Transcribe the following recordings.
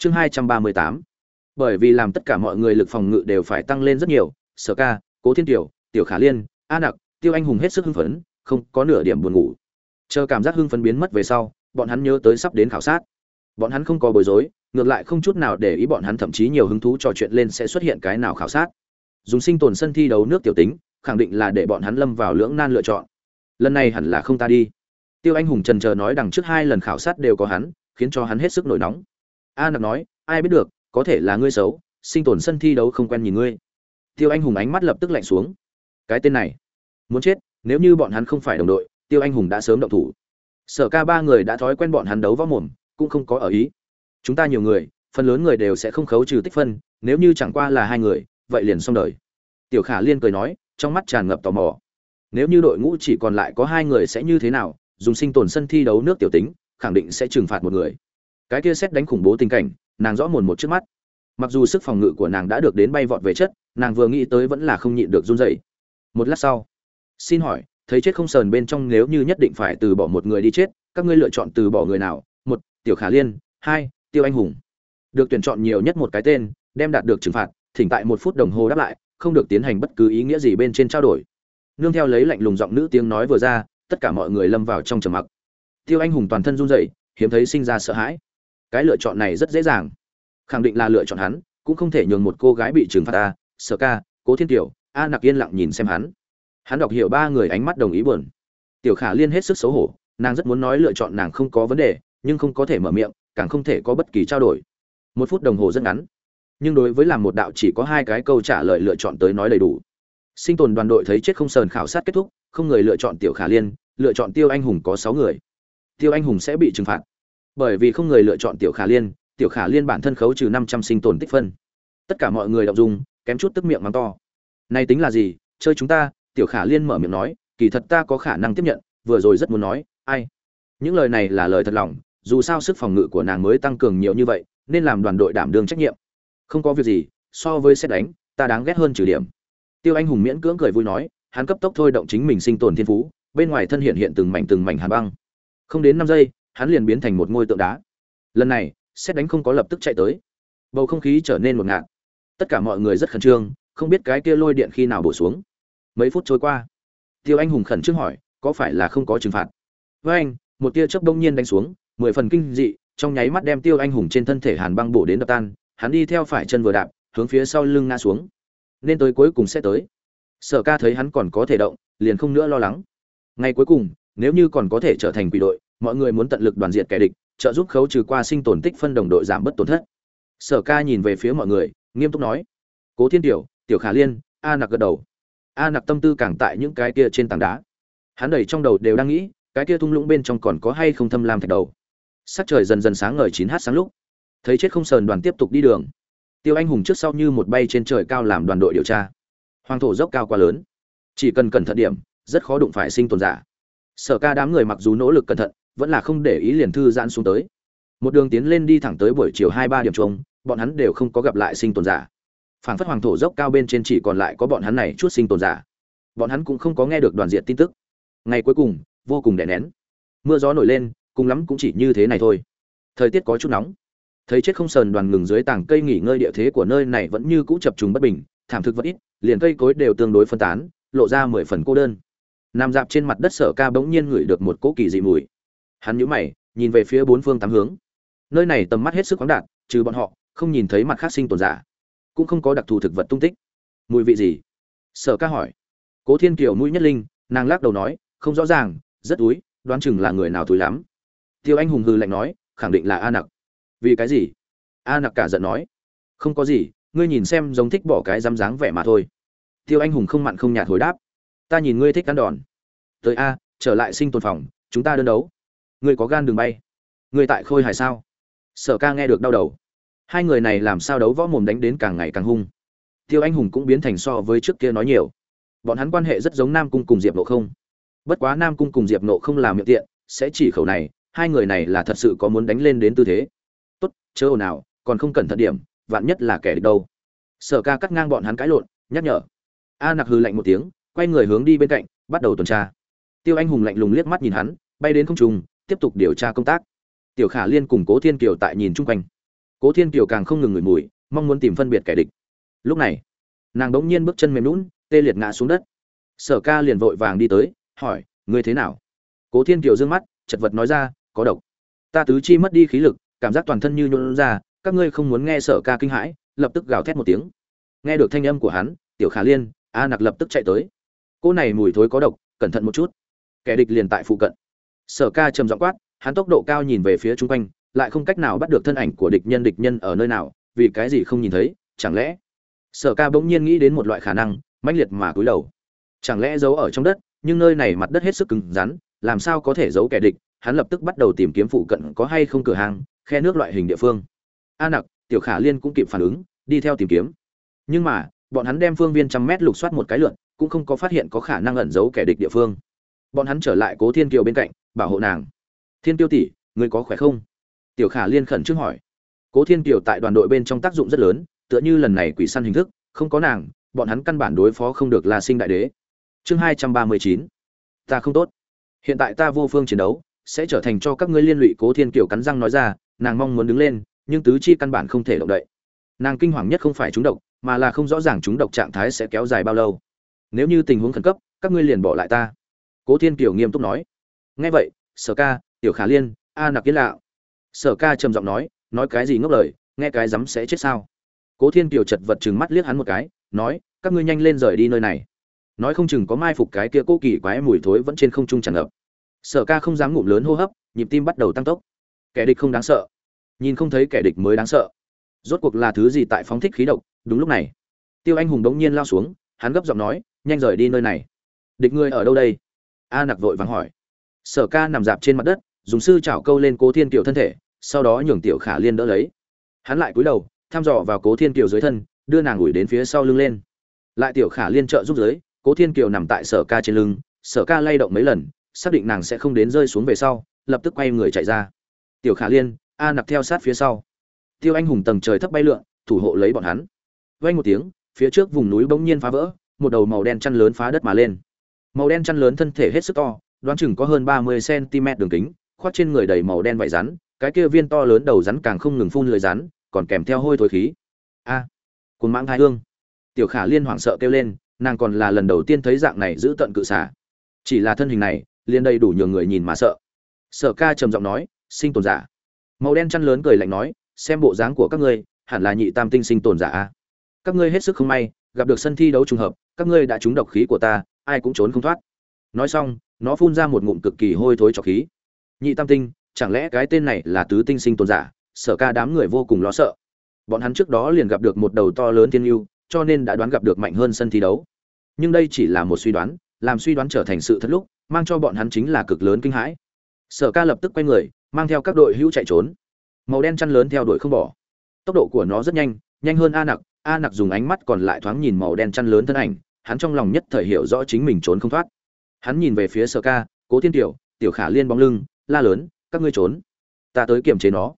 chương hai trăm ba mươi tám. Bởi vì làm tất cả mọi người lực phòng ngự đều phải tăng lên rất nhiều, sở ca, cố thiên tiểu tiểu khả liên, a nặc, tiêu anh hùng hết sức hưng phấn, không có nửa điểm buồn ngủ. Chờ cảm giác hưng phấn biến mất về sau, bọn hắn nhớ tới sắp đến khảo sát. Bọn hắn không có bối rối, ngược lại không chút nào để ý bọn hắn thậm chí nhiều hứng thú trò chuyện lên sẽ xuất hiện cái nào khảo sát. Dùng sinh tồn sân thi đấu nước tiểu tính, khẳng định là để bọn hắn lâm vào lưỡng nan lựa chọn. Lần này hẳn là không ta đi. Tiêu anh hùng trần chờ nói đằng trước hai lần khảo sát đều có hắn, khiến cho hắn hết sức nổi nóng a nặc nói, ai biết được, có thể là ngươi xấu, sinh tồn sân thi đấu không quen nhìn ngươi. Tiêu anh hùng ánh mắt lập tức lạnh xuống. Cái tên này, muốn chết, nếu như bọn hắn không phải đồng đội, tiêu anh hùng đã sớm động thủ. Sở ca ba người đã thói quen bọn hắn đấu võ mồm, cũng không có ở ý. Chúng ta nhiều người, phần lớn người đều sẽ không khấu trừ tích phân, nếu như chẳng qua là hai người, vậy liền xong đời. Tiểu khả liên cười nói, trong mắt tràn ngập tò mò. Nếu như đội ngũ chỉ còn lại có hai người sẽ như thế nào, dùng sinh tồn sân thi đấu nước tiểu tính, khẳng định sẽ trừng phạt một người cái kia xét đánh khủng bố tình cảnh, nàng rõ mồn một trước mắt. Mặc dù sức phòng ngự của nàng đã được đến bay vọt về chất, nàng vừa nghĩ tới vẫn là không nhịn được run dậy một lát sau, xin hỏi, thấy chết không sờn bên trong nếu như nhất định phải từ bỏ một người đi chết, các ngươi lựa chọn từ bỏ người nào? Một, tiểu khả liên. Hai, tiêu anh hùng. Được tuyển chọn nhiều nhất một cái tên, đem đạt được trừng phạt, thỉnh tại một phút đồng hồ đáp lại, không được tiến hành bất cứ ý nghĩa gì bên trên trao đổi. Nương theo lấy lạnh lùng giọng nữ tiếng nói vừa ra, tất cả mọi người lâm vào trong trầm mặc. Tiêu anh hùng toàn thân run rẩy, hiếm thấy sinh ra sợ hãi cái lựa chọn này rất dễ dàng. Khẳng định là lựa chọn hắn, cũng không thể nhường một cô gái bị trừng phạt ta. Sở ca, cố thiên tiểu, a nặc yên lặng nhìn xem hắn. Hắn đọc hiểu ba người ánh mắt đồng ý buồn. Tiểu khả liên hết sức xấu hổ, nàng rất muốn nói lựa chọn nàng không có vấn đề, nhưng không có thể mở miệng, càng không thể có bất kỳ trao đổi. Một phút đồng hồ rất ngắn. Nhưng đối với làm một đạo chỉ có hai cái câu trả lời lựa chọn tới nói đầy đủ. Sinh tồn đoàn đội thấy chết không sờn khảo sát kết thúc, không người lựa chọn tiểu khả liên, lựa chọn tiêu anh hùng có sáu người. Tiêu anh hùng sẽ bị trừng phạt bởi vì không người lựa chọn tiểu khả liên, tiểu khả liên bản thân khấu trừ năm trăm sinh tồn tích phân. Tất cả mọi người đọc dùng kém chút tức miệng mắng to. Này tính là gì? Chơi chúng ta, tiểu khả liên mở miệng nói, kỳ thật ta có khả năng tiếp nhận, vừa rồi rất muốn nói, ai? Những lời này là lời thật lòng, dù sao sức phòng ngự của nàng mới tăng cường nhiều như vậy, nên làm đoàn đội đảm đương trách nhiệm. Không có việc gì, so với xét đánh, ta đáng ghét hơn trừ điểm. Tiêu anh hùng miễn cưỡng cười vui nói, hắn cấp tốc thôi động chính mình sinh tồn thiên phú, bên ngoài thân hiện hiện từng mảnh từng mảnh hàn băng. Không đến năm giây hắn liền biến thành một ngôi tượng đá. Lần này, xét đánh không có lập tức chạy tới. Bầu không khí trở nên một ngạt. Tất cả mọi người rất khẩn trương, không biết cái kia lôi điện khi nào bổ xuống. Mấy phút trôi qua, tiêu anh hùng khẩn trương hỏi, có phải là không có trừng phạt? Với anh, một tia chớp đông nhiên đánh xuống, mười phần kinh dị, trong nháy mắt đem tiêu anh hùng trên thân thể hàn băng bổ đến đập tan, hắn đi theo phải chân vừa đạp, hướng phía sau lưng ngã xuống. Nên tới cuối cùng sẽ tới. Sở ca thấy hắn còn có thể động, liền không nữa lo lắng. Ngay cuối cùng, nếu như còn có thể trở thành quỷ đội mọi người muốn tận lực đoàn diệt kẻ địch, trợ giúp khấu trừ qua sinh tồn tích phân đồng đội giảm bớt tổn thất. Sở ca nhìn về phía mọi người, nghiêm túc nói, cố thiên tiểu tiểu khả liên, a nặc gật đầu. A nặc tâm tư càng tại những cái kia trên tảng đá. Hắn đầy trong đầu đều đang nghĩ, cái kia thung lũng bên trong còn có hay không thâm lam thạch đầu. Sắc trời dần dần sáng ngời chín h sáng lúc. Thấy chết không sờn đoàn tiếp tục đi đường. Tiêu anh hùng trước sau như một bay trên trời cao làm đoàn đội điều tra. Hoàng thổ dốc cao quá lớn. Chỉ cần cẩn thận điểm, rất khó đụng phải sinh tồn giả. Sở ca đám người mặc dù nỗ lực cẩn thận vẫn là không để ý liền thư giãn xuống tới. Một đường tiến lên đi thẳng tới buổi chiều hai ba điểm chung, bọn hắn đều không có gặp lại sinh tồn giả. Phảng phất hoàng thổ dốc cao bên trên chỉ còn lại có bọn hắn này chút sinh tồn giả. Bọn hắn cũng không có nghe được đoàn diện tin tức. Ngày cuối cùng, vô cùng đè nén. Mưa gió nổi lên, cùng lắm cũng chỉ như thế này thôi. Thời tiết có chút nóng. Thấy chết không sờn đoàn ngừng dưới tảng cây nghỉ ngơi địa thế của nơi này vẫn như cũ chập trùng bất bình, thảm thực vật ít, liền cây cối đều tương đối phân tán, lộ ra mười phần cô đơn. Nằm dạp trên mặt đất sở ca bỗng nhiên ngửi được một cỗ kỳ dị mùi hắn nhíu mày, nhìn về phía bốn phương tám hướng. Nơi này tầm mắt hết sức khoáng đạt, trừ bọn họ, không nhìn thấy mặt khác sinh tồn giả. Cũng không có đặc thù thực vật tung tích. Mùi vị gì? Sở ca hỏi. Cố thiên kiều mũi nhất linh, nàng lắc đầu nói, không rõ ràng, rất úi, đoán chừng là người nào túi lắm. Tiêu anh hùng hư lạnh nói, khẳng định là a nặc. Vì cái gì? A nặc cả giận nói. Không có gì, ngươi nhìn xem giống thích bỏ cái dám dáng vẻ mà thôi. Tiêu anh hùng không mặn không nhạt hồi đáp. Ta nhìn ngươi thích ăn đòn. Tới a, trở lại sinh tồn phòng, chúng ta đơn đấu ngươi có gan đường bay. Ngươi tại khôi hài sao? Sở ca nghe được đau đầu. Hai người này làm sao đấu võ mồm đánh đến càng ngày càng hung. Tiêu anh hùng cũng biến thành so với trước kia nói nhiều. Bọn hắn quan hệ rất giống nam cung cùng diệp nộ không. Bất quá nam cung cùng diệp nộ không làm miệng tiện, sẽ chỉ khẩu này, hai người này là thật sự có muốn đánh lên đến tư thế. Tốt, chớ ồn nào còn không cần thận điểm, vạn nhất là kẻ địch đâu. Sở ca cắt ngang bọn hắn cãi lộn, nhắc nhở. A nặc hư lạnh một tiếng, quay người hướng đi bên cạnh, bắt đầu tuần tra. Tiêu anh hùng lạnh lùng liếc mắt nhìn hắn, bay đến không trung tiếp tục điều tra công tác. Tiểu khả liên cùng cố thiên kiều tại nhìn chung quanh. Cố thiên kiều càng không ngừng ngửi mùi, mong muốn tìm phân biệt kẻ địch. Lúc này, nàng đống nhiên bước chân mềm lún tê liệt ngã xuống đất. Sở ca liền vội vàng đi tới, hỏi, ngươi thế nào? Cố thiên kiều dương mắt, chật vật nói ra, có độc. Ta tứ chi mất đi khí lực, cảm giác toàn thân như nhũn ra, các ngươi không muốn nghe sở ca kinh hãi, lập tức gào thét một tiếng. Nghe được thanh âm của hắn, tiểu khả liên, a nặc lập tức chạy tới. Cô này mùi thối có độc, cẩn thận một chút. Kẻ địch liền tại phụ cận sở ca trầm giọng quát, hắn tốc độ cao nhìn về phía chung quanh, lại không cách nào bắt được thân ảnh của địch nhân địch nhân ở nơi nào, vì cái gì không nhìn thấy, chẳng lẽ? Sở ca bỗng nhiên nghĩ đến một loại khả năng, mãnh liệt mà cúi đầu. Chẳng lẽ giấu ở trong đất, nhưng nơi này mặt đất hết sức cứng rắn, làm sao có thể giấu kẻ địch? Hắn lập tức bắt đầu tìm kiếm phụ cận có hay không cửa hàng, khe nước loại hình địa phương. A nặc, tiểu khả liên cũng kịp phản ứng, đi theo tìm kiếm. Nhưng mà, bọn hắn đem phương viên trăm mét lục soát một cái lượn, cũng không có phát hiện có khả năng ẩn giấu kẻ địch địa phương bọn hắn trở lại cố thiên kiều bên cạnh, bảo hộ nàng. Thiên tiêu tỷ người có khỏe không? Tiểu khả liên khẩn trước hỏi. Cố thiên kiều tại đoàn đội bên trong tác dụng rất lớn, tựa như lần này quỷ săn hình thức, không có nàng, bọn hắn căn bản đối phó không được là sinh đại đế. Chương hai trăm ba mươi chín. Ta không tốt. Hiện tại ta vô phương chiến đấu, sẽ trở thành cho các ngươi liên lụy cố thiên kiều cắn răng nói ra, nàng mong muốn đứng lên, nhưng tứ chi căn bản không thể động đậy. Nàng kinh hoàng nhất không phải chúng độc, mà là không rõ ràng chúng độc trạng thái sẽ kéo dài bao lâu. Nếu như tình huống khẩn cấp, các ngươi liền bỏ lại ta cố thiên kiều nghiêm túc nói. Nghe vậy, sở ca, tiểu khả liên, a nặc kiến lạ. Sở ca trầm giọng nói nói cái gì ngốc lời, nghe cái rắm sẽ chết sao? Cố thiên kiều chật vật chừng mắt liếc hắn một cái, nói, các ngươi nhanh lên rời đi nơi này. Nói không chừng có mai phục cái kia cố kỳ quái mùi thối vẫn trên không trung tràn ngập. Sở ca không dám ngụm lớn hô hấp, nhịp tim bắt đầu tăng tốc. Kẻ địch không đáng sợ. Nhìn không thấy kẻ địch mới đáng sợ. Rốt cuộc là thứ gì tại phóng thích khí độc? Đúng lúc này, tiêu anh hùng đống nhiên lao xuống, hắn gấp giọng nói, nhanh rời đi nơi này. Địch ngươi ở đâu đây? A nặc vội vàng hỏi. Sở ca nằm dạp trên mặt đất, dùng sư chảo câu lên cố thiên kiều thân thể, sau đó nhường tiểu khả liên đỡ lấy. Hắn lại cúi đầu, thăm dò vào cố thiên kiều dưới thân, đưa nàng ủi đến phía sau lưng lên. Lại tiểu khả liên trợ giúp dưới cố thiên kiều nằm tại sở ca trên lưng, sở ca lay động mấy lần, xác định nàng sẽ không đến rơi xuống về sau, lập tức quay người chạy ra. Tiểu khả liên, a nặc theo sát phía sau. Tiêu anh hùng tầng trời thấp bay lượn, thủ hộ lấy bọn hắn. Vay một tiếng, phía trước vùng núi bỗng nhiên phá vỡ, một đầu màu đen chăn lớn phá đất mà lên màu đen chăn lớn thân thể hết sức to đoán chừng có hơn ba mươi cm đường kính khoác trên người đầy màu đen vải rắn cái kia viên to lớn đầu rắn càng không ngừng phun lưới rắn còn kèm theo hôi thối khí. A à, mãng thai hương. Tiểu khả liên hoảng sợ kêu lên nàng còn là lần đầu tiên thấy dạng này giữ tận cự xả. Chỉ là thân hình này liền đầy đủ nhiều người nhìn mà sợ. Sợ ca trầm giọng nói sinh tồn giả. Màu đen chăn lớn cười lạnh nói xem bộ dáng của các ngươi hẳn là nhị tam tinh sinh tồn giả a. Các ngươi hết sức không may gặp được sân thi đấu trùng hợp các ngươi đã trúng độc khí của ta ai cũng trốn không thoát. Nói xong, nó phun ra một ngụm cực kỳ hôi thối trọc khí. Nhị tam tinh, chẳng lẽ cái tên này là tứ tinh sinh tồn giả? Sở ca đám người vô cùng lo sợ. Bọn hắn trước đó liền gặp được một đầu to lớn thiên yêu, cho nên đã đoán gặp được mạnh hơn sân thi đấu. Nhưng đây chỉ là một suy đoán, làm suy đoán trở thành sự thật lúc, mang cho bọn hắn chính là cực lớn kinh hãi. Sở ca lập tức quay người, mang theo các đội hữu chạy trốn. Màu đen chăn lớn theo đuổi không bỏ. Tốc độ của nó rất nhanh nhanh hơn a nặc. A nặc dùng ánh mắt còn lại thoáng nhìn màu đen chăn lớn thân ảnh hắn trong lòng nhất thời hiểu rõ chính mình trốn không thoát. Hắn nhìn về phía sở ca, cố thiên tiểu tiểu khả liên bóng lưng, la lớn, các ngươi trốn. Ta tới kiềm chế nó.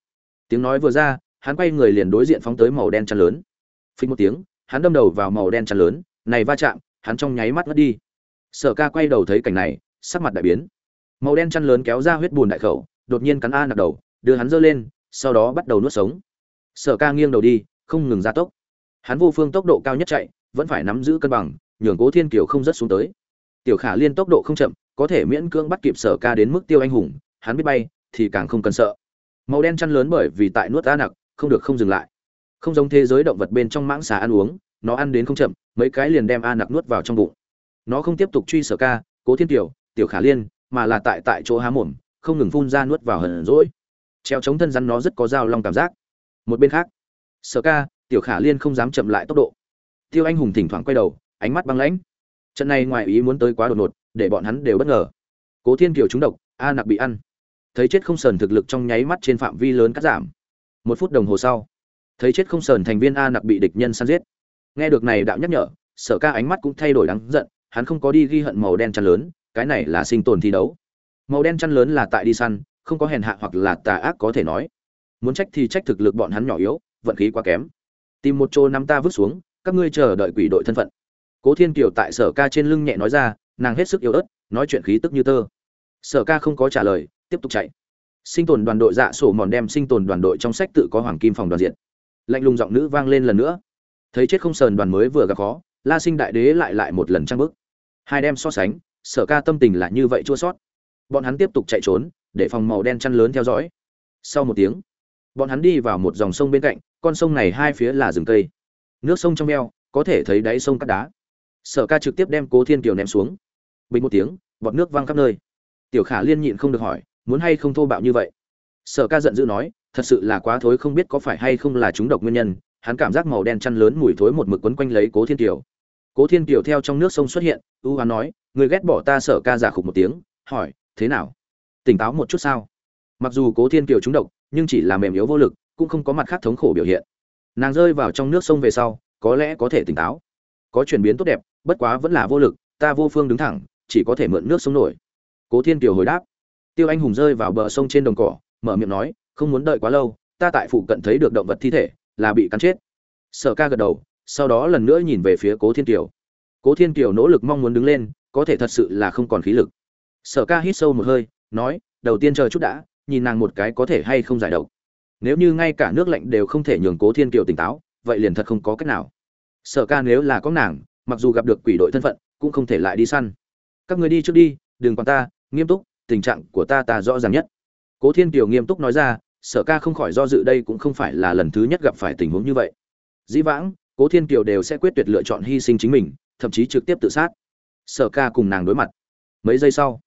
Tiếng nói vừa ra, hắn quay người liền đối diện phóng tới màu đen chăn lớn. Phình một tiếng, hắn đâm đầu vào màu đen chăn lớn, này va chạm, hắn trong nháy mắt ngất đi. Sở ca quay đầu thấy cảnh này, sắc mặt đại biến. Màu đen chăn lớn kéo ra huyết bùn đại khẩu, đột nhiên cắn a nặc đầu, đưa hắn giơ lên, sau đó bắt đầu nuốt sống. Sở ca nghiêng đầu đi, không ngừng gia tốc. Hắn vô phương tốc độ cao nhất chạy, vẫn phải nắm giữ cân bằng nhường cố thiên kiều không rất xuống tới. Tiểu khả liên tốc độ không chậm, có thể miễn cưỡng bắt kịp sở ca đến mức tiêu anh hùng, hắn biết bay, thì càng không cần sợ. Màu đen chăn lớn bởi vì tại nuốt a nặc, không được không dừng lại. Không giống thế giới động vật bên trong mãng xà ăn uống, nó ăn đến không chậm, mấy cái liền đem a nặc nuốt vào trong bụng. Nó không tiếp tục truy sở ca, cố thiên tiểu tiểu khả liên, mà là tại tại chỗ há mồm, không ngừng phun ra nuốt vào hận rỗi. Treo chống thân rắn nó rất có dao long cảm giác. Một bên khác, sở ca, tiểu khả liên không dám chậm lại tốc độ. Tiêu anh hùng thỉnh thoảng quay đầu ánh mắt băng lãnh. Trận này ngoài ý muốn tới quá đột ngột, để bọn hắn đều bất ngờ. Cố thiên kiều trúng độc, a nặc bị ăn. Thấy chết không sờn thực lực trong nháy mắt trên phạm vi lớn cắt giảm. Một phút đồng hồ sau, thấy chết không sờn thành viên a nặc bị địch nhân săn giết. Nghe được này đạo nhắc nhở, sở ca ánh mắt cũng thay đổi đáng giận, hắn không có đi ghi hận màu đen chăn lớn, cái này là sinh tồn thi đấu. Màu đen chăn lớn là tại đi săn, không có hèn hạ hoặc là tà ác có thể nói. Muốn trách thì trách thực lực bọn hắn nhỏ yếu, vận khí quá kém. Tìm một chỗ năm ta vứt xuống, các ngươi chờ đợi quỷ đội thân phận cố thiên kiều tại sở ca trên lưng nhẹ nói ra, nàng hết sức yếu ớt, nói chuyện khí tức như tơ. Sở ca không có trả lời, tiếp tục chạy. Sinh tồn đoàn đội dạ sổ mòn đem sinh tồn đoàn đội trong sách tự có hoàng kim phòng đoàn diện. Lạnh lùng giọng nữ vang lên lần nữa. Thấy chết không sờn đoàn mới vừa gặp khó, la sinh đại đế lại lại một lần trang bức hai đem so sánh, sở ca tâm tình là như vậy chua sót. Bọn hắn tiếp tục chạy trốn, để phòng màu đen chăn lớn theo dõi. Sau một tiếng, bọn hắn đi vào một dòng sông bên cạnh, con sông này hai phía là rừng cây. Nước sông trong veo có thể thấy đáy sông cắt đá sở ca trực tiếp đem cố thiên kiều ném xuống. Bình một tiếng, bọt nước văng khắp nơi. Tiểu khả liên nhịn không được hỏi, muốn hay không thô bạo như vậy? Sở ca giận dữ nói, thật sự là quá thối không biết có phải hay không là chúng độc nguyên nhân, hắn cảm giác màu đen chăn lớn mùi thối một mực quấn quanh lấy cố thiên kiều. Cố thiên kiều theo trong nước sông xuất hiện, ưu hoán nói, người ghét bỏ ta sở ca giả khục một tiếng, hỏi, thế nào? Tỉnh táo một chút sao? Mặc dù cố thiên kiều trúng độc, nhưng chỉ là mềm yếu vô lực, cũng không có mặt khác thống khổ biểu hiện. Nàng rơi vào trong nước sông về sau, có lẽ có thể tỉnh táo. Có chuyển biến tốt đẹp bất quá vẫn là vô lực, ta vô phương đứng thẳng, chỉ có thể mượn nước sông nổi. Cố thiên kiều hồi đáp. Tiêu anh hùng rơi vào bờ sông trên đồng cỏ, mở miệng nói, không muốn đợi quá lâu, ta tại phụ cận thấy được động vật thi thể, là bị cắn chết. Sở ca gật đầu, sau đó lần nữa nhìn về phía cố thiên kiều. Cố thiên kiều nỗ lực mong muốn đứng lên, có thể thật sự là không còn khí lực. Sở ca hít sâu một hơi, nói, đầu tiên chờ chút đã, nhìn nàng một cái có thể hay không giải độc. Nếu như ngay cả nước lạnh đều không thể nhường cố thiên kiều tỉnh táo, vậy liền thật không có cách nào. Sở ca nếu là có nàng mặc dù gặp được quỷ đội thân phận, cũng không thể lại đi săn. Các người đi trước đi, đừng còn ta, nghiêm túc, tình trạng của ta ta rõ ràng nhất. Cố thiên kiều nghiêm túc nói ra, sở ca không khỏi do dự đây cũng không phải là lần thứ nhất gặp phải tình huống như vậy. Dĩ vãng, cố thiên kiều đều sẽ quyết tuyệt lựa chọn hy sinh chính mình, thậm chí trực tiếp tự sát. Sở ca cùng nàng đối mặt. Mấy giây sau,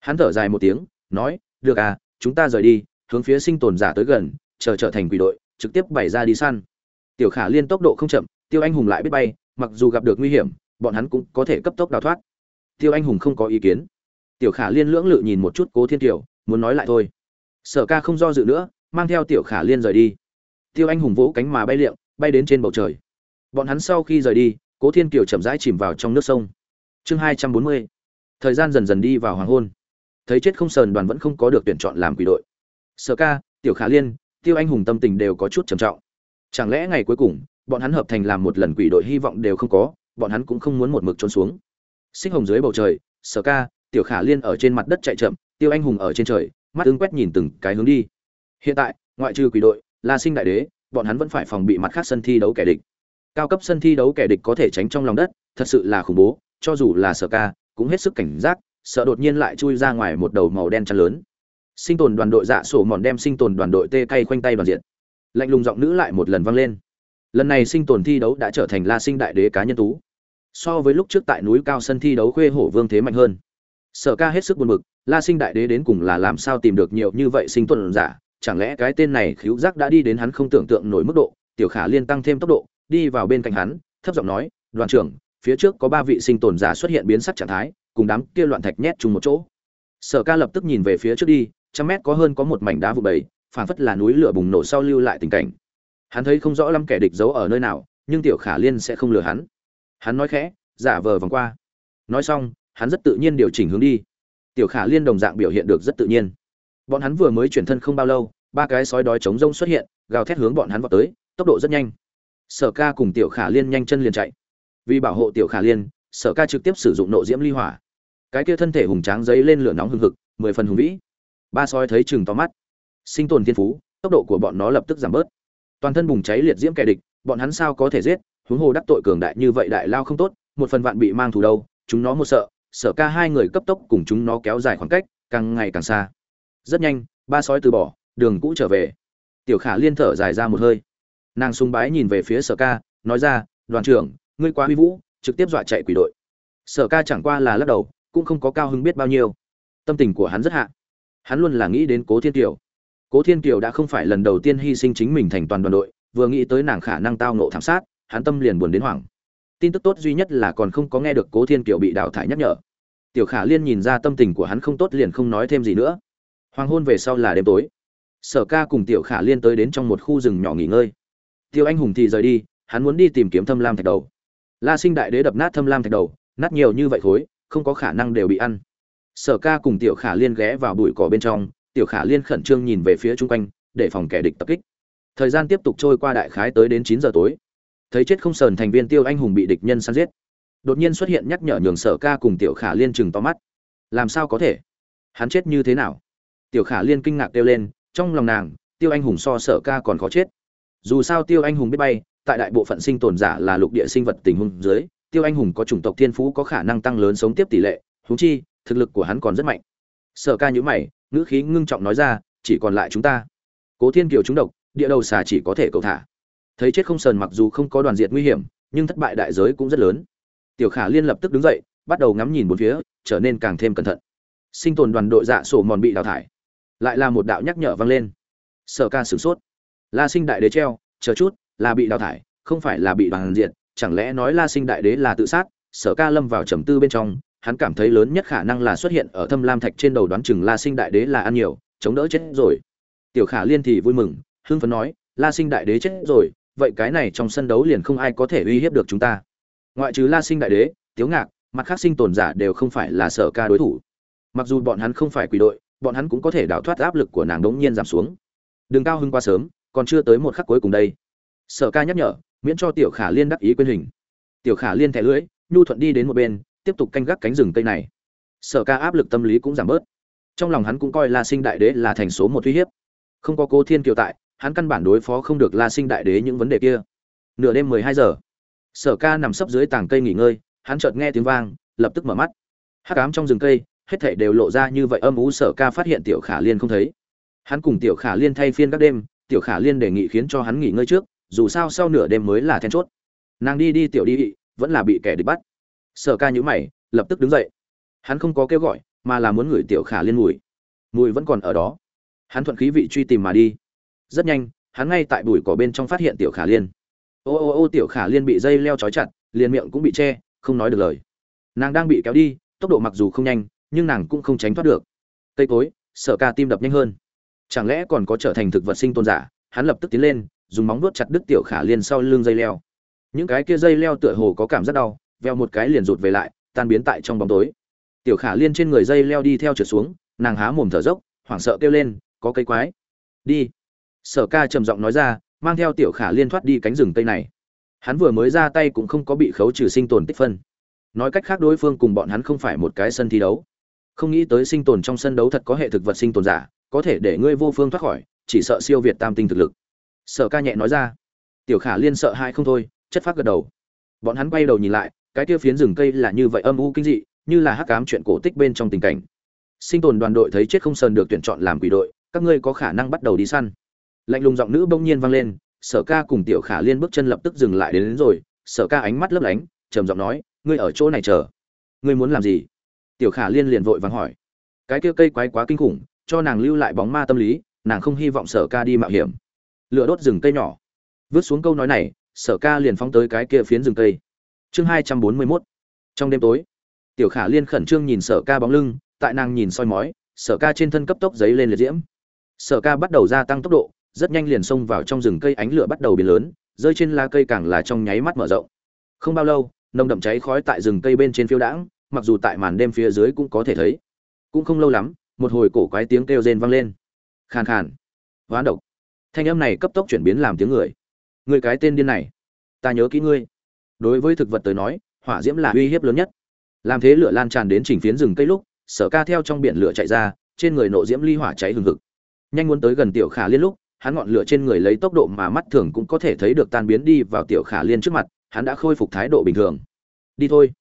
hắn thở dài một tiếng, nói, được à chúng ta rời đi, hướng phía sinh tồn giả tới gần, chờ trở thành quỷ đội, trực tiếp bày ra đi săn. Tiểu khả liên tốc độ không chậm, tiêu anh hùng lại biết bay mặc dù gặp được nguy hiểm, bọn hắn cũng có thể cấp tốc đào thoát. Tiêu anh hùng không có ý kiến. Tiểu khả liên lưỡng lự nhìn một chút cố thiên kiều, muốn nói lại thôi. Sở ca không do dự nữa, mang theo tiểu khả liên rời đi. Tiêu anh hùng vỗ cánh mà bay liệng, bay đến trên bầu trời. Bọn hắn sau khi rời đi, cố thiên kiều chậm rãi chìm vào trong nước sông. Chương hai trăm bốn mươi. Thời gian dần dần đi vào hoàng hôn. Thấy chết không sờn đoàn vẫn không có được tuyển chọn làm quỷ đội. Sở ca, tiểu khả liên, tiêu anh hùng tâm tình đều có chút trầm trọng. Chẳng lẽ ngày cuối cùng bọn hắn hợp thành làm một lần quỷ đội hy vọng đều không có, bọn hắn cũng không muốn một mực trốn xuống. Xích hồng dưới bầu trời, sở ca, tiểu khả liên ở trên mặt đất chạy chậm, tiêu anh hùng ở trên trời, mắt ứng quét nhìn từng cái hướng đi. Hiện tại, ngoại trừ quỷ đội, la sinh đại đế, bọn hắn vẫn phải phòng bị mặt khác sân thi đấu kẻ địch. Cao cấp sân thi đấu kẻ địch có thể tránh trong lòng đất, thật sự là khủng bố, cho dù là sở ca, cũng hết sức cảnh giác, sợ đột nhiên lại chui ra ngoài một đầu màu đen chăn lớn. Sinh tồn đoàn đội dạ sổ mòn đem sinh tồn đoàn đội tê cay khoanh tay đoàn diện. Lạnh lùng giọng nữ lại một lần vang lên lần này sinh tồn thi đấu đã trở thành la sinh đại đế cá nhân tú. So với lúc trước tại núi cao sân thi đấu khuê hổ vương thế mạnh hơn. Sở ca hết sức buồn bực, la sinh đại đế đến cùng là làm sao tìm được nhiều như vậy sinh tồn giả? Chẳng lẽ cái tên này khiếu giác đã đi đến hắn không tưởng tượng nổi mức độ? Tiểu khả liên tăng thêm tốc độ, đi vào bên cạnh hắn, thấp giọng nói, đoàn trưởng, phía trước có ba vị sinh tồn giả xuất hiện biến sắc trạng thái, cùng đám kia loạn thạch nhét chung một chỗ. Sở ca lập tức nhìn về phía trước đi, trăm mét có hơn có một mảnh đá vụ bầy, phảng phất là núi lửa bùng nổ sau lưu lại tình cảnh hắn thấy không rõ lắm kẻ địch giấu ở nơi nào, nhưng tiểu khả liên sẽ không lừa hắn. Hắn nói khẽ, giả vờ vòng qua. Nói xong, hắn rất tự nhiên điều chỉnh hướng đi. Tiểu khả liên đồng dạng biểu hiện được rất tự nhiên. Bọn hắn vừa mới chuyển thân không bao lâu, ba cái sói đói trống rông xuất hiện, gào thét hướng bọn hắn vào tới, tốc độ rất nhanh. Sở ca cùng tiểu khả liên nhanh chân liền chạy. Vì bảo hộ tiểu khả liên, sở ca trực tiếp sử dụng nộ diễm ly hỏa. Cái kia thân thể hùng tráng giấy lên lửa nóng hừng hực, mười phần hùng vĩ. Ba sói thấy chừng to mắt. Sinh tồn thiên phú, tốc độ của bọn nó lập tức giảm bớt toàn thân bùng cháy liệt diễm kẻ địch, bọn hắn sao có thể giết? Huống hồ đắc tội cường đại như vậy đại lao không tốt, một phần vạn bị mang thù đâu, chúng nó một sợ sở ca hai người cấp tốc cùng chúng nó kéo dài khoảng cách, càng ngày càng xa. Rất nhanh, ba sói từ bỏ, đường cũ trở về. Tiểu khả liên thở dài ra một hơi. Nàng sung bái nhìn về phía sở ca, nói ra, đoàn trưởng, ngươi quá huy vũ, trực tiếp dọa chạy quỷ đội. Sở ca chẳng qua là lắc đầu, cũng không có cao hứng biết bao nhiêu. Tâm tình của hắn rất hạ. Hắn luôn là nghĩ đến cố thiên kiều cố thiên kiều đã không phải lần đầu tiên hy sinh chính mình thành toàn đoàn đội, vừa nghĩ tới nàng khả năng tao nộ thảm sát, hắn tâm liền buồn đến hoảng. Tin tức tốt duy nhất là còn không có nghe được cố thiên kiều bị đào thải nhắc nhở. Tiểu khả liên nhìn ra tâm tình của hắn không tốt liền không nói thêm gì nữa. Hoàng hôn về sau là đêm tối. Sở ca cùng tiểu khả liên tới đến trong một khu rừng nhỏ nghỉ ngơi. Tiêu anh hùng thì rời đi, hắn muốn đi tìm kiếm thâm lam thạch đầu. La sinh đại đế đập nát thâm lam thạch đầu, nát nhiều như vậy khối, không có khả năng đều bị ăn. Sở ca cùng tiểu khả liên ghé vào bụi cỏ bên trong tiểu khả liên khẩn trương nhìn về phía chung quanh, để phòng kẻ địch tập kích. Thời gian tiếp tục trôi qua đại khái tới đến chín giờ tối. Thấy chết không sờn thành viên tiêu anh hùng bị địch nhân săn giết. Đột nhiên xuất hiện nhắc nhở nhường sở ca cùng tiểu khả liên chừng to mắt. Làm sao có thể? Hắn chết như thế nào? Tiểu khả liên kinh ngạc kêu lên, trong lòng nàng, tiêu anh hùng so sở ca còn khó chết. Dù sao tiêu anh hùng biết bay, tại đại bộ phận sinh tồn giả là lục địa sinh vật tình huống dưới, tiêu anh hùng có chủng tộc thiên phú có khả năng tăng lớn sống tiếp tỷ lệ húng chi, thực lực của hắn còn rất mạnh. Sở ca nhữ mày ngữ khí ngưng trọng nói ra, chỉ còn lại chúng ta. Cố thiên kiều trúng độc, địa đầu xà chỉ có thể cầu thả. Thấy chết không sờn mặc dù không có đoàn diện nguy hiểm, nhưng thất bại đại giới cũng rất lớn. Tiểu khả liên lập tức đứng dậy, bắt đầu ngắm nhìn bốn phía, trở nên càng thêm cẩn thận. Sinh tồn đoàn đội dạ sổ mòn bị đào thải. Lại là một đạo nhắc nhở vang lên. Sở ca sửng sốt. La sinh đại đế treo, chờ chút, là bị đào thải, không phải là bị đoàn diện chẳng lẽ nói la sinh đại đế là tự sát? Sở ca lâm vào trầm tư bên trong hắn cảm thấy lớn nhất khả năng là xuất hiện ở thâm lam thạch trên đầu đoán chừng la sinh đại đế là ăn nhiều, chống đỡ chết rồi. Tiểu khả liên thì vui mừng, hưng phấn nói, la sinh đại đế chết rồi, vậy cái này trong sân đấu liền không ai có thể uy hiếp được chúng ta. Ngoại trừ la sinh đại đế, tiếu ngạc, mặt khác sinh tồn giả đều không phải là sở ca đối thủ. Mặc dù bọn hắn không phải quỷ đội, bọn hắn cũng có thể đào thoát áp lực của nàng đống nhiên giảm xuống. Đừng cao hưng quá sớm, còn chưa tới một khắc cuối cùng đây. Sở ca nhắc nhở, miễn cho tiểu khả liên đắc ý quên hình. Tiểu khả liên thẻ lưỡi, nhu thuận đi đến một bên tiếp tục canh gác cánh rừng cây này. Sở ca áp lực tâm lý cũng giảm bớt. Trong lòng hắn cũng coi la sinh đại đế là thành số một uy hiếp. Không có cô thiên kiều tại, hắn căn bản đối phó không được la sinh đại đế những vấn đề kia. Nửa đêm mười hai giờ, sở ca nằm sấp dưới tảng cây nghỉ ngơi, hắn chợt nghe tiếng vang, lập tức mở mắt. Hắc ám trong rừng cây, hết thảy đều lộ ra như vậy âm ú sở ca phát hiện tiểu khả liên không thấy. Hắn cùng tiểu khả liên thay phiên các đêm, tiểu khả liên đề nghị khiến cho hắn nghỉ ngơi trước, dù sao sau nửa đêm mới là then chốt. Nàng đi đi tiểu đi, vẫn là bị kẻ địch bắt sở ca nhữ mày, lập tức đứng dậy. Hắn không có kêu gọi, mà là muốn ngửi tiểu khả liên mùi. Mùi vẫn còn ở đó. Hắn thuận khí vị truy tìm mà đi. Rất nhanh, hắn ngay tại bụi cỏ bên trong phát hiện tiểu khả liên. Ô ô ô, tiểu khả liên bị dây leo trói chặt, liền miệng cũng bị che, không nói được lời. Nàng đang bị kéo đi, tốc độ mặc dù không nhanh, nhưng nàng cũng không tránh thoát được. Cây cối, Sở ca tim đập nhanh hơn. Chẳng lẽ còn có trở thành thực vật sinh tôn giả? Hắn lập tức tiến lên, dùng móng vuốt chặt đứt tiểu khả liên sau lưng dây leo. Những cái kia dây leo tựa hồ có cảm giác đau veo một cái liền rụt về lại, tan biến tại trong bóng tối. Tiểu khả liên trên người dây leo đi theo trượt xuống, nàng há mồm thở dốc, hoảng sợ kêu lên, có cây quái. Đi. Sở ca trầm giọng nói ra, mang theo tiểu khả liên thoát đi cánh rừng tây này. Hắn vừa mới ra tay cũng không có bị khấu trừ sinh tồn tích phân. Nói cách khác đối phương cùng bọn hắn không phải một cái sân thi đấu. Không nghĩ tới sinh tồn trong sân đấu thật có hệ thực vật sinh tồn giả, có thể để ngươi vô phương thoát khỏi, chỉ sợ siêu việt tam tinh thực lực. Sở ca nhẹ nói ra. Tiểu khả liên sợ hai không thôi, chất phát gật đầu. Bọn hắn quay đầu nhìn lại cái kia phiến rừng cây là như vậy âm u kinh dị như là hắc ám chuyện cổ tích bên trong tình cảnh. Sinh tồn đoàn đội thấy chết không sờn được tuyển chọn làm quỷ đội các ngươi có khả năng bắt đầu đi săn. Lạnh lùng giọng nữ bỗng nhiên vang lên sở ca cùng tiểu khả liên bước chân lập tức dừng lại đến, đến rồi sở ca ánh mắt lấp lánh trầm giọng nói ngươi ở chỗ này chờ. Ngươi muốn làm gì? Tiểu khả liên liền vội vàng hỏi. Cái kia cây quái quá kinh khủng cho nàng lưu lại bóng ma tâm lý nàng không hy vọng sở ca đi mạo hiểm. Lửa đốt rừng cây nhỏ. Vứt xuống câu nói này sở ca liền phóng tới cái kia phiến rừng cây chương hai trăm bốn mươi mốt. Trong đêm tối, tiểu khả liên khẩn trương nhìn sở ca bóng lưng, tại nàng nhìn soi mói, sở ca trên thân cấp tốc giấy lên liệt diễm. Sở ca bắt đầu gia tăng tốc độ, rất nhanh liền xông vào trong rừng cây ánh lửa bắt đầu biến lớn, rơi trên lá cây càng là trong nháy mắt mở rộng. Không bao lâu, nồng đậm cháy khói tại rừng cây bên trên phiêu đãng, mặc dù tại màn đêm phía dưới cũng có thể thấy. Cũng không lâu lắm, một hồi cổ quái tiếng kêu rên vang lên. Khàn khàn. Hoán độc. Thanh âm này cấp tốc chuyển biến làm tiếng người. Người cái tên điên này, ta nhớ kỹ ngươi đối với thực vật tới nói, hỏa diễm là uy hiếp lớn nhất. Làm thế lửa lan tràn đến chỉnh phiến rừng cây lúc, sở ca theo trong biển lửa chạy ra, trên người nộ diễm ly hỏa cháy hừng hực. Nhanh muốn tới gần tiểu khả liên lúc, hắn ngọn lửa trên người lấy tốc độ mà mắt thường cũng có thể thấy được tan biến đi vào tiểu khả liên trước mặt, hắn đã khôi phục thái độ bình thường. Đi thôi.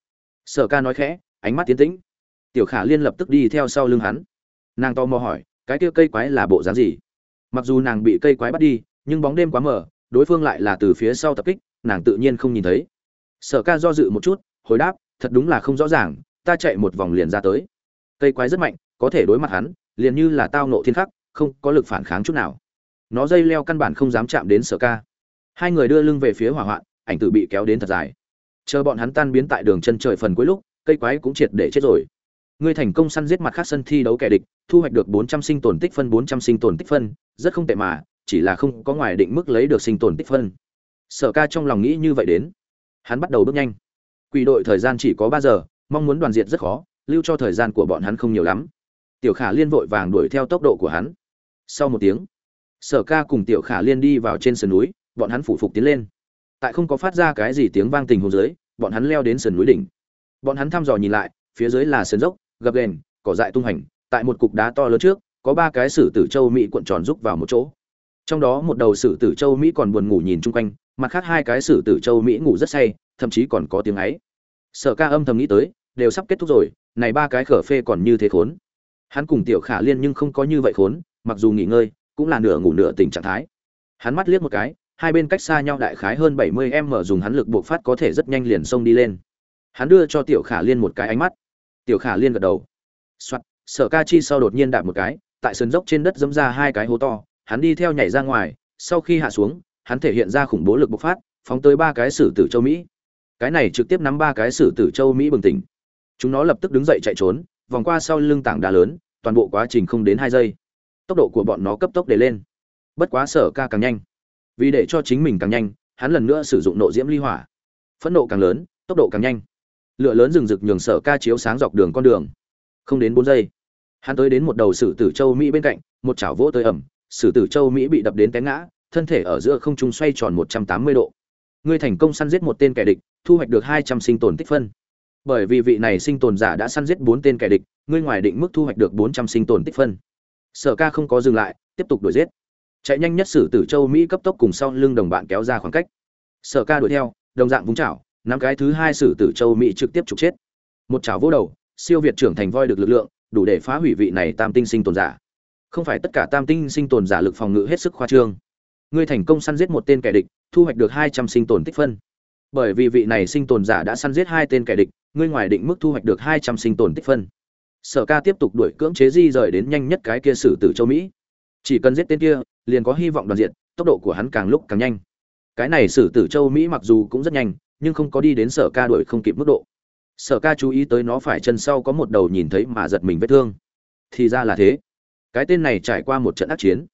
Sở ca nói khẽ, ánh mắt tiến tĩnh. Tiểu khả liên lập tức đi theo sau lưng hắn. Nàng to mò hỏi, cái kia cây quái là bộ dáng gì? Mặc dù nàng bị cây quái bắt đi, nhưng bóng đêm quá mờ, đối phương lại là từ phía sau tập kích, nàng tự nhiên không nhìn thấy sở ca do dự một chút, hồi đáp, thật đúng là không rõ ràng, ta chạy một vòng liền ra tới. Cây quái rất mạnh, có thể đối mặt hắn, liền như là tao nộ thiên khắc, không có lực phản kháng chút nào. Nó dây leo căn bản không dám chạm đến sở ca. Hai người đưa lưng về phía hỏa hoạn, ảnh tử bị kéo đến thật dài. Chờ bọn hắn tan biến tại đường chân trời phần cuối lúc, cây quái cũng triệt để chết rồi. Ngươi thành công săn giết mặt khác sân thi đấu kẻ địch, thu hoạch được bốn trăm sinh tồn tích phân, bốn trăm sinh tồn tích phân, rất không tệ mà, chỉ là không có ngoài định mức lấy được sinh tồn tích phân. Sở ca trong lòng nghĩ như vậy đến hắn bắt đầu bước nhanh. Quỷ đội thời gian chỉ có ba giờ, mong muốn đoàn diện rất khó, lưu cho thời gian của bọn hắn không nhiều lắm. Tiểu khả liên vội vàng đuổi theo tốc độ của hắn. Sau một tiếng, sở ca cùng tiểu khả liên đi vào trên sườn núi, bọn hắn phủ phục tiến lên. Tại không có phát ra cái gì tiếng vang tình hồ dưới, bọn hắn leo đến sườn núi đỉnh. Bọn hắn thăm dò nhìn lại, phía dưới là sườn dốc, gập ghềnh, cỏ dại tung hành, tại một cục đá to lớn trước, có ba cái sử tử châu mỹ cuộn tròn rúc vào một chỗ. Trong đó một đầu sử tử châu mỹ còn buồn ngủ nhìn chung quanh mặt khác hai cái sử tử châu mỹ ngủ rất say, thậm chí còn có tiếng ấy. Sở ca âm thầm nghĩ tới, đều sắp kết thúc rồi, này ba cái khở phê còn như thế khốn. Hắn cùng tiểu khả liên nhưng không có như vậy khốn, mặc dù nghỉ ngơi, cũng là nửa ngủ nửa tỉnh trạng thái. Hắn mắt liếc một cái, hai bên cách xa nhau đại khái hơn bảy mươi m dùng hắn lực buộc phát có thể rất nhanh liền xông đi lên. Hắn đưa cho tiểu khả liên một cái ánh mắt. Tiểu khả liên gật đầu. Soạt, sở ca chi sau đột nhiên đạp một cái, tại sườn dốc trên đất dẫm ra hai cái hố to, hắn đi theo nhảy ra ngoài, sau khi hạ xuống hắn thể hiện ra khủng bố lực bộc phát, phóng tới ba cái sử tử châu mỹ. Cái này trực tiếp nắm ba cái sử tử châu mỹ bừng tỉnh. Chúng nó lập tức đứng dậy chạy trốn, vòng qua sau lưng tảng đá lớn, toàn bộ quá trình không đến hai giây. Tốc độ của bọn nó cấp tốc để lên. Bất quá sở ca càng nhanh. Vì để cho chính mình càng nhanh, hắn lần nữa sử dụng nộ diễm ly hỏa. Phẫn nộ càng lớn, tốc độ càng nhanh. Lửa lớn rừng rực nhường sở ca chiếu sáng dọc đường con đường. Không đến bốn giây, hắn tới đến một đầu sử tử châu mỹ bên cạnh, một chảo vỗ tới ẩm, sử tử châu mỹ bị đập đến té ngã thân thể ở giữa không trung xoay tròn một trăm tám mươi độ. Ngươi thành công săn giết một tên kẻ địch, thu hoạch được hai trăm sinh tồn tích phân. Bởi vì vị này sinh tồn giả đã săn giết bốn tên kẻ địch, ngươi ngoài định mức thu hoạch được bốn trăm sinh tồn tích phân. Sở ca không có dừng lại, tiếp tục đuổi giết. Chạy nhanh nhất sử tử châu mỹ cấp tốc cùng sau lưng đồng bạn kéo ra khoảng cách. Sở ca đuổi theo, đồng dạng vung chảo năm cái thứ hai sử tử châu mỹ trực tiếp trục chết. Một chảo vô đầu, siêu việt trưởng thành voi được lực lượng, đủ để phá hủy vị này tam tinh sinh tồn giả. Không phải tất cả tam tinh sinh tồn giả lực phòng ngự hết sức khoa trương ngươi thành công săn giết một tên kẻ địch, thu hoạch được hai trăm sinh tồn tích phân. Bởi vì vị này sinh tồn giả đã săn giết hai tên kẻ địch, ngươi ngoài định mức thu hoạch được hai trăm sinh tồn tích phân. Sở ca tiếp tục đuổi cưỡng chế di rời đến nhanh nhất cái kia sử tử châu mỹ. Chỉ cần giết tên kia, liền có hy vọng đoàn diện, tốc độ của hắn càng lúc càng nhanh. Cái này sử tử châu mỹ mặc dù cũng rất nhanh, nhưng không có đi đến sở ca đuổi không kịp mức độ. Sở ca chú ý tới nó phải chân sau có một đầu nhìn thấy mà giật mình vết thương. Thì ra là thế. Cái tên này trải qua một trận ác chiến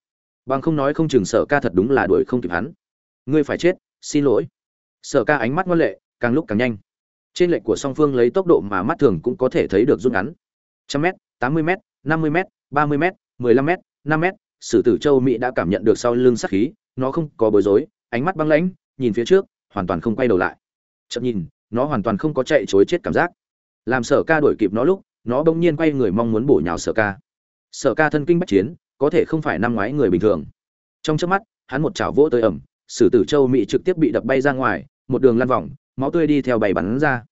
bằng không nói không chừng sở ca thật đúng là đuổi không kịp hắn. Ngươi phải chết, xin lỗi. Sở ca ánh mắt ngoan lệ, càng lúc càng nhanh. Trên lệnh của song phương lấy tốc độ mà mắt thường cũng có thể thấy được rút ngắn. Trăm m tám mươi m năm mươi m ba mươi m mười lăm m năm m sử tử châu mỹ đã cảm nhận được sau lưng sắc khí, nó không có bối rối, ánh mắt băng lãnh, nhìn phía trước, hoàn toàn không quay đầu lại. Chậm nhìn, nó hoàn toàn không có chạy chối chết cảm giác. Làm sở ca đuổi kịp nó lúc, nó bỗng nhiên quay người mong muốn bổ nhào sở ca. Sở ca thân kinh bách chiến có thể không phải năm ngoái người bình thường. Trong trước mắt, hắn một chảo vỗ tới ẩm, sử tử châu mỹ trực tiếp bị đập bay ra ngoài, một đường lăn vòng, máu tươi đi theo bày bắn ra.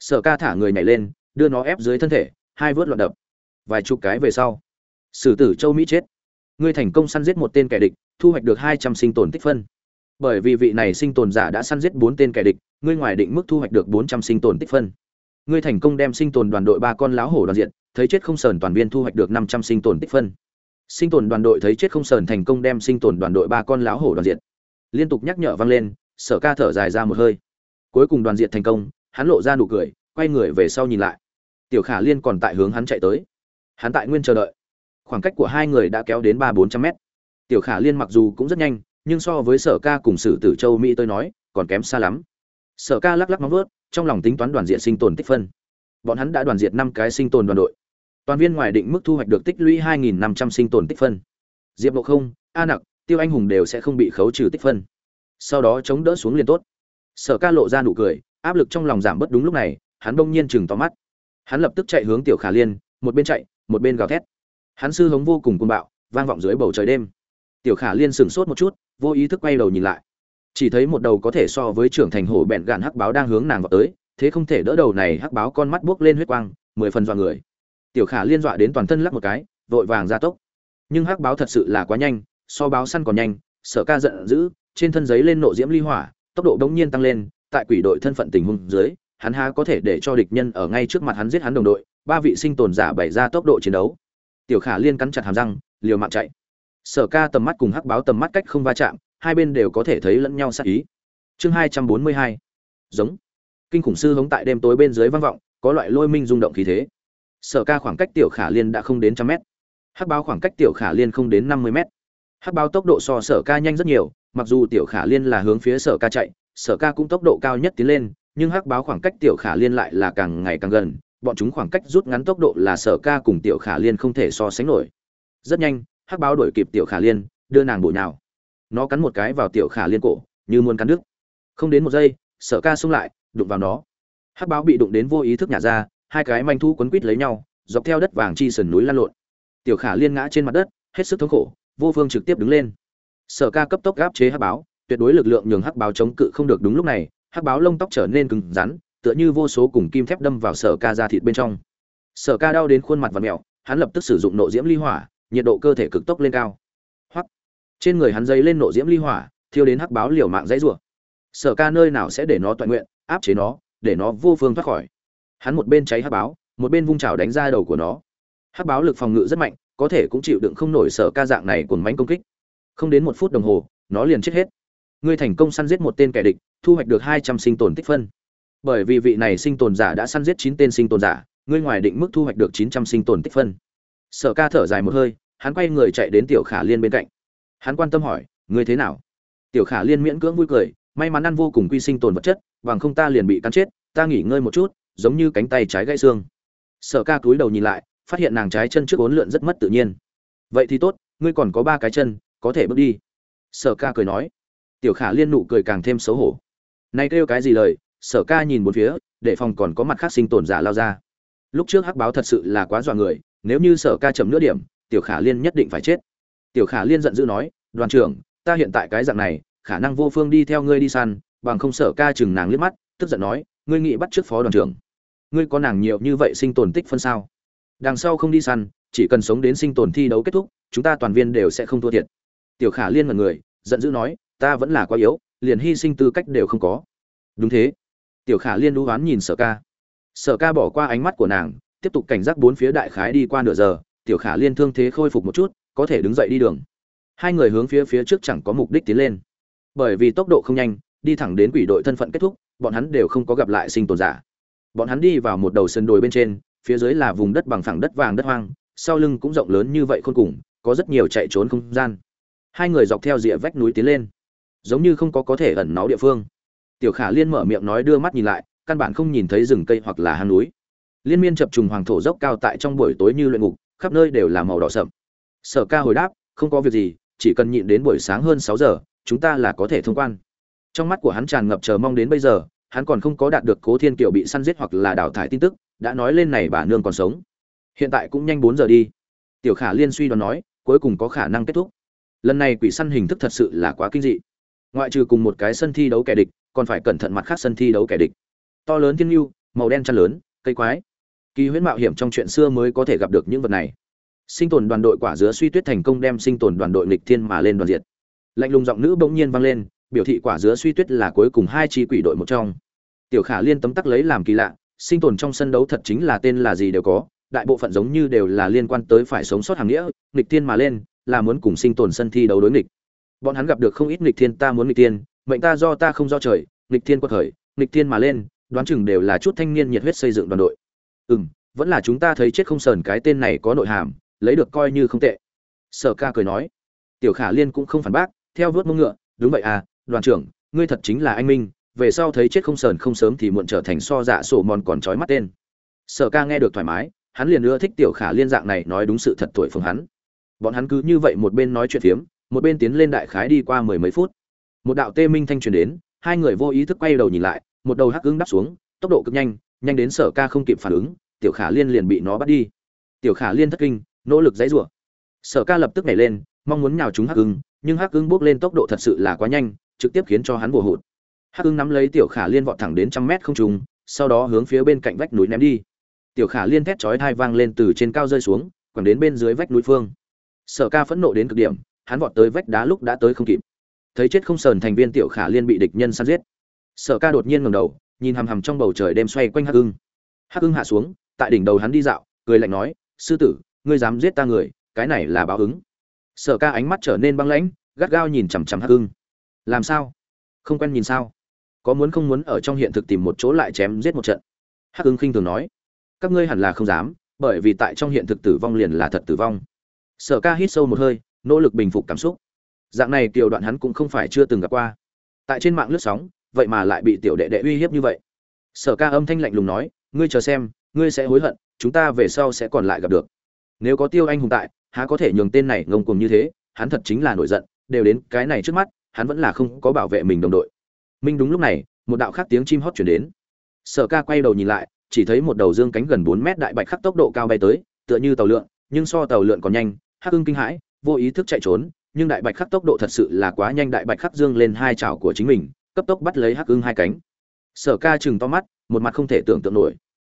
Sở ca thả người nhảy lên, đưa nó ép dưới thân thể, hai vớt loạn đập. Vài chục cái về sau, sử tử châu mỹ chết. Ngươi thành công săn giết một tên kẻ địch, thu hoạch được hai trăm sinh tồn tích phân. Bởi vì vị này sinh tồn giả đã săn giết bốn tên kẻ địch, ngươi ngoài định mức thu hoạch được bốn trăm sinh tồn tích phân. Ngươi thành công đem sinh tồn đoàn đội ba con láo hổ đoàn diện, thấy chết không sờn toàn viên thu hoạch được năm trăm sinh tồn tích phân sinh tồn đoàn đội thấy chết không sờn thành công đem sinh tồn đoàn đội ba con láo hổ đoàn diện liên tục nhắc nhở vang lên, sở ca thở dài ra một hơi. Cuối cùng đoàn diện thành công, hắn lộ ra nụ cười, quay người về sau nhìn lại. Tiểu khả liên còn tại hướng hắn chạy tới. Hắn tại nguyên chờ đợi. Khoảng cách của hai người đã kéo đến ba bốn trăm mét. Tiểu khả liên mặc dù cũng rất nhanh, nhưng so với sở ca cùng sử tử châu mỹ tôi nói, còn kém xa lắm. Sở ca lắc lắc móng vớt trong lòng tính toán đoàn diện sinh tồn tích phân. Bọn hắn đã đoàn diệt năm cái sinh tồn đoàn đội toàn viên ngoài định mức thu hoạch được tích lũy 2.500 sinh tồn tích phân. Diệp độ không, a nặc, tiêu anh hùng đều sẽ không bị khấu trừ tích phân. Sau đó chống đỡ xuống liền tốt. Sở ca lộ ra nụ cười, áp lực trong lòng giảm bớt đúng lúc này, hắn bỗng nhiên chừng to mắt. Hắn lập tức chạy hướng tiểu khả liên, một bên chạy, một bên gào thét. Hắn sư hống vô cùng côn bạo, vang vọng dưới bầu trời đêm. Tiểu khả liên sửng sốt một chút, vô ý thức quay đầu nhìn lại. Chỉ thấy một đầu có thể so với trưởng thành hổ bẹn gạn hắc báo đang hướng nàng vào tới, thế không thể đỡ đầu này hắc báo con mắt buốc lên huyết quang, mười phần dọa người tiểu khả liên dọa đến toàn thân lắc một cái, vội vàng ra tốc. Nhưng hắc báo thật sự là quá nhanh, so báo săn còn nhanh, Sở ca giận dữ, trên thân giấy lên nộ diễm ly hỏa, tốc độ đống nhiên tăng lên, tại quỷ đội thân phận tình huống dưới, hắn há có thể để cho địch nhân ở ngay trước mặt hắn giết hắn đồng đội, ba vị sinh tồn giả bày ra tốc độ chiến đấu. Tiểu khả liên cắn chặt hàm răng, liều mạng chạy. Sở ca tầm mắt cùng hắc báo tầm mắt cách không va chạm, hai bên đều có thể thấy lẫn nhau sát ý. Chương hai trăm bốn mươi hai. Giống. Kinh khủng sư hống tại đêm tối bên dưới vang vọng, có loại lôi minh rung động khí thế sở ca khoảng cách tiểu khả liên đã không đến trăm mét. Hắc báo khoảng cách tiểu khả liên không đến năm mươi mét. Hắc báo tốc độ so sở ca nhanh rất nhiều, mặc dù tiểu khả liên là hướng phía sở ca chạy, sở ca cũng tốc độ cao nhất tiến lên, nhưng hắc báo khoảng cách tiểu khả liên lại là càng ngày càng gần, bọn chúng khoảng cách rút ngắn tốc độ là sở ca cùng tiểu khả liên không thể so sánh nổi. Rất nhanh, hắc báo đuổi kịp tiểu khả liên, đưa nàng bụi nào nó cắn một cái vào tiểu khả liên cổ, như muốn cắn đứt. Không đến một giây, sở ca xông lại, đụng vào nó. Hắc báo bị đụng đến vô ý thức nhả ra hai cái manh thu quấn quít lấy nhau dọc theo đất vàng chi sườn núi lăn lộn. Tiểu khả liên ngã trên mặt đất hết sức thống khổ vô phương trực tiếp đứng lên. Sở ca cấp tốc gáp chế hắc báo tuyệt đối lực lượng nhường hắc báo chống cự không được đúng lúc này hắc báo lông tóc trở nên cứng rắn tựa như vô số cùng kim thép đâm vào sở ca da thịt bên trong. Sở ca đau đến khuôn mặt vặn mèo, hắn lập tức sử dụng nộ diễm ly hỏa nhiệt độ cơ thể cực tốc lên cao. Hoắc. trên người hắn dấy lên nộ diễm ly hỏa thiêu đến hắc báo liều mạng dãy rủa. Sở ca nơi nào sẽ để nó toàn nguyện áp chế nó để nó vô phương thoát khỏi hắn một bên cháy hắc báo, một bên vung chảo đánh ra đầu của nó. Hắc báo lực phòng ngự rất mạnh, có thể cũng chịu đựng không nổi sở ca dạng này cuồng mánh công kích. Không đến một phút đồng hồ, nó liền chết hết. Ngươi thành công săn giết một tên kẻ địch, thu hoạch được hai trăm sinh tồn tích phân. Bởi vì vị này sinh tồn giả đã săn giết chín tên sinh tồn giả, ngươi ngoài định mức thu hoạch được chín trăm sinh tồn tích phân. Sở ca thở dài một hơi, hắn quay người chạy đến tiểu khả liên bên cạnh. Hắn quan tâm hỏi, ngươi thế nào? Tiểu khả liên miễn cưỡng vui cười, may mắn ăn vô cùng quy sinh tồn vật chất, bằng không ta liền bị cắn chết, ta nghỉ ngơi một chút giống như cánh tay trái gãy xương. Sở ca cúi đầu nhìn lại, phát hiện nàng trái chân trước uốn lượn rất mất tự nhiên. Vậy thì tốt, ngươi còn có ba cái chân, có thể bước đi. Sở ca cười nói. Tiểu khả liên nụ cười càng thêm xấu hổ. Nay kêu cái gì lời, sở ca nhìn một phía, để phòng còn có mặt khác sinh tồn giả lao ra. Lúc trước hắc báo thật sự là quá dọa người, nếu như sở ca chậm nửa điểm, tiểu khả liên nhất định phải chết. Tiểu khả liên giận dữ nói, đoàn trưởng, ta hiện tại cái dạng này, khả năng vô phương đi theo ngươi đi săn, bằng không sở ca chừng nàng liếc mắt, tức giận nói, ngươi nghĩ bắt trước phó đoàn trưởng? Ngươi có nàng nhiều như vậy sinh tồn tích phân sao? Đằng sau không đi săn, chỉ cần sống đến sinh tồn thi đấu kết thúc, chúng ta toàn viên đều sẽ không thua thiệt. Tiểu khả liên mật người, giận dữ nói, ta vẫn là quá yếu, liền hy sinh tư cách đều không có. Đúng thế. Tiểu khả liên đũ oán nhìn sở ca. Sở ca bỏ qua ánh mắt của nàng, tiếp tục cảnh giác bốn phía đại khái đi qua nửa giờ, tiểu khả liên thương thế khôi phục một chút, có thể đứng dậy đi đường. Hai người hướng phía phía trước chẳng có mục đích tiến lên. Bởi vì tốc độ không nhanh, đi thẳng đến quỷ đội thân phận kết thúc, bọn hắn đều không có gặp lại sinh tồn giả bọn hắn đi vào một đầu sân đồi bên trên, phía dưới là vùng đất bằng phẳng đất vàng đất hoang, sau lưng cũng rộng lớn như vậy khôn cùng, có rất nhiều chạy trốn không gian. Hai người dọc theo rìa vách núi tiến lên. Giống như không có có thể ẩn náu địa phương. Tiểu khả liên mở miệng nói đưa mắt nhìn lại, căn bản không nhìn thấy rừng cây hoặc là hang núi. Liên miên chập trùng hoàng thổ dốc cao tại trong buổi tối như luyện ngục, khắp nơi đều là màu đỏ sậm. Sở ca hồi đáp, không có việc gì, chỉ cần nhịn đến buổi sáng hơn sáu giờ, chúng ta là có thể thông quan. Trong mắt của hắn tràn ngập chờ mong đến bây giờ hắn còn không có đạt được cố thiên kiều bị săn giết hoặc là đào thải tin tức, đã nói lên này bà nương còn sống. Hiện tại cũng nhanh bốn giờ đi. Tiểu khả liên suy đoán nói, cuối cùng có khả năng kết thúc. Lần này quỷ săn hình thức thật sự là quá kinh dị. Ngoại trừ cùng một cái sân thi đấu kẻ địch, còn phải cẩn thận mặt khác sân thi đấu kẻ địch. To lớn thiên nhu màu đen chăn lớn, cây quái. Kỳ huyễn mạo hiểm trong chuyện xưa mới có thể gặp được những vật này. Sinh tồn đoàn đội quả dứa suy tuyết thành công đem sinh tồn đoàn đội nghịch thiên mà lên đoàn diệt. Lạnh lùng giọng nữ bỗng nhiên vang lên, biểu thị quả dứa suy tuyết là cuối cùng hai chi quỷ đội một trong tiểu khả liên tấm tắc lấy làm kỳ lạ, sinh tồn trong sân đấu thật chính là tên là gì đều có, đại bộ phận giống như đều là liên quan tới phải sống sót hàng nghĩa, nghịch thiên mà lên, là muốn cùng sinh tồn sân thi đấu đối nghịch. Bọn hắn gặp được không ít nghịch thiên ta muốn nghịch thiên, mệnh ta do ta không do trời, nghịch thiên quật khởi, nghịch thiên mà lên, đoán chừng đều là chút thanh niên nhiệt huyết xây dựng đoàn đội. Ừ vẫn là chúng ta thấy chết không sờn cái tên này có nội hàm, lấy được coi như không tệ. Sở ca cười nói. Tiểu khả liên cũng không phản bác, theo vớt mông ngựa, đúng vậy à đoàn trưởng, ngươi thật chính là anh minh về sau thấy chết không sờn không sớm thì muộn trở thành so dạ sổ mòn còn trói mắt tên. Sở ca nghe được thoải mái, hắn liền ưa thích tiểu khả liên dạng này nói đúng sự thật tuổi phương hắn. Bọn hắn cứ như vậy một bên nói chuyện phiếm, một bên tiến lên đại khái đi qua mười mấy phút. Một đạo tê minh thanh truyền đến, hai người vô ý thức quay đầu nhìn lại, một đầu hắc ứng đắp xuống, tốc độ cực nhanh nhanh đến sở ca không kịp phản ứng, tiểu khả liên liền bị nó bắt đi. Tiểu khả liên thất kinh, nỗ lực dãy rủa. Sở ca lập tức nhảy lên, mong muốn nhào chúng hắc ứng nhưng hắc ứng bước lên tốc độ thật sự là quá nhanh, trực tiếp khiến cho hắn bùa hụt hắc ưng nắm lấy tiểu khả liên vọt thẳng đến trăm mét không trùng sau đó hướng phía bên cạnh vách núi ném đi. Tiểu khả liên thét chói thai vang lên từ trên cao rơi xuống, quẳng đến bên dưới vách núi phương. Sở ca phẫn nộ đến cực điểm, hắn vọt tới vách đá lúc đã tới không kịp. Thấy chết không sờn thành viên tiểu khả liên bị địch nhân săn giết. Sở ca đột nhiên ngầm đầu, nhìn hằm hằm trong bầu trời đêm xoay quanh hắc ưng. Hắc ưng hạ xuống, tại đỉnh đầu hắn đi dạo, cười lạnh nói, sư tử, ngươi dám giết ta người, cái này là báo ứng. Sở ca ánh mắt trở nên băng lãnh, gắt gao nhìn chằm chằm hắc ưng. Làm sao? Không quen nhìn sao? Có muốn không muốn ở trong hiện thực tìm một chỗ lại chém giết một trận. Hắc ứng khinh thường nói, các ngươi hẳn là không dám, bởi vì tại trong hiện thực tử vong liền là thật tử vong. Sở ca hít sâu một hơi, nỗ lực bình phục cảm xúc. Dạng này tiểu đoạn hắn cũng không phải chưa từng gặp qua. Tại trên mạng lướt sóng, vậy mà lại bị tiểu đệ đệ uy hiếp như vậy. Sở ca âm thanh lạnh lùng nói, ngươi chờ xem, ngươi sẽ hối hận, chúng ta về sau sẽ còn lại gặp được. Nếu có tiêu anh hùng tại, há có thể nhường tên này ngông cuồng như thế, hắn thật chính là nổi giận, đều đến cái này trước mắt, hắn vẫn là không có bảo vệ mình đồng đội minh đúng lúc này, một đạo khác tiếng chim hót chuyển đến. Sở ca quay đầu nhìn lại, chỉ thấy một đầu dương cánh gần bốn mét đại bạch khắc tốc độ cao bay tới, tựa như tàu lượn, nhưng so tàu lượn còn nhanh, hắc ưng kinh hãi, vô ý thức chạy trốn, nhưng đại bạch khắc tốc độ thật sự là quá nhanh, đại bạch khắc dương lên hai chảo của chính mình, cấp tốc bắt lấy hắc ưng hai cánh. Sở ca chừng to mắt, một mặt không thể tưởng tượng nổi.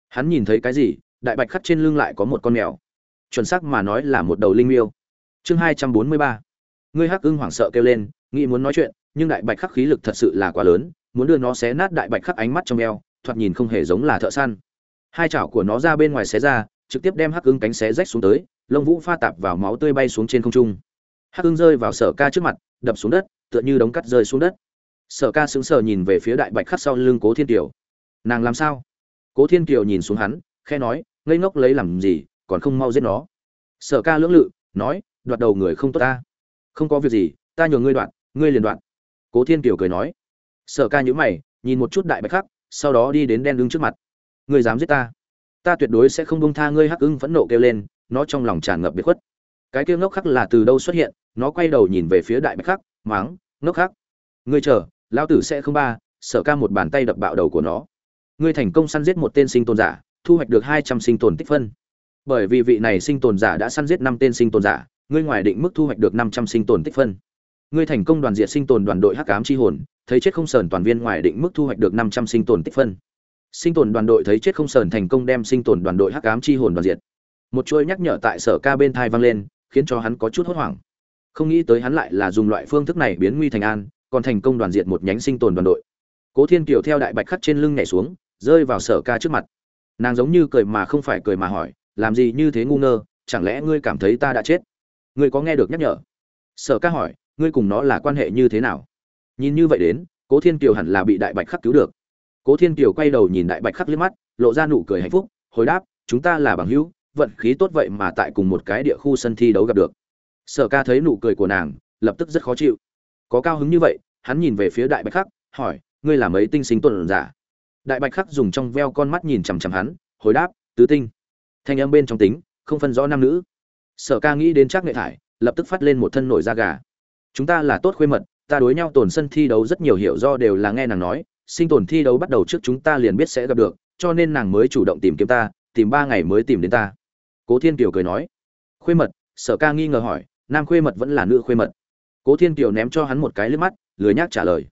Hắn nhìn thấy cái gì, đại bạch khắc trên lưng lại có một con mèo. Chuẩn xác mà nói là một đầu linh miêu. Chương hai trăm bốn mươi ba. Ngươi hắc ưng hoảng sợ kêu lên, nghĩ muốn nói chuyện nhưng đại bạch khắc khí lực thật sự là quá lớn, muốn đưa nó xé nát đại bạch khắc ánh mắt trong eo, thoạt nhìn không hề giống là thợ săn. Hai chảo của nó ra bên ngoài xé ra, trực tiếp đem hắc ưng cánh xé rách xuống tới, lông vũ pha tạp vào máu tươi bay xuống trên không trung. Hắc ưng rơi vào sở ca trước mặt, đập xuống đất, tựa như đống cắt rơi xuống đất. Sở ca sững sờ nhìn về phía đại bạch khắc sau lưng cố thiên kiều. Nàng làm sao? Cố thiên kiều nhìn xuống hắn khe nói, ngây ngốc lấy làm gì, còn không mau giết nó. Sở ca lưỡng lự, nói, đoạt đầu người không tốt ta. Không có việc gì, ta nhờ ngươi đoạn ngươi liền đoạn cố thiên kiều cười nói. Sở ca nhữ mày, nhìn một chút đại bạch khắc, sau đó đi đến đen đứng trước mặt. Ngươi dám giết ta? Ta tuyệt đối sẽ không bông tha ngươi hắc ưng phẫn nộ kêu lên, nó trong lòng tràn ngập biệt khuất. Cái kia ngốc khắc là từ đâu xuất hiện? Nó quay đầu nhìn về phía đại bạch khắc máng ngốc khắc, ngươi chờ lao tử sẽ không ba, sở ca một bàn tay đập bạo đầu của nó. Ngươi thành công săn giết một tên sinh tồn giả, thu hoạch được hai trăm sinh tồn tích phân. Bởi vì vị này sinh tồn giả đã săn giết năm tên sinh tồn giả, ngươi ngoài định mức thu hoạch được năm trăm sinh tồn tích phân ngươi thành công đoàn diệt sinh tồn đoàn đội hắc ám chi hồn, thấy chết không sờn toàn viên ngoài định mức thu hoạch được năm trăm sinh tồn tích phân. Sinh tồn đoàn đội thấy chết không sờn thành công đem sinh tồn đoàn đội hắc ám chi hồn đoàn diệt. Một chuỗi nhắc nhở tại sở ca bên thai vang lên, khiến cho hắn có chút hốt hoảng. Không nghĩ tới hắn lại là dùng loại phương thức này biến nguy thành an, còn thành công đoàn diệt một nhánh sinh tồn đoàn đội. Cố thiên kiều theo đại bạch khắc trên lưng nhảy xuống, rơi vào sở ca trước mặt. Nàng giống như cười mà không phải cười mà hỏi, làm gì như thế ngu ngơ, chẳng lẽ ngươi cảm thấy ta đã chết? Ngươi có nghe được nhắc nhở? Sở ca hỏi ngươi cùng nó là quan hệ như thế nào? Nhìn như vậy đến, cố thiên kiều hẳn là bị đại bạch khắc cứu được. Cố thiên kiều quay đầu nhìn đại bạch khắc liếc mắt, lộ ra nụ cười hạnh phúc, hồi đáp, chúng ta là bằng hữu, vận khí tốt vậy mà tại cùng một cái địa khu sân thi đấu gặp được. Sở ca thấy nụ cười của nàng, lập tức rất khó chịu. Có cao hứng như vậy, hắn nhìn về phía đại bạch khắc, hỏi, ngươi là mấy tinh sinh tuần giả? Đại bạch khắc dùng trong veo con mắt nhìn chằm chằm hắn, hồi đáp, tứ tinh. Thanh âm bên trong tính, không phân rõ nam nữ. Sở ca nghĩ đến chắc nghệ thải, lập tức phát lên một thân nổi da gà chúng ta là tốt khuê mật, ta đối nhau tổn sân thi đấu rất nhiều hiểu do đều là nghe nàng nói, sinh tồn thi đấu bắt đầu trước chúng ta liền biết sẽ gặp được, cho nên nàng mới chủ động tìm kiếm ta, tìm ba ngày mới tìm đến ta. Cố thiên kiều cười nói. Khuê mật? Sở ca nghi ngờ hỏi. Nam khuê mật vẫn là nữ khuê mật? Cố thiên kiều ném cho hắn một cái liếc mắt, lười nhác trả lời.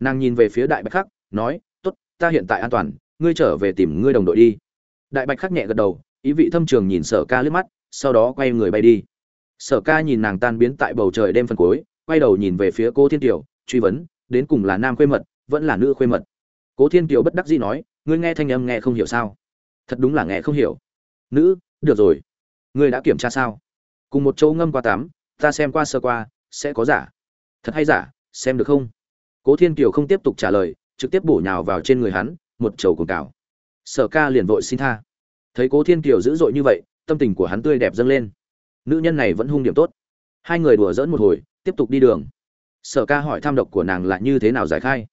Nàng nhìn về phía đại bạch khắc, nói t ố t ta hiện tại an toàn, ngươi trở về tìm ngươi đồng đội đi. Đại bạch khắc nhẹ gật đầu, ý vị thâm trường nhìn sở ca liếc mắt, sau đó quay người bay đi. Sở ca nhìn nàng tan biến tại bầu trời đêm phần cuối quay đầu nhìn về phía cô thiên kiều, truy vấn, đến cùng là nam khuê mật, vẫn là nữ khuê mật? Cố thiên kiều bất đắc dĩ nói, ngươi nghe thanh âm nghe không hiểu sao? Thật đúng là nghe không hiểu. Nữ, được rồi. Ngươi đã kiểm tra sao? Cùng một châu ngâm qua tắm ta xem qua sơ qua, sẽ có giả. Thật hay giả, xem được không? Cố thiên kiều không tiếp tục trả lời, trực tiếp bổ nhào vào trên người hắn, một chầu cuồng cào. Sở ca liền vội xin tha. Thấy cố thiên kiều dữ dội như vậy, tâm tình của hắn tươi đẹp dâng lên. Nữ nhân này vẫn hung điểm tốt. Hai người đùa dỡn một hồi tiếp tục đi đường. Sở ca hỏi tham độc của nàng là như thế nào giải khai.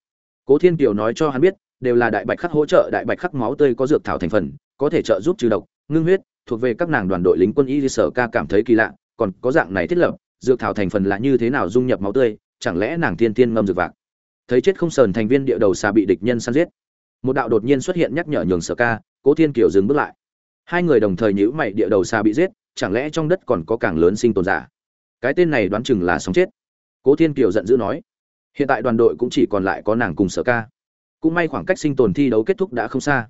Cố thiên kiều nói cho hắn biết, đều là đại bạch khắc hỗ trợ, đại bạch khắc máu tươi có dược thảo thành phần, có thể trợ giúp trừ độc, ngưng huyết, thuộc về các nàng đoàn đội lính quân y sở ca cảm thấy kỳ lạ, còn có dạng này thiết lập, dược thảo thành phần là như thế nào dung nhập máu tươi, chẳng lẽ nàng thiên tiên ngâm dược vạc. Thấy chết không sờn thành viên địa đầu xà bị địch nhân săn giết. Một đạo đột nhiên xuất hiện nhắc nhở nhường sở ca, cố thiên kiều dừng bước lại. Hai người đồng thời nhữ mày, địa đầu xà bị giết, chẳng lẽ trong đất còn có càng lớn sinh tồn giả? Cái tên này đoán chừng là sống chết. Cố thiên kiều giận dữ nói, hiện tại đoàn đội cũng chỉ còn lại có nàng cùng sở ca. Cũng may khoảng cách sinh tồn thi đấu kết thúc đã không xa.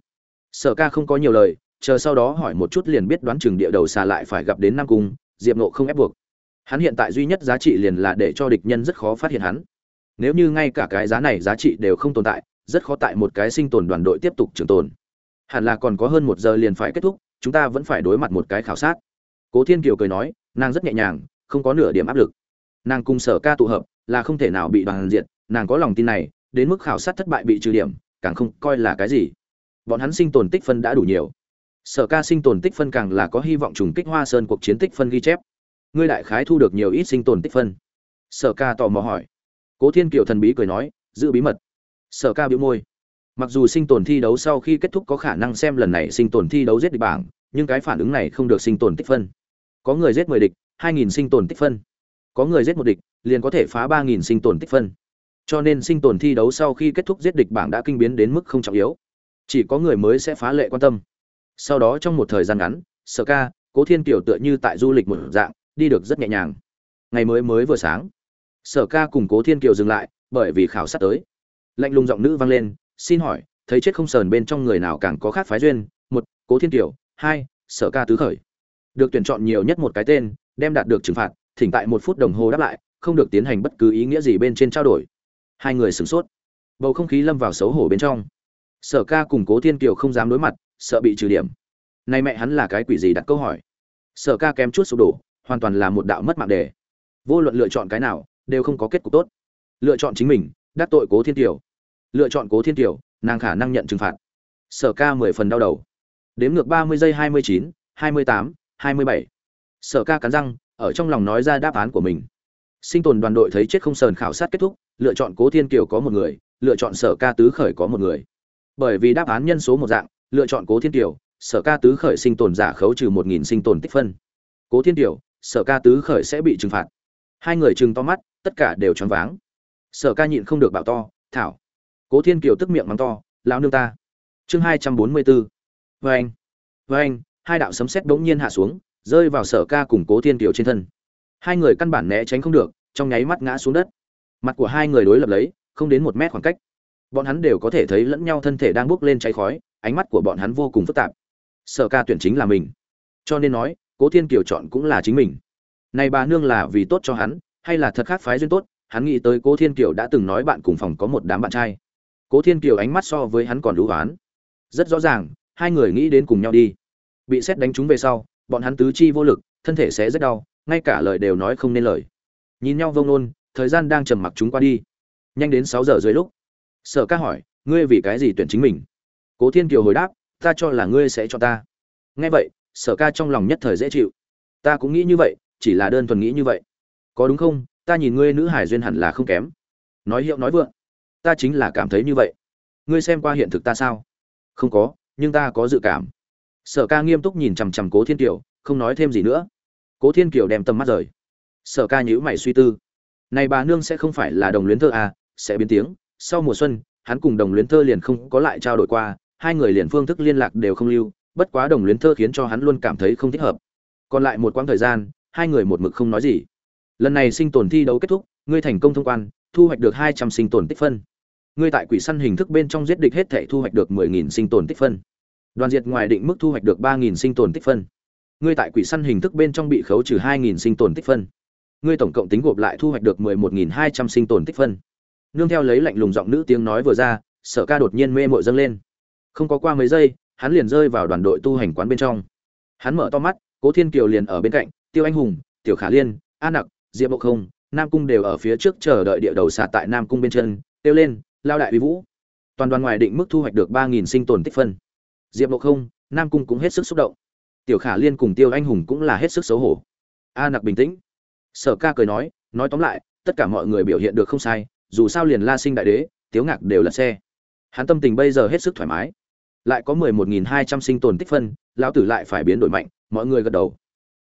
Sở ca không có nhiều lời, chờ sau đó hỏi một chút liền biết đoán chừng địa đầu xà lại phải gặp đến nam cung, diệp nộ không ép buộc. Hắn hiện tại duy nhất giá trị liền là để cho địch nhân rất khó phát hiện hắn. Nếu như ngay cả cái giá này giá trị đều không tồn tại, rất khó tại một cái sinh tồn đoàn đội tiếp tục trường tồn. Hẳn là còn có hơn một giờ liền phải kết thúc, chúng ta vẫn phải đối mặt một cái khảo sát. Cố thiên kiều cười nói, nàng rất nhẹ nhàng không có nửa điểm áp lực. Nàng cùng sở ca tụ hợp là không thể nào bị đoàn diện nàng có lòng tin này, đến mức khảo sát thất bại bị trừ điểm, càng không coi là cái gì. Bọn hắn sinh tồn tích phân đã đủ nhiều. Sở ca sinh tồn tích phân càng là có hy vọng trùng kích hoa sơn cuộc chiến tích phân ghi chép. Ngươi đại khái thu được nhiều ít sinh tồn tích phân? Sở ca tò mò hỏi. Cố thiên kiều thần bí cười nói, giữ bí mật. Sở ca biểu môi. Mặc dù sinh tồn thi đấu sau khi kết thúc có khả năng xem lần này sinh tồn thi đấu giết địch bảng, nhưng cái phản ứng này không được sinh tồn tích phân. Có người giết mười địch hai nghìn sinh tồn tích phân. Có người giết một địch, liền có thể phá 3000 sinh tồn tích phân. Cho nên sinh tồn thi đấu sau khi kết thúc giết địch bảng đã kinh biến đến mức không trọng yếu. Chỉ có người mới sẽ phá lệ quan tâm. Sau đó trong một thời gian ngắn, sở ca, cố thiên kiều tựa như tại du lịch một dạng, đi được rất nhẹ nhàng. Ngày mới mới vừa sáng, sở ca cùng cố thiên kiều dừng lại, bởi vì khảo sát tới. Lạnh lùng giọng nữ vang lên, xin hỏi, thấy chết không sờn bên trong người nào càng có khác phái duyên? Một, cố thiên kiều, hai, sở ca tứ khởi. Được tuyển chọn nhiều nhất một cái tên đem đạt được trừng phạt, thỉnh tại một phút đồng hồ đáp lại, không được tiến hành bất cứ ý nghĩa gì bên trên trao đổi. Hai người sửng sốt. Bầu không khí lâm vào xấu hổ bên trong. Sở ca cùng cố thiên kiều không dám đối mặt, sợ bị trừ điểm. Nay mẹ hắn là cái quỷ gì đặt câu hỏi. Sở ca kém chút sụp đổ, hoàn toàn là một đạo mất mạng đề. Vô luận lựa chọn cái nào, đều không có kết cục tốt. Lựa chọn chính mình, đắc tội cố thiên kiều. Lựa chọn cố thiên kiều, nàng khả năng nhận trừng phạt. Sở ca mười phần đau đầu. Đếm ngược ba mươi giây hai mươi chín, hai mươi tám, hai mươi bảy sở ca cắn răng, ở trong lòng nói ra đáp án của mình. Sinh tồn đoàn đội thấy chết không sờn khảo sát kết thúc, lựa chọn cố thiên kiều có một người, lựa chọn sở ca tứ khởi có một người. Bởi vì đáp án nhân số một dạng, lựa chọn cố thiên kiều, sở ca tứ khởi sinh tồn giả khấu trừ một nghìn sinh tồn tích phân. Cố thiên kiều, sở ca tứ khởi sẽ bị trừng phạt. Hai người trừng to mắt, tất cả đều choáng váng. Sở ca nhịn không được bảo to, thảo. Cố thiên kiều tức miệng mắng to lao nương ta. Chương hai trăm bốn mươi bốn. Vê anh vê anh hai đạo sấm sét bỗng nhiên hạ xuống rơi vào sở ca cùng cố thiên kiều trên thân. Hai người căn bản né tránh không được, trong nháy mắt ngã xuống đất. Mặt của hai người đối lập lấy, không đến một mét khoảng cách. Bọn hắn đều có thể thấy lẫn nhau thân thể đang bốc lên cháy khói, ánh mắt của bọn hắn vô cùng phức tạp. Sở ca tuyển chính là mình. Cho nên nói, cố thiên kiều chọn cũng là chính mình. Này bà nương là vì tốt cho hắn, hay là thật khác phái duyên tốt, hắn nghĩ tới cố thiên kiều đã từng nói bạn cùng phòng có một đám bạn trai. Cố thiên kiều ánh mắt so với hắn còn đủ oán rất rõ ràng, hai người nghĩ đến cùng nhau đi. Bị xét đánh trúng về sau bọn hắn tứ chi vô lực, thân thể sẽ rất đau, ngay cả lời đều nói không nên lời. Nhìn nhau vông nôn thời gian đang trầm mặc chúng qua đi. Nhanh đến sáu giờ dưới lúc, sở ca hỏi, ngươi vì cái gì tuyển chính mình? Cố thiên kiều hồi đáp, ta cho là ngươi sẽ cho ta. Nghe vậy, sở ca trong lòng nhất thời dễ chịu. Ta cũng nghĩ như vậy, chỉ là đơn thuần nghĩ như vậy. Có đúng không? Ta nhìn ngươi nữ hải duyên hẳn là không kém. Nói hiệu nói vượng, ta chính là cảm thấy như vậy. Ngươi xem qua hiện thực ta sao? Không có, nhưng ta có dự cảm sở ca nghiêm túc nhìn chằm chằm cố thiên kiều, không nói thêm gì nữa. Cố thiên kiều đem tầm mắt rời. Sở ca nhữ mày suy tư. Này bà nương sẽ không phải là đồng luyến thơ à sẽ biến tiếng. Sau mùa xuân, hắn cùng đồng luyến thơ liền không có lại trao đổi qua, hai người liền phương thức liên lạc đều không lưu, bất quá đồng luyến thơ khiến cho hắn luôn cảm thấy không thích hợp. Còn lại một quãng thời gian, hai người một mực không nói gì. Lần này sinh tồn thi đấu kết thúc, ngươi thành công thông quan, thu hoạch được hai trăm sinh tồn tích phân. Ngươi tại quỷ săn hình thức bên trong giết địch hết thể thu hoạch được mười nghìn sinh tồn tích phân đoàn diệt ngoài định mức thu hoạch được ba nghìn sinh tồn tích phân. Ngươi tại quỷ săn hình thức bên trong bị khấu trừ hai nghìn sinh tồn tích phân. Ngươi tổng cộng tính gộp lại thu hoạch được mười một nghìn hai trăm sinh tồn tích phân. Nương theo lấy lạnh lùng giọng nữ tiếng nói vừa ra, sở ca đột nhiên mê mội dâng lên. Không có qua mấy giây, hắn liền rơi vào đoàn đội tu hành quán bên trong. Hắn mở to mắt, cố thiên kiều liền ở bên cạnh, tiêu anh hùng, tiểu khả liên, a nặc, diệp bộc không, nam cung đều ở phía trước chờ đợi địa đầu xạ tại nam cung bên chân tiêu lên, lao đại uy vũ. Toàn đoàn ngoài định mức thu hoạch được ba nghìn sinh tồn tích phân diệp nộ không, nam cung cũng hết sức xúc động. Tiểu khả liên cùng tiêu anh hùng cũng là hết sức xấu hổ. A nặc bình tĩnh. Sở ca cười nói nói tóm lại, tất cả mọi người biểu hiện được không sai, dù sao liền la sinh đại đế, tiếu ngạc đều lật xe. Hắn tâm tình bây giờ hết sức thoải mái. Lại có mười một nghìn hai trăm sinh tồn tích phân, lão tử lại phải biến đổi mạnh, mọi người gật đầu.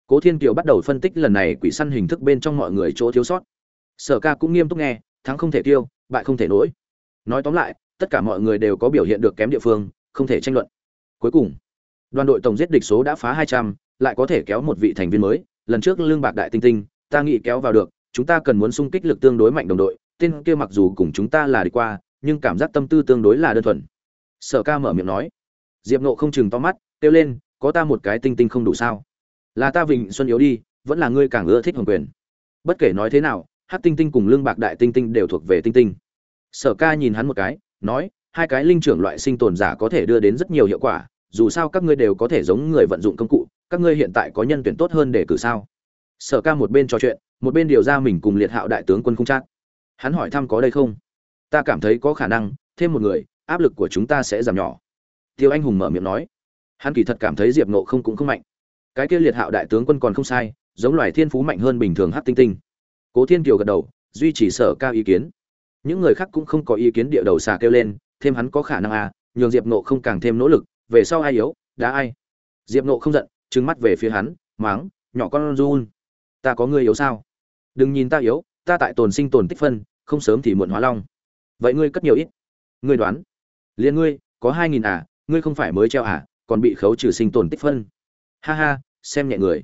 Cố thiên kiều bắt đầu phân tích lần này quỷ săn hình thức bên trong mọi người chỗ thiếu sót. Sở ca cũng nghiêm túc nghe, thắng không thể tiêu, bại không thể nổi. Nói tóm lại, tất cả mọi người đều có biểu hiện được kém địa phương, không thể tranh luận cuối cùng, đoàn đội tổng giết địch số đã phá hai trăm, lại có thể kéo một vị thành viên mới. Lần trước lương bạc đại tinh tinh, ta nghĩ kéo vào được, chúng ta cần muốn xung kích lực tương đối mạnh đồng đội. Tên kia mặc dù cùng chúng ta là đi qua, nhưng cảm giác tâm tư tương đối là đơn thuần. Sở ca mở miệng nói. Diệp nộ không chừng to mắt, kêu lên, có ta một cái tinh tinh không đủ sao? Là ta vịnh xuân yếu đi, vẫn là ngươi càng ưa thích hồng quyền. Bất kể nói thế nào hát tinh tinh cùng lương bạc đại tinh tinh đều thuộc về tinh tinh. Sở ca nhìn hắn một cái, nói, hai cái linh trưởng loại sinh tồn giả có thể đưa đến rất nhiều hiệu quả dù sao các ngươi đều có thể giống người vận dụng công cụ, các ngươi hiện tại có nhân tuyển tốt hơn để cử sao? Sở ca một bên trò chuyện, một bên điều ra mình cùng liệt hạo đại tướng quân không chắc hắn hỏi thăm có đây không? Ta cảm thấy có khả năng, thêm một người, áp lực của chúng ta sẽ giảm nhỏ. Tiêu anh hùng mở miệng nói. Hắn kỳ thật cảm thấy diệp nộ không cũng không mạnh. Cái kia liệt hạo đại tướng quân còn không sai, giống loài thiên phú mạnh hơn bình thường hát tinh tinh. Cố thiên kiều gật đầu, duy trì sở ca ý kiến. Những người khác cũng không có ý kiến địa đầu xà kêu lên, thêm hắn có khả năng à nhường diệp nộ không càng thêm nỗ lực về sau ai yếu đã ai. Diệp nộ không giận, trừng mắt về phía hắn máng nhỏ con run, ta có ngươi yếu sao? Đừng nhìn ta yếu, ta tại tồn sinh tồn tích phân, không sớm thì muộn hóa long. Vậy ngươi cất nhiều ít? Ngươi đoán. Liền ngươi, có hai nghìn à ngươi không phải mới treo à còn bị khấu trừ sinh tồn tích phân. Ha ha, xem nhẹ người.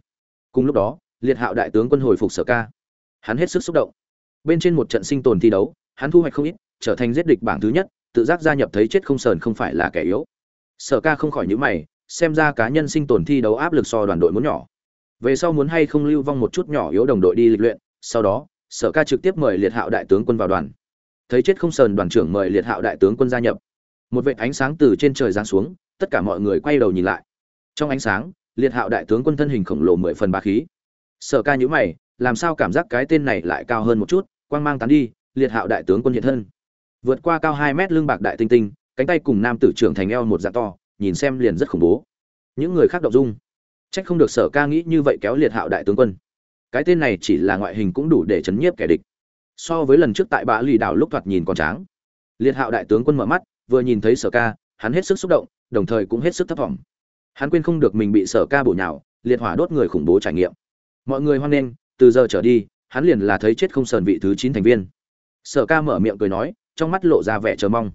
Cùng lúc đó, liệt hạo đại tướng quân hồi phục sở ca. Hắn hết sức xúc động. Bên trên một trận sinh tồn thi đấu, hắn thu hoạch không ít, trở thành giết địch bảng thứ nhất, tự giác gia nhập thấy chết không sờn không phải là kẻ yếu sở ca không khỏi nhữ mày, xem ra cá nhân sinh tồn thi đấu áp lực so đoàn đội muốn nhỏ. Về sau muốn hay không lưu vong một chút nhỏ yếu đồng đội đi lịch luyện, sau đó, sở ca trực tiếp mời liệt hạo đại tướng quân vào đoàn. Thấy chết không sờn đoàn trưởng mời liệt hạo đại tướng quân gia nhập. Một vệt ánh sáng từ trên trời giáng xuống, tất cả mọi người quay đầu nhìn lại. Trong ánh sáng, liệt hạo đại tướng quân thân hình khổng lồ mười phần ba khí. Sở ca nhữ mày, làm sao cảm giác cái tên này lại cao hơn một chút, quang mang tán đi, liệt hạo đại tướng quân hiện thân. Vượt qua cao hai mét lưng bạc đại tinh tinh cánh tay cùng nam tử trưởng thành eo một dạng to, nhìn xem liền rất khủng bố. Những người khác động dung. Trách không được sở ca nghĩ như vậy kéo liệt hạo đại tướng quân. Cái tên này chỉ là ngoại hình cũng đủ để chấn nhiếp kẻ địch. So với lần trước tại bã lì đảo lúc thoạt nhìn còn tráng. Liệt hạo đại tướng quân mở mắt, vừa nhìn thấy sở ca, hắn hết sức xúc động, đồng thời cũng hết sức thất vọng hắn quên không được mình bị sở ca bổ nhào, liệt hỏa đốt người khủng bố trải nghiệm. Mọi người hoan nghênh, từ giờ trở đi, hắn liền là thấy chết không sờn vị thứ chín thành viên. Sở ca mở miệng cười nói, trong mắt lộ ra vẻ chờ mong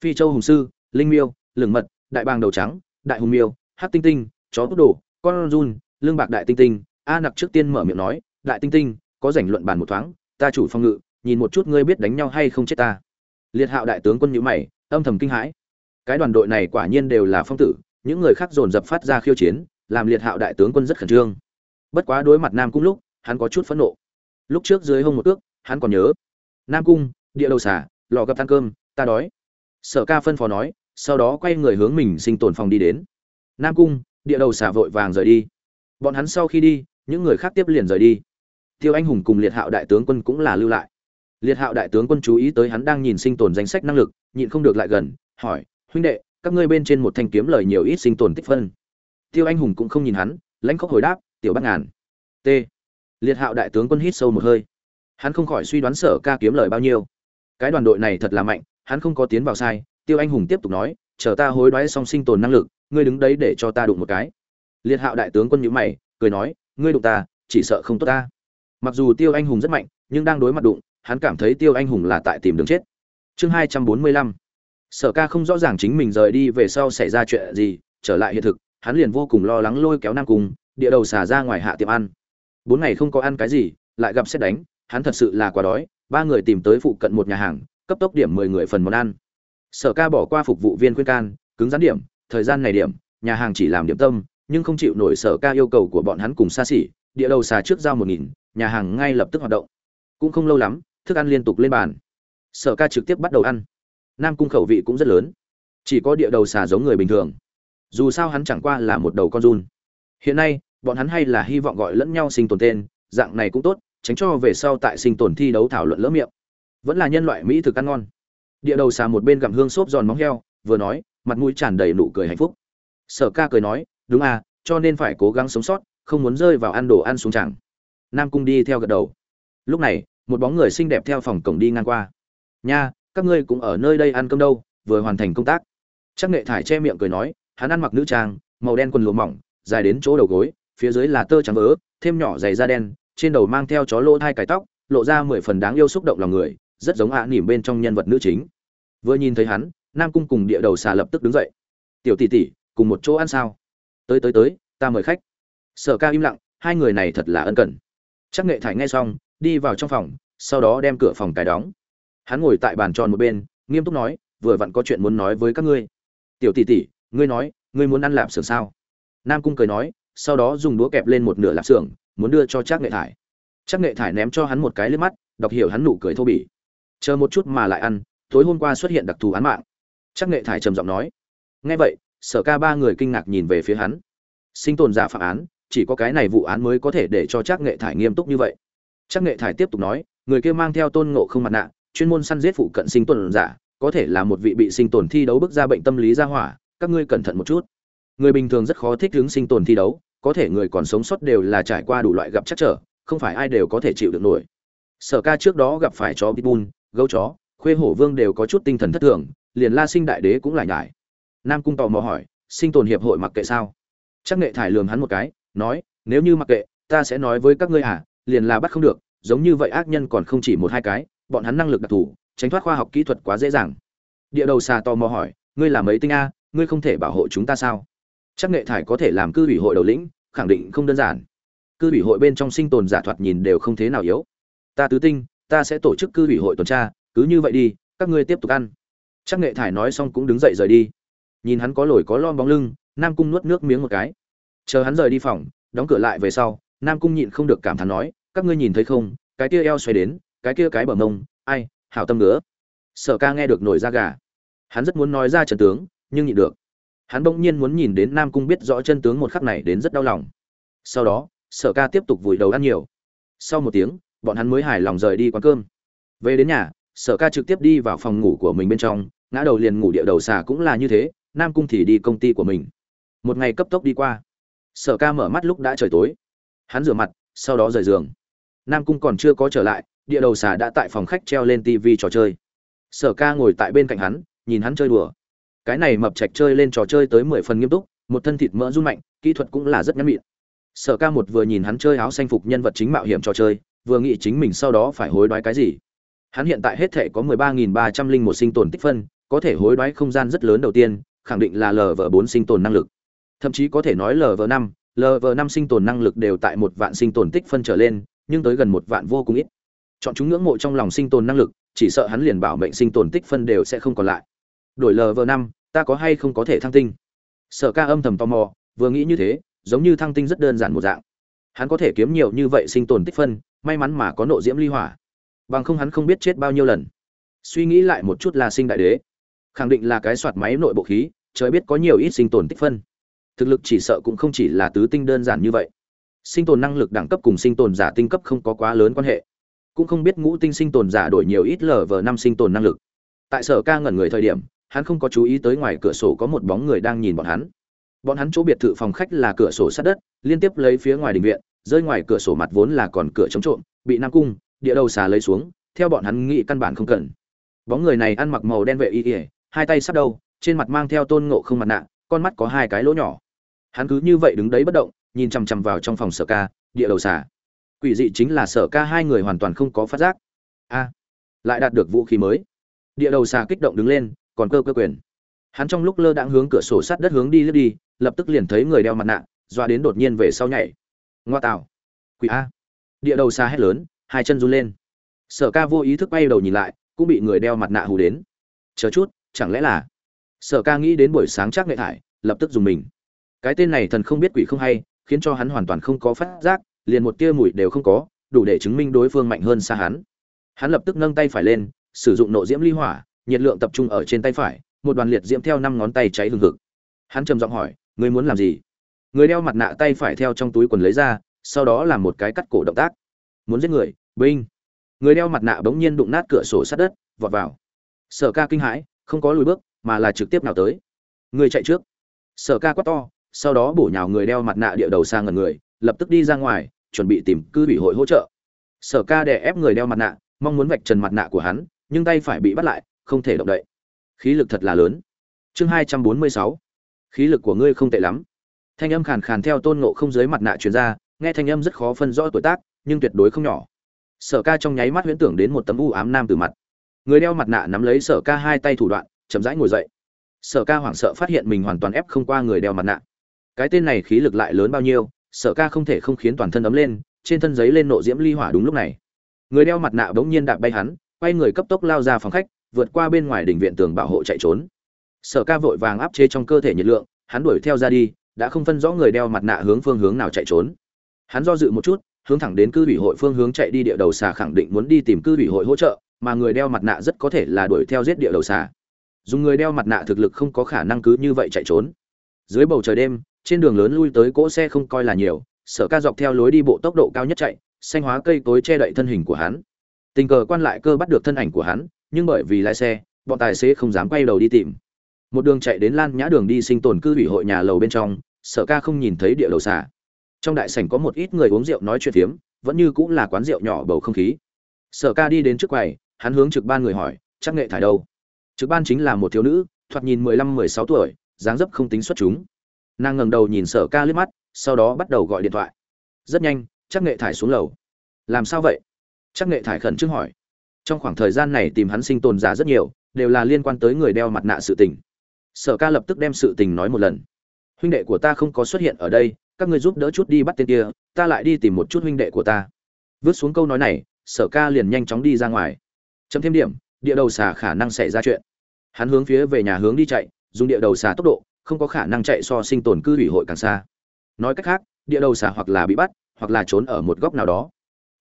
phi châu hùng sư, linh miêu, lửng mật, đại bàng đầu trắng, đại hùng miêu hát tinh tinh, chó tốt đồ con run, lương bạc đại tinh tinh. A nặc trước tiên mở miệng nói, đại tinh tinh, có rảnh luận bàn một thoáng, ta chủ phong ngự, nhìn một chút ngươi biết đánh nhau hay không chết ta. Liệt hạo đại tướng quân nhữ mày, âm thầm kinh hãi. Cái đoàn đội này quả nhiên đều là phong tử, những người khác dồn dập phát ra khiêu chiến, làm liệt hạo đại tướng quân rất khẩn trương. Bất quá đối mặt nam cung lúc, hắn có chút phẫn nộ. Lúc trước dưới hông một ước, hắn còn nhớ. Nam cung, địa đầu xả lò gặp ăn cơm, ta đói sở ca phân phó nói, sau đó quay người hướng mình sinh tồn phòng đi đến. Nam cung, địa đầu xả vội vàng rời đi. Bọn hắn sau khi đi, những người khác tiếp liền rời đi. Tiêu anh hùng cùng liệt hạo đại tướng quân cũng là lưu lại. Liệt hạo đại tướng quân chú ý tới hắn đang nhìn sinh tồn danh sách năng lực, nhịn không được lại gần, hỏi, huynh đệ, các ngươi bên trên một thanh kiếm lời nhiều ít sinh tồn tích phân? Tiêu anh hùng cũng không nhìn hắn, lãnh khóc hồi đáp, tiểu Bắc ngàn. T. Liệt hạo đại tướng quân hít sâu một hơi. Hắn không khỏi suy đoán sở ca kiếm lời bao nhiêu. Cái đoàn đội này thật là mạnh hắn không có tiến vào sai, tiêu anh hùng tiếp tục nói, chờ ta hối đoái xong sinh tồn năng lực, ngươi đứng đấy để cho ta đụng một cái. Liệt hạo đại tướng quân nhữ mày, cười nói, ngươi đụng ta, chỉ sợ không tốt ta. Mặc dù tiêu anh hùng rất mạnh, nhưng đang đối mặt đụng, hắn cảm thấy tiêu anh hùng là tại tìm đường chết. Chương hai trăm bốn mươi lăm. Sở ca không rõ ràng chính mình rời đi về sau xảy ra chuyện gì, trở lại hiện thực, hắn liền vô cùng lo lắng lôi kéo nam cung, địa đầu xả ra ngoài hạ tiệm ăn. Bốn ngày không có ăn cái gì, lại gặp xét đánh, hắn thật sự là quá đói, ba người tìm tới phụ cận một nhà hàng cấp tốc điểm mười người phần món ăn. Sở ca bỏ qua phục vụ viên khuyên can, cứng rắn điểm, thời gian này điểm, nhà hàng chỉ làm điểm tâm, nhưng không chịu nổi sở ca yêu cầu của bọn hắn cùng xa xỉ, địa đầu xà trước giao một nghìn, nhà hàng ngay lập tức hoạt động. Cũng không lâu lắm, thức ăn liên tục lên bàn. Sở ca trực tiếp bắt đầu ăn. Nam cung khẩu vị cũng rất lớn. Chỉ có địa đầu xà giống người bình thường. Dù sao hắn chẳng qua là một đầu con run. Hiện nay, bọn hắn hay là hy vọng gọi lẫn nhau sinh tồn tên, dạng này cũng tốt, tránh cho về sau tại sinh tồn thi đấu thảo luận lỡ miệng vẫn là nhân loại mỹ thực ăn ngon. Địa đầu xà một bên gặm hương xốp giòn móng heo, vừa nói, mặt mũi tràn đầy nụ cười hạnh phúc. Sở ca cười nói, đúng à cho nên phải cố gắng sống sót, không muốn rơi vào ăn đồ ăn xuống chẳng nam cung đi theo gật đầu. Lúc này, một bóng người xinh đẹp theo phòng cổng đi ngang qua. Nha, các ngươi cũng ở nơi đây ăn cơm đâu, vừa hoàn thành công tác. Chắc nghệ thải che miệng cười nói, hắn ăn mặc nữ trang, màu đen quần lụa mỏng, dài đến chỗ đầu gối, phía dưới là tơ trắng vỡ thêm nhỏ dày da đen, trên đầu mang theo chó lỗ thai cải tóc, lộ ra mười phần đáng yêu xúc động lòng người rất giống ạ nỉm bên trong nhân vật nữ chính. Vừa nhìn thấy hắn, nam cung cùng địa đầu xà lập tức đứng dậy. Tiểu tỷ tỷ, cùng một chỗ ăn sao? Tới tới tới, ta mời khách. Sở ca im lặng, hai người này thật là ân cần. Chắc nghệ thải nghe xong, đi vào trong phòng, sau đó đem cửa phòng cài đóng. Hắn ngồi tại bàn tròn một bên, nghiêm túc nói, vừa vặn có chuyện muốn nói với các ngươi. Tiểu tỷ tỷ, ngươi nói, ngươi muốn ăn lạp xưởng sao? Nam cung cười nói, sau đó dùng đũa kẹp lên một nửa lạp xưởng, muốn đưa cho chắc nghệ thải. Chắc nghệ thải ném cho hắn một cái lên mắt, đọc hiểu hắn nụ cười thô bỉ chờ một chút mà lại ăn, tối hôm qua xuất hiện đặc thù án mạng. Chắc nghệ thải trầm giọng nói. Nghe vậy, sở ca ba người kinh ngạc nhìn về phía hắn. Sinh tồn giả phạm án, chỉ có cái này vụ án mới có thể để cho chắc nghệ thải nghiêm túc như vậy. Chắc nghệ thải tiếp tục nói, người kia mang theo tôn ngộ không mặt nạ, chuyên môn săn giết phụ cận sinh tồn giả, có thể là một vị bị sinh tồn thi đấu bước ra bệnh tâm lý ra hỏa, các ngươi cẩn thận một chút. Người bình thường rất khó thích ứng sinh tồn thi đấu, có thể người còn sống sót đều là trải qua đủ loại gặp chắc trở, không phải ai đều có thể chịu được nổi. Sở ca trước đó gặp phải chó pitbull gấu chó, khuê hổ vương đều có chút tinh thần thất thường, liền la sinh đại đế cũng lại nhải. Nam cung tò mò hỏi, sinh tồn hiệp hội mặc kệ sao? Chắc nghệ thải lường hắn một cái, nói, nếu như mặc kệ, ta sẽ nói với các ngươi à liền là bắt không được, giống như vậy ác nhân còn không chỉ một hai cái, bọn hắn năng lực đặc thù, tránh thoát khoa học kỹ thuật quá dễ dàng. Địa đầu xà tò mò hỏi, ngươi là mấy tinh a, ngươi không thể bảo hộ chúng ta sao? Chắc nghệ thải có thể làm cư ủy hội đầu lĩnh, khẳng định không đơn giản. Cư ủy hội bên trong sinh tồn giả thoạt nhìn đều không thế nào yếu. Ta tứ tinh ta sẽ tổ chức cư ủy hội tuần tra, cứ như vậy đi, các ngươi tiếp tục ăn. Chắc nghệ thải nói xong cũng đứng dậy rời đi. Nhìn hắn có lồi có lon bóng lưng, nam cung nuốt nước miếng một cái. Chờ hắn rời đi phòng, đóng cửa lại về sau, nam cung nhịn không được cảm thán nói, các ngươi nhìn thấy không, cái kia eo xoay đến, cái kia cái bờ mông, ai, hảo tâm nữa. Sở ca nghe được nổi da gà. Hắn rất muốn nói ra trận tướng, nhưng nhịn được. Hắn bỗng nhiên muốn nhìn đến nam cung biết rõ chân tướng một khắc này đến rất đau lòng. Sau đó, sở ca tiếp tục vùi đầu ăn nhiều. Sau một tiếng bọn hắn mới hài lòng rời đi quán cơm. Về đến nhà, sở ca trực tiếp đi vào phòng ngủ của mình bên trong, ngã đầu liền ngủ địa đầu xà cũng là như thế, nam cung thì đi công ty của mình. Một ngày cấp tốc đi qua. Sở ca mở mắt lúc đã trời tối. Hắn rửa mặt, sau đó rời giường. Nam cung còn chưa có trở lại, địa đầu xà đã tại phòng khách treo lên tv trò chơi. Sở ca ngồi tại bên cạnh hắn, nhìn hắn chơi đùa. Cái này mập chạch chơi lên trò chơi tới mười phần nghiêm túc, một thân thịt mỡ run mạnh, kỹ thuật cũng là rất nhắn mịn. Sở ca một vừa nhìn hắn chơi áo xanh phục nhân vật chính mạo hiểm trò chơi vừa nghĩ chính mình sau đó phải hối đoái cái gì. Hắn hiện tại hết thể có mười ba nghìn ba trăm linh một sinh tồn tích phân, có thể hối đoái không gian rất lớn đầu tiên, khẳng định là lv bốn sinh tồn năng lực. Thậm chí có thể nói lv năm lv năm sinh tồn năng lực đều tại một vạn sinh tồn tích phân trở lên, nhưng tới gần một vạn vô cùng ít. Chọn chúng ngưỡng mộ trong lòng sinh tồn năng lực, chỉ sợ hắn liền bảo mệnh sinh tồn tích phân đều sẽ không còn lại. Đổi lv năm, ta có hay không có thể thăng tinh? Sở ca âm thầm tò mò, vừa nghĩ như thế, giống như thăng tinh rất đơn giản một dạng hắn có thể kiếm nhiều như vậy sinh tồn tích phân, may mắn mà có nộ diễm ly hỏa. Bằng không hắn không biết chết bao nhiêu lần. Suy nghĩ lại một chút là sinh đại đế. Khẳng định là cái soạt máy nội bộ khí, trời biết có nhiều ít sinh tồn tích phân. Thực lực chỉ sợ cũng không chỉ là tứ tinh đơn giản như vậy. Sinh tồn năng lực đẳng cấp cùng sinh tồn giả tinh cấp không có quá lớn quan hệ. Cũng không biết ngũ tinh sinh tồn giả đổi nhiều ít lờ vờ năm sinh tồn năng lực. Tại sở ca ngẩn người thời điểm, hắn không có chú ý tới ngoài cửa sổ có một bóng người đang nhìn bọn hắn bọn hắn chỗ biệt thự phòng khách là cửa sổ sát đất, liên tiếp lấy phía ngoài đình viện, rơi ngoài cửa sổ mặt vốn là còn cửa chống trộm, bị nam cung, địa đầu xà lấy xuống, theo bọn hắn nghĩ căn bản không cần. Bóng người này ăn mặc màu đen vệ y ỉa hai tay sắp đầu, trên mặt mang theo tôn ngộ không mặt nạ, con mắt có hai cái lỗ nhỏ. Hắn cứ như vậy đứng đấy bất động, nhìn chằm chằm vào trong phòng sở ca, địa đầu xà. Quỷ dị chính là sở ca hai người hoàn toàn không có phát giác. A, lại đạt được vũ khí mới. Địa đầu xà kích động đứng lên, còn cơ cơ quyền. Hắn trong lúc lơ đãng hướng cửa sổ sát đất hướng đi lướt đi lập tức liền thấy người đeo mặt nạ, doa đến đột nhiên về sau nhảy. Ngoa tạo quỷ a. Địa đầu xa hét lớn, hai chân run lên. Sở ca vô ý thức bay đầu nhìn lại, cũng bị người đeo mặt nạ hù đến. Chờ chút, chẳng lẽ là? Sở ca nghĩ đến buổi sáng chắc nghệ thải, lập tức dùng mình. Cái tên này thần không biết quỷ không hay, khiến cho hắn hoàn toàn không có phát giác, liền một tia mùi đều không có, đủ để chứng minh đối phương mạnh hơn xa hắn. Hắn lập tức nâng tay phải lên, sử dụng nộ diễm ly hỏa, nhiệt lượng tập trung ở trên tay phải, một đoàn liệt diễm theo năm ngón tay cháy hừng hực. Hắn trầm giọng hỏi ngươi muốn làm gì? Người đeo mặt nạ tay phải theo trong túi quần lấy ra, sau đó làm một cái cắt cổ động tác. Muốn giết người, binh. Người đeo mặt nạ bỗng nhiên đụng nát cửa sổ sát đất, vọt vào. Sở ca kinh hãi, không có lùi bước, mà là trực tiếp nào tới. Người chạy trước. Sở ca quát to, sau đó bổ nhào người đeo mặt nạ địa đầu sang ngần người, lập tức đi ra ngoài, chuẩn bị tìm cư ủy hội hỗ trợ. Sở ca đè ép người đeo mặt nạ, mong muốn vạch trần mặt nạ của hắn, nhưng tay phải bị bắt lại, không thể động đậy. Khí lực thật là lớn. Chương hai trăm bốn mươi sáu khí lực của ngươi không tệ lắm. Thanh âm khàn khàn theo tôn ngộ không dưới mặt nạ truyền ra, nghe thanh âm rất khó phân rõ tuổi tác, nhưng tuyệt đối không nhỏ. Sở ca trong nháy mắt huyễn tưởng đến một tấm u ám nam từ mặt. Người đeo mặt nạ nắm lấy sở ca hai tay thủ đoạn, chậm rãi ngồi dậy. Sở ca hoảng sợ phát hiện mình hoàn toàn ép không qua người đeo mặt nạ. Cái tên này khí lực lại lớn bao nhiêu, sở ca không thể không khiến toàn thân ấm lên, trên thân giấy lên nộ diễm ly hỏa đúng lúc này. Người đeo mặt nạ bỗng nhiên đạp bay hắn, quay người cấp tốc lao ra phòng khách, vượt qua bên ngoài đỉnh viện tường bảo hộ chạy trốn sở ca vội vàng áp chế trong cơ thể nhiệt lượng, hắn đuổi theo ra đi, đã không phân rõ người đeo mặt nạ hướng phương hướng nào chạy trốn. Hắn do dự một chút, hướng thẳng đến cư ủy hội phương hướng chạy đi địa đầu xà khẳng định muốn đi tìm cư ủy hội hỗ trợ, mà người đeo mặt nạ rất có thể là đuổi theo giết địa đầu xà. Dùng người đeo mặt nạ thực lực không có khả năng cứ như vậy chạy trốn. Dưới bầu trời đêm, trên đường lớn lui tới cỗ xe không coi là nhiều, sở ca dọc theo lối đi bộ tốc độ cao nhất chạy, xanh hóa cây tối che đậy thân hình của hắn. Tình cờ quan lại cơ bắt được thân ảnh của hắn, nhưng bởi vì lái xe, bọn tài xế không dám quay đầu đi tìm một đường chạy đến lan nhã đường đi sinh tồn cư ủy hội nhà lầu bên trong, sở ca không nhìn thấy địa đầu xà trong đại sảnh có một ít người uống rượu nói chuyện phiếm, vẫn như cũng là quán rượu nhỏ bầu không khí. Sở ca đi đến trước quầy, hắn hướng trực ban người hỏi, chắc nghệ thải đâu? Trực ban chính là một thiếu nữ, thoạt nhìn mười lăm, mười sáu tuổi, dáng dấp không tính xuất chúng. Nàng ngẩng đầu nhìn sở ca liếc mắt, sau đó bắt đầu gọi điện thoại. Rất nhanh, chắc nghệ thải xuống lầu. Làm sao vậy? Chắc nghệ thải khẩn trương hỏi. Trong khoảng thời gian này tìm hắn sinh tồn giả rất nhiều, đều là liên quan tới người đeo mặt nạ sự tình sở ca lập tức đem sự tình nói một lần. Huynh đệ của ta không có xuất hiện ở đây, các ngươi giúp đỡ chút đi bắt tên kia, ta lại đi tìm một chút huynh đệ của ta. Vứt xuống câu nói này, sở ca liền nhanh chóng đi ra ngoài. Chấm thêm điểm, địa đầu xà khả năng xảy ra chuyện. Hắn hướng phía về nhà hướng đi chạy, dùng địa đầu xà tốc độ, không có khả năng chạy so sinh tồn cư ủy hội càng xa. Nói cách khác, địa đầu xà hoặc là bị bắt, hoặc là trốn ở một góc nào đó.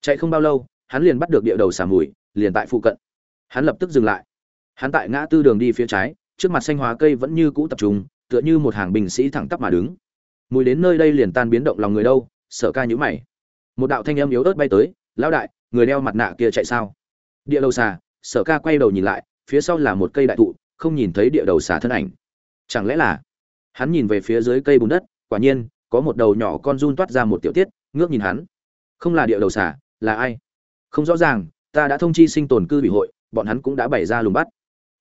Chạy không bao lâu, hắn liền bắt được địa đầu xà mùi, liền tại phụ cận. Hắn lập tức dừng lại. Hắn tại ngã tư đường đi phía trái trước mặt xanh hóa cây vẫn như cũ tập trung, tựa như một hàng binh sĩ thẳng tắp mà đứng. Mùi đến nơi đây liền tan biến động lòng người đâu sợ ca nhữ mày. Một đạo thanh âm yếu ớt bay tới, lão đại, người đeo mặt nạ kia chạy sao? Địa đầu xà, sở ca quay đầu nhìn lại, phía sau là một cây đại thụ, không nhìn thấy địa đầu xà thân ảnh. Chẳng lẽ là hắn nhìn về phía dưới cây bùn đất, quả nhiên, có một đầu nhỏ con run toát ra một tiểu tiết, ngước nhìn hắn. Không là địa đầu xà, là ai? Không rõ ràng, ta đã thông chi sinh tồn cư ủy hội, bọn hắn cũng đã bày ra lùng bắt.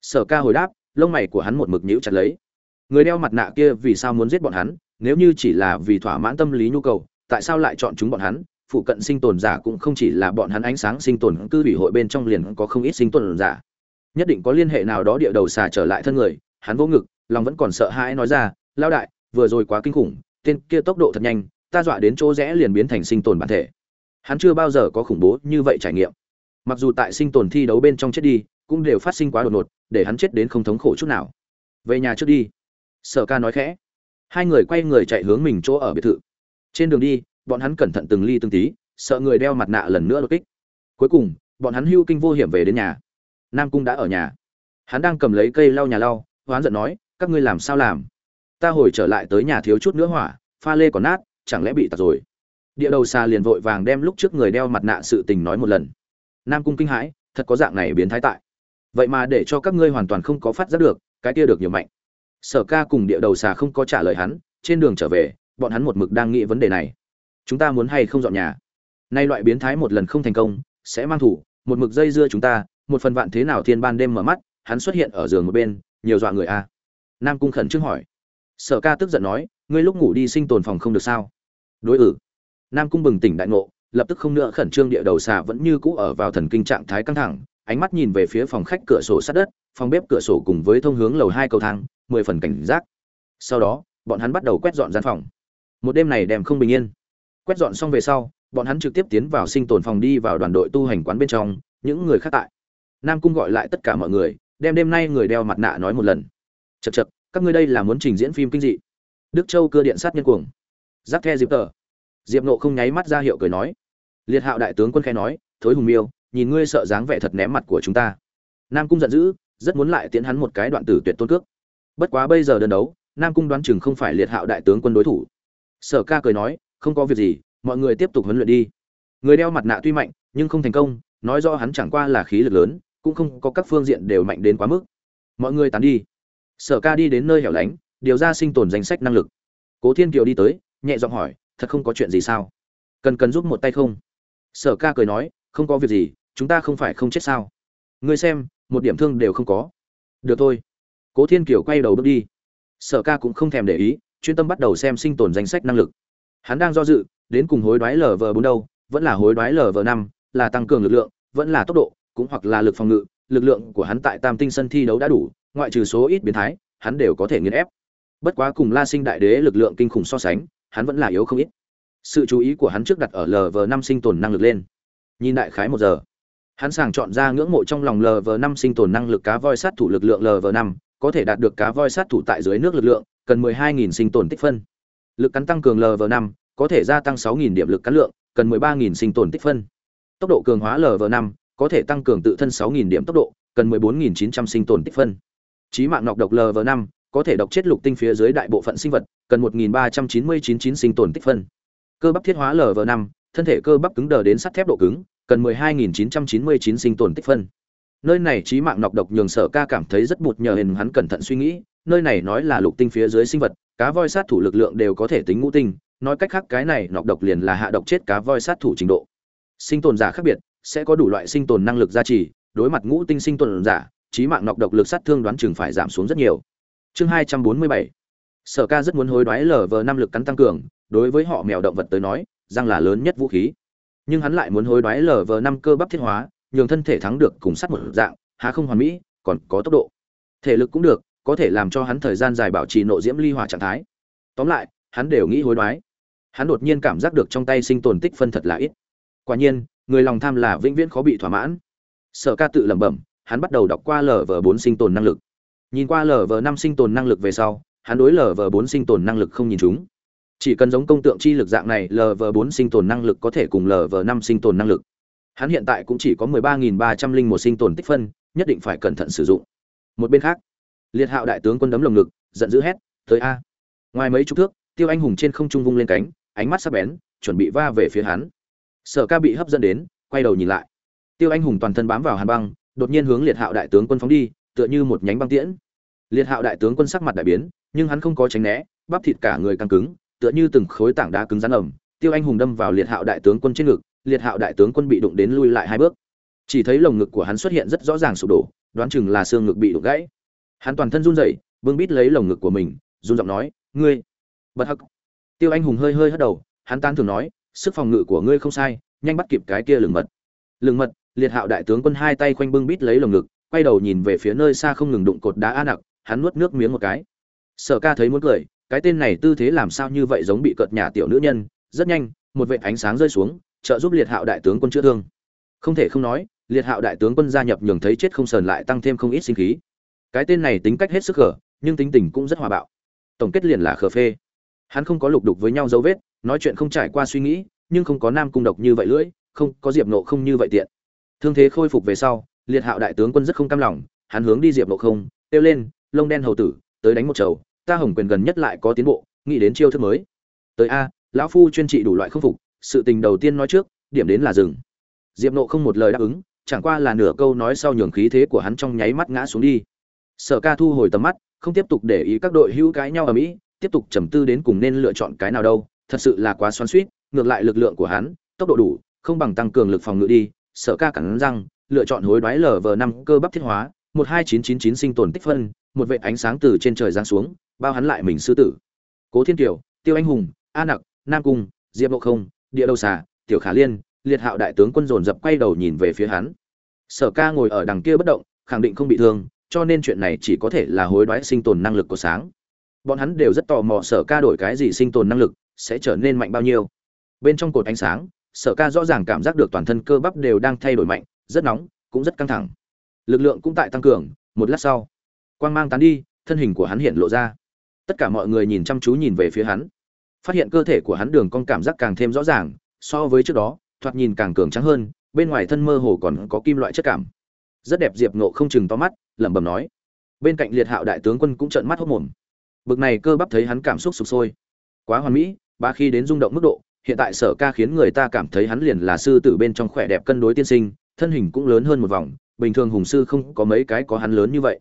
Sở ca hồi đáp lông mày của hắn một mực nhíu chặt lấy. Người đeo mặt nạ kia vì sao muốn giết bọn hắn? Nếu như chỉ là vì thỏa mãn tâm lý nhu cầu, tại sao lại chọn chúng bọn hắn? Phụ cận sinh tồn giả cũng không chỉ là bọn hắn ánh sáng sinh tồn, cư ủy hội bên trong liền có không ít sinh tồn giả. Nhất định có liên hệ nào đó địa đầu xà trở lại thân người, hắn vô ngực, lòng vẫn còn sợ hãi nói ra lao đại, vừa rồi quá kinh khủng, tên kia tốc độ thật nhanh, ta dọa đến chỗ rẽ liền biến thành sinh tồn bản thể. Hắn chưa bao giờ có khủng bố như vậy trải nghiệm. Mặc dù tại sinh tồn thi đấu bên trong chết đi cũng đều phát sinh quá đột ngột, để hắn chết đến không thống khổ chút nào. Về nhà trước đi. Sở ca nói khẽ. Hai người quay người chạy hướng mình chỗ ở biệt thự. Trên đường đi, bọn hắn cẩn thận từng ly từng tí, sợ người đeo mặt nạ lần nữa đột kích. Cuối cùng, bọn hắn hưu kinh vô hiểm về đến nhà. Nam cung đã ở nhà. Hắn đang cầm lấy cây lau nhà lau, hoán giận nói, các ngươi làm sao làm? Ta hồi trở lại tới nhà thiếu chút nữa hỏa, pha lê còn nát, chẳng lẽ bị tạt rồi? Địa đầu xa liền vội vàng đem lúc trước người đeo mặt nạ sự tình nói một lần. Nam cung kinh hãi, thật có dạng này biến thái tại vậy mà để cho các ngươi hoàn toàn không có phát giác được, cái kia được nhiều mạnh. Sở ca cùng địa đầu xà không có trả lời hắn, trên đường trở về, bọn hắn một mực đang nghĩ vấn đề này. Chúng ta muốn hay không dọn nhà? Nay loại biến thái một lần không thành công, sẽ mang thủ, một mực dây dưa chúng ta, một phần vạn thế nào thiên ban đêm mở mắt, hắn xuất hiện ở giường một bên, nhiều dọa người a. Nam cung khẩn trương hỏi. Sở ca tức giận nói, ngươi lúc ngủ đi sinh tồn phòng không được sao? Đối ử nam cung bừng tỉnh đại ngộ, lập tức không nữa khẩn trương địa đầu xà vẫn như cũ ở vào thần kinh trạng thái căng thẳng ánh mắt nhìn về phía phòng khách cửa sổ sát đất phòng bếp cửa sổ cùng với thông hướng lầu hai cầu thang mười phần cảnh giác. Sau đó bọn hắn bắt đầu quét dọn gian phòng. Một đêm này đèm không bình yên. Quét dọn xong về sau bọn hắn trực tiếp tiến vào sinh tồn phòng đi vào đoàn đội tu hành quán bên trong những người khác tại. Nam cung gọi lại tất cả mọi người đem đêm nay người đeo mặt nạ nói một lần. Chậc chậc, các ngươi đây là muốn trình diễn phim kinh dị. Đức châu cưa điện sát nhân cuồng. Giáp the diệp Tở. diệp nộ không nháy mắt ra hiệu cười nói. Liệt hạo đại tướng quân khẽ nói thối hùng miêu nhìn ngươi sợ dáng vẻ thật ném mặt của chúng ta. Nam cung giận dữ, rất muốn lại tiến hắn một cái đoạn tử tuyệt tôn cước. Bất quá bây giờ đơn đấu, nam cung đoán chừng không phải liệt hạo đại tướng quân đối thủ. Sở ca cười nói, không có việc gì, mọi người tiếp tục huấn luyện đi. Người đeo mặt nạ tuy mạnh, nhưng không thành công, nói do hắn chẳng qua là khí lực lớn, cũng không có các phương diện đều mạnh đến quá mức. Mọi người tán đi. Sở ca đi đến nơi hẻo lánh, điều ra sinh tồn danh sách năng lực. Cố thiên kiều đi tới, nhẹ giọng hỏi, thật không có chuyện gì sao? Cần cần giúp một tay không? Sở ca cười nói, không có việc gì chúng ta không phải không chết sao? Ngươi xem, một điểm thương đều không có. Được thôi. Cố thiên kiều quay đầu bước đi. Sở ca cũng không thèm để ý, chuyên tâm bắt đầu xem sinh tồn danh sách năng lực. Hắn đang do dự, đến cùng hối đoái lv bốn đâu, vẫn là hối đoái lv năm, là tăng cường lực lượng, vẫn là tốc độ, cũng hoặc là lực phòng ngự, lực lượng của hắn tại tam tinh sân thi đấu đã đủ, ngoại trừ số ít biến thái, hắn đều có thể nghiền ép. Bất quá cùng la sinh đại đế lực lượng kinh khủng so sánh, hắn vẫn là yếu không ít. Sự chú ý của hắn trước đặt ở lv năm sinh tồn năng lực lên. Nhìn đại khái một giờ hắn sàng chọn ra ngưỡng mộ trong lòng lv năm sinh tồn năng lực cá voi sát thủ lực lượng lv năm, có thể đạt được cá voi sát thủ tại dưới nước lực lượng, cần 12.000 sinh tồn tích phân. Lực cắn tăng cường lv năm, có thể gia tăng 6.000 điểm lực cắn lượng, cần 13.000 sinh tồn tích phân. Tốc độ cường hóa lv năm, có thể tăng cường tự thân 6.000 điểm tốc độ, cần 14.900 sinh tồn tích phân. Trí mạng nọc độc lv năm, có thể độc chết lục tinh phía dưới đại bộ phận sinh vật, cần 1.399 sinh tồn tích phân. Cơ bắp thiết hóa lv năm, thân thể cơ bắp cứng đờ đến sắt thép độ cứng cần 12.999 sinh tồn tích phân. Nơi này trí mạng nọc độc nhường sở ca cảm thấy rất bụt nhờ hình hắn cẩn thận suy nghĩ, nơi này nói là lục tinh phía dưới sinh vật, cá voi sát thủ lực lượng đều có thể tính ngũ tinh, nói cách khác cái này nọc độc liền là hạ độc chết cá voi sát thủ trình độ. Sinh tồn giả khác biệt, sẽ có đủ loại sinh tồn năng lực gia trì, đối mặt ngũ tinh sinh tồn giả, trí mạng nọc độc lực sát thương đoán chừng phải giảm xuống rất nhiều. Chương hai trăm bốn mươi bảy. Sở ca rất muốn hối đoái lv năm lực cắn tăng cường, đối với họ mèo động vật tới nói, răng là lớn nhất vũ khí nhưng hắn lại muốn hối đoái lv năm cơ bắp thiết hóa, nhường thân thể thắng được cùng sắt một dạng, há không hoàn mỹ, còn có tốc độ. Thể lực cũng được, có thể làm cho hắn thời gian dài bảo trì nộ diễm ly hỏa trạng thái. Tóm lại, hắn đều nghĩ hối đoái. Hắn đột nhiên cảm giác được trong tay sinh tồn tích phân thật là ít. Quả nhiên, người lòng tham là vĩnh viễn khó bị thỏa mãn. Sở ca tự lẩm bẩm, hắn bắt đầu đọc qua lv bốn sinh tồn năng lực. Nhìn qua lv năm sinh tồn năng lực về sau, hắn đối lv bốn sinh tồn năng lực không nhìn chúng chỉ cần giống công tượng chi lực dạng này Lv4 sinh tồn năng lực có thể cùng Lv5 sinh tồn năng lực. Hắn hiện tại cũng chỉ có mười ba nghìn ba trăm linh một sinh tồn tích phân, nhất định phải cẩn thận sử dụng. Một bên khác, liệt hạo đại tướng quân đấm lồng ngực, giận dữ hét, tới a! Ngoài mấy chục thước, tiêu anh hùng trên không trung vung lên cánh, ánh mắt sắc bén, chuẩn bị va về phía hắn. Sở ca bị hấp dẫn đến, quay đầu nhìn lại. Tiêu anh hùng toàn thân bám vào hàn băng, đột nhiên hướng liệt hạo đại tướng quân phóng đi, tựa như một nhánh băng tiễn. Liệt hạo đại tướng quân sắc mặt đại biến, nhưng hắn không có tránh né, bắp thịt cả người căng cứng tựa như từng khối tảng đá cứng rắn ẩm, tiêu anh hùng đâm vào liệt hạo đại tướng quân trên ngực, liệt hạo đại tướng quân bị đụng đến lui lại hai bước. Chỉ thấy lồng ngực của hắn xuất hiện rất rõ ràng sụp đổ, đoán chừng là xương ngực bị đụng gãy. Hắn toàn thân run rẩy, bưng bít lấy lồng ngực của mình, run giọng nói, ngươi bật hắc. Tiêu anh hùng hơi hơi hất đầu, hắn tan thường nói, sức phòng ngự của ngươi không sai, nhanh bắt kịp cái kia lừng mật. Lừng mật, liệt hạo đại tướng quân hai tay khoanh bưng bít lấy lồng ngực, quay đầu nhìn về phía nơi xa không ngừng đụng cột đá a nặc, hắn nuốt nước miếng một cái. Sở ca thấy muốn cười cái tên này tư thế làm sao như vậy giống bị cợt nhà tiểu nữ nhân, rất nhanh, một vệt ánh sáng rơi xuống, trợ giúp liệt hạo đại tướng quân chữa thương. Không thể không nói, liệt hạo đại tướng quân gia nhập nhường thấy chết không sờn lại tăng thêm không ít sinh khí. Cái tên này tính cách hết sức khở nhưng tính tình cũng rất hòa bạo. Tổng kết liền là khờ phê. Hắn không có lục đục với nhau dấu vết, nói chuyện không trải qua suy nghĩ, nhưng không có nam cung độc như vậy lưỡi, không, có diệp nộ không như vậy tiện. Thương thế khôi phục về sau, liệt hạo đại tướng quân rất không cam lòng, hắn hướng đi diệp nộ không, kêu lên, lông đen hầu tử, tới đánh một chầu ta hồng quyền gần nhất lại có tiến bộ, nghĩ đến chiêu thức mới. Tới a, lão phu chuyên trị đủ loại không phục, sự tình đầu tiên nói trước, điểm đến là rừng diệp nộ không một lời đáp ứng, chẳng qua là nửa câu nói sau nhường khí thế của hắn trong nháy mắt ngã xuống đi. Sở ca thu hồi tầm mắt, không tiếp tục để ý các đội hữu cái nhau ở mỹ, tiếp tục trầm tư đến cùng nên lựa chọn cái nào đâu, thật sự là quá xoắn suýt ngược lại lực lượng của hắn, tốc độ đủ, không bằng tăng cường lực phòng ngự đi, sở ca cắn răng, lựa chọn hối đoái lở vờ năm cơ bắp thiết hóa một hai chín chín chín sinh tồn tích phân, một vệ ánh sáng từ trên trời giáng xuống, bao hắn lại mình sư tử. Cố thiên kiều, tiêu anh hùng, a nặc, nam cung, diệp độ không, địa đầu xà, tiểu khả liên, liệt hạo đại tướng quân dồn dập quay đầu nhìn về phía hắn. Sở ca ngồi ở đằng kia bất động, khẳng định không bị thương, cho nên chuyện này chỉ có thể là hối đoái sinh tồn năng lực của sáng. Bọn hắn đều rất tò mò sở ca đổi cái gì sinh tồn năng lực, sẽ trở nên mạnh bao nhiêu. Bên trong cột ánh sáng, sở ca rõ ràng cảm giác được toàn thân cơ bắp đều đang thay đổi mạnh, rất nóng, cũng rất căng thẳng lực lượng cũng tại tăng cường, một lát sau, quang mang tán đi, thân hình của hắn hiện lộ ra. Tất cả mọi người nhìn chăm chú nhìn về phía hắn. Phát hiện cơ thể của hắn đường cong cảm giác càng thêm rõ ràng, so với trước đó, thoạt nhìn càng cường trắng hơn, bên ngoài thân mơ hồ còn có kim loại chất cảm. Rất đẹp, diệp nộ không chừng to mắt, lẩm bẩm nói. Bên cạnh liệt hạo đại tướng quân cũng trợn mắt hốc mồm. Bực này cơ bắp thấy hắn cảm xúc sụp sôi. Quá hoàn mỹ, ba khi đến rung động mức độ, hiện tại sở ca khiến người ta cảm thấy hắn liền là sư tử bên trong khỏe đẹp cân đối tiên sinh, thân hình cũng lớn hơn một vòng bình thường hùng sư không có mấy cái có hắn lớn như vậy.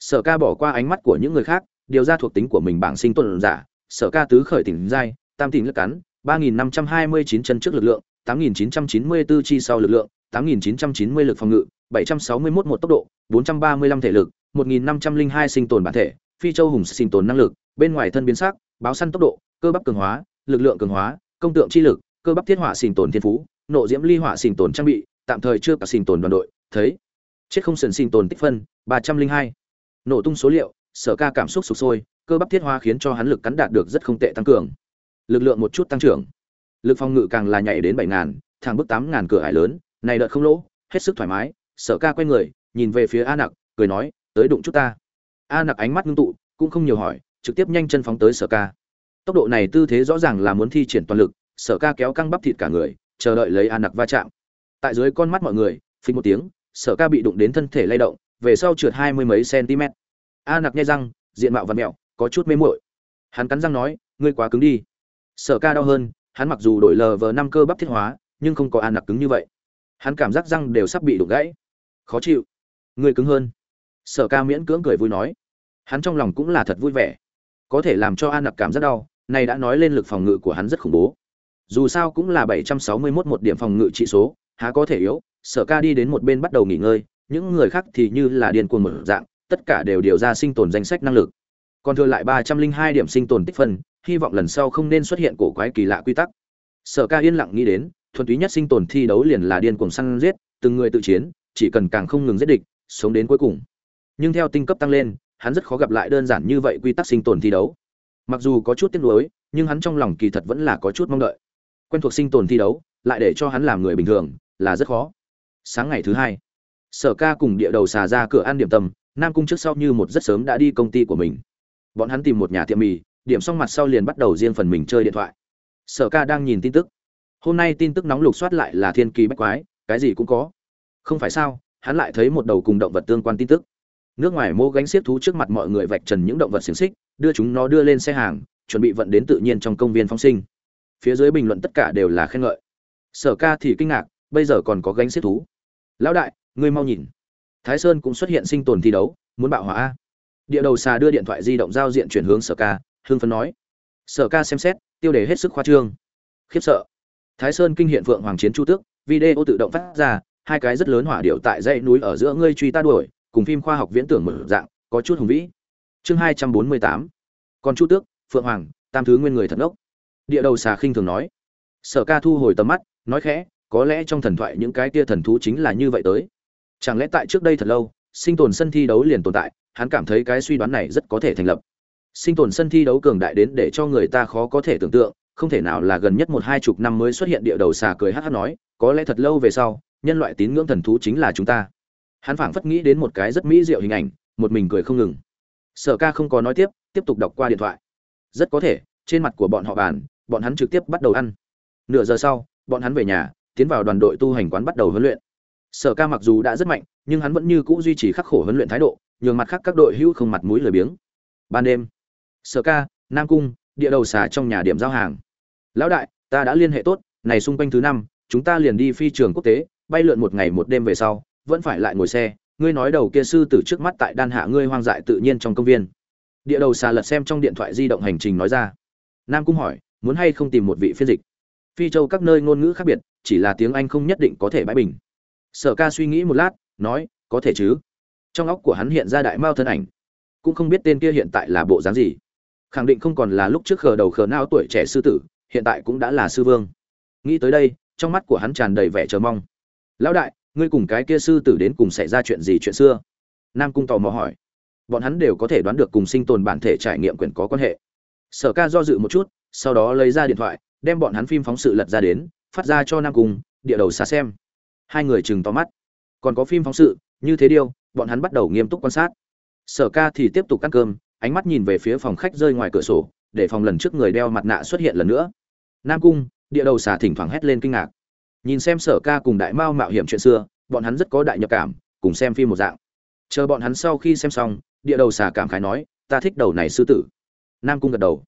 Sở ca bỏ qua ánh mắt của những người khác, điều ra thuộc tính của mình bảng sinh tuần giả. Sở ca tứ khởi tỉnh giai, tam tỉnh lực cắn, ba nghìn năm trăm hai mươi chín chân trước lực lượng, tám nghìn chín trăm chín mươi bốn chi sau lực lượng, tám nghìn chín trăm chín mươi lực phòng ngự, bảy trăm sáu mươi mốt một tốc độ, bốn trăm ba mươi lăm thể lực, một nghìn năm trăm linh hai sinh tồn bản thể, phi châu hùng sinh tồn năng lực, bên ngoài thân biến sắc, báo săn tốc độ, cơ bắp cường hóa, lực lượng cường hóa, công tượng chi lực, cơ bắp thiết hỏa sinh tồn thiên phú, nộ diễm ly hỏa sinh tồn trang bị, tạm thời chưa cả sinh tồn đoàn đội, thấy chết không sần sinh tồn tích phân, ba trăm linh hai. Nổ tung số liệu, sở ca cảm xúc sụp sôi, cơ bắp thiết hoa khiến cho hắn lực cắn đạt được rất không tệ tăng cường. Lực lượng một chút tăng trưởng. Lực phòng ngự càng là nhảy đến bảy ngàn, thẳng bước tám ngàn cửa hải lớn, này đợt không lỗ, hết sức thoải mái, sở ca quay người, nhìn về phía a nặc, cười nói, tới đụng chút ta. A nặc ánh mắt ngưng tụ, cũng không nhiều hỏi, trực tiếp nhanh chân phóng tới sở ca. Tốc độ này tư thế rõ ràng là muốn thi triển toàn lực, sở ca kéo căng bắp thịt cả người, chờ đợi lấy a nặc va chạm. Tại dưới con mắt mọi người, phình một tiếng sở ca bị đụng đến thân thể lay động, về sau trượt hai mươi mấy cm a nặc nhai răng, diện mạo và mẹo, có chút mê muội. Hắn cắn răng nói, ngươi quá cứng đi. Sở ca đau hơn, hắn mặc dù đổi lờ vờ năm cơ bắp thiết hóa, nhưng không có a nặc cứng như vậy. Hắn cảm giác răng đều sắp bị đụng gãy. Khó chịu. Ngươi cứng hơn. Sở ca miễn cưỡng cười vui nói. Hắn trong lòng cũng là thật vui vẻ. Có thể làm cho a nặc cảm rất đau, này đã nói lên lực phòng ngự của hắn rất khủng bố. Dù sao cũng là bảy trăm sáu mươi 761 một điểm phòng ngự trị số, há có thể yếu sở ca đi đến một bên bắt đầu nghỉ ngơi, những người khác thì như là điên cuồng một dạng, tất cả đều điều ra sinh tồn danh sách năng lực. Còn thừa lại ba trăm linh hai điểm sinh tồn tích phân, hy vọng lần sau không nên xuất hiện cổ quái kỳ lạ quy tắc. Sở ca yên lặng nghĩ đến, thuần túy nhất sinh tồn thi đấu liền là điên cuồng săn giết, từng người tự chiến, chỉ cần càng không ngừng giết địch, sống đến cuối cùng. Nhưng theo tinh cấp tăng lên, hắn rất khó gặp lại đơn giản như vậy quy tắc sinh tồn thi đấu. Mặc dù có chút tiếc nuối, nhưng hắn trong lòng kỳ thật vẫn là có chút mong đợi. Quen thuộc sinh tồn thi đấu, lại để cho hắn làm người bình thường, là rất khó sáng ngày thứ hai, sở ca cùng địa đầu xà ra cửa ăn điểm tâm, nam cung trước sau như một rất sớm đã đi công ty của mình. Bọn hắn tìm một nhà tiệm mì, điểm xong mặt sau liền bắt đầu riêng phần mình chơi điện thoại. Sở ca đang nhìn tin tức. Hôm nay tin tức nóng lục soát lại là thiên kỳ bách quái, cái gì cũng có. Không phải sao, hắn lại thấy một đầu cùng động vật tương quan tin tức. Nước ngoài mô gánh xiết thú trước mặt mọi người vạch trần những động vật xiềng xích, đưa chúng nó đưa lên xe hàng, chuẩn bị vận đến tự nhiên trong công viên phong sinh. Phía dưới bình luận tất cả đều là khen ngợi. Sở ca thì kinh ngạc, bây giờ còn có gánh xiết thú lão đại, ngươi mau nhìn. Thái sơn cũng xuất hiện sinh tồn thi đấu, muốn bạo hỏa a? địa đầu xà đưa điện thoại di động giao diện chuyển hướng sở ca hương phấn nói. Sở ca xem xét, tiêu đề hết sức khoa trương. Khiếp sợ. Thái sơn kinh hiện vượng hoàng chiến chu tước, video tự động phát ra, hai cái rất lớn hỏa điệu tại dãy núi ở giữa ngươi truy ta đuổi, cùng phim khoa học viễn tưởng mở dạng, có chút hùng vĩ. Chương hai trăm bốn mươi tám. Còn chu tước, phượng hoàng, tam thứ nguyên người thần ốc địa đầu xà khinh thường nói. Sở ca thu hồi tầm mắt, nói khẽ có lẽ trong thần thoại những cái kia thần thú chính là như vậy tới. Chẳng lẽ tại trước đây thật lâu, sinh tồn sân thi đấu liền tồn tại, hắn cảm thấy cái suy đoán này rất có thể thành lập. Sinh tồn sân thi đấu cường đại đến để cho người ta khó có thể tưởng tượng, không thể nào là gần nhất một hai chục năm mới xuất hiện địa đầu xà cười hát hát nói, có lẽ thật lâu về sau, nhân loại tín ngưỡng thần thú chính là chúng ta. Hắn phảng phất nghĩ đến một cái rất mỹ diệu hình ảnh, một mình cười không ngừng. Sở ca không có nói tiếp tiếp tục đọc qua điện thoại. Rất có thể, trên mặt của bọn họ bàn, bọn hắn trực tiếp bắt đầu ăn. Nửa giờ sau, bọn hắn về nhà tiến vào đoàn đội tu hành quán bắt đầu huấn luyện. Sở ca mặc dù đã rất mạnh, nhưng hắn vẫn như cũ duy trì khắc khổ huấn luyện thái độ, nhường mặt khác các đội hữu không mặt mũi lười biếng. Ban đêm, sở ca, nam cung, địa đầu xà trong nhà điểm giao hàng. Lão đại, ta đã liên hệ tốt, này xung quanh thứ năm, chúng ta liền đi phi trường quốc tế, bay lượn một ngày một đêm về sau, vẫn phải lại ngồi xe, ngươi nói đầu kia sư tử trước mắt tại đan hạ ngươi hoang dại tự nhiên trong công viên. Địa đầu xà lật xem trong điện thoại di động hành trình nói ra. Nam cung hỏi, muốn hay không tìm một vị phiên dịch? Phi châu các nơi ngôn ngữ khác biệt, chỉ là tiếng anh không nhất định có thể bãi bình. Sở ca suy nghĩ một lát, nói, có thể chứ. Trong óc của hắn hiện ra đại mao thân ảnh. Cũng không biết tên kia hiện tại là bộ dáng gì. Khẳng định không còn là lúc trước khờ đầu khờ nao tuổi trẻ sư tử, hiện tại cũng đã là sư vương. Nghĩ tới đây, trong mắt của hắn tràn đầy vẻ chờ mong. Lão đại, ngươi cùng cái kia sư tử đến cùng xảy ra chuyện gì chuyện xưa? Nam cung tò mò hỏi. Bọn hắn đều có thể đoán được cùng sinh tồn bản thể trải nghiệm quyền có quan hệ. Sở ca do dự một chút, sau đó lấy ra điện thoại đem bọn hắn phim phóng sự lật ra đến, phát ra cho nam cung, địa đầu xa xem. Hai người chừng to mắt. Còn có phim phóng sự, như thế điêu, bọn hắn bắt đầu nghiêm túc quan sát. Sở ca thì tiếp tục ăn cơm, ánh mắt nhìn về phía phòng khách rơi ngoài cửa sổ, để phòng lần trước người đeo mặt nạ xuất hiện lần nữa. Nam cung, địa đầu xà thỉnh thoảng hét lên kinh ngạc. Nhìn xem sở ca cùng đại mao mạo hiểm chuyện xưa, bọn hắn rất có đại nhập cảm, cùng xem phim một dạng. Chờ bọn hắn sau khi xem xong, địa đầu xà cảm khái nói, ta thích đầu này sư tử. Nam cung gật đầu.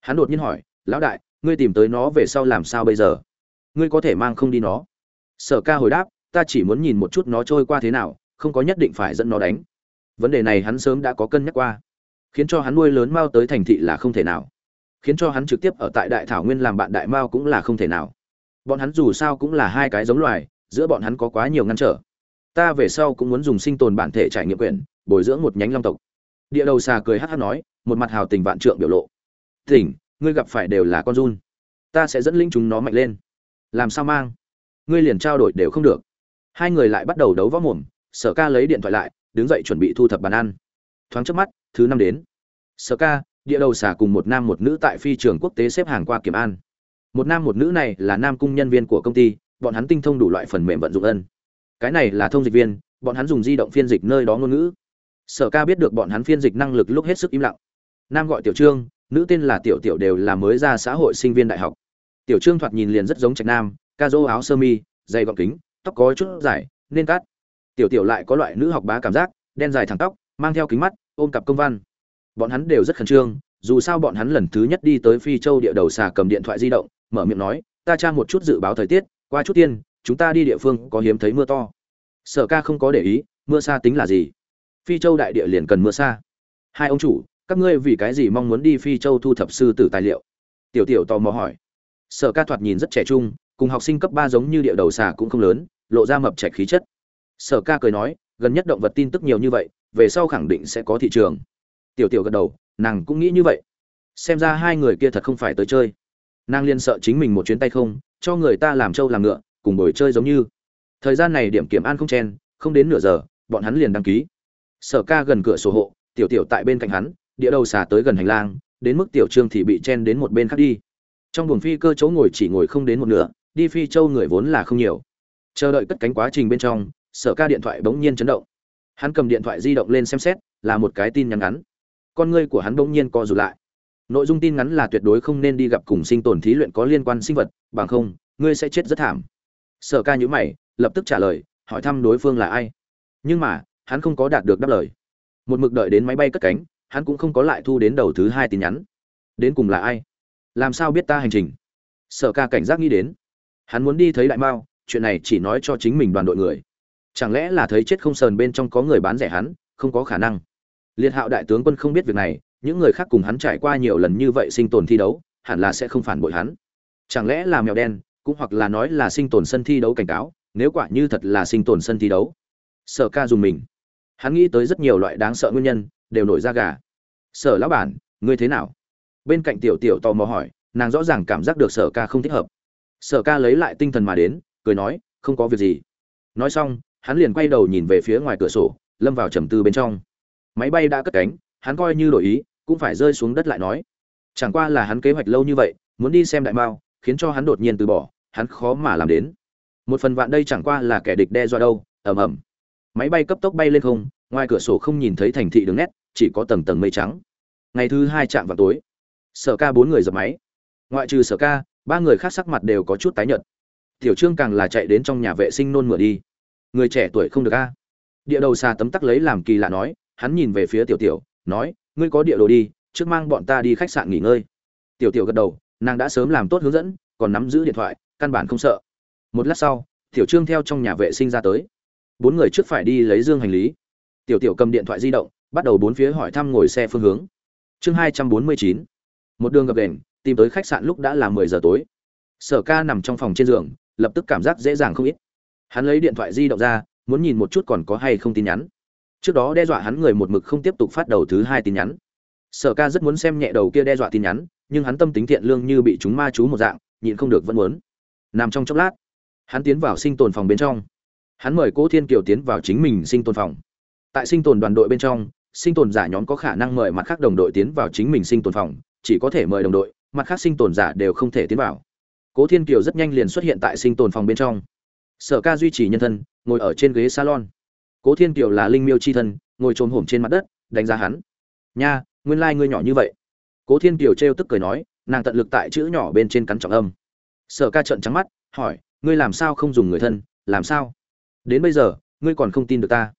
Hắn đột nhiên hỏi, lão đại ngươi tìm tới nó về sau làm sao bây giờ? Ngươi có thể mang không đi nó? Sở ca hồi đáp, ta chỉ muốn nhìn một chút nó trôi qua thế nào, không có nhất định phải dẫn nó đánh. Vấn đề này hắn sớm đã có cân nhắc qua, khiến cho hắn nuôi lớn mao tới thành thị là không thể nào. Khiến cho hắn trực tiếp ở tại đại thảo nguyên làm bạn đại mao cũng là không thể nào. Bọn hắn dù sao cũng là hai cái giống loài, giữa bọn hắn có quá nhiều ngăn trở. Ta về sau cũng muốn dùng sinh tồn bản thể trải nghiệm quyền bồi dưỡng một nhánh long tộc. Địa đầu xà cười hát hát nói, một mặt hào tình vạn trượng biểu lộ. Tỉnh ngươi gặp phải đều là con run. Ta sẽ dẫn linh chúng nó mạnh lên. Làm sao mang? Ngươi liền trao đổi đều không được. Hai người lại bắt đầu đấu võ mồm, sở ca lấy điện thoại lại, đứng dậy chuẩn bị thu thập bàn ăn. Thoáng trước mắt, thứ năm đến. Sở ca, địa đầu xả cùng một nam một nữ tại phi trường quốc tế xếp hàng qua kiểm an. Một nam một nữ này là nam cung nhân viên của công ty, bọn hắn tinh thông đủ loại phần mềm vận dụng ân. Cái này là thông dịch viên, bọn hắn dùng di động phiên dịch nơi đó ngôn ngữ. Sở ca biết được bọn hắn phiên dịch năng lực lúc hết sức im lặng. Nam gọi tiểu trương nữ tên là tiểu tiểu đều là mới ra xã hội sinh viên đại học. Tiểu trương thoạt nhìn liền rất giống trạch nam, ca dô áo sơ mi, dày gọng kính, tóc có chút dài, nên cắt. Tiểu tiểu lại có loại nữ học bá cảm giác, đen dài thẳng tóc, mang theo kính mắt, ôm cặp công văn. Bọn hắn đều rất khẩn trương, dù sao bọn hắn lần thứ nhất đi tới phi châu địa đầu xà cầm điện thoại di động, mở miệng nói, ta tra một chút dự báo thời tiết, qua chút tiên, chúng ta đi địa phương có hiếm thấy mưa to. Sở ca không có để ý, mưa xa tính là gì? Phi châu đại địa liền cần mưa xa. Hai ông chủ các ngươi vì cái gì mong muốn đi phi châu thu thập sư tử tài liệu? Tiểu tiểu tò mò hỏi. Sở ca thoạt nhìn rất trẻ trung, cùng học sinh cấp ba giống như địa đầu xà cũng không lớn, lộ ra mập trạch khí chất. Sở ca cười nói, gần nhất động vật tin tức nhiều như vậy, về sau khẳng định sẽ có thị trường. Tiểu tiểu gật đầu, nàng cũng nghĩ như vậy. Xem ra hai người kia thật không phải tới chơi. Nàng liên sợ chính mình một chuyến tay không, cho người ta làm trâu làm ngựa, cùng ngồi chơi giống như. Thời gian này điểm kiểm an không chen, không đến nửa giờ, bọn hắn liền đăng ký. Sở ca gần cửa sổ hộ, tiểu tiểu tại bên cạnh hắn địa đầu xà tới gần hành lang, đến mức tiểu trương thì bị chen đến một bên khác đi. Trong buồng phi cơ chỗ ngồi chỉ ngồi không đến một nửa, đi phi châu người vốn là không nhiều. Chờ đợi cất cánh quá trình bên trong, sở ca điện thoại bỗng nhiên chấn động. Hắn cầm điện thoại di động lên xem xét, là một cái tin nhắn ngắn. Con ngươi của hắn bỗng nhiên co rụt lại. Nội dung tin ngắn là tuyệt đối không nên đi gặp cùng sinh tồn thí luyện có liên quan sinh vật, bằng không, ngươi sẽ chết rất thảm. Sở ca nhữ mày, lập tức trả lời, hỏi thăm đối phương là ai. Nhưng mà, hắn không có đạt được đáp lời. Một mực đợi đến máy bay cất cánh hắn cũng không có lại thu đến đầu thứ hai tin nhắn. Đến cùng là ai? Làm sao biết ta hành trình? Sở ca cảnh giác nghĩ đến. Hắn muốn đi thấy đại mao, chuyện này chỉ nói cho chính mình đoàn đội người. Chẳng lẽ là thấy chết không sờn bên trong có người bán rẻ hắn, không có khả năng. Liệt hạo đại tướng quân không biết việc này, những người khác cùng hắn trải qua nhiều lần như vậy sinh tồn thi đấu, hẳn là sẽ không phản bội hắn. Chẳng lẽ là mèo đen, cũng hoặc là nói là sinh tồn sân thi đấu cảnh cáo, nếu quả như thật là sinh tồn sân thi đấu. Sở ca dùng mình. Hắn nghĩ tới rất nhiều loại đáng sợ nguyên nhân đều nổi ra gà. Sở lão bản, ngươi thế nào? Bên cạnh tiểu tiểu tò mò hỏi, nàng rõ ràng cảm giác được sở ca không thích hợp. Sở ca lấy lại tinh thần mà đến, cười nói, không có việc gì. Nói xong, hắn liền quay đầu nhìn về phía ngoài cửa sổ, lâm vào trầm tư bên trong. Máy bay đã cất cánh, hắn coi như đổi ý, cũng phải rơi xuống đất lại nói. Chẳng qua là hắn kế hoạch lâu như vậy, muốn đi xem đại mao, khiến cho hắn đột nhiên từ bỏ, hắn khó mà làm đến. Một phần vạn đây chẳng qua là kẻ địch đe dọa đâu, ầm ầm. Máy bay cấp tốc bay lên không ngoài cửa sổ không nhìn thấy thành thị đường nét, chỉ có tầng tầng mây trắng. Ngày thứ hai chạm vào tối, sở ca bốn người dập máy. Ngoại trừ sở ca, ba người khác sắc mặt đều có chút tái nhợt. Tiểu trương càng là chạy đến trong nhà vệ sinh nôn mửa đi. Người trẻ tuổi không được a. Địa đầu xa tấm tắc lấy làm kỳ lạ nói, hắn nhìn về phía tiểu tiểu, nói, ngươi có địa đồ đi, trước mang bọn ta đi khách sạn nghỉ ngơi. Tiểu tiểu gật đầu, nàng đã sớm làm tốt hướng dẫn, còn nắm giữ điện thoại, căn bản không sợ. Một lát sau, tiểu trương theo trong nhà vệ sinh ra tới. Bốn người trước phải đi lấy dương hành lý tiểu tiểu cầm điện thoại di động, bắt đầu bốn phía hỏi thăm ngồi xe phương hướng. Chương hai trăm bốn mươi chín. Một đường gập đền, tìm tới khách sạn lúc đã là mười giờ tối. Sở ca nằm trong phòng trên giường, lập tức cảm giác dễ dàng không ít. Hắn lấy điện thoại di động ra, muốn nhìn một chút còn có hay không tin nhắn. Trước đó đe dọa hắn người một mực không tiếp tục phát đầu thứ hai tin nhắn. Sở ca rất muốn xem nhẹ đầu kia đe dọa tin nhắn, nhưng hắn tâm tính thiện lương như bị chúng ma chú một dạng, nhịn không được vẫn muốn. Nằm trong chốc lát, hắn tiến vào sinh tồn phòng bên trong. Hắn mời cố thiên kiều tiến vào chính mình sinh tồn phòng tại sinh tồn đoàn đội bên trong, sinh tồn giả nhóm có khả năng mời mặt khác đồng đội tiến vào chính mình sinh tồn phòng, chỉ có thể mời đồng đội, mặt khác sinh tồn giả đều không thể tiến vào. Cố thiên kiều rất nhanh liền xuất hiện tại sinh tồn phòng bên trong. Sở ca duy trì nhân thân, ngồi ở trên ghế salon. Cố thiên kiều là linh miêu c h i thân, ngồi trồm hổm trên mặt đất, đánh giá hắn. Nha, nguyên lai、like、ngươi nhỏ như vậy. Cố thiên kiều t r e o tức cười nói, nàng tận lực tại chữ nhỏ bên trên cắn trọng âm. Sở ca trợn trắng mắt, hỏi, ngươi làm sao không dùng người thân, làm sao? Đến bây giờ, ngươi còn không tin được ta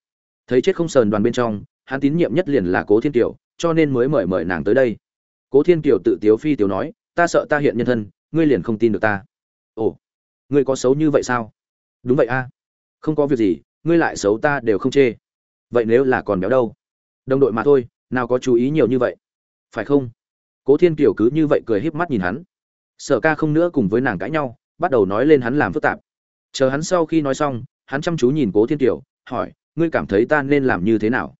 thấy chết không sờn đoàn bên trong, hắn tín nhiệm nhất liền là cố thiên kiều, cho nên mới mời mời nàng tới đây. Cố thiên kiều tự tiếu phi tiếu nói, ta sợ ta hiện nhân thân, ngươi liền không tin được ta. Ồ, ngươi có xấu như vậy sao? Đúng vậy a, không có việc gì, ngươi lại xấu ta đều không chê. Vậy nếu là còn béo đâu? Đồng đội mà thôi, nào có chú ý nhiều như vậy. Phải không? Cố thiên kiều cứ như vậy cười híp mắt nhìn hắn. Sở ca không nữa cùng với nàng cãi nhau, bắt đầu nói lên hắn làm phức tạp. Chờ hắn sau khi nói xong, hắn chăm chú nhìn cố thiên kiều, hỏi ngươi cảm thấy ta nên làm như thế nào?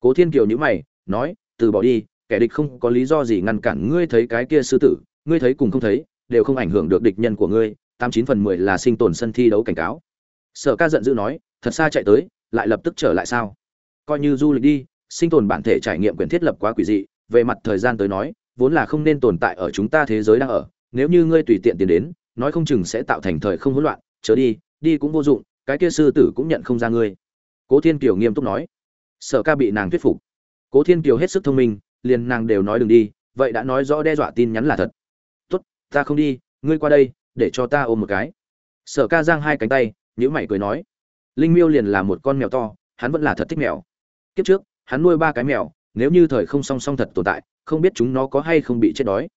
Cố thiên kiều nhữ mày, nói, từ bỏ đi, kẻ địch không có lý do gì ngăn cản ngươi thấy cái kia sư tử, ngươi thấy cùng không thấy, đều không ảnh hưởng được địch nhân của ngươi, tám chín phần mười là sinh tồn sân thi đấu cảnh cáo. Sở ca giận dữ nói, thật xa chạy tới, lại lập tức trở lại sao? Coi như du lịch đi, sinh tồn bản thể trải nghiệm quyền thiết lập quá quỷ dị, về mặt thời gian tới nói, vốn là không nên tồn tại ở chúng ta thế giới đang ở, nếu như ngươi tùy tiện tiến đến, nói không chừng sẽ tạo thành thời không hỗn loạn, chớ đi đi cũng vô dụng, cái kia sư tử cũng nhận không ra ngươi cố thiên kiều nghiêm túc nói. Sở ca bị nàng thuyết phục. Cố thiên kiều hết sức thông minh, liền nàng đều nói đừng đi, vậy đã nói rõ đe dọa tin nhắn là thật. Tốt, ta không đi, ngươi qua đây, để cho ta ôm một cái. Sở ca giang hai cánh tay nhữ mày cười nói. Linh miêu liền là một con mèo to, hắn vẫn là thật thích mèo. Kiếp trước, hắn nuôi ba cái mèo, nếu như thời không song song thật tồn tại, không biết chúng nó có hay không bị chết đói.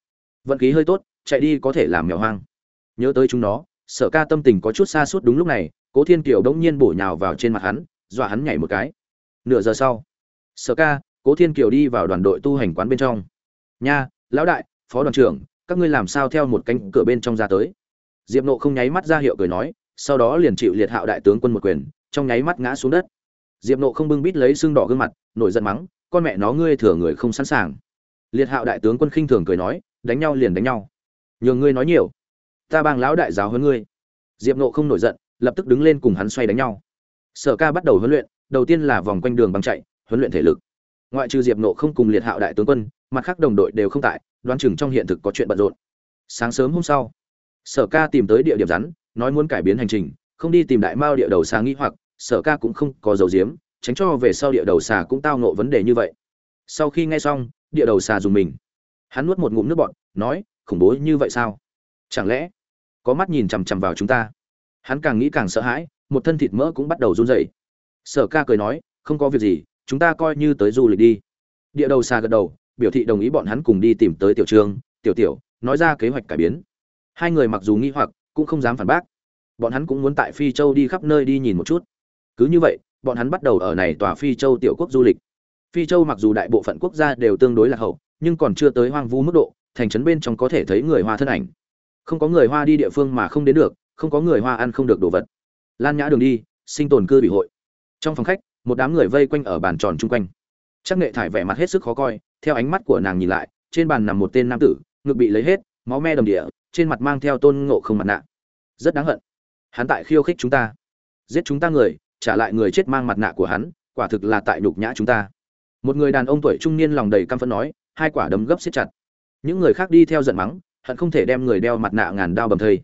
Vận khí hơi tốt, chạy đi có thể làm mèo hoang. Nhớ tới chúng nó, sở ca tâm tình có chút xa suốt đúng lúc này, cố thiên kiều đống nhiên bổ nhào vào trên mặt hắn dọa hắn nhảy một cái. Nửa giờ sau, sở ca, cố thiên kiều đi vào đoàn đội tu hành quán bên trong. Nha, lão đại, phó đoàn trưởng, các ngươi làm sao theo một cánh cửa bên trong ra tới? Diệp nộ không nháy mắt ra hiệu cười nói, sau đó liền chịu liệt hạo đại tướng quân một quyền, trong nháy mắt ngã xuống đất. Diệp nộ không bưng bít lấy xương đỏ gương mặt, nổi giận mắng, con mẹ nó, ngươi thừa người không sẵn sàng. Liệt hạo đại tướng quân khinh thường cười nói, đánh nhau liền đánh nhau. Nhường ngươi nói nhiều. Ta bang lão đại giáo hơn ngươi. Diệp nộ không nổi giận, lập tức đứng lên cùng hắn xoay đánh nhau sở ca bắt đầu huấn luyện, đầu tiên là vòng quanh đường băng chạy, huấn luyện thể lực. Ngoại trừ diệp nộ không cùng liệt hạo đại tướng quân, mặt khác đồng đội đều không tại, đoán chừng trong hiện thực có chuyện bận rộn. Sáng sớm hôm sau, sở ca tìm tới địa điểm rắn, nói muốn cải biến hành trình, không đi tìm đại mao địa đầu xà nghĩ hoặc, sở ca cũng không có dầu diếm tránh cho về sau địa đầu xà cũng tao ngộ vấn đề như vậy. Sau khi nghe xong, địa đầu xà dùng mình. Hắn nuốt một ngụm nước bọt, nói, khủng bố như vậy sao? Chẳng lẽ có mắt nhìn chằm chằm vào chúng ta? Hắn càng nghĩ càng sợ hãi một thân thịt mỡ cũng bắt đầu run rẩy. Sở ca cười nói, không có việc gì, chúng ta coi như tới du lịch đi. Địa đầu xà gật đầu, biểu thị đồng ý bọn hắn cùng đi tìm tới tiểu trương. Tiểu tiểu, nói ra kế hoạch cải biến. Hai người mặc dù nghi hoặc, cũng không dám phản bác. Bọn hắn cũng muốn tại phi châu đi khắp nơi đi nhìn một chút. Cứ như vậy, bọn hắn bắt đầu ở này tòa phi châu tiểu quốc du lịch. Phi châu mặc dù đại bộ phận quốc gia đều tương đối là hậu, nhưng còn chưa tới hoang vu mức độ, thành trấn bên trong có thể thấy người hoa thân ảnh. Không có người hoa đi địa phương mà không đến được, không có người hoa ăn không được đồ vật lan nhã đường đi, sinh tồn cư bị hội. Trong phòng khách, một đám người vây quanh ở bàn tròn chung quanh. Chắc nghệ thải vẻ mặt hết sức khó coi, theo ánh mắt của nàng nhìn lại, trên bàn nằm một tên nam tử, ngực bị lấy hết, máu me đầm địa, trên mặt mang theo tôn ngộ không mặt nạ. Rất đáng hận. Hắn tại khiêu khích chúng ta. Giết chúng ta người, trả lại người chết mang mặt nạ của hắn, quả thực là tại nhục nhã chúng ta. Một người đàn ông tuổi trung niên lòng đầy căm phẫn nói, hai quả đấm gấp siết chặt. Những người khác đi theo giận mắng, hận không thể đem người đeo mặt nạ ngàn đao bầm thây.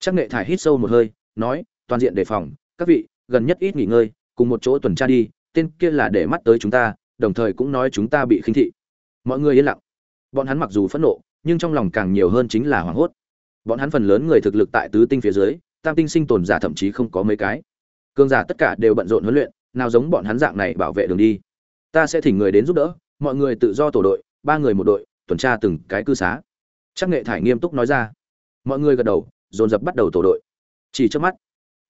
Chắc nghệ thải hít sâu một hơi, nói toàn diện đề phòng, các vị, gần nhất ít nghỉ ngơi, cùng một chỗ tuần tra đi, tên kia là để mắt tới chúng ta, đồng thời cũng nói chúng ta bị khinh thị. Mọi người yên lặng. Bọn hắn mặc dù phẫn nộ, nhưng trong lòng càng nhiều hơn chính là hoảng hốt. Bọn hắn phần lớn người thực lực tại tứ tinh phía dưới, tam tinh sinh tồn giả thậm chí không có mấy cái. Cương giả tất cả đều bận rộn huấn luyện, nào giống bọn hắn dạng này bảo vệ đường đi. Ta sẽ thỉnh người đến giúp đỡ, mọi người tự do tổ đội, ba người một đội, tuần tra từng cái cư xá. Chắc nghệ thải nghiêm túc nói ra. Mọi người gật đầu, dồn dập bắt đầu tổ đội. Chỉ trước mắt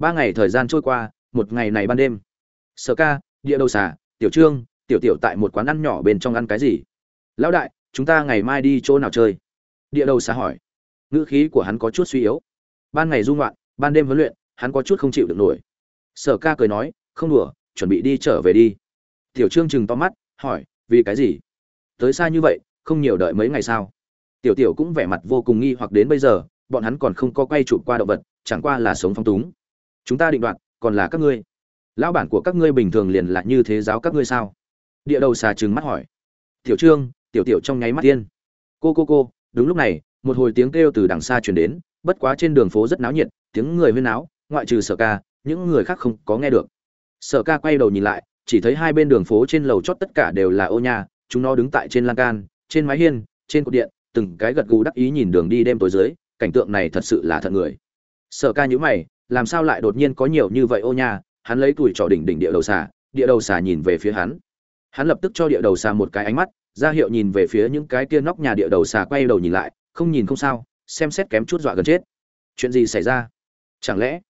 ba ngày thời gian trôi qua, một ngày này ban đêm. Sở ca, địa đầu xà, tiểu trương, tiểu tiểu tại một quán ăn nhỏ bên trong ăn cái gì? Lão đại, chúng ta ngày mai đi chỗ nào chơi? Địa đầu xà hỏi. Ngữ khí của hắn có chút suy yếu. Ban ngày dung loạn ban đêm huấn luyện, hắn có chút không chịu được nổi. Sở ca cười nói, không đùa, chuẩn bị đi trở về đi. Tiểu trương chừng to mắt, hỏi, vì cái gì? Tới xa như vậy, không nhiều đợi mấy ngày sao? Tiểu tiểu cũng vẻ mặt vô cùng nghi hoặc đến bây giờ, bọn hắn còn không có quay chụp qua động vật, chẳng qua là sống phong túng chúng ta định đoạt còn là các ngươi. Lão bản của các ngươi bình thường liền là như thế giáo các ngươi sao? Địa đầu xà trừng mắt hỏi. Tiểu trương tiểu tiểu trong nháy mắt tiên cô cô cô đúng lúc này một hồi tiếng kêu từ đằng xa truyền đến bất quá trên đường phố rất náo nhiệt tiếng người huyên náo ngoại trừ sở ca những người khác không có nghe được. Sở ca quay đầu nhìn lại chỉ thấy hai bên đường phố trên lầu chót tất cả đều là ô nhà, chúng nó đứng tại trên lan can trên mái hiên trên cột điện từng cái gật gù đắc ý nhìn đường đi đêm tối dưới cảnh tượng này thật sự là thật người. Sở ca nhữ mày làm sao lại đột nhiên có nhiều như vậy ô nha, hắn lấy tuổi trỏ đỉnh đỉnh địa đầu xà, địa đầu xà nhìn về phía hắn. Hắn lập tức cho địa đầu xà một cái ánh mắt, ra hiệu nhìn về phía những cái kia nóc nhà địa đầu xà quay đầu nhìn lại, không nhìn không sao, xem xét kém chút dọa gần chết. Chuyện gì xảy ra? Chẳng lẽ?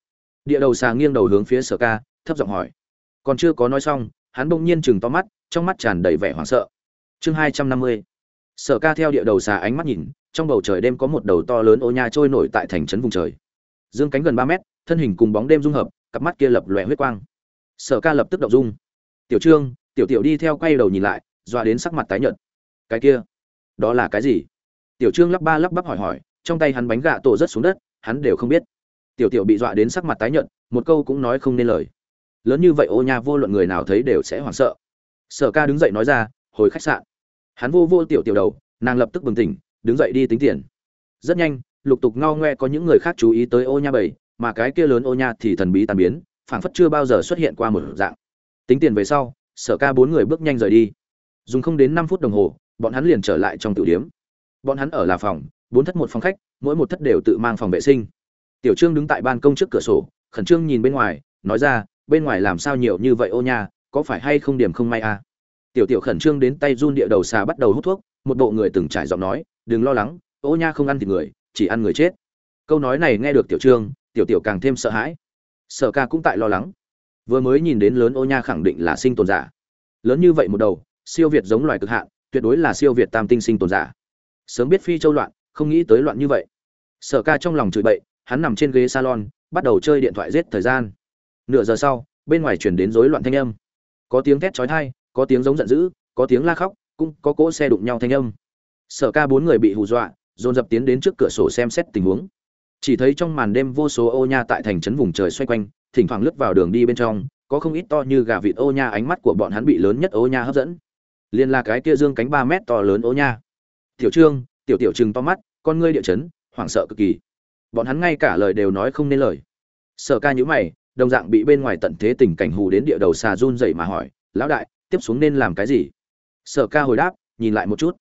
Địa đầu xà nghiêng đầu hướng phía sở ca, thấp giọng hỏi. Còn chưa có nói xong, hắn bỗng nhiên chừng to mắt, trong mắt tràn đầy vẻ hoảng sợ. Chương hai trăm năm mươi. Sở ca theo địa đầu xà ánh mắt nhìn, trong bầu trời đêm có một đầu to lớn ô nha trôi nổi tại thành trấn vùng trời. Dương cánh gần ba mét thân hình cùng bóng đêm dung hợp, cặp mắt kia lập lòe huyết quang. Sở ca lập tức động dung. Tiểu trương, tiểu tiểu đi theo quay đầu nhìn lại, dọa đến sắc mặt tái nhợt. Cái kia, đó là cái gì? Tiểu trương lắp ba lắp bắp hỏi hỏi, trong tay hắn bánh gạ tổ rất xuống đất, hắn đều không biết. Tiểu tiểu bị dọa đến sắc mặt tái nhợt, một câu cũng nói không nên lời. Lớn như vậy ô nha vô luận người nào thấy đều sẽ hoảng sợ. Sở ca đứng dậy nói ra, hồi khách sạn. Hắn vô vô tiểu tiểu đầu, nàng lập tức bừng tỉnh, đứng dậy đi tính tiền. Rất nhanh, lục tục ngao ngoe có những người khác chú ý tới ô nha bảy mà cái kia lớn ô nha thì thần bí tàn biến, phảng phất chưa bao giờ xuất hiện qua một dạng. Tính tiền về sau, sở ca bốn người bước nhanh rời đi. Dùng không đến năm phút đồng hồ, bọn hắn liền trở lại trong tiểu điếm. Bọn hắn ở là phòng, bốn thất một phòng khách, mỗi một thất đều tự mang phòng vệ sinh. Tiểu trương đứng tại ban công trước cửa sổ, khẩn trương nhìn bên ngoài, nói ra, bên ngoài làm sao nhiều như vậy ô nha, có phải hay không điểm không may à? Tiểu tiểu khẩn trương đến tay run địa đầu xà bắt đầu hút thuốc, một bộ người từng trải giọng nói, đừng lo lắng, ô nha không ăn thịt người, chỉ ăn người chết. Câu nói này nghe được tiểu trương tiểu tiểu càng thêm sợ hãi. Sở ca cũng tại lo lắng. Vừa mới nhìn đến lớn ô nha khẳng định là sinh tồn giả. Lớn như vậy một đầu, siêu việt giống loài cực hạn, tuyệt đối là siêu việt tam tinh sinh tồn giả. Sớm biết phi châu loạn, không nghĩ tới loạn như vậy. Sở ca trong lòng chửi bậy, hắn nằm trên ghế salon, bắt đầu chơi điện thoại giết thời gian. Nửa giờ sau, bên ngoài chuyển đến rối loạn thanh âm. Có tiếng thét chói thai có tiếng giống giận dữ, có tiếng la khóc, cũng có cỗ xe đụng nhau thanh âm. Sở ca bốn người bị hù dọa, dồn dập tiến đến trước cửa sổ xem xét tình huống chỉ thấy trong màn đêm vô số ô nha tại thành trấn vùng trời xoay quanh, thỉnh thoảng lướt vào đường đi bên trong, có không ít to như gà vịt ô nha ánh mắt của bọn hắn bị lớn nhất ô nha hấp dẫn. Liền là cái kia dương cánh ba mét to lớn ô nha. Tiểu trương, tiểu tiểu trừng to mắt, con ngươi địa chấn, hoảng sợ cực kỳ. Bọn hắn ngay cả lời đều nói không nên lời. Sợ ca nhữ mày, đồng dạng bị bên ngoài tận thế tình cảnh hù đến địa đầu xà run dậy mà hỏi, lão đại, tiếp xuống nên làm cái gì? Sợ ca hồi đáp, nhìn lại một chút.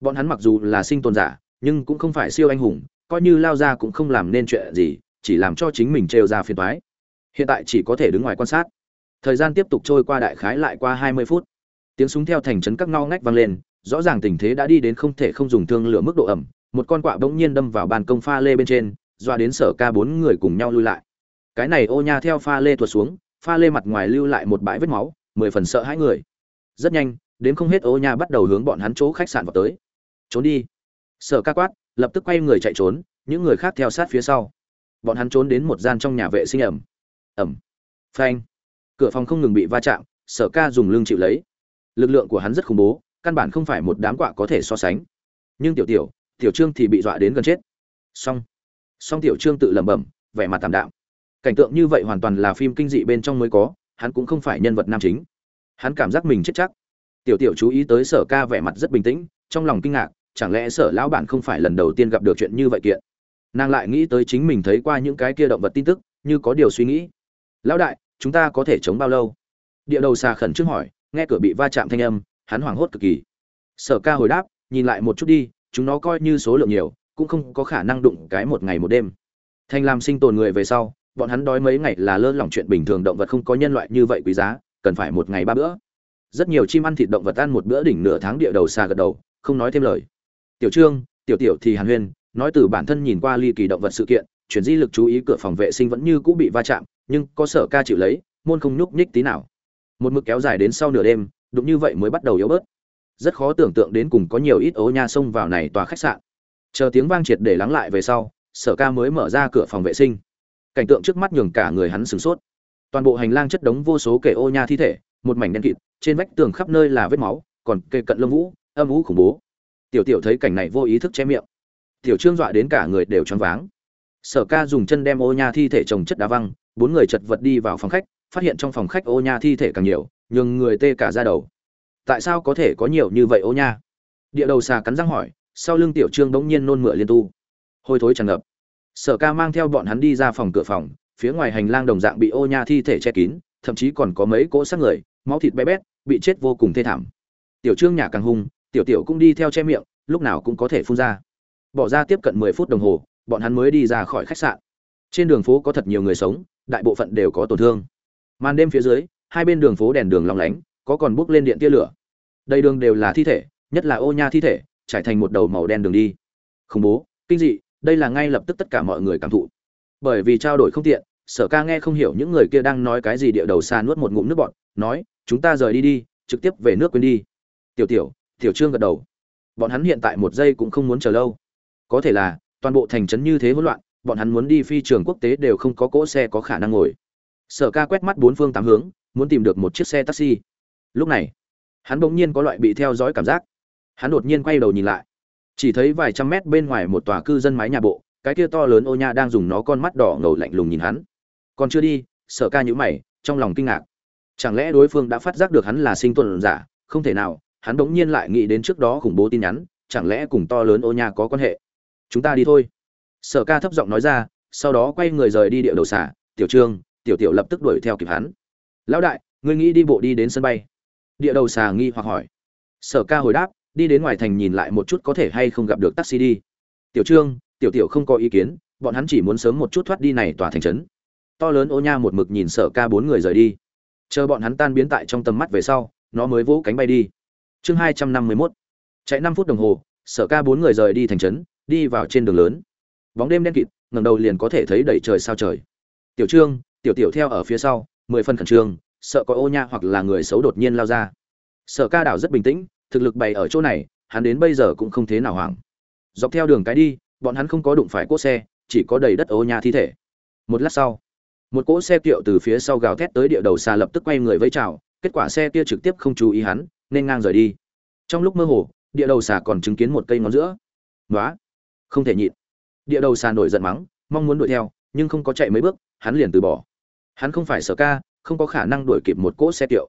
Bọn hắn mặc dù là sinh tồn giả, nhưng cũng không phải siêu anh hùng coi như lao ra cũng không làm nên chuyện gì, chỉ làm cho chính mình trêu ra phiền toái. Hiện tại chỉ có thể đứng ngoài quan sát. Thời gian tiếp tục trôi qua đại khái lại qua hai mươi phút. Tiếng súng theo thành trấn các ngao ngách vang lên, rõ ràng tình thế đã đi đến không thể không dùng thương lửa mức độ ẩm, một con quạ bỗng nhiên đâm vào bàn công pha lê bên trên dọa đến sở ca bốn người cùng nhau lui lại. Cái này ô nha theo pha lê tuột xuống, pha lê mặt ngoài lưu lại một bãi vết máu, mười phần sợ hãi người. Rất nhanh, đến không hết ô nha bắt đầu hướng bọn hắn chỗ khách sạn vào tới. Trốn đi. Sở ca quát lập tức quay người chạy trốn, những người khác theo sát phía sau. Bọn hắn trốn đến một gian trong nhà vệ sinh ẩm. Ẩm. Phanh. Cửa phòng không ngừng bị va chạm, sở ca dùng lưng chịu lấy. Lực lượng của hắn rất khủng bố, căn bản không phải một đám quạ có thể so sánh. Nhưng tiểu tiểu tiểu trương thì bị dọa đến gần chết. Xong. Xong tiểu trương tự lẩm bẩm, vẻ mặt tạm đạm. Cảnh tượng như vậy hoàn toàn là phim kinh dị bên trong mới có, hắn cũng không phải nhân vật nam chính. Hắn cảm giác mình chết chắc. Tiểu tiểu chú ý tới sở ca vẻ mặt rất bình tĩnh, trong lòng kinh ngạc chẳng lẽ sở lão bản không phải lần đầu tiên gặp được chuyện như vậy kiện? Nàng lại nghĩ tới chính mình thấy qua những cái kia động vật tin tức, như có điều suy nghĩ. Lão đại, chúng ta có thể chống bao lâu? Địa đầu xà khẩn trước hỏi, nghe cửa bị va chạm thanh âm, hắn hoảng hốt cực kỳ. Sở ca hồi đáp, nhìn lại một chút đi, chúng nó coi như số lượng nhiều, cũng không có khả năng đụng cái một ngày một đêm. Thành làm sinh tồn người về sau, bọn hắn đói mấy ngày là lơ lỏng chuyện bình thường động vật không có nhân loại như vậy quý giá, cần phải một ngày ba bữa. Rất nhiều chim ăn thịt động vật ăn một bữa đỉnh nửa tháng địa đầu xa gật đầu, không nói thêm lời tiểu trương, tiểu tiểu thì hàn huyên nói từ bản thân nhìn qua ly kỳ động vật sự kiện, chuyển di lực chú ý cửa phòng vệ sinh vẫn như cũ bị va chạm, nhưng có sở ca chịu lấy, môn không nhúc nhích tí nào. Một mực kéo dài đến sau nửa đêm đúng như vậy mới bắt đầu yếu bớt. Rất khó tưởng tượng đến cùng có nhiều ít ố nha xông vào này tòa khách sạn. Chờ tiếng vang triệt để lắng lại về sau, sở ca mới mở ra cửa phòng vệ sinh. Cảnh tượng trước mắt nhường cả người hắn sửng sốt. Toàn bộ hành lang chất đống vô số kẻ ô nha thi thể, một mảnh đen kịt, trên vách tường khắp nơi là vết máu, còn kề cận lông vũ, âm vũ khủng bố tiểu tiểu thấy cảnh này vô ý thức che miệng. Tiểu trương dọa đến cả người đều choáng váng. Sở ca dùng chân đem ô nha thi thể trồng chất đá văng, bốn người chật vật đi vào phòng khách, phát hiện trong phòng khách ô nha thi thể càng nhiều, nhường người tê cả ra đầu. Tại sao có thể có nhiều như vậy ô nha? Địa đầu xà cắn răng hỏi, sau lưng tiểu trương bỗng nhiên nôn mửa liên tu. Hôi thối tràn ngập. Sở ca mang theo bọn hắn đi ra phòng cửa phòng, phía ngoài hành lang đồng dạng bị ô nha thi thể che kín, thậm chí còn có mấy cỗ xác người, máu thịt bé bét, bị chết vô cùng thê thảm. Tiểu trương nhà càng hung tiểu tiểu cũng đi theo che miệng lúc nào cũng có thể phun ra. Bỏ ra tiếp cận mười phút đồng hồ bọn hắn mới đi ra khỏi khách sạn. Trên đường phố có thật nhiều người sống đại bộ phận đều có tổn thương. Màn đêm phía dưới hai bên đường phố đèn đường long lánh có còn bốc lên điện tia lửa. Đầy đường đều là thi thể nhất là ô nha thi thể trải thành một đầu màu đen đường đi. Khủng bố kinh dị đây là ngay lập tức tất cả mọi người cảm thụ. Bởi vì trao đổi không tiện sở ca nghe không hiểu những người kia đang nói cái gì địa đầu xa nuốt một ngụm nước bọt, nói chúng ta rời đi đi trực tiếp về nước quên đi. Tiểu tiểu tiểu trương gật đầu. Bọn hắn hiện tại một giây cũng không muốn chờ lâu. Có thể là, toàn bộ thành trấn như thế hỗn loạn, bọn hắn muốn đi phi trường quốc tế đều không có cỗ xe có khả năng ngồi. Sở ca quét mắt bốn phương tám hướng, muốn tìm được một chiếc xe taxi. Lúc này, hắn bỗng nhiên có loại bị theo dõi cảm giác. Hắn đột nhiên quay đầu nhìn lại. Chỉ thấy vài trăm mét bên ngoài một tòa cư dân mái nhà bộ, cái kia to lớn ô nha đang dùng nó con mắt đỏ ngầu lạnh lùng nhìn hắn. Còn chưa đi, sở ca nhíu mày, trong lòng kinh ngạc. Chẳng lẽ đối phương đã phát giác được hắn là sinh tuần giả, không thể nào hắn đống nhiên lại nghĩ đến trước đó khủng bố tin nhắn, chẳng lẽ cùng to lớn ô nha có quan hệ? Chúng ta đi thôi. Sở ca thấp giọng nói ra, sau đó quay người rời đi địa đầu xả tiểu trương, tiểu tiểu lập tức đuổi theo kịp hắn. Lão đại, ngươi nghĩ đi bộ đi đến sân bay? Địa đầu xà nghi hoặc hỏi. Sở ca hồi đáp, đi đến ngoài thành nhìn lại một chút có thể hay không gặp được taxi đi. Tiểu trương, tiểu tiểu không có ý kiến, bọn hắn chỉ muốn sớm một chút thoát đi này tòa thành trấn. To lớn ô nha một mực nhìn sở ca bốn người rời đi. Chờ bọn hắn tan biến tại trong tầm mắt về sau, nó mới vỗ cánh bay đi chương hai trăm năm mươi mốt. Chạy năm phút đồng hồ, sở ca bốn người rời đi thành trấn, đi vào trên đường lớn. Bóng đêm đen kịt, ngẩng đầu liền có thể thấy đầy trời sao trời. Tiểu trương, tiểu tiểu theo ở phía sau, mười phân khẩn trương, sợ có ô nha hoặc là người xấu đột nhiên lao ra. Sở ca đảo rất bình tĩnh, thực lực bày ở chỗ này, hắn đến bây giờ cũng không thế nào hoảng. Dọc theo đường cái đi, bọn hắn không có đụng phải cỗ xe, chỉ có đầy đất ô nha thi thể. Một lát sau, một cỗ xe kiệu từ phía sau gào thét tới địa đầu xa lập tức quay người vẫy chào, kết quả xe kia trực tiếp không chú ý hắn nên ngang rời đi. Trong lúc mơ hồ, địa đầu xà còn chứng kiến một cây ngón giữa. Nói không thể nhịn. Địa đầu xà nổi giận mắng, mong muốn đuổi theo, nhưng không có chạy mấy bước, hắn liền từ bỏ. Hắn không phải sở ca, không có khả năng đuổi kịp một cỗ xe tiệu.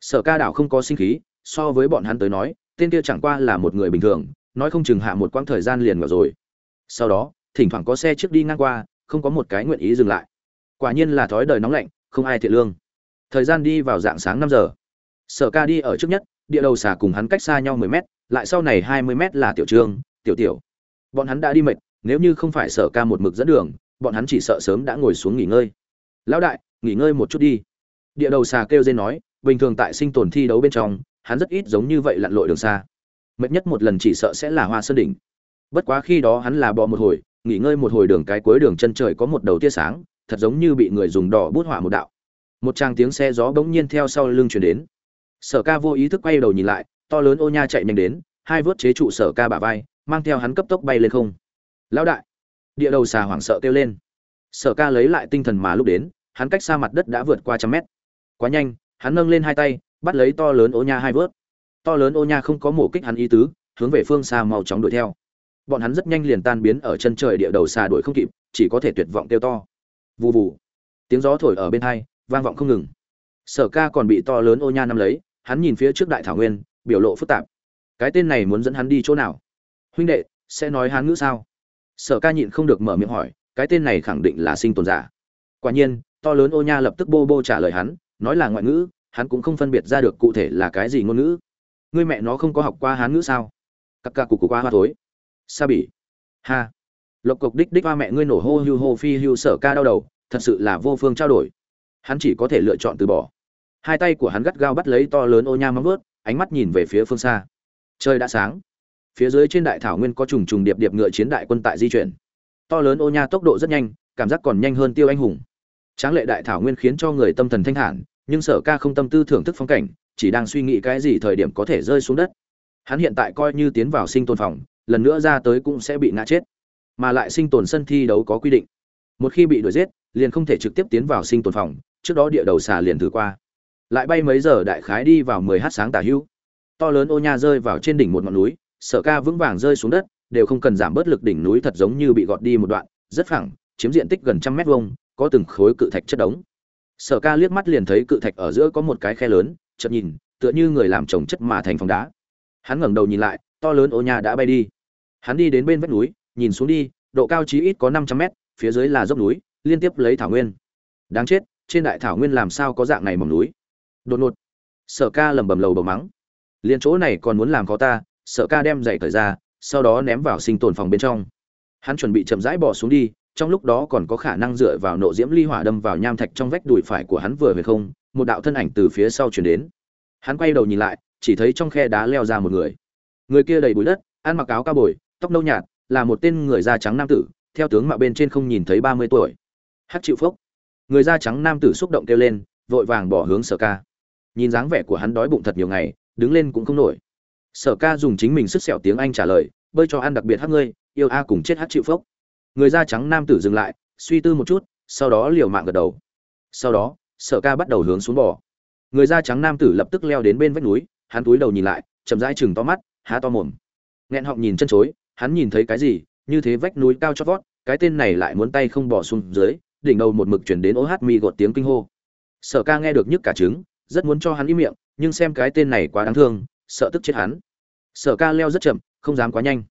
sở ca đảo không có sinh khí, so với bọn hắn tới nói, tên kia chẳng qua là một người bình thường, nói không chừng hạ một quãng thời gian liền vào rồi. Sau đó, thỉnh thoảng có xe trước đi ngang qua, không có một cái nguyện ý dừng lại. Quả nhiên là thói đời nóng lạnh, không ai thiện lương. Thời gian đi vào dạng sáng năm giờ. Sở ca đi ở trước nhất địa đầu xà cùng hắn cách xa nhau mười mét, lại sau này hai mươi mét là tiểu trương, tiểu tiểu. Bọn hắn đã đi mệt, nếu như không phải sở ca một mực dẫn đường, bọn hắn chỉ sợ sớm đã ngồi xuống nghỉ ngơi. Lão đại, nghỉ ngơi một chút đi. Địa đầu xà kêu lên nói, bình thường tại sinh tồn thi đấu bên trong, hắn rất ít giống như vậy lặn lội đường xa. Mệt nhất một lần chỉ sợ sẽ là hoa sơn đỉnh. Bất quá khi đó hắn là bò một hồi, nghỉ ngơi một hồi đường cái cuối đường chân trời có một đầu tia sáng, thật giống như bị người dùng đỏ bút họa một đạo. Một tràng tiếng xe gió bỗng nhiên theo sau lưng truyền đến sở ca vô ý thức quay đầu nhìn lại, to lớn ô nha chạy nhanh đến, hai vớt chế trụ sở ca bả vai, mang theo hắn cấp tốc bay lên không. Lão đại! Địa đầu xà hoảng sợ kêu lên. Sở ca lấy lại tinh thần mà lúc đến, hắn cách xa mặt đất đã vượt qua trăm mét. Quá nhanh, hắn nâng lên hai tay, bắt lấy to lớn ô nha hai vớt. To lớn ô nha không có mổ kích hắn ý tứ, hướng về phương xa mau chóng đuổi theo. Bọn hắn rất nhanh liền tan biến ở chân trời địa đầu xà đuổi không kịp, chỉ có thể tuyệt vọng kêu to. Vù vù. Tiếng gió thổi ở bên hai, vang vọng không ngừng sở ca còn bị to lớn ô nha nắm lấy, hắn nhìn phía trước đại thảo nguyên, biểu lộ phức tạp. Cái tên này muốn dẫn hắn đi chỗ nào? Huynh đệ, sẽ nói hán ngữ sao? Sở ca nhịn không được mở miệng hỏi, cái tên này khẳng định là sinh tồn giả. Quả nhiên, to lớn ô nha lập tức bô bô trả lời hắn, nói là ngoại ngữ, hắn cũng không phân biệt ra được cụ thể là cái gì ngôn ngữ. Ngươi mẹ nó không có học qua hán ngữ sao? Cặp ca cục của qua hoa thối. Sa bỉ. Ha. Lộc cộc đích đích hoa mẹ ngươi nổ hô hưu hô phi hưu, sở ca đau đầu, thật sự là vô phương trao đổi. Hắn chỉ có thể lựa chọn từ bỏ hai tay của hắn gắt gao bắt lấy to lớn ô nha móng vớt ánh mắt nhìn về phía phương xa. Trời đã sáng. Phía dưới trên đại thảo nguyên có trùng trùng điệp điệp ngựa chiến đại quân tại di chuyển. To lớn ô nha tốc độ rất nhanh, cảm giác còn nhanh hơn tiêu anh hùng. Tráng lệ đại thảo nguyên khiến cho người tâm thần thanh hẳn nhưng sở ca không tâm tư thưởng thức phong cảnh, chỉ đang suy nghĩ cái gì thời điểm có thể rơi xuống đất. Hắn hiện tại coi như tiến vào sinh tồn phòng, lần nữa ra tới cũng sẽ bị ngã chết. Mà lại sinh tồn sân thi đấu có quy định. Một khi bị đuổi giết, liền không thể trực tiếp tiến vào sinh tồn phòng, trước đó địa đầu xà liền thử qua lại bay mấy giờ đại khái đi vào mười h sáng tả hữu to lớn ô nha rơi vào trên đỉnh một ngọn núi, sở ca vững vàng rơi xuống đất, đều không cần giảm bớt lực đỉnh núi thật giống như bị gọt đi một đoạn, rất phẳng, chiếm diện tích gần trăm mét vuông, có từng khối cự thạch chất đống. Sở ca liếc mắt liền thấy cự thạch ở giữa có một cái khe lớn, chợt nhìn, tựa như người làm trồng chất mà thành phòng đá. Hắn ngẩng đầu nhìn lại, to lớn ô nha đã bay đi. Hắn đi đến bên vách núi, nhìn xuống đi, độ cao chí ít có năm trăm mét, phía dưới là dốc núi, liên tiếp lấy thảo nguyên. Đáng chết, trên đại thảo nguyên làm sao có dạng này mỏng núi? Đột ngột. Sở ca lầm bầm lầu bầu mắng. Liền chỗ này còn muốn làm khó ta, sở ca đem giày cởi ra, sau đó ném vào sinh tồn phòng bên trong. Hắn chuẩn bị chậm rãi bỏ xuống đi, trong lúc đó còn có khả năng dựa vào nộ diễm ly hỏa đâm vào nham thạch trong vách đùi phải của hắn vừa về không, một đạo thân ảnh từ phía sau chuyển đến. Hắn quay đầu nhìn lại, chỉ thấy trong khe đá leo ra một người. Người kia đầy bụi đất, ăn mặc áo cao bồi, tóc nâu nhạt, là một tên người da trắng nam tử, theo tướng mạo bên trên không nhìn thấy ba mươi tuổi. Hát chịu phốc người da trắng nam tử xúc động kêu lên, vội vàng bỏ hướng sở ca nhìn dáng vẻ của hắn đói bụng thật nhiều ngày, đứng lên cũng không nổi. Sở ca dùng chính mình sức sẹo tiếng anh trả lời, bơi cho ăn đặc biệt hát ngươi, yêu a cùng chết hát chịu phốc. Người da trắng nam tử dừng lại, suy tư một chút, sau đó liều mạng gật đầu. Sau đó, sở ca bắt đầu hướng xuống bò. Người da trắng nam tử lập tức leo đến bên vách núi, hắn túi đầu nhìn lại, chậm rãi chừng to mắt, há to mồm. Nghẹn họng nhìn chân chối, hắn nhìn thấy cái gì, như thế vách núi cao chót vót, cái tên này lại muốn tay không bỏ xuống dưới, đỉnh đầu một mực chuyển đến ô hát mi gột tiếng kinh hô. Sở ca nghe được nhức cả trứng rất muốn cho hắn im miệng, nhưng xem cái tên này quá đáng thương, sợ tức chết hắn. Sở ca leo rất chậm, không dám quá nhanh.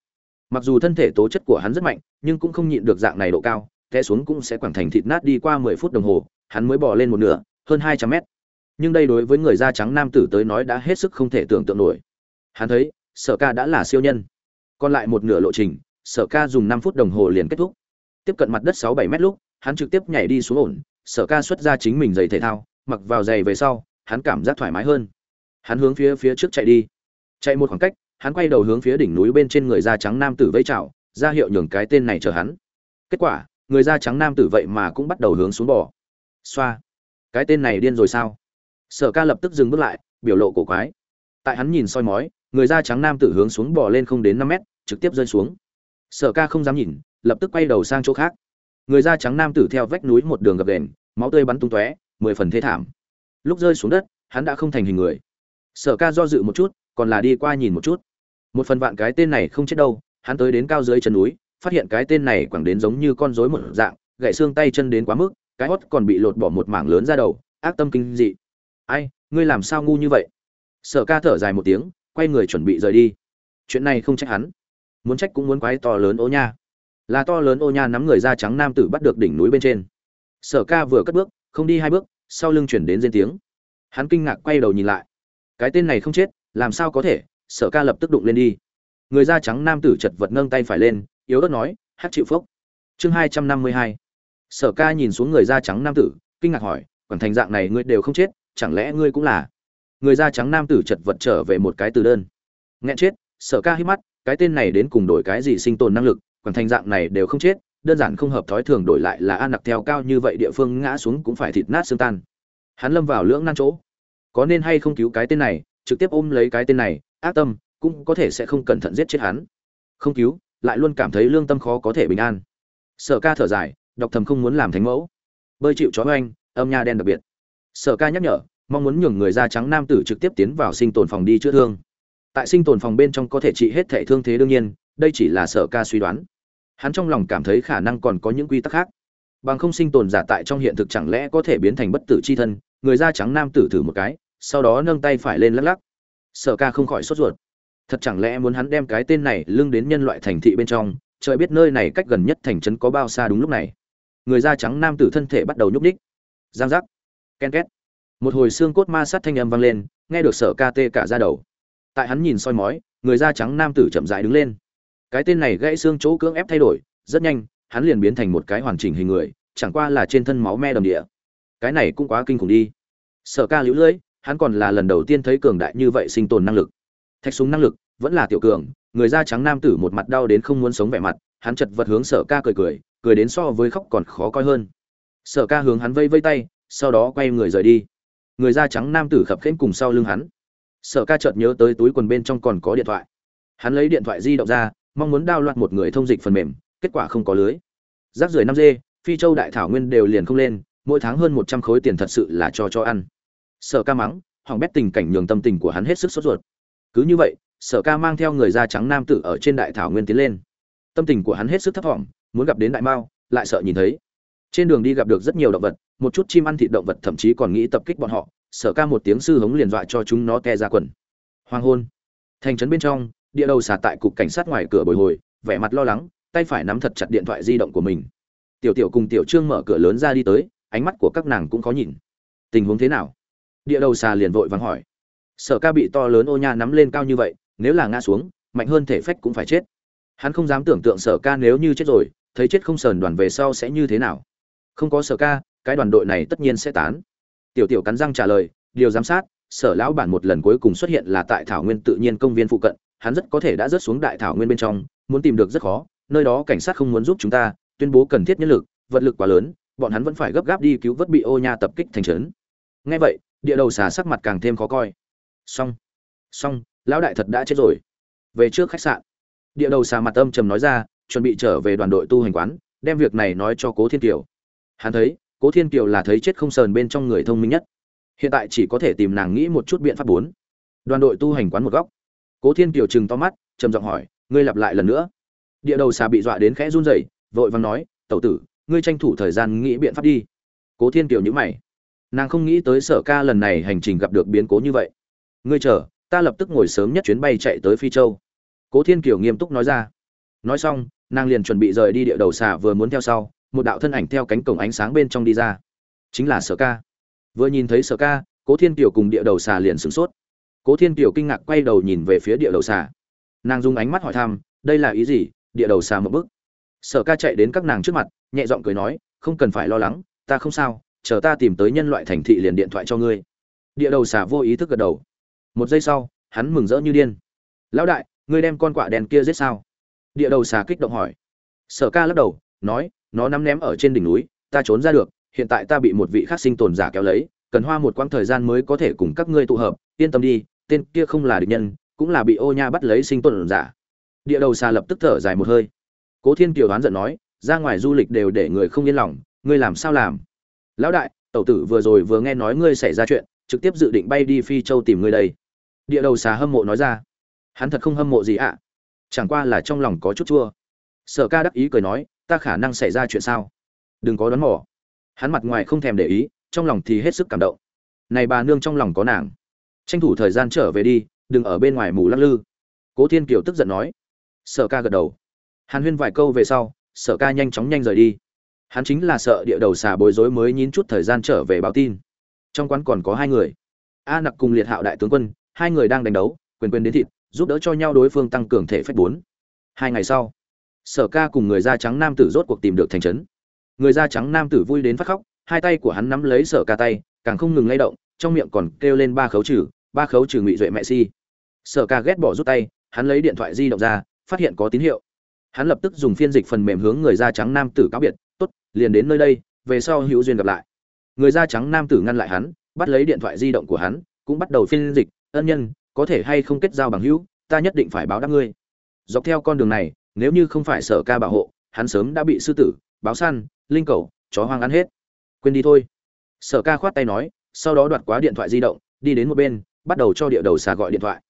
Mặc dù thân thể tố chất của hắn rất mạnh, nhưng cũng không nhịn được dạng này độ cao, té xuống cũng sẽ quẳng thành thịt nát đi qua mười phút đồng hồ, hắn mới bỏ lên một nửa, hơn hai trăm mét. Nhưng đây đối với người da trắng nam tử tới nói đã hết sức không thể tưởng tượng nổi. Hắn thấy, sở ca đã là siêu nhân. Còn lại một nửa lộ trình, sở ca dùng năm phút đồng hồ liền kết thúc. Tiếp cận mặt đất sáu bảy mét lúc, hắn trực tiếp nhảy đi xuống ổn, sở ca xuất ra chính mình giày thể thao, mặc vào giày về sau hắn cảm giác thoải mái hơn. Hắn hướng phía phía trước chạy đi. Chạy một khoảng cách, hắn quay đầu hướng phía đỉnh núi bên trên người da trắng nam tử vẫy chào, ra hiệu nhường cái tên này chờ hắn. Kết quả, người da trắng nam tử vậy mà cũng bắt đầu hướng xuống bò. Xoa. Cái tên này điên rồi sao? Sở ca lập tức dừng bước lại, biểu lộ cổ quái. Tại hắn nhìn soi mói, người da trắng nam tử hướng xuống bò lên không đến năm mét, trực tiếp rơi xuống. Sở ca không dám nhìn, lập tức quay đầu sang chỗ khác. Người da trắng nam tử theo vách núi một đường gập đền máu tươi bắn tung tóe, mười phần thế thảm lúc rơi xuống đất, hắn đã không thành hình người. Sở ca do dự một chút, còn là đi qua nhìn một chút. Một phần vạn cái tên này không chết đâu, hắn tới đến cao dưới chân núi, phát hiện cái tên này quẳng đến giống như con rối một dạng, gãy xương tay chân đến quá mức, cái hót còn bị lột bỏ một mảng lớn ra đầu, ác tâm kinh dị. Ai, ngươi làm sao ngu như vậy? Sở ca thở dài một tiếng, quay người chuẩn bị rời đi. Chuyện này không trách hắn. Muốn trách cũng muốn quái to lớn ô nha. Là to lớn ô nha nắm người da trắng nam tử bắt được đỉnh núi bên trên. Sở ca vừa cất bước, không đi hai bước sau lưng chuyển đến rên tiếng. Hắn kinh ngạc quay đầu nhìn lại. Cái tên này không chết, làm sao có thể? Sở ca lập tức đụng lên đi. Người da trắng nam tử chật vật nâng tay phải lên, yếu ớt nói, hát chịu phốc chương hai trăm năm mươi hai. Sở ca nhìn xuống người da trắng nam tử, kinh ngạc hỏi còn thành dạng này ngươi đều không chết, chẳng lẽ ngươi cũng là? Người da trắng nam tử chật vật trở về một cái từ đơn. Nghẹn chết. Sở ca hít mắt, cái tên này đến cùng đổi cái gì sinh tồn năng lực còn thành dạng này đều không chết đơn giản không hợp thói thường đổi lại là an nặc theo cao như vậy địa phương ngã xuống cũng phải thịt nát xương tan. Hắn lâm vào lưỡng nan chỗ. Có nên hay không cứu cái tên này, trực tiếp ôm lấy cái tên này, ác tâm, cũng có thể sẽ không cẩn thận giết chết hắn. Không cứu, lại luôn cảm thấy lương tâm khó có thể bình an. Sở ca thở dài đọc thầm không muốn làm thánh mẫu. Bơi chịu chó oanh, âm nha đen đặc biệt. Sở ca nhắc nhở, mong muốn nhường người da trắng nam tử trực tiếp tiến vào sinh tồn phòng đi chữa thương. Tại sinh tồn phòng bên trong có thể trị hết thệ thương thế đương nhiên, đây chỉ là sở ca suy đoán hắn trong lòng cảm thấy khả năng còn có những quy tắc khác. Bằng không sinh tồn giả tại trong hiện thực chẳng lẽ có thể biến thành bất tử c h i thân, người da trắng nam tử thử một cái, sau đó nâng tay phải lên lắc lắc. Sở ca không khỏi sốt ruột. Thật chẳng lẽ muốn hắn đem cái tên này lưng đến nhân loại thành thị bên trong, trời biết nơi này cách gần nhất thành trấn có bao xa đúng lúc này. Người da trắng nam tử thân thể bắt đầu nhúc ních giang giác. Ken két. Một hồi xương cốt ma sát thanh âm vang lên, nghe được sở ca tê cả ra đầu. Tại hắn nhìn soi mói, người da trắng nam tử chậm dại đứng lên cái tên này gãy xương chỗ cưỡng ép thay đổi, rất nhanh, hắn liền biến thành một cái hoàn chỉnh hình người, chẳng qua là trên thân máu me đầm địa. Cái này cũng quá kinh khủng đi. Sở ca lũ lưỡi, hắn còn là lần đầu tiên thấy cường đại như vậy sinh tồn năng lực. Thạch súng năng lực, vẫn là tiểu cường, người da trắng nam tử một mặt đau đến không muốn sống vẻ mặt, hắn chật vật hướng sở ca cười cười cười đến so với khóc còn khó coi hơn. Sở ca hướng hắn vây vây tay, sau đó quay người rời đi. Người da trắng nam tử khập khênh cùng sau lưng hắn. Sở ca chợt nhớ tới túi quần bên trong còn có điện thoại. Hắn lấy điện thoại di động ra mong muốn đao loạt một người thông dịch phần mềm, kết quả không có lưới. Rác rưởi năm d phi châu đại thảo nguyên đều liền không lên, mỗi tháng hơn một trăm khối tiền thật sự là cho cho ăn. Sở ca mắng hỏng bét tình cảnh nhường tâm tình của hắn hết sức sốt ruột. Cứ như vậy, sở ca mang theo người da trắng nam tử ở trên đại thảo nguyên tiến lên. Tâm tình của hắn hết sức thấp thỏm, muốn gặp đến đại mao, lại sợ nhìn thấy. Trên đường đi gặp được rất nhiều động vật, một chút chim ăn thịt động vật thậm chí còn nghĩ tập kích bọn họ, sở ca một tiếng sư hống liền dọa cho chúng nó te ra quần. Hoàng hôn. Thành trấn bên trong địa đầu xả tại cục cảnh sát ngoài cửa bồi hồi, vẻ mặt lo lắng, tay phải nắm thật chặt điện thoại di động của mình. Tiểu tiểu cùng tiểu trương mở cửa lớn ra đi tới, ánh mắt của các nàng cũng khó nhìn. Tình huống thế nào? Địa đầu xà liền vội vàng hỏi. Sở ca bị to lớn ô nha nắm lên cao như vậy, nếu là ngã xuống, mạnh hơn thể phách cũng phải chết. Hắn không dám tưởng tượng sở ca nếu như chết rồi, thấy chết không sờn đoàn về sau sẽ như thế nào. Không có sở ca, cái đoàn đội này tất nhiên sẽ tán. Tiểu tiểu cắn răng trả lời, điều giám sát, sở lão bản một lần cuối cùng xuất hiện là tại thảo nguyên tự nhiên công viên phụ cận hắn rất có thể đã rớt xuống đại thảo nguyên bên trong, muốn tìm được rất khó, nơi đó cảnh sát không muốn giúp chúng ta, tuyên bố cần thiết nhân lực, vật lực quá lớn, bọn hắn vẫn phải gấp gáp đi cứu vớt bị ô nha tập kích thành trấn. Ngay vậy, địa đầu xà sắc mặt càng thêm khó coi. Xong xong, lão đại thật đã chết rồi. Về trước khách sạn. Địa đầu xà mặt âm trầm nói ra, chuẩn bị trở về đoàn đội tu hành quán, đem việc này nói cho cố thiên kiều. Hắn thấy, cố thiên kiều là thấy chết không sờn bên trong người thông minh nhất. Hiện tại chỉ có thể tìm nàng nghĩ một chút biện pháp bốn. Đoàn đội tu hành quán một góc cố thiên kiều chừng to mắt, trầm giọng hỏi, ngươi lặp lại lần nữa? Địa đầu xà bị dọa đến khẽ run rẩy, vội vàng nói, tẩu tử, ngươi tranh thủ thời gian nghĩ biện pháp đi. Cố thiên kiều nhữ mày. Nàng không nghĩ tới sở ca lần này hành trình gặp được biến cố như vậy. Ngươi chờ, ta lập tức ngồi sớm nhất chuyến bay chạy tới phi châu. Cố thiên kiều nghiêm túc nói ra. Nói xong, nàng liền chuẩn bị rời đi địa đầu xà vừa muốn theo sau, một đạo thân ảnh theo cánh cổng ánh sáng bên trong đi ra. Chính là sở ca. Vừa nhìn thấy sở ca, cố thiên kiều cùng địa đầu xà liền sửng sốt cố thiên kiều kinh ngạc quay đầu nhìn về phía địa đầu xà. Nàng dùng ánh mắt hỏi thăm, đây là ý gì? Địa đầu xà một bức sở ca chạy đến các nàng trước mặt, nhẹ giọng cười nói, không cần phải lo lắng, ta không sao, chờ ta tìm tới nhân loại thành thị liền điện thoại cho ngươi. Địa đầu xà vô ý thức gật đầu. Một giây sau, hắn mừng rỡ như điên. Lão đại, ngươi đem con quạ đèn kia giết sao? Địa đầu xà kích động hỏi. Sở ca lắc đầu, nói, nó nắm ném ở trên đỉnh núi, ta trốn ra được, hiện tại ta bị một vị khác sinh tồn giả kéo lấy, cần hoa một quãng thời gian mới có thể cùng các ngươi tụ hợp, yên tâm đi tên kia không là địch nhân, cũng là bị ô nha bắt lấy sinh tồn giả. Địa đầu xà lập tức thở dài một hơi. Cố thiên kiều đoán giận nói, ra ngoài du lịch đều để người không yên lòng, ngươi làm sao làm? Lão đại, tẩu tử vừa rồi vừa nghe nói ngươi xảy ra chuyện, trực tiếp dự định bay đi phi châu tìm ngươi đây. Địa đầu xà hâm mộ nói ra. Hắn thật không hâm mộ gì ạ? Chẳng qua là trong lòng có chút chua. Sở ca đắc ý cười nói, ta khả năng xảy ra chuyện sao? Đừng có đoán mò. Hắn mặt ngoài không thèm để ý, trong lòng thì hết sức cảm động. Này bà nương trong lòng có nàng tranh thủ thời gian trở về đi, đừng ở bên ngoài mù lắc lư. Cố thiên kiều tức giận nói. Sở ca gật đầu. Hàn huyên vài câu về sau, sở ca nhanh chóng nhanh rời đi. Hắn chính là sợ địa đầu xà bối rối mới nhín chút thời gian trở về báo tin. Trong quán còn có hai người. A nặc cùng liệt hạo đại tướng quân, hai người đang đánh đấu, quyền quyền đến thịt, giúp đỡ cho nhau đối phương tăng cường thể phách bốn. Hai ngày sau, sở ca cùng người da trắng nam tử rốt cuộc tìm được thành trấn. Người da trắng nam tử vui đến phát khóc, hai tay của hắn nắm lấy sở ca tay, càng không ngừng lay động trong miệng còn kêu lên ba khấu trừ, ba khấu trừ ngụy duệ mẹ si. Sở ca ghét bỏ rút tay, hắn lấy điện thoại di động ra, phát hiện có tín hiệu. Hắn lập tức dùng phiên dịch phần mềm hướng người da trắng nam tử cáo biệt, tốt, liền đến nơi đây, về sau hữu duyên gặp lại. Người da trắng nam tử ngăn lại hắn, bắt lấy điện thoại di động của hắn, cũng bắt đầu phiên dịch, ân nhân, có thể hay không kết giao bằng hữu, ta nhất định phải báo đáp ngươi. Dọc theo con đường này, nếu như không phải sở ca bảo hộ, hắn sớm đã bị sư tử, báo săn, linh cầu, chó hoang ăn hết. Quên đi thôi. Sở ca khoát tay nói sau đó đoạt quá điện thoại di động, đi đến một bên, bắt đầu cho địa đầu xà gọi điện thoại.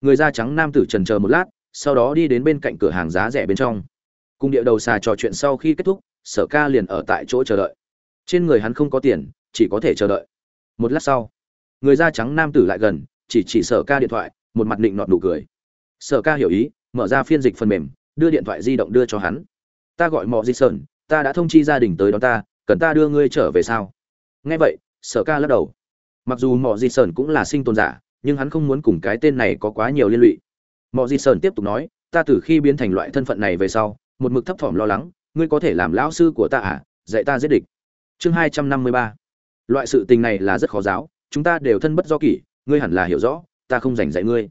Người da trắng nam tử trần chờ một lát, sau đó đi đến bên cạnh cửa hàng giá rẻ bên trong. Cùng địa đầu xà trò chuyện sau khi kết thúc, sở ca liền ở tại chỗ chờ đợi. Trên người hắn không có tiền, chỉ có thể chờ đợi. Một lát sau, người da trắng nam tử lại gần, chỉ chỉ sở ca điện thoại, một mặt định nọt nụ cười. Sở ca hiểu ý, mở ra phiên dịch phần mềm, đưa điện thoại di động đưa cho hắn. Ta gọi mọ di sơn, ta đã thông chi gia đình tới đón ta, cần ta đưa ngươi trở về sao? Nghe vậy sở ca lắc đầu. Mặc dù mọi di sơn cũng là sinh tồn giả, nhưng hắn không muốn cùng cái tên này có quá nhiều liên lụy. Mọi di sơn tiếp tục nói, ta từ khi biến thành loại thân phận này về sau, một mực thấp thỏm lo lắng, ngươi có thể làm lão sư của ta à? Dạy ta giết địch. Chương hai trăm năm mươi ba. Loại sự tình này là rất khó giáo, chúng ta đều thân bất do kỷ, ngươi hẳn là hiểu rõ, ta không giành dạy ngươi.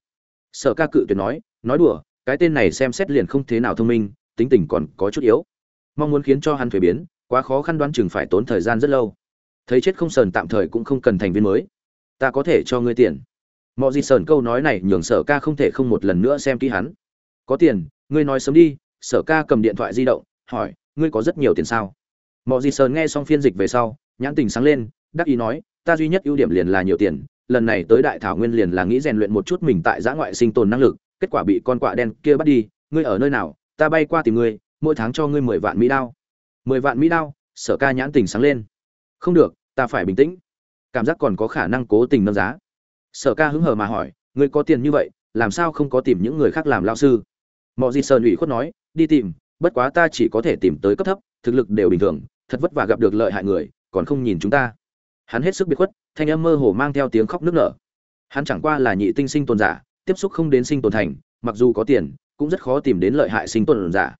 Sở ca cự tuyệt nói nói đùa, cái tên này xem xét liền không thế nào thông minh, tính tình còn có chút yếu. Mong muốn khiến cho hắn thuế biến, quá khó khăn đoán chừng phải tốn thời gian rất lâu thấy chết không sờn tạm thời cũng không cần thành viên mới. Ta có thể cho ngươi tiền. Mọi gì sờn câu nói này nhường sở ca không thể không một lần nữa xem kỹ hắn. Có tiền, ngươi nói sớm đi, sở ca cầm điện thoại di động, hỏi, ngươi có rất nhiều tiền sao? Mọi gì sờn nghe xong phiên dịch về sau, nhãn tình sáng lên, đắc ý nói, ta duy nhất ưu điểm liền là nhiều tiền, lần này tới đại thảo nguyên liền là nghĩ rèn luyện một chút mình tại giã ngoại sinh tồn năng lực, kết quả bị con quạ đen kia bắt đi, ngươi ở nơi nào, ta bay qua tìm ngươi, mỗi tháng cho ngươi mười vạn mỹ đao. Mười vạn mỹ đao, sở ca nhãn tình sáng lên. Không được ta phải bình tĩnh. Cảm giác còn có khả năng cố tình nâng giá. Sở ca hứng hờ mà hỏi, ngươi có tiền như vậy, làm sao không có tìm những người khác làm lao sư? Mọi gì sơn ủy khuất nói, đi tìm, bất quá ta chỉ có thể tìm tới cấp thấp, thực lực đều bình thường, thật vất vả gặp được lợi hại người, còn không nhìn chúng ta. Hắn hết sức biệt khuất, thanh âm mơ hồ mang theo tiếng khóc nức nở. Hắn chẳng qua là nhị tinh sinh tồn giả, tiếp xúc không đến sinh tồn thành, mặc dù có tiền, cũng rất khó tìm đến lợi hại sinh tồn giả.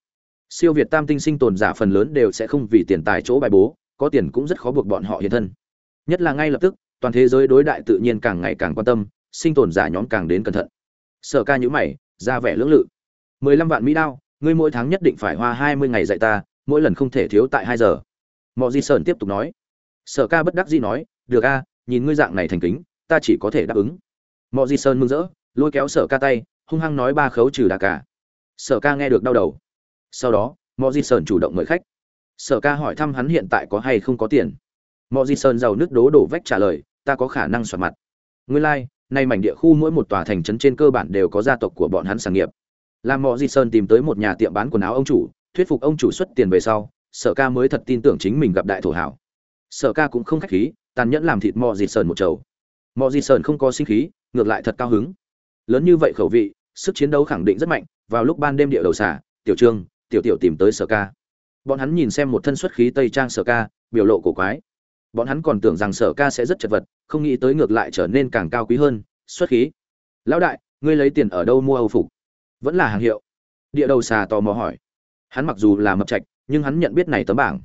Siêu việt tam tinh sinh tồn giả phần lớn đều sẽ không vì tiền tài chỗ bài bố có tiền cũng rất khó buộc bọn họ hiện thân. Nhất là ngay lập tức, toàn thế giới đối đại tự nhiên càng ngày càng quan tâm, sinh tồn giả nhóm càng đến cẩn thận. Sở ca nhữ mày, ra vẻ lưỡng lự. Mười lăm vạn mỹ đao, ngươi mỗi tháng nhất định phải hoa hai mươi ngày dạy ta, mỗi lần không thể thiếu tại hai giờ. Mọi di sơn tiếp tục nói. Sở ca bất đắc dĩ nói, được a, nhìn ngươi dạng này thành kính, ta chỉ có thể đáp ứng. Mọi di sơn mừng rỡ, lôi kéo sở ca tay, hung hăng nói ba khấu trừ đà cả. Sở ca nghe được đau đầu. Sau đó mọi di sơn chủ động mời khách sở ca hỏi thăm hắn hiện tại có hay không có tiền. Mọi di sơn giàu nước đố đổ vách trả lời ta có khả năng soạt mặt. Nguyên lai、like, nay mảnh địa khu mỗi một tòa thành trấn trên cơ bản đều có gia tộc của bọn hắn sản nghiệp. Làm mọi di sơn tìm tới một nhà tiệm bán quần áo ông chủ thuyết phục ông chủ xuất tiền về sau sở ca mới thật tin tưởng chính mình gặp đại thổ hảo. Sở ca cũng không khách khí tàn nhẫn làm thịt mọi di sơn một chầu. Mọi di sơn không có sinh khí ngược lại thật cao hứng. Lớn như vậy khẩu vị sức chiến đấu khẳng định rất mạnh vào lúc ban đêm địa đầu xả tiểu trương tiểu tiểu tìm tới sở ca bọn hắn nhìn xem một thân xuất khí tây trang sở ca, biểu lộ cổ quái. Bọn hắn còn tưởng rằng sở ca sẽ rất chật vật, không nghĩ tới ngược lại trở nên càng cao quý hơn. Xuất khí. Lão đại, ngươi lấy tiền ở đâu mua âu phục? Vẫn là hàng hiệu. Địa đầu xà tò mò hỏi. Hắn mặc dù là mập trạch, nhưng hắn nhận biết này tấm bảng.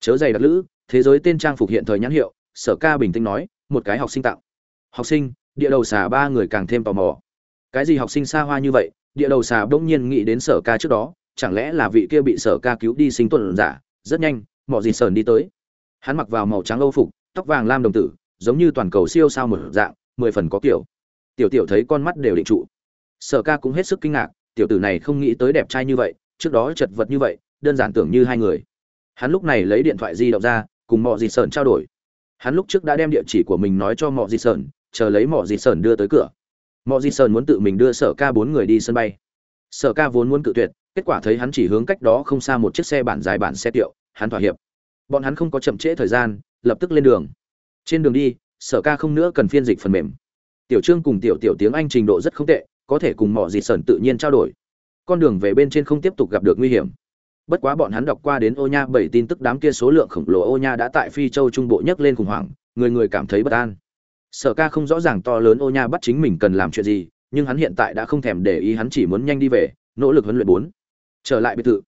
Chớ dày đặc lữ, thế giới tên trang phục hiện thời nhãn hiệu, sở ca bình tĩnh nói, một cái học sinh tặng. Học sinh, địa đầu xà ba người càng thêm tò mò. Cái gì học sinh xa hoa như vậy? Địa đầu xà bỗng nhiên nghĩ đến sở ca trước đó chẳng lẽ là vị kia bị sở ca cứu đi sinh tuần giả? Rất nhanh, mọi gì sờn đi tới. Hắn mặc vào màu trắng âu phục, tóc vàng lam đồng tử, giống như toàn cầu siêu sao một dạng, mười phần có kiểu. Tiểu tiểu thấy con mắt đều định trụ. Sở ca cũng hết sức kinh ngạc, tiểu tử này không nghĩ tới đẹp trai như vậy, trước đó chật vật như vậy, đơn giản tưởng như hai người. Hắn lúc này lấy điện thoại di động ra, cùng mọi gì sờn trao đổi. Hắn lúc trước đã đem địa chỉ của mình nói cho mọi gì sờn, chờ lấy mọi gì sờn đưa tới cửa. Mọi gì sờn muốn tự mình đưa sở ca bốn người đi sân bay. Sở ca vốn muốn cự tuyệt kết quả thấy hắn chỉ hướng cách đó không xa một chiếc xe bản dài bản xe tiệu hắn thỏa hiệp. Bọn hắn không có chậm trễ thời gian, lập tức lên đường. Trên đường đi, sở ca không nữa cần phiên dịch phần mềm. Tiểu trương cùng tiểu tiểu tiếng anh trình độ rất không tệ, có thể cùng mọi gì sởn tự nhiên trao đổi. Con đường về bên trên không tiếp tục gặp được nguy hiểm. Bất quá bọn hắn đọc qua đến ô nha bảy tin tức đám kia số lượng khổng lồ ô nha đã tại phi châu trung bộ nhấc lên khủng hoảng, người người cảm thấy bất an. Sở ca không rõ ràng to lớn ô nha bắt chính mình cần làm chuyện gì, nhưng hắn hiện tại đã không thèm để ý hắn chỉ muốn nhanh đi về, nỗ lực huấn luyện bốn trở lại biệt thự.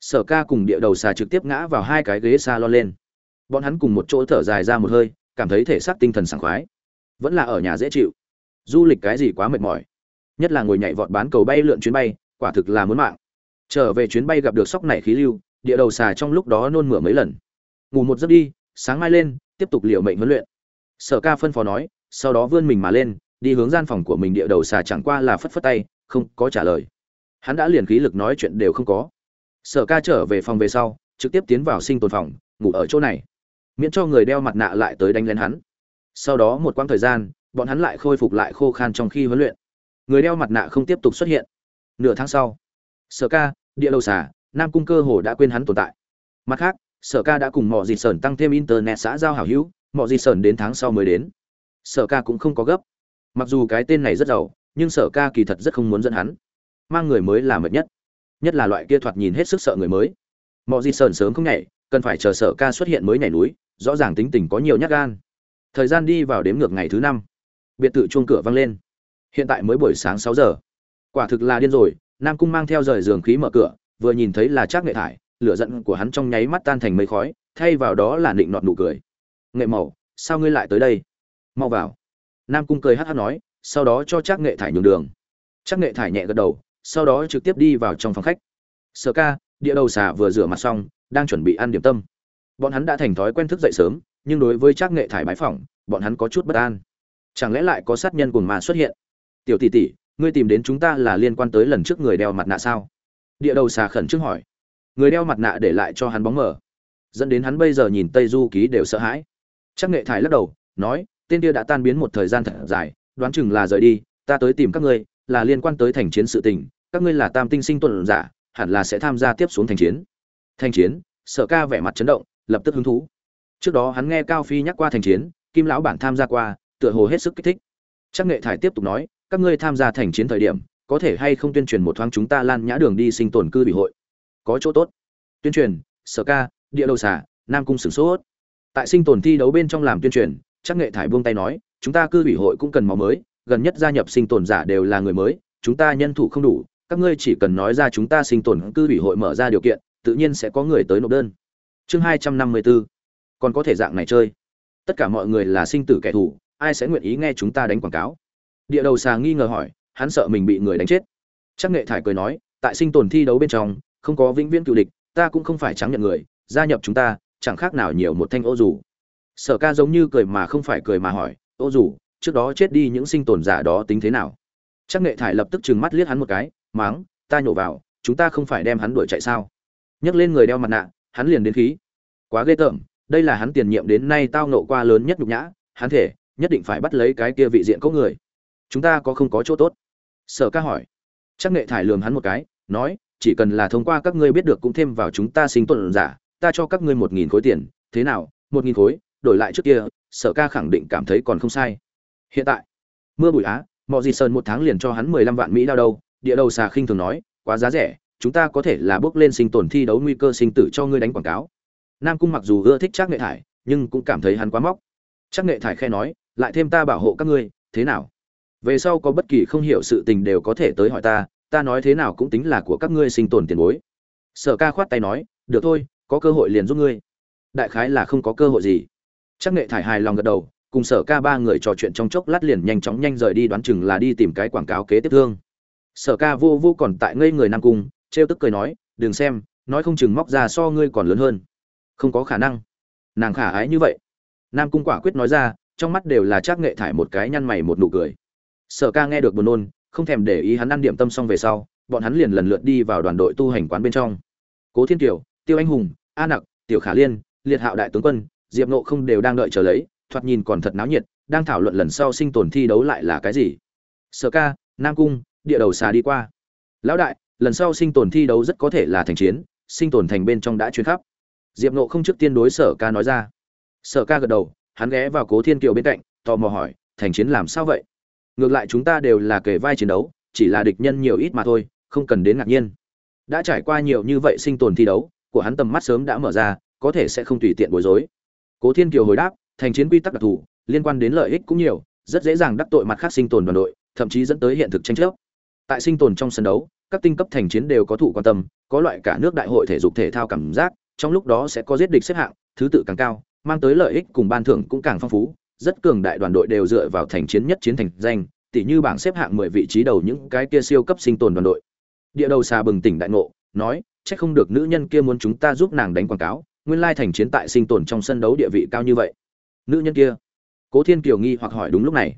Sở ca cùng địa đầu xà trực tiếp ngã vào hai cái ghế xa lo lên. Bọn hắn cùng một chỗ thở dài ra một hơi, cảm thấy thể xác tinh thần sảng khoái. Vẫn là ở nhà dễ chịu. Du lịch cái gì quá mệt mỏi. Nhất là ngồi nhảy vọt bán cầu bay lượn chuyến bay, quả thực là muốn mạng. Trở về chuyến bay gặp được sóc này khí lưu, địa đầu xà trong lúc đó nôn mửa mấy lần. Ngủ một giấc đi, sáng mai lên, tiếp tục liệu mệnh huấn luyện. Sở ca phân phó nói, sau đó vươn mình mà lên, đi hướng gian phòng của mình, địa đầu xà chẳng qua là phất phất tay, không có trả lời hắn đã liền khí lực nói chuyện đều không có. Sở ca trở về phòng về sau, trực tiếp tiến vào sinh tồn phòng, ngủ ở chỗ này. Miễn cho người đeo mặt nạ lại tới đánh lén hắn. Sau đó một quãng thời gian, bọn hắn lại khôi phục lại khô khan trong khi huấn luyện. Người đeo mặt nạ không tiếp tục xuất hiện. Nửa tháng sau, sở ca, địa đầu xà, nam cung cơ hồ đã quên hắn tồn tại. Mặt khác, sở ca đã cùng mọi dịt sởn tăng thêm internet xã giao hảo hữu mọi dịt sởn đến tháng sau mới đến. Sở ca cũng không có gấp. Mặc dù cái tên này rất giàu, nhưng sở ca kỳ thật rất không muốn dẫn hắn mang người mới là mệt nhất. Nhất là loại kia thoạt nhìn hết sức sợ người mới. Mọi gì sờn sớm không nhảy, cần phải chờ sở ca xuất hiện mới nhảy núi, rõ ràng tính tình có nhiều nhát gan. Thời gian đi vào đếm ngược ngày thứ năm, biệt thự chuông cửa vang lên. Hiện tại mới buổi sáng sáu giờ. Quả thực là điên rồi, nam cung mang theo rời giường khí mở cửa, vừa nhìn thấy là trác nghệ thải, lửa giận của hắn trong nháy mắt tan thành mây khói, thay vào đó là nịnh nọt nụ cười. Nghệ màu sao ngươi lại tới đây? Mau vào. Nam cung cười hát hát nói, sau đó cho trác nghệ thải nhường đường. Trác nghệ thải nhẹ gật đầu sau đó trực tiếp đi vào trong phòng khách. Sở ca, địa đầu xà vừa rửa mặt xong, đang chuẩn bị ăn điểm tâm. Bọn hắn đã thành thói quen thức dậy sớm, nhưng đối với trác nghệ thải bái phỏng, bọn hắn có chút bất an. Chẳng lẽ lại có sát nhân cùng mà xuất hiện? Tiểu tỷ tỷ, ngươi tìm đến chúng ta là liên quan tới lần trước người đeo mặt nạ sao? Địa đầu xà khẩn trương hỏi. Người đeo mặt nạ để lại cho hắn bóng mờ. Dẫn đến hắn bây giờ nhìn tây du ký đều sợ hãi. Chắc nghệ thải lắc đầu, nói, tên kia đã tan biến một thời gian thật dài, đoán chừng là rời đi, ta tới tìm các ngươi, là liên quan tới thành chiến sự tình các ngươi là tam tinh sinh tuần giả, hẳn là sẽ tham gia tiếp xuống thành chiến. Thành chiến, sở ca vẻ mặt chấn động, lập tức hứng thú. Trước đó hắn nghe cao phi nhắc qua thành chiến, kim lão bản tham gia qua, tựa hồ hết sức kích thích. Chắc nghệ thải tiếp tục nói, các ngươi tham gia thành chiến thời điểm, có thể hay không tuyên truyền một thoáng chúng ta lan nhã đường đi sinh tồn cư bị hội? Có chỗ tốt. Tuyên truyền, sở ca, địa đầu xả nam cung sửng sốt. Tại sinh tồn thi đấu bên trong làm tuyên truyền, chắc nghệ thải buông tay nói, chúng ta cư ủy hội cũng cần máu mới, gần nhất gia nhập sinh tồn giả đều là người mới, chúng ta nhân thủ không đủ các ngươi chỉ cần nói ra chúng ta sinh tồn cư ủy hội mở ra điều kiện, tự nhiên sẽ có người tới nộp đơn. Chương hai trăm năm mươi bốn còn có thể dạng này chơi. Tất cả mọi người là sinh tử kẻ thù, ai sẽ nguyện ý nghe chúng ta đánh quảng cáo? Địa đầu xà nghi ngờ hỏi, hắn sợ mình bị người đánh chết. Chắc nghệ thải cười nói, tại sinh tồn thi đấu bên trong, không có vĩnh viễn cựu địch, ta cũng không phải trắng nhận người, gia nhập chúng ta, chẳng khác nào nhiều một thanh ô dù. Sở ca giống như cười mà không phải cười mà hỏi, ô dù, trước đó chết đi những sinh tồn giả đó tính thế nào? Chắc nghệ thải lập tức trừng mắt liếc hắn một cái máng, ta nhổ vào, chúng ta không phải đem hắn đuổi chạy sao? Nhấc lên người đeo mặt nạ, hắn liền đến khí. Quá ghê tởm, đây là hắn tiền nhiệm đến nay tao nộ qua lớn nhất nhục nhã, hắn thể, nhất định phải bắt lấy cái kia vị diện có người. Chúng ta có không có chỗ tốt? Sở ca hỏi. Chắc nghệ thải lường hắn một cái, nói, chỉ cần là thông qua các ngươi biết được cũng thêm vào chúng ta sinh tuần giả, ta cho các ngươi một nghìn khối tiền, thế nào, một nghìn khối, đổi lại trước kia, sở ca khẳng định cảm thấy còn không sai. Hiện tại, mưa bụi á mọi gì sơn một tháng liền cho hắn mười lăm vạn mỹ đao đâu địa đầu xà khinh thường nói, quá giá rẻ, chúng ta có thể là bước lên sinh tồn thi đấu nguy cơ sinh tử cho ngươi đánh quảng cáo. Nam cung mặc dù ưa thích trác nghệ thải, nhưng cũng cảm thấy hắn quá móc. Trác nghệ thải khe nói, lại thêm ta bảo hộ các ngươi, thế nào? Về sau có bất kỳ không hiểu sự tình đều có thể tới hỏi ta ta nói thế nào cũng tính là của các ngươi sinh tồn tiền bối. Sở ca khoát tay nói, được thôi, có cơ hội liền giúp ngươi. Đại khái là không có cơ hội gì. Chắc nghệ thải hài lòng gật đầu, cùng sở ca ba người trò chuyện trong chốc lát liền nhanh chóng nhanh rời đi đoán chừng là đi tìm cái quảng cáo kế tiếp thương sở ca vô vô còn tại ngây người nam cung, trêu tức cười nói, đừng xem, nói không chừng móc ra so ngươi còn lớn hơn. Không có khả năng. Nàng khả ái như vậy. Nam cung quả quyết nói ra, trong mắt đều là trác nghệ thải một cái nhăn mày một nụ cười. Sở ca nghe được buồn nôn, không thèm để ý hắn ăn điểm tâm xong về sau, bọn hắn liền lần lượt đi vào đoàn đội tu hành quán bên trong. Cố thiên kiều, tiêu anh hùng, a nặc, tiểu khả liên, liệt hạo đại tướng quân, diệp nộ không đều đang đợi chờ lấy, thoạt nhìn còn thật náo nhiệt, đang thảo luận lần sau sinh tồn thi đấu lại là cái gì. Sở ca, nam cung địa đầu xà đi qua. Lão đại, lần sau sinh tồn thi đấu rất có thể là thành chiến, sinh tồn thành bên trong đã chuyến khắp. Diệp nộ không trước tiên đối sở ca nói ra. Sở ca gật đầu, hắn ghé vào cố thiên kiều bên cạnh, tò mò hỏi, thành chiến làm sao vậy? Ngược lại chúng ta đều là kề vai chiến đấu, chỉ là địch nhân nhiều ít mà thôi, không cần đến ngạc nhiên. Đã trải qua nhiều như vậy sinh tồn thi đấu, của hắn tầm mắt sớm đã mở ra, có thể sẽ không tùy tiện bối rối. Cố thiên kiều hồi đáp, thành chiến quy tắc đặc thù, liên quan đến lợi ích cũng nhiều, rất dễ dàng đắc tội mặt khác sinh tồn đoàn đội, thậm chí dẫn tới hiện thực tranh chấp tại sinh tồn trong sân đấu, các tinh cấp thành chiến đều có thụ quan tâm, có loại cả nước đại hội thể dục thể thao cảm giác, trong lúc đó sẽ có giết địch xếp hạng, thứ tự càng cao, mang tới lợi ích cùng ban thưởng cũng càng phong phú. Rất cường đại đoàn đội đều dựa vào thành chiến nhất chiến thành danh, tỉ như bảng xếp hạng mười vị trí đầu những cái kia siêu cấp sinh tồn đoàn đội. Địa đầu xà bừng tỉnh đại ngộ, nói, chắc không được nữ nhân kia muốn chúng ta giúp nàng đánh quảng cáo, nguyên lai thành chiến tại sinh tồn trong sân đấu địa vị cao như vậy. Nữ nhân kia, cố thiên kiều nghi hoặc hỏi đúng lúc này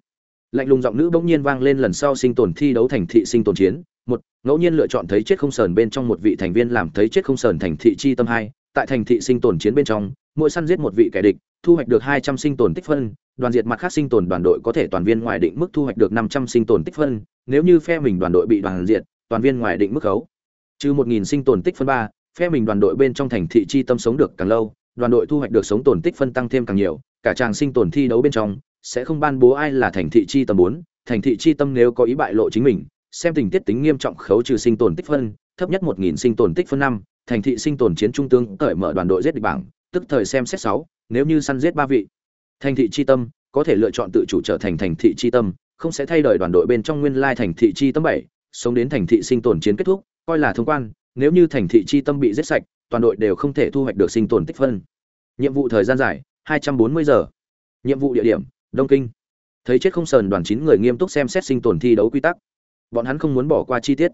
lạnh lùng giọng nữ bỗng nhiên vang lên lần sau sinh tồn thi đấu thành thị sinh tồn chiến. Một, ngẫu nhiên lựa chọn thấy chết không sờn bên trong một vị thành viên làm thấy chết không sờn thành thị chi tâm hai. Tại thành thị sinh tồn chiến bên trong, mỗi săn giết một vị kẻ địch, thu hoạch được hai trăm sinh tồn tích phân. Đoàn diệt mặt khác sinh tồn đoàn đội có thể toàn viên ngoài định mức thu hoạch được năm trăm sinh tồn tích phân. Nếu như phe mình đoàn đội bị đoàn diệt, toàn viên ngoài định mức khấu. Trừ một nghìn sinh tồn tích phân ba, phe mình đoàn đội bên trong thành thị chi tâm sống được càng lâu, đoàn đội thu hoạch được sống tồn tích phân tăng thêm càng nhiều. Cả tràng sinh tồn thi đấu bên trong sẽ không ban bố ai là thành thị chi tâm bốn, thành thị chi tâm nếu có ý bại lộ chính mình, xem tình tiết tính nghiêm trọng khấu trừ sinh tồn tích phân, thấp nhất một nghìn sinh tồn tích phân năm, thành thị sinh tồn chiến trung tướng cởi mở đoàn đội giết địch bảng, tức thời xem xét sáu, nếu như săn giết ba vị. Thành thị chi tâm, có thể lựa chọn tự chủ trở thành thành thị chi tâm, không sẽ thay đổi đoàn đội bên trong nguyên lai thành thị chi tâm bảy, sống đến thành thị sinh tồn chiến kết thúc, coi là thông quan, nếu như thành thị chi tâm bị giết sạch, toàn đội đều không thể thu hoạch được sinh tồn tích phân. Nhiệm vụ thời gian dài 240 giờ. Nhiệm vụ địa điểm đông kinh. Thấy chết không sờn đoàn chín người nghiêm túc xem xét sinh tồn thi đấu quy tắc. Bọn hắn không muốn bỏ qua chi tiết.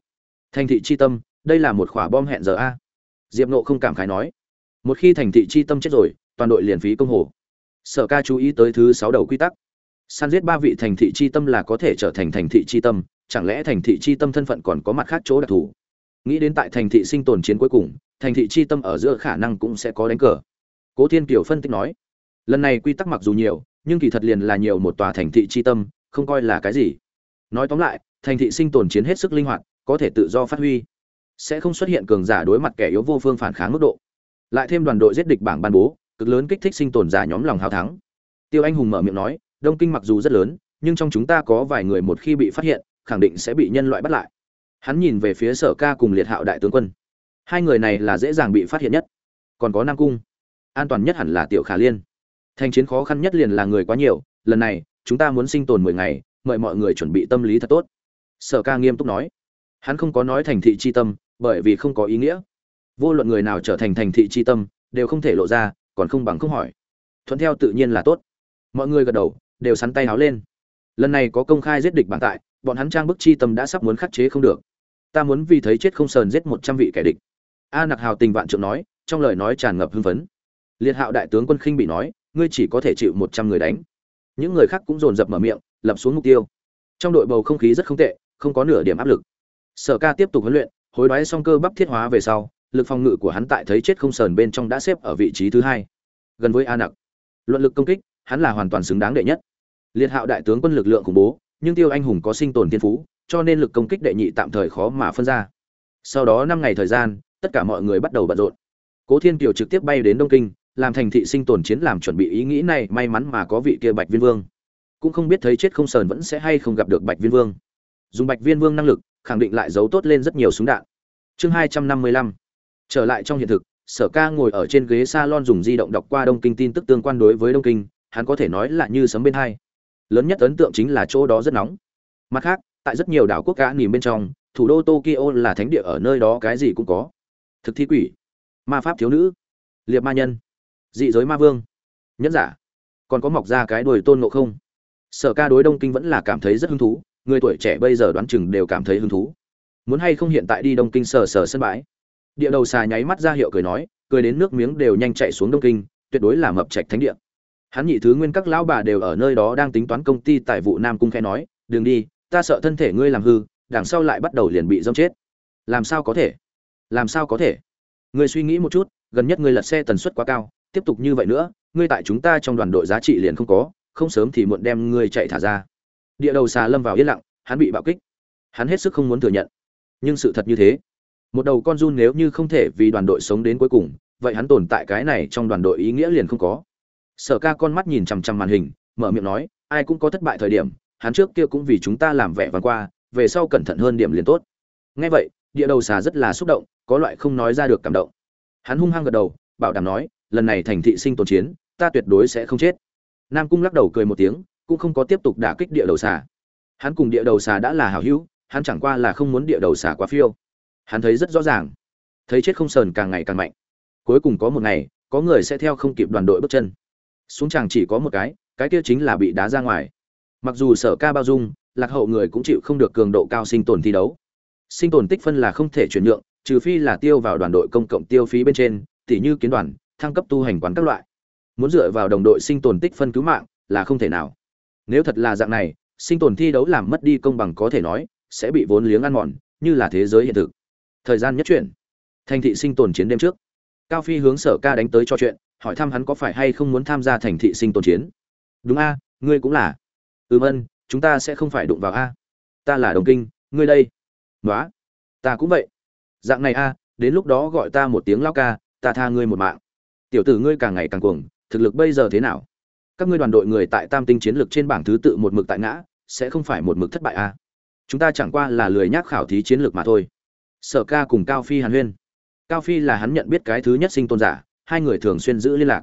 Thành thị chi tâm, đây là một khỏa bom hẹn giờ a. Diệp nộ không cảm khái nói. Một khi thành thị chi tâm chết rồi, toàn đội liền phí công hồ. Sở ca chú ý tới thứ sáu đầu quy tắc. San giết ba vị thành thị chi tâm là có thể trở thành thành thị chi tâm, chẳng lẽ thành thị chi tâm thân phận còn có mặt khác chỗ đặc thù? Nghĩ đến tại thành thị sinh tồn chiến cuối cùng, thành thị chi tâm ở giữa khả năng cũng sẽ có đánh cờ. Cố thiên kiều phân tích nói. Lần này quy tắc mặc dù nhiều nhưng kỳ thật liền là nhiều một tòa thành thị chi tâm, không coi là cái gì. Nói tóm lại, thành thị sinh tồn chiến hết sức linh hoạt, có thể tự do phát huy. Sẽ không xuất hiện cường giả đối mặt kẻ yếu vô phương phản kháng mức độ. Lại thêm đoàn đội giết địch bảng ban bố, cực lớn kích thích sinh tồn giả nhóm lòng hào thắng. Tiêu anh hùng mở miệng nói, đông kinh mặc dù rất lớn, nhưng trong chúng ta có vài người một khi bị phát hiện, khẳng định sẽ bị nhân loại bắt lại. Hắn nhìn về phía sở ca cùng liệt hạo đại tướng quân. Hai người này là dễ dàng bị phát hiện nhất. Còn có nam cung. An toàn nhất hẳn là tiểu khả liên thành chiến khó khăn nhất liền là người quá nhiều, lần này, chúng ta muốn sinh tồn mười ngày, mời mọi người chuẩn bị tâm lý thật tốt. Sở ca nghiêm túc nói. Hắn không có nói thành thị c h i tâm, bởi vì không có ý nghĩa. Vô luận người nào trở thành thành thị c h i tâm, đều không thể lộ ra, còn không bằng không hỏi. Thuận theo tự nhiên là tốt. Mọi người gật đầu, đều sắn tay háo lên. Lần này có công khai giết địch bản tại, bọn hắn trang bức chi tâm đã sắp muốn khắc chế không được. Ta muốn vì thấy chết không sờn giết một trăm vị kẻ địch. A nặc hào tình vạn trượng nói, trong lời nói tràn ngập hưng phấn. Liệt hạo đại tướng quân khinh bị nói ngươi chỉ có thể chịu một trăm người đánh. Những người khác cũng dồn dập mở miệng, lập xuống mục tiêu. Trong đội bầu không khí rất không tệ, không có nửa điểm áp lực. Sở ca tiếp tục huấn luyện, hối đoái xong cơ bắp thiết hóa về sau, lực phòng ngự của hắn tại thấy chết không sờn bên trong đã xếp ở vị trí thứ hai. Gần với a nặc luận lực công kích, hắn là hoàn toàn xứng đáng đệ nhất. Liệt hạo đại tướng quân lực lượng khủng bố, nhưng tiêu anh hùng có sinh tồn thiên phú, cho nên lực công kích đệ nhị tạm thời khó mà phân ra. Sau đó năm ngày thời gian, tất cả mọi người bắt đầu bận rộn. Cố thiên kiều trực tiếp bay đến đông kinh làm thành thị sinh tồn chiến làm chuẩn bị ý nghĩ này, may mắn mà có vị kia bạch viên vương. Cũng không biết thấy chết không sờn vẫn sẽ hay không gặp được bạch viên vương. Dùng bạch viên vương năng lực, khẳng định lại giấu tốt lên rất nhiều súng đạn. Chương hai trăm năm mươi lăm. Trở lại trong hiện thực, sở ca ngồi ở trên ghế salon dùng di động đọc qua đông kinh tin tức tương quan đối với đông kinh, hắn có thể nói là như sấm bên hai. Lớn nhất ấn tượng chính là chỗ đó rất nóng. Mặt khác, tại rất nhiều đảo quốc cả nhìn bên trong, thủ đô tokyo là thánh địa ở nơi đó cái gì cũng có. Thực thi quỷ, ma pháp thiếu nữ, liệt ma nhân dị giới ma vương. Nhẫn giả, còn có mọc ra cái đuôi tôn ngộ không? Sở ca đối đông kinh vẫn là cảm thấy rất hứng thú, người tuổi trẻ bây giờ đoán chừng đều cảm thấy hứng thú. Muốn hay không hiện tại đi đông kinh sờ sờ sân bãi? Địa đầu xà nháy mắt ra hiệu cười nói, cười đến nước miếng đều nhanh chạy xuống đông kinh, tuyệt đối là mập trạch thánh địa. Hắn nhị thứ nguyên các lão bà đều ở nơi đó đang tính toán công ty tài vụ nam cung khẽ nói, đừng đi, ta sợ thân thể ngươi làm hư, đằng sau lại bắt đầu liền bị dâm chết. Làm sao có thể? Làm sao có thể? Ngươi suy nghĩ một chút, gần nhất ngươi lật xe tần suất quá cao tiếp tục như vậy nữa, ngươi tại chúng ta trong đoàn đội giá trị liền không có, không sớm thì muộn đem ngươi chạy thả ra. Địa đầu xà lâm vào yên lặng, hắn bị bạo kích. Hắn hết sức không muốn thừa nhận. Nhưng sự thật như thế. Một đầu con run nếu như không thể vì đoàn đội sống đến cuối cùng, vậy hắn tồn tại cái này trong đoàn đội ý nghĩa liền không có. Sở ca con mắt nhìn chằm chằm màn hình, mở miệng nói, ai cũng có thất bại thời điểm, hắn trước kia cũng vì chúng ta làm vẻ vàng qua, về sau cẩn thận hơn điểm liền tốt. Nghe vậy, địa đầu xà rất là xúc động, có loại không nói ra được cảm động. Hắn hung hăng gật đầu, bảo đảm nói lần này thành thị sinh tồn chiến, ta tuyệt đối sẽ không chết. Nam cung lắc đầu cười một tiếng, cũng không có tiếp tục đả kích địa đầu xà. Hắn cùng địa đầu xà đã là hảo hữu, hắn chẳng qua là không muốn địa đầu xà quá phiêu. Hắn thấy rất rõ ràng. Thấy chết không sờn càng ngày càng mạnh. Cuối cùng có một ngày, có người sẽ theo không kịp đoàn đội bước chân. Xuống chàng chỉ có một cái cái kia chính là bị đá ra ngoài. Mặc dù sở ca bao dung, lạc hậu người cũng chịu không được cường độ cao sinh tồn thi đấu. Sinh tồn tích phân là không thể chuyển nhượng, trừ phi là tiêu vào đoàn đội công cộng tiêu phí bên trên, tỉ như kiến đoàn thăng cấp tu hành quán các loại. Muốn dựa vào đồng đội sinh tồn tích phân cứu mạng là không thể nào. Nếu thật là dạng này, sinh tồn thi đấu làm mất đi công bằng có thể nói, sẽ bị vốn liếng ăn mòn, như là thế giới hiện thực. Thời gian nhất chuyển. Thành thị sinh tồn chiến đêm trước. Cao phi hướng sở ca đánh tới cho chuyện, hỏi thăm hắn có phải hay không muốn tham gia thành thị sinh tồn chiến. Đúng a, ngươi cũng là. Ừm ân, chúng ta sẽ không phải đụng vào a. Ta là đồng kinh, ngươi đây. Nói ta cũng vậy. Dạng này a, đến lúc đó gọi ta một tiếng lao ca, ta tha ngươi một mạng tiểu tử ngươi càng ngày càng cuồng, thực lực bây giờ thế nào? Các ngươi đoàn đội người tại tam tinh chiến lược trên bảng thứ tự một mực tại ngã, sẽ không phải một mực thất bại à? chúng ta chẳng qua là lười nhác khảo thí chiến lược mà thôi. Sở ca cùng cao phi hàn huyên. Cao phi là hắn nhận biết cái thứ nhất sinh tôn giả, hai người thường xuyên giữ liên lạc.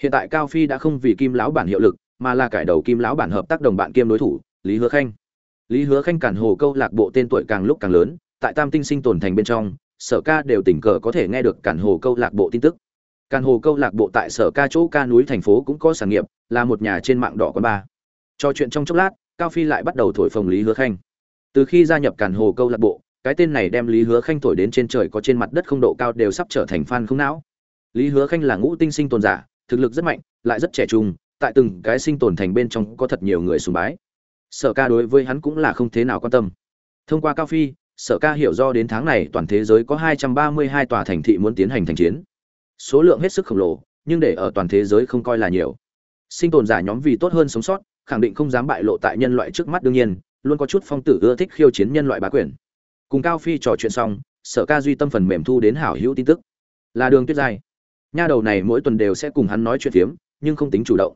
Hiện tại cao phi đã không vì kim lão bản hiệu lực, mà là cải đầu kim lão bản hợp tác đồng bạn kiêm đối thủ, lý hứa khanh. Lý hứa khanh cản hồ câu lạc bộ tên tuổi càng lúc càng lớn, tại tam tinh sinh tồn thành bên trong, sở ca đều tình cờ có thể nghe được cản hồ câu lạc bộ tin tức. Can hồ câu lạc bộ tại sở ca chỗ ca núi thành phố cũng có sản nghiệp, là một nhà trên mạng đỏ quán ba trò chuyện trong chốc lát, cao phi lại bắt đầu thổi phồng lý hứa khanh. Từ khi gia nhập cản hồ câu lạc bộ, cái tên này đem lý hứa khanh thổi đến trên trời có trên mặt đất không độ cao đều sắp trở thành fan không não. Lý hứa khanh là ngũ tinh sinh tồn giả, thực lực rất mạnh, lại rất trẻ trung, tại từng cái sinh tồn thành bên trong có thật nhiều người sùng bái. Sở ca đối với hắn cũng là không thế nào quan tâm. Thông qua cao phi, sở ca hiểu do đến tháng này toàn thế giới có 232 tòa thành thị muốn tiến hành thành chiến số lượng hết sức khổng lồ, nhưng để ở toàn thế giới không coi là nhiều. Sinh tồn giả nhóm vì tốt hơn sống sót, khẳng định không dám bại lộ tại nhân loại trước mắt đương nhiên, luôn có chút phong tử ưa thích khiêu chiến nhân loại bá quyền. Cùng cao phi trò chuyện xong, sở ca duy tâm phần mềm thu đến hảo hữu tin tức. Là đường tuyết giai nha đầu này mỗi tuần đều sẽ cùng hắn nói chuyện phiếm, nhưng không tính chủ động.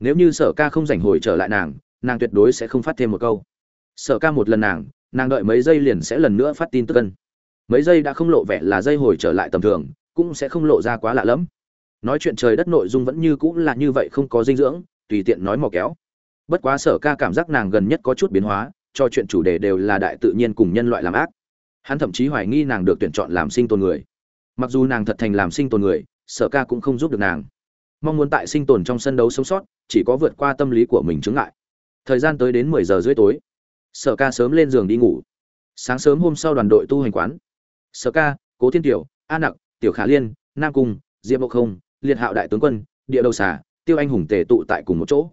Nếu như sở ca không rảnh hồi trở lại nàng nàng tuyệt đối sẽ không phát thêm một câu. Sở ca một lần nàng nàng đợi mấy giây liền sẽ lần nữa phát tin tức cân mấy giây đã không lộ vẻ là dây hồi trở lại tầm thường cũng sẽ không lộ ra quá lạ lẫm. Nói chuyện trời đất nội dung vẫn như cũng là như vậy không có dinh dưỡng, tùy tiện nói mò kéo. Bất quá sở ca cảm giác nàng gần nhất có chút biến hóa, cho chuyện chủ đề đều là đại tự nhiên cùng nhân loại làm ác. Hắn thậm chí hoài nghi nàng được tuyển chọn làm sinh tồn người. Mặc dù nàng thật thành làm sinh tồn người, sở ca cũng không giúp được nàng. Mong muốn tại sinh tồn trong sân đấu sống sót, chỉ có vượt qua tâm lý của mình chứng ngại. Thời gian tới đến mười giờ rưỡi tối. Sở ca sớm lên giường đi ngủ. Sáng sớm hôm sau đoàn đội tu hành quán. Sở ca, cố thiên tiểu, a nặc tiểu khả liên, nam cung, diệp bộc không, liệt hạo đại tướng quân, địa đầu xà, tiêu anh hùng tề tụ tại cùng một chỗ.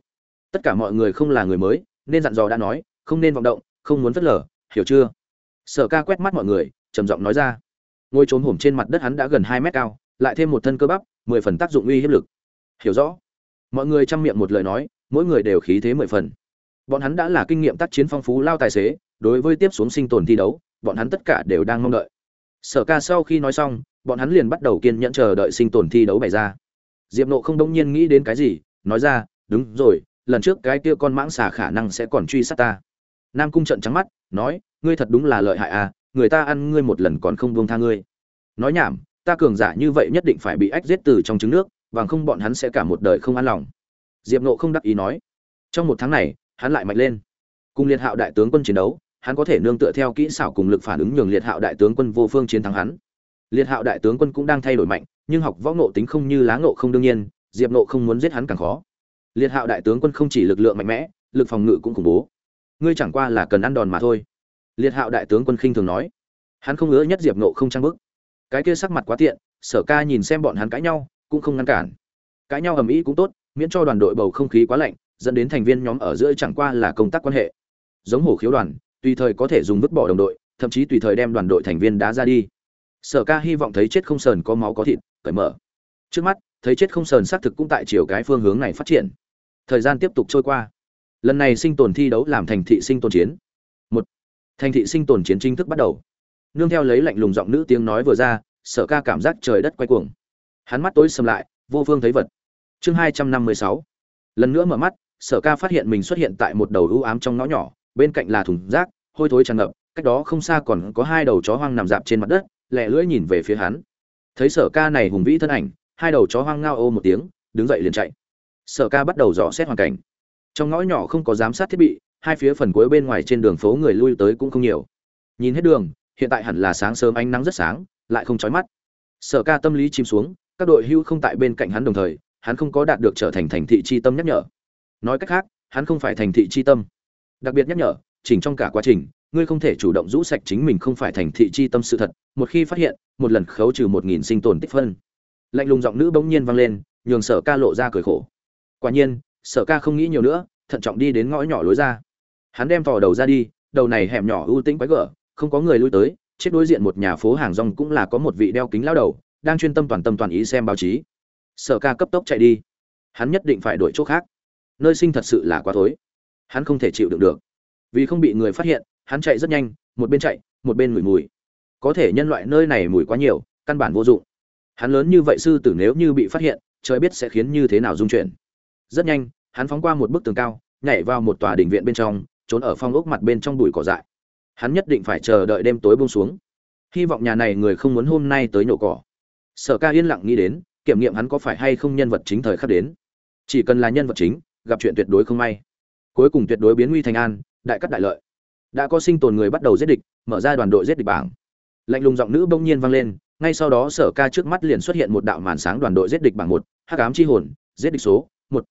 Tất cả mọi người không là người mới, nên dặn dò đã nói, không nên vọng động, không muốn vất lờ, hiểu chưa? Sở ca quét mắt mọi người, trầm giọng nói ra. Ngôi trốn hổm trên mặt đất hắn đã gần hai mét cao, lại thêm một thân cơ bắp, mười phần tác dụng uy hiếp lực. Hiểu rõ. Mọi người chăm miệng một lời nói, mỗi người đều khí thế mười phần. Bọn hắn đã là kinh nghiệm tác chiến phong phú lao tài xế, đối với tiếp xuống sinh tồn thi đấu, bọn hắn tất cả đều đang mong đợi. Sở ca sau khi nói xong bọn hắn liền bắt đầu kiên nhẫn chờ đợi sinh tồn thi đấu bày ra. Diệp nộ không đông nhiên nghĩ đến cái gì, nói ra, đúng rồi, lần trước cái kia con mãng xà khả năng sẽ còn truy sát ta. Nam cung trận trắng mắt, nói, ngươi thật đúng là lợi hại à người ta ăn ngươi một lần còn không buông tha ngươi. Nói nhảm, ta cường giả như vậy nhất định phải bị ách giết từ trong trứng nước, bằng không bọn hắn sẽ cả một đời không an lòng. Diệp nộ không đắc ý nói. Trong một tháng này, hắn lại mạnh lên. Cùng liệt hạo đại tướng quân chiến đấu, hắn có thể nương tựa theo kỹ xảo cùng lực phản ứng nhường liệt hạo đại tướng quân vô phương chiến thắng hắn liệt hạo đại tướng quân cũng đang thay đổi mạnh, nhưng học võ ngộ tính không như lá ngộ không đương nhiên, diệp nộ không muốn giết hắn càng khó. Liệt hạo đại tướng quân không chỉ lực lượng mạnh mẽ, lực phòng ngự cũng khủng bố. Ngươi chẳng qua là cần ăn đòn mà thôi. Liệt hạo đại tướng quân khinh thường nói. Hắn không ngứa nhất diệp nộ không trang bức. Cái kia sắc mặt quá tiện, sở ca nhìn xem bọn hắn cãi nhau, cũng không ngăn cản. Cãi nhau ầm ĩ cũng tốt, miễn cho đoàn đội bầu không khí quá lạnh, dẫn đến thành viên nhóm ở giữa chẳng qua là công tác quan hệ. Giống hổ khiếu đoàn, tùy thời có thể dùng vứt bỏ đồng đội, thậm chí tùy thời đem đoàn đội thành viên đá ra đi sở ca hy vọng thấy chết không sờn có máu có thịt, cởi mở. Trước mắt, thấy chết không sờn xác thực cũng tại chiều cái phương hướng này phát triển. Thời gian tiếp tục trôi qua. Lần này sinh tồn thi đấu làm thành thị sinh tồn chiến. Một, thành thị sinh tồn chiến chính thức bắt đầu. Nương theo lấy lạnh lùng giọng nữ tiếng nói vừa ra, sở ca cảm giác trời đất quay cuồng. Hắn mắt tối sầm lại, vô phương thấy vật. Chương hai trăm năm mươi sáu. Lần nữa mở mắt, sở ca phát hiện mình xuất hiện tại một đầu ưu ám trong ngõ nhỏ, bên cạnh là thùng rác, hôi thối tràn ngập, cách đó không xa còn có hai đầu chó hoang nằm dạp trên mặt đất lẹ lưỡi nhìn về phía hắn. Thấy sở ca này hùng vĩ thân ảnh, hai đầu chó hoang ngao ô một tiếng, đứng dậy liền chạy. Sở ca bắt đầu dò xét hoàn cảnh. Trong ngõ nhỏ không có giám sát thiết bị, hai phía phần cuối bên ngoài trên đường phố người lui tới cũng không nhiều. Nhìn hết đường, hiện tại hẳn là sáng sớm ánh nắng rất sáng, lại không chói mắt. Sở ca tâm lý chìm xuống, các đội hưu không tại bên cạnh hắn đồng thời, hắn không có đạt được trở thành thành thị chi tâm nhắc nhở. Nói cách khác, hắn không phải thành thị chi tâm. Đặc biệt nhắc nhở, chỉnh trong cả quá trình ngươi không thể chủ động rũ sạch chính mình không phải thành thị chi tâm sự thật, một khi phát hiện, một lần khấu trừ một nghìn sinh tồn tích phân. Lạnh lùng giọng nữ bỗng nhiên vang lên, nhường sở ca lộ ra cười khổ. Quả nhiên, sở ca không nghĩ nhiều nữa, thận trọng đi đến ngõ nhỏ lối ra. Hắn đem tò đầu ra đi, đầu này hẻm nhỏ ưu tĩnh quái gở, không có người lui tới, chết đối diện một nhà phố hàng rong cũng là có một vị đeo kính lão đầu, đang chuyên tâm toàn tâm toàn ý xem báo chí. Sở ca cấp tốc chạy đi. Hắn nhất định phải đổi chỗ khác. Nơi sinh thật sự là quá thối. Hắn không thể chịu đựng được. Vì không bị người phát hiện hắn chạy rất nhanh, một bên chạy, một bên ngửi mùi. Có thể nhân loại nơi này mùi quá nhiều, căn bản vô dụng. Hắn lớn như vậy sư tử nếu như bị phát hiện, trời biết sẽ khiến như thế nào dung chuyển. Rất nhanh, hắn phóng qua một bức tường cao, nhảy vào một tòa đình viện bên trong, trốn ở phong ốc mặt bên trong bụi cỏ dại. Hắn nhất định phải chờ đợi đêm tối buông xuống. Hy vọng nhà này người không muốn hôm nay tới nhổ cỏ. Sở ca yên lặng nghĩ đến, kiểm nghiệm hắn có phải hay không nhân vật chính thời khắc đến. Chỉ cần là nhân vật chính, gặp chuyện tuyệt đối không may. Cuối cùng tuyệt đối biến nguy thành an, đại cắt đại lợi đã có sinh tồn người bắt đầu giết địch, mở ra đoàn đội giết địch bảng. Lạnh lùng giọng nữ bỗng nhiên vang lên, ngay sau đó sở ca trước mắt liền xuất hiện một đạo màn sáng đoàn đội giết địch bảng một, hắc ám chi hồn, giết địch số một.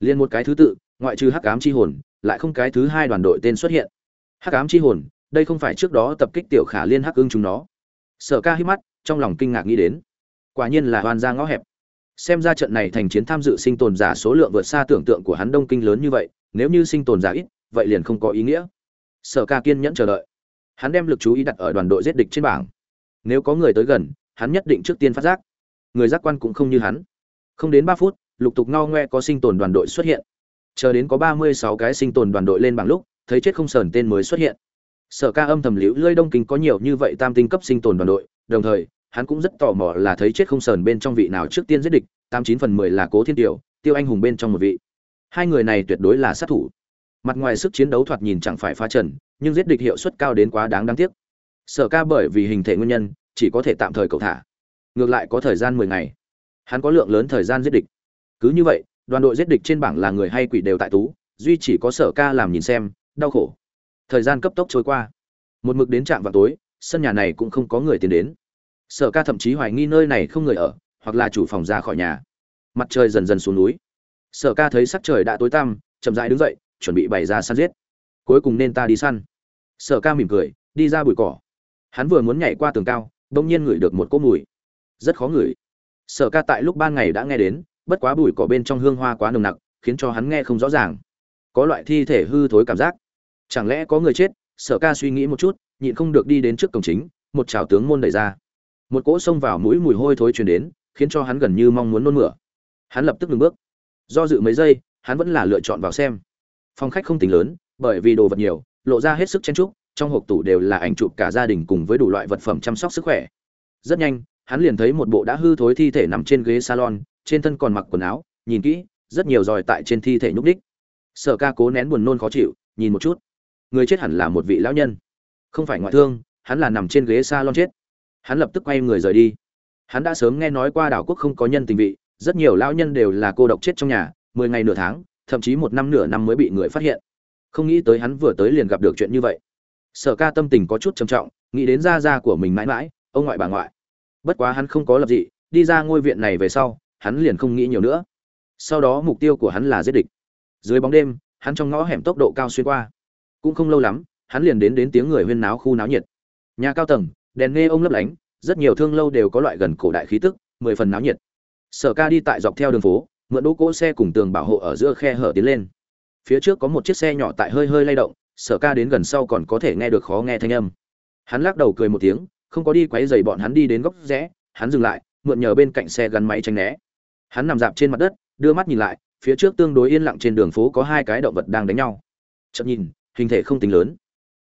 Liền một cái thứ tự, ngoại trừ hắc ám chi hồn, lại không cái thứ hai đoàn đội tên xuất hiện. Hắc ám chi hồn, đây không phải trước đó tập kích tiểu khả liên hắc ưng chúng nó. Sở ca hít mắt, trong lòng kinh ngạc nghĩ đến. Quả nhiên là hoàn ra ngõ hẹp. Xem ra trận này thành chiến tham dự sinh tồn giả số lượng vượt xa tưởng tượng của hắn đông kinh lớn như vậy, nếu như sinh tồn giả ít, vậy liền không có ý nghĩa sở ca kiên nhẫn chờ đợi. Hắn đem lực chú ý đặt ở đoàn đội giết địch trên bảng. Nếu có người tới gần, hắn nhất định trước tiên phát giác. Người giác quan cũng không như hắn. Không đến ba phút, lục tục ngao ngoe có sinh tồn đoàn đội xuất hiện. Chờ đến có ba mươi sáu cái sinh tồn đoàn đội lên bảng lúc, thấy chết không sờn tên mới xuất hiện. Sở ca âm thầm liễu lơi đông kinh có nhiều như vậy tam tinh cấp sinh tồn đoàn đội, đồng thời, hắn cũng rất tò mò là thấy chết không sờn bên trong vị nào trước tiên giết địch, tám chín phần mười là cố thiên tiểu, tiêu anh hùng bên trong một vị. Hai người này tuyệt đối là sát thủ mặt ngoài sức chiến đấu thoạt nhìn chẳng phải phá trần, nhưng giết địch hiệu suất cao đến quá đáng đáng tiếc. Sở ca bởi vì hình thể nguyên nhân, chỉ có thể tạm thời cầu thả. Ngược lại có thời gian mười ngày. Hắn có lượng lớn thời gian giết địch. Cứ như vậy, đoàn đội giết địch trên bảng là người hay quỷ đều tại tú, duy chỉ có sở ca làm nhìn xem, đau khổ. Thời gian cấp tốc trôi qua. Một mực đến trạm vào tối, sân nhà này cũng không có người tiến đến. Sở ca thậm chí hoài nghi nơi này không người ở, hoặc là chủ phòng ra khỏi nhà. Mặt trời dần dần xuống núi. Sở ca thấy sắc trời đã tối tăm, chậm rãi đứng dậy chuẩn bị bày ra săn giết. Cuối cùng nên ta đi săn. Sở ca mỉm cười, đi ra bụi cỏ. Hắn vừa muốn nhảy qua tường cao đung nhiên ngửi được một cỗ mùi. Rất khó ngửi. Sở ca tại lúc ban ngày đã nghe đến, bất quá bụi cỏ bên trong hương hoa quá nồng nặc, khiến cho hắn nghe không rõ ràng. Có loại thi thể hư thối cảm giác. Chẳng lẽ có người chết? Sở ca suy nghĩ một chút, nhịn không được đi đến trước cổng chính, một trào tướng môn đẩy ra. Một cỗ xông vào mũi mùi hôi thối truyền đến, khiến cho hắn gần như mong muốn nôn mửa. Hắn lập tức ngừng bước. Do dự mấy giây, hắn vẫn là lựa chọn vào xem phòng khách không tính lớn, bởi vì đồ vật nhiều, lộ ra hết sức chen trúc trong hộp tủ đều là ảnh chụp cả gia đình cùng với đủ loại vật phẩm chăm sóc sức khỏe. Rất nhanh, hắn liền thấy một bộ đã hư thối thi thể nằm trên ghế salon, trên thân còn mặc quần áo, nhìn kỹ, rất nhiều ròi tại trên thi thể nhúc đích sở ca cố nén buồn nôn khó chịu, nhìn một chút. Người chết hẳn là một vị lão nhân. Không phải ngoại thương, hắn là nằm trên ghế salon chết. Hắn lập tức quay người rời đi. Hắn đã sớm nghe nói qua đảo quốc không có nhân tình vị, rất nhiều lão nhân đều là cô độc chết trong nhà, mười ngày nửa tháng thậm chí một năm nửa năm mới bị người phát hiện. Không nghĩ tới hắn vừa tới liền gặp được chuyện như vậy. Sở ca tâm tình có chút trầm trọng, nghĩ đến gia gia của mình mãi mãi, ông ngoại bà ngoại. Bất quá hắn không có lập dị, đi ra ngôi viện này về sau, hắn liền không nghĩ nhiều nữa. Sau đó mục tiêu của hắn là giết địch. Dưới bóng đêm, hắn trong ngõ hẻm tốc độ cao xuyên qua. Cũng không lâu lắm, hắn liền đến đến tiếng người huyên náo khu náo nhiệt. Nhà cao tầng, đèn nghe ông lấp lánh, rất nhiều thương lâu đều có loại gần cổ đại khí tức, mười phần náo nhiệt. Sở ca đi tại dọc theo đường phố mượn đỗ cỗ xe cùng tường bảo hộ ở giữa khe hở tiến lên. Phía trước có một chiếc xe nhỏ tại hơi hơi lay động, sở ca đến gần sau còn có thể nghe được khó nghe thanh âm. Hắn lắc đầu cười một tiếng, không có đi quấy dày bọn hắn đi đến góc rẽ, hắn dừng lại, mượn nhờ bên cạnh xe gắn máy tranh né. Hắn nằm dạp trên mặt đất, đưa mắt nhìn lại, phía trước tương đối yên lặng trên đường phố có hai cái động vật đang đánh nhau. Chậm nhìn, hình thể không tính lớn.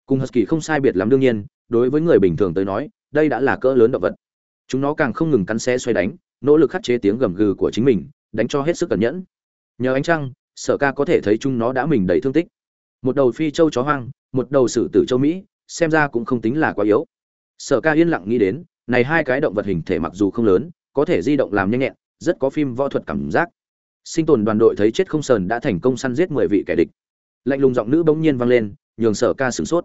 Cùng husky không sai biệt lắm đương nhiên, đối với người bình thường tới nói, đây đã là cỡ lớn động vật. Chúng nó càng không ngừng cắn xe xoay đánh, nỗ lực khắc chế tiếng gầm gừ của chính mình đánh cho hết sức cẩn nhẫn. Nhờ ánh trăng, sở ca có thể thấy chúng nó đã mình đầy thương tích. Một đầu phi châu chó hoang, một đầu sử tử châu mỹ, xem ra cũng không tính là quá yếu. Sở ca yên lặng nghĩ đến, này hai cái động vật hình thể mặc dù không lớn, có thể di động làm nhanh nhẹn, rất có phim võ thuật cảm giác. Sinh tồn đoàn đội thấy chết không sờn đã thành công săn giết mười vị kẻ địch. Lạnh lùng giọng nữ bỗng nhiên vang lên, nhường sở ca sửng sốt.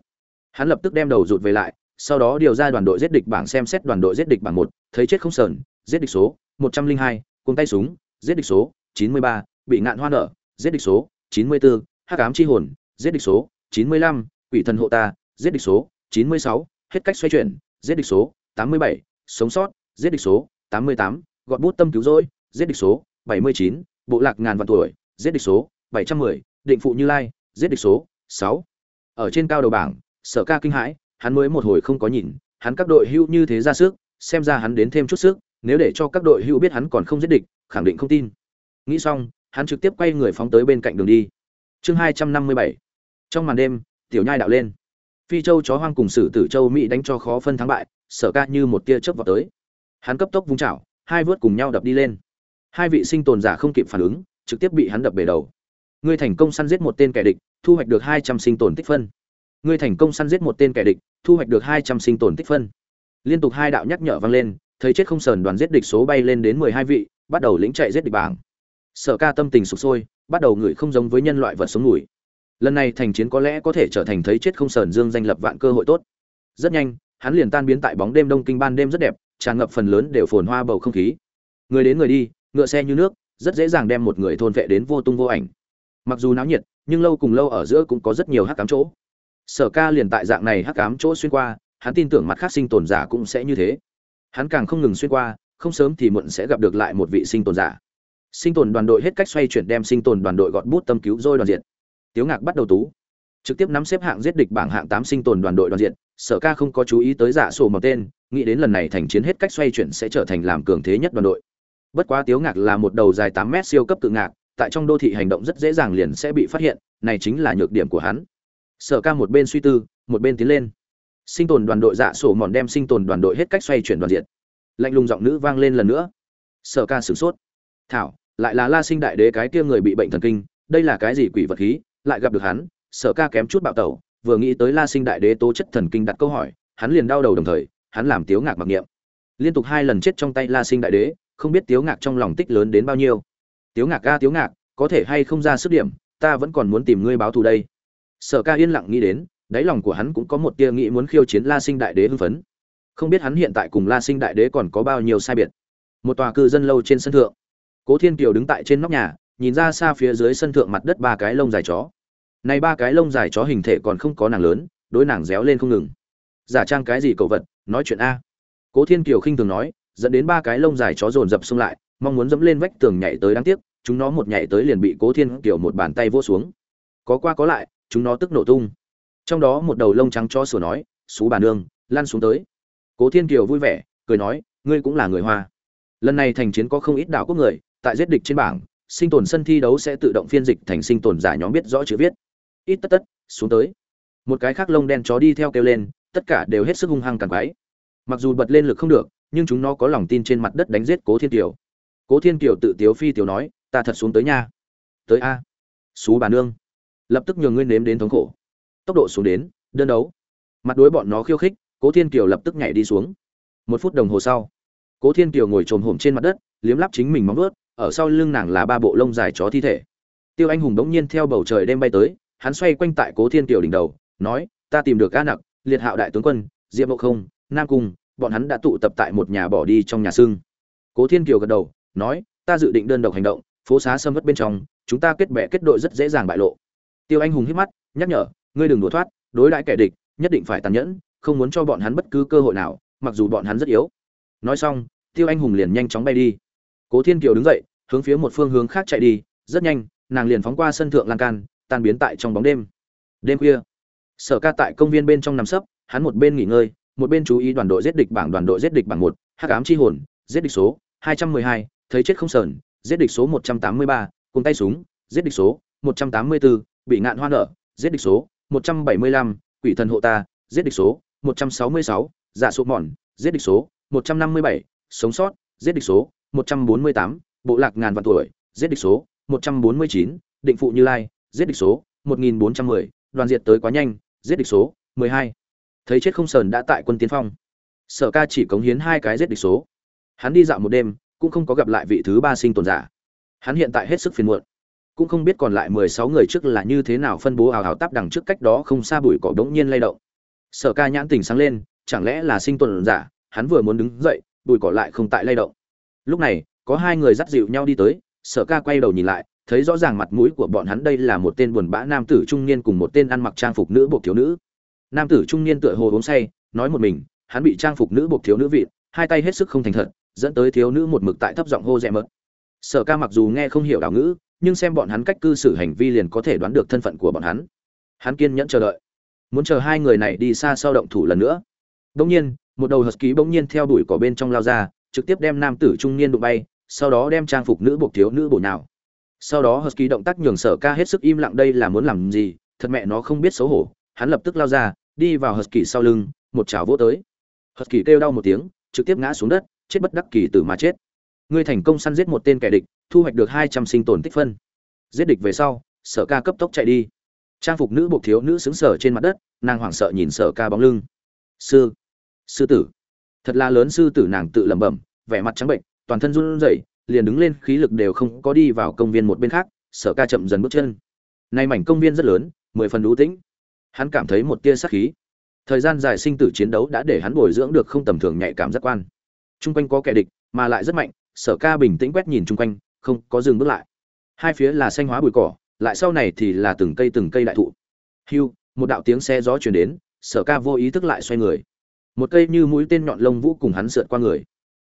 Hắn lập tức đem đầu rụt về lại, sau đó điều ra đoàn đội giết địch bảng xem xét đoàn đội giết địch bảng một, thấy chết không sờn, giết địch số một trăm linh hai cùng tay súng giết địch số chín mươi ba, bị ngạn hoa nở, giết địch số chín mươi bốn hắc ám chi hồn, giết địch số chín mươi lăm, quỷ thần hộ ta, giết địch số chín mươi sáu, hết cách xoay chuyển, giết địch số tám mươi bảy, sống sót, giết địch số tám mươi tám, gọt bút tâm cứu rỗi, giết địch số bảy mươi chín, bộ lạc ngàn vạn tuổi, giết địch số bảy trăm mười, định phụ như lai, giết địch số 6 ở trên cao đầu bảng, sở ca kinh hãi, hắn mới một hồi không có nhìn, hắn các đội hưu như thế ra sức, xem ra hắn đến thêm chút sức, nếu để cho các đội hưu biết hắn còn không giết địch khẳng định không tin. Nghĩ xong, hắn trực tiếp quay người phóng tới bên cạnh đường đi. Chương hai trăm năm mươi bảy. Trong màn đêm, tiểu nhai đạo lên. Phi châu chó hoang cùng sử tử châu mỹ đánh cho khó phân thắng bại, sở ca như một tia chớp vào tới. Hắn cấp tốc vung chảo, hai vớt cùng nhau đập đi lên. Hai vị sinh tồn giả không kịp phản ứng, trực tiếp bị hắn đập bể đầu. Ngươi thành công săn giết một tên kẻ địch, thu hoạch được hai trăm sinh tồn tích phân. Ngươi thành công săn giết một tên kẻ địch, thu hoạch được hai trăm sinh tồn tích phân. Liên tục hai đạo nhắc nhở vang lên, thấy chết không sờn đoàn giết địch số bay lên đến mười hai vị bắt đầu lĩnh chạy giết địch bảng. Sở ca tâm tình sụp sôi, bắt đầu ngửi không giống với nhân loại vật sống ngủi lần này thành chiến có lẽ có thể trở thành thấy chết không sờn dương danh lập vạn cơ hội tốt. Rất nhanh, hắn liền tan biến tại bóng đêm đông kinh ban đêm rất đẹp, tràn ngập phần lớn đều phồn hoa bầu không khí. Người đến người đi, ngựa xe như nước, rất dễ dàng đem một người thôn vệ đến vô tung vô ảnh. Mặc dù náo nhiệt, nhưng lâu cùng lâu ở giữa cũng có rất nhiều hắc cám chỗ. Sở ca liền tại dạng này hắc cám chỗ xuyên qua, hắn tin tưởng mặt khác sinh tồn giả cũng sẽ như thế. Hắn càng không ngừng xuyên qua không sớm thì muộn sẽ gặp được lại một vị sinh tồn giả. Sinh tồn đoàn đội hết cách xoay chuyển đem sinh tồn đoàn đội gọt bút tâm cứu rồi đoàn diện tiếu ngạc bắt đầu tú. Trực tiếp nắm xếp hạng giết địch bảng hạng tám sinh tồn đoàn đội đoàn diện sở ca không có chú ý tới giả sổ một tên, nghĩ đến lần này thành chiến hết cách xoay chuyển sẽ trở thành làm cường thế nhất đoàn đội. Bất quá tiếu ngạc là một đầu dài tám mét siêu cấp tự ngạc, tại trong đô thị hành động rất dễ dàng liền sẽ bị phát hiện, này chính là nhược điểm của hắn. Sở ca một bên suy tư, một bên tiến lên. Sinh tồn đoàn đội dạ sổ mòn đem sinh tồn đoàn đội hết cách xoay chuyển đoàn diện lạnh lùng giọng nữ vang lên lần nữa. Sở ca sửng sốt. Thảo, lại là la sinh đại đế cái kia người bị bệnh thần kinh, đây là cái gì quỷ vật khí? Lại gặp được hắn, sở ca kém chút bạo tẩu, vừa nghĩ tới la sinh đại đế tố chất thần kinh đặt câu hỏi, hắn liền đau đầu đồng thời, hắn làm tiếu ngạc mặc niệm. Liên tục hai lần chết trong tay la sinh đại đế, không biết tiếu ngạc trong lòng tích lớn đến bao nhiêu. Tiếu ngạc ca tiếu ngạc, có thể hay không ra sức điểm, ta vẫn còn muốn tìm ngươi báo thù đây. Sở ca yên lặng nghĩ đến, đáy lòng của hắn cũng có một tia nghĩ muốn khiêu chiến la sinh đại đế hưng phấn không biết hắn hiện tại cùng la sinh đại đế còn có bao nhiêu sai biệt. Một tòa cư dân lâu trên sân thượng. Cố thiên kiều đứng tại trên nóc nhà, nhìn ra xa phía dưới sân thượng mặt đất ba cái lông dài chó. Này ba cái lông dài chó hình thể còn không có nàng lớn, đối nàng réo lên không ngừng. Giả trang cái gì cầu vật, nói chuyện a. Cố thiên kiều khinh thường nói, dẫn đến ba cái lông dài chó dồn dập xông lại, mong muốn dẫm lên vách tường nhảy tới đáng tiếc, chúng nó một nhảy tới liền bị cố thiên kiều một bàn tay vỗ xuống. Có qua có lại, chúng nó tức nổ tung. Trong đó một đầu lông trắng cho sủa nói, xú bà nương, lăn xuống tới cố thiên kiều vui vẻ, cười nói, ngươi cũng là người hoa. Lần này thành chiến có không ít đảo quốc người, tại giết địch trên bảng, sinh tồn sân thi đấu sẽ tự động phiên dịch thành sinh tồn giả nhóm biết rõ chữ viết. Ít tất tất, xuống tới. Một cái khác lông đen chó đi theo kêu lên, tất cả đều hết sức hung hăng càng quái. Mặc dù bật lên lực không được, nhưng chúng nó có lòng tin trên mặt đất đánh giết cố thiên kiều. Cố thiên kiều tự tiếu phi tiểu nói, ta thật xuống tới nha. Tới a. Xú bà nương. Lập tức nhường ngươi nếm đến thống khổ. Tốc độ xuống đến, đơn đấu. Mặt đối bọn nó khiêu khích cố thiên kiều lập tức nhảy đi xuống. Một phút đồng hồ sau, cố thiên kiều ngồi trồm hổm trên mặt đất, liếm lắp chính mình móng vớt ở sau lưng nàng là ba bộ lông dài chó thi thể. Tiêu anh hùng đống nhiên theo bầu trời đêm bay tới, hắn xoay quanh tại cố thiên kiều đỉnh đầu, nói, ta tìm được ca nặc, liệt hạo đại tướng quân, diệp mộ không, nam cung, bọn hắn đã tụ tập tại một nhà bỏ đi trong nhà xương. Cố thiên kiều gật đầu, nói, ta dự định đơn độc hành động, phố xá sâm vất bên trong, chúng ta kết bè kết đội rất dễ dàng bại lộ. Tiêu anh hùng hít mắt, nhắc nhở, ngươi đừng đùa thoát, đối đãi kẻ địch, nhất định phải tàn nhẫn không muốn cho bọn hắn bất cứ cơ hội nào mặc dù bọn hắn rất yếu. Nói xong tiêu anh hùng liền nhanh chóng bay đi. Cố thiên kiều đứng dậy hướng phía một phương hướng khác chạy đi rất nhanh nàng liền phóng qua sân thượng lan can tan biến tại trong bóng đêm. Đêm khuya sở ca tại công viên bên trong nằm sấp hắn một bên nghỉ ngơi một bên chú ý đoàn đội giết địch bảng đoàn đội giết địch bảng một hắc ám chi hồn giết địch số hai trăm mười hai thấy chết không sờn giết địch số một trăm tám mươi ba cùng tay súng giết địch số một trăm tám mươi bốn bị ngạn hoa nở giết địch số 175, quỷ thần hộ ta giết địch số 166, giả số mòn giết địch số 157, sống sót giết địch số 148, bộ lạc ngàn vạn tuổi giết địch số 149, định phụ như lai giết địch số 1410, đoàn diệt tới quá nhanh giết địch số 12. thấy chết không sờn đã tại quân tiến phong. Sở ca chỉ cống hiến hai cái giết địch số. Hắn đi dạo một đêm cũng không có gặp lại vị thứ ba sinh tồn giả. Hắn hiện tại hết sức phiền muộn. Cũng không biết còn lại mười sáu người trước là như thế nào phân bố ảo ảo táp đằng trước cách đó không xa bụi cỏ đống nhiên lay động sở ca nhãn tình sáng lên, chẳng lẽ là sinh tồn giả, hắn vừa muốn đứng dậy, bụi cỏ lại không tại lay động. Lúc này, có hai người dắt dịu nhau đi tới, sở ca quay đầu nhìn lại, thấy rõ ràng mặt mũi của bọn hắn đây là một tên buồn bã nam tử trung niên cùng một tên ăn mặc trang phục nữ buộc thiếu nữ. Nam tử trung niên tựa hồ uống say, nói một mình, hắn bị trang phục nữ buộc thiếu nữ vịn, hai tay hết sức không thành thật, dẫn tới thiếu nữ một mực tại thấp giọng hô rẽ mớt. Sở ca mặc dù nghe không hiểu đạo ngữ, nhưng xem bọn hắn cách cư xử hành vi liền có thể đoán được thân phận của bọn hắn. Hắn kiên nhẫn chờ đợi muốn chờ hai người này đi xa sau động thủ lần nữa. Bỗng nhiên, một đầu husky bỗng nhiên theo đuổi cỏ bên trong lao ra, trực tiếp đem nam tử trung niên đụng bay, sau đó đem trang phục nữ buộc thiếu nữ bổ nào. sau đó husky động tác nhường sở ca hết sức im lặng đây là muốn làm gì, thật mẹ nó không biết xấu hổ, hắn lập tức lao ra, đi vào husky sau lưng, một chảo vỗ tới. Husky kêu đau một tiếng, trực tiếp ngã xuống đất, chết bất đắc kỳ tử mà chết. Ngươi thành công săn giết một tên kẻ địch, thu hoạch được hai trăm sinh tồn tích phân. Giết địch về sau, sở ca cấp tốc chạy đi trang phục nữ buộc thiếu nữ xứng sở trên mặt đất, nàng hoảng sợ nhìn sở ca bóng lưng. Sư sư tử. Thật là lớn sư tử nàng tự lẩm bẩm, vẻ mặt trắng bệnh, toàn thân run rẩy, liền đứng lên khí lực đều không có đi vào công viên một bên khác, sở ca chậm dần bước chân. Nay mảnh công viên rất lớn, mười phần lũ tĩnh. Hắn cảm thấy một tia sát khí. Thời gian dài sinh tử chiến đấu đã để hắn bồi dưỡng được không tầm thường nhạy cảm giác quan. Chung quanh có kẻ địch, mà lại rất mạnh, sở ca bình tĩnh quét nhìn chung quanh, không có dừng bước lại. Hai phía là xanh hóa bụi cỏ lại sau này thì là từng cây từng cây đại thụ. Hiu một đạo tiếng xe gió chuyển đến, sở ca vô ý thức lại xoay người. Một cây như mũi tên nhọn lông vũ cùng hắn sượt qua người.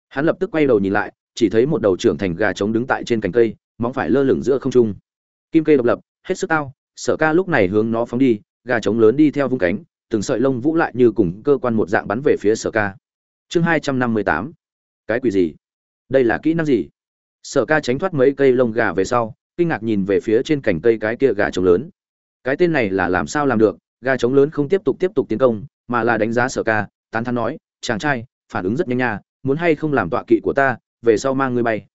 Hắn lập tức quay đầu nhìn lại, chỉ thấy một đầu trưởng thành gà trống đứng tại trên cành cây, móng phải lơ lửng giữa không trung. Kim cây độc lập, hết sức tao sở ca lúc này hướng nó phóng đi, gà trống lớn đi theo vung cánh, từng sợi lông vũ lại như cùng cơ quan một dạng bắn về phía sở ca. Chương hai trăm năm mươi tám. Cái quỷ gì? Đây là kỹ năng gì? Sở ca tránh thoát mấy cây lông gà về sau kinh ngạc nhìn về phía trên cành cây cái kia gà trống lớn. Cái tên này là làm sao làm được? Gà trống lớn không tiếp tục tiếp tục tiến công, mà là đánh giá sở ca, tán thắn nói, chàng trai, phản ứng rất nhanh nha, muốn hay không làm tọa kỵ của ta, về sau mang ngươi bay.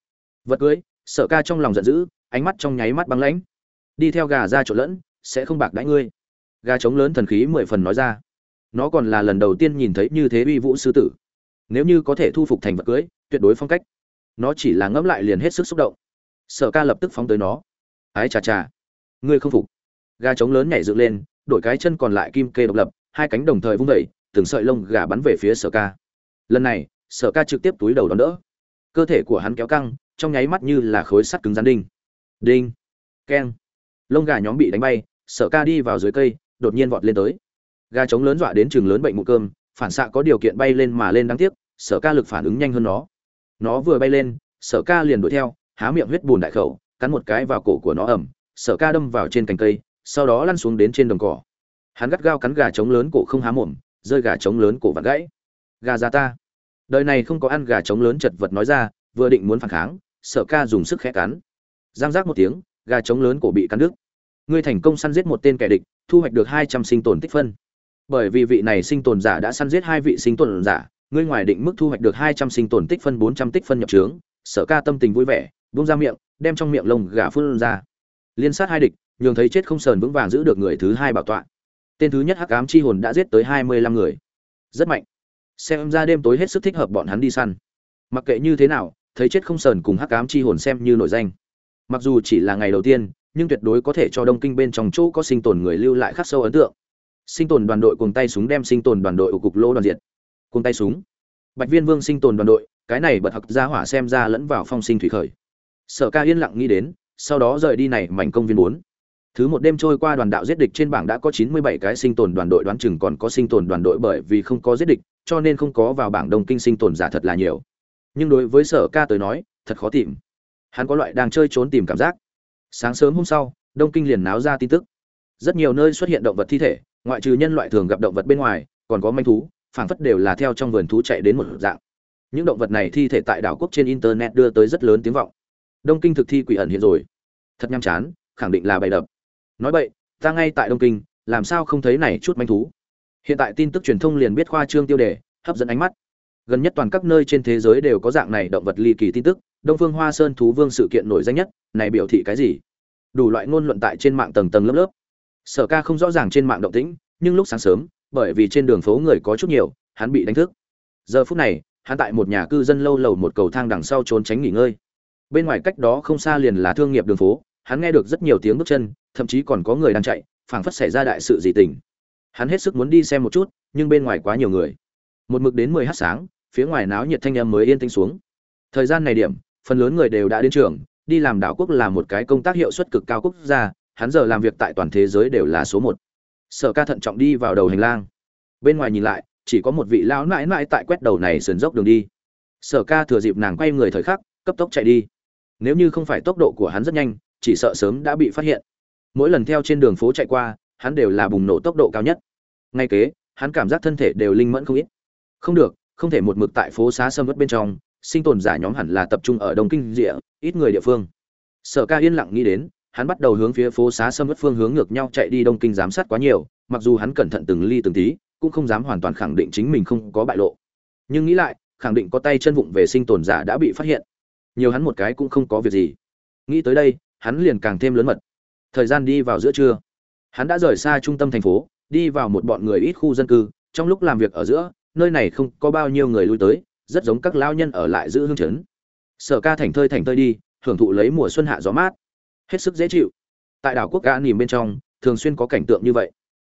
Vật cưới, sở ca trong lòng giận dữ, ánh mắt trong nháy mắt băng lãnh. Đi theo gà ra chỗ lẫn, sẽ không bạc đãi ngươi. Gà trống lớn thần khí mười phần nói ra. Nó còn là lần đầu tiên nhìn thấy như thế uy vũ sư tử. Nếu như có thể thu phục thành vật cưới, tuyệt đối phong cách. Nó chỉ là ngẫm lại liền hết sức xúc động sở ca lập tức phóng tới nó. Ái chà chà. Ngươi không phục. Gà trống lớn nhảy dựng lên, đổi cái chân còn lại kim kê độc lập, hai cánh đồng thời vung vẩy, từng sợi lông gà bắn về phía sở ca. Lần này, sở ca trực tiếp túi đầu đón đỡ. Cơ thể của hắn kéo căng, trong nháy mắt như là khối sắt cứng rắn đinh. Đinh. Keng. Lông gà nhóm bị đánh bay, sở ca đi vào dưới cây, đột nhiên vọt lên tới. Gà trống lớn dọa đến trường lớn bệnh mụ cơm, phản xạ có điều kiện bay lên mà lên đáng tiếc, sở ca lực phản ứng nhanh hơn nó. Nó vừa bay lên, sở ca liền đuổi theo há miệng huyết bùn đại khẩu, cắn một cái vào cổ của nó ẩm, sở ca đâm vào trên cành cây, sau đó lăn xuống đến trên đồng cỏ. Hắn gắt gao cắn gà trống lớn cổ không há mồm, rơi gà trống lớn cổ vặt gãy. Gà ra ta. Đời này không có ăn gà trống lớn chật vật nói ra, vừa định muốn phản kháng, sở ca dùng sức khẽ cắn. Giang giác một tiếng, gà trống lớn cổ bị cắn đứt. Ngươi thành công săn giết một tên kẻ địch, thu hoạch được hai trăm sinh tồn tích phân. Bởi vì vị này sinh tồn giả đã săn giết hai vị sinh tồn giả, ngươi ngoài định mức thu hoạch được hai trăm sinh tồn tích phân, bốn trăm tích phân nhập trướng, sở ca tâm tình vui vẻ bung ra miệng, đem trong miệng lông gà phun ra. Liên sát hai địch, nhường thấy chết không sờn vững vàng giữ được người thứ hai bảo tọa. Tên thứ nhất hắc ám chi hồn đã giết tới hai mươi lăm người. Rất mạnh. Xem ra đêm tối hết sức thích hợp bọn hắn đi săn. Mặc kệ như thế nào, thấy chết không sờn cùng hắc ám chi hồn xem như nổi danh. Mặc dù chỉ là ngày đầu tiên, nhưng tuyệt đối có thể cho đông kinh bên trong chỗ có sinh tồn người lưu lại khắc sâu ấn tượng. Sinh tồn đoàn đội cùng tay súng đem sinh tồn đoàn đội của cục lỗ đoàn diệt. Cùng tay súng. Bạch viên vương sinh tồn đoàn đội, cái này bật học ra hỏa xem ra lẫn vào phong sinh thủy khởi sở ca yên lặng nghĩ đến, sau đó rời đi này mảnh công viên bốn. Thứ một đêm trôi qua đoàn đạo giết địch trên bảng đã có chín mươi bảy cái sinh tồn đoàn đội đoán chừng còn có sinh tồn đoàn đội bởi vì không có giết địch, cho nên không có vào bảng đông kinh sinh tồn giả thật là nhiều. Nhưng đối với sở ca tới nói, thật khó tìm. Hắn có loại đang chơi trốn tìm cảm giác. Sáng sớm hôm sau, đông kinh liền náo ra tin tức. Rất nhiều nơi xuất hiện động vật thi thể, ngoại trừ nhân loại thường gặp động vật bên ngoài, còn có manh thú, phảng phất đều là theo trong vườn thú chạy đến một dạng. Những động vật này thi thể tại đảo quốc trên internet đưa tới rất lớn tiếng vọng đông kinh thực thi quỷ ẩn hiện rồi. Thật nhăm chán, khẳng định là bày đập. Nói vậy ta ngay tại đông kinh, làm sao không thấy này chút manh thú? Hiện tại tin tức truyền thông liền biết khoa trương tiêu đề, hấp dẫn ánh mắt. Gần nhất toàn các nơi trên thế giới đều có dạng này động vật ly kỳ tin tức, đông phương hoa sơn thú vương sự kiện nổi danh nhất, này biểu thị cái gì? Đủ loại ngôn luận tại trên mạng tầng tầng lớp lớp. Sở ca không rõ ràng trên mạng động tĩnh, nhưng lúc sáng sớm, bởi vì trên đường phố người có chút nhiều, hắn bị đánh thức. Giờ phút này, hắn tại một nhà cư dân lâu lầu một cầu thang đằng sau trốn tránh nghỉ ngơi bên ngoài cách đó không xa liền là thương nghiệp đường phố, hắn nghe được rất nhiều tiếng bước chân, thậm chí còn có người đang chạy, phảng phất xảy ra đại sự gì tình. Hắn hết sức muốn đi xem một chút, nhưng bên ngoài quá nhiều người. Một mực đến mười h sáng, phía ngoài náo nhiệt thanh âm mới yên tĩnh xuống. Thời gian này điểm, phần lớn người đều đã đến trường, đi làm đảo quốc là một cái công tác hiệu suất cực cao quốc gia, hắn giờ làm việc tại toàn thế giới đều là số một. Sở ca thận trọng đi vào đầu hành lang. Bên ngoài nhìn lại, chỉ có một vị lão nãi nãi tại quét đầu này sườn dốc đường đi. Sở ca thừa dịp nàng quay người thời khắc, cấp tốc chạy đi nếu như không phải tốc độ của hắn rất nhanh, chỉ sợ sớm đã bị phát hiện. Mỗi lần theo trên đường phố chạy qua, hắn đều là bùng nổ tốc độ cao nhất. Ngay kế, hắn cảm giác thân thể đều linh mẫn không ít. Không được, không thể một mực tại phố xá sâm vất bên trong, sinh tồn giả nhóm hẳn là tập trung ở đông kinh địa ít người địa phương. Sở ca yên lặng nghĩ đến, hắn bắt đầu hướng phía phố xá sâm vất phương hướng ngược nhau chạy đi đông kinh giám sát quá nhiều, mặc dù hắn cẩn thận từng ly từng tí, cũng không dám hoàn toàn khẳng định chính mình không có bại lộ. Nhưng nghĩ lại, khẳng định có tay chân vụng về sinh tồn giả đã bị phát hiện nhiều hắn một cái cũng không có việc gì. Nghĩ tới đây, hắn liền càng thêm lớn mật. Thời gian đi vào giữa trưa. Hắn đã rời xa trung tâm thành phố, đi vào một bọn người ít khu dân cư, trong lúc làm việc ở giữa, nơi này không có bao nhiêu người lui tới, rất giống các lao nhân ở lại giữ hương chấn. Sở ca thành thơi thành thơi đi, hưởng thụ lấy mùa xuân hạ gió mát. Hết sức dễ chịu. Tại đảo quốc gã nỉm bên trong, thường xuyên có cảnh tượng như vậy.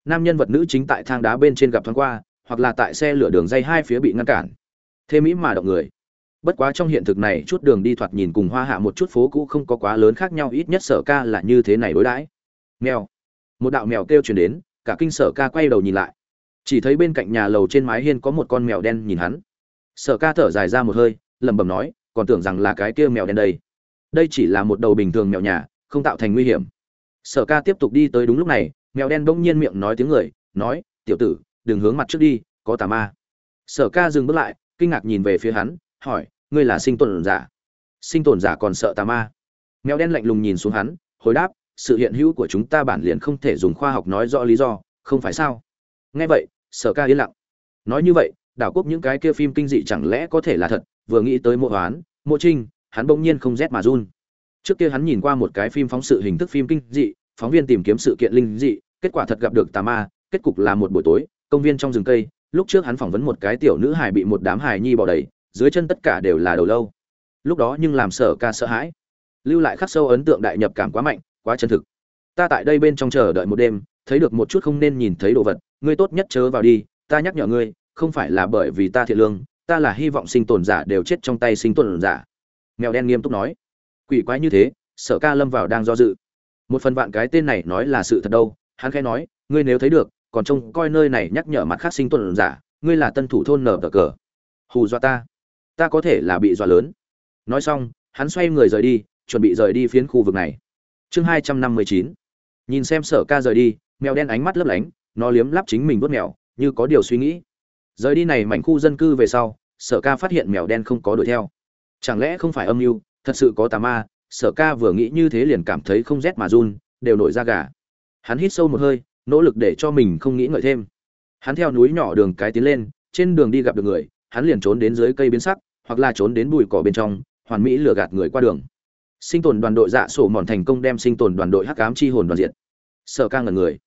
Nam nhân vật nữ chính tại thang đá bên trên gặp thoáng qua, hoặc là tại xe lửa đường dây hai phía bị ngăn cản. Thế mỹ mà động người bất quá trong hiện thực này, chút đường đi thoạt nhìn cùng hoa hạ một chút phố cũ không có quá lớn khác nhau, ít nhất sở ca là như thế này đối đãi. Mèo. Một đạo mèo kêu chuyển đến, cả kinh sở ca quay đầu nhìn lại. Chỉ thấy bên cạnh nhà lầu trên mái hiên có một con mèo đen nhìn hắn. Sở ca thở dài ra một hơi, lẩm bẩm nói, còn tưởng rằng là cái kia mèo đen đây. Đây chỉ là một đầu bình thường mèo nhà, không tạo thành nguy hiểm. Sở ca tiếp tục đi tới đúng lúc này, mèo đen bỗng nhiên miệng nói tiếng người, nói, tiểu tử, đừng hướng mặt trước đi, có tà ma. Sở ca dừng bước lại, kinh ngạc nhìn về phía hắn hỏi, ngươi là sinh tồn giả? Sinh tồn giả còn sợ tà ma. Mèo đen lạnh lùng nhìn xuống hắn, hồi đáp, sự hiện hữu của chúng ta bản liền không thể dùng khoa học nói rõ lý do, không phải sao? Nghe vậy, sở ca yên lặng. Nói như vậy, đảo quốc những cái kia phim kinh dị chẳng lẽ có thể là thật? Vừa nghĩ tới mộ hoán, mộ trinh, hắn bỗng nhiên không rét mà run. Trước kia hắn nhìn qua một cái phim phóng sự hình thức phim kinh dị, phóng viên tìm kiếm sự kiện linh dị, kết quả thật gặp được tà ma, kết cục là một buổi tối, công viên trong rừng cây, lúc trước hắn phỏng vấn một cái tiểu nữ hài bị một đám hài nhi bỏ đầy dưới chân tất cả đều là đầu lâu. Lúc đó nhưng làm sở ca sợ hãi. Lưu lại khắc sâu ấn tượng đại nhập cảm quá mạnh, quá chân thực. Ta tại đây bên trong chờ đợi một đêm, thấy được một chút không nên nhìn thấy đồ vật. Ngươi tốt nhất chớ vào đi, ta nhắc nhở ngươi, không phải là bởi vì ta thiện lương, ta là hy vọng sinh tồn giả đều chết trong tay sinh tồn giả. Mèo đen nghiêm túc nói. Quỷ quái như thế, sở ca lâm vào đang do dự. Một phần vạn cái tên này nói là sự thật đâu, hắn khẽ nói, ngươi nếu thấy được, còn trông coi nơi này nhắc nhở mặt khác sinh tồn giả, ngươi là tân thủ thôn nở cờ cờ. Hù dọa ta ta có thể là bị dọa lớn. Nói xong, hắn xoay người rời đi, chuẩn bị rời đi phiến khu vực này. Chương hai trăm năm mươi chín. Nhìn xem sở ca rời đi, mèo đen ánh mắt lấp lánh, nó liếm lắp chính mình vớt mèo, như có điều suy nghĩ. Rời đi này mảnh khu dân cư về sau, sở ca phát hiện mèo đen không có đuổi theo. Chẳng lẽ không phải âm mưu, thật sự có tà ma, sở ca vừa nghĩ như thế liền cảm thấy không rét mà run, đều nổi da gà. Hắn hít sâu một hơi, nỗ lực để cho mình không nghĩ ngợi thêm. Hắn theo núi nhỏ đường cái tiến lên, trên đường đi gặp được người, hắn liền trốn đến dưới cây biến sắc hoặc là trốn đến bụi cỏ bên trong hoàn mỹ lừa gạt người qua đường. Sinh tồn đoàn đội dạ sổ mòn thành công đem sinh tồn đoàn đội hắc ám chi hồn đoàn diện sợ ca ngẩn người.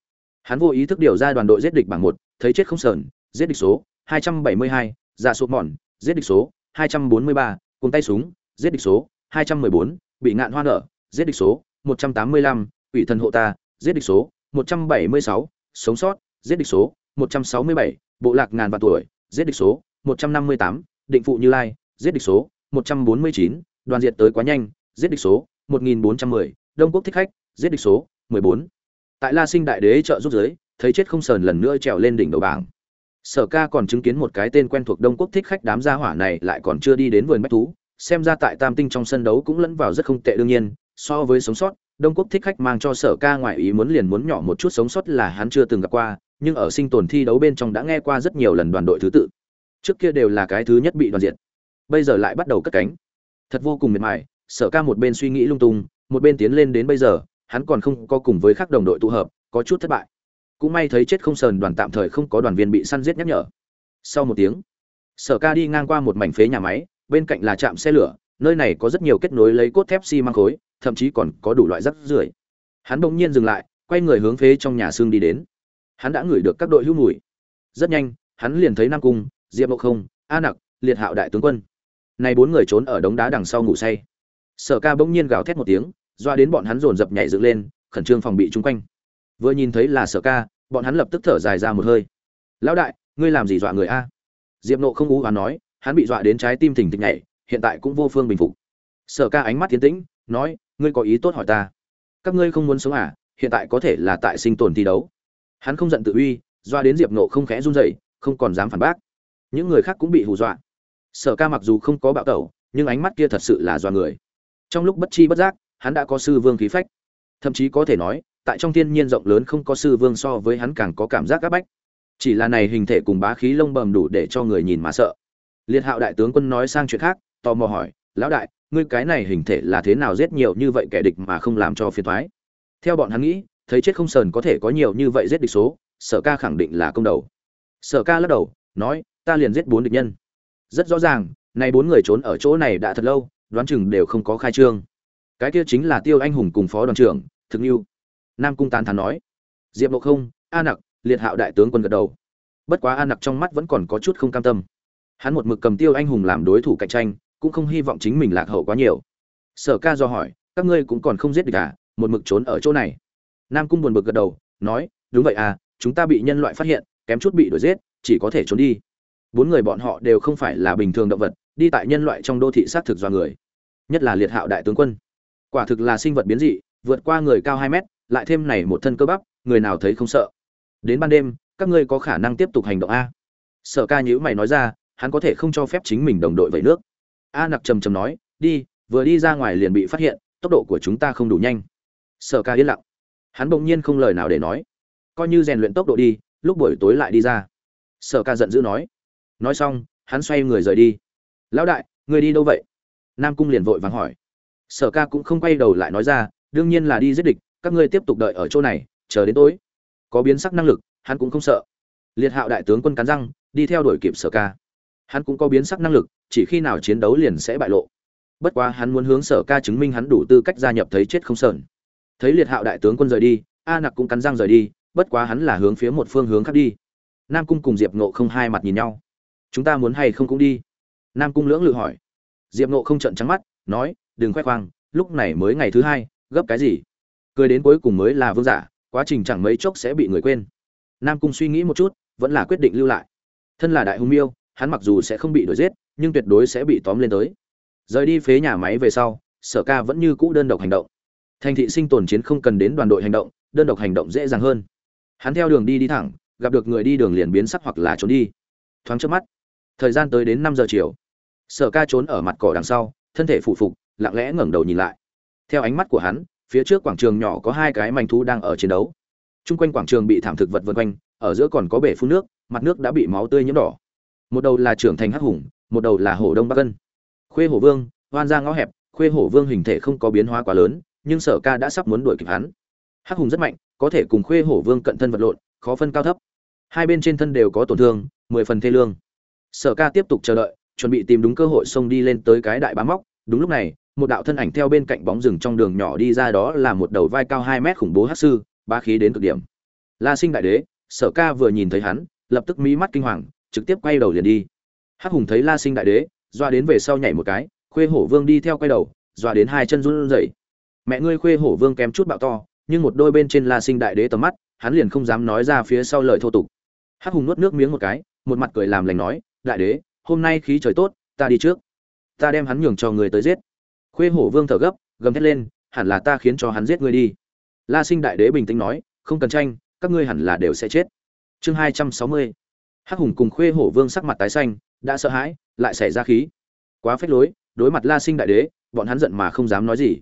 Hắn vô ý thức điều ra đoàn đội giết địch bảng một thấy chết không sờn giết địch số 272, dạ sổ mòn giết địch số 243, cùng tay súng giết địch số 214, bị ngạn hoa nở giết địch số 185, ủy thần hộ ta giết địch số 176, sống sót giết địch số 167, bộ lạc ngàn vạn tuổi giết địch số 158, định phụ như lai giết địch số 149, đoàn diệt tới quá nhanh giết địch số 1410, đông quốc thích khách giết địch số 14. tại la sinh đại đế trợ giúp giới thấy chết không sờn lần nữa trèo lên đỉnh đầu bảng. Sở ca còn chứng kiến một cái tên quen thuộc đông quốc thích khách đám gia hỏa này lại còn chưa đi đến vườn bách thú xem ra tại tam tinh trong sân đấu cũng lẫn vào rất không tệ đương nhiên so với sống sót đông quốc thích khách mang cho sở ca ngoại ý muốn liền muốn nhỏ một chút sống sót là hắn chưa từng gặp qua nhưng ở sinh tồn thi đấu bên trong đã nghe qua rất nhiều lần đoàn đội thứ tự. Trước kia đều là cái thứ nhất bị đoàn diện bây giờ lại bắt đầu cất cánh. Thật vô cùng miệt mài, sở ca một bên suy nghĩ lung tung, một bên tiến lên đến bây giờ, hắn còn không có cùng với các đồng đội tụ hợp, có chút thất bại. Cũng may thấy chết không sờn đoàn tạm thời không có đoàn viên bị săn giết nhắc nhở. Sau một tiếng, sở ca đi ngang qua một mảnh phế nhà máy, bên cạnh là trạm xe lửa, nơi này có rất nhiều kết nối lấy cốt thép xi măng khối, thậm chí còn có đủ loại rắc rưởi. Hắn bỗng nhiên dừng lại, quay người hướng phía trong nhà xương đi đến. Hắn đã ngửi được các đội hữu mùi. Rất nhanh, hắn liền thấy nam cung, diệp mộ không a nặc, liệt hạo đại tướng quân nay bốn người trốn ở đống đá đằng sau ngủ say. Sở ca bỗng nhiên gào thét một tiếng, doa đến bọn hắn dồn dập nhảy dựng lên, khẩn trương phòng bị chung quanh. Vừa nhìn thấy là sở ca, bọn hắn lập tức thở dài ra một hơi. Lão đại, ngươi làm gì dọa người a? Diệp nộ không ú và nói, hắn bị dọa đến trái tim thình thịch nhảy, hiện tại cũng vô phương bình phục. Sở ca ánh mắt tiến tĩnh, nói, ngươi có ý tốt hỏi ta. Các ngươi không muốn sống à hiện tại có thể là tại sinh tồn thi đấu. Hắn không giận tự uy, doa đến diệp nộ không khẽ run rẩy, không còn dám phản bác. Những người khác cũng bị hù dọa sở ca mặc dù không có bạo tẩu, nhưng ánh mắt kia thật sự là do người. Trong lúc bất chi bất giác, hắn đã có sư vương khí phách. Thậm chí có thể nói, tại trong thiên nhiên rộng lớn không có sư vương so với hắn càng có cảm giác áp bách. Chỉ là này hình thể cùng bá khí lông bầm đủ để cho người nhìn mà sợ. Liệt hạo đại tướng quân nói sang chuyện khác, tò mò hỏi, lão đại, ngươi cái này hình thể là thế nào giết nhiều như vậy kẻ địch mà không làm cho phiền thoái theo bọn hắn nghĩ, thấy chết không sờn có thể có nhiều như vậy giết địch số, sở ca khẳng định là công đầu. Sở ca lắc đầu, nói, ta liền giết bốn địch nhân rất rõ ràng nay bốn người trốn ở chỗ này đã thật lâu đoán chừng đều không có khai trương. Cái kia chính là tiêu anh hùng cùng phó đoàn trưởng thực như nam cung tán thán nói. Diệp ngộ không a nặc liệt hạo đại tướng quân gật đầu. Bất quá a nặc trong mắt vẫn còn có chút không cam tâm. Hắn một mực cầm tiêu anh hùng làm đối thủ cạnh tranh cũng không hy vọng chính mình lạc hậu quá nhiều. Sở ca do hỏi các ngươi cũng còn không giết được cả, à, một mực trốn ở chỗ này. Nam cung buồn bực gật đầu nói đúng vậy à chúng ta bị nhân loại phát hiện kém chút bị đuổi giết chỉ có thể trốn đi bốn người bọn họ đều không phải là bình thường động vật, đi tại nhân loại trong đô thị xác thực do người, nhất là liệt hạo đại tướng quân. Quả thực là sinh vật biến dị, vượt qua người cao hai mét, lại thêm này một thân cơ bắp, người nào thấy không sợ. Đến ban đêm, các ngươi có khả năng tiếp tục hành động a. Sở ca nhữ mày nói ra, hắn có thể không cho phép chính mình đồng đội vẩy nước. A nặc trầm trầm nói, đi, vừa đi ra ngoài liền bị phát hiện, tốc độ của chúng ta không đủ nhanh. Sở ca yên lặng. Hắn bỗng nhiên không lời nào để nói. Coi như rèn luyện tốc độ đi, lúc buổi tối lại đi ra. Sở ca giận dữ nói nói xong, hắn xoay người rời đi. Lão đại người đi đâu vậy? Nam cung liền vội vàng hỏi. Sở ca cũng không quay đầu lại nói ra, đương nhiên là đi giết địch, các ngươi tiếp tục đợi ở chỗ này, chờ đến tối. Có biến sắc năng lực, hắn cũng không sợ. Liệt hạo đại tướng quân cắn răng, đi theo đuổi kịp sở ca. Hắn cũng có biến sắc năng lực, chỉ khi nào chiến đấu liền sẽ bại lộ. Bất quá hắn muốn hướng sở ca chứng minh hắn đủ tư cách gia nhập thấy chết không sờn. Thấy liệt hạo đại tướng quân rời đi, a nặc cũng cắn răng rời đi, bất quá hắn là hướng phía một phương hướng khác đi. Nam cung cùng diệp nộ không hai mặt nhìn nhau chúng ta muốn hay không cũng đi. Nam cung lưỡng lự hỏi. Diệp nộ không trận trắng mắt, nói, đừng khoe khoang, lúc này mới ngày thứ hai, gấp cái gì? Cười đến cuối cùng mới là vương giả, quá trình chẳng mấy chốc sẽ bị người quên. Nam cung suy nghĩ một chút, vẫn là quyết định lưu lại. Thân là đại hùng miêu, hắn mặc dù sẽ không bị đuổi giết, nhưng tuyệt đối sẽ bị tóm lên tới. Rời đi phế nhà máy về sau, sở ca vẫn như cũ đơn độc hành động. Thành thị sinh tồn chiến không cần đến đoàn đội hành động, đơn độc hành động dễ dàng hơn. Hắn theo đường đi đi thẳng, gặp được người đi đường liền biến sắc hoặc là trốn đi. Thoáng trước mắt thời gian tới đến năm giờ chiều. Sở ca trốn ở mặt cỏ đằng sau, thân thể phụ phục, lặng lẽ ngẩng đầu nhìn lại. Theo ánh mắt của hắn, phía trước quảng trường nhỏ có hai cái manh thú đang ở chiến đấu. Chung quanh quảng trường bị thảm thực vật vân quanh, ở giữa còn có bể phun nước, mặt nước đã bị máu tươi nhiễm đỏ. Một đầu là trưởng thành hắc hùng, một đầu là hổ đông bắc cân. Khuê hổ vương hoan ra ngõ hẹp, khuê hổ vương hình thể không có biến hóa quá lớn, nhưng sở ca đã sắp muốn đuổi kịp hắn. Hắc hùng rất mạnh, có thể cùng khuê hổ vương cận thân vật lộn, khó phân cao thấp. Hai bên trên thân đều có tổn thương, mười phần thê lương sở ca tiếp tục chờ đợi, chuẩn bị tìm đúng cơ hội xông đi lên tới cái đại bá móc. Đúng lúc này, một đạo thân ảnh theo bên cạnh bóng rừng trong đường nhỏ đi ra đó là một đầu vai cao hai mét khủng bố hát sư ba khí đến cực điểm. La sinh đại đế, sở ca vừa nhìn thấy hắn, lập tức mí mắt kinh hoàng, trực tiếp quay đầu liền đi. Hắc hùng thấy la sinh đại đế doa đến về sau nhảy một cái, khuê hổ vương đi theo quay đầu doa đến hai chân run rẩy. Mẹ ngươi khuê hổ vương kém chút bạo to, nhưng một đôi bên trên la sinh đại đế tầm mắt, hắn liền không dám nói ra phía sau lời thô tục. Hắc hùng nuốt nước miếng một cái, một mặt cười làm lành nói đại đế, hôm nay khí trời tốt, ta đi trước. Ta đem hắn nhường cho người tới giết. Khuê hổ vương thở gấp, gầm thét lên, hẳn là ta khiến cho hắn giết ngươi đi. La sinh đại đế bình tĩnh nói, không cần tranh, các ngươi hẳn là đều sẽ chết. Chương hai trăm sáu mươi. Hắc hùng cùng khuê hổ vương sắc mặt tái xanh, đã sợ hãi, lại xảy ra khí. Quá phết lối, đối mặt la sinh đại đế, bọn hắn giận mà không dám nói gì.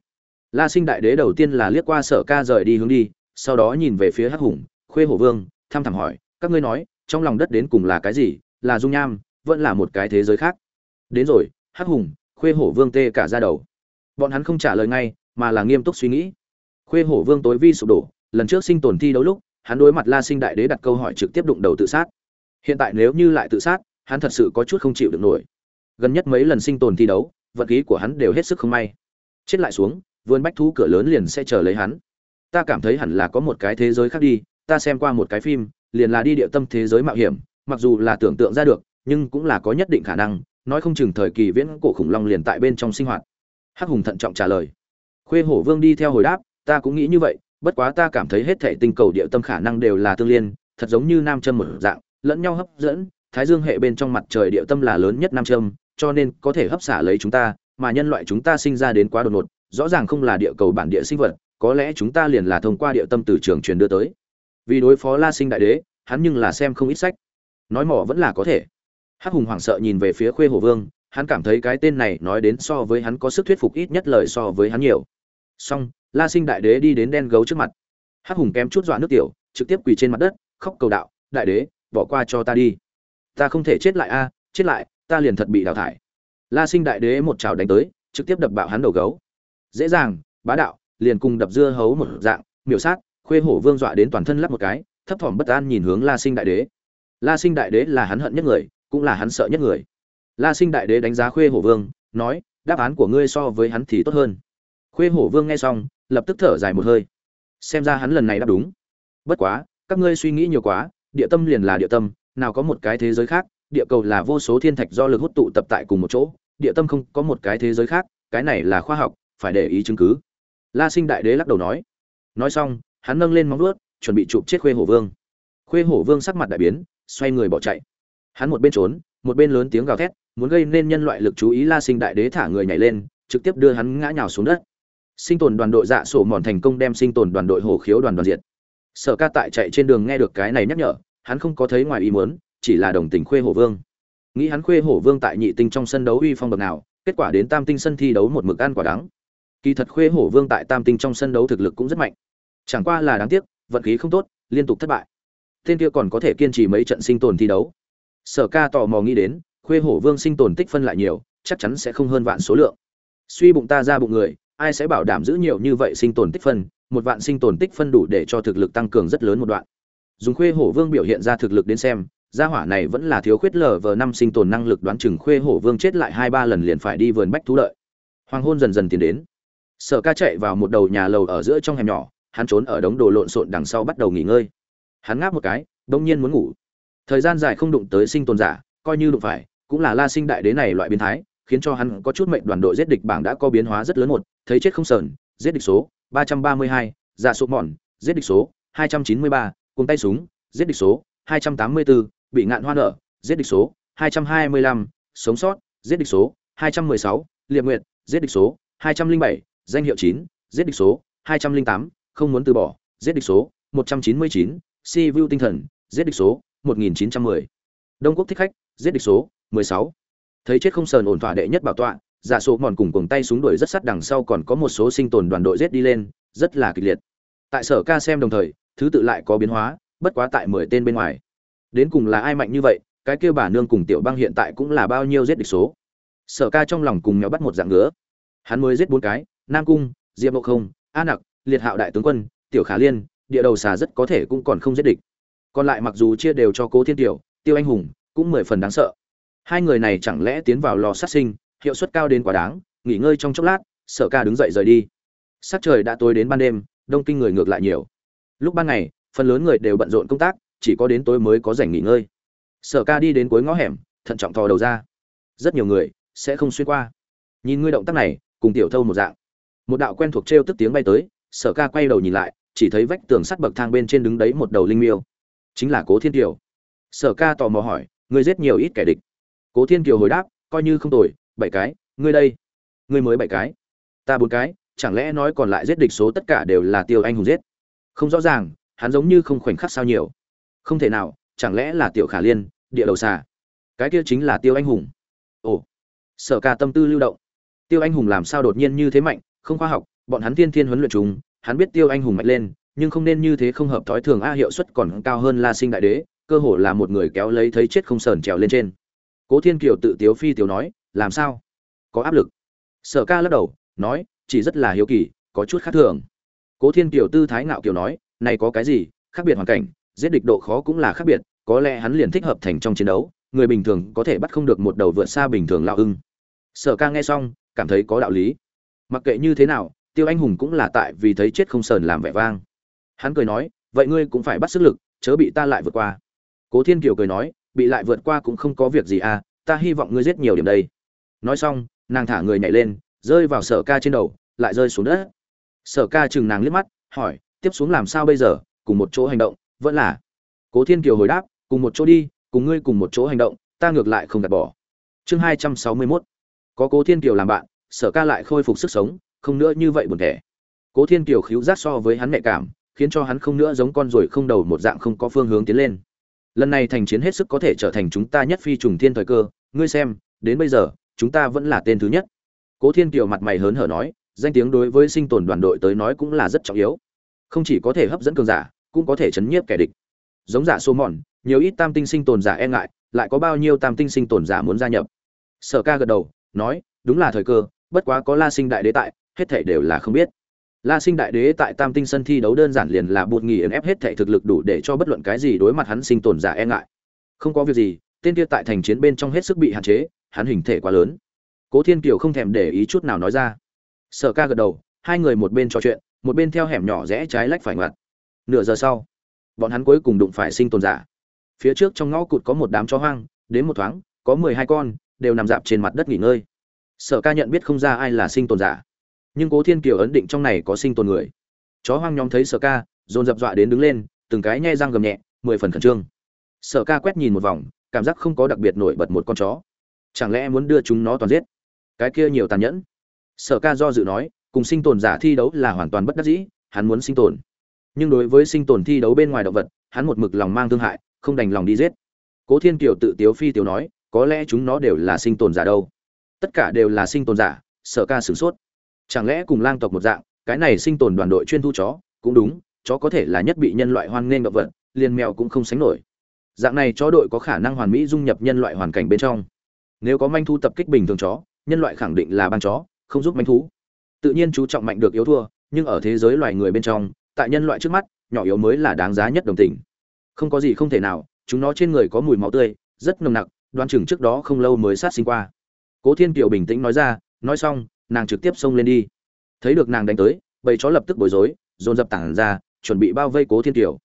La sinh đại đế đầu tiên là liếc qua sở ca rời đi hướng đi, sau đó nhìn về phía hắc hùng, khuê hổ vương, thăm thẳm hỏi, các ngươi nói, trong lòng đất đến cùng là cái gì? Là dung nham vẫn là một cái thế giới khác. Đến rồi, hắc hùng, khuê hổ vương tê cả ra đầu. Bọn hắn không trả lời ngay, mà là nghiêm túc suy nghĩ. Khuê hổ vương tối vi sụp đổ, lần trước sinh tồn thi đấu lúc, hắn đối mặt la sinh đại đế đặt câu hỏi trực tiếp đụng đầu tự sát. Hiện tại nếu như lại tự sát, hắn thật sự có chút không chịu được nổi. Gần nhất mấy lần sinh tồn thi đấu, vật khí của hắn đều hết sức không may. Chết lại xuống, vườn bách thú cửa lớn liền sẽ chờ lấy hắn. Ta cảm thấy hẳn là có một cái thế giới khác đi, ta xem qua một cái phim, liền là đi địa tâm thế giới mạo hiểm, mặc dù là tưởng tượng ra được nhưng cũng là có nhất định khả năng, nói không chừng thời kỳ viễn cổ khủng long liền tại bên trong sinh hoạt. Hắc hùng thận trọng trả lời. Khuê hổ vương đi theo hồi đáp, ta cũng nghĩ như vậy, bất quá ta cảm thấy hết thể tinh cầu địa tâm khả năng đều là tương liên, thật giống như nam châm một dạng, lẫn nhau hấp dẫn, thái dương hệ bên trong mặt trời địa tâm là lớn nhất nam châm, cho nên có thể hấp xả lấy chúng ta, mà nhân loại chúng ta sinh ra đến quá đột ngột, rõ ràng không là địa cầu bản địa sinh vật, có lẽ chúng ta liền là thông qua địa tâm từ trường truyền đưa tới. Vì đối phó la sinh đại đế, hắn nhưng là xem không ít sách. Nói mỏ vẫn là có thể hắc hùng hoảng sợ nhìn về phía khuê hồ vương, hắn cảm thấy cái tên này nói đến so với hắn có sức thuyết phục ít nhất lời so với hắn nhiều. Xong, la sinh đại đế đi đến đen gấu trước mặt. Hắc hùng kém chút dọa nước tiểu, trực tiếp quỳ trên mặt đất, khóc cầu đạo, đại đế, bỏ qua cho ta đi. Ta không thể chết lại a, chết lại, ta liền thật bị đào thải. La sinh đại đế một chảo đánh tới, trực tiếp đập bạo hắn đầu gấu. Dễ dàng, bá đạo, liền cùng đập dưa hấu một dạng, miểu sát, khuê hổ vương dọa đến toàn thân lắp một cái, thấp thỏm bất an nhìn hướng la sinh đại đế. La sinh đại đế là hắn hận nhất người cũng là hắn sợ nhất người. La sinh đại đế đánh giá khuê hổ vương, nói, đáp án của ngươi so với hắn thì tốt hơn. Khuê hổ vương nghe xong, lập tức thở dài một hơi. Xem ra hắn lần này đáp đúng. Bất quá, các ngươi suy nghĩ nhiều quá, địa tâm liền là địa tâm, nào có một cái thế giới khác, địa cầu là vô số thiên thạch do lực hút tụ tập tại cùng một chỗ, địa tâm không có một cái thế giới khác, cái này là khoa học, phải để ý chứng cứ. La sinh đại đế lắc đầu nói. Nói xong, hắn nâng lên móng vuốt, chuẩn bị chụp chết khuê hổ vương. Khuê hổ vương sắc mặt đại biến, xoay người bỏ chạy hắn một bên trốn, một bên lớn tiếng gào thét, muốn gây nên nhân loại lực chú ý la sinh đại đế thả người nhảy lên, trực tiếp đưa hắn ngã nhào xuống đất. Sinh tồn đoàn đội dạ sổ mòn thành công đem sinh tồn đoàn đội hổ khiếu đoàn đoàn diệt. Sở ca tại chạy trên đường nghe được cái này nhắc nhở, hắn không có thấy ngoài ý muốn, chỉ là đồng tình khuê hổ vương. Nghĩ hắn khuê hổ vương tại nhị tinh trong sân đấu uy phong bậc nào, kết quả đến tam tinh sân thi đấu một mực ăn quả đắng. Kỳ thật khuê hổ vương tại tam tinh trong sân đấu thực lực cũng rất mạnh. Chẳng qua là đáng tiếc, vận khí không tốt, liên tục thất bại. Tên kia còn có thể kiên trì mấy trận sinh tồn thi đấu sở ca tò mò nghĩ đến, khuê hổ vương sinh tồn tích phân lại nhiều, chắc chắn sẽ không hơn vạn số lượng. Suy bụng ta ra bụng người, ai sẽ bảo đảm giữ nhiều như vậy sinh tồn tích phân? Một vạn sinh tồn tích phân đủ để cho thực lực tăng cường rất lớn một đoạn. Dùng khuê hổ vương biểu hiện ra thực lực đến xem, gia hỏa này vẫn là thiếu khuyết lờ vờ năm sinh tồn năng lực đoán chừng khuê hổ vương chết lại hai ba lần liền phải đi vườn bách thú lợi hoàng hôn dần dần tiến đến. Sở ca chạy vào một đầu nhà lầu ở giữa trong hẻm nhỏ, hắn trốn ở đống đồ lộn xộn đằng sau bắt đầu nghỉ ngơi. Hắn ngáp một cái, đông nhiên muốn ngủ thời gian dài không đụng tới sinh tồn giả coi như đụng phải cũng là la sinh đại đế này loại biến thái khiến cho hắn có chút mệnh đoàn đội giết địch bảng đã có biến hóa rất lớn một thấy chết không sờn giết địch số ba trăm ba mươi hai giả sụp mòn giết địch số hai trăm chín mươi ba cùng tay súng giết địch số hai trăm tám mươi bốn bị ngạn hoa nợ giết địch số hai trăm hai mươi lăm sống sót giết địch số hai trăm mười sáu liệp nguyện giết địch số hai trăm linh bảy danh hiệu chín giết địch số hai trăm linh tám không muốn từ bỏ giết địch số một trăm chín mươi chín si vu tinh thần giết địch số một nghìn chín trăm mười. Đông quốc thích khách, giết địch số, mười sáu. Thấy chết không sờn ổn thỏa đệ nhất bảo tọa, giả số mòn cùng cuồng tay súng đuổi rất sát đằng sau còn có một số sinh tồn đoàn đội giết đi lên, rất là kịch liệt. Tại sở ca xem đồng thời, thứ tự lại có biến hóa, bất quá tại mười tên bên ngoài. Đến cùng là ai mạnh như vậy, cái kia bà nương cùng tiểu băng hiện tại cũng là bao nhiêu giết địch số. Sở ca trong lòng cùng nhéo bắt một dạng ngứa. Hắn mới giết bốn cái, nam cung, diệp mộ không, a nặc, liệt hạo đại tướng quân, tiểu khả liên, địa đầu xà rất có thể cũng còn không giết địch còn lại mặc dù chia đều cho cố thiên tiểu tiêu anh hùng cũng mười phần đáng sợ. Hai người này chẳng lẽ tiến vào lò sát sinh, hiệu suất cao đến quá đáng, nghỉ ngơi trong chốc lát sở ca đứng dậy rời đi. Sắc trời đã tối đến ban đêm, đông kinh người ngược lại nhiều. Lúc ban ngày, phần lớn người đều bận rộn công tác, chỉ có đến tối mới có rảnh nghỉ ngơi. Sở ca đi đến cuối ngõ hẻm, thận trọng thò đầu ra. Rất nhiều người sẽ không xuyên qua. Nhìn ngươi động tác này, cùng tiểu thâu một dạng. Một đạo quen thuộc t r e o tức tiếng bay tới, sở ca quay đầu nhìn lại, chỉ thấy vách tường sắt bậc thang bên trên đứng đấy một đầu linh miêu chính là cố thiên kiều. Sở ca tò mò hỏi, ngươi giết nhiều ít kẻ địch? Cố thiên kiều hồi đáp, coi như không tồi, bảy cái, ngươi đây, ngươi mới bảy cái. Ta bốn cái, chẳng lẽ nói còn lại giết địch số tất cả đều là tiêu anh hùng giết? Không rõ ràng, hắn giống như không khoảnh khắc sao nhiều. Không thể nào, chẳng lẽ là tiểu khả liên, địa đầu xà? Cái kia chính là tiêu anh hùng. Ồ, sở ca tâm tư lưu động. Tiêu anh hùng làm sao đột nhiên như thế mạnh, không khoa học, bọn hắn thiên thiên huấn luyện chúng, hắn biết tiêu anh hùng mạnh lên nhưng không nên như thế không hợp thói thường. A hiệu suất còn cao hơn la sinh đại đế, cơ hồ là một người kéo lấy thấy chết không sờn trèo lên trên. Cố thiên kiều tự tiếu phi tiếu nói, làm sao? Có áp lực. Sở ca lắc đầu, nói, chỉ rất là hiếu kỳ, có chút khác thường. Cố thiên kiều tư thái ngạo kiều nói, này có cái gì, khác biệt hoàn cảnh, giết địch độ khó cũng là khác biệt, có lẽ hắn liền thích hợp thành trong chiến đấu, người bình thường có thể bắt không được một đầu vượt xa bình thường lao ưng. Sở ca nghe xong, cảm thấy có đạo lý. Mặc kệ như thế nào, tiêu anh hùng cũng là tại vì thấy chết không sờn làm vẻ vang hắn cười nói, vậy ngươi cũng phải bắt sức lực, chớ bị ta lại vượt qua. Cố thiên kiều cười nói, bị lại vượt qua cũng không có việc gì à ta hy vọng ngươi giết nhiều điểm đây. Nói xong, nàng thả người nhảy lên, rơi vào sở ca trên đầu, lại rơi xuống đất. Sở ca chừng nàng liếc mắt, hỏi, tiếp xuống làm sao bây giờ? Cùng một chỗ hành động, vẫn là cố thiên kiều hồi đáp, cùng một chỗ đi, cùng ngươi cùng một chỗ hành động, ta ngược lại không gạt bỏ. Chương hai trăm sáu mươi mốt. Có cố thiên kiều làm bạn, sở ca lại khôi phục sức sống, không nữa như vậy buồn thẻ. Cố thiên kiều khíu giác so với hắn nhạy cảm khiến cho hắn không nữa giống con ruồi không đầu một dạng không có phương hướng tiến lên. Lần này thành chiến hết sức có thể trở thành chúng ta nhất phi trùng thiên thời cơ, ngươi xem, đến bây giờ, chúng ta vẫn là tên thứ nhất. Cố thiên kiều mặt mày hớn hở nói, danh tiếng đối với sinh tồn đoàn đội tới nói cũng là rất trọng yếu. Không chỉ có thể hấp dẫn cường giả, cũng có thể chấn nhiếp kẻ địch. Giống giả số mòn, nhiều ít tam tinh sinh tồn giả e ngại, lại có bao nhiêu tam tinh sinh tồn giả muốn gia nhập. Sở ca gật đầu, nói, đúng là thời cơ, bất quá có la sinh đại đế tại, hết thể đều là không biết la sinh đại đế tại tam tinh sân thi đấu đơn giản liền là buộc nghỉ ép hết thể thực lực đủ để cho bất luận cái gì đối mặt hắn sinh tồn giả e ngại. Không có việc gì, tên kia tại thành chiến bên trong hết sức bị hạn chế, hắn hình thể quá lớn. Cố thiên kiều không thèm để ý chút nào nói ra. Sở ca gật đầu, hai người một bên trò chuyện, một bên theo hẻm nhỏ rẽ trái lách phải ngoặt. Nửa giờ sau, bọn hắn cuối cùng đụng phải sinh tồn giả. Phía trước trong ngõ cụt có một đám chó hoang, đến một thoáng, có mười hai con, đều nằm dạp trên mặt đất nghỉ ngơi. Sở ca nhận biết không ra ai là sinh tồn giả nhưng cố thiên kiều ấn định trong này có sinh tồn người. Chó hoang nhóm thấy sở ca, dồn dập dọa đến đứng lên, từng cái nhai răng gầm nhẹ, mười phần khẩn trương. Sở ca quét nhìn một vòng, cảm giác không có đặc biệt nổi bật một con chó. Chẳng lẽ muốn đưa chúng nó toàn giết? Cái kia nhiều tàn nhẫn. Sở ca do dự nói, cùng sinh tồn giả thi đấu là hoàn toàn bất đắc dĩ, hắn muốn sinh tồn. Nhưng đối với sinh tồn thi đấu bên ngoài động vật, hắn một mực lòng mang thương hại, không đành lòng đi giết. Cố thiên kiều tự tiếu phi tiếu nói, có lẽ chúng nó đều là sinh tồn giả đâu. Tất cả đều là sinh tồn giả, sở ca sửng sốt chẳng lẽ cùng lang tộc một dạng, cái này sinh tồn đoàn đội chuyên thu chó, cũng đúng, chó có thể là nhất bị nhân loại hoan nghênh động vật, liền mèo cũng không sánh nổi. Dạng này chó đội có khả năng hoàn mỹ dung nhập nhân loại hoàn cảnh bên trong. Nếu có manh thu tập kích bình thường chó, nhân loại khẳng định là ban chó, không giúp manh thú. Tự nhiên chú trọng mạnh được yếu thua, nhưng ở thế giới loài người bên trong, tại nhân loại trước mắt, nhỏ yếu mới là đáng giá nhất đồng tình. Không có gì không thể nào, chúng nó trên người có mùi máu tươi, rất nồng nặc, đoan chừng trước đó không lâu mới sát sinh qua. Cố thiên kiều bình tĩnh nói ra, nói xong nàng trực tiếp xông lên đi. Thấy được nàng đánh tới, bầy chó lập tức bối rối, dồn dập tảng ra, chuẩn bị bao vây cố thiên kiều.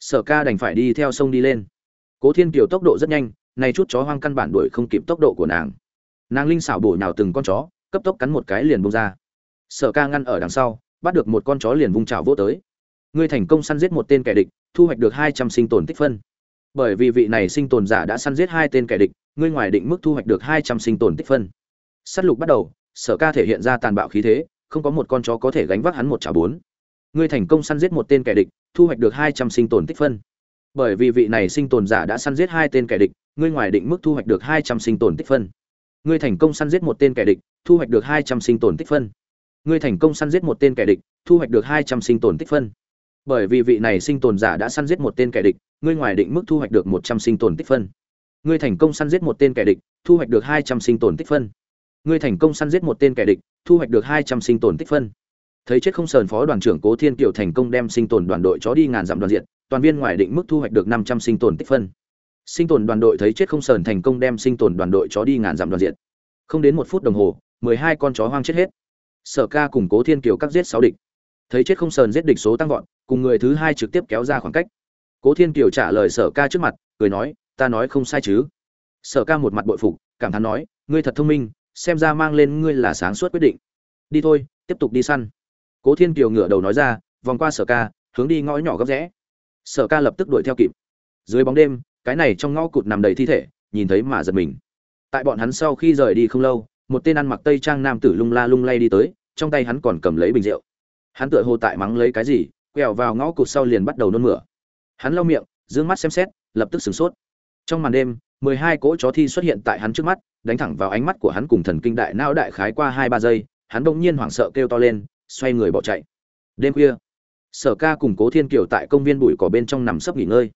Sở ca đành phải đi theo sông đi lên. Cố thiên kiều tốc độ rất nhanh, nay chút chó hoang căn bản đuổi không kịp tốc độ của nàng. Nàng linh xảo bổ nhào từng con chó, cấp tốc cắn một cái liền bung ra. Sở ca ngăn ở đằng sau, bắt được một con chó liền vung trào vô tới. Ngươi thành công săn giết một tên kẻ địch, thu hoạch được hai trăm sinh tồn tích phân. Bởi vì vị này sinh tồn giả đã săn giết hai tên kẻ địch, ngươi ngoài định mức thu hoạch được hai trăm sinh tồn tích phân. S á t lục bắt đầu sở ca thể hiện ra tàn bạo khí thế, không có một con chó có thể gánh vác hắn một trả bốn. Ngươi thành công săn giết một tên kẻ địch, thu hoạch được hai trăm sinh tồn tích phân. Bởi vì vị này sinh tồn giả đã săn giết hai tên kẻ địch, ngươi ngoài định mức thu hoạch được hai trăm sinh tồn tích phân. Ngươi thành công săn giết một tên kẻ địch, thu hoạch được hai trăm sinh tồn tích phân. Ngươi thành công săn giết một tên kẻ địch, thu hoạch được hai trăm sinh tồn tích phân. Bởi vì vị này sinh tồn giả đã săn giết một tên kẻ địch, ngươi ngoài định mức thu hoạch được một trăm sinh tồn tích phân. Ngươi thành công săn giết một tên kẻ địch, thu hoạch được hai trăm sinh tồn tích phân ngươi thành công săn giết một tên kẻ địch, thu hoạch được hai trăm sinh tồn tích phân. Thấy chết không sờn phó đoàn trưởng cố thiên kiều thành công đem sinh tồn đoàn đội chó đi ngàn dặm đoàn diện, toàn viên ngoài định mức thu hoạch được năm trăm sinh tồn tích phân. Sinh tồn đoàn đội thấy chết không sờn thành công đem sinh tồn đoàn đội chó đi ngàn dặm đoàn diện. Không đến một phút đồng hồ, mười hai con chó hoang chết hết. Sở ca cùng cố thiên kiều các giết sáu địch. Thấy chết không sờn giết địch số tăng vọt, cùng người thứ hai trực tiếp kéo ra khoảng cách. Cố thiên kiều trả lời sở ca trước mặt, cười nói, ta nói không sai chứ. Sở ca một mặt bội phục, cảm thán nói, ngươi thật thông minh xem ra mang lên ngươi là sáng suốt quyết định. Đi thôi, tiếp tục đi săn. Cố thiên kiều ngửa đầu nói ra, vòng qua sở ca, hướng đi ngõ nhỏ góc rẽ. Sở ca lập tức đuổi theo kịp. Dưới bóng đêm, cái này trong ngõ cụt nằm đầy thi thể, nhìn thấy mà giật mình. Tại bọn hắn sau khi rời đi không lâu, một tên ăn mặc tây trang nam tử lung la lung lay đi tới, trong tay hắn còn cầm lấy bình rượu. Hắn tựa hồ tại mắng lấy cái gì, quẹo vào ngõ cụt sau liền bắt đầu nôn mửa. Hắn lau miệng d ư ơ n g mắt xem xét, lập tức sửng sốt. Trong màn đêm, mười hai cỗ chó thi xuất hiện tại hắn trước mắt đánh thẳng vào ánh mắt của hắn cùng thần kinh đại não đại khái qua hai ba giây, hắn bỗng nhiên hoảng sợ kêu to lên, xoay người bỏ chạy. Đêm khuya, sở ca cùng cố thiên kiều tại công viên bụi cỏ bên trong nằm sấp nghỉ ngơi.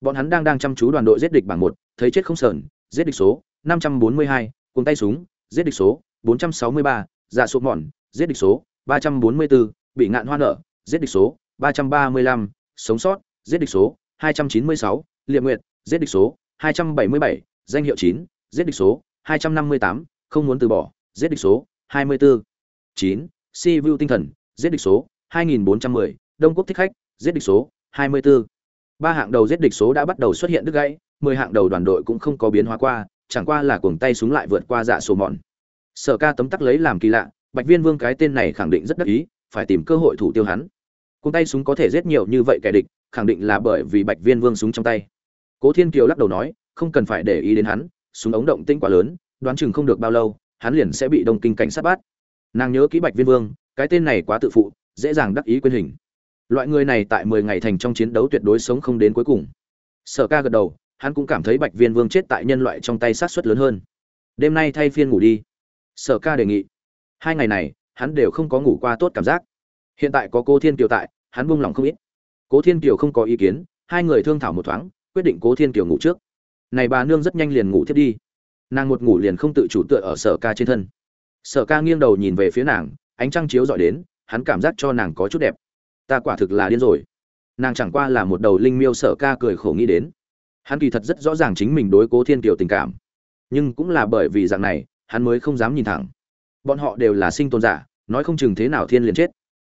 Bọn hắn đang đang chăm chú đoàn đội giết địch bảng một, thấy chết không sờn, giết địch số năm trăm bốn mươi hai cùng tay súng, giết địch số bốn trăm sáu mươi ba dạ sụp mòn, giết địch số ba trăm bốn mươi bốn bị ngạn hoa nở, giết địch số ba trăm ba mươi lăm, sống sót, giết địch số hai trăm chín mươi sáu liệm nguyệt, giết địch số hai trăm bảy mươi bảy, danh hiệu chín, giết địch số hai trăm năm mươi tám, không muốn từ bỏ, giết địch số, hai mươi bốn chín, si vu tinh thần, giết địch số, hai nghìn bốn trăm mười, đông quốc thích khách, giết địch số 24. ba hạng đầu giết địch số đã bắt đầu xuất hiện đứt gãy 10 hạng đầu đoàn đội cũng không có biến hóa qua, chẳng qua là cuồng tay súng lại vượt qua dạ số mòn. Sở ca tấm tắc lấy làm kỳ lạ, bạch viên vương cái tên này khẳng định rất đắc ý, phải tìm cơ hội thủ tiêu hắn. Cuồng tay súng có thể giết nhiều như vậy kẻ địch, khẳng định là bởi vì bạch viên vương súng trong tay. Cố thiên kiều lắc đầu nói, không cần phải để ý đến hắn súng ống động tinh quá lớn, đoán chừng không được bao lâu, hắn liền sẽ bị đông kinh cảnh sát bắt. Nàng nhớ kỹ bạch viên vương, cái tên này quá tự phụ, dễ dàng đắc ý quên hình. Loại người này tại mười ngày thành trong chiến đấu tuyệt đối sống không đến cuối cùng. Sở ca gật đầu, hắn cũng cảm thấy bạch viên vương chết tại nhân loại trong tay sát suất lớn hơn. Đêm nay thay phiên ngủ đi. Sở ca đề nghị. Hai ngày này, hắn đều không có ngủ qua tốt cảm giác. Hiện tại có cô thiên kiều tại, hắn buông lòng không ít. Cố thiên kiều không có ý kiến, hai người thương thảo một thoáng, quyết định cố thiên kiều ngủ trước này bà nương rất nhanh liền ngủ thiếp đi. Nàng một ngủ liền không tự chủ tựa ở sở ca trên thân. Sở ca nghiêng đầu nhìn về phía nàng, ánh trăng chiếu dọi đến, hắn cảm giác cho nàng có chút đẹp. Ta quả thực là điên rồi. Nàng chẳng qua là một đầu linh miêu sở ca cười khổ nghĩ đến. Hắn kỳ thật rất rõ ràng chính mình đối cố thiên kiều tình cảm. Nhưng cũng là bởi vì dạng này, hắn mới không dám nhìn thẳng. Bọn họ đều là sinh tồn giả, nói không chừng thế nào thiên liền chết.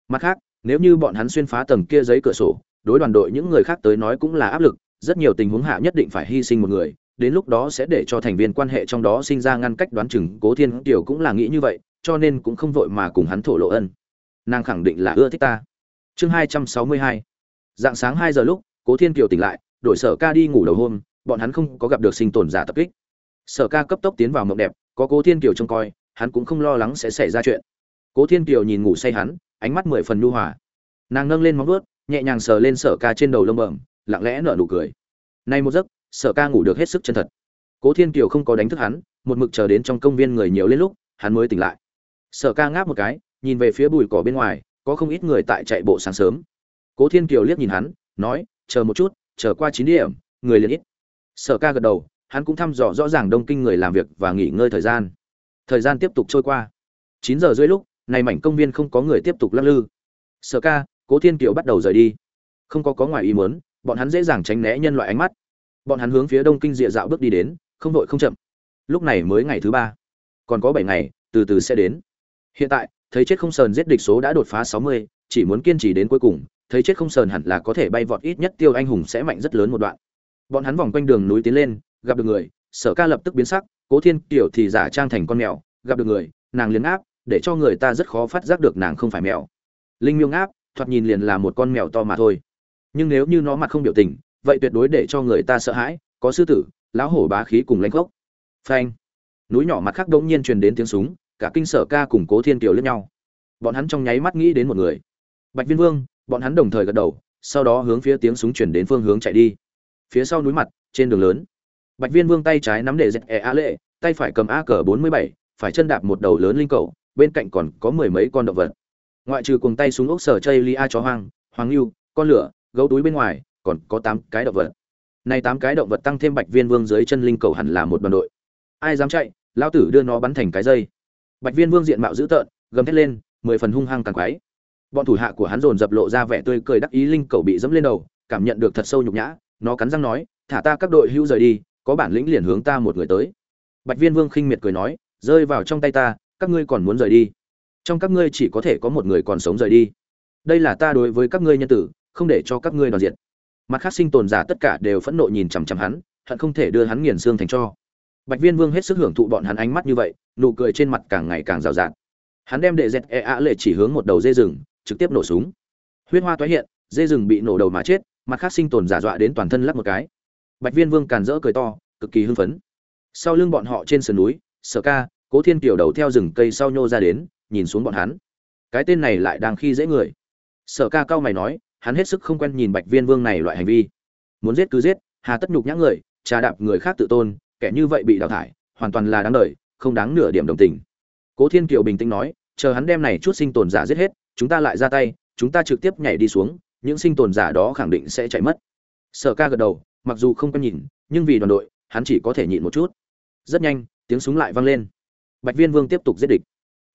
Mặt khác, nếu như bọn hắn xuyên phá tầng kia giấy cửa sổ, đối đoàn đội những người khác tới nói cũng là áp lực rất nhiều tình huống hạ nhất định phải hy sinh một người, đến lúc đó sẽ để cho thành viên quan hệ trong đó sinh ra ngăn cách đoán chừng, cố thiên tiểu cũng là nghĩ như vậy, cho nên cũng không vội mà cùng hắn thổ lộ ân. Nàng khẳng định là ưa thích ta. Chương hai trăm sáu mươi hai. Dạng sáng hai giờ lúc, cố thiên kiều tỉnh lại, đổi sở ca đi ngủ đầu hôm, bọn hắn không có gặp được sinh tồn giả tập kích. Sở ca cấp tốc tiến vào mộng đẹp, có cố thiên kiều trông coi, hắn cũng không lo lắng sẽ xảy ra chuyện. Cố thiên kiều nhìn ngủ say hắn, ánh mắt mười phần nhu hòa. Nàng nâng lên móng vuốt, nhẹ nhàng sờ lên sở ca trên đầu lông bẩm lặng lẽ nở nụ cười. Nay một giấc, sở ca ngủ được hết sức chân thật. Cố thiên kiều không có đánh thức hắn, một mực chờ đến trong công viên người nhiều lên lúc, hắn mới tỉnh lại. Sở ca ngáp một cái, nhìn về phía bụi cỏ bên ngoài, có không ít người tại chạy bộ sáng sớm. Cố thiên kiều liếc nhìn hắn, nói, chờ một chút, chờ qua chín điểm, người liền ít. Sở ca gật đầu, hắn cũng thăm dò rõ ràng đông kinh người làm việc và nghỉ ngơi thời gian. Thời gian tiếp tục trôi qua. Chín giờ rưỡi lúc này mảnh công viên không có người tiếp tục lắc lư. Sở ca, cố thiên kiều bắt đầu rời đi. Không có có ngoài ý muốn bọn hắn dễ dàng tránh né nhân loại ánh mắt. Bọn hắn hướng phía đông kinh địa dạo bước đi đến, không vội không chậm. Lúc này mới ngày thứ ba. Còn có bảy ngày, từ từ sẽ đến. Hiện tại, thấy chết không sờn giết địch số đã đột phá sáu mươi, chỉ muốn kiên trì đến cuối cùng, thấy chết không sờn hẳn là có thể bay vọt ít nhất tiêu anh hùng sẽ mạnh rất lớn một đoạn. Bọn hắn vòng quanh đường núi tiến lên, gặp được người, sở ca lập tức biến sắc, cố thiên kiểu thì giả trang thành con mèo, gặp được người, nàng liền áp, để cho người ta rất khó phát giác được nàng không phải mèo. Linh miêu áp thoạt nhìn liền là một con mèo to mà thôi nhưng nếu như nó mặt không biểu tình, vậy tuyệt đối để cho người ta sợ hãi, có sư tử, lão hổ bá khí cùng lãnh gốc. Phanh. Núi nhỏ mặt khác đống nhiên truyền đến tiếng súng, cả kinh sở ca cùng cố thiên kiều lẫn nhau. Bọn hắn trong nháy mắt nghĩ đến một người. Bạch viên vương, bọn hắn đồng thời gật đầu, sau đó hướng phía tiếng súng chuyển đến phương hướng chạy đi. Phía sau núi mặt, trên đường lớn. Bạch viên vương tay trái nắm để dẹp e a lệ, tay phải cầm a cờ bốn mươi bảy, phải chân đạp một đầu lớn linh cầu, bên cạnh còn có mười mấy con động vật. Ngoại trừ cùng tay súng ốc sở chây lia chó hoang hoàng lưu con lửa gấu túi bên ngoài, còn có tám cái động vật. Này tám cái động vật tăng thêm bạch viên vương dưới chân linh cầu hẳn là một đoàn đội. Ai dám chạy, lão tử đưa nó bắn thành cái dây. Bạch viên vương diện mạo dữ tợn, gầm thét lên, mười phần hung hăng càng quái. Bọn thủ hạ của hắn dồn dập lộ ra vẻ tươi cười đắc ý linh cầu bị dẫm lên đầu, cảm nhận được thật sâu nhục nhã, nó cắn răng nói, thả ta các đội hữu rời đi, có bản lĩnh liền hướng ta một người tới. Bạch viên vương khinh miệt cười nói, rơi vào trong tay ta, các ngươi còn muốn rời đi? Trong các ngươi chỉ có thể có một người còn sống rời đi. Đây là ta đối với các ngươi nhân tử không để cho các ngươi đoàn diện mặt khác sinh tồn giả tất cả đều phẫn nộ nhìn chằm chằm hắn, hận không thể đưa hắn nghiền xương thành cho. Bạch viên vương hết sức hưởng thụ bọn hắn ánh mắt như vậy, nụ cười trên mặt càng ngày càng rào rạt. Hắn đem đệ dẹt e ạ lệ chỉ hướng một đầu dê rừng, trực tiếp nổ súng. Huyết hoa toái hiện, dê rừng bị nổ đầu mà chết, mặt khác sinh tồn giả dọa đến toàn thân lắc một cái. Bạch viên vương càn rỡ cười to, cực kỳ hưng phấn. Sau lưng bọn họ trên sườn núi, sở ca, cố thiên tiểu đầu theo rừng cây sau nhô ra đến, nhìn xuống bọn hắn. Cái tên này lại đang khi dễ người. Sở ca cao mày nói hắn hết sức không quen nhìn bạch viên vương này loại hành vi. Muốn giết cứ giết, hà tất nhục nhã người, trà đạp người khác tự tôn, kẻ như vậy bị đào thải, hoàn toàn là đáng đời, không đáng nửa điểm đồng tình. Cố thiên kiều bình tĩnh nói, chờ hắn đem này chút sinh tồn giả giết hết, chúng ta lại ra tay, chúng ta trực tiếp nhảy đi xuống, những sinh tồn giả đó khẳng định sẽ chạy mất. Sở ca gật đầu, mặc dù không quen nhìn, nhưng vì đoàn đội, hắn chỉ có thể nhịn một chút. Rất nhanh, tiếng súng lại vang lên. Bạch viên vương tiếp tục giết địch.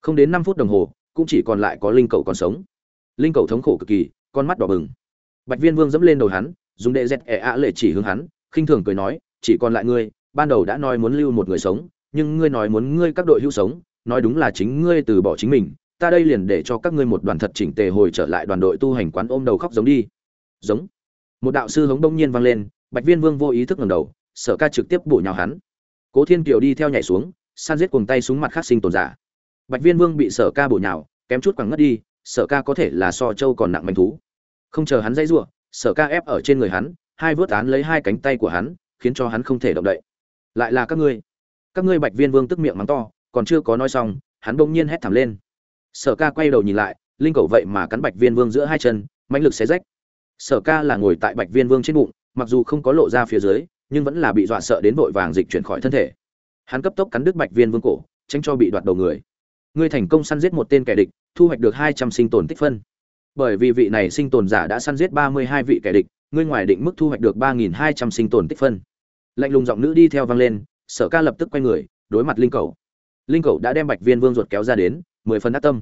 Không đến năm phút đồng hồ, cũng chỉ còn lại có linh cầu còn sống. Linh cầu thống khổ cực kỳ con mắt đỏ bừng. Bạch viên vương dẫm lên đầu hắn, dùng đệ dẹt ẻ ạ lệ chỉ hướng hắn, khinh thường cười nói, chỉ còn lại ngươi, ban đầu đã nói muốn lưu một người sống, nhưng ngươi nói muốn ngươi các đội hữu sống, nói đúng là chính ngươi từ bỏ chính mình, ta đây liền để cho các ngươi một đoàn thật chỉnh tề hồi trở lại đoàn đội tu hành quán ôm đầu khóc giống đi. Giống. Một đạo sư hống đông nhiên vang lên, bạch viên vương vô ý thức ngẩng đầu, sở ca trực tiếp bổ nhào hắn. Cố thiên kiều đi theo nhảy xuống, san giết cuồng tay súng mặt khác sinh tồn giả. Bạch viên vương bị sở ca bổ nhào, kém chút quẳng ngất đi sở ca có thể là so châu còn nặng manh thú. Không chờ hắn dãy giụa, sở ca ép ở trên người hắn, hai vớt án lấy hai cánh tay của hắn, khiến cho hắn không thể động đậy. Lại là các ngươi. Các ngươi bạch viên vương tức miệng mắng to, còn chưa có nói xong, hắn bỗng nhiên hét thảm lên. Sở ca quay đầu nhìn lại, linh cầu vậy mà cắn bạch viên vương giữa hai chân, mãnh lực xé rách. Sở ca là ngồi tại bạch viên vương trên bụng, mặc dù không có lộ ra phía dưới, nhưng vẫn là bị dọa sợ đến vội vàng dịch chuyển khỏi thân thể. Hắn cấp tốc cắn đứt bạch viên vương cổ, tránh cho bị đoạt đầu người. Ngươi thành công săn giết một tên kẻ địch thu hoạch được hai trăm sinh tồn tích phân. Bởi vì vị này sinh tồn giả đã săn giết ba mươi hai vị kẻ địch, ngươi ngoài định mức thu hoạch được ba nghìn hai trăm sinh tồn tích phân. Lạnh lùng giọng nữ đi theo vang lên, sở ca lập tức quay người, đối mặt linh cầu linh cầu đã đem bạch viên vương ruột kéo ra đến, mười phần ác tâm.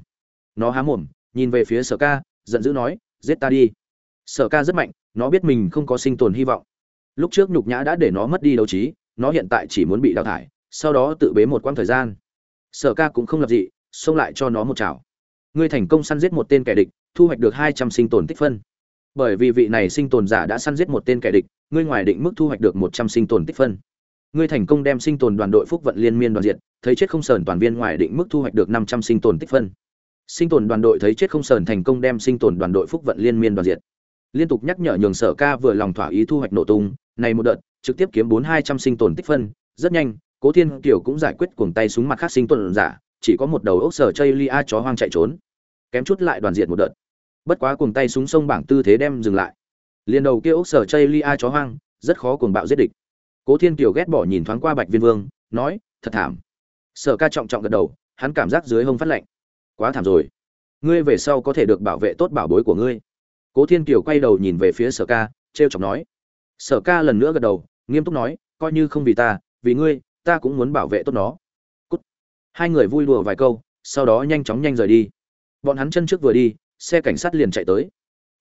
Nó há mồm, nhìn về phía sở ca, giận dữ nói, giết ta đi. Sở ca rất mạnh, nó biết mình không có sinh tồn hy vọng. Lúc trước nhục nhã đã để nó mất đi đấu trí, nó hiện tại chỉ muốn bị đào thải, sau đó tự bế một quãng thời gian. Sở ca cũng không lập dị, xông lại cho nó một chảo ngươi thành công săn giết một tên kẻ địch, thu hoạch được hai trăm sinh tồn tích phân. Bởi vì vị này sinh tồn giả đã săn giết một tên kẻ địch, ngươi ngoài định mức thu hoạch được một trăm sinh tồn tích phân. Ngươi thành công đem sinh tồn đoàn đội phúc vận liên miên đoàn diện thấy chết không sờn toàn viên ngoài định mức thu hoạch được năm trăm sinh tồn tích phân. Sinh tồn đoàn đội thấy chết không sờn thành công đem sinh tồn đoàn đội phúc vận liên miên đoàn diện liên tục nhắc nhở nhường sở ca vừa lòng thỏa ý thu hoạch nổ tung, này một đợt, trực tiếp kiếm bốn hai trăm sinh tồn tích phân, rất nhanh, cố thiên kiều cũng giải quyết cuồng tay súng mặt khác sinh tồn giả chỉ có một đầu ốc sở chây lia chó hoang chạy trốn, kém chút lại đoàn diện một đợt. Bất quá cuồng tay súng sông bảng tư thế đem dừng lại. Liền đầu kia ốc sở chây lia chó hoang, rất khó cuồng bạo giết địch. Cố thiên kiều ghét bỏ nhìn thoáng qua bạch viên vương, nói, thật thảm. Sở ca trọng trọng gật đầu, hắn cảm giác dưới hông phát lạnh. Quá thảm rồi. Ngươi về sau có thể được bảo vệ tốt bảo bối của ngươi. Cố thiên kiều quay đầu nhìn về phía sở ca t r e o chọc nói. Sở ca lần nữa gật đầu, nghiêm túc nói, coi như không vì ta, vì ngươi, ta cũng muốn bảo vệ tốt nó hai người vui đùa vài câu, sau đó nhanh chóng nhanh rời đi. Bọn hắn chân trước vừa đi, xe cảnh sát liền chạy tới.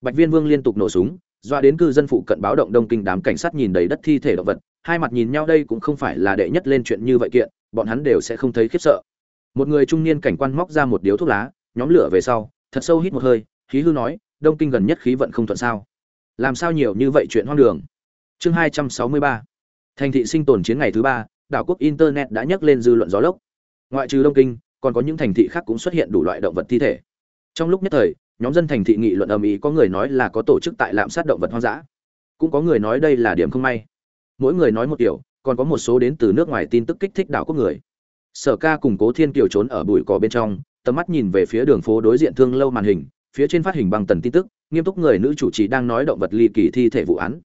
Bạch viên vương liên tục nổ súng, doa đến cư dân phụ cận báo động đông kinh đám cảnh sát nhìn đầy đất thi thể động vật, hai mặt nhìn nhau đây cũng không phải là đệ nhất lên chuyện như vậy kiện, bọn hắn đều sẽ không thấy khiếp sợ. Một người trung niên cảnh quan móc ra một điếu thuốc lá, nhóm lửa về sau, thật sâu hít một hơi, khí hư nói, đông kinh gần nhất khí vận không thuận sao? Làm sao nhiều như vậy chuyện hoang đường? Chương hai trăm sáu mươi ba. Thành thị sinh tồn chiến ngày thứ ba, đảo quốc internet đã nhắc lên dư luận gió lốc ngoại trừ đông kinh, còn có những thành thị khác cũng xuất hiện đủ loại động vật thi thể. Trong lúc nhất thời, nhóm dân thành thị nghị luận ầm ĩ có người nói là có tổ chức tại lạm sát động vật hoang dã. Cũng có người nói đây là điểm không may. Mỗi người nói một kiểu, còn có một số đến từ nước ngoài tin tức kích thích đảo quốc người. Sở ca cùng cố thiên kiều trốn ở bụi cỏ bên trong, tầm mắt nhìn về phía đường phố đối diện thương lâu màn hình, phía trên phát hình bằng tần tin tức, nghiêm túc người nữ chủ trì đang nói động vật ly kỳ thi thể vụ án.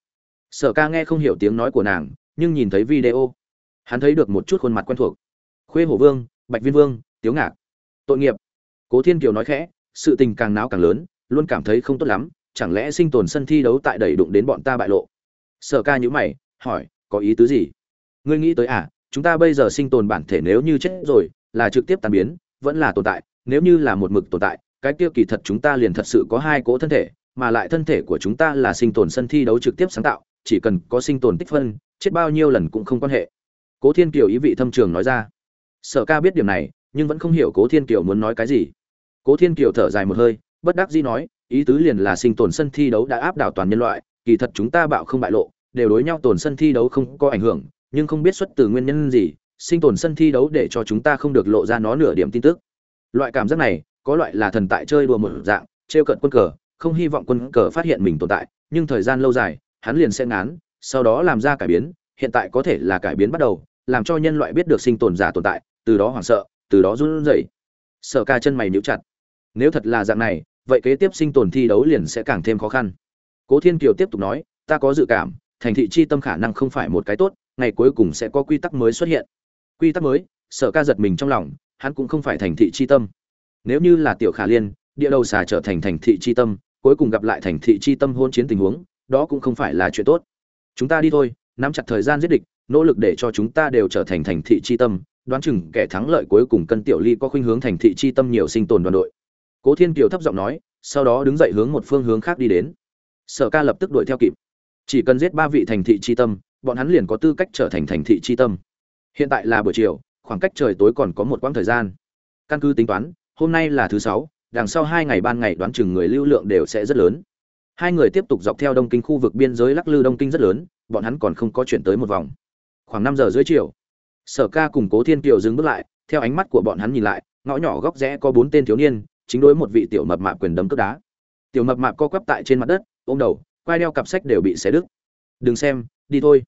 Sở ca nghe không hiểu tiếng nói của nàng, nhưng nhìn thấy video, hắn thấy được một chút khuôn mặt quen thuộc. Khuê hổ vương bạch viên vương, tiếu ngạc. Tội nghiệp. Cố thiên kiều nói khẽ, sự tình càng náo càng lớn, luôn cảm thấy không tốt lắm, chẳng lẽ sinh tồn sân thi đấu tại đầy đụng đến bọn ta bại lộ? Sở ca nhữ mày, hỏi, có ý tứ gì? Ngươi nghĩ tới à chúng ta bây giờ sinh tồn bản thể nếu như chết rồi, là trực tiếp tan biến, vẫn là tồn tại, nếu như là một mực tồn tại, cái tiêu kỳ thật chúng ta liền thật sự có hai cỗ thân thể, mà lại thân thể của chúng ta là sinh tồn sân thi đấu trực tiếp sáng tạo, chỉ cần có sinh tồn tích phân, chết bao nhiêu lần cũng không quan hệ. Cố thiên kiều ý vị thâm trường nói ra sở ca biết điểm này, nhưng vẫn không hiểu cố thiên kiều muốn nói cái gì. Cố thiên kiều thở dài một hơi, bất đắc dĩ nói, ý tứ liền là sinh tồn sân thi đấu đã áp đảo toàn nhân loại, kỳ thật chúng ta bạo không bại lộ, đều đối nhau tồn sân thi đấu không có ảnh hưởng, nhưng không biết xuất từ nguyên nhân gì, sinh tồn sân thi đấu để cho chúng ta không được lộ ra nó nửa điểm tin tức. Loại cảm giác này, có loại là thần tại chơi đùa một dạng, trêu cận quân cờ, không hy vọng quân cờ phát hiện mình tồn tại, nhưng thời gian lâu dài, hắn liền sẽ ngán, sau đó làm ra cải biến, hiện tại có thể là cải biến bắt đầu, làm cho nhân loại biết được sinh tồn giả tồn tại từ đó hoảng sợ, từ đó run rẩy. Sợ ca chân mày níu chặt. Nếu thật là dạng này, vậy kế tiếp sinh tồn thi đấu liền sẽ càng thêm khó khăn. Cố thiên kiều tiếp tục nói, ta có dự cảm, thành thị chi tâm khả năng không phải một cái tốt, ngày cuối cùng sẽ có quy tắc mới xuất hiện. Quy tắc mới, sở ca giật mình trong lòng, hắn cũng không phải thành thị chi tâm. Nếu như là tiểu khả liên, địa đầu xà trở thành thành thị chi tâm, cuối cùng gặp lại thành thị chi tâm hôn chiến tình huống, đó cũng không phải là chuyện tốt. Chúng ta đi thôi, nắm chặt thời gian giết địch, nỗ lực để cho chúng ta đều trở thành thành thị chi tâm đoán chừng kẻ thắng lợi cuối cùng cân tiểu ly có khuynh hướng thành thị chi tâm nhiều sinh tồn đoàn đội. Cố thiên kiều thấp giọng nói, sau đó đứng dậy hướng một phương hướng khác đi đến. Sở ca lập tức đuổi theo kịp. Chỉ cần giết ba vị thành thị chi tâm, bọn hắn liền có tư cách trở thành thành thị chi tâm. Hiện tại là buổi chiều, khoảng cách trời tối còn có một quãng thời gian. Căn cứ tính toán, hôm nay là thứ sáu, đằng sau hai ngày ban ngày đoán chừng người lưu lượng đều sẽ rất lớn. Hai người tiếp tục dọc theo đông kinh khu vực biên giới lắc lư đông kinh rất lớn, bọn hắn còn không có chuyển tới một vòng. Khoảng năm giờ dưới chiều sở ca cùng cố thiên kiều dừng bước lại, theo ánh mắt của bọn hắn nhìn lại, ngõ nhỏ góc rẽ có bốn tên thiếu niên, chính đối một vị tiểu mập mạp quyền đấm cướp đá. Tiểu mập mạp co quắp tại trên mặt đất, ôm đầu, quai đeo cặp sách đều bị xé đứt. Đừng xem, đi thôi.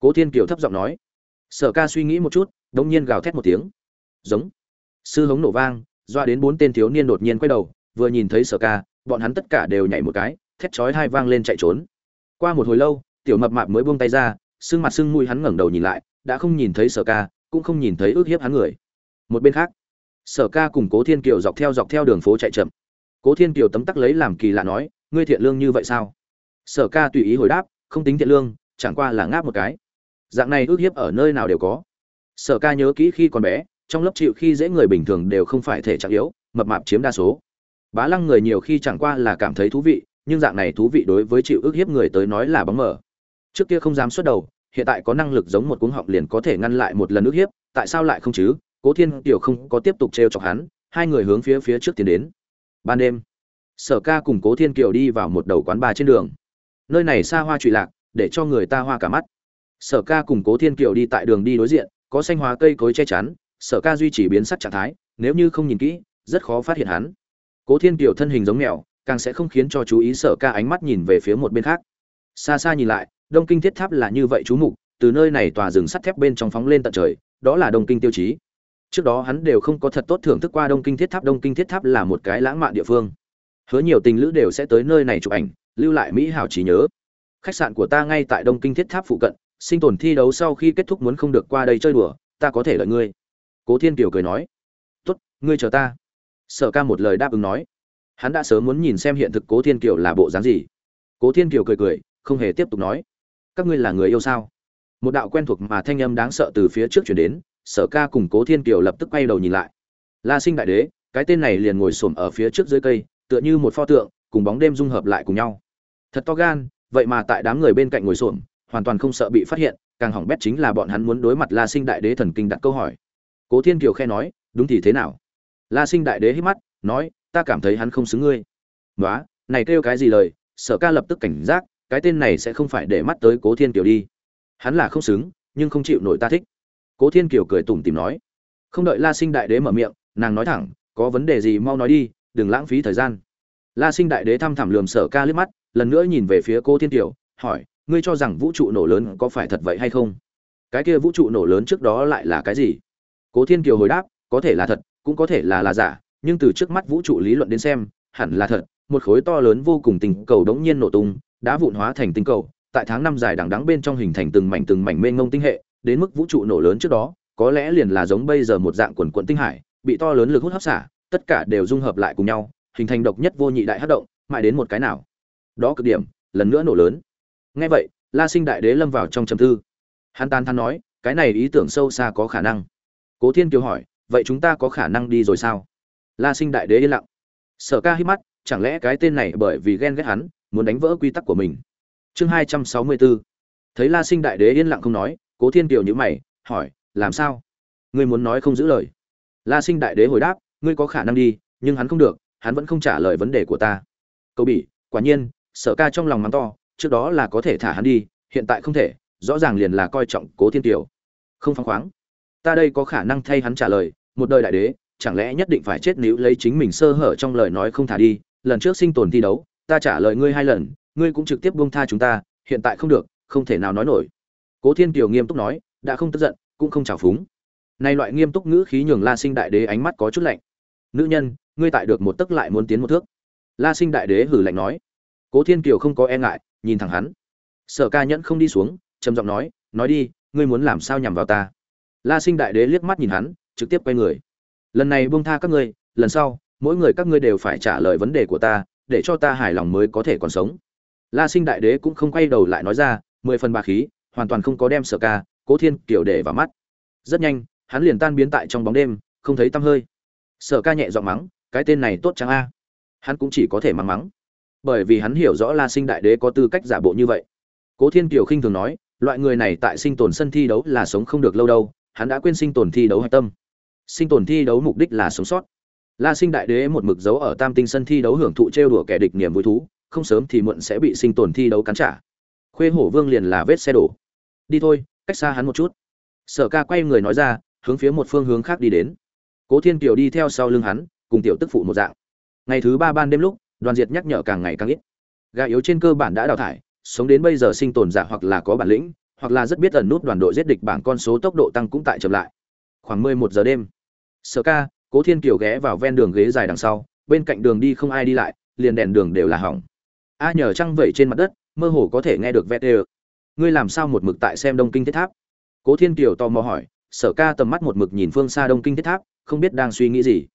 Cố thiên kiều thấp giọng nói. Sở ca suy nghĩ một chút, đống nhiên gào thét một tiếng. Giống. Sư hống nổ vang, doa đến bốn tên thiếu niên đột nhiên quay đầu, vừa nhìn thấy sở ca, bọn hắn tất cả đều nhảy một cái, thét chói hai vang lên chạy trốn. Qua một hồi lâu, tiểu mập mạp mới buông tay ra, sưng mặt sưng mũi hắn ngẩng đầu nhìn lại đã không nhìn thấy sở ca, cũng không nhìn thấy ước hiếp hắn người. Một bên khác, sở ca cùng cố thiên kiều dọc theo dọc theo đường phố chạy chậm. Cố thiên kiều tấm tắc lấy làm kỳ lạ nói, ngươi thiện lương như vậy sao? Sở ca tùy ý hồi đáp, không tính thiện lương, chẳng qua là ngáp một cái. Dạng này ước hiếp ở nơi nào đều có. Sở ca nhớ kỹ khi còn bé, trong lớp chịu khi dễ người bình thường đều không phải thể trạng yếu, mập mạp chiếm đa số. Bá lăng người nhiều khi chẳng qua là cảm thấy thú vị, nhưng dạng này thú vị đối với chịu ước hiếp người tới nói là bóng mờ. Trước kia không dám xuất đầu hiện tại có năng lực giống một cuống họng liền có thể ngăn lại một lần nước hiếp, tại sao lại không chứ? Cố thiên Kiều không có tiếp tục trêu chọc hắn, hai người hướng phía phía trước tiến đến. Ban đêm, sở ca cùng cố thiên kiều đi vào một đầu quán bar trên đường. Nơi này xa hoa trụy lạc, để cho người ta hoa cả mắt. Sở ca cùng cố thiên kiều đi tại đường đi đối diện, có xanh hóa cây cối che chắn, sở ca duy trì biến sắc trạng thái, nếu như không nhìn kỹ, rất khó phát hiện hắn. Cố thiên kiều thân hình giống mèo, càng sẽ không khiến cho chú ý sở ca ánh mắt nhìn về phía một bên khác. Xa xa nhìn lại đông kinh thiết tháp là như vậy chú mục, từ nơi này tòa rừng sắt thép bên trong phóng lên tận trời, đó là đông kinh tiêu chí. Trước đó hắn đều không có thật tốt thưởng thức qua đông kinh thiết tháp, đông kinh thiết tháp là một cái lãng mạn địa phương. Hứa nhiều tình lữ đều sẽ tới nơi này chụp ảnh, lưu lại mỹ hảo trí nhớ. Khách sạn của ta ngay tại đông kinh thiết tháp phụ cận, sinh tồn thi đấu sau khi kết thúc muốn không được qua đây chơi đùa, ta có thể lợi ngươi. Cố thiên kiều cười nói. Tốt, ngươi chờ ta. Sở ca một lời đáp ứng nói. Hắn đã sớm muốn nhìn xem hiện thực cố thiên kiều là bộ dáng gì. Cố thiên kiều cười cười, không hề tiếp tục nói các ngươi là người yêu sao? Một đạo quen thuộc mà thanh âm đáng sợ từ phía trước chuyển đến, sở ca cùng cố thiên kiều lập tức quay đầu nhìn lại. La sinh đại đế, cái tên này liền ngồi xổm ở phía trước dưới cây, tựa như một pho tượng, cùng bóng đêm dung hợp lại cùng nhau. Thật to gan, vậy mà tại đám người bên cạnh ngồi xổm, hoàn toàn không sợ bị phát hiện, càng hỏng bét chính là bọn hắn muốn đối mặt la sinh đại đế thần kinh đặt câu hỏi. Cố thiên kiều khe nói, đúng thì thế nào? La sinh đại đế hít mắt, nói, ta cảm thấy hắn không xứng ngươi. Nói này kêu cái gì lời? Sở ca lập tức cảnh giác cái tên này sẽ không phải để mắt tới cố thiên kiều đi. Hắn là không xứng, nhưng không chịu nổi ta thích. Cố thiên kiều cười tủm tìm nói. Không đợi la sinh đại đế mở miệng, nàng nói thẳng, có vấn đề gì mau nói đi, đừng lãng phí thời gian. La sinh đại đế thăm thẳm lườm sở ca liếc mắt, lần nữa nhìn về phía cố thiên kiều, hỏi, ngươi cho rằng vũ trụ nổ lớn có phải thật vậy hay không? Cái kia vũ trụ nổ lớn trước đó lại là cái gì? Cố thiên kiều hồi đáp, có thể là thật, cũng có thể là là giả, nhưng từ trước mắt vũ trụ lý luận đến xem, hẳn là thật, một khối to lớn vô cùng tình cầu đống nhiên nổ tung đã vụn hóa thành tinh cầu, tại tháng năm dài đằng đẵng bên trong hình thành từng mảnh từng mảnh mênh mông tinh hệ, đến mức vũ trụ nổ lớn trước đó, có lẽ liền là giống bây giờ một dạng quần quần tinh hải, bị to lớn lực hút hấp xả, tất cả đều dung hợp lại cùng nhau, hình thành độc nhất vô nhị đại hấp động, mãi đến một cái nào. Đó cực điểm, lần nữa nổ lớn. Nghe vậy, la sinh đại đế lâm vào trong trầm tư. Hắn tan thán nói, cái này ý tưởng sâu xa có khả năng. Cố thiên kiều hỏi, vậy chúng ta có khả năng đi rồi sao? La sinh đại đế yên lặng. Sở ca hít mắt, chẳng lẽ cái tên này bởi vì ghen ghét hắn muốn đánh vỡ quy tắc của mình. Chương hai trăm sáu mươi bốn thấy la sinh đại đế yên lặng không nói, cố thiên kiều nhữ mày, hỏi, làm sao? Ngươi muốn nói không giữ lời? La sinh đại đế hồi đáp, ngươi có khả năng đi, nhưng hắn không được, hắn vẫn không trả lời vấn đề của ta. Câu bỉ, quả nhiên, sở ca trong lòng mắng to, trước đó là có thể thả hắn đi, hiện tại không thể, rõ ràng liền là coi trọng cố thiên kiều. Không phăng khoáng. Ta đây có khả năng thay hắn trả lời, một đời đại đế, chẳng lẽ nhất định phải chết nếu lấy chính mình sơ hở trong lời nói không thả đi, lần trước sinh tồn thi đấu ta trả lời ngươi hai lần, ngươi cũng trực tiếp buông tha chúng ta, hiện tại không được, không thể nào nói nổi. Cố thiên kiều nghiêm túc nói, đã không tức giận, cũng không trào phúng. Nay loại nghiêm túc ngữ khí nhường la sinh đại đế ánh mắt có chút lạnh. Nữ nhân, ngươi tại được một tấc lại muốn tiến một thước. La sinh đại đế hử lạnh nói. Cố thiên kiều không có e ngại, nhìn thẳng hắn. Sở ca nhẫn không đi xuống, trầm giọng nói nói đi, ngươi muốn làm sao nhằm vào ta? La sinh đại đế liếc mắt nhìn hắn, trực tiếp quay người. Lần này buông tha các ngươi, lần sau, mỗi người các ngươi đều phải trả lời vấn đề của ta để cho ta hài lòng mới có thể còn sống. La sinh đại đế cũng không quay đầu lại nói ra, mười phần bà khí, hoàn toàn không có đem sở ca, cố thiên kiều để vào mắt. Rất nhanh, hắn liền tan biến tại trong bóng đêm, không thấy tăm hơi. Sở ca nhẹ giọng mắng, cái tên này tốt chẳng a? Hắn cũng chỉ có thể mắng mắng. Bởi vì hắn hiểu rõ la sinh đại đế có tư cách giả bộ như vậy. Cố thiên kiều khinh thường nói, loại người này tại sinh tồn sân thi đấu là sống không được lâu đâu, hắn đã quên sinh tồn thi đấu hạch tâm. Sinh tồn thi đấu mục đích là sống sót la sinh đại đế một mực dấu ở tam tinh sân thi đấu hưởng thụ trêu đùa kẻ địch niềm vui thú, không sớm thì muộn sẽ bị sinh tồn thi đấu cắn trả. Khuê hổ vương liền là vết xe đổ. Đi thôi, cách xa hắn một chút. Sở ca quay người nói ra, hướng phía một phương hướng khác đi đến. Cố thiên kiều đi theo sau lưng hắn, cùng tiểu tức phụ một dạng. Ngày thứ ba ban đêm lúc, đoàn diệt nhắc nhở càng ngày càng ít. Gà yếu trên cơ bản đã đào thải, sống đến bây giờ sinh tồn giả hoặc là có bản lĩnh, hoặc là rất biết ẩn nút đoàn đội giết địch bảng con số tốc độ tăng cũng tại chậm lại. Khoảng mười một giờ đêm, sở ca cố thiên kiều ghé vào ven đường ghế dài đằng sau, bên cạnh đường đi không ai đi lại, liền đèn đường đều là hỏng. A nhờ trăng vẩy trên mặt đất, mơ hồ có thể nghe được vét ê ngươi làm sao một mực tại xem đông kinh thiết tháp? Cố thiên kiều tò mò hỏi, sở ca tầm mắt một mực nhìn phương xa đông kinh thiết tháp, không biết đang suy nghĩ gì.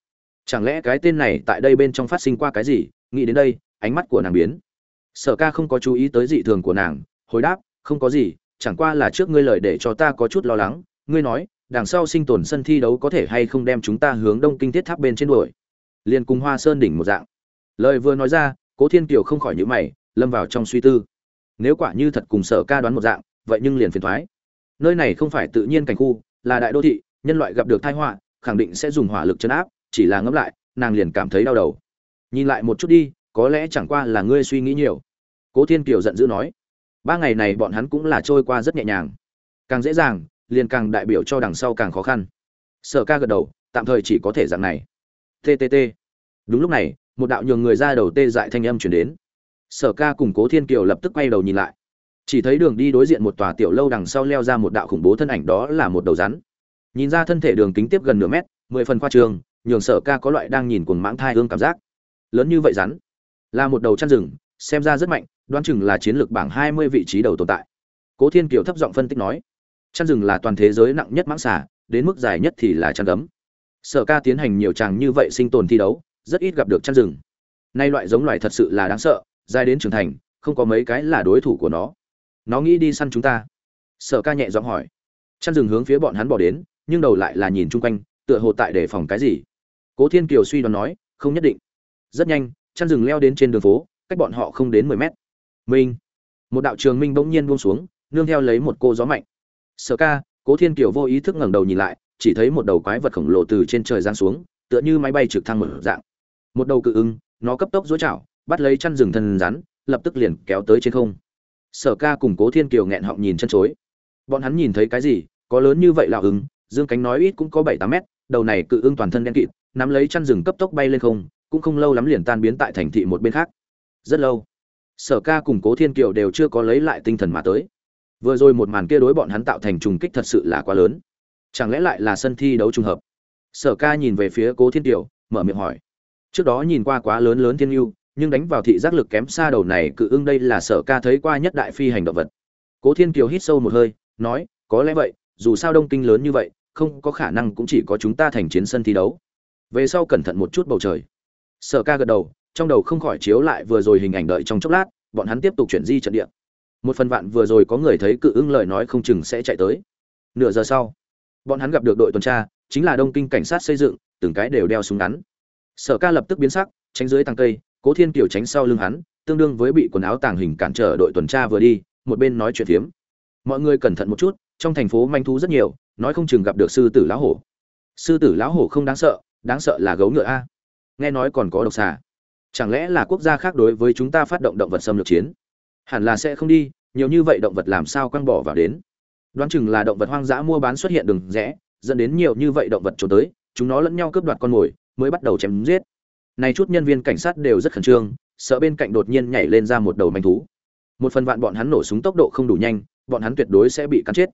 Chẳng lẽ cái tên này tại đây bên trong phát sinh qua cái gì? Nghĩ đến đây, ánh mắt của nàng biến. Sở ca không có chú ý tới dị thường của nàng, hồi đáp, không có gì, chẳng qua là trước ngươi lời để cho ta có chút lo lắng. Ngươi nói đằng sau sinh tồn sân thi đấu có thể hay không đem chúng ta hướng đông kinh thiết tháp bên trên đuổi. Liền cùng hoa sơn đỉnh một dạng. Lời vừa nói ra, cố thiên kiều không khỏi nhữ mày, lâm vào trong suy tư. Nếu quả như thật cùng sở ca đoán một dạng, vậy nhưng liền phiền thoái. Nơi này không phải tự nhiên cảnh khu, là đại đô thị, nhân loại gặp được tai họa, khẳng định sẽ dùng hỏa lực chấn áp, chỉ là ngẫm lại, nàng liền cảm thấy đau đầu. Nhìn lại một chút đi, có lẽ chẳng qua là ngươi suy nghĩ nhiều. Cố thiên kiều giận dữ nói. Ba ngày này bọn hắn cũng là trôi qua rất nhẹ nhàng. Càng dễ dàng liền càng đại biểu cho đằng sau càng khó khăn. Sở ca gật đầu, tạm thời chỉ có thể dạng này. Ttt đúng lúc này, một đạo nhường người ra đầu tê dại thanh âm chuyển đến. Sở ca cùng cố thiên kiều lập tức quay đầu nhìn lại. Chỉ thấy đường đi đối diện một tòa tiểu lâu đằng sau leo ra một đạo khủng bố thân ảnh đó là một đầu rắn. Nhìn ra thân thể đường kính tiếp gần nửa mét, mười phần khoa trường nhường sở ca có loại đang nhìn cuồng mãng thai hương cảm giác. Lớn như vậy rắn, là một đầu chăn rừng, xem ra rất mạnh, đoán chừng là chiến lược bảng hai mươi vị trí đầu tồn tại. Cố thiên kiều thấp giọng phân tích nói chăn rừng là toàn thế giới nặng nhất mãng xả đến mức dài nhất thì là chăn gấm. Sở ca tiến hành nhiều tràng như vậy sinh tồn thi đấu, rất ít gặp được chăn rừng. Nay loại giống loài thật sự là đáng sợ, dài đến trưởng thành, không có mấy cái là đối thủ của nó. Nó nghĩ đi săn chúng ta. Sở ca nhẹ giọng hỏi. Chăn rừng hướng phía bọn hắn bỏ đến, nhưng đầu lại là nhìn chung quanh, tựa hồ tại đề phòng cái gì. Cố thiên kiều suy đoán nói, không nhất định. Rất nhanh, chăn rừng leo đến trên đường phố, cách bọn họ không đến mười mét. Minh một đạo trường minh bỗng nhiên buông xuống, nương theo lấy một cô gió mạnh sở ca, cố thiên kiều vô ý thức ngẩng đầu nhìn lại, chỉ thấy một đầu quái vật khổng lồ từ trên trời giáng xuống, tựa như máy bay trực thăng mở dạng. Một đầu cự ưng, nó cấp tốc dối chảo bắt lấy chăn rừng thân rắn, lập tức liền kéo tới trên không. Sở ca cùng cố thiên kiều nghẹn họng nhìn chân chối. Bọn hắn nhìn thấy cái gì, có lớn như vậy là ưng, dương cánh nói ít cũng có bảy tám mét, đầu này cự ưng toàn thân đen kịt, nắm lấy chăn rừng cấp tốc bay lên không, cũng không lâu lắm liền tan biến tại thành thị một bên khác. Rất lâu, sở ca cùng cố thiên kiều đều chưa có lấy lại tinh thần mà tới vừa rồi một màn kia đối bọn hắn tạo thành trùng kích thật sự là quá lớn. Chẳng lẽ lại là sân thi đấu trùng hợp? Sở ca nhìn về phía cố thiên tiểu mở miệng hỏi. Trước đó nhìn qua quá lớn lớn thiên yêu nhưng đánh vào thị giác lực kém xa đầu này cự ưng đây là sở ca thấy qua nhất đại phi hành động vật. Cố thiên kiều hít sâu một hơi, nói, có lẽ vậy, dù sao đông kinh lớn như vậy, không có khả năng cũng chỉ có chúng ta thành chiến sân thi đấu. Về sau cẩn thận một chút bầu trời. Sở ca gật đầu, trong đầu không khỏi chiếu lại vừa rồi hình ảnh đợi trong chốc lát, bọn hắn tiếp tục chuyển di trận địa một phần vạn vừa rồi có người thấy cự ưng lời nói không chừng sẽ chạy tới. Nửa giờ sau, bọn hắn gặp được đội tuần tra, chính là đông kinh cảnh sát xây dựng, từng cái đều đeo súng ngắn. Sở ca lập tức biến sắc, tránh dưới tàng cây, cố thiên kiều tránh sau lưng hắn, tương đương với bị quần áo tàng hình cản trở đội tuần tra vừa đi, một bên nói chuyện phiếm. Mọi người cẩn thận một chút, trong thành phố manh thú rất nhiều, nói không chừng gặp được sư tử lão hổ. Sư tử lão hổ không đáng sợ đáng sợ là gấu ngựa a. Nghe nói còn có độc xà. Chẳng lẽ là quốc gia khác đối với chúng ta phát động động vật xâm lược chiến? Hẳn là sẽ không đi, nhiều như vậy động vật làm sao quăng bỏ vào đến? Đoán chừng là động vật hoang dã mua bán xuất hiện đường rẽ, dẫn đến nhiều như vậy động vật trốn tới, chúng nó lẫn nhau cướp đoạt con mồi, mới bắt đầu chém giết. Này chút nhân viên cảnh sát đều rất khẩn trương, sợ bên cạnh đột nhiên nhảy lên ra một đầu manh thú. Một phần vạn bọn hắn nổ súng tốc độ không đủ nhanh, bọn hắn tuyệt đối sẽ bị cắn chết.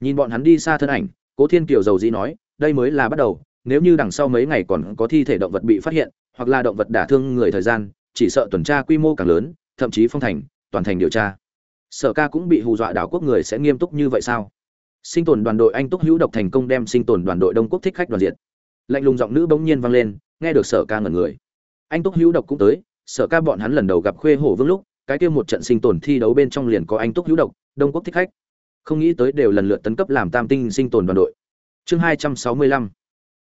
Nhìn bọn hắn đi xa thân ảnh, cố thiên kiều dầu dĩ nói, đây mới là bắt đầu, nếu như đằng sau mấy ngày còn có thi thể động vật bị phát hiện, hoặc là động vật đả thương người thời gian, chỉ sợ tuần tra quy mô càng lớn, thậm chí phong thành toàn thành điều tra. Sở ca cũng bị hù dọa đảo quốc người sẽ nghiêm túc như vậy sao? Sinh tồn đoàn đội anh túc hữu độc thành công đem sinh tồn đoàn đội đông quốc thích khách đoàn diện lạnh lùng giọng nữ bỗng nhiên vang lên, nghe được sở ca ngẩn người. Anh túc hữu độc cũng tới, sở ca bọn hắn lần đầu gặp khuê hổ vương lúc, cái kia một trận sinh tồn thi đấu bên trong liền có anh túc hữu độc, đông quốc thích khách. Không nghĩ tới đều lần lượt tấn cấp làm tam tinh sinh tồn đoàn đội. Chương hai trăm sáu mươi lăm.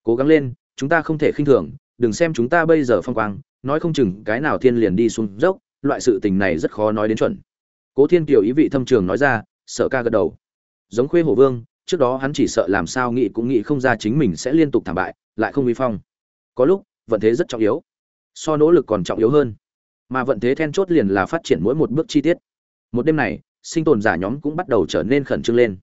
Cố gắng lên, chúng ta không thể khinh thường, đừng xem chúng ta bây giờ phong quang, nói không chừng cái nào thiên liền đi xuống dốc loại sự tình này rất khó nói đến chuẩn. Cố thiên kiều ý vị thâm trường nói ra, sợ ca gật đầu. Giống khuê hổ vương, trước đó hắn chỉ sợ làm sao nghĩ cũng nghĩ không ra chính mình sẽ liên tục thảm bại, lại không uy phong. Có lúc, vận thế rất trọng yếu. So nỗ lực còn trọng yếu hơn. Mà vận thế then chốt liền là phát triển mỗi một bước chi tiết. Một đêm này, sinh tồn giả nhóm cũng bắt đầu trở nên khẩn trương lên.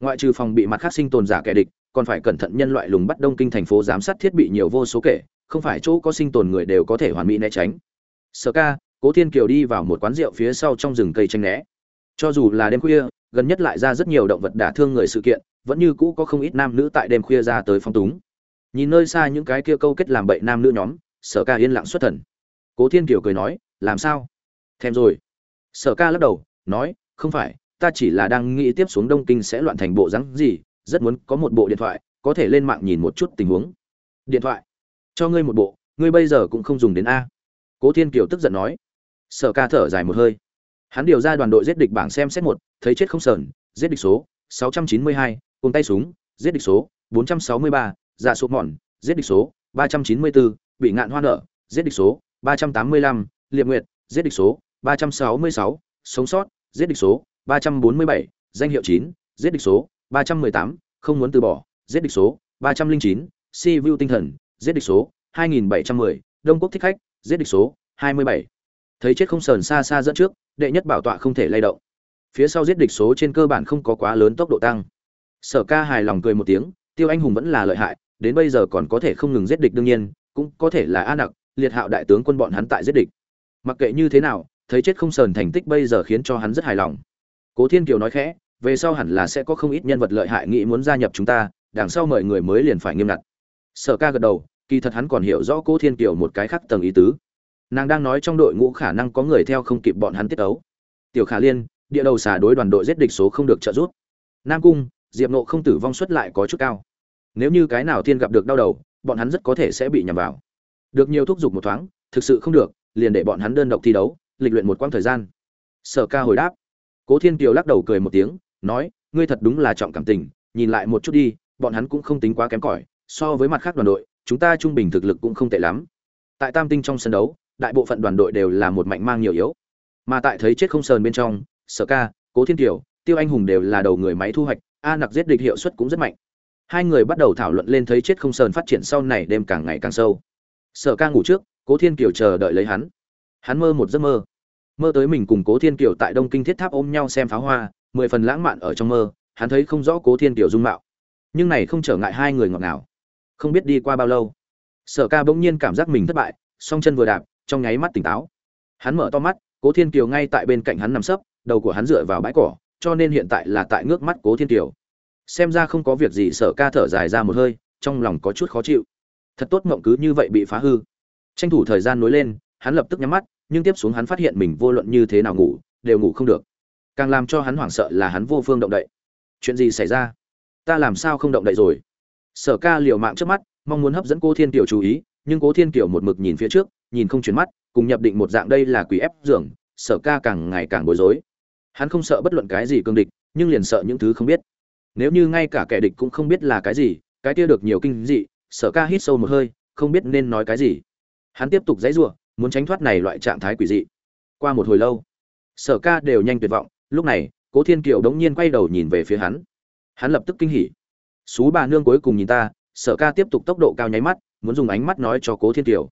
Ngoại trừ phòng bị mặt khác sinh tồn giả kẻ địch, còn phải cẩn thận nhân loại lùng bắt đông kinh thành phố giám sát thiết bị nhiều vô số kể, không phải chỗ có sinh tồn người đều có thể hoàn mỹ né tránh. Sở ca cố thiên kiều đi vào một quán rượu phía sau trong rừng cây tranh né. Cho dù là đêm khuya, gần nhất lại ra rất nhiều động vật đả thương người sự kiện, vẫn như cũ có không ít nam nữ tại đêm khuya ra tới phong túng. Nhìn nơi xa những cái kia câu kết làm bậy nam nữ nhóm, sở ca yên lặng xuất thần. Cố thiên kiều cười nói, làm sao? Thèm rồi. Sở ca lắc đầu, nói, không phải, ta chỉ là đang nghĩ tiếp xuống đông kinh sẽ loạn thành bộ rắn gì, rất muốn có một bộ điện thoại, có thể lên mạng nhìn một chút tình huống. Điện thoại? Cho ngươi một bộ, ngươi bây giờ cũng không dùng đến a. Cố thiên kiều tức giận nói sở ca thở dài một hơi hắn điều ra đoàn đội giết địch bảng xem xét một thấy chết không sờn giết địch số 692, cùng tay súng giết địch số 463, dạ sụp mòn giết địch số 394, bị ngạn hoa nở giết địch số 385, liệp nguyệt giết địch số 366, sống sót giết địch số 347, danh hiệu 9, giết địch số 318, không muốn từ bỏ giết địch số 309, si view tinh thần giết địch số 2710, đông quốc thích khách giết địch số 27 thấy chết không sờn xa xa dẫn trước, đệ nhất bảo tọa không thể lay động. Phía sau giết địch số trên cơ bản không có quá lớn tốc độ tăng. Sở ca hài lòng cười một tiếng, tiêu anh hùng vẫn là lợi hại, đến bây giờ còn có thể không ngừng giết địch đương nhiên, cũng có thể là a nặc, liệt hạo đại tướng quân bọn hắn tại giết địch. Mặc kệ như thế nào, thấy chết không sờn thành tích bây giờ khiến cho hắn rất hài lòng. Cố thiên kiều nói khẽ, về sau hẳn là sẽ có không ít nhân vật lợi hại nghĩ muốn gia nhập chúng ta, đằng sau mời người mới liền phải nghiêm ngặt. Sở ca gật đầu, kỳ thật hắn còn hiểu rõ cố thiên kiều một cái khác tầng ý tứ nàng đang nói trong đội ngũ khả năng có người theo không kịp bọn hắn tiết ấu. Tiểu khả liên, địa đầu xả đối đoàn đội giết địch số không được trợ giúp. Nam cung, diệp nộ không tử vong suất lại có chút cao. Nếu như cái nào thiên gặp được đau đầu, bọn hắn rất có thể sẽ bị nhầm vào. Được nhiều thúc giục một thoáng, thực sự không được, liền để bọn hắn đơn độc thi đấu, lịch luyện một quãng thời gian. Sở ca hồi đáp. Cố thiên kiều lắc đầu cười một tiếng, nói, ngươi thật đúng là trọng cảm tình, nhìn lại một chút đi, bọn hắn cũng không tính quá kém cỏi, so với mặt khác đoàn đội, chúng ta trung bình thực lực cũng không tệ lắm. Tại tam tinh trong sân đấu đại bộ phận đoàn đội đều là một mạnh mang nhiều yếu. Mà tại thấy chết không sờn bên trong, sở ca, cố thiên kiều, tiêu anh hùng đều là đầu người máy thu hoạch, a nặc giết địch hiệu suất cũng rất mạnh. Hai người bắt đầu thảo luận lên thấy chết không sờn phát triển sau này đêm càng ngày càng sâu. Sở ca ngủ trước, cố thiên kiều chờ đợi lấy hắn. Hắn mơ một giấc mơ. Mơ tới mình cùng cố thiên kiều tại đông kinh thiết tháp ôm nhau xem pháo hoa, mười phần lãng mạn ở trong mơ, hắn thấy không rõ cố thiên kiều dung mạo. Nhưng này không trở ngại hai người ngọt ngào. Không biết đi qua bao lâu, sở ca bỗng nhiên cảm giác mình thất bại, song chân vừa đạp trong nháy mắt tỉnh táo. Hắn mở to mắt, cố thiên kiều ngay tại bên cạnh hắn nằm sấp, đầu của hắn dựa vào bãi cỏ, cho nên hiện tại là tại ngước mắt cố thiên kiều. Xem ra không có việc gì, sở ca thở dài ra một hơi, trong lòng có chút khó chịu. Thật tốt mộng cứ như vậy bị phá hư. Tranh thủ thời gian nối lên, hắn lập tức nhắm mắt, nhưng tiếp xuống hắn phát hiện mình vô luận như thế nào ngủ, đều ngủ không được. Càng làm cho hắn hoảng sợ là hắn vô phương động đậy. Chuyện gì xảy ra? Ta làm sao không động đậy rồi? Sở ca liều mạng trước mắt, mong muốn hấp dẫn cô thiên kiều chú ý nhưng cố thiên kiều một mực nhìn phía trước, nhìn không chuyển mắt, cùng nhập định một dạng đây là quỷ ép dường, sở ca càng ngày càng bối rối. Hắn không sợ bất luận cái gì cương địch, nhưng liền sợ những thứ không biết. Nếu như ngay cả kẻ địch cũng không biết là cái gì, cái kia được nhiều kinh dị, sở ca hít sâu một hơi, không biết nên nói cái gì. Hắn tiếp tục dãy giụa, muốn tránh thoát này loại trạng thái quỷ dị. Qua một hồi lâu, sở ca đều nhanh tuyệt vọng, lúc này, cố thiên kiều đống nhiên quay đầu nhìn về phía hắn. Hắn lập tức kinh hỉ. Xú bà nương cuối cùng nhìn ta, sở ca tiếp tục tốc độ cao nháy mắt muốn dùng ánh mắt nói cho cố thiên kiều.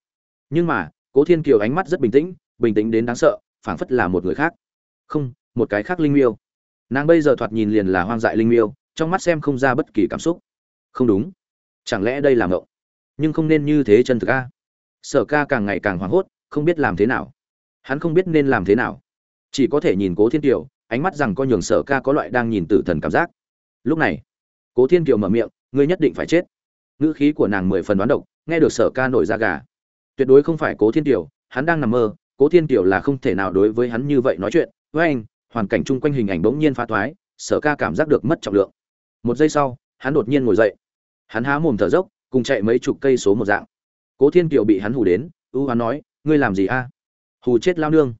Nhưng mà, cố thiên kiều ánh mắt rất bình tĩnh bình tĩnh đến đáng sợ, phảng phất là một người khác. Không, một cái khác linh miêu. Nàng bây giờ thoạt nhìn liền là hoang dại linh miêu, trong mắt xem không ra bất kỳ cảm xúc. Không đúng. Chẳng lẽ đây là ngộng nhưng không nên như thế chân thực a. Sở ca càng ngày càng hoảng hốt, không biết làm thế nào. Hắn không biết nên làm thế nào. Chỉ có thể nhìn cố thiên kiều, ánh mắt rằng coi nhường sở ca có loại đang nhìn tử thần cảm giác. Lúc này, cố thiên kiều mở miệng, ngươi nhất định phải chết. Ngữ khí của nàng mười phần đoán độc nghe được sở ca nổi da gà. Tuyệt đối không phải cố thiên tiểu, hắn đang nằm mơ cố thiên tiểu là không thể nào đối với hắn như vậy nói chuyện. Với anh hoàn cảnh chung quanh hình ảnh bỗng nhiên phá thoái sở ca cảm giác được mất trọng lượng. Một giây sau hắn đột nhiên ngồi dậy. Hắn há mồm thở dốc cùng chạy mấy chục cây số một dạng. Cố thiên tiểu bị hắn hù đến ưu hắn nói ngươi làm gì a? Hù chết lao nương.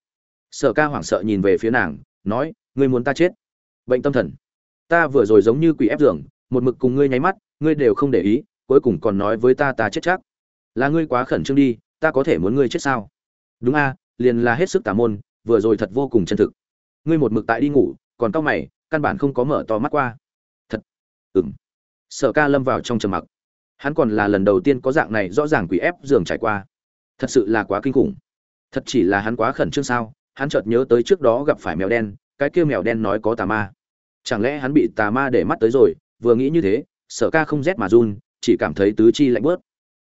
Sở ca hoảng sợ nhìn về phía nàng nói ngươi muốn ta chết? Bệnh tâm thần. Ta vừa rồi giống như quỷ ép giường một mực cùng ngươi nháy mắt ngươi đều không để ý cuối cùng còn nói với ta ta chết chắc. Là ngươi quá khẩn trương đi, ta có thể muốn ngươi chết sao? Đúng a, liền là hết sức tà môn, vừa rồi thật vô cùng chân thực. Ngươi một mực tại đi ngủ, còn cao mày, căn bản không có mở to mắt qua. Thật. Ừng sở ca lâm vào trong trầm mặc. Hắn còn là lần đầu tiên có dạng này rõ ràng quỷ ép giường trải qua. Thật sự là quá kinh khủng. Thật chỉ là hắn quá khẩn trương sao? Hắn chợt nhớ tới trước đó gặp phải mèo đen, cái kia mèo đen nói có tà ma. Chẳng lẽ hắn bị tà ma để mắt tới rồi? Vừa nghĩ như thế, sở ca không rét mà run chỉ cảm thấy tứ chi lạnh bớt.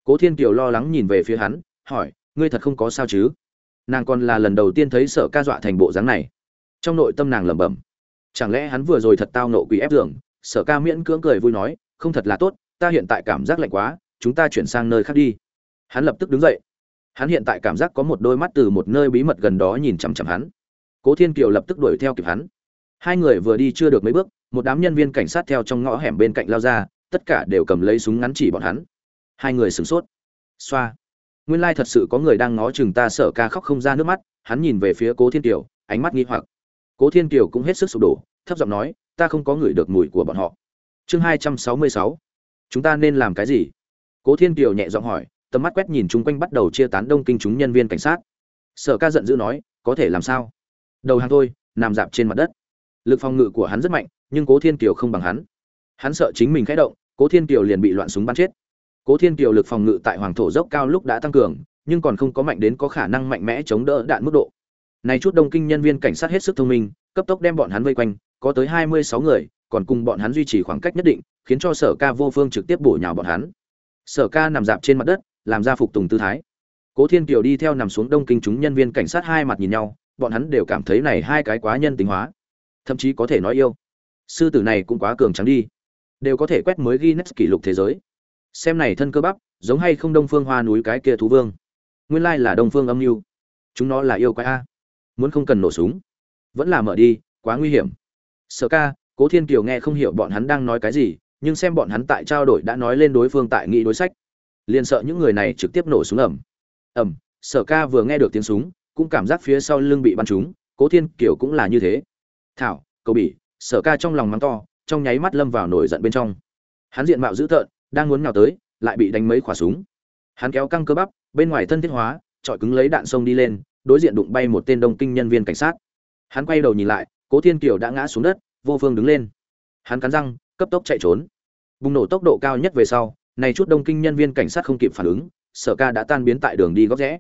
Cố thiên kiều lo lắng nhìn về phía hắn, hỏi, ngươi thật không có sao chứ? Nàng còn là lần đầu tiên thấy sở ca dọa thành bộ dáng này. Trong nội tâm nàng lẩm bẩm, chẳng lẽ hắn vừa rồi thật tao nộ quỷ ép giường sở ca miễn cưỡng cười vui nói, không thật là tốt, ta hiện tại cảm giác lạnh quá, chúng ta chuyển sang nơi khác đi. Hắn lập tức đứng dậy. Hắn hiện tại cảm giác có một đôi mắt từ một nơi bí mật gần đó nhìn chằm chằm hắn. Cố thiên kiều lập tức đuổi theo kịp hắn. Hai người vừa đi chưa được mấy bước, một đám nhân viên cảnh sát theo trong ngõ hẻm bên cạnh lao ra tất cả đều cầm lấy súng ngắn chỉ bọn hắn. Hai người sửng sốt. Xoa. Nguyên lai thật sự có người đang ngó chừng ta sợ ca khóc không ra nước mắt, hắn nhìn về phía cố thiên kiều, ánh mắt nghi hoặc. Cố thiên kiều cũng hết sức sụp đổ, thấp giọng nói, ta không có ngửi được mùi của bọn họ. Chương hai trăm sáu mươi sáu. Chúng ta nên làm cái gì? Cố thiên kiều nhẹ giọng hỏi, tầm mắt quét nhìn chung quanh bắt đầu chia tán đông kinh chúng nhân viên cảnh sát. Sở ca giận dữ nói, có thể làm sao? Đầu hàng thôi, nằm dạp trên mặt đất. Lực phòng ngự của hắn rất mạnh, nhưng cố thiên kiều không bằng hắn hắn sợ chính mình khẽ động, cố thiên kiều liền bị loạn súng bắn chết. Cố thiên kiều lực phòng ngự tại hoàng thổ dốc cao lúc đã tăng cường, nhưng còn không có mạnh đến có khả năng mạnh mẽ chống đỡ đạn mức độ. Này chút đông kinh nhân viên cảnh sát hết sức thông minh, cấp tốc đem bọn hắn vây quanh, có tới hai mươi sáu người, còn cùng bọn hắn duy trì khoảng cách nhất định, khiến cho sở ca vô phương trực tiếp bổ nhào bọn hắn. Sở ca nằm dạp trên mặt đất, làm ra phục tùng tư thái. Cố thiên kiều đi theo nằm xuống đông kinh chúng nhân viên cảnh sát hai mặt nhìn nhau, bọn hắn đều cảm thấy này hai cái quá nhân tính hóa, thậm chí có thể nói yêu. Sư tử này cũng quá cường trắng đi đều có thể quét mới Guinness kỷ lục thế giới. Xem này thân cơ bắp giống hay không đông phương hoa núi cái kia thú vương. Nguyên lai là đông phương âm Nưu. chúng nó là yêu quái a. Muốn không cần nổ súng. Vẫn là mở đi quá nguy hiểm. Sở ca cố thiên kiều nghe không hiểu bọn hắn đang nói cái gì nhưng xem bọn hắn tại trao đổi đã nói lên đối phương tại nghị đối sách. Liền sợ những người này trực tiếp nổ súng ầm. ầm, sở ca vừa nghe được tiếng súng cũng cảm giác phía sau lưng bị bắn trúng cố thiên kiều cũng là như thế. Thảo cầu bỉ sở ca trong lòng mắng to trong nháy mắt lâm vào nổi giận bên trong. Hắn diện mạo dữ tợn, đang muốn nhào tới, lại bị đánh mấy quả súng. Hắn kéo căng cơ bắp, bên ngoài thân thiết hóa trọi cứng lấy đạn sông đi lên, đối diện đụng bay một tên đông kinh nhân viên cảnh sát. Hắn quay đầu nhìn lại, cố thiên kiều đã ngã xuống đất, vô phương đứng lên. Hắn cắn răng, cấp tốc chạy trốn. Bùng nổ tốc độ cao nhất về sau, này chút đông kinh nhân viên cảnh sát không kịp phản ứng, sở ca đã tan biến tại đường đi góc rẽ.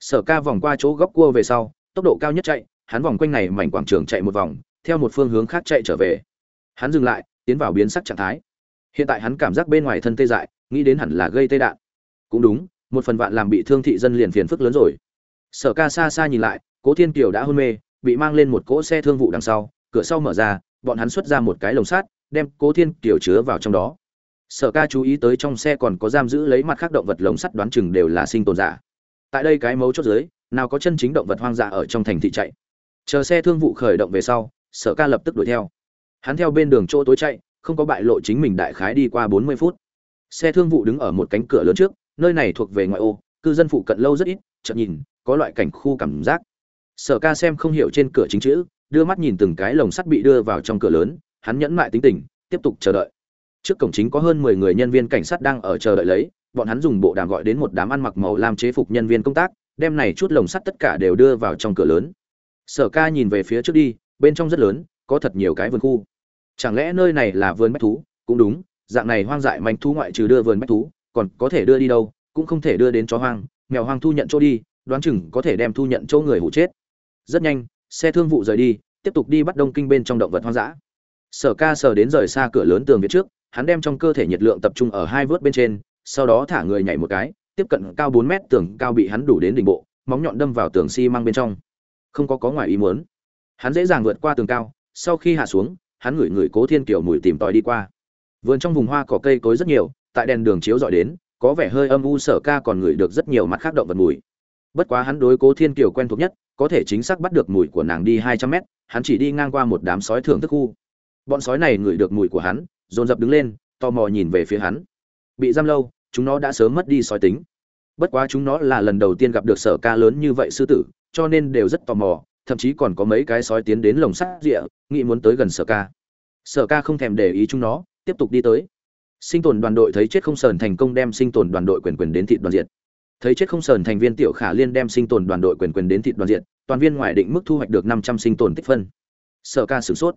Sở ca vòng qua chỗ góc cua về sau, tốc độ cao nhất chạy, hắn vòng quanh này mảnh quảng trường chạy một vòng, theo một phương hướng khác chạy trở về hắn dừng lại, tiến vào biến sắc trạng thái. Hiện tại hắn cảm giác bên ngoài thân tê dại, nghĩ đến hẳn là gây tê đạn. Cũng đúng, một phần vạn làm bị thương thị dân liền phiền phức lớn rồi. Sở ca xa xa nhìn lại, cố thiên kiều đã hôn mê, bị mang lên một cỗ xe thương vụ đằng sau, cửa sau mở ra, bọn hắn xuất ra một cái lồng sắt, đem cố thiên kiều chứa vào trong đó. Sở ca chú ý tới trong xe còn có giam giữ lấy mặt khác động vật lồng sắt đoán chừng đều là sinh tồn giả. Tại đây cái mấu chốt dưới, nào có chân chính động vật hoang dã ở trong thành thị chạy. Chờ xe thương vụ khởi động về sau, sở ca lập tức đuổi theo hắn theo bên đường chỗ tối chạy, không có bại lộ chính mình đại khái đi qua bốn mươi phút. Xe thương vụ đứng ở một cánh cửa lớn trước, nơi này thuộc về ngoại ô, cư dân phụ cận lâu rất ít, chợt nhìn, có loại cảnh khu cảm giác. Sở ca xem không hiểu trên cửa chính chữ, đưa mắt nhìn từng cái lồng sắt bị đưa vào trong cửa lớn, hắn nhẫn mại tính tình, tiếp tục chờ đợi. Trước cổng chính có hơn mười người nhân viên cảnh sát đang ở chờ đợi lấy, bọn hắn dùng bộ đàm gọi đến một đám ăn mặc màu lam chế phục nhân viên công tác, đem này chút lồng sắt tất cả đều đưa vào trong cửa lớn. Sở ca nhìn về phía trước đi, bên trong rất lớn, có thật nhiều cái vườn khu chẳng lẽ nơi này là vườn bách thú? Cũng đúng, dạng này hoang dại manh thú ngoại trừ đưa vườn bách thú, còn có thể đưa đi đâu? Cũng không thể đưa đến chó hoang, mèo hoang thu nhận chỗ đi, đoán chừng có thể đem thu nhận chỗ người hụ chết. Rất nhanh, xe thương vụ rời đi, tiếp tục đi bắt đông kinh bên trong động vật hoang dã. Sở ca sờ đến rời xa cửa lớn tường việt trước, hắn đem trong cơ thể nhiệt lượng tập trung ở hai vớt bên trên, sau đó thả người nhảy một cái, tiếp cận cao bốn mét tường cao bị hắn đủ đến đỉnh bộ, móng nhọn đâm vào tường xi măng bên trong. Không có có ngoài ý muốn. Hắn dễ dàng vượt qua tường cao, sau khi hạ xuống hắn ngửi ngửi cố thiên kiểu mùi tìm tòi đi qua. Vườn trong vùng hoa cỏ cây cối rất nhiều, tại đèn đường chiếu dọi đến, có vẻ hơi âm u sở ca còn ngửi được rất nhiều mặt khác động vật mùi. Bất quá hắn đối cố thiên kiều quen thuộc nhất, có thể chính xác bắt được mùi của nàng đi hai trăm mét, hắn chỉ đi ngang qua một đám sói thưởng thức khu. Bọn sói này ngửi được mùi của hắn, dồn dập đứng lên, tò mò nhìn về phía hắn. Bị giam lâu, chúng nó đã sớm mất đi sói tính. Bất quá chúng nó là lần đầu tiên gặp được sở ca lớn như vậy sư tử, cho nên đều rất tò mò thậm chí còn có mấy cái sói tiến đến lồng sắt rịa, nghĩ muốn tới gần sở ca. Sở ca không thèm để ý chúng nó, tiếp tục đi tới. Sinh tồn đoàn đội thấy chết không sờn thành công đem sinh tồn đoàn đội quyền quyền đến thị đoàn diệt. Thấy chết không sờn thành viên tiểu khả liên đem sinh tồn đoàn đội quyền quyền đến thị đoàn diệt, toàn viên ngoài định mức thu hoạch được năm trăm sinh tồn tích phân. Sở ca sửng sốt.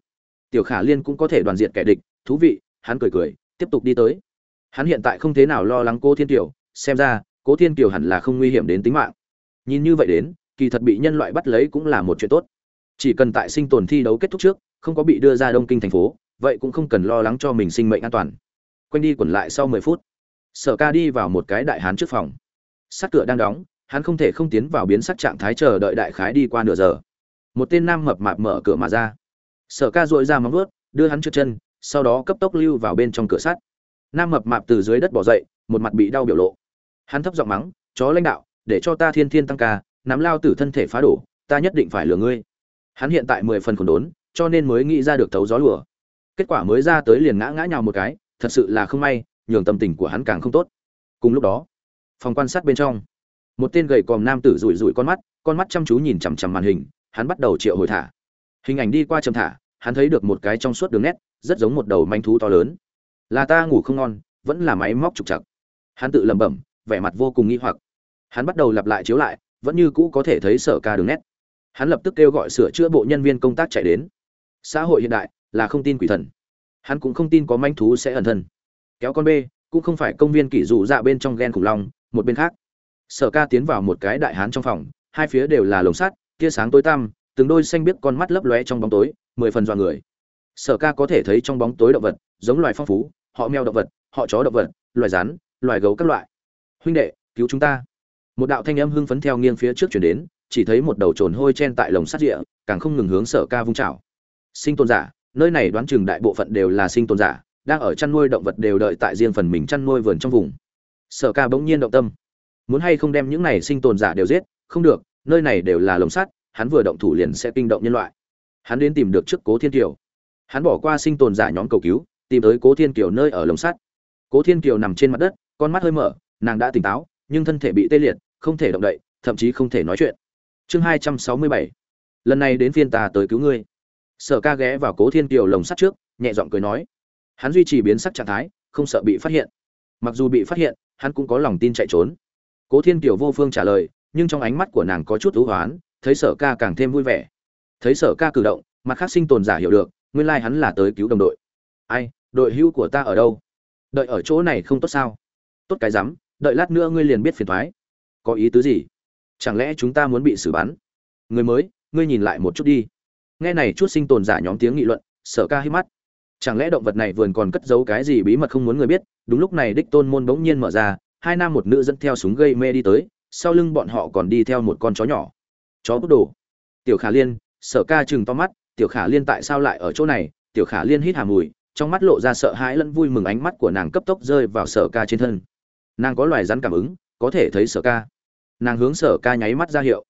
Tiểu khả liên cũng có thể đoàn diệt kẻ địch, thú vị, hắn cười cười, tiếp tục đi tới. Hắn hiện tại không thế nào lo lắng cô thiên tiểu xem ra, cố thiên tiểu hẳn là không nguy hiểm đến tính mạng. Nhìn như vậy đến kỳ thật bị nhân loại bắt lấy cũng là một chuyện tốt. Chỉ cần tại sinh tồn thi đấu kết thúc trước, không có bị đưa ra đông kinh thành phố, vậy cũng không cần lo lắng cho mình sinh mệnh an toàn. Quanh đi quẩn lại sau mười phút, sở ca đi vào một cái đại hán trước phòng. Sắt cửa đang đóng, hắn không thể không tiến vào biến sắc trạng thái chờ đợi đại khái đi qua nửa giờ. Một tên nam mập mạp mở cửa mà ra. Sở ca dội ra móng vuốt, đưa hắn trước chân, sau đó cấp tốc lưu vào bên trong cửa sắt. Nam mập mạp từ dưới đất bỏ dậy, một mặt bị đau biểu lộ. Hắn thấp giọng mắng, chó lãnh đạo, để cho ta thiên thiên tăng ca nắm lao tử thân thể phá đổ, ta nhất định phải lừa ngươi. Hắn hiện tại mười phần khổn đốn, cho nên mới nghĩ ra được tấu gió lùa. Kết quả mới ra tới liền ngã ngã nhào một cái, thật sự là không may, nhường tâm tình của hắn càng không tốt. Cùng lúc đó, phòng quan sát bên trong, một tên gầy còm nam tử rủi rủi con mắt con mắt chăm chú nhìn chằm chằm màn hình, hắn bắt đầu triệu hồi thả. Hình ảnh đi qua chầm thả, hắn thấy được một cái trong suốt đường nét, rất giống một đầu manh thú to lớn. Là ta ngủ không ngon, vẫn là máy móc trục chặt hắn tự lẩm bẩm, vẻ mặt vô cùng nghi hoặc. Hắn bắt đầu lặp lại chiếu lại vẫn như cũ có thể thấy sở ca đường nét. Hắn lập tức kêu gọi sửa chữa bộ nhân viên công tác chạy đến. Xã hội hiện đại là không tin quỷ thần. Hắn cũng không tin có manh thú sẽ ẩn thân. Kéo con b, cũng không phải công viên kỷ dụ dạ bên trong ghen khủng long, một bên khác. Sở ca tiến vào một cái đại hán trong phòng, hai phía đều là lồng sắt, tia sáng tối tăm, từng đôi xanh biếc con mắt lấp lóe trong bóng tối, mười phần dọa người. Sở ca có thể thấy trong bóng tối động vật, giống loài phong phú, họ mèo động vật, họ chó động vật, loài rắn, loài gấu các loại. Huynh đệ, cứu chúng ta một đạo thanh âm hưng phấn theo nghiêng phía trước chuyển đến, chỉ thấy một đầu trồn hôi chen tại lồng sắt địa càng không ngừng hướng sở ca vung trào sinh tồn giả, nơi này đoán chừng đại bộ phận đều là sinh tồn giả, đang ở chăn nuôi động vật đều đợi tại riêng phần mình chăn nuôi vườn trong vùng. Sở ca bỗng nhiên động tâm. Muốn hay không đem những này sinh tồn giả đều giết? Không được, nơi này đều là lồng sắt, hắn vừa động thủ liền sẽ kinh động nhân loại. Hắn đến tìm được trước cố thiên kiều. Hắn bỏ qua sinh tồn giả nhóm cầu cứu, tìm tới cố thiên kiều nơi ở lồng sắt. Cố thiên kiều nằm trên mặt đất, con mắt hơi mở, nàng đã tỉnh táo, nhưng thân thể bị tê liệt không thể động đậy, thậm chí không thể nói chuyện. Chương hai trăm sáu mươi bảy. Lần này đến phiên ta tới cứu ngươi. Sở ca ghé vào cố thiên kiều lồng sắt trước, nhẹ giọng cười nói. Hắn duy trì biến sắc trạng thái, không sợ bị phát hiện. Mặc dù bị phát hiện, hắn cũng có lòng tin chạy trốn. Cố thiên kiều vô phương trả lời, nhưng trong ánh mắt của nàng có chút ưu hoán, thấy sở ca càng thêm vui vẻ. Thấy sở ca cử động, mặt khác sinh tồn giả hiểu được, nguyên lai hắn là tới cứu đồng đội. Ai, đội hưu của ta ở đâu? Đợi ở chỗ này không tốt sao? Tốt cái rắm, đợi lát nữa ngươi liền biết phiền thoái có ý tứ gì? Chẳng lẽ chúng ta muốn bị xử bắn? Người mới, ngươi nhìn lại một chút đi. Nghe này chút sinh tồn giả nhóm tiếng nghị luận, sở ca hít mắt. Chẳng lẽ động vật này vườn còn cất giấu cái gì bí mật không muốn người biết? Đúng lúc này đích tôn môn bỗng nhiên mở ra, hai nam một nữ dẫn theo súng gây mê đi tới, sau lưng bọn họ còn đi theo một con chó nhỏ. Chó bút đồ. Tiểu khả liên, sở ca chừng to mắt, tiểu khả liên tại sao lại ở chỗ này? Tiểu khả liên hít hà mùi, trong mắt lộ ra sợ hãi lẫn vui mừng ánh mắt của nàng cấp tốc rơi vào sở ca trên thân. Nàng có loài rắn cảm ứng có thể thấy sở ca. Nàng hướng sở ca nháy mắt ra hiệu.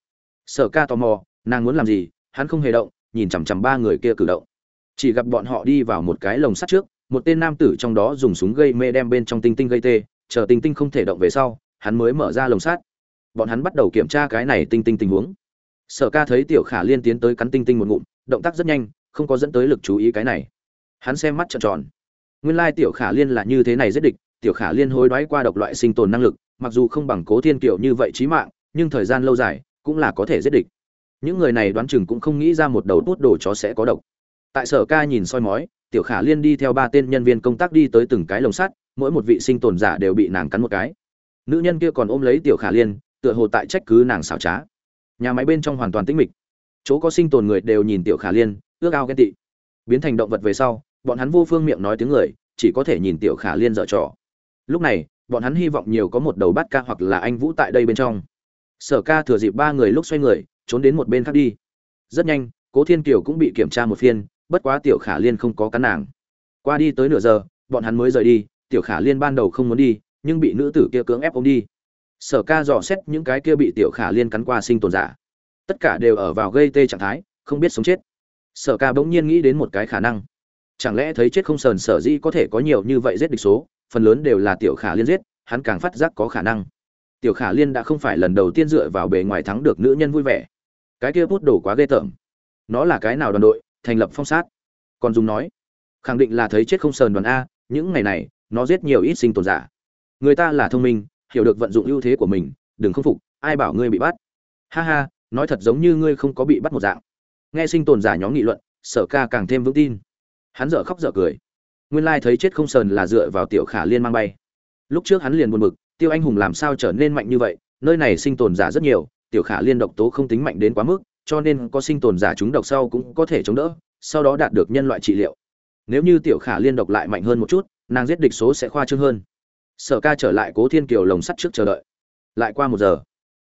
Sở ca tò mò, nàng muốn làm gì, hắn không hề động, nhìn chằm chằm ba người kia cử động. Chỉ gặp bọn họ đi vào một cái lồng sắt trước, một tên nam tử trong đó dùng súng gây mê đem bên trong tinh tinh gây tê, chờ tinh tinh không thể động về sau, hắn mới mở ra lồng sắt. Bọn hắn bắt đầu kiểm tra cái này tinh tinh tình huống. Sở ca thấy tiểu khả liên tiến tới cắn tinh tinh một ngụm, động tác rất nhanh, không có dẫn tới lực chú ý cái này. Hắn xem mắt trợn tròn. Nguyên lai tiểu khả liên là như thế này giết địch, tiểu khả liên hối đoái qua độc loại sinh tồn năng lực mặc dù không bằng cố thiên kiều như vậy trí mạng, nhưng thời gian lâu dài cũng là có thể giết địch. Những người này đoán chừng cũng không nghĩ ra một đầu tốt đồ chó sẽ có độc. Tại sở ca nhìn soi mói, tiểu khả liên đi theo ba tên nhân viên công tác đi tới từng cái lồng sắt, mỗi một vị sinh tồn giả đều bị nàng cắn một cái. Nữ nhân kia còn ôm lấy tiểu khả liên, tựa hồ tại trách cứ nàng xảo trá. Nhà máy bên trong hoàn toàn tĩnh mịch. Chỗ có sinh tồn người đều nhìn tiểu khả liên, ước ao ghen tị. Biến thành động vật về sau, bọn hắn vô phương miệng nói tiếng người, chỉ có thể nhìn tiểu khả liên dở trò. Lúc này bọn hắn hy vọng nhiều có một đầu bát ca hoặc là anh vũ tại đây bên trong. Sở ca thừa dịp ba người lúc xoay người, trốn đến một bên khác đi. Rất nhanh, cố thiên kiều cũng bị kiểm tra một phiên, bất quá tiểu khả liên không có cắn nàng. Qua đi tới nửa giờ, bọn hắn mới rời đi, tiểu khả liên ban đầu không muốn đi, nhưng bị nữ tử kia cưỡng ép ôm đi. Sở ca dò xét những cái kia bị tiểu khả liên cắn qua sinh tồn giả. Tất cả đều ở vào gây tê trạng thái, không biết sống chết. Sở ca bỗng nhiên nghĩ đến một cái khả năng. Chẳng lẽ thấy chết không sờn sở dĩ có thể có nhiều như vậy giết địch số? Phần lớn đều là tiểu khả liên giết, hắn càng phát giác có khả năng. Tiểu khả liên đã không phải lần đầu tiên dựa vào bề ngoài thắng được nữ nhân vui vẻ. Cái kia bút đổ quá ghê tởm. Nó là cái nào đoàn đội, thành lập phong sát? Còn dùng nói, khẳng định là thấy chết không sờn đoàn a, những ngày này, nó giết nhiều ít sinh tồn giả. Người ta là thông minh, hiểu được vận dụng ưu thế của mình, đừng không phục, ai bảo ngươi bị bắt? Ha ha, nói thật giống như ngươi không có bị bắt một dạng. Nghe sinh tồn giả nhóm nghị luận, sở ca càng thêm vững tin. Hắn dở khóc dở cười nguyên lai thấy chết không sờn là dựa vào tiểu khả liên mang bay. Lúc trước hắn liền buồn bực, tiêu anh hùng làm sao trở nên mạnh như vậy, nơi này sinh tồn giả rất nhiều, tiểu khả liên độc tố không tính mạnh đến quá mức, cho nên có sinh tồn giả chúng độc sau cũng có thể chống đỡ, sau đó đạt được nhân loại trị liệu. Nếu như tiểu khả liên độc lại mạnh hơn một chút, nàng giết địch số sẽ khoa trương hơn. Sở ca trở lại cố thiên kiều lồng sắt trước chờ đợi. Lại qua một giờ,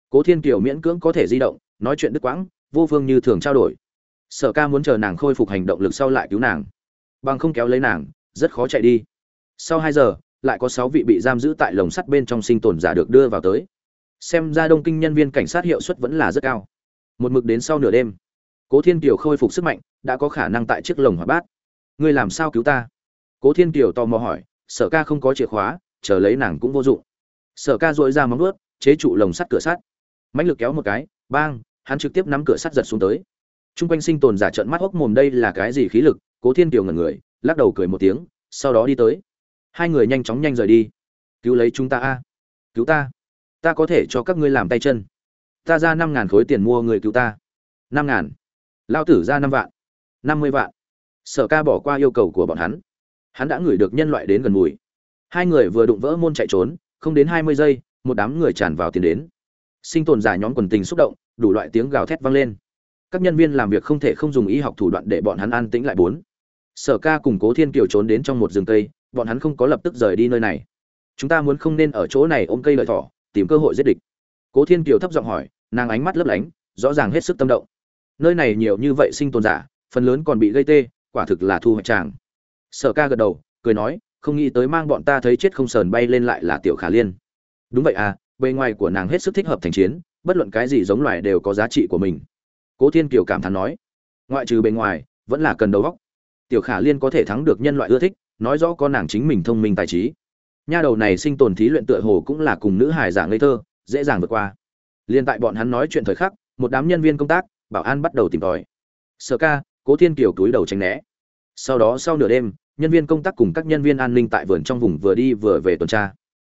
cố thiên kiều miễn cưỡng có thể di động, nói chuyện đứt quãng, vô phương như thường trao đổi. Sở ca muốn chờ nàng khôi phục hành động lực sau lại cứu nàng. Bằng không kéo lấy nàng rất khó chạy đi. Sau hai giờ, lại có sáu vị bị giam giữ tại lồng sắt bên trong sinh tồn giả được đưa vào tới. Xem ra đông kinh nhân viên cảnh sát hiệu suất vẫn là rất cao. Một mực đến sau nửa đêm, cố thiên kiều khôi phục sức mạnh, đã có khả năng tại chiếc lồng hoạt bát. Ngươi làm sao cứu ta? Cố thiên kiều tò mò hỏi, sở ca không có chìa khóa, chờ lấy nàng cũng vô dụng. Sở ca dội ra móng ướt chế trụ lồng sắt cửa sắt. Mãnh lực kéo một cái, bang, hắn trực tiếp nắm cửa sắt giật xuống tới. T r u n g quanh sinh tồn giả trợn mắt hốc mồm, đây là cái gì khí lực? Cố thiên kiều ngẩn người lắc đầu cười một tiếng, sau đó đi tới. Hai người nhanh chóng nhanh rời đi. Cứu lấy chúng ta a. Cứu ta. Ta có thể cho các ngươi làm tay chân. Ta ra năm ngàn khối tiền mua người cứu ta. năm ngàn. Lao tử ra năm vạn. năm mươi vạn. Sở ca bỏ qua yêu cầu của bọn hắn. Hắn đã ngửi được nhân loại đến gần mùi. Hai người vừa đụng vỡ môn chạy trốn, không đến hai mươi giây, một đám người tràn vào tiền đến. Sinh tồn giả nhóm quần tình xúc động, đủ loại tiếng gào thét vang lên. Các nhân viên làm việc không thể không dùng y học thủ đoạn để bọn hắn an tĩnh lại bốn sở ca cùng cố thiên kiều trốn đến trong một rừng cây, bọn hắn không có lập tức rời đi nơi này. Chúng ta muốn không nên ở chỗ này ôm cây lợi thỏ, tìm cơ hội giết địch. Cố thiên kiều thấp giọng hỏi, nàng ánh mắt lấp lánh, rõ ràng hết sức tâm động. Nơi này nhiều như vậy sinh tồn giả, phần lớn còn bị gây tê, quả thực là thu hoạch tràng. Sở ca gật đầu, cười nói, không nghĩ tới mang bọn ta thấy chết không sờn bay lên lại là tiểu khả liên. Đúng vậy à bề ngoài của nàng hết sức thích hợp thành chiến, bất luận cái gì giống loài đều có giá trị của mình. Cố thiên kiều cảm thán nói, ngoại trừ bề ngoài, vẫn là cần đầu góc tiểu khả liên có thể thắng được nhân loại ưa thích, nói rõ có nàng chính mình thông minh tài trí. Nha đầu này sinh tồn thí luyện tựa hồ cũng là cùng nữ hài giả ngây thơ, dễ dàng vượt qua. Liên tại bọn hắn nói chuyện thời khắc, một đám nhân viên công tác, bảo an bắt đầu tìm tòi. Sở ca, cố thiên kiều túi đầu tránh né. Sau đó sau nửa đêm, nhân viên công tác cùng các nhân viên an ninh tại vườn trong vùng vừa đi vừa về tuần tra.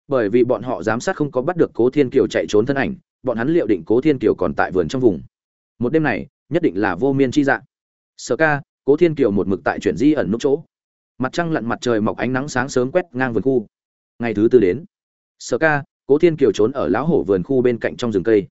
Bởi vì bọn họ giám sát không có bắt được cố thiên kiều chạy trốn thân ảnh, bọn hắn liệu định cố thiên kiều còn tại vườn trong vùng. Một đêm này, nhất định là vô miên chi dạng. Sở ca cố thiên kiều một mực tại chuyển di ẩn nút chỗ. Mặt trăng lặn mặt trời mọc ánh nắng sáng sớm quét ngang vườn khu. Ngày thứ tư đến sở ca cố thiên kiều trốn ở lão hổ vườn khu bên cạnh trong rừng cây.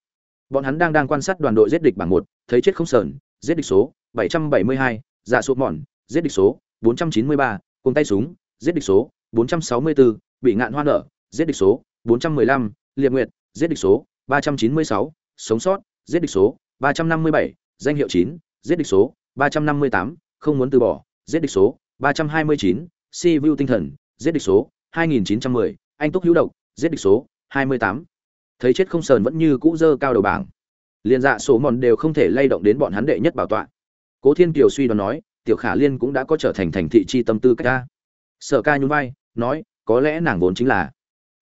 Bọn hắn đang đang quan sát đoàn đội giết địch bảng một thấy chết không sờn giết địch số 772, dạ số mòn giết địch số 493, cùng tay súng, giết địch số 464, bị ngạn hoa nở, giết địch số 415, liệp nguyệt, giết địch số 396, sống sót, giết địch số 357, danh hiệu 9, giết địch số 358, không muốn từ bỏ, giết địch số 329, si view tinh thần, giết địch số 2910, anh túc hữu độc, giết địch số 28. Thấy chết không sờn vẫn như cũ dơ cao đầu bảng. Liên dạ số mòn đều không thể lay động đến bọn hắn đệ nhất bảo tọa. Cố Thiên Kiều suy đoán nói, tiểu khả liên cũng đã có trở thành thành thị chi tâm tư cách ta sở ca nhún vai nói có lẽ nàng vốn chính là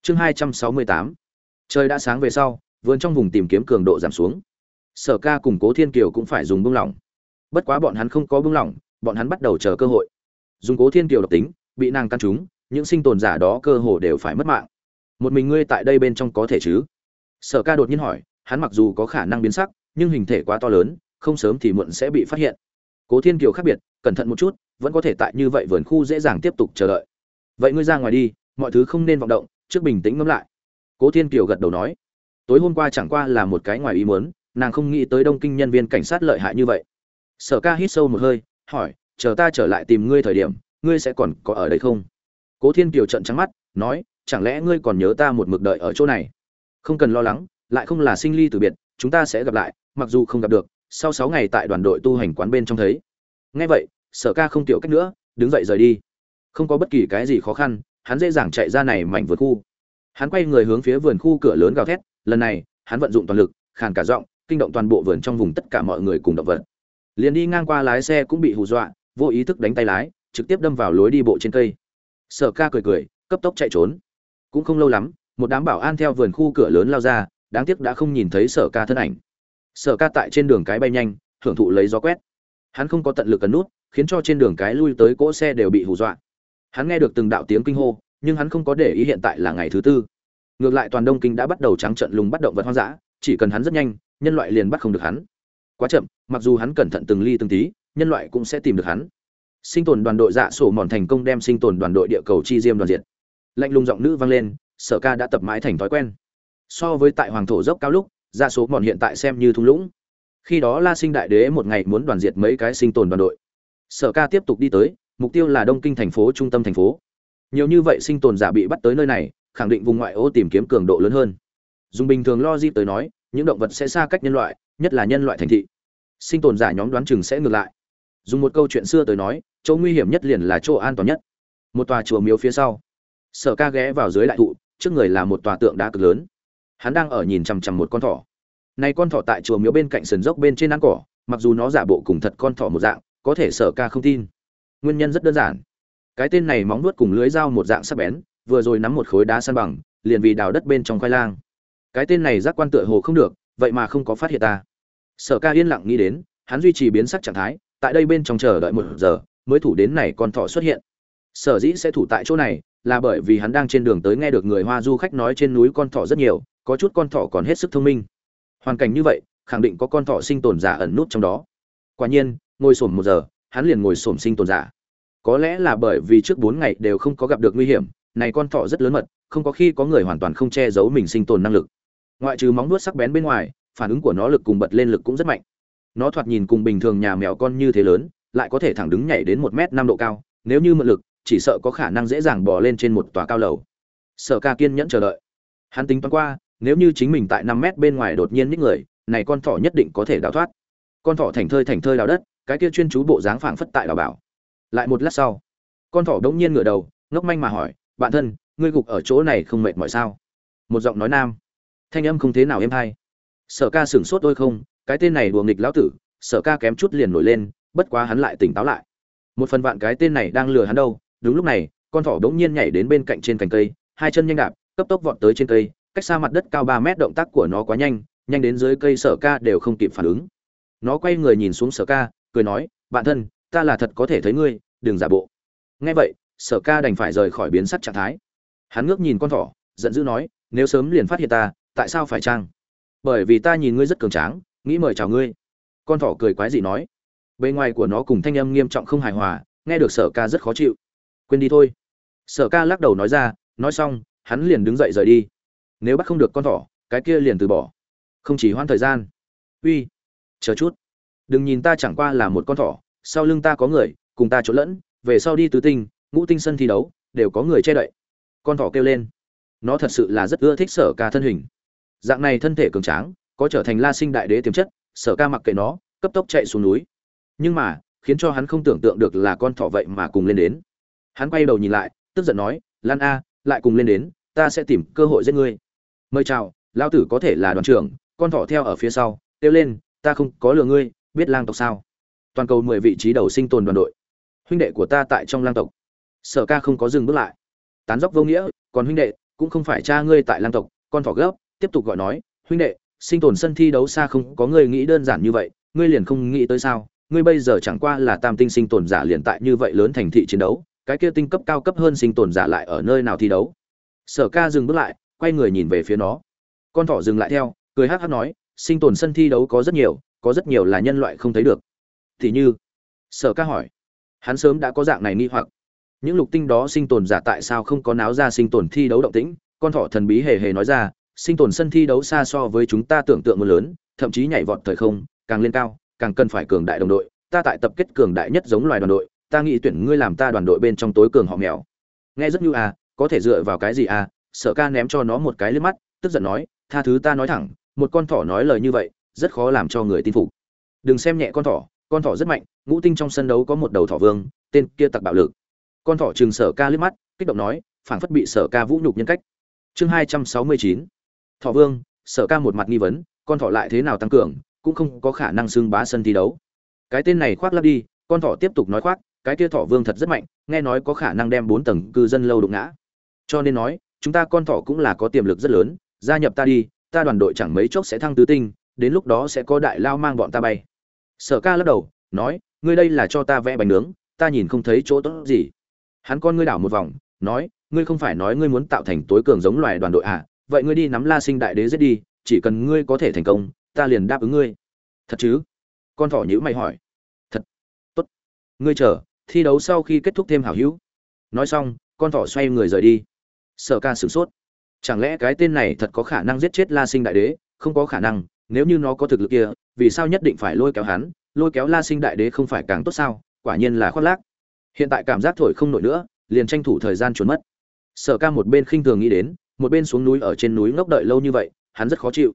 chương hai trăm sáu mươi tám trời đã sáng về sau vườn trong vùng tìm kiếm cường độ giảm xuống sở ca cùng cố thiên kiều cũng phải dùng bưng lỏng bất quá bọn hắn không có bưng lỏng bọn hắn bắt đầu chờ cơ hội. Dùng cố thiên kiều độc tính, bị nàng căn trúng những sinh tồn giả đó cơ hồ đều phải mất mạng. Một mình ngươi tại đây bên trong có thể chứ? Sở ca đột nhiên hỏi, hắn mặc dù có khả năng biến sắc, nhưng hình thể quá to lớn, không sớm thì muộn sẽ bị phát hiện. Cố thiên kiều khác biệt, cẩn thận một chút, vẫn có thể tại như vậy vườn khu dễ dàng tiếp tục chờ đợi. Vậy ngươi ra ngoài đi, mọi thứ không nên vọng động, trước bình tĩnh ngẫm lại. Cố thiên kiều gật đầu nói. Tối hôm qua chẳng qua là một cái ngoài ý muốn, nàng không nghĩ tới đông kinh nhân viên cảnh sát lợi hại như vậy. Sở ca hít sâu một hơi hỏi, chờ ta trở lại tìm ngươi thời điểm, ngươi sẽ còn có ở đây không? Cố thiên kiều trận trắng mắt, nói, chẳng lẽ ngươi còn nhớ ta một mực đợi ở chỗ này? Không cần lo lắng, lại không là sinh ly từ biệt, chúng ta sẽ gặp lại, mặc dù không gặp được, sau sáu ngày tại đoàn đội tu hành quán bên trong thấy. Ngay vậy, sở ca không tiểu cách nữa, đứng dậy rời đi. Không có bất kỳ cái gì khó khăn, hắn dễ dàng chạy ra này mảnh vườn khu. Hắn quay người hướng phía vườn khu cửa lớn gào thét, lần này, hắn vận dụng toàn lực, khàn cả giọng, kinh động toàn bộ vườn trong vùng tất cả mọi người cùng động vật liền đi ngang qua lái xe cũng bị hù dọa, vô ý thức đánh tay lái, trực tiếp đâm vào lối đi bộ trên cây. Sở ca cười cười, cấp tốc chạy trốn. Cũng không lâu lắm, một đám bảo an theo vườn khu cửa lớn lao ra, đáng tiếc đã không nhìn thấy sở ca thân ảnh. Sở ca tại trên đường cái bay nhanh, hưởng thụ lấy gió quét. Hắn không có tận lực cấn nút, khiến cho trên đường cái lui tới cỗ xe đều bị hù dọa. Hắn nghe được từng đạo tiếng kinh hô, nhưng hắn không có để ý hiện tại là ngày thứ tư. Ngược lại toàn đông kinh đã bắt đầu trắng trận lùng bắt động vật hoang dã, chỉ cần hắn rất nhanh, nhân loại liền bắt không được hắn quá chậm mặc dù hắn cẩn thận từng ly từng tí nhân loại cũng sẽ tìm được hắn sinh tồn đoàn đội dạ sổ mòn thành công đem sinh tồn đoàn đội địa cầu chi diêm đoàn diệt lạnh lùng giọng nữ vang lên sở ca đã tập mãi thành thói quen so với tại hoàng thổ dốc cao lúc Dạ số mòn hiện tại xem như thung lũng. Khi đó La Sinh Đại Đế một ngày muốn đoàn diệt mấy cái sinh tồn đoàn đội. Sở Ca tiếp tục đi tới, mục tiêu là Đông Kinh thành phố trung tâm thành phố. Nhiều như vậy sinh tồn giả bị bắt tới nơi này, khẳng định vùng ngoại ô tìm kiếm cường độ lớn hơn. Dùng bình thường lo di tới nói, những động vật sẽ xa cách nhân loại, nhất là nhân loại thành thị. Sinh tồn giả nhóm đoán chừng sẽ ngược lại. Dùng một câu chuyện xưa tới nói, chỗ nguy hiểm nhất liền là chỗ an toàn nhất. Một tòa chùa miếu phía sau, Sở Ca ghé vào dưới đại thụ, trước người là một tòa tượng đá cực lớn. Hắn đang ở nhìn chằm chằm một con thỏ. Này con thỏ tại chùa miếu bên cạnh sườn dốc bên trên ăn cỏ, mặc dù nó giả bộ cùng thật con thỏ một dạng, có thể Sở Ca không tin. Nguyên nhân rất đơn giản. Cái tên này móng nuốt cùng lưới dao một dạng sắc bén, vừa rồi nắm một khối đá san bằng, liền vì đào đất bên trong khoai lang. Cái tên này giác quan tựa hồ không được, vậy mà không có phát hiện ta. Sở Ca yên lặng nghĩ đến, hắn duy trì biến sắc trạng thái, tại đây bên trong chờ đợi một giờ, mới thủ đến này con thỏ xuất hiện. Sở dĩ sẽ thủ tại chỗ này, là bởi vì hắn đang trên đường tới nghe được người Hoa du khách nói trên núi con thỏ rất nhiều, có chút con thỏ còn hết sức thông minh. Hoàn cảnh như vậy, khẳng định có con thỏ sinh tồn giả ẩn nút trong đó. Quả nhiên, ngồi sổm một giờ, hắn liền ngồi sổm sinh tồn giả. Có lẽ là bởi vì trước bốn ngày đều không có gặp được nguy hiểm, này con thỏ rất lớn mật, không có khi có người hoàn toàn không che giấu mình sinh tồn năng lực. Ngoại trừ móng vuốt sắc bén bên ngoài, phản ứng của nó lực cùng bật lên lực cũng rất mạnh. Nó thoạt nhìn cùng bình thường nhà mèo con như thế lớn, lại có thể thẳng đứng nhảy đến một m năm độ cao, nếu như mượn lực, chỉ sợ có khả năng dễ dàng bò lên trên một tòa cao lầu. Sở Ca kiên nhẫn chờ đợi. Hắn tính toán qua, nếu như chính mình tại năm mét bên ngoài đột nhiên nhích người, này con thỏ nhất định có thể đào thoát. Con thỏ thành thơi thành thơi đào đất, cái kia chuyên chú bộ dáng phảng phất tại đào bảo. Lại một lát sau, con thỏ đống nhiên ngửa đầu, ngốc manh mà hỏi, "Bạn thân, ngươi gục ở chỗ này không mệt mỏi sao?" Một giọng nói nam, thanh âm không thế nào êm hay. Sở Ca sửng sốt đôi không, cái tên này đùa nghịch lão tử, Sở Ca kém chút liền nổi lên, bất quá hắn lại tỉnh táo lại. Một phần vạn cái tên này đang lừa hắn đâu, đúng lúc này con thỏ đống nhiên nhảy đến bên cạnh trên cành cây hai chân nhanh đạp cấp tốc vọt tới trên cây cách xa mặt đất cao ba mét động tác của nó quá nhanh nhanh đến dưới cây sở ca đều không kịp phản ứng nó quay người nhìn xuống sở ca cười nói bạn thân ta là thật có thể thấy ngươi đừng giả bộ nghe vậy sở ca đành phải rời khỏi biến sắc trạng thái hắn ngước nhìn con thỏ giận dữ nói nếu sớm liền phát hiện ta tại sao phải trang? Bởi vì ta nhìn ngươi rất cường tráng, nghĩ mời chào ngươi. Con thỏ cười quái dị nói. Bề ngoài của nó cùng thanh âm nghiêm trọng không hài hòa, nghe được sở ca rất khó chịu. Quên đi thôi. Sở ca lắc đầu nói ra, nói xong, hắn liền đứng dậy rời đi. Nếu bắt không được con thỏ, cái kia liền từ bỏ. Không chỉ hoãn thời gian. Uy, chờ chút. Đừng nhìn ta chẳng qua là một con thỏ, sau lưng ta có người, cùng ta trộn lẫn, về sau đi tứ tinh, ngũ tinh sân thi đấu, đều có người che đậy. Con thỏ kêu lên. Nó thật sự là rất ưa thích sở ca thân hình dạng này thân thể cường tráng, có trở thành la sinh đại đế tiềm chất, sở ca mặc kệ nó, cấp tốc chạy xuống núi. Nhưng mà, khiến cho hắn không tưởng tượng được là con thỏ vậy mà cùng lên đến. Hắn quay đầu nhìn lại, tức giận nói, lan a, lại cùng lên đến, ta sẽ tìm cơ hội giết ngươi. Mời chào lao tử có thể là đoàn trưởng, con thỏ theo ở phía sau, kêu lên, ta không có lừa ngươi, biết lang tộc sao? Toàn cầu mười vị trí đầu sinh tồn đoàn đội. Huynh đệ của ta tại trong lang tộc. Sở ca không có dừng bước lại. Tán dốc vô nghĩa, còn huynh đệ, cũng không phải cha ngươi tại lang tộc, con thỏ gấp tiếp tục gọi nói, huynh đệ, sinh tồn sân thi đấu xa không có ngươi nghĩ đơn giản như vậy, ngươi liền không nghĩ tới sao? Ngươi bây giờ chẳng qua là tam tinh sinh tồn giả liền tại như vậy lớn thành thị chiến đấu, cái kia tinh cấp cao cấp hơn sinh tồn giả lại ở nơi nào thi đấu? Sở ca dừng bước lại, quay người nhìn về phía nó. Con thỏ dừng lại theo, cười hát hát nói, sinh tồn sân thi đấu có rất nhiều, có rất nhiều là nhân loại không thấy được. Thì như, sở ca hỏi, hắn sớm đã có dạng này nghi hoặc. Những lục tinh đó sinh tồn giả tại sao không có náo ra sinh tồn thi đấu động tĩnh? Con thỏ thần bí hề hề nói ra sinh tồn sân thi đấu xa so với chúng ta tưởng tượng mưa lớn, thậm chí nhảy vọt thời không, càng lên cao, càng cần phải cường đại đồng đội. Ta tại tập kết cường đại nhất giống loài đoàn đội, ta nghĩ tuyển ngươi làm ta đoàn đội bên trong tối cường họ mèo. Nghe rất như à có thể dựa vào cái gì à? Sợ ca ném cho nó một cái liếc mắt, tức giận nói, tha thứ ta nói thẳng, một con thỏ nói lời như vậy, rất khó làm cho người tin phục. Đừng xem nhẹ con thỏ con thỏ rất mạnh, ngũ tinh trong sân đấu có một đầu thỏ vương, tên kia tặc bạo lực. Con thỏ chừng sở ca liếc mắt, kích động nói, phảng phất bị sở ca vũ nhục nhân cách. Chương hai trăm sáu mươi chín thỏ vương, sở ca một mặt nghi vấn, con thỏ lại thế nào tăng cường, cũng không có khả năng xưng bá sân thi đấu. Cái tên này khoác lắp đi, con thỏ tiếp tục nói khoác, cái kia thỏ vương thật rất mạnh, nghe nói có khả năng đem bốn tầng cư dân lâu đụng ngã. Cho nên nói, chúng ta con thỏ cũng là có tiềm lực rất lớn, gia nhập ta đi, ta đoàn đội chẳng mấy chốc sẽ thăng tứ tinh, đến lúc đó sẽ có đại lao mang bọn ta bay. Sở ca lắc đầu, nói, ngươi đây là cho ta vẽ bánh nướng, ta nhìn không thấy chỗ tốt gì. Hắn con ngươi đảo một vòng, nói, ngươi không phải nói ngươi muốn tạo thành tối cường giống loài đoàn đội à vậy ngươi đi nắm la sinh đại đế giết đi, chỉ cần ngươi có thể thành công, ta liền đáp ứng ngươi. Thật chứ? Con thỏ nhíu mày hỏi. Thật. Tốt. Ngươi chờ, thi đấu sau khi kết thúc thêm hảo hữu. Nói xong, con thỏ xoay người rời đi. Sở ca sửng sốt. Chẳng lẽ cái tên này thật có khả năng giết chết la sinh đại đế? Không có khả năng, nếu như nó có thực lực kia, vì sao nhất định phải lôi kéo hắn? Lôi kéo la sinh đại đế không phải càng tốt sao? Quả nhiên là khoác lác. Hiện tại cảm giác thổi không nổi nữa, liền tranh thủ thời gian trốn mất. Sở ca một bên khinh thường nghĩ đến một bên xuống núi ở trên núi ngốc đợi lâu như vậy, hắn rất khó chịu.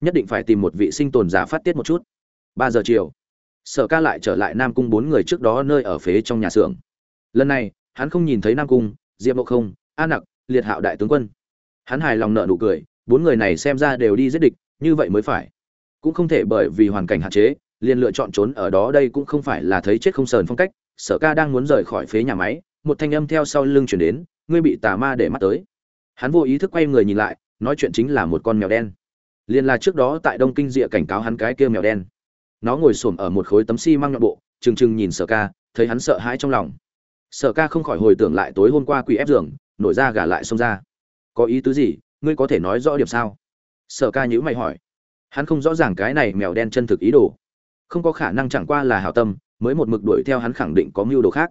Nhất định phải tìm một vị sinh tồn giả phát tiết một chút. Ba giờ chiều, sở ca lại trở lại nam cung bốn người trước đó nơi ở phế trong nhà xưởng. Lần này, hắn không nhìn thấy nam cung, diệp mộ không, a nặc, liệt hạo đại tướng quân. Hắn hài lòng nợ nụ cười, bốn người này xem ra đều đi giết địch, như vậy mới phải. Cũng không thể bởi vì hoàn cảnh hạn chế, liền lựa chọn trốn ở đó đây cũng không phải là thấy chết không sờn phong cách. Sở ca đang muốn rời khỏi phế nhà máy, một thanh âm theo sau lưng chuyển đến, ngươi bị tà ma để mắt tới hắn vô ý thức quay người nhìn lại, nói chuyện chính là một con mèo đen. Liền là trước đó tại đông kinh Diệ cảnh cáo hắn cái kia mèo đen. Nó ngồi xổm ở một khối tấm xi măng nhọn bộ, trừng trừng nhìn sở ca, thấy hắn sợ hãi trong lòng. Sở ca không khỏi hồi tưởng lại tối hôm qua quỷ ép giường, nổi ra gả lại xông ra. Có ý tứ gì? Ngươi có thể nói rõ điểm sao? Sở ca nhữ mày hỏi. Hắn không rõ ràng cái này mèo đen chân thực ý đồ. Không có khả năng chẳng qua là hảo tâm, mới một mực đuổi theo hắn khẳng định có mưu đồ khác.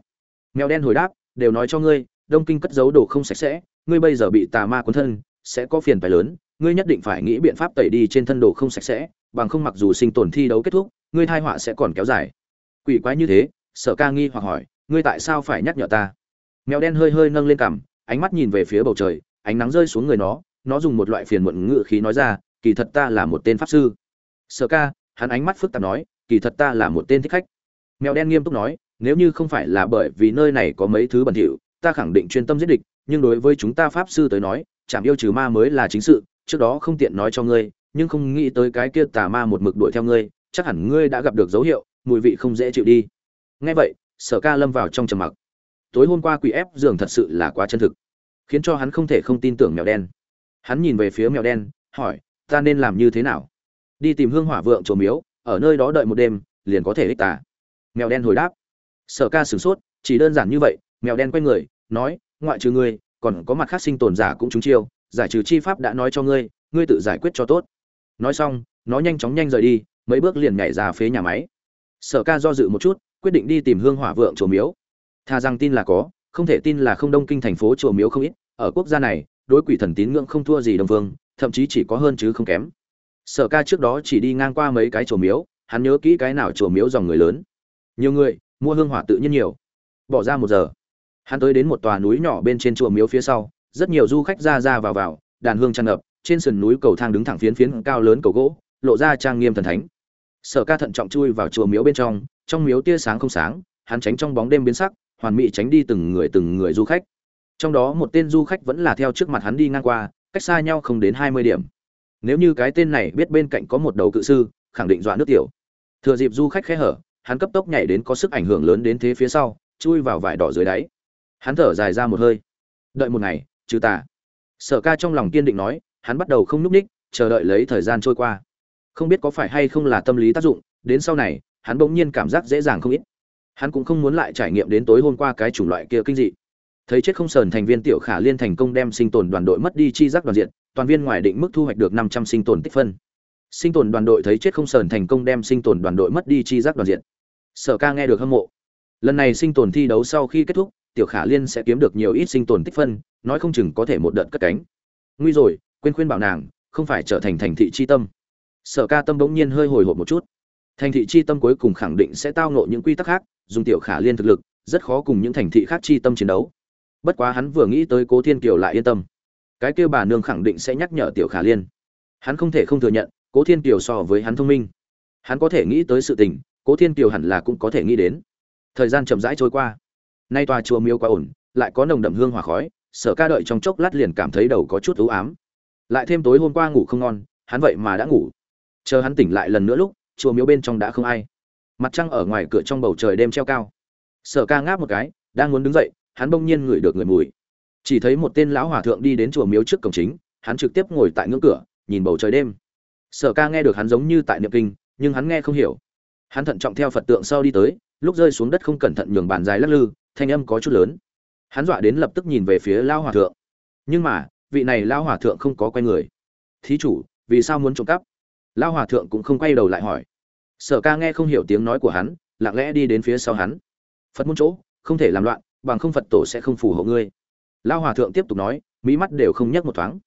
Mèo đen hồi đáp, đều nói cho ngươi, đông kinh cất giấu đồ không sạch sẽ ngươi bây giờ bị tà ma cuốn thân, sẽ có phiền phải lớn, ngươi nhất định phải nghĩ biện pháp tẩy đi trên thân đồ không sạch sẽ, bằng không mặc dù sinh tồn thi đấu kết thúc, ngươi thai họa sẽ còn kéo dài. Quỷ quái như thế, sở ca nghi hoặc hỏi, ngươi tại sao phải nhắc nhở ta? Mèo đen hơi hơi nâng lên cằm, ánh mắt nhìn về phía bầu trời, ánh nắng rơi xuống người nó nó dùng một loại phiền muộn ngữ khí nói ra, kỳ thật ta là một tên pháp sư. Sở ca, hắn ánh mắt phức tạp nói, kỳ thật ta là một tên thích khách. Mèo đen nghiêm túc nói, nếu như không phải là bởi vì nơi này có mấy thứ bẩn thỉu ta khẳng định chuyên tâm giết địch, nhưng đối với chúng ta pháp sư tới nói chạm yêu trừ ma mới là chính sự, trước đó không tiện nói cho ngươi, nhưng không nghĩ tới cái kia tà ma một mực đuổi theo ngươi, chắc hẳn ngươi đã gặp được dấu hiệu, mùi vị không dễ chịu đi. Nghe vậy, sở ca lâm vào trong trầm mặc. Tối hôm qua quỷ ép giường thật sự là quá chân thực, khiến cho hắn không thể không tin tưởng mèo đen. Hắn nhìn về phía mèo đen, hỏi, ta nên làm như thế nào? Đi tìm hương hỏa vượng trồ miếu, ở nơi đó đợi một đêm, liền có thể ích tà mèo đen hồi đáp. Sở ca sửng sốt, chỉ đơn giản như vậy mèo đen quay người, nói, ngoại trừ ngươi, còn có mặt khác sinh tồn giả cũng trúng chiêu, giải trừ chi pháp đã nói cho ngươi ngươi tự giải quyết cho tốt. Nói xong, nó nhanh chóng nhanh rời đi, mấy bước liền nhảy ra phế nhà máy. Sở ca do dự một chút, quyết định đi tìm hương hỏa vượng chùa miếu. Thà rằng tin là có, không thể tin là không đông kinh thành phố chùa miếu không ít, ở quốc gia này, đối quỷ thần tín ngưỡng không thua gì đồng vương, thậm chí chỉ có hơn chứ không kém. Sở ca trước đó chỉ đi ngang qua mấy cái chùa miếu, hắn nhớ kỹ cái nào chùa miếu dòng người lớn. Nhiều người, mua hương hỏa tự nhiên nhiều. Bỏ ra một giờ hắn tới đến một tòa núi nhỏ bên trên chùa miếu phía sau, rất nhiều du khách ra ra vào vào, đàn hương tràn ngập, trên sườn núi cầu thang đứng thẳng phiến phiến cao lớn cầu gỗ, lộ ra trang nghiêm thần thánh. Sở ca thận trọng chui vào chùa miếu bên trong trong miếu tia sáng không sáng, hắn tránh trong bóng đêm biến sắc, hoàn mỹ tránh đi từng người từng người du khách. Trong đó một tên du khách vẫn là theo trước mặt hắn đi ngang qua, cách xa nhau không đến hai mươi điểm. Nếu như cái tên này biết bên cạnh có một đầu cự sư, khẳng định dọa nước tiểu. Thừa dịp du khách khẽ hở, hắn cấp tốc nhảy đến có sức ảnh hưởng lớn đến thế phía sau, chui vào vải đỏ dưới đáy hắn thở dài ra một hơi. Đợi một ngày, trừ tà. Sở ca trong lòng kiên định nói, hắn bắt đầu không núp ních, chờ đợi lấy thời gian trôi qua. Không biết có phải hay không là tâm lý tác dụng, đến sau này, hắn bỗng nhiên cảm giác dễ dàng không ít. Hắn cũng không muốn lại trải nghiệm đến tối hôm qua cái chủng loại kia kinh dị. Thấy chết không sờn thành viên tiểu khả liên thành công đem sinh tồn đoàn đội mất đi chi giác đoàn diện, toàn viên ngoài định mức thu hoạch được năm trăm sinh tồn tích phân. Sinh tồn đoàn đội thấy chết không sờn thành công đem sinh tồn đoàn đội mất đi chi giác đoàn diện. Sở ca nghe được hâm mộ. Lần này sinh tồn thi đấu sau khi kết thúc tiểu khả liên sẽ kiếm được nhiều ít sinh tồn tích phân, nói không chừng có thể một đợt cất cánh. Nguy rồi, quên khuyên bảo nàng, không phải trở thành thành thị chi tâm. Sở ca tâm bỗng nhiên hơi hồi hộp một chút. Thành thị chi tâm cuối cùng khẳng định sẽ tao nộ những quy tắc khác, dùng tiểu khả liên thực lực, rất khó cùng những thành thị khác chi tâm chiến đấu. Bất quá hắn vừa nghĩ tới cố thiên kiều lại yên tâm. Cái kêu bà nương khẳng định sẽ nhắc nhở tiểu khả liên. Hắn không thể không thừa nhận, cố thiên kiều so với hắn thông minh. Hắn có thể nghĩ tới sự tình, cố thiên kiều hẳn là cũng có thể nghĩ đến. Thời gian chậm rãi trôi qua nay tòa chùa miếu quá ổn, lại có nồng đậm hương hòa khói, sở ca đợi trong chốc lát liền cảm thấy đầu có chút ưu ám. Lại thêm tối hôm qua ngủ không ngon, hắn vậy mà đã ngủ. Chờ hắn tỉnh lại lần nữa lúc, chùa miếu bên trong đã không ai. Mặt trăng ở ngoài cửa trong bầu trời đêm treo cao. Sở ca ngáp một cái, đang muốn đứng dậy, hắn bỗng nhiên ngửi được người mùi. Chỉ thấy một tên lão hòa thượng đi đến chùa miếu trước cổng chính, hắn trực tiếp ngồi tại ngưỡng cửa, nhìn bầu trời đêm. Sở ca nghe được hắn giống như tại niệm kinh, nhưng hắn nghe không hiểu. Hắn thận trọng theo phật tượng sau đi tới, lúc rơi xuống đất không cẩn thận nhường bàn dài lắc lư thanh âm có chút lớn. Hắn dọa đến lập tức nhìn về phía lao hòa thượng. Nhưng mà, vị này lao hòa thượng không có quay người. Thí chủ, vì sao muốn trộm cắp? Lao hòa thượng cũng không quay đầu lại hỏi. Sở ca nghe không hiểu tiếng nói của hắn, lặng lẽ đi đến phía sau hắn. Phật muốn chỗ, không thể làm loạn, bằng không phật tổ sẽ không phù hộ ngươi. Lao hòa thượng tiếp tục nói, mỹ mắt đều không nhấc một thoáng.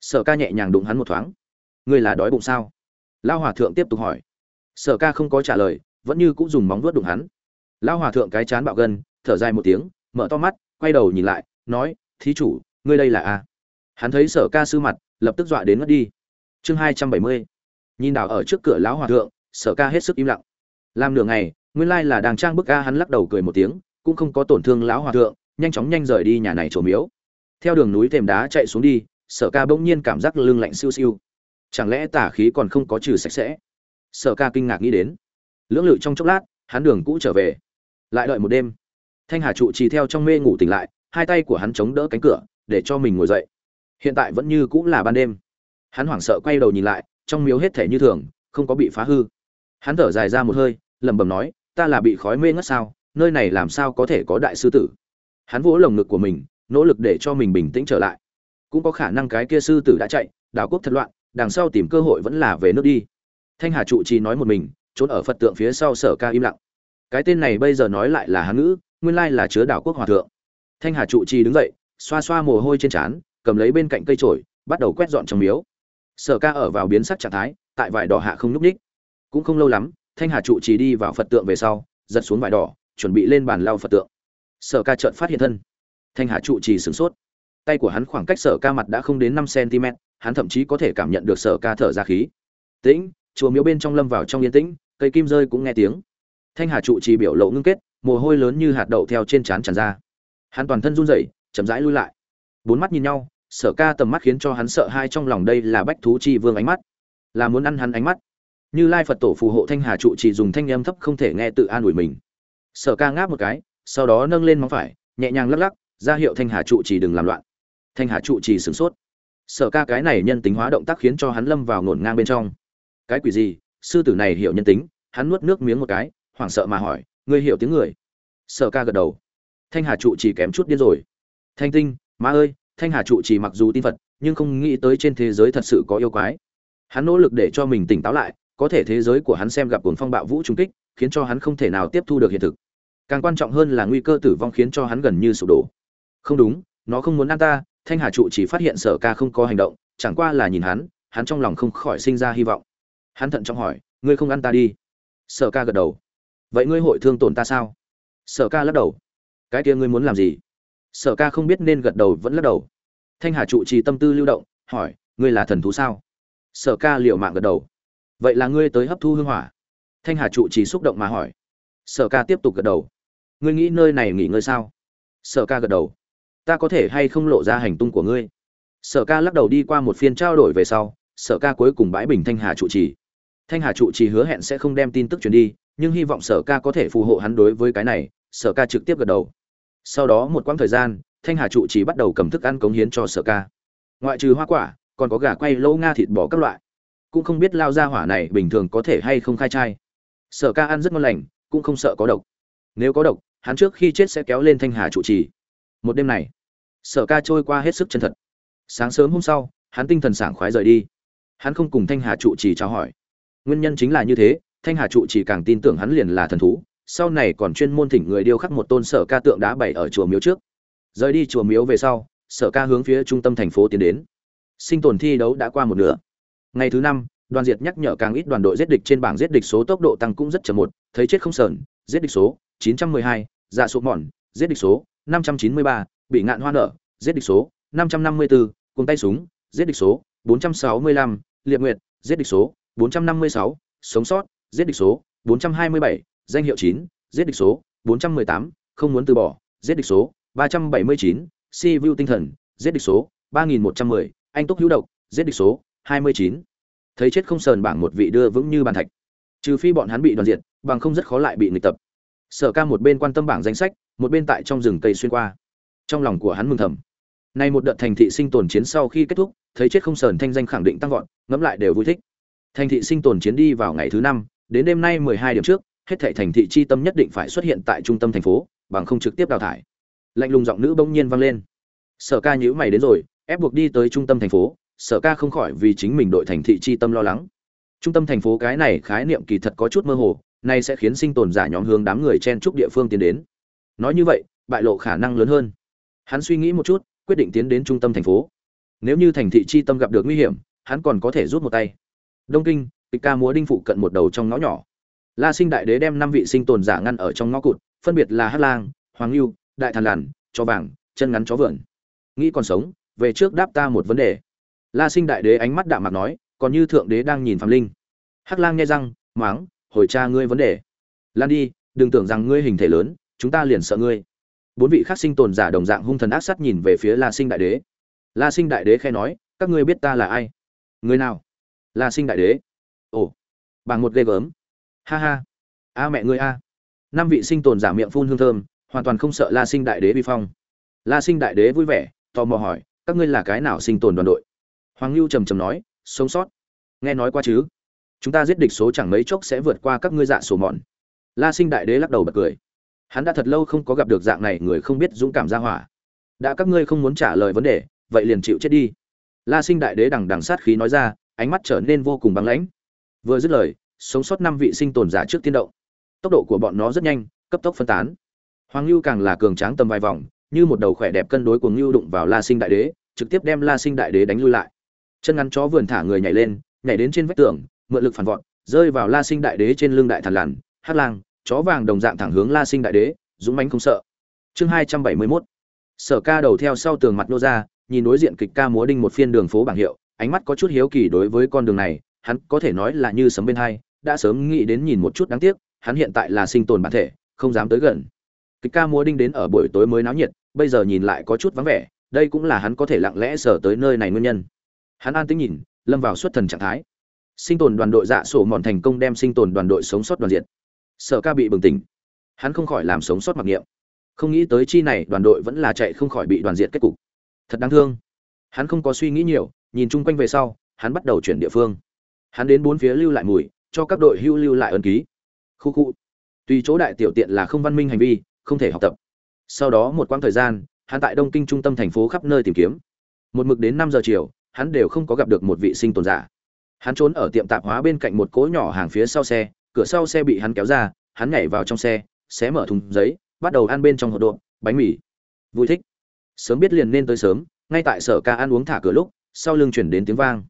Sở ca nhẹ nhàng đụng hắn một thoáng. Ngươi là đói bụng sao? Lao hòa thượng tiếp tục hỏi. Sở ca không có trả lời, vẫn như cũng dùng móng vuốt đụng hắn. Lao hòa thượng cái chán bạo gân thở dài một tiếng, mở to mắt, quay đầu nhìn lại, nói, thí chủ, ngươi đây là a? Hắn thấy sở ca sư mặt, lập tức dọa đến mất đi. Chương hai trăm bảy mươi. Nhìn đảo ở trước cửa lão hòa thượng, sở ca hết sức im lặng. Làm nửa ngày, nguyên lai là đàng trang bức ca hắn lắc đầu cười một tiếng, cũng không có tổn thương lão hòa thượng, nhanh chóng nhanh rời đi nhà này trổ miếu. Theo đường núi thềm đá chạy xuống đi, sở ca bỗng nhiên cảm giác lưng lạnh siêu siêu. Chẳng lẽ tả khí còn không có trừ sạch sẽ? Sở ca kinh ngạc nghĩ đến. Lưỡng lự trong chốc lát, hắn đường cũ trở về. Lại đợi một đêm thanh hà trụ trì theo trong mê ngủ tỉnh lại, hai tay của hắn chống đỡ cánh cửa, để cho mình ngồi dậy. Hiện tại vẫn như cũng là ban đêm. Hắn hoảng sợ quay đầu nhìn lại, trong miếu hết thể như thường, không có bị phá hư. Hắn thở dài ra một hơi, lẩm bẩm nói, ta là bị khói mê ngất sao? Nơi này làm sao có thể có đại sư tử? Hắn vỗ lồng ngực của mình, nỗ lực để cho mình bình tĩnh trở lại. Cũng có khả năng cái kia sư tử đã chạy, đảo quốc thật loạn, đằng sau tìm cơ hội vẫn là về nước đi. Thanh hà trụ trì nói một mình, trốn ở phật tượng phía sau sở ca im lặng. Cái tên này bây giờ nói lại là hán ngữ nguyên lai là chứa đảo quốc hòa thượng. Thanh hà trụ trì đứng dậy, xoa xoa mồ hôi trên trán, cầm lấy bên cạnh cây trổi bắt đầu quét dọn trong miếu. Sở ca ở vào biến sắc trạng thái, tại vải đỏ hạ không nhúc ních cũng không lâu lắm, thanh hà trụ trì đi vào phật tượng về sau, giật xuống vải đỏ, chuẩn bị lên bàn lau phật tượng. Sở ca chợt phát hiện thân. Thanh hà trụ trì sửng sốt. Tay của hắn khoảng cách sở ca mặt đã không đến năm cm hắn thậm chí có thể cảm nhận được sở ca thở ra khí. Tĩnh! Chùa miếu bên trong lâm vào trong yên tĩnh, cây kim rơi cũng nghe tiếng. Thanh hà trụ trì biểu lộ ngưng kết mồ hôi lớn như hạt đậu theo trên trán tràn ra. Hắn toàn thân run rẩy, chậm rãi lui lại. Bốn mắt nhìn nhau, sở ca tầm mắt khiến cho hắn sợ hai trong lòng đây là bách thú chi vương ánh mắt. Là muốn ăn hắn ánh mắt. Như lai phật tổ phù hộ thanh hà trụ chỉ dùng thanh âm thấp không thể nghe tự an ủi mình. Sở ca ngáp một cái, sau đó nâng lên móng phải, nhẹ nhàng lắc lắc, ra hiệu thanh hà trụ chỉ đừng làm loạn. Thanh hà trụ chỉ sửng sốt. Sở ca cái này nhân tính hóa động tác khiến cho hắn lâm vào ngổn ngang bên trong. Cái quỷ gì? Sư tử này hiểu nhân tính, hắn nuốt nước miếng một cái, hoảng sợ mà hỏi ngươi hiểu tiếng người. Sở ca gật đầu. Thanh hà trụ chỉ kém chút điên rồi. Thanh tinh, má ơi, thanh hà trụ chỉ mặc dù tin phật, nhưng không nghĩ tới trên thế giới thật sự có yêu quái. Hắn nỗ lực để cho mình tỉnh táo lại, có thể thế giới của hắn xem gặp cuồng phong bạo vũ trung kích, khiến cho hắn không thể nào tiếp thu được hiện thực. Càng quan trọng hơn là nguy cơ tử vong khiến cho hắn gần như sụp đổ. Không đúng, nó không muốn ăn ta, thanh hà trụ chỉ phát hiện sở ca không có hành động, chẳng qua là nhìn hắn hắn trong lòng không khỏi sinh ra hy vọng. Hắn thận trọng hỏi, ngươi không ăn ta đi? Sở ca gật đầu vậy ngươi hội thương tổn ta sao? Sở ca lắc đầu. Cái kia ngươi muốn làm gì? Sở ca không biết nên gật đầu vẫn lắc đầu. Thanh hà trụ trì tâm tư lưu động, hỏi, ngươi là thần thú sao? Sở ca liệu mạng gật đầu. Vậy là ngươi tới hấp thu hương hỏa. Thanh hà trụ trì xúc động mà hỏi. Sở ca tiếp tục gật đầu. Ngươi nghĩ nơi này nghỉ ngơi sao? Sở ca gật đầu. Ta có thể hay không lộ ra hành tung của ngươi? Sở ca lắc đầu đi qua một phiên trao đổi về sau, sở ca cuối cùng bãi bình thanh hà trụ trì. Thanh hà trụ trì hứa hẹn sẽ không đem tin tức truyền đi nhưng hy vọng sở ca có thể phù hộ hắn đối với cái này, sở ca trực tiếp gật đầu. Sau đó một quãng thời gian, thanh hà trụ trì bắt đầu cầm thức ăn cống hiến cho sở ca. Ngoại trừ hoa quả, còn có gà quay lâu nga thịt bò các loại. Cũng không biết lao ra hỏa này bình thường có thể hay không khai trai. Sở ca ăn rất ngon lành, cũng không sợ có độc. Nếu có độc, hắn trước khi chết sẽ kéo lên thanh hà trụ trì. Một đêm này, sở ca trôi qua hết sức chân thật. Sáng sớm hôm sau, hắn tinh thần sảng khoái rời đi. Hắn không cùng thanh hà trụ trì chào hỏi. Nguyên nhân chính là như thế thanh hà trụ chỉ càng tin tưởng hắn liền là thần thú sau này còn chuyên môn thỉnh người điêu khắc một tôn sở ca tượng đá bày ở chùa miếu trước. Rời đi chùa miếu về sau sở ca hướng phía trung tâm thành phố tiến đến. Sinh tồn thi đấu đã qua một nửa. Ngày thứ năm đoàn diệt nhắc nhở càng ít đoàn đội giết địch trên bảng giết địch số tốc độ tăng cũng rất chậm một thấy chết không sờn giết địch số 912, dạ số mòn giết địch số 593, bị ngạn hoa nở giết địch số 554, cùng tay súng giết địch số 465, liệt nguyệt giết địch số 456, sống sót giết địch số 427, danh hiệu 9, giết địch số 418, không muốn từ bỏ giết địch số 379, si view tinh thần giết địch số 3110, anh túc hữu độc giết địch số 29. thấy chết không sờn bảng một vị đưa vững như bàn thạch. Trừ phi bọn hắn bị đoàn diệt bằng không rất khó lại bị nghịch tập. Sở ca một bên quan tâm bảng danh sách một bên tại trong rừng cây xuyên qua. Trong lòng của hắn mừng thầm. Nay một đợt thành thị sinh tồn chiến sau khi kết thúc thấy chết không sờn thanh danh khẳng định tăng vọt ngẫm lại đều vui thích. Thành thị sinh tồn chiến đi vào ngày thứ năm đến đêm nay mười hai điểm trước, hết thảy thành thị chi tâm nhất định phải xuất hiện tại trung tâm thành phố, bằng không trực tiếp đào thải. Lạnh lùng giọng nữ bỗng nhiên vang lên. Sở ca nhíu mày đến rồi, ép buộc đi tới trung tâm thành phố, sở ca không khỏi vì chính mình đội thành thị chi tâm lo lắng. Trung tâm thành phố cái này khái niệm kỳ thật có chút mơ hồ này sẽ khiến sinh tồn giả nhóm hướng đám người chen trúc địa phương tiến đến. Nói như vậy, bại lộ khả năng lớn hơn. Hắn suy nghĩ một chút, quyết định tiến đến trung tâm thành phố. Nếu như thành thị chi tâm gặp được nguy hiểm, hắn còn có thể rút một tay. Đông kinh kịch ca múa đinh phụ cận một đầu trong ngõ nhỏ. La sinh đại đế đem năm vị sinh tồn giả ngăn ở trong ngõ cụt, phân biệt là hát lang, hoàng lưu, đại thàn làn cho vàng, chân ngắn chó Vườn. nghĩ còn sống, về trước đáp ta một vấn đề. La sinh đại đế ánh mắt đạm mặt nói, còn như thượng đế đang nhìn phạm linh. Hắc lang nghe răng, máng, hồi tra ngươi vấn đề. Lan đi, đừng tưởng rằng ngươi hình thể lớn, chúng ta liền sợ ngươi. Bốn vị khác sinh tồn giả đồng dạng hung thần ác sắt nhìn về phía la sinh đại đế. La sinh đại đế khe nói, các ngươi biết ta là ai? Người nào? La sinh đại đế ồ, bằng một ghê gớm. Ha ha. A mẹ ngươi a. Năm vị sinh tồn giả miệng phun hương thơm, hoàn toàn không sợ la sinh đại đế vi phong. La sinh đại đế vui vẻ, tò mò hỏi, các ngươi là cái nào sinh tồn đoàn đội? Hoàng lưu trầm trầm nói, sống sót. Nghe nói qua chứ? Chúng ta giết địch số chẳng mấy chốc sẽ vượt qua các ngươi dạ sổ mòn la sinh đại đế lắc đầu bật cười. Hắn đã thật lâu không có gặp được dạng này người không biết dũng cảm ra hỏa. Đã các ngươi không muốn trả lời vấn đề, vậy liền chịu chết đi. La sinh đại đế đằng đằng sát khí nói ra, ánh mắt trở nên vô cùng băng lãnh vừa dứt lời, sống sót năm vị sinh tồn giả trước tiên động. Tốc độ của bọn nó rất nhanh, cấp tốc phân tán. Hoàng lưu càng là cường tráng tầm vài vòng, như một đầu khỏe đẹp cân đối của ngưu đụng vào la sinh đại đế, trực tiếp đem la sinh đại đế đánh lui lại. Chân ngắn chó vườn thả người nhảy lên, nhảy đến trên vách tường, mượn lực phản vọt, rơi vào la sinh đại đế trên lưng đại thần lằn hát lang, chó vàng đồng dạng thẳng hướng la sinh đại đế, dũng mãnh không sợ. Chương hai trăm bảy mươi 271 sở ca đầu theo sau tường mặt nô ra, nhìn đối diện kịch ca múa đinh một phiên đường phố bảng hiệu, ánh mắt có chút hiếu kỳ đối với con đường này hắn có thể nói là như sấm bên hai, đã sớm nghĩ đến nhìn một chút đáng tiếc, hắn hiện tại là sinh tồn bản thể, không dám tới gần. Kịch ca múa đinh đến ở buổi tối mới náo nhiệt, bây giờ nhìn lại có chút vắng vẻ, đây cũng là hắn có thể lặng lẽ sở tới nơi này nguyên nhân. Hắn an tĩnh nhìn, lâm vào xuất thần trạng thái. Sinh tồn đoàn đội dạ sổ mòn thành công đem sinh tồn đoàn đội sống sót đoàn diện. Sở ca bị bừng tỉnh. Hắn không khỏi làm sống sót mặc niệm. Không nghĩ tới chi này, đoàn đội vẫn là chạy không khỏi bị đoàn diện kết cục. Thật đáng thương. Hắn không có suy nghĩ nhiều, nhìn chung quanh về sau, hắn bắt đầu chuyển địa phương hắn đến bốn phía lưu lại mùi, cho các đội hưu lưu lại ấn ký. Khu khu. Tùy chỗ đại tiểu tiện là không văn minh hành vi, không thể học tập. Sau đó một quãng thời gian, hắn tại đông kinh trung tâm thành phố khắp nơi tìm kiếm. Một mực đến năm giờ chiều, hắn đều không có gặp được một vị sinh tồn giả. Hắn trốn ở tiệm tạp hóa bên cạnh một cỗ nhỏ hàng phía sau xe, cửa sau xe bị hắn kéo ra, hắn nhảy vào trong xe, xé mở thùng giấy, bắt đầu ăn bên trong hộp độn, bánh mì. Vui thích. Sớm biết liền nên tới sớm, ngay tại sở ca ăn uống thả cửa lúc, sau lưng chuyển đến tiếng vang.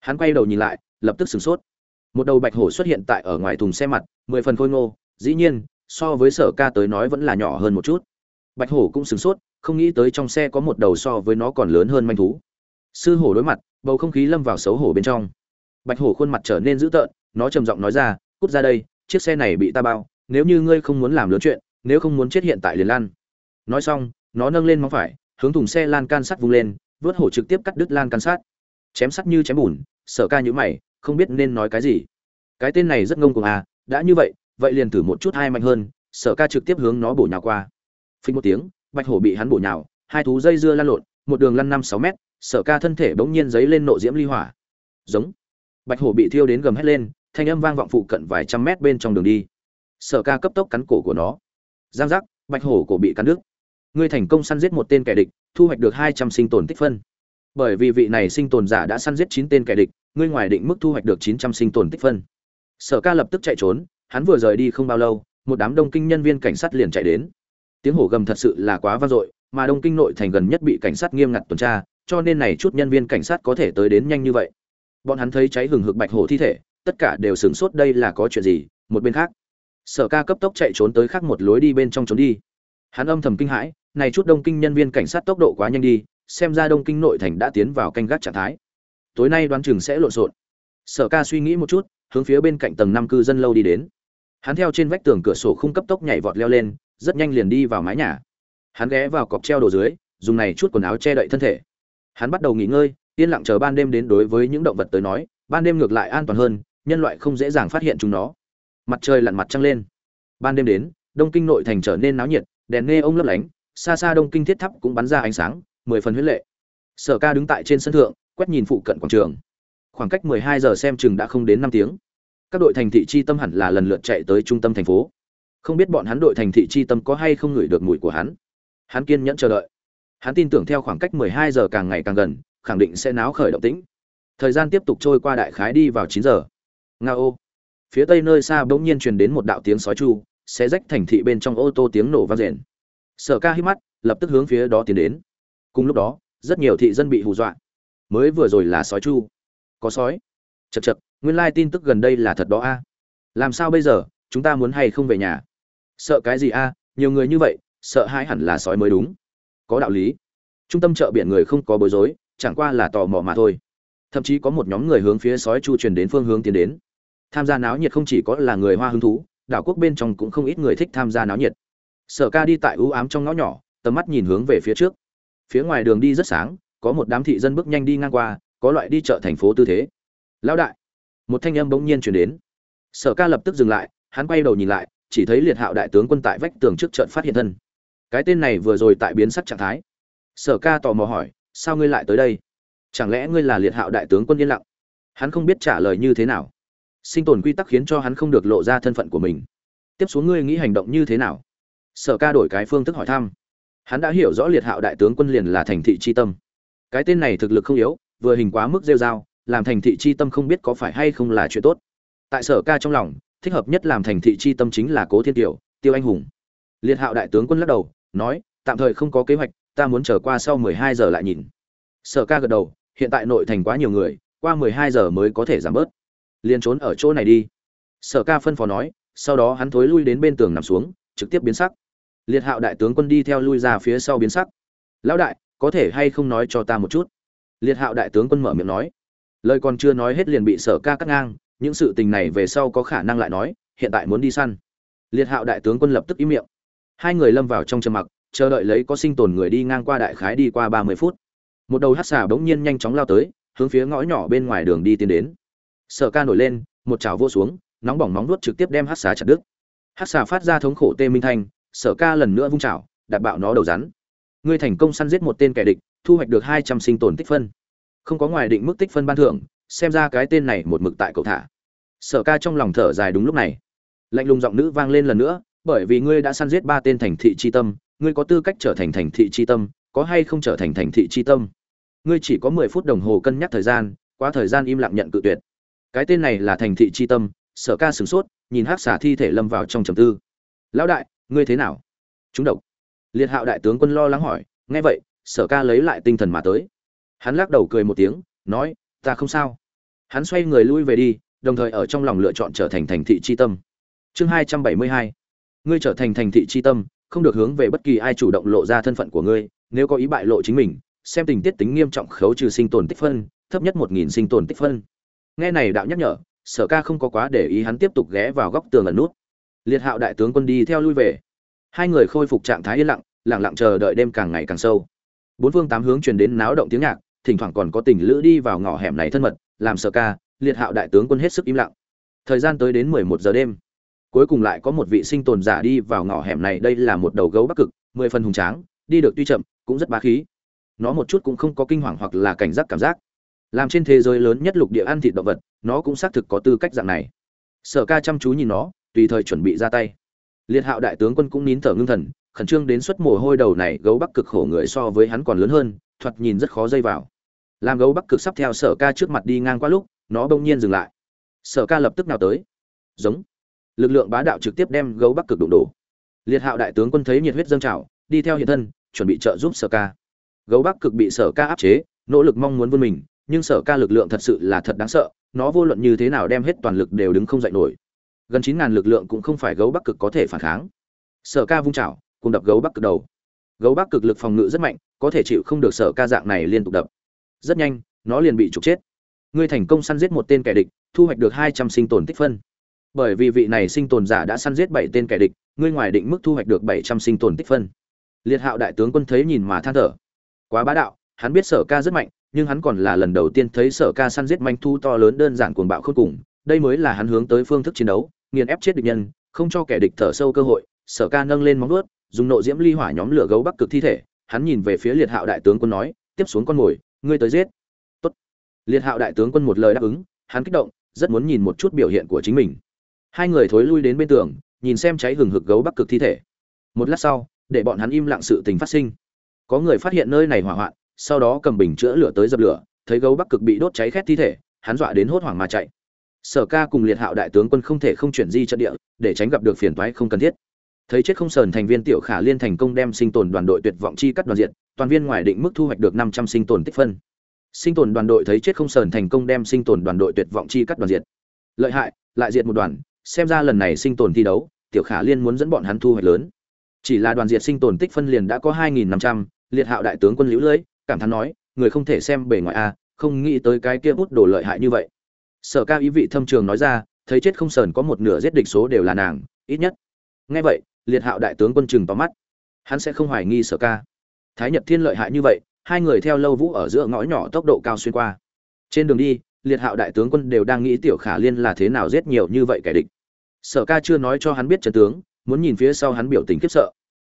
Hắn quay đầu nhìn lại lập tức sửng sốt. Một đầu bạch hổ xuất hiện tại ở ngoài thùng xe mặt, mười phần khôi ngô, dĩ nhiên, so với sở ca tới nói vẫn là nhỏ hơn một chút. Bạch hổ cũng sửng sốt, không nghĩ tới trong xe có một đầu so với nó còn lớn hơn manh thú. Sư hổ đối mặt, bầu không khí lâm vào xấu hổ bên trong. Bạch hổ khuôn mặt trở nên dữ tợn, nó trầm giọng nói ra, cút ra đây, chiếc xe này bị ta bao, nếu như ngươi không muốn làm lớn chuyện, nếu không muốn chết hiện tại liền lan. Nói xong, nó nâng lên móng phải, hướng thùng xe lan can sắt vung lên, vớt hổ trực tiếp cắt đứt lan can sắt. Chém sắt như chém bùn, sở ca nhữ mày không biết nên nói cái gì. Cái tên này rất ngông cuồng à đã như vậy vậy liền thử một chút hai mạnh hơn, sở ca trực tiếp hướng nó bổ nhào qua. Phình một tiếng, bạch hổ bị hắn bổ nhào, hai thú dây dưa lăn lộn, một đường lăn năm sáu mét, sở ca thân thể bỗng nhiên giấy lên nộ diễm ly hỏa. Giống. Bạch hổ bị thiêu đến gầm hét lên, thanh âm vang vọng phụ cận vài trăm mét bên trong đường đi. Sở ca cấp tốc cắn cổ của nó. Giang giác, bạch hổ cổ bị cắn đứt. Ngươi thành công săn giết một tên kẻ địch, thu hoạch được hai trăm sinh tồn tích phân bởi vì vị này sinh tồn giả đã săn giết chín tên kẻ địch, ngươi ngoài định mức thu hoạch được chín trăm sinh tồn tích phân. Sở ca lập tức chạy trốn, hắn vừa rời đi không bao lâu, một đám đông kinh nhân viên cảnh sát liền chạy đến. Tiếng hổ gầm thật sự là quá vang dội, mà đông kinh nội thành gần nhất bị cảnh sát nghiêm ngặt tuần tra, cho nên này chút nhân viên cảnh sát có thể tới đến nhanh như vậy. Bọn hắn thấy cháy hừng hực bạch hổ thi thể, tất cả đều sửng sốt đây là có chuyện gì, một bên khác. Sở ca cấp tốc chạy trốn tới khác một lối đi bên trong trốn đi. Hắn âm thầm kinh hãi, này chút đông kinh nhân viên cảnh sát tốc độ quá nhanh đi xem ra đông kinh nội thành đã tiến vào canh gác trạng thái. Tối nay đoán chừng sẽ lộn xộn. Sở ca suy nghĩ một chút, hướng phía bên cạnh tầng năm cư dân lâu đi đến. Hắn theo trên vách tường cửa sổ khung cấp tốc nhảy vọt leo lên, rất nhanh liền đi vào mái nhà. Hắn ghé vào cọc treo đồ dưới, dùng này chút quần áo che đậy thân thể. Hắn bắt đầu nghỉ ngơi, yên lặng chờ ban đêm đến đối với những động vật tới nói, ban đêm ngược lại an toàn hơn, nhân loại không dễ dàng phát hiện chúng nó. Mặt trời lặn mặt trăng lên. Ban đêm đến, đông kinh nội thành trở nên náo nhiệt, đèn nghe ông lấp lánh, xa xa đông kinh thiết thắp cũng bắn ra ánh sáng mười phần huyết lệ. Sở ca đứng tại trên sân thượng, quét nhìn phụ cận quảng trường. Khoảng cách mười hai giờ xem chừng đã không đến năm tiếng. Các đội thành thị chi tâm hẳn là lần lượt chạy tới trung tâm thành phố. Không biết bọn hắn đội thành thị chi tâm có hay không ngửi được mùi của hắn. Hắn kiên nhẫn chờ đợi. Hắn tin tưởng theo khoảng cách mười hai giờ càng ngày càng gần, khẳng định sẽ náo khởi động tĩnh. Thời gian tiếp tục trôi qua đại khái đi vào chín giờ. Nga ô. Phía tây nơi xa bỗng nhiên truyền đến một đạo tiếng sói chu, xé rách thành thị bên trong ô tô tiếng nổ vang rền sở ca hít mắt, lập tức hướng phía đó tiến đến cùng lúc đó, rất nhiều thị dân bị hù dọa. Mới vừa rồi là sói chu. Có sói? Chật chật nguyên lai tin tức gần đây là thật đó a. Làm sao bây giờ? Chúng ta muốn hay không về nhà? Sợ cái gì a? Nhiều người như vậy, sợ hãi hẳn là sói mới đúng. Có đạo lý. Trung tâm chợ biển người không có bối rối, chẳng qua là tò mò mà thôi. Thậm chí có một nhóm người hướng phía sói chu truyền đến phương hướng tiến đến. Tham gia náo nhiệt không chỉ có là người hoa hứng thú, đảo quốc bên trong cũng không ít người thích tham gia náo nhiệt. Sở ca đi tại ưu ám trong ngõ nhỏ, tầm mắt nhìn hướng về phía trước phía ngoài đường đi rất sáng, có một đám thị dân bước nhanh đi ngang qua, có loại đi chợ thành phố tư thế. Lão đại! Một thanh âm bỗng nhiên chuyển đến. Sở ca lập tức dừng lại, hắn quay đầu nhìn lại, chỉ thấy liệt hạo đại tướng quân tại vách tường trước trận phát hiện thân. Cái tên này vừa rồi tại biến sắc trạng thái. Sở ca tò mò hỏi, sao ngươi lại tới đây? Chẳng lẽ ngươi là liệt hạo đại tướng quân yên lặng? Hắn không biết trả lời như thế nào. Sinh tồn quy tắc khiến cho hắn không được lộ ra thân phận của mình. Tiếp xuống ngươi nghĩ hành động như thế nào? Sở ca đổi cái phương thức hỏi thăm hắn đã hiểu rõ liệt hạo đại tướng quân liền là thành thị chi tâm. Cái tên này thực lực không yếu, vừa hình quá mức rêu r a o làm thành thị chi tâm không biết có phải hay không là chuyện tốt. Tại sở ca trong lòng, thích hợp nhất làm thành thị chi tâm chính là cố thiên tiểu tiêu anh hùng. Liệt hạo đại tướng quân lắc đầu, nói, tạm thời không có kế hoạch, ta muốn trở qua sau mười hai giờ lại nhìn. Sở ca gật đầu, hiện tại nội thành quá nhiều người, qua mười hai giờ mới có thể giảm bớt. Liền trốn ở chỗ này đi. Sở ca phân phó nói, sau đó hắn thối lui đến bên tường nằm xuống, trực tiếp biến sắc liệt hạo đại tướng quân đi theo lui ra phía sau biến sắc. Lão đại, có thể hay không nói cho ta một chút? Liệt hạo đại tướng quân mở miệng nói. Lời còn chưa nói hết liền bị sở ca cắt ngang, những sự tình này về sau có khả năng lại nói, hiện tại muốn đi săn. Liệt hạo đại tướng quân lập tức ý miệng. Hai người lâm vào trong trầm mặc, chờ đợi lấy có sinh tồn người đi ngang qua đại khái đi qua ba mươi phút. Một đầu hát xà bỗng nhiên nhanh chóng lao tới, hướng phía ngõ nhỏ bên ngoài đường đi tiến đến. Sở ca nổi lên, một chảo vô xuống, nóng bỏng móng nuốt trực tiếp đem hát xà chặt đứt. Hát xà phát ra thống khổ tê minh thanh sở ca lần nữa vung chảo, đạp bạo nó đầu rắn. Ngươi thành công săn giết một tên kẻ địch, thu hoạch được hai trăm sinh tồn tích phân. Không có ngoài định mức tích phân ban thưởng, xem ra cái tên này một mực tại cậu thả. Sở ca trong lòng thở dài đúng lúc này. Lạnh lùng giọng nữ vang lên lần nữa, bởi vì ngươi đã săn giết ba tên thành thị chi tâm, ngươi có tư cách trở thành thành thị chi tâm, có hay không trở thành thành thị chi tâm? Ngươi chỉ có mười phút đồng hồ cân nhắc thời gian qua thời gian im lặng nhận cự tuyệt. Cái tên này là thành thị chi tâm, sở ca sửng sốt, nhìn hát xả thi thể lâm vào trong trầm tư. Lão đại ngươi thế nào? Chúng độc. Liệt hạo đại tướng quân lo lắng hỏi, nghe vậy, sở ca lấy lại tinh thần mà tới. Hắn lắc đầu cười một tiếng, nói, ta không sao. Hắn xoay người lui về đi, đồng thời ở trong lòng lựa chọn trở thành thành thị chi tâm. Chương hai trăm bảy mươi hai. Ngươi trở thành thành thị chi tâm, không được hướng về bất kỳ ai chủ động lộ ra thân phận của ngươi, nếu có ý bại lộ chính mình, xem tình tiết tính nghiêm trọng khấu trừ sinh tồn tích phân, thấp nhất một nghìn sinh tồn tích phân. Nghe này đạo nhắc nhở, sở ca không có quá để ý hắn tiếp tục ghé vào góc tường ẩn nút liệt hạo đại tướng quân đi theo lui về. Hai người khôi phục trạng thái yên lặng lặng lặng chờ đợi đêm càng ngày càng sâu. Bốn phương tám hướng truyền đến náo động tiếng nhạc, thỉnh thoảng còn có tình lữ đi vào ngõ hẻm này thân mật, làm sợ ca, liệt hạo đại tướng quân hết sức im lặng. Thời gian tới đến mười một giờ đêm. Cuối cùng lại có một vị sinh tồn giả đi vào ngõ hẻm này, đây là một đầu gấu bắc cực, mười phần hùng tráng, đi được tuy chậm, cũng rất bá khí. Nó một chút cũng không có kinh hoàng hoặc là cảnh giác cảm giác. Làm trên thế giới lớn nhất lục địa ăn thịt động vật, nó cũng xác thực có tư cách dạng này. Sở ca chăm chú nhìn nó tùy thời chuẩn bị ra tay. Liệt hạo đại tướng quân cũng nín thở ngưng thần, khẩn trương đến suất mồ hôi đầu này gấu bắc cực khổ người so với hắn còn lớn hơn, thoạt nhìn rất khó dây vào. Làm gấu bắc cực sắp theo sở ca trước mặt đi ngang qua lúc, nó bỗng nhiên dừng lại. Sở ca lập tức nào tới. Giống. Lực lượng bá đạo trực tiếp đem gấu bắc cực đụng đổ. Liệt hạo đại tướng quân thấy nhiệt huyết dâng trào, đi theo hiện thân, chuẩn bị trợ giúp sở ca. Gấu bắc cực bị sở ca áp chế, nỗ lực mong muốn vươn mình, nhưng sở ca lực lượng thật sự là thật đáng sợ, nó vô luận như thế nào đem hết toàn lực đều đứng không dậy nổi gần chín ngàn lực lượng cũng không phải gấu bắc cực có thể phản kháng. Sở ca vung chảo, cùng đập gấu bắc cực đầu. Gấu bắc cực lực phòng ngự rất mạnh, có thể chịu không được sở ca dạng này liên tục đập. Rất nhanh, nó liền bị trục chết. Ngươi thành công săn giết một tên kẻ địch, thu hoạch được hai trăm sinh tồn tích phân. Bởi vì vị này sinh tồn giả đã săn giết bảy tên kẻ địch, ngươi ngoài định mức thu hoạch được bảy trăm sinh tồn tích phân. Liệt hạo đại tướng quân thấy nhìn mà than thở. Quá bá đạo, hắn biết sở ca rất mạnh, nhưng hắn còn là lần đầu tiên thấy sở ca săn giết manh thu to lớn đơn giản cuồng bạo khôn cùng, đây mới là hắn hướng tới phương thức chiến đấu nghiền ép chết địch nhân không cho kẻ địch thở sâu cơ hội sở ca nâng lên móng vuốt, dùng nộ diễm ly hỏa nhóm lửa gấu bắc cực thi thể hắn nhìn về phía liệt hạo đại tướng quân nói tiếp xuống con mồi ngươi tới giết. Tốt. liệt hạo đại tướng quân một lời đáp ứng hắn kích động rất muốn nhìn một chút biểu hiện của chính mình. Hai người thối lui đến bên tường nhìn xem cháy hừng hực gấu bắc cực thi thể. Một lát sau để bọn hắn im lặng sự tình phát sinh. Có người phát hiện nơi này hỏa hoạn sau đó cầm bình chữa lửa tới dập lửa thấy gấu bắc cực bị đốt cháy khét thi thể hắn dọa đến hốt hoảng mà chạy sở ca cùng liệt hạo đại tướng quân không thể không chuyển di trận địa, để tránh gặp được phiền toái không cần thiết. Thấy chết không sờn thành viên tiểu khả liên thành công đem sinh tồn đoàn đội tuyệt vọng chi cắt đoàn diện toàn viên ngoài định mức thu hoạch được năm trăm sinh tồn tích phân. Sinh tồn đoàn đội thấy chết không sờn thành công đem sinh tồn đoàn đội tuyệt vọng chi cắt đoàn diệt. Lợi hại, lại diệt một đoàn, xem ra lần này sinh tồn thi đấu, tiểu khả liên muốn dẫn bọn hắn thu hoạch lớn. Chỉ là đoàn diệt sinh tồn tích phân liền đã có hai nghìn năm trăm, liệt hạo đại tướng quân liễu lưỡi cảm thán nói, người không thể xem bề ngoài a không nghĩ tới cái kia hút đồ lợi hại như vậy sở ca ý vị thâm trường nói ra, thấy chết không sờn có một nửa giết địch số đều là nàng, ít nhất. Nghe vậy, liệt hạo đại tướng quân chừng tóm mắt. Hắn sẽ không hoài nghi sở ca. Thái nhật thiên lợi hại như vậy, hai người theo lâu vũ ở giữa ngõ nhỏ tốc độ cao xuyên qua. Trên đường đi, liệt hạo đại tướng quân đều đang nghĩ tiểu khả liên là thế nào giết nhiều như vậy kẻ địch. Sở ca chưa nói cho hắn biết trận tướng, muốn nhìn phía sau hắn biểu tình khiếp sợ.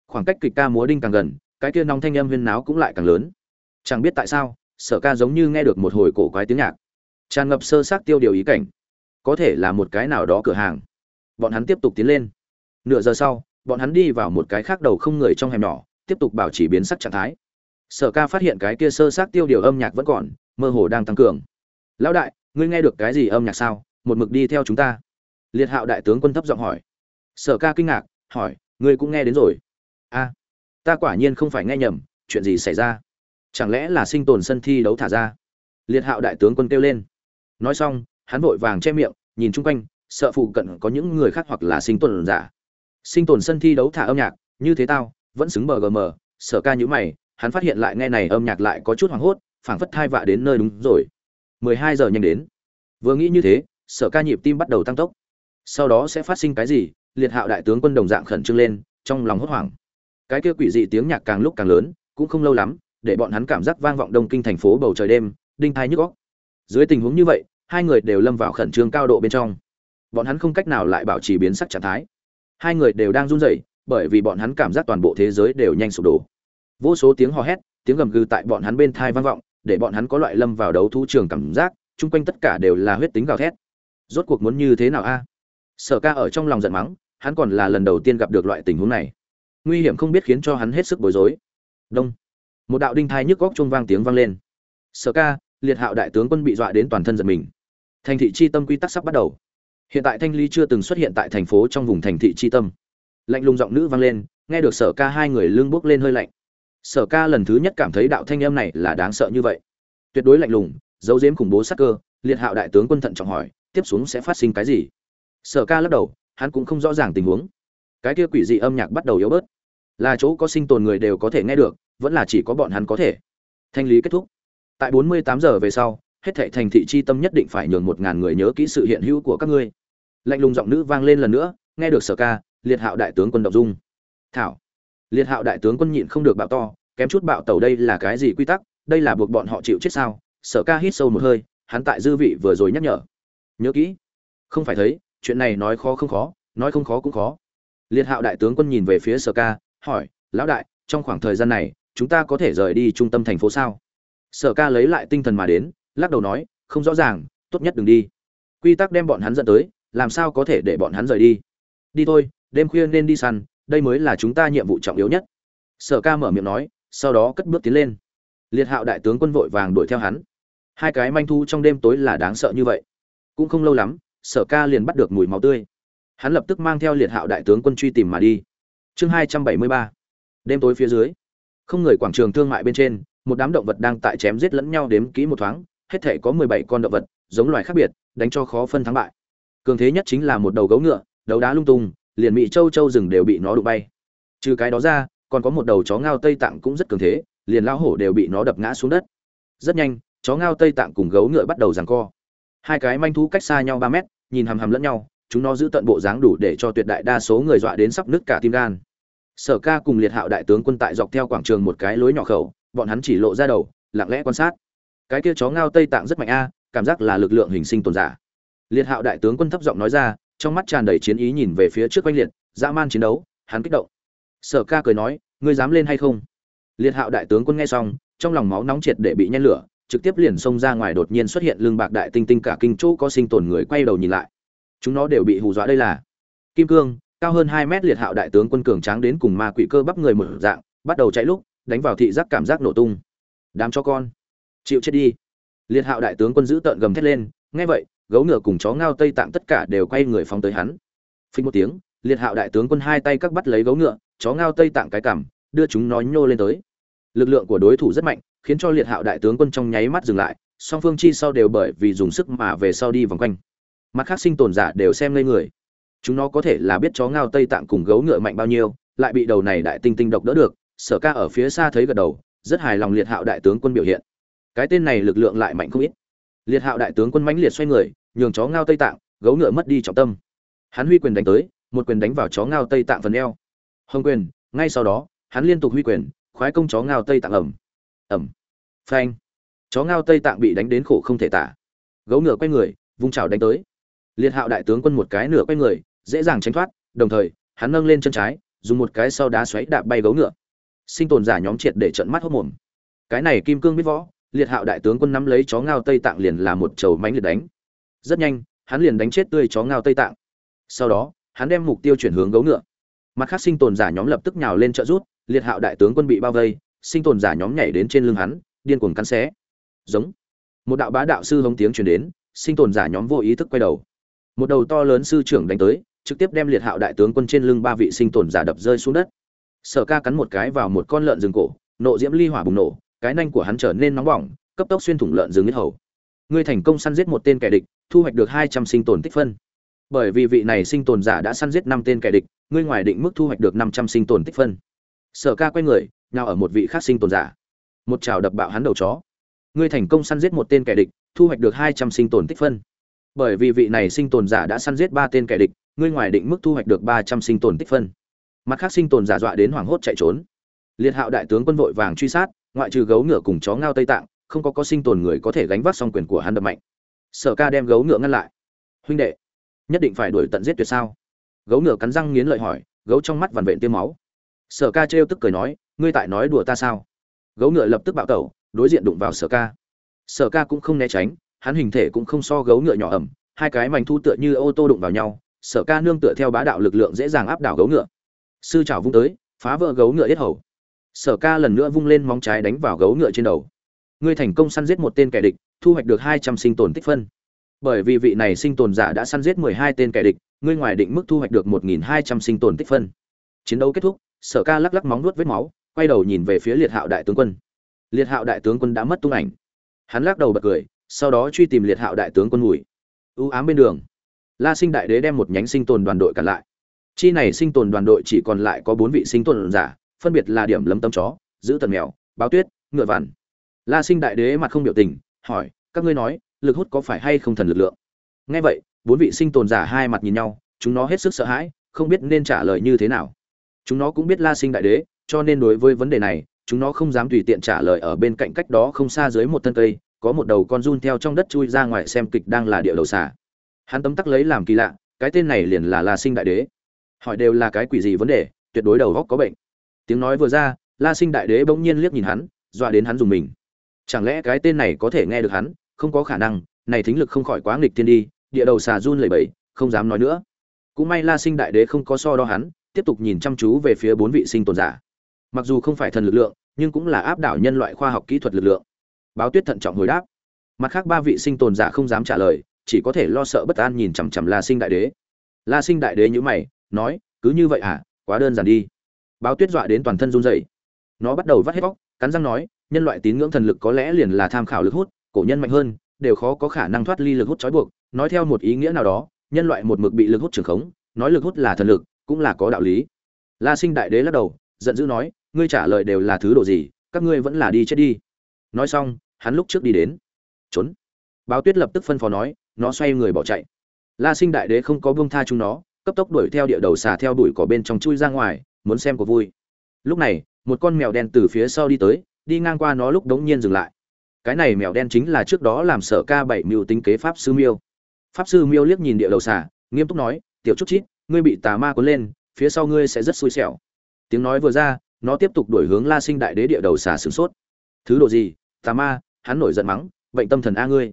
Khoảng cách kịch ca múa đinh càng gần, cái kia nóng thanh âm huyên náo cũng lại càng lớn. Chẳng biết tại sao, sở ca giống như nghe được một hồi cổ quái tiếng nhạc tràn ngập sơ sát tiêu điều ý cảnh. Có thể là một cái nào đó cửa hàng. Bọn hắn tiếp tục tiến lên. Nửa giờ sau, bọn hắn đi vào một cái khác đầu không người trong hẻm nhỏ, tiếp tục bảo trì biến sắc trạng thái. Sở ca phát hiện cái kia sơ sát tiêu điều âm nhạc vẫn còn, mơ hồ đang tăng cường. Lão đại, ngươi nghe được cái gì âm nhạc sao? Một mực đi theo chúng ta. Liệt hạo đại tướng quân thấp giọng hỏi. Sở ca kinh ngạc, hỏi, ngươi cũng nghe đến rồi? A, ta quả nhiên không phải nghe nhầm, chuyện gì xảy ra? Chẳng lẽ là sinh tồn sân thi đấu thả ra? Liệt hạo đại tướng quân kêu lên nói xong, hắn vội vàng che miệng, nhìn chung quanh, sợ phụ cận có những người khác hoặc là sinh tồn giả. Sinh tồn sân thi đấu thả âm nhạc, như thế tao, vẫn xứng bờ gm sở ca nhữ mày, hắn phát hiện lại nghe này âm nhạc lại có chút hoảng hốt, phảng phất thai vạ đến nơi đúng rồi. Mười hai giờ nhanh đến. Vừa nghĩ như thế, sở ca nhịp tim bắt đầu tăng tốc. Sau đó sẽ phát sinh cái gì, liệt hạo đại tướng quân đồng dạng khẩn trương lên, trong lòng hốt hoảng. Cái kia quỷ dị tiếng nhạc càng lúc càng lớn, cũng không lâu lắm, để bọn hắn cảm giác vang vọng đông kinh thành phố bầu trời đêm, đinh thai nhức góc dưới tình huống như vậy hai người đều lâm vào khẩn trương cao độ bên trong. Bọn hắn không cách nào lại bảo trì biến sắc trạng thái. Hai người đều đang run rẩy, bởi vì bọn hắn cảm giác toàn bộ thế giới đều nhanh sụp đổ. Vô số tiếng hò hét, tiếng gầm gừ tại bọn hắn bên thai vang vọng, để bọn hắn có loại lâm vào đấu thu trường cảm giác, chung quanh tất cả đều là huyết tính gào thét. Rốt cuộc muốn như thế nào a? Sở ca ở trong lòng giận mắng, hắn còn là lần đầu tiên gặp được loại tình huống này. Nguy hiểm không biết khiến cho hắn hết sức bối rối. Đông. Một đạo đinh thai nhức góc chung vang tiếng vang lên. Sở ca, liệt hạo đại tướng quân bị dọa đến toàn thân giật mình thành thị chi tâm quy tắc sắp bắt đầu. Hiện tại thanh ly chưa từng xuất hiện tại thành phố trong vùng thành thị chi tâm. Lạnh lùng giọng nữ vang lên, nghe được sở ca hai người lưng bước lên hơi lạnh. Sở ca lần thứ nhất cảm thấy đạo thanh âm này là đáng sợ như vậy. Tuyệt đối lạnh lùng dấu dếm khủng bố sắc cơ, liệt hạo đại tướng quân thận trọng hỏi, tiếp xuống sẽ phát sinh cái gì? Sở ca lắc đầu, hắn cũng không rõ ràng tình huống. Cái kia quỷ dị âm nhạc bắt đầu yếu bớt. Là chỗ có sinh tồn người đều có thể nghe được, vẫn là chỉ có bọn hắn có thể. Thanh lý kết thúc. Tại 48 giờ về sau hết thảy thành thị chi tâm nhất định phải nhường một ngàn người nhớ kỹ sự hiện hữu của các ngươi. Lạnh lùng giọng nữ vang lên lần nữa, nghe được sở ca, liệt hạo đại tướng quân động dung. Thảo, liệt hạo đại tướng quân nhịn không được bạo to, kém chút bạo tàu đây là cái gì quy tắc, đây là buộc bọn họ chịu chết sao? Sở ca hít sâu một hơi, hắn tại dư vị vừa rồi nhắc nhở. Nhớ kỹ, không phải thấy, chuyện này nói khó không khó, nói không khó cũng khó. Liệt hạo đại tướng quân nhìn về phía sở ca, hỏi, lão đại, trong khoảng thời gian này, chúng ta có thể rời đi trung tâm thành phố sao? Sở ca lấy lại tinh thần mà đến lắc đầu nói, không rõ ràng, tốt nhất đừng đi. Quy tắc đem bọn hắn dẫn tới, làm sao có thể để bọn hắn rời đi? Đi thôi, đêm khuya nên đi săn, đây mới là chúng ta nhiệm vụ trọng yếu nhất. Sở ca mở miệng nói, sau đó cất bước tiến lên. Liệt hạo đại tướng quân vội vàng đuổi theo hắn. Hai cái manh thu trong đêm tối là đáng sợ như vậy. Cũng không lâu lắm, sở ca liền bắt được mùi máu tươi. Hắn lập tức mang theo liệt hạo đại tướng quân truy tìm mà đi. Chương hai trăm bảy mươi ba. Đêm tối phía dưới. Không người quảng trường thương mại bên trên, một đám động vật đang tại chém giết lẫn nhau đếm kỹ một thoáng hết thể có mười bảy con động vật, giống loài khác biệt, đánh cho khó phân thắng bại. Cường thế nhất chính là một đầu gấu ngựa, đấu đá lung tung, liền bị châu châu rừng đều bị nó đụng bay. Trừ cái đó ra, còn có một đầu chó ngao tây tạng cũng rất cường thế, liền lao hổ đều bị nó đập ngã xuống đất. Rất nhanh, chó ngao tây tạng cùng gấu ngựa bắt đầu giằng co. Hai cái manh thú cách xa nhau ba mét, nhìn hằm hằm lẫn nhau, chúng nó giữ tận bộ dáng đủ để cho tuyệt đại đa số người dọa đến sắp nứt cả tim gan. Sở ca cùng liệt hạo đại tướng quân tại dọc theo quảng trường một cái lối nhỏ khẩu, bọn hắn chỉ lộ ra đầu, lặng lẽ quan sát cái kia chó ngao tây tạng rất mạnh a, cảm giác là lực lượng hình sinh tồn giả. Liệt hạo đại tướng quân thấp giọng nói ra, trong mắt tràn đầy chiến ý nhìn về phía trước quanh liệt, dã man chiến đấu, hắn kích động. Sở ca cười nói, ngươi dám lên hay không? Liệt hạo đại tướng quân nghe xong, trong lòng máu nóng triệt để bị nhen lửa, trực tiếp liền xông ra ngoài đột nhiên xuất hiện lương bạc đại tinh tinh cả kinh chỗ có sinh tồn người quay đầu nhìn lại. Chúng nó đều bị hù dọa đây là. Kim cương, cao hơn hai mét liệt hạo đại tướng quân cường tráng đến cùng ma quỷ cơ bắp người một dạng, bắt đầu chạy lúc, đánh vào thị giác cảm giác nổ tung. Đám cho con chịu chết đi. Liệt hạo đại tướng quân giữ tợn gầm thét lên, nghe vậy, gấu ngựa cùng chó ngao tây tạng tất cả đều quay người phóng tới hắn. Phình một tiếng, liệt hạo đại tướng quân hai tay các bắt lấy gấu ngựa, chó ngao tây tạng cái cằm, đưa chúng nó nhô lên tới. Lực lượng của đối thủ rất mạnh, khiến cho liệt hạo đại tướng quân trong nháy mắt dừng lại, song phương chi sau đều bởi vì dùng sức mà về sau đi vòng quanh. Mặt khác sinh tồn giả đều xem ngây người. Chúng nó có thể là biết chó ngao tây tạng cùng gấu ngựa mạnh bao nhiêu, lại bị đầu này đại tinh tinh độc đỡ được, sở ca ở phía xa thấy gật đầu, rất hài lòng liệt hạo đại tướng quân biểu hiện cái tên này lực lượng lại mạnh không ít. Liệt hạo đại tướng quân mãnh liệt xoay người, nhường chó ngao tây tạng, gấu ngựa mất đi trọng tâm. Hắn huy quyền đánh tới, một quyền đánh vào chó ngao tây tạng phần eo. Hồng quyền, ngay sau đó, hắn liên tục huy quyền, khoái công chó ngao tây tạng ẩm ẩm phanh. Chó ngao tây tạng bị đánh đến khổ không thể tả. Gấu ngựa quay người, vung chảo đánh tới. Liệt hạo đại tướng quân một cái nửa quay người, dễ dàng tránh thoát, đồng thời, hắn nâng lên chân trái, dùng một cái sau đá xoáy đạp bay gấu ngựa. Sinh tồn giả nhóm triệt để trận mắt hốc mồm. Cái này kim cương biết võ liệt hạo đại tướng quân nắm lấy chó ngao tây tạng liền là một chầu mánh liệt đánh. Rất nhanh, hắn liền đánh chết tươi chó ngao tây tạng. Sau đó, hắn đem mục tiêu chuyển hướng gấu ngựa. Mặt khác sinh tồn giả nhóm lập tức nhào lên trợ rút liệt hạo đại tướng quân bị bao vây, sinh tồn giả nhóm nhảy đến trên lưng hắn, điên cuồng cắn xé. Giống. Một đạo bá đạo sư hống tiếng truyền đến, sinh tồn giả nhóm vô ý thức quay đầu. Một đầu to lớn sư trưởng đánh tới, trực tiếp đem liệt hạo đại tướng quân trên lưng ba vị sinh tồn giả đập rơi xuống đất. Sở ca cắn một cái vào một con lợn rừng cổ, nộ diễm ly hỏa bùng nổ cái nanh của hắn trở nên nóng bỏng, cấp tốc xuyên thủng lợn rừng huyết hầu. Ngươi thành công săn giết một tên kẻ địch, thu hoạch được hai trăm sinh tồn tích phân. Bởi vì vị này sinh tồn giả đã săn giết năm tên kẻ địch, ngươi ngoài định mức thu hoạch được năm trăm sinh tồn tích phân. Sở ca quay người nào ở một vị khác sinh tồn giả. Một chảo đập bạo hắn đầu chó. Ngươi thành công săn giết một tên kẻ địch, thu hoạch được hai trăm sinh tồn tích phân. Bởi vì vị này sinh tồn giả đã săn giết ba tên kẻ địch, ngươi ngoài định mức thu hoạch được ba trăm sinh tồn tích phân. Mặt khác sinh tồn giả dọa đến hoảng hốt chạy trốn. Liệt hạo đại tướng quân vội vàng truy sát ngoại trừ gấu ngựa cùng chó ngao tây tạng, không có có sinh tồn người có thể gánh vác song quyền của hắn đập mạnh. Sở ca đem gấu ngựa ngăn lại. Huynh đệ, nhất định phải đuổi tận giết tuyệt sao? Gấu ngựa cắn răng nghiến lợi hỏi, gấu trong mắt vằn vện tiêm máu. Sở ca trêu tức cười nói, ngươi tại nói đùa ta sao? Gấu ngựa lập tức bạo tẩu, đối diện đụng vào sở ca. Sở ca cũng không né tránh, hắn hình thể cũng không so gấu ngựa nhỏ ẩm, hai cái mảnh thu tựa như ô tô đụng vào nhau, sở ca nương tựa theo bá đạo lực lượng dễ dàng áp đảo gấu ngựa. Sư trào vung tới, phá vỡ gấu ngựa yết hầu sở ca lần nữa vung lên móng trái đánh vào gấu ngựa trên đầu. Ngươi thành công săn giết một tên kẻ địch, thu hoạch được hai trăm sinh tồn tích phân. Bởi vì vị này sinh tồn giả đã săn giết mười hai tên kẻ địch, ngươi ngoài định mức thu hoạch được một nghìn hai trăm sinh tồn tích phân. Chiến đấu kết thúc, sở ca lắc lắc móng nuốt vết máu, quay đầu nhìn về phía liệt hạo đại tướng quân. Liệt hạo đại tướng quân đã mất tung ảnh. Hắn lắc đầu bật cười, sau đó truy tìm liệt hạo đại tướng quân ngủi ưu ám bên đường. La sinh đại đế đem một nhánh sinh tồn đoàn đội cản lại. Chi này sinh tồn đoàn đội chỉ còn lại có bốn vị sinh tồn giả phân biệt là điểm lấm tâm chó, giữ tần mèo, báo tuyết, ngựa vằn. La sinh đại đế mặt không biểu tình, hỏi, các ngươi nói, lực hút có phải hay không thần lực lượng? Nghe vậy, bốn vị sinh tồn giả hai mặt nhìn nhau, chúng nó hết sức sợ hãi, không biết nên trả lời như thế nào. Chúng nó cũng biết la sinh đại đế, cho nên đối với vấn đề này, chúng nó không dám tùy tiện trả lời ở bên cạnh cách đó không xa dưới một thân cây, có một đầu con run theo trong đất chui ra ngoài xem kịch đang là địa đầu xà. Hắn tấm tắc lấy làm kỳ lạ, cái tên này liền là la sinh đại đế. Hỏi đều là cái quỷ gì vấn đề, tuyệt đối đầu góc có bệnh tiếng nói vừa ra, la sinh đại đế bỗng nhiên liếc nhìn hắn, dọa đến hắn dùng mình. Chẳng lẽ cái tên này có thể nghe được hắn? Không có khả năng, này thính lực không khỏi quá nghịch thiên đi, địa đầu xà run lẩy bẩy, không dám nói nữa. Cũng may la sinh đại đế không có so đo hắn, tiếp tục nhìn chăm chú về phía bốn vị sinh tồn giả. Mặc dù không phải thần lực lượng, nhưng cũng là áp đảo nhân loại khoa học kỹ thuật lực lượng. Báo tuyết thận trọng hồi đáp. Mặt khác ba vị sinh tồn giả không dám trả lời, chỉ có thể lo sợ bất an nhìn chằm chằm la sinh đại đế. La sinh đại đế nhữ mày, nói, cứ như vậy à? Quá đơn giản đi báo tuyết dọa đến toàn thân run rẩy. Nó bắt đầu vắt hết bóc cắn răng nói, nhân loại tín ngưỡng thần lực có lẽ liền là tham khảo lực hút, cổ nhân mạnh hơn, đều khó có khả năng thoát ly lực hút trói buộc. Nói theo một ý nghĩa nào đó, nhân loại một mực bị lực hút trừng khống, nói lực hút là thần lực, cũng là có đạo lý. La sinh đại đế lắc đầu, giận dữ nói, ngươi trả lời đều là thứ đồ gì, các ngươi vẫn là đi chết đi. Nói xong, hắn lúc trước đi đến. Trốn. Báo tuyết lập tức phân phó nói, nó xoay người bỏ chạy. La sinh đại đế không có buông tha chúng nó, cấp tốc đuổi theo địa đầu xà theo đuổi cỏ bên trong chui ra ngoài muốn xem có vui. Lúc này, một con mèo đen từ phía sau đi tới, đi ngang qua nó lúc đống nhiên dừng lại. Cái này mèo đen chính là trước đó làm sở ca bảy mưu tính kế pháp sư miêu. Pháp sư miêu liếc nhìn địa đầu xà, nghiêm túc nói, tiểu trúc chít, ngươi bị tà ma cuốn lên, phía sau ngươi sẽ rất xui xẻo. Tiếng nói vừa ra, nó tiếp tục đuổi hướng la sinh đại đế địa đầu xà sửng sốt. Thứ đồ gì? Tà ma, hắn nổi giận mắng, bệnh tâm thần a ngươi.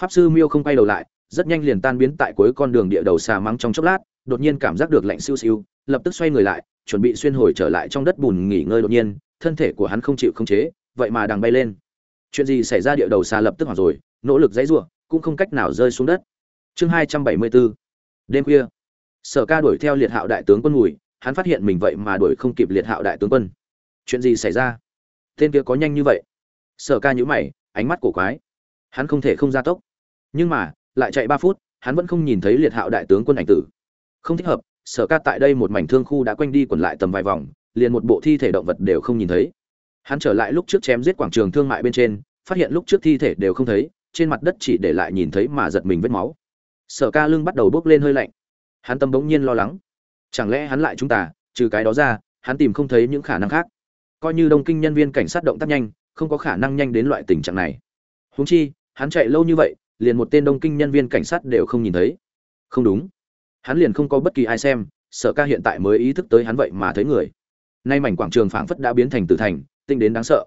Pháp sư miêu không quay đầu lại, rất nhanh liền tan biến tại cuối con đường địa đầu xà mắng trong chốc lát, đột nhiên cảm giác được lạnh siêu siêu, lập tức xoay người lại chuẩn bị xuyên hồi trở lại trong đất bùn nghỉ ngơi đột nhiên, thân thể của hắn không chịu khống chế, vậy mà đang bay lên. Chuyện gì xảy ra địa đầu xa lập tức hoảng rồi, nỗ lực dãy ruộng, cũng không cách nào rơi xuống đất. Chương hai trăm bảy mươi bốn. Đêm khuya. Sở ca đuổi theo liệt hạo đại tướng quân mùi hắn phát hiện mình vậy mà đuổi không kịp liệt hạo đại tướng quân. Chuyện gì xảy ra? Tên kia có nhanh như vậy? Sở ca nhữ mày, ánh mắt cổ quái. Hắn không thể không ra tốc. Nhưng mà, lại chạy ba phút, hắn vẫn không nhìn thấy liệt hạo đại tướng quân ảnh tử. Không thích hợp sở ca tại đây một mảnh thương khu đã quanh đi quẩn lại tầm vài vòng, liền một bộ thi thể động vật đều không nhìn thấy. Hắn trở lại lúc trước chém giết quảng trường thương mại bên trên, phát hiện lúc trước thi thể đều không thấy, trên mặt đất chỉ để lại nhìn thấy mà giật mình vết máu. Sở ca lưng bắt đầu bốc lên hơi lạnh. Hắn tâm bỗng nhiên lo lắng. Chẳng lẽ hắn lại chúng ta, trừ cái đó ra, hắn tìm không thấy những khả năng khác? Coi như đông kinh nhân viên cảnh sát động tác nhanh, không có khả năng nhanh đến loại tình trạng này. Húng chi, hắn chạy lâu như vậy, liền một tên đông kinh nhân viên cảnh sát đều không nhìn thấy. Không đúng hắn liền không có bất kỳ ai xem, sở ca hiện tại mới ý thức tới hắn vậy mà thấy người. Nay mảnh quảng trường phảng phất đã biến thành tử thành, tinh đến đáng sợ.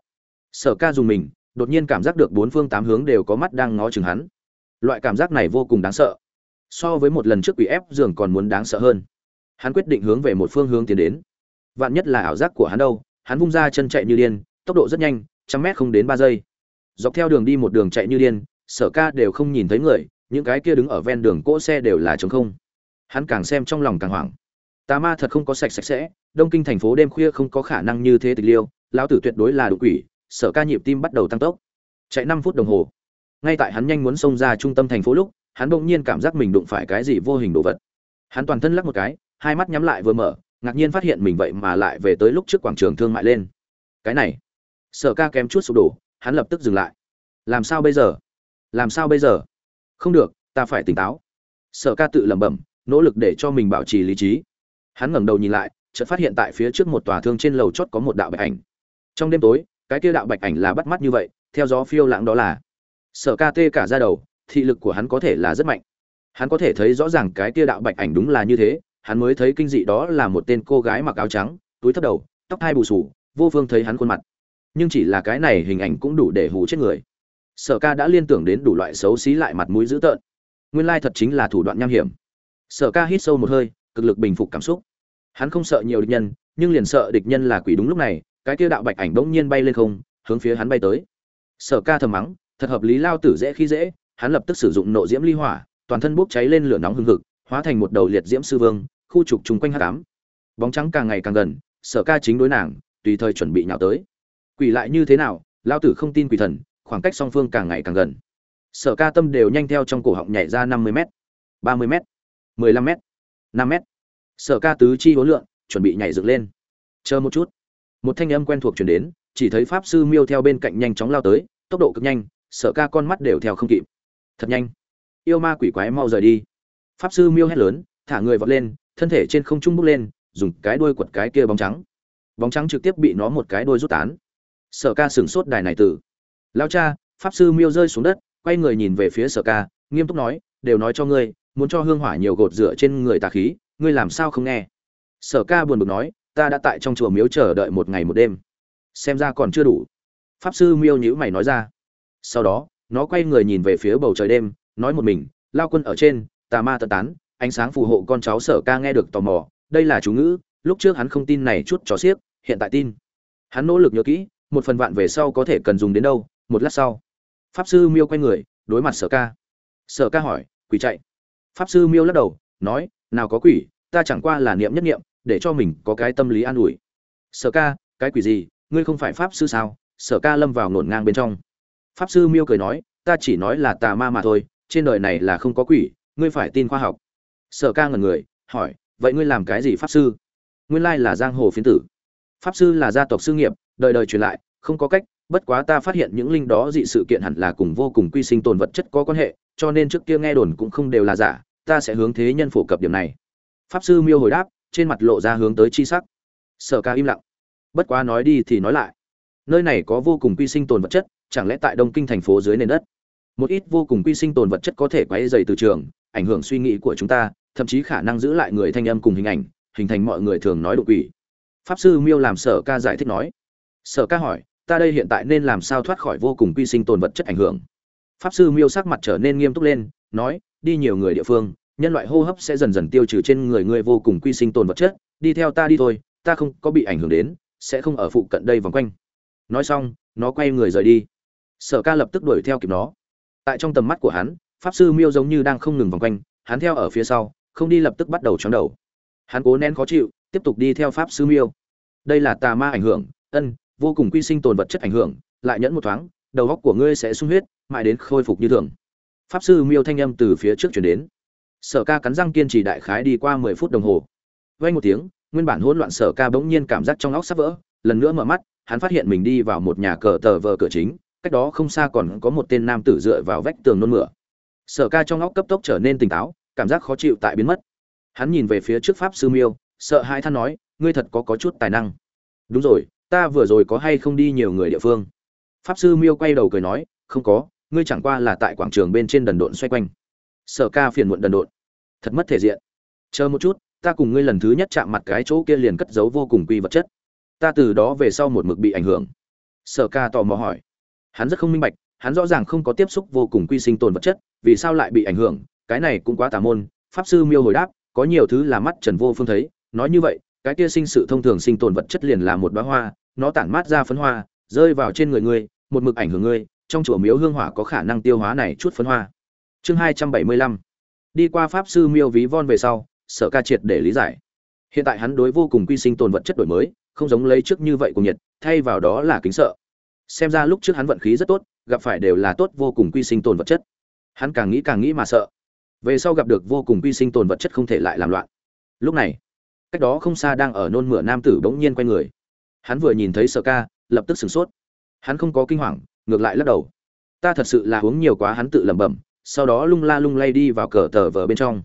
Sở ca dùng mình, đột nhiên cảm giác được bốn phương tám hướng đều có mắt đang ngó chừng hắn. Loại cảm giác này vô cùng đáng sợ. So với một lần trước quỷ ép giường còn muốn đáng sợ hơn. Hắn quyết định hướng về một phương hướng tiến đến. Vạn nhất là ảo giác của hắn đâu, hắn vung ra chân chạy như điên, tốc độ rất nhanh, trăm mét không đến ba giây. Dọc theo đường đi một đường chạy như điên, sở ca đều không nhìn thấy người, những cái kia đứng ở ven đường cỗ xe đều là trống không hắn càng xem trong lòng càng hoảng. Tà ma thật không có sạch sạch sẽ, đông kinh thành phố đêm khuya không có khả năng như thế tịch liêu, lão tử tuyệt đối là đột quỷ, sở ca nhịp tim bắt đầu tăng tốc. Chạy năm phút đồng hồ. Ngay tại hắn nhanh muốn xông ra trung tâm thành phố lúc, hắn bỗng nhiên cảm giác mình đụng phải cái gì vô hình đồ vật. Hắn toàn thân lắc một cái, hai mắt nhắm lại vừa mở, ngạc nhiên phát hiện mình vậy mà lại về tới lúc trước quảng trường thương mại lên. Cái này. Sở ca kém chút sụp đổ, hắn lập tức dừng lại. Làm sao bây giờ? Làm sao bây giờ? Không được, ta phải tỉnh táo. Sở ca tự lẩm bẩm nỗ lực để cho mình bảo trì lý trí. Hắn ngẩng đầu nhìn lại, chợt phát hiện tại phía trước một tòa thương trên lầu chót có một đạo bạch ảnh. Trong đêm tối, cái kia đạo bạch ảnh là bắt mắt như vậy, theo gió phiêu lãng đó là. Sở ca tê cả ra đầu, thị lực của hắn có thể là rất mạnh. Hắn có thể thấy rõ ràng cái kia đạo bạch ảnh đúng là như thế, hắn mới thấy kinh dị đó là một tên cô gái mặc áo trắng, túi thấp đầu, tóc hai bù sù vô phương thấy hắn khuôn mặt. Nhưng chỉ là cái này hình ảnh cũng đủ để hù chết người. Sở ca đã liên tưởng đến đủ loại xấu xí lại mặt mũi dữ tợn. Nguyên lai thật chính là thủ đoạn nham hiểm sở ca hít sâu một hơi, cực lực bình phục cảm xúc. Hắn không sợ nhiều địch nhân, nhưng liền sợ địch nhân là quỷ đúng lúc này, cái kia đạo bạch ảnh bỗng nhiên bay lên không, hướng phía hắn bay tới. Sở ca thầm mắng, thật hợp lý lao tử dễ khi dễ, hắn lập tức sử dụng nộ diễm ly hỏa, toàn thân bốc cháy lên lửa nóng hừng hực, hóa thành một đầu liệt diễm sư vương, khu trục chung quanh hát cám bóng trắng càng ngày càng gần, sở ca chính đối nàng, tùy thời chuẩn bị nhào tới. Quỷ lại như thế nào, lao tử không tin quỷ thần, khoảng cách song phương càng ngày càng gần. Sở ca tâm đều nhanh theo trong cổ họng nhảy ra năm mươi m ba mươi m mười lăm m 5 m sở ca tứ chi hối lượng chuẩn bị nhảy dựng lên. Chờ một chút. Một thanh âm quen thuộc chuyển đến, chỉ thấy pháp sư miêu theo bên cạnh nhanh chóng lao tới, tốc độ cực nhanh, sở ca con mắt đều theo không kịp. Thật nhanh. Yêu ma quỷ quái mau rời đi. Pháp sư miêu hét lớn, thả người vọt lên, thân thể trên không trung bốc lên, dùng cái đuôi quật cái kia bóng trắng. Bóng trắng trực tiếp bị nó một cái đuôi rút tán. Sở ca sửng sốt đài này tử. Lao cha, pháp sư miêu rơi xuống đất, quay người nhìn về phía sở ca, nghiêm túc nói, đều nói cho ngươi muốn cho hương hỏa nhiều gột rửa trên người tà khí, ngươi làm sao không nghe? Sở ca buồn bực nói, ta đã tại trong chùa miếu chờ đợi một ngày một đêm. Xem ra còn chưa đủ. Pháp sư miêu nhữ mày nói ra. Sau đó, nó quay người nhìn về phía bầu trời đêm, nói một mình, lao quân ở trên, tà ma tận tán, ánh sáng phù hộ con cháu sở ca nghe được tò mò, đây là chú ngữ, lúc trước hắn không tin này chút trò xiếc, hiện tại tin. Hắn nỗ lực nhớ kỹ, một phần vạn về sau có thể cần dùng đến đâu, một lát sau. Pháp sư miêu quay người, đối mặt sở ca. Sở ca hỏi, quỷ chạy pháp sư miêu lắc đầu, nói, nào có quỷ, ta chẳng qua là niệm nhất niệm, để cho mình có cái tâm lý an ủi. Sở ca, cái quỷ gì? Ngươi không phải pháp sư sao? Sở ca lâm vào ngổn ngang bên trong. Pháp sư miêu cười nói, ta chỉ nói là tà ma mà thôi, trên đời này là không có quỷ, ngươi phải tin khoa học. Sở ca ngần người, hỏi, vậy ngươi làm cái gì, pháp sư? Nguyên lai là giang hồ phiến tử. Pháp sư là gia tộc sư nghiệp, đời đời truyền lại, không có cách, bất quá ta phát hiện những linh đó dị sự kiện hẳn là cùng vô cùng quy sinh tồn vật chất có quan hệ cho nên trước kia nghe đồn cũng không đều là giả, ta sẽ hướng thế nhân phổ cập điểm này. Pháp sư miêu hồi đáp, trên mặt lộ ra hướng tới chi sắc. Sở ca im lặng. Bất quá nói đi thì nói lại. Nơi này có vô cùng quy sinh tồn vật chất, chẳng lẽ tại đông kinh thành phố dưới nền đất? Một ít vô cùng quy sinh tồn vật chất có thể quấy dày từ trường, ảnh hưởng suy nghĩ của chúng ta, thậm chí khả năng giữ lại người thanh âm cùng hình ảnh, hình thành mọi người thường nói đột quỷ pháp sư miêu làm sở ca giải thích nói. Sở ca hỏi, ta đây hiện tại nên làm sao thoát khỏi vô cùng quy sinh tồn vật chất ảnh hưởng? Pháp sư miêu sắc mặt trở nên nghiêm túc lên, nói, đi nhiều người địa phương, nhân loại hô hấp sẽ dần dần tiêu trừ trên người ngươi vô cùng quy sinh tồn vật chất, đi theo ta đi thôi, ta không có bị ảnh hưởng đến, sẽ không ở phụ cận đây vòng quanh. Nói xong, nó quay người rời đi. Sở ca lập tức đuổi theo kịp nó. Tại trong tầm mắt của hắn, pháp sư miêu giống như đang không ngừng vòng quanh, hắn theo ở phía sau, không đi lập tức bắt đầu chóng đầu. Hắn cố nén khó chịu, tiếp tục đi theo pháp sư miêu. Đây là tà ma ảnh hưởng, ân, vô cùng quy sinh tồn vật chất ảnh hưởng, lại nhẫn một thoáng đầu óc của ngươi sẽ sung huyết, mãi đến khôi phục như thường. Pháp sư miêu thanh âm từ phía trước chuyển đến. Sở ca cắn răng kiên trì đại khái đi qua mười phút đồng hồ. Vay một tiếng, nguyên bản hỗn loạn sở ca bỗng nhiên cảm giác trong óc sắp vỡ, lần nữa mở mắt, hắn phát hiện mình đi vào một nhà cờ tờ vờ cửa chính, cách đó không xa còn có một tên nam tử dựa vào vách tường nôn mửa. Sở ca trong óc cấp tốc trở nên tỉnh táo, cảm giác khó chịu tại biến mất. Hắn nhìn về phía trước pháp sư miêu, sợ hai than nói, ngươi thật có có chút tài năng. Đúng rồi, ta vừa rồi có hay không đi nhiều người địa phương? Pháp sư miêu quay đầu cười nói, không có, ngươi chẳng qua là tại quảng trường bên trên đần độn xoay quanh. Sở ca phiền muộn đần độn. Thật mất thể diện. Chờ một chút, ta cùng ngươi lần thứ nhất chạm mặt cái chỗ kia liền cất giấu vô cùng quy vật chất. Ta từ đó về sau một mực bị ảnh hưởng. Sở ca tò mò hỏi. Hắn rất không minh bạch, hắn rõ ràng không có tiếp xúc vô cùng quy sinh tồn vật chất, vì sao lại bị ảnh hưởng, cái này cũng quá tà môn. Pháp sư miêu hồi đáp, có nhiều thứ là mắt trần vô phương thấy, nói như vậy, cái kia sinh sự thông thường sinh tồn vật chất liền là một bá hoa, nó tản mát ra phấn hoa, rơi vào trên người ngươi một mực ảnh hưởng ngươi, trong chùa miếu hương hỏa có khả năng tiêu hóa này chút phấn hoa. Chương hai trăm bảy mươi lăm. Đi qua pháp sư miêu ví von về sau, sở ca triệt để lý giải. Hiện tại hắn đối vô cùng quy sinh tồn vật chất đổi mới, không giống lấy trước như vậy của nhiệt, thay vào đó là kính sợ. Xem ra lúc trước hắn vận khí rất tốt, gặp phải đều là tốt vô cùng quy sinh tồn vật chất. Hắn càng nghĩ càng nghĩ mà sợ. Về sau gặp được vô cùng quy sinh tồn vật chất không thể lại làm loạn. Lúc này, cách đó không xa đang ở nôn mửa nam tử bỗng nhiên quay người. Hắn vừa nhìn thấy sở ca, lập tức sửng sốt hắn không có kinh hoàng, ngược lại lắc đầu. Ta thật sự là uống nhiều quá hắn tự lẩm bẩm, sau đó lung la lung lay đi vào cờ tờ vờ bên trong.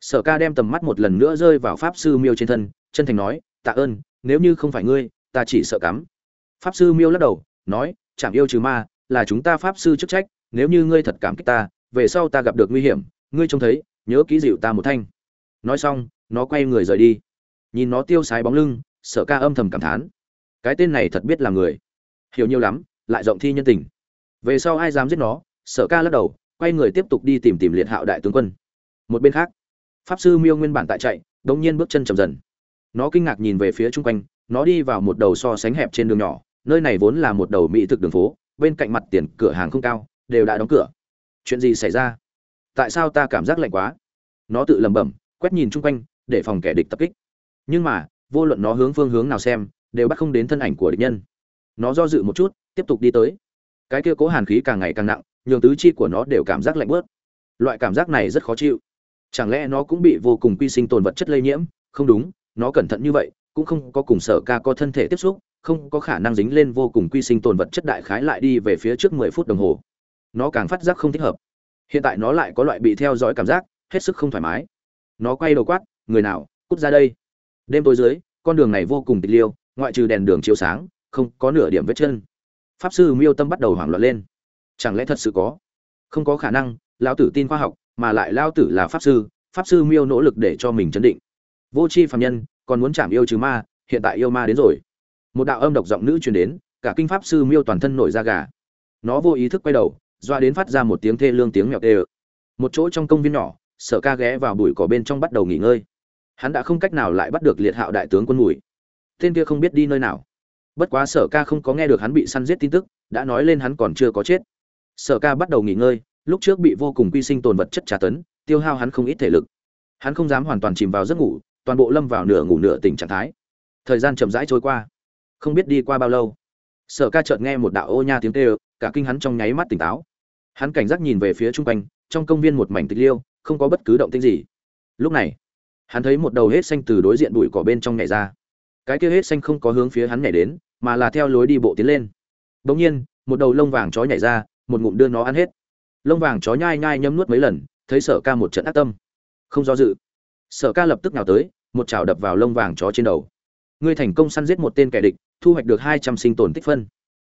Sở ca đem tầm mắt một lần nữa rơi vào pháp sư miêu trên thân, chân thành nói, tạ ơn, nếu như không phải ngươi, ta chỉ sợ cắm. Pháp sư miêu lắc đầu, nói chạm yêu trừ ma, là chúng ta pháp sư chức trách, nếu như ngươi thật cảm kích ta, về sau ta gặp được nguy hiểm, ngươi trông thấy, nhớ ký dịu ta một thanh. Nói xong, nó quay người rời đi. Nhìn nó tiêu sái bóng lưng, sở ca âm thầm cảm thán, cái tên này thật biết là người hiểu nhiều lắm, lại rộng thi nhân tình. Về sau ai dám giết nó, sở ca lắc đầu, quay người tiếp tục đi tìm tìm liệt hạo đại tướng quân. Một bên khác, pháp sư miêu nguyên bản tại chạy, đống nhiên bước chân chậm dần. Nó kinh ngạc nhìn về phía chung quanh, nó đi vào một đầu so sánh hẹp trên đường nhỏ, nơi này vốn là một đầu mỹ thực đường phố, bên cạnh mặt tiền cửa hàng không cao, đều đã đóng cửa. Chuyện gì xảy ra? Tại sao ta cảm giác lạnh quá? Nó tự lẩm bẩm, quét nhìn chung quanh, để phòng kẻ địch tập kích. Nhưng mà, vô luận nó hướng phương hướng nào xem, đều bắt không đến thân ảnh của địch nhân nó do dự một chút, tiếp tục đi tới. Cái kia cố hàn khí càng ngày càng nặng, nhường tứ chi của nó đều cảm giác lạnh bớt. Loại cảm giác này rất khó chịu. Chẳng lẽ nó cũng bị vô cùng quy sinh tồn vật chất lây nhiễm? Không đúng, nó cẩn thận như vậy, cũng không có cùng sở ca có thân thể tiếp xúc, không có khả năng dính lên vô cùng quy sinh tồn vật chất đại khái lại đi về phía trước mười phút đồng hồ. Nó càng phát giác không thích hợp. Hiện tại nó lại có loại bị theo dõi cảm giác, hết sức không thoải mái. Nó quay đầu quát, người nào, cút ra đây. Đêm tối dưới, con đường này vô cùng tịch liêu, ngoại trừ đèn đường chiếu sáng không có nửa điểm vết chân. Pháp sư miêu tâm bắt đầu hoảng loạn lên. Chẳng lẽ thật sự có? Không có khả năng, lão tử tin khoa học, mà lại lao tử là pháp sư pháp sư miêu nỗ lực để cho mình chấn định. Vô c h i phạm nhân, còn muốn chạm yêu trừ ma, hiện tại yêu ma đến rồi. Một đạo âm độc giọng nữ truyền đến, cả kinh pháp sư miêu toàn thân nổi da gà. Nó vô ý thức quay đầu, doa đến phát ra một tiếng thê lương tiếng mèo tê ơ. Một chỗ trong công viên nhỏ, sở ca ghé vào bụi cỏ bên trong bắt đầu nghỉ ngơi. Hắn đã không cách nào lại bắt được liệt hạo đại tướng quân mùi. Tên kia không biết đi nơi nào bất quá sở ca không có nghe được hắn bị săn giết tin tức, đã nói lên hắn còn chưa có chết. Sở ca bắt đầu nghỉ ngơi, lúc trước bị vô cùng quy sinh tồn vật chất trả tấn, tiêu hao hắn không ít thể lực. Hắn không dám hoàn toàn chìm vào giấc ngủ, toàn bộ lâm vào nửa ngủ nửa tỉnh trạng thái. Thời gian chậm rãi trôi qua, không biết đi qua bao lâu. Sở ca chợt nghe một đạo ô nha tiếng tê ơ cả kinh hắn trong nháy mắt tỉnh táo. Hắn cảnh giác nhìn về phía chung quanh, trong công viên một mảnh tịch liêu, không có bất cứ động tĩnh gì. Lúc này, hắn thấy một đầu hết xanh từ đối diện bụi cỏ bên trong nhảy ra. Cái kia hết xanh không có hướng phía hắn nhảy đến mà là theo lối đi bộ tiến lên. Bỗng nhiên, một đầu lông vàng chó nhảy ra, một ngụm đưa nó ăn hết. Lông vàng chó nhai nhai nhấm nuốt mấy lần, thấy sở ca một trận ác tâm. Không do dự, sở ca lập tức nào tới, một chảo đập vào lông vàng chó trên đầu. Ngươi thành công săn giết một tên kẻ địch, thu hoạch được hai trăm sinh tồn tích phân.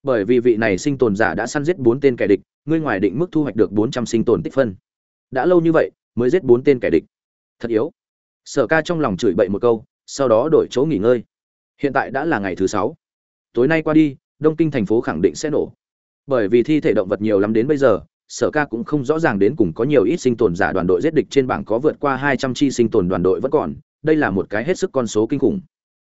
Bởi vì vị này sinh tồn giả đã săn giết bốn tên kẻ địch, ngươi ngoài định mức thu hoạch được bốn trăm sinh tồn tích phân. Đã lâu như vậy, mới giết bốn tên kẻ địch. Thật yếu. Sở ca trong lòng chửi bậy một câu, sau đó đổi chỗ nghỉ ngơi. Hiện tại đã là ngày thứ sáu tối nay qua đi đông kinh thành phố khẳng định sẽ nổ. Bởi vì thi thể động vật nhiều lắm đến bây giờ sở ca cũng không rõ ràng đến cùng có nhiều ít sinh tồn giả đoàn đội giết địch trên bảng có vượt qua hai trăm chi sinh tồn đoàn đội vẫn còn đây là một cái hết sức con số kinh khủng.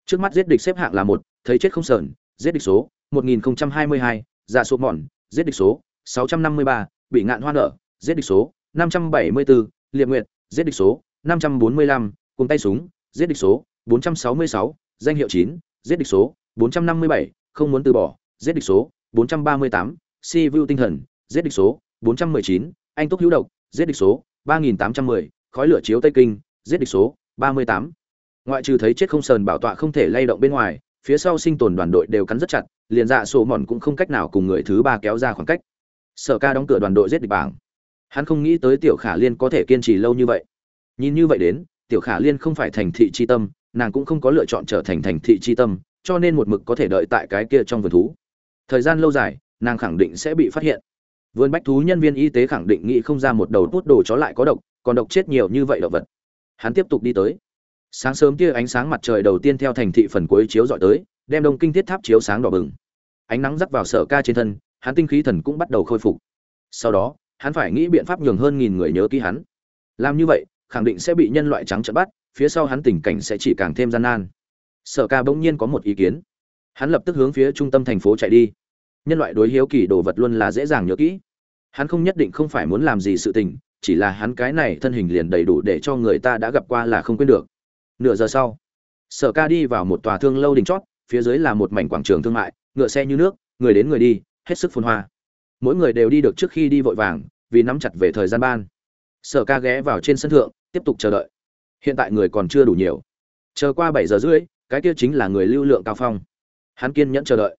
Trước mắt giết địch xếp hạng là một thấy chết không sờn giết địch số 1022, giả dạ số mòn giết địch số 653, bị ngạn hoa nở giết địch số 574, liệt nguyệt giết địch số 545, cùng tay súng giết địch số 466, danh hiệu 9, giết địch số 457, không muốn từ bỏ giết địch số 438, si vu tinh thần giết địch số 419, anh túc hữu độc giết địch số 3810, khói lửa chiếu tây kinh giết địch số 38. ngoại trừ thấy chết không sờn bảo tọa không thể lay động bên ngoài phía sau sinh tồn đoàn đội đều cắn rất chặt liền dạ sổ mòn cũng không cách nào cùng người thứ ba kéo ra khoảng cách. Sở ca đóng cửa đoàn đội giết địch bảng. Hắn không nghĩ tới tiểu khả liên có thể kiên trì lâu như vậy. Nhìn như vậy đến tiểu khả liên không phải thành thị chi tâm nàng cũng không có lựa chọn trở thành thành thị chi tâm cho nên một mực có thể đợi tại cái kia trong vườn thú. Thời gian lâu dài, nàng khẳng định sẽ bị phát hiện. Vườn bách thú nhân viên y tế khẳng định nghĩ không ra một đầu bút đồ chó lại có độc, còn độc chết nhiều như vậy động vật. Hắn tiếp tục đi tới. Sáng sớm tia ánh sáng mặt trời đầu tiên theo thành thị phần cuối chiếu dọi tới, đem đông kinh thiết tháp chiếu sáng đỏ bừng. Ánh nắng dắt vào sở ca trên thân, hắn tinh khí thần cũng bắt đầu khôi phục. Sau đó, hắn phải nghĩ biện pháp nhường hơn nghìn người nhớ ký hắn. Làm như vậy, khẳng định sẽ bị nhân loại trắng trợn bắt, phía sau hắn tình cảnh sẽ chỉ càng thêm gian nan sở ca bỗng nhiên có một ý kiến. Hắn lập tức hướng phía trung tâm thành phố chạy đi. Nhân loại đối hiếu kỳ đồ vật luôn là dễ dàng nhớ kỹ. Hắn không nhất định không phải muốn làm gì sự tình, chỉ là hắn cái này thân hình liền đầy đủ để cho người ta đã gặp qua là không quên được. Nửa giờ sau, sở ca đi vào một tòa thương lâu đình chót, phía dưới là một mảnh quảng trường thương mại, ngựa xe như nước, người đến người đi, hết sức phun hoa. Mỗi người đều đi được trước khi đi vội vàng, vì nắm chặt về thời gian ban. Sở ca ghé vào trên sân thượng, tiếp tục chờ đợi. Hiện tại người còn chưa đủ nhiều. Chờ qua bảy giờ rưỡi cái kia chính là người lưu lượng cao phong. Hắn kiên nhẫn chờ đợi.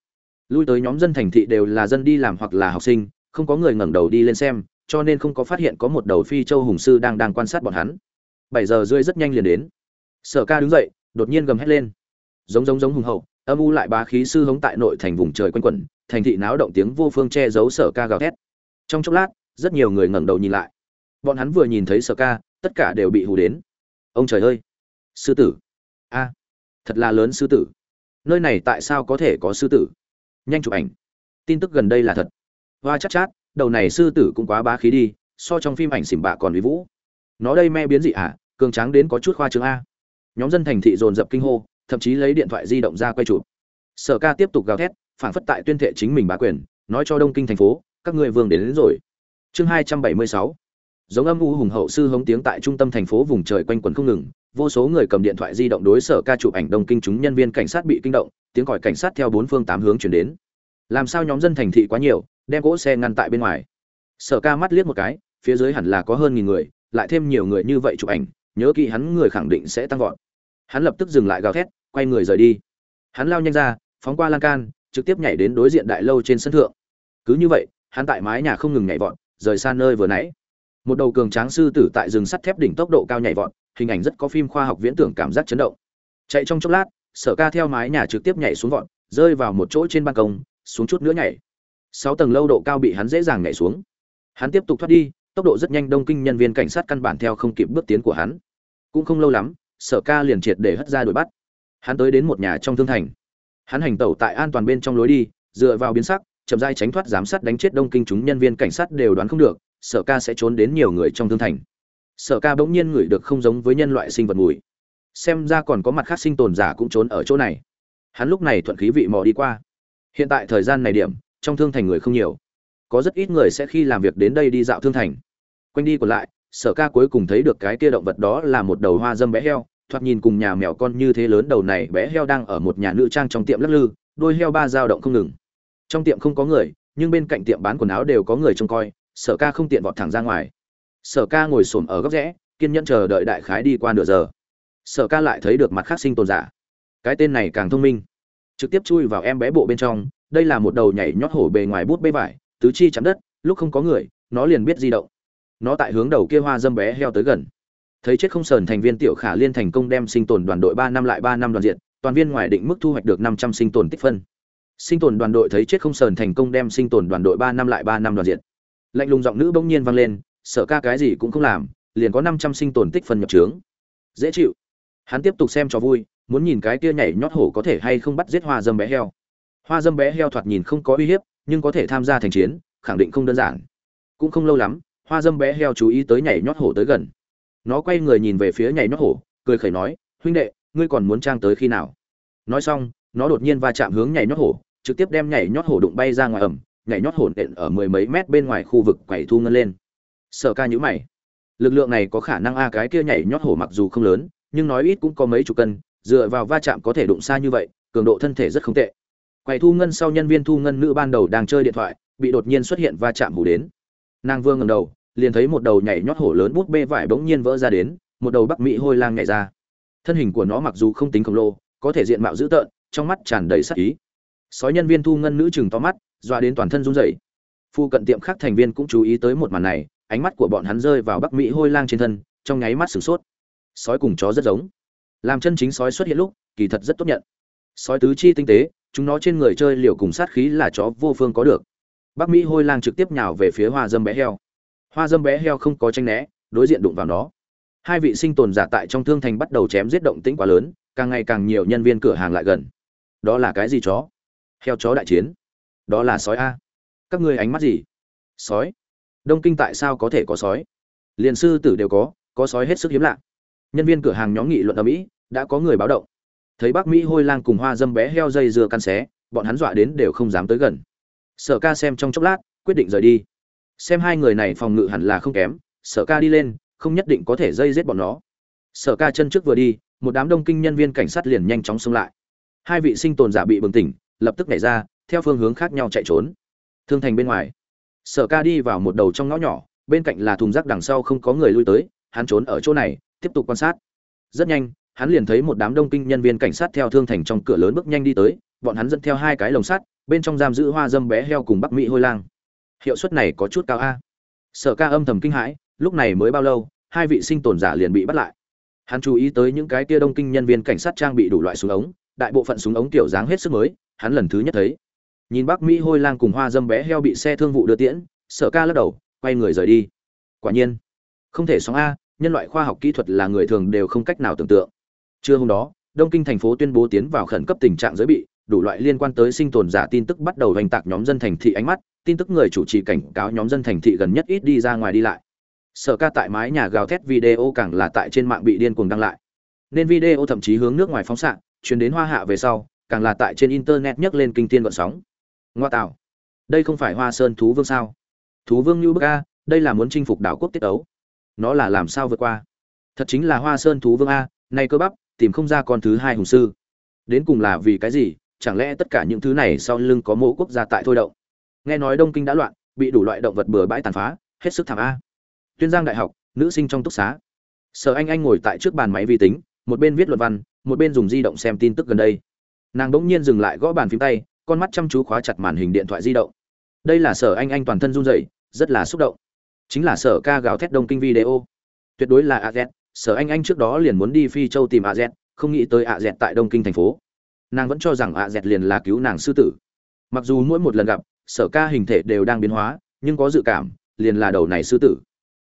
Lui tới nhóm dân thành thị đều là dân đi làm hoặc là học sinh, không có người ngẩng đầu đi lên xem, cho nên không có phát hiện có một đầu phi châu hùng sư đang đang quan sát bọn hắn. Bảy giờ rưỡi rất nhanh liền đến. Sở ca đứng dậy, đột nhiên gầm hét lên. Giống giống giống hùng hậu, âm u lại bá khí sư hống tại nội thành vùng trời quanh quẩn, thành thị náo động tiếng vô phương che giấu sở ca gào thét. Trong chốc lát, rất nhiều người ngẩng đầu nhìn lại. Bọn hắn vừa nhìn thấy sở ca, tất cả đều bị hù đến. Ông trời ơi! Sư tử! A! Thật là lớn sư tử. Nơi này tại sao có thể có sư tử? Nhanh chụp ảnh. Tin tức gần đây là thật. Hoa chắc chát, chát đầu này sư tử cũng quá bá khí đi so trong phim ảnh xỉm bạ còn uy vũ. Nó đây me biến dị à cường tráng đến có chút khoa trương a. Nhóm dân thành thị dồn dập kinh hô thậm chí lấy điện thoại di động ra quay chụp. Sở ca tiếp tục gào thét phản phất tại tuyên thệ chính mình bá quyền nói cho đông kinh thành phố các ngươi vương đến, đến rồi. Chương hai trăm bảy mươi sáu. Giống âm u hùng hậu sư hống tiếng tại trung tâm thành phố vùng trời quanh quẩn không ngừng vô số người cầm điện thoại di động đối sở ca chụp ảnh đông kinh chúng nhân viên cảnh sát bị kinh động, tiếng còi cảnh sát theo bốn phương tám hướng chuyển đến. Làm sao nhóm dân thành thị quá nhiều, đem cỗ xe ngăn tại bên ngoài? Sở ca mắt liếc một cái, phía dưới hẳn là có hơn nghìn người, lại thêm nhiều người như vậy chụp ảnh, nhớ kỹ hắn người khẳng định sẽ tăng vọt. Hắn lập tức dừng lại gào thét, quay người rời đi. Hắn lao nhanh ra, phóng qua lan can, trực tiếp nhảy đến đối diện đại lâu trên sân thượng. Cứ như vậy, hắn tại mái nhà không ngừng nhảy vọt, rời xa nơi vừa nãy. Một đầu cường tráng sư tử tại rừng sắt thép đỉnh tốc độ cao nhảy vọt hình ảnh rất có phim khoa học viễn tưởng cảm giác chấn động. Chạy trong chốc lát, sở ca theo mái nhà trực tiếp nhảy xuống vọt, rơi vào một chỗ trên ban công, xuống chút nữa nhảy. Sáu tầng lâu độ cao bị hắn dễ dàng nhảy xuống. Hắn tiếp tục thoát đi, tốc độ rất nhanh đông kinh nhân viên cảnh sát căn bản theo không kịp bước tiến của hắn. Cũng không lâu lắm, sở ca liền triệt để hất ra đuổi bắt. Hắn tới đến một nhà trong thương thành. Hắn hành tẩu tại an toàn bên trong lối đi, dựa vào biến sắc, chậm dai tránh thoát giám sát đánh chết đông kinh chúng nhân viên cảnh sát đều đoán không được, sở ca sẽ trốn đến nhiều người trong thương thành sở ca bỗng nhiên ngửi được không giống với nhân loại sinh vật mùi. Xem ra còn có mặt khác sinh tồn giả cũng trốn ở chỗ này. Hắn lúc này thuận khí vị mò đi qua. Hiện tại thời gian này điểm, trong thương thành người không nhiều. Có rất ít người sẽ khi làm việc đến đây đi dạo thương thành. Quanh đi còn lại, sở ca cuối cùng thấy được cái kia động vật đó là một đầu hoa dâm bé heo, thoạt nhìn cùng nhà mèo con như thế lớn đầu này bé heo đang ở một nhà nữ trang trong tiệm lắc lư, đôi heo ba dao động không ngừng. Trong tiệm không có người, nhưng bên cạnh tiệm bán quần áo đều có người trông coi, sở ca không tiện vọt thẳng ra ngoài sở ca ngồi xổm ở góc rẽ, kiên nhẫn chờ đợi đại khái đi qua nửa giờ. Sở ca lại thấy được mặt khác sinh tồn giả. Cái tên này càng thông minh. Trực tiếp chui vào em bé bộ bên trong, đây là một đầu nhảy nhót hổ bề ngoài bút bê vải, tứ chi chạm đất, lúc không có người, nó liền biết di động. Nó tại hướng đầu kia hoa dâm bé heo tới gần. Thấy chết không sờn thành viên tiểu khả liên thành công đem sinh tồn đoàn đội ba năm lại ba năm đoàn diện, toàn viên ngoài định mức thu hoạch được năm trăm sinh tồn tích phân. Sinh tồn đoàn đội thấy chết không sờn thành công đem sinh tồn đoàn đội ba năm lại ba năm đoàn diện. Lạnh lùng giọng nữ bỗng nhiên vang lên sợ ca cái gì cũng không làm, liền có năm trăm sinh tồn tích phân nhập trướng. Dễ chịu. Hắn tiếp tục xem cho vui, muốn nhìn cái kia nhảy nhót hổ có thể hay không bắt giết hoa dâm bé heo. Hoa dâm bé heo thoạt nhìn không có uy hiếp, nhưng có thể tham gia thành chiến, khẳng định không đơn giản. Cũng không lâu lắm, hoa dâm bé heo chú ý tới nhảy nhót hổ tới gần. Nó quay người nhìn về phía nhảy nhót hổ, cười khẩy nói, huynh đệ, ngươi còn muốn trang tới khi nào? Nói xong, nó đột nhiên va chạm hướng nhảy nhót hổ, trực tiếp đem nhảy nhót hổ đụng bay ra ngoài ẩm, nhảy nhót hổ nện ở mười mấy mét bên ngoài khu vực quẩy thu ngân lên sở ca nhữ mày. Lực lượng này có khả năng a cái kia nhảy nhót hổ mặc dù không lớn, nhưng nói ít cũng có mấy chục cân, dựa vào va chạm có thể đụng xa như vậy, cường độ thân thể rất không tệ. Quầy thu ngân sau nhân viên thu ngân nữ ban đầu đang chơi điện thoại, bị đột nhiên xuất hiện va chạm hủ đến. Nàng vương ngầm đầu, liền thấy một đầu nhảy nhót hổ lớn bút bê vải bỗng nhiên vỡ ra đến, một đầu bắc mỹ hôi lang nhảy ra. Thân hình của nó mặc dù không tính khổng lồ, có thể diện mạo dữ tợn, trong mắt tràn đầy sắc ý. Sói nhân viên thu ngân nữ chừng to mắt, dọa đến toàn thân run rẩy. Phu cận tiệm khác thành viên cũng chú ý tới một màn này ánh mắt của bọn hắn rơi vào bắc mỹ hôi lang trên thân, trong nháy mắt sửng sốt. Sói cùng chó rất giống. Làm chân chính sói xuất hiện lúc, kỳ thật rất tốt nhận. Sói tứ chi tinh tế, chúng nó trên người chơi liều cùng sát khí là chó vô phương có được. Bắc mỹ hôi lang trực tiếp nhào về phía hoa dâm bé heo. Hoa dâm bé heo không có tranh né, đối diện đụng vào nó. Hai vị sinh tồn giả tại trong thương thành bắt đầu chém giết động tĩnh quá lớn, càng ngày càng nhiều nhân viên cửa hàng lại gần. Đó là cái gì chó? Heo chó đại chiến. Đó là sói a. Các ngươi ánh mắt gì? Sói? Đông kinh tại sao có thể có sói? Liền sư tử đều có có sói hết sức hiếm lạ. Nhân viên cửa hàng nhóm nghị luận ở mỹ, đã có người báo động. Thấy bác mỹ hôi lang cùng hoa dâm bé heo dây dưa căn xé, bọn hắn dọa đến đều không dám tới gần. Sở ca xem trong chốc lát, quyết định rời đi. Xem hai người này phòng ngự hẳn là không kém, sở ca đi lên, không nhất định có thể dây giết bọn nó. Sở ca chân trước vừa đi, một đám đông kinh nhân viên cảnh sát liền nhanh chóng xông lại. Hai vị sinh tồn giả bị bừng tỉnh, lập tức nhảy ra, theo phương hướng khác nhau chạy trốn. Thương thành bên ngoài sở ca đi vào một đầu trong ngõ nhỏ, bên cạnh là thùng rác đằng sau không có người lui tới, hắn trốn ở chỗ này, tiếp tục quan sát. Rất nhanh, hắn liền thấy một đám đông kinh nhân viên cảnh sát theo thương thành trong cửa lớn bước nhanh đi tới, bọn hắn dẫn theo hai cái lồng sắt, bên trong giam giữ hoa dâm bé heo cùng bắc mỹ hôi lang. Hiệu suất này có chút cao a. Sở ca âm thầm kinh hãi, lúc này mới bao lâu, hai vị sinh tồn giả liền bị bắt lại. Hắn chú ý tới những cái kia đông kinh nhân viên cảnh sát trang bị đủ loại súng ống, đại bộ phận súng ống kiểu dáng hết sức mới, hắn lần thứ nhất thấy nhìn bác mỹ hôi lang cùng hoa dâm bé heo bị xe thương vụ đưa tiễn, sở ca lắc đầu, quay người rời đi. Quả nhiên, không thể sóng a, nhân loại khoa học kỹ thuật là người thường đều không cách nào tưởng tượng. Trưa hôm đó, đông kinh thành phố tuyên bố tiến vào khẩn cấp tình trạng giới bị, đủ loại liên quan tới sinh tồn giả tin tức bắt đầu hoành tạc nhóm dân thành thị ánh mắt, tin tức người chủ trì cảnh cáo nhóm dân thành thị gần nhất ít đi ra ngoài đi lại. Sở ca tại mái nhà gào thét video càng là tại trên mạng bị điên cuồng đăng lại. Nên video thậm chí hướng nước ngoài phóng xạ chuyển đến hoa hạ về sau, càng là tại trên internet nhấc lên kinh tiên vận sóng ngoa tạo. Đây không phải hoa sơn thú vương sao? Thú vương như bức a, đây là muốn chinh phục đảo quốc tiết ấu nó là làm sao vượt qua? Thật chính là hoa sơn thú vương a, nay cơ bắp, tìm không ra con thứ hai hùng sư. Đến cùng là vì cái gì? Chẳng lẽ tất cả những thứ này sau lưng có mẫu quốc gia tại thôi động? Nghe nói đông kinh đã loạn, bị đủ loại động vật bừa bãi tàn phá, hết sức thảm a. Tuyên giang đại học, nữ sinh trong túc xá. Sở anh anh ngồi tại trước bàn máy vi tính, một bên viết luận văn, một bên dùng di động xem tin tức gần đây. Nàng bỗng nhiên dừng lại gõ bàn phím tay con mắt chăm chú khóa chặt màn hình điện thoại di động. Đây là sở anh anh toàn thân run rẩy, rất là xúc động. Chính là sở ca gào thét đông kinh video. Tuyệt đối là az sở anh anh trước đó liền muốn đi phi châu tìm az không nghĩ tới az tại đông kinh thành phố. Nàng vẫn cho rằng az liền là cứu nàng sư tử. Mặc dù mỗi một lần gặp, sở ca hình thể đều đang biến hóa, nhưng có dự cảm, liền là đầu này sư tử.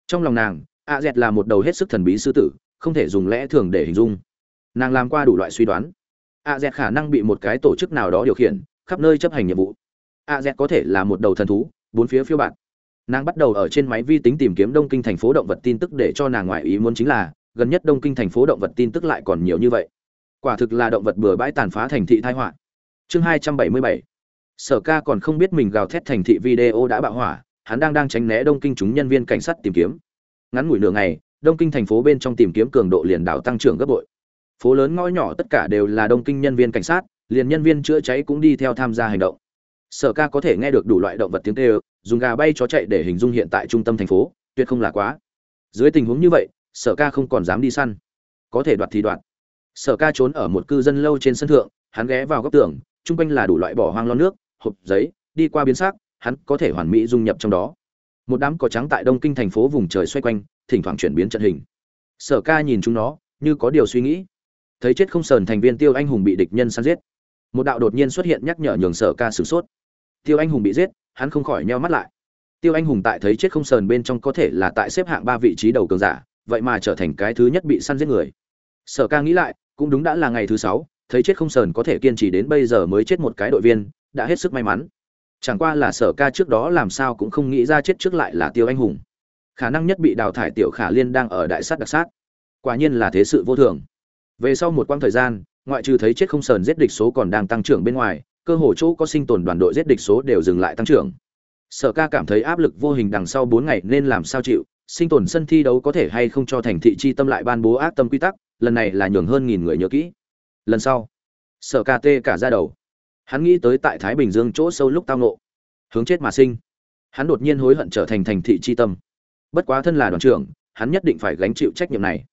Trong lòng nàng, a z là một đầu hết sức thần bí sư tử, không thể dùng lẽ thường để hình dung. Nàng làm qua đủ loại suy đoán. A z khả năng bị một cái tổ chức nào đó điều khiển khắp nơi chấp hành nhiệm vụ. A z có thể là một đầu thần thú, bốn phía phiêu bạn. nàng bắt đầu ở trên máy vi tính tìm kiếm đông kinh thành phố động vật tin tức để cho nàng ngoại ý muốn chính là, gần nhất đông kinh thành phố động vật tin tức lại còn nhiều như vậy. Quả thực là động vật bừa bãi tàn phá thành thị thái họa. Chương hai trăm bảy mươi bảy. Sở ca còn không biết mình gào thét thành thị video đã bạo hỏa, hắn đang đang tránh né đông kinh chúng nhân viên cảnh sát tìm kiếm. Ngắn ngủi nửa ngày, đông kinh thành phố bên trong tìm kiếm cường độ liền đảo tăng trưởng gấp bội. Phố lớn ngõ nhỏ tất cả đều là đông kinh nhân viên cảnh sát liền nhân viên chữa cháy cũng đi theo tham gia hành động. Sở ca có thể nghe được đủ loại động vật tiếng tê dùng gà bay chó chạy để hình dung hiện tại trung tâm thành phố, tuyệt không là quá. Dưới tình huống như vậy, sở ca không còn dám đi săn. Có thể đoạt thì đoạt. Sở ca trốn ở một cư dân lâu trên sân thượng, hắn ghé vào góc tường, chung quanh là đủ loại bỏ hoang lo nước, hộp giấy, đi qua biến sắc, hắn có thể hoàn mỹ dung nhập trong đó. Một đám cỏ trắng tại đông kinh thành phố vùng trời xoay quanh, thỉnh thoảng chuyển biến trận hình. Sở ca nhìn chúng nó, như có điều suy nghĩ. Thấy chết không sờn thành viên tiêu anh hùng bị địch nhân săn giết một đạo đột nhiên xuất hiện nhắc nhở nhường sở ca sửng sốt. Tiêu anh hùng bị giết, hắn không khỏi nheo mắt lại. Tiêu anh hùng tại thấy chết không sờn bên trong có thể là tại xếp hạng ba vị trí đầu cường giả, vậy mà trở thành cái thứ nhất bị săn giết người. Sở ca nghĩ lại, cũng đúng đã là ngày thứ sáu, thấy chết không sờn có thể kiên trì đến bây giờ mới chết một cái đội viên, đã hết sức may mắn. Chẳng qua là sở ca trước đó làm sao cũng không nghĩ ra chết trước lại là tiêu anh hùng. Khả năng nhất bị đào thải tiểu khả liên đang ở đại sát đặc sát. Quả nhiên là thế sự vô thường. Về sau một quãng thời gian ngoại trừ thấy chết không sờn giết địch số còn đang tăng trưởng bên ngoài, cơ hội chỗ có sinh tồn đoàn đội giết địch số đều dừng lại tăng trưởng. Sở ca cảm thấy áp lực vô hình đằng sau bốn ngày nên làm sao chịu, sinh tồn sân thi đấu có thể hay không cho thành thị chi tâm lại ban bố ác tâm quy tắc, lần này là nhường hơn nghìn người nhớ kỹ. Lần sau, sở ca tê cả ra đầu. Hắn nghĩ tới tại thái bình dương chỗ sâu lúc tao nộ hướng chết mà sinh. Hắn đột nhiên hối hận trở thành thành thị chi tâm. Bất quá thân là đoàn trưởng, hắn nhất định phải gánh chịu trách nhiệm này.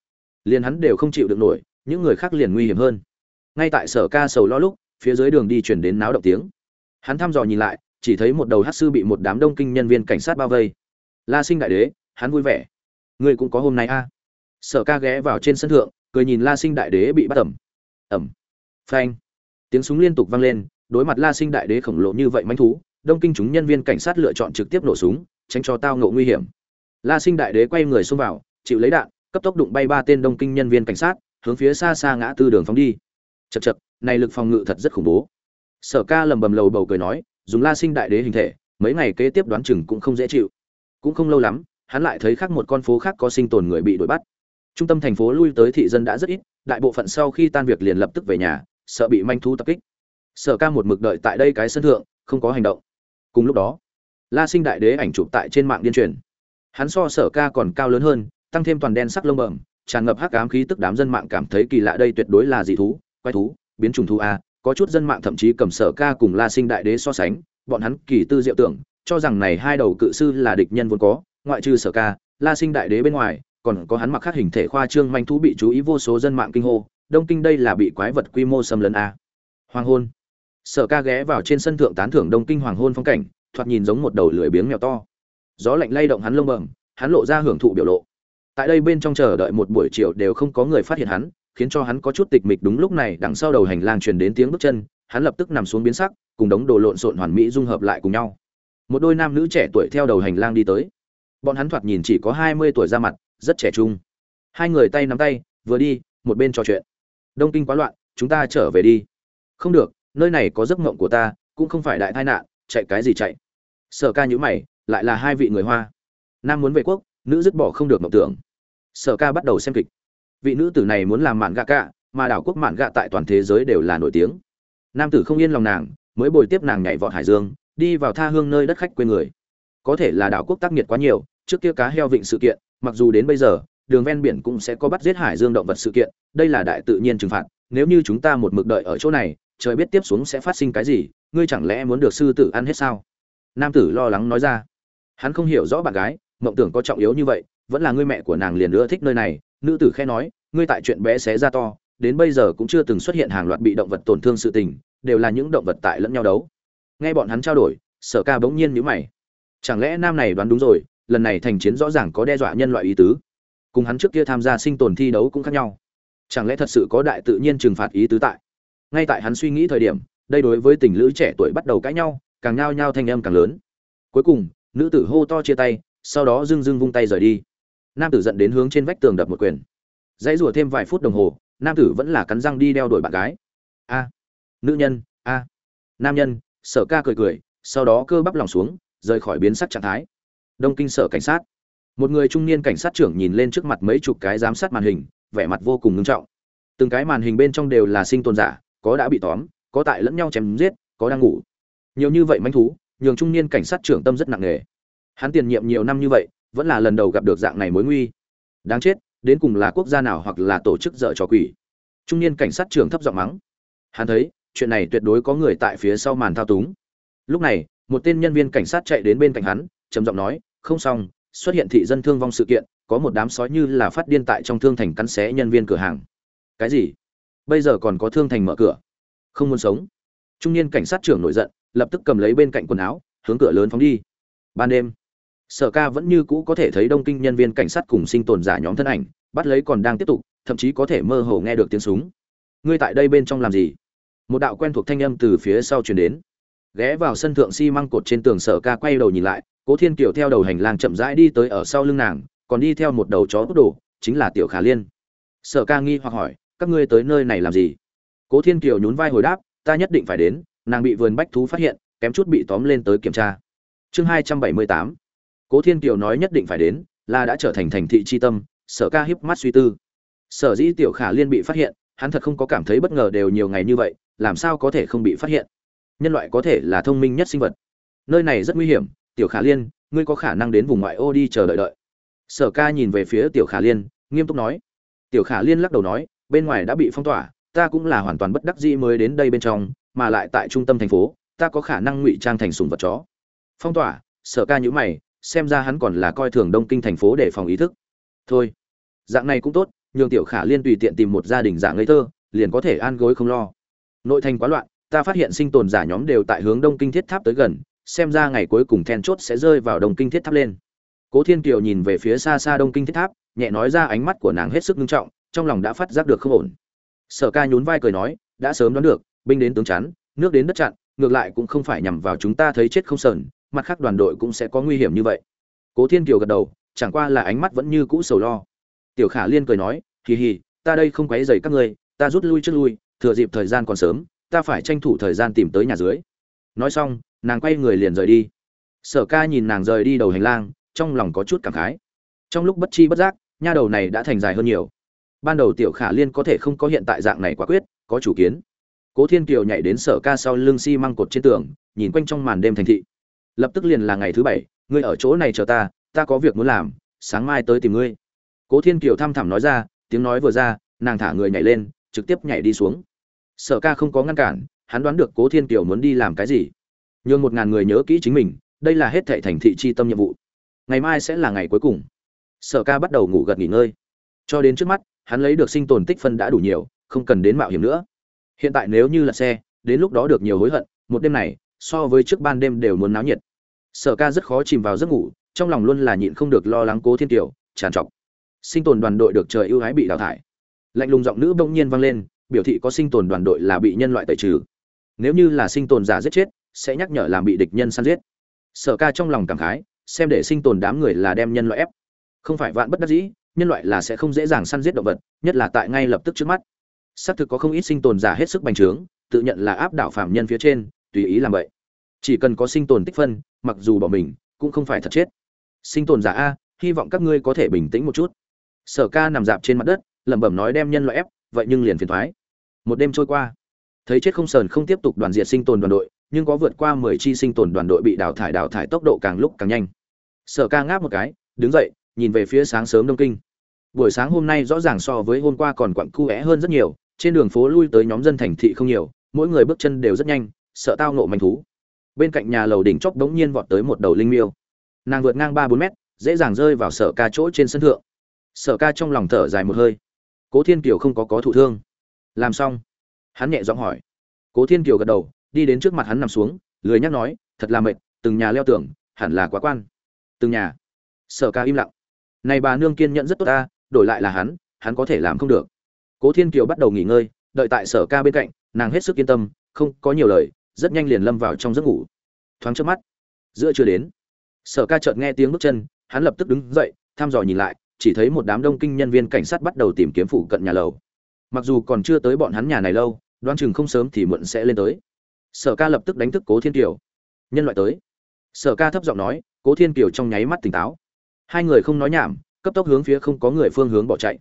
Liền hắn đều không chịu được nổi, những người khác liền nguy hiểm hơn ngay tại sở ca sầu lo lúc, phía dưới đường đi chuyển đến náo động tiếng. Hắn thăm dò nhìn lại, chỉ thấy một đầu hát sư bị một đám đông kinh nhân viên cảnh sát bao vây. La sinh đại đế, hắn vui vẻ. Ngươi cũng có hôm nay a à. sở ca ghé vào trên sân thượng, cười nhìn la sinh đại đế bị bắt ẩm. Ẩm. Phanh. Tiếng súng liên tục vang lên, đối mặt la sinh đại đế khổng lồ như vậy manh thú, đông kinh chúng nhân viên cảnh sát lựa chọn trực tiếp nổ súng, tránh cho tao ngộ nguy hiểm. La sinh đại đế quay người xông vào, chịu lấy đạn, cấp tốc đụng bay ba tên đông kinh nhân viên cảnh sát, hướng phía xa xa ngã tư đường phóng đi chật chật này lực phòng ngự thật rất khủng bố. Sở ca lầm bầm lầu bầu cười nói, dùng la sinh đại đế hình thể, mấy ngày kế tiếp đoán chừng cũng không dễ chịu. Cũng không lâu lắm, hắn lại thấy khác một con phố khác có sinh tồn người bị đuổi bắt. Trung tâm thành phố lui tới thị dân đã rất ít, đại bộ phận sau khi tan việc liền lập tức về nhà, sợ bị manh thú tập kích. Sở ca một mực đợi tại đây cái sân thượng, không có hành động. Cùng lúc đó, la sinh đại đế ảnh chụp tại trên mạng điên truyền. Hắn so sở ca còn cao lớn hơn, tăng thêm toàn đen sắc lông bẩm, tràn ngập hắc ám khí tức đám dân mạng cảm thấy kỳ lạ đây tuyệt đối là dị thú quái thú, biến chủng thú a, có chút dân mạng thậm chí cầm sở ca cùng la sinh đại đế so sánh, bọn hắn kỳ tư diệu tưởng, cho rằng này hai đầu cự sư là địch nhân vốn có, ngoại trừ sở ca, la sinh đại đế bên ngoài, còn có hắn mặc khác hình thể khoa trương manh thú bị chú ý vô số dân mạng kinh hô, đông kinh đây là bị quái vật quy mô xâm lấn a. Hoàng hôn. Sở ca ghé vào trên sân thượng tán thưởng đông kinh hoàng hôn phong cảnh, thoạt nhìn giống một đầu lưỡi biếng mèo to. Gió lạnh lay động hắn lông bẩm, hắn lộ ra hưởng thụ biểu lộ. Tại đây bên trong chờ đợi một buổi chiều đều không có người phát hiện hắn khiến cho hắn có chút tịch mịch đúng lúc này đằng sau đầu hành lang truyền đến tiếng bước chân, hắn lập tức nằm xuống biến sắc, cùng đống đồ lộn xộn hoàn mỹ dung hợp lại cùng nhau. Một đôi nam nữ trẻ tuổi theo đầu hành lang đi tới. Bọn hắn thoạt nhìn chỉ có hai mươi tuổi ra mặt, rất trẻ trung. Hai người tay nắm tay, vừa đi, một bên trò chuyện. Đông kinh quá loạn, chúng ta trở về đi. Không được, nơi này có giấc mộng của ta, cũng không phải đại tai nạn, chạy cái gì chạy. Sở ca nhữ mày, lại là hai vị người hoa. Nam muốn về quốc, nữ dứt bỏ không được mộng tưởng. Sở ca bắt đầu xem kịch vị nữ tử này muốn làm mạn gạ cả, mà đảo quốc mạn gạ tại toàn thế giới đều là nổi tiếng. Nam tử không yên lòng nàng, mới bồi tiếp nàng nhảy vọt hải dương, đi vào tha hương nơi đất khách quê người. Có thể là đảo quốc tác nghiệt quá nhiều, trước kia cá heo vịnh sự kiện, mặc dù đến bây giờ, đường ven biển cũng sẽ có bắt giết hải dương động vật sự kiện, đây là đại tự nhiên trừng phạt, nếu như chúng ta một mực đợi ở chỗ này, trời biết tiếp xuống sẽ phát sinh cái gì, ngươi chẳng lẽ muốn được sư tử ăn hết sao? Nam tử lo lắng nói ra. Hắn không hiểu rõ bạn gái, mộng tưởng có trọng yếu như vậy, vẫn là ngươi mẹ của nàng liền ưa thích nơi này, nữ tử khe nói ngươi tại chuyện bé xé ra to, đến bây giờ cũng chưa từng xuất hiện hàng loạt bị động vật tổn thương sự tình, đều là những động vật tại lẫn nhau đấu. Nghe bọn hắn trao đổi, sở ca bỗng nhiên nhíu mày. Chẳng lẽ nam này đoán đúng rồi, lần này thành chiến rõ ràng có đe dọa nhân loại ý tứ. Cùng hắn trước kia tham gia sinh tồn thi đấu cũng khác nhau. Chẳng lẽ thật sự có đại tự nhiên trừng phạt ý tứ tại? Ngay tại hắn suy nghĩ thời điểm, đây đối với tình lữ trẻ tuổi bắt đầu cãi nhau, càng nhao nhao thanh âm càng lớn. Cuối cùng, nữ tử hô to chia tay, sau đó dưng dưng vung tay rời đi. Nam tử dẫn đến hướng trên vách tường đập một quyền dãy rủa thêm vài phút đồng hồ, nam tử vẫn là cắn răng đi đeo đuổi bạn gái. A, nữ nhân, a. Nam nhân, sở ca cười cười, sau đó cơ bắp lòng xuống, rời khỏi biến sắc trạng thái. Đông kinh sở cảnh sát. Một người trung niên cảnh sát trưởng nhìn lên trước mặt mấy chục cái giám sát màn hình, vẻ mặt vô cùng ngưng trọng. Từng cái màn hình bên trong đều là sinh tồn giả, có đã bị tóm, có tại lẫn nhau chém giết, có đang ngủ. Nhiều như vậy manh thú, nhường trung niên cảnh sát trưởng tâm rất nặng nề. Hắn tiền nhiệm nhiều năm như vậy, vẫn là lần đầu gặp được dạng này mối nguy. Đáng chết đến cùng là quốc gia nào hoặc là tổ chức dở trò quỷ. Trung niên cảnh sát trưởng thấp giọng mắng. Hắn thấy, chuyện này tuyệt đối có người tại phía sau màn thao túng. Lúc này, một tên nhân viên cảnh sát chạy đến bên cạnh hắn, trầm giọng nói, không xong, xuất hiện thị dân thương vong sự kiện, có một đám sói như là phát điên tại trong thương thành cắn xé nhân viên cửa hàng. Cái gì? Bây giờ còn có thương thành mở cửa? Không muốn sống? Trung niên cảnh sát trưởng nổi giận, lập tức cầm lấy bên cạnh quần áo, hướng cửa lớn phóng đi. Ban đêm, sở ca vẫn như cũ có thể thấy đông kinh nhân viên cảnh sát cùng sinh tồn giả nhóm thân ảnh bắt lấy còn đang tiếp tục, thậm chí có thể mơ hồ nghe được tiếng súng. Ngươi tại đây bên trong làm gì? Một đạo quen thuộc thanh âm từ phía sau truyền đến. Ghé vào sân thượng xi、si、măng cột trên tường sở ca quay đầu nhìn lại, cố thiên kiều theo đầu hành lang chậm rãi đi tới ở sau lưng nàng, còn đi theo một đầu chó tốc độ chính là tiểu khả liên. Sở ca nghi hoặc hỏi, các ngươi tới nơi này làm gì? Cố thiên kiều nhún vai hồi đáp, ta nhất định phải đến, nàng bị vườn bách thú phát hiện, kém chút bị tóm lên tới kiểm tra. Chương hai trăm bảy mươi tám. Cố thiên kiều nói nhất định phải đến, là đã trở thành thành thị tri tâm sở ca híp mắt suy tư. Sở dĩ tiểu khả liên bị phát hiện, hắn thật không có cảm thấy bất ngờ đều nhiều ngày như vậy, làm sao có thể không bị phát hiện? Nhân loại có thể là thông minh nhất sinh vật. Nơi này rất nguy hiểm, tiểu khả liên, ngươi có khả năng đến vùng ngoại ô đi chờ đợi đợi. Sở ca nhìn về phía tiểu khả liên, nghiêm túc nói. Tiểu khả liên lắc đầu nói, bên ngoài đã bị phong tỏa, ta cũng là hoàn toàn bất đắc dĩ mới đến đây bên trong, mà lại tại trung tâm thành phố, ta có khả năng ngụy trang thành sùng vật chó. Phong tỏa, sở ca nhữ mày, xem ra hắn còn là coi thường đông kinh thành phố để phòng ý thức thôi, dạng này cũng tốt, nhường tiểu khả liên tùy tiện tìm một gia đình giả ngây thơ, liền có thể an gối không lo. Nội thành quá loạn, ta phát hiện sinh tồn giả nhóm đều tại hướng đông kinh thiết tháp tới gần, xem ra ngày cuối cùng then chốt sẽ rơi vào đông kinh thiết tháp lên. Cố thiên kiều nhìn về phía xa xa đông kinh thiết tháp, nhẹ nói ra ánh mắt của nàng hết sức nghiêm trọng, trong lòng đã phát giác được không ổn. Sở ca nhún vai cười nói, đã sớm đoán được, binh đến tướng chắn, nước đến đất chặn, ngược lại cũng không phải nhằm vào chúng ta thấy chết không sờn, mặt khác đoàn đội cũng sẽ có nguy hiểm như vậy. Cố thiên kiều gật đầu chẳng qua là ánh mắt vẫn như cũ sầu lo. Tiểu khả liên cười nói, hì hì, ta đây không quấy dày các ngươi, ta rút lui trước lui, thừa dịp thời gian còn sớm, ta phải tranh thủ thời gian tìm tới nhà dưới. Nói xong, nàng quay người liền rời đi. Sở ca nhìn nàng rời đi đầu hành lang, trong lòng có chút cảm khái. Trong lúc bất chi bất giác, nha đầu này đã thành dài hơn nhiều. Ban đầu tiểu khả liên có thể không có hiện tại dạng này quả quyết, có chủ kiến. Cố thiên kiều nhảy đến sở ca sau lưng xi măng cột trên tường, nhìn quanh trong màn đêm thành thị. Lập tức liền là ngày thứ bảy, ngươi ở chỗ này chờ ta ta có việc muốn làm, sáng mai tới tìm ngươi. Cố thiên kiều thăm thẳm nói ra, tiếng nói vừa ra, nàng thả người nhảy lên, trực tiếp nhảy đi xuống. Sở ca không có ngăn cản, hắn đoán được cố thiên kiều muốn đi làm cái gì. Nhường một ngàn người nhớ kỹ chính mình, đây là hết thệ thành thị chi tâm nhiệm vụ. Ngày mai sẽ là ngày cuối cùng. Sở ca bắt đầu ngủ gật nghỉ ngơi. Cho đến trước mắt, hắn lấy được sinh tồn tích phân đã đủ nhiều, không cần đến mạo hiểm nữa. Hiện tại nếu như là xe, đến lúc đó được nhiều hối hận, một đêm này, so với trước ban đêm đều muốn náo nhiệt. Sở ca rất khó chìm vào giấc ngủ trong lòng luôn là nhịn không được lo lắng cố thiên kiều, tràn trọc. Sinh tồn đoàn đội được trời ưu ái bị đào thải. Lạnh lùng giọng nữ bỗng nhiên vang lên, biểu thị có sinh tồn đoàn đội là bị nhân loại tẩy trừ. Nếu như là sinh tồn giả giết chết, sẽ nhắc nhở làm bị địch nhân săn giết. Sở ca trong lòng cảm khái, xem để sinh tồn đám người là đem nhân loại ép. Không phải vạn bất đắc dĩ, nhân loại là sẽ không dễ dàng săn giết động vật, nhất là tại ngay lập tức trước mắt. Xác thực có không ít sinh tồn giả hết sức bành trướng, tự nhận là áp đảo phạm nhân phía trên, tùy ý làm vậy chỉ cần có sinh tồn tích phân, mặc dù bỏ mình, cũng không phải thật chết sinh tồn giả a, hy vọng các ngươi có thể bình tĩnh một chút. Sở ca nằm dạp trên mặt đất, lẩm bẩm nói đem nhân loại ép, vậy nhưng liền phiền thoái. Một đêm trôi qua. Thấy chết không sờn không tiếp tục đoàn diệt sinh tồn đoàn đội, nhưng có vượt qua mười chi sinh tồn đoàn đội bị đào thải đào thải tốc độ càng lúc càng nhanh. Sở ca ngáp một cái, đứng dậy, nhìn về phía sáng sớm đông kinh. Buổi sáng hôm nay rõ ràng so với hôm qua còn quặn cu é hơn rất nhiều, trên đường phố lui tới nhóm dân thành thị không nhiều, mỗi người bước chân đều rất nhanh, sợ tao nộ manh thú. Bên cạnh nhà lầu đỉnh chóp đống nhiên vọt tới một đầu linh miêu nàng vượt ngang ba bốn mét, dễ dàng rơi vào sở ca chỗ trên sân thượng. Sở ca trong lòng thở dài một hơi. Cố thiên kiều không có có thụ thương. Làm xong, hắn nhẹ giọng hỏi. Cố thiên kiều gật đầu, đi đến trước mặt hắn nằm xuống, lười nhắc nói, thật là mệt, từng nhà leo tường, hẳn là quá quan. Từng nhà? Sở ca im lặng. Này bà nương kiên nhẫn rất tốt ta, đổi lại là hắn hắn có thể làm không được. Cố thiên kiều bắt đầu nghỉ ngơi, đợi tại sở ca bên cạnh, nàng hết sức yên tâm, không có nhiều lời, rất nhanh liền lâm vào trong giấc ngủ. Thoáng trước mắt, giữa chưa đến sở ca chợt nghe tiếng bước chân, hắn lập tức đứng dậy, thăm dò nhìn lại, chỉ thấy một đám đông kinh nhân viên cảnh sát bắt đầu tìm kiếm phụ cận nhà lầu. Mặc dù còn chưa tới bọn hắn nhà này lâu đoan chừng không sớm thì muộn sẽ lên tới. Sở ca lập tức đánh thức cố thiên kiều. Nhân loại tới. Sở ca thấp giọng nói, cố thiên kiều trong nháy mắt tỉnh táo. Hai người không nói nhảm, cấp tốc hướng phía không có người phương hướng bỏ chạy.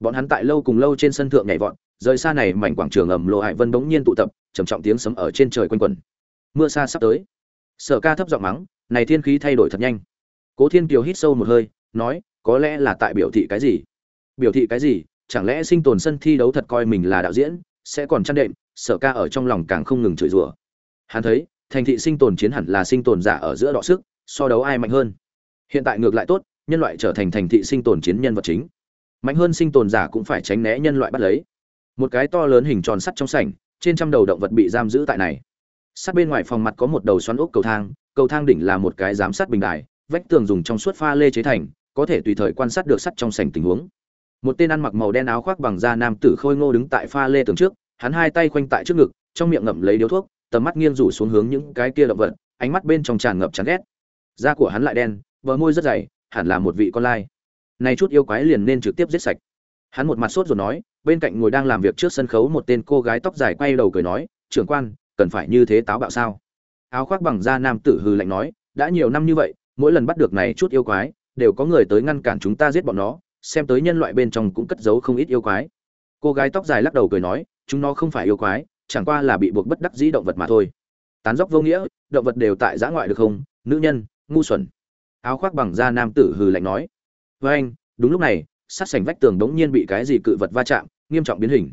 Bọn hắn tại lâu cùng lâu trên sân thượng nhảy vọt, rời xa này mảnh quảng trường ầm lộ hải vân bỗng nhiên tụ tập, trầm trọng tiếng sấm ở trên trời quanh quẩn. Mưa xa sắp tới. Sở ca thấp giọng mắng này thiên khí thay đổi thật nhanh. Cố thiên kiều hít sâu một hơi, nói, có lẽ là tại biểu thị cái gì? Biểu thị cái gì? Chẳng lẽ sinh tồn sân thi đấu thật coi mình là đạo diễn, sẽ còn chăn đệm, sở ca ở trong lòng càng không ngừng chửi rủa. Hắn thấy, thành thị sinh tồn chiến hẳn là sinh tồn giả ở giữa đọ sức, so đấu ai mạnh hơn? Hiện tại ngược lại tốt, nhân loại trở thành thành thị sinh tồn chiến nhân vật chính. Mạnh hơn sinh tồn giả cũng phải tránh né nhân loại bắt lấy. Một cái to lớn hình tròn sắt trong sảnh, trên trăm đầu động vật bị giam giữ tại này. Sát bên ngoài phòng mặt có một đầu xoắn ốc cầu thang cầu thang đỉnh là một cái giám sát bình đài, vách tường dùng trong suốt pha lê chế thành, có thể tùy thời quan sát được sắt trong sảnh tình huống. Một tên ăn mặc màu đen áo khoác bằng da nam tử khôi ngô đứng tại pha lê tường trước, hắn hai tay khoanh tại trước ngực, trong miệng ngậm lấy điếu thuốc, tầm mắt nghiêng rủ xuống hướng những cái kia động vật, ánh mắt bên trong tràn ngập chán ghét. Da của hắn lại đen, bờ môi rất dày, hẳn là một vị con lai. Này chút yêu quái liền nên trực tiếp giết sạch. Hắn một mặt sốt rồi nói, bên cạnh ngồi đang làm việc trước sân khấu một tên cô gái tóc dài quay đầu cười nói, trưởng quan, cần phải như thế táo bạo sao? Áo khoác bằng da nam tử hừ lạnh nói, đã nhiều năm như vậy, mỗi lần bắt được này chút yêu quái, đều có người tới ngăn cản chúng ta giết bọn nó, xem tới nhân loại bên trong cũng cất giấu không ít yêu quái. Cô gái tóc dài lắc đầu cười nói, chúng nó không phải yêu quái, chẳng qua là bị buộc bất đắc dĩ động vật mà thôi. Tán dốc vô nghĩa, động vật đều tại giã ngoại được không? Nữ nhân, ngu xuẩn. Áo khoác bằng da nam tử hừ lạnh nói với anh, đúng lúc này, sát sảnh vách tường đống nhiên bị cái gì cự vật va chạm, nghiêm trọng biến hình.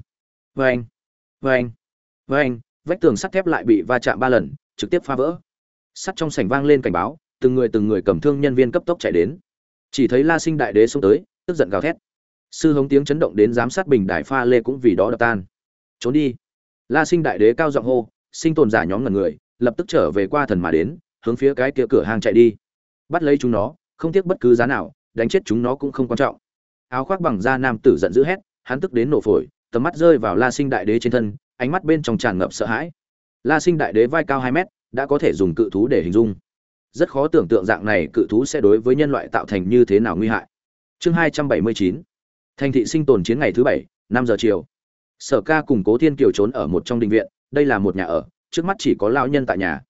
Với anh với anh với anh. Vách tường sắt thép lại bị va chạm ba lần trực tiếp phá vỡ. Sắt trong sảnh vang lên cảnh báo, từng người từng người cầm thương nhân viên cấp tốc chạy đến. Chỉ thấy la sinh đại đế xông tới, tức giận gào thét. Sư hống tiếng chấn động đến giám sát bình đài pha lê cũng vì đó đập tan. Trốn đi. La sinh đại đế cao giọng hô, sinh tồn giả nhóm ngần người, lập tức trở về qua thần mà đến, hướng phía cái kia cửa hàng chạy đi. Bắt lấy chúng nó, không tiếc bất cứ giá nào, đánh chết chúng nó cũng không quan trọng. Áo khoác bằng da nam tử giận dữ hét, hắn tức đến nổ phổi, tầm mắt rơi vào la sinh đại đế trên thân, ánh mắt bên trong tràn ngập sợ hãi la sinh đại đế vai cao hai mét, đã có thể dùng cự thú để hình dung. Rất khó tưởng tượng dạng này cự thú sẽ đối với nhân loại tạo thành như thế nào nguy hại. Chương hai trăm bảy mươi chín, thành thị sinh tồn chiến ngày thứ bảy, năm giờ chiều. Sở ca cùng cố thiên kiều trốn ở một trong đình viện, đây là một nhà ở, trước mắt chỉ có lão nhân tại nhà.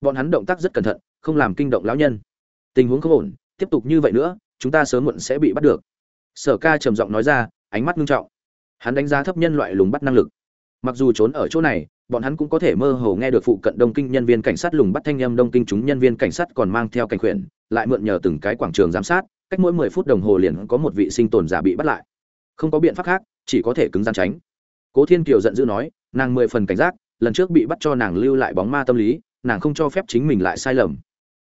Bọn hắn động tác rất cẩn thận, không làm kinh động lão nhân. Tình huống không ổn, tiếp tục như vậy nữa, chúng ta sớm muộn sẽ bị bắt được. Sở ca trầm giọng nói ra, ánh mắt nghiêm trọng. Hắn đánh giá thấp nhân loại lùng bắt năng lực. Mặc dù trốn ở chỗ này bọn hắn cũng có thể mơ hồ nghe được phụ cận đông kinh nhân viên cảnh sát lùng bắt thanh âm đông kinh chúng nhân viên cảnh sát còn mang theo cảnh khuyển, lại mượn nhờ từng cái quảng trường giám sát, cách mỗi mười phút đồng hồ liền có một vị sinh tồn giả bị bắt lại. Không có biện pháp khác, chỉ có thể cứng gian tránh. Cố thiên kiều giận dữ nói, nàng mười phần cảnh giác, lần trước bị bắt cho nàng lưu lại bóng ma tâm lý, nàng không cho phép chính mình lại sai lầm.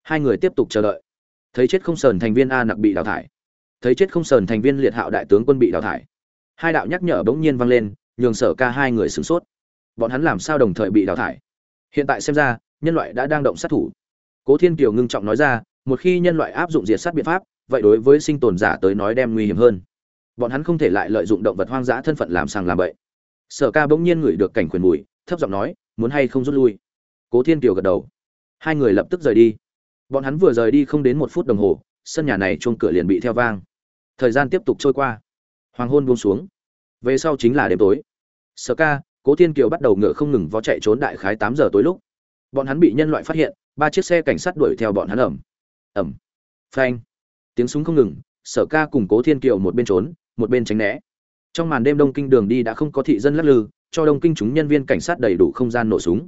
Hai người tiếp tục chờ đợi. Thấy chết không sờn thành viên a nặc bị đào thải. Thấy chết không sờn thành viên liệt hạo đại tướng quân bị đào thải. Hai đạo nhắc nhở bỗng nhiên vang lên, nhường sở ca hai người sửng sốt bọn hắn làm sao đồng thời bị đào thải? Hiện tại xem ra, nhân loại đã đang động sát thủ. Cố thiên kiều ngưng trọng nói ra, một khi nhân loại áp dụng diệt sát biện pháp, vậy đối với sinh tồn giả tới nói đem nguy hiểm hơn. Bọn hắn không thể lại lợi dụng động vật hoang dã thân phận làm sàng làm bậy. Sở ca bỗng nhiên ngửi được cảnh quyền mùi, thấp giọng nói, muốn hay không rút lui? Cố thiên kiều gật đầu. Hai người lập tức rời đi. Bọn hắn vừa rời đi không đến một phút đồng hồ, sân nhà này chuông cửa liền bị theo vang. Thời gian tiếp tục trôi qua. Hoàng hôn buông xuống. Về sau chính là đêm tối. Sở ca cố thiên kiều bắt đầu ngựa không ngừng vó chạy trốn đại khái tám giờ tối lúc, bọn hắn bị nhân loại phát hiện, ba chiếc xe cảnh sát đuổi theo bọn hắn ẩm ẩm, phanh, tiếng súng không ngừng, sở ca cùng cố thiên kiều một bên trốn, một bên tránh né. Trong màn đêm đông kinh đường đi đã không có thị dân lắc lư, cho đông kinh chúng nhân viên cảnh sát đầy đủ không gian nổ súng.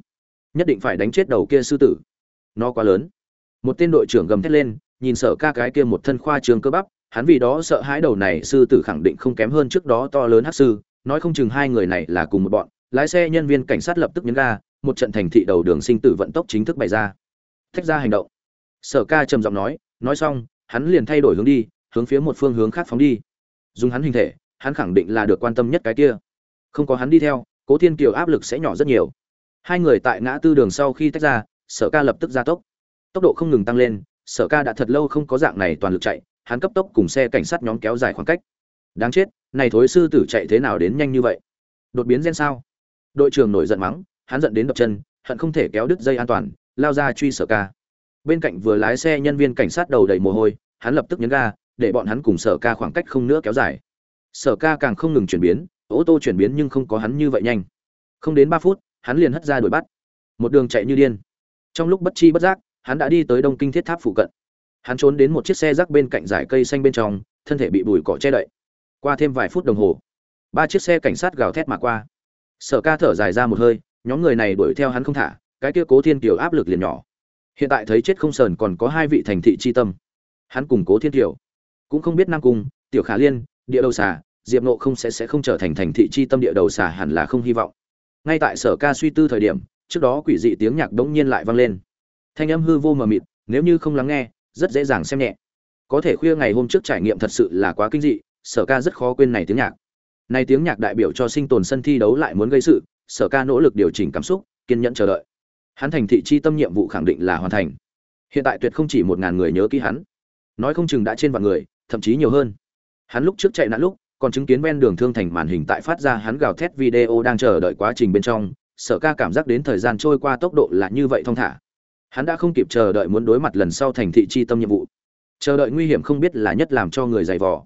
Nhất định phải đánh chết đầu kia sư tử. Nó quá lớn. Một tên đội trưởng gầm thét lên, nhìn sở ca cái kia một thân khoa trường cơ bắp, hắn vì đó sợ hãi đầu này sư tử khẳng định không kém hơn trước đó to lớn hát sư, nói không chừng hai người này là cùng một bọn lái xe nhân viên cảnh sát lập tức nhấn ga, một trận thành thị đầu đường sinh tử vận tốc chính thức bày ra. Thách ra hành động. Sở ca trầm giọng nói nói xong, hắn liền thay đổi hướng đi, hướng phía một phương hướng khác phóng đi. Dùng hắn hình thể, hắn khẳng định là được quan tâm nhất cái kia. Không có hắn đi theo, cố thiên kiều áp lực sẽ nhỏ rất nhiều. Hai người tại ngã tư đường sau khi tách ra, sở ca lập tức ra tốc. Tốc độ không ngừng tăng lên, sở ca đã thật lâu không có dạng này toàn lực chạy, hắn cấp tốc cùng xe cảnh sát nhóm kéo dài khoảng cách. Đáng chết, này thối sư tử chạy thế nào đến nhanh như vậy? Đột biến gen sao? Đội trưởng nổi giận mắng, hắn giận đến đập chân, hận không thể kéo đứt dây an toàn, lao ra truy sở ca. Bên cạnh vừa lái xe nhân viên cảnh sát đầu đầy mồ hôi, hắn lập tức nhấn ga, để bọn hắn cùng sở ca khoảng cách không nữa kéo dài. Sở ca càng không ngừng chuyển biến, ô tô chuyển biến nhưng không có hắn như vậy nhanh. Không đến ba phút, hắn liền hất ra đuổi bắt. Một đường chạy như điên. Trong lúc bất chi bất giác, hắn đã đi tới đông kinh thiết tháp phụ cận. Hắn trốn đến một chiếc xe rác bên cạnh dải cây xanh bên trong, thân thể bị bùi cỏ che đậy. Qua thêm vài phút đồng hồ, ba chiếc xe cảnh sát gào thét mà qua sở ca thở dài ra một hơi, nhóm người này đuổi theo hắn không thả, cái kia cố thiên kiều áp lực liền nhỏ. Hiện tại thấy chết không sờn còn có hai vị thành thị chi tâm. Hắn cùng cố thiên kiều. Cũng không biết nam cung, tiểu khả liên, địa đầu xà, diệp nộ không sẽ sẽ không trở thành thành thị chi tâm địa đầu xà hẳn là không hy vọng. Ngay tại sở ca suy tư thời điểm, trước đó quỷ dị tiếng nhạc đống nhiên lại vang lên. Thanh âm hư vô mờ mịt, nếu như không lắng nghe, rất dễ dàng xem nhẹ. Có thể khuya ngày hôm trước trải nghiệm thật sự là quá kinh dị, sở ca rất khó quên này tiếng nhạc nay tiếng nhạc đại biểu cho sinh tồn sân thi đấu lại muốn gây sự, sở ca nỗ lực điều chỉnh cảm xúc, kiên nhẫn chờ đợi. Hắn thành thị chi tâm nhiệm vụ khẳng định là hoàn thành. Hiện tại tuyệt không chỉ một ngàn người nhớ kỹ hắn. Nói không chừng đã trên vạn người, thậm chí nhiều hơn. Hắn lúc trước chạy nạn lúc, còn chứng kiến ven đường thương thành màn hình tại phát ra hắn gào thét video đang chờ đợi quá trình bên trong, sở ca cảm giác đến thời gian trôi qua tốc độ là như vậy thong thả. Hắn đã không kịp chờ đợi muốn đối mặt lần sau thành thị chi tâm nhiệm vụ. Chờ đợi nguy hiểm không biết là nhất làm cho người dày vò.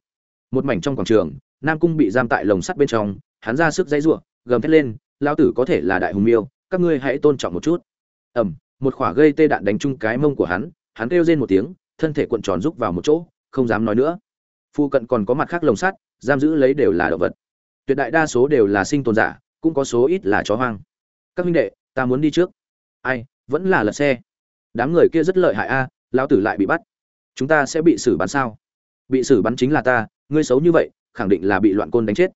Một mảnh trong quảng trường nam cung bị giam tại lồng sắt bên trong, hắn ra sức dãy giụa gầm thét lên lao tử có thể là đại hùng miêu, các ngươi hãy tôn trọng một chút. Ẩm một khỏa gây tê đạn đánh trúng cái mông của hắn hắn kêu rên một tiếng, thân thể cuộn tròn rúc vào một chỗ, không dám nói nữa. Phu cận còn có mặt khác lồng sắt, giam giữ lấy đều là động vật. Tuyệt đại đa số đều là sinh tồn giả, cũng có số ít là chó hoang. Các huynh đệ, ta muốn đi trước. Ai, vẫn là lật xe. Đám người kia rất lợi hại a, lão tử lại bị bắt. Chúng ta sẽ bị xử bắn sao? Bị xử bắn chính là ta, ngươi xấu như vậy khẳng định là bị loạn côn đánh chết.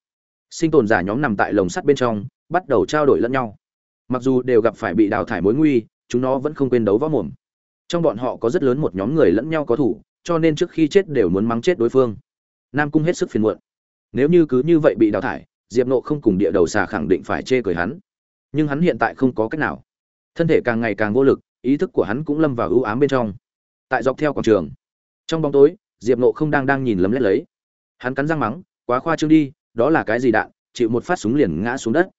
Sinh tồn giả nhóm nằm tại lồng sắt bên trong, bắt đầu trao đổi lẫn nhau. Mặc dù đều gặp phải bị đào thải mối nguy, chúng nó vẫn không quên đấu võ mồm. Trong bọn họ có rất lớn một nhóm người lẫn nhau có thủ, cho nên trước khi chết đều muốn mắng chết đối phương. Nam cung hết sức phiền muộn. Nếu như cứ như vậy bị đào thải, diệp nộ không cùng địa đầu xà khẳng định phải chê cười hắn. Nhưng hắn hiện tại không có cách nào. Thân thể càng ngày càng vô lực, ý thức của hắn cũng lâm vào ưu ám bên trong. Tại dọc theo quảng trường, trong bóng tối, diệp nộ không đang đang nhìn lấm lét lấy hắn cắn răng mắng, quá khoa trương đi, đó là cái gì đạn, chịu một phát súng liền ngã xuống đất.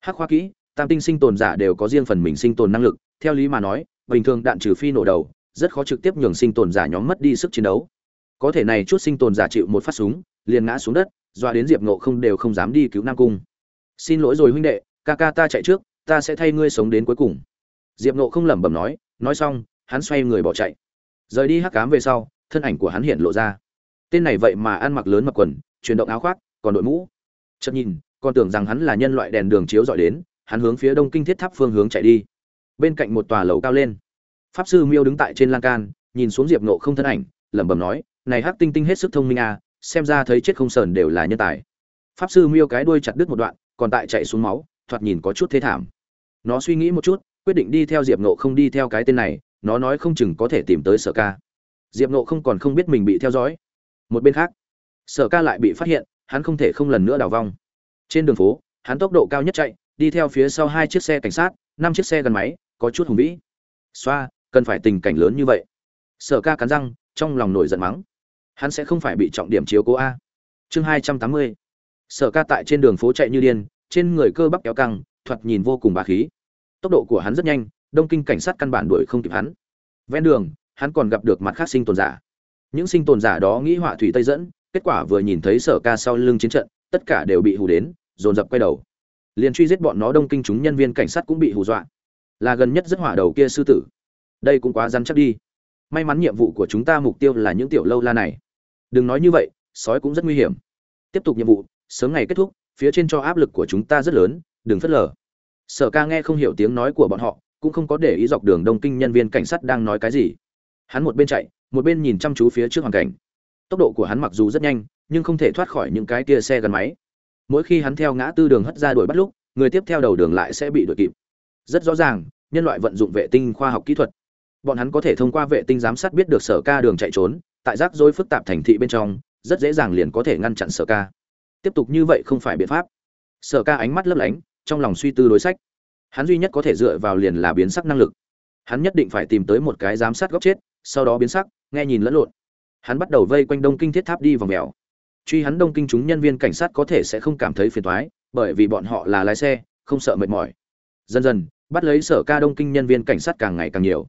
Hắc khoa kỹ, tam tinh sinh tồn giả đều có riêng phần mình sinh tồn năng lực, theo lý mà nói, bình thường đạn trừ phi nổ đầu, rất khó trực tiếp nhường sinh tồn giả nhóm mất đi sức chiến đấu. Có thể này chút sinh tồn giả chịu một phát súng, liền ngã xuống đất doa đến diệp nộ không đều không dám đi cứu nam cung. Xin lỗi rồi huynh đệ, ca ca ta chạy trước, ta sẽ thay ngươi sống đến cuối cùng. Diệp nộ không lẩm bẩm nói nói xong, hắn xoay người bỏ chạy. Rời đi hắc cám về sau, thân ảnh của hắn hiện lộ ra tên này vậy mà ăn mặc lớn mặc quần, chuyển động áo khoác, còn đội mũ. Chợt nhìn, còn tưởng rằng hắn là nhân loại đèn đường chiếu dọi đến, hắn hướng phía đông kinh thiết tháp phương hướng chạy đi. Bên cạnh một tòa lầu cao lên. Pháp sư miêu đứng tại trên lan can, nhìn xuống diệp nộ không thân ảnh, lẩm bẩm nói, này hắc tinh tinh hết sức thông minh à xem ra thấy chết không sờn đều là nhân tài. Pháp sư miêu cái đuôi chặt đứt một đoạn, còn tại chạy xuống máu, thoạt nhìn có chút thế thảm. Nó suy nghĩ một chút, quyết định đi theo diệp nộ không đi theo cái tên này, nó nói không chừng có thể tìm tới sở ca. Diệp nộ không còn không biết mình bị theo dõi một bên khác. Sở ca lại bị phát hiện, hắn không thể không lần nữa đào vong. Trên đường phố, hắn tốc độ cao nhất chạy, đi theo phía sau hai chiếc xe cảnh sát, năm chiếc xe gắn máy, có chút hùng vĩ. Xoa, cần phải tình cảnh lớn như vậy. Sở ca cắn răng, trong lòng nổi giận mắng. Hắn sẽ không phải bị trọng điểm chiếu cố a. Chương hai trăm tám mươi. Sở ca tại trên đường phố chạy như điên, trên người cơ bắp kéo căng, thoạt nhìn vô cùng bà khí. Tốc độ của hắn rất nhanh, đông kinh cảnh sát căn bản đuổi không kịp hắn. Ven đường, hắn còn gặp được mặt khác sinh tồn giả những sinh tồn giả đó nghĩ họa thủy tây dẫn, kết quả vừa nhìn thấy sở ca sau lưng chiến trận, tất cả đều bị hù đến, dồn dập quay đầu. Liền truy giết bọn nó đông kinh chúng nhân viên cảnh sát cũng bị hù dọa. Là gần nhất rất hỏa đầu kia sư tử. Đây cũng quá rắn chắc đi. May mắn nhiệm vụ của chúng ta mục tiêu là những tiểu lâu la này. Đừng nói như vậy, sói cũng rất nguy hiểm. Tiếp tục nhiệm vụ, sớm ngày kết thúc, phía trên cho áp lực của chúng ta rất lớn, đừng phớt lờ. Sở ca nghe không hiểu tiếng nói của bọn họ, cũng không có để ý dọc đường đông kinh nhân viên cảnh sát đang nói cái gì. Hắn một bên chạy một bên nhìn chăm chú phía trước hoàn cảnh. Tốc độ của hắn mặc dù rất nhanh, nhưng không thể thoát khỏi những cái kia xe gắn máy. Mỗi khi hắn theo ngã tư đường hất ra đuổi bắt lúc, người tiếp theo đầu đường lại sẽ bị đuổi kịp. Rất rõ ràng, nhân loại vận dụng vệ tinh khoa học kỹ thuật. Bọn hắn có thể thông qua vệ tinh giám sát biết được sở ca đường chạy trốn, tại rắc rối phức tạp thành thị bên trong, rất dễ dàng liền có thể ngăn chặn sở ca. Tiếp tục như vậy không phải biện pháp. Sở ca ánh mắt lấp lánh, trong lòng suy tư đối sách. Hắn duy nhất có thể dựa vào liền là biến sắc năng lực. Hắn nhất định phải tìm tới một cái giám sát góc chết, sau đó biến sắc nghe nhìn lẫn lộn. Hắn bắt đầu vây quanh đông kinh thiết tháp đi vòng mèo. Truy hắn đông kinh chúng nhân viên cảnh sát có thể sẽ không cảm thấy phiền toái, bởi vì bọn họ là lái xe, không sợ mệt mỏi. Dần dần, bắt lấy sở ca đông kinh nhân viên cảnh sát càng ngày càng nhiều.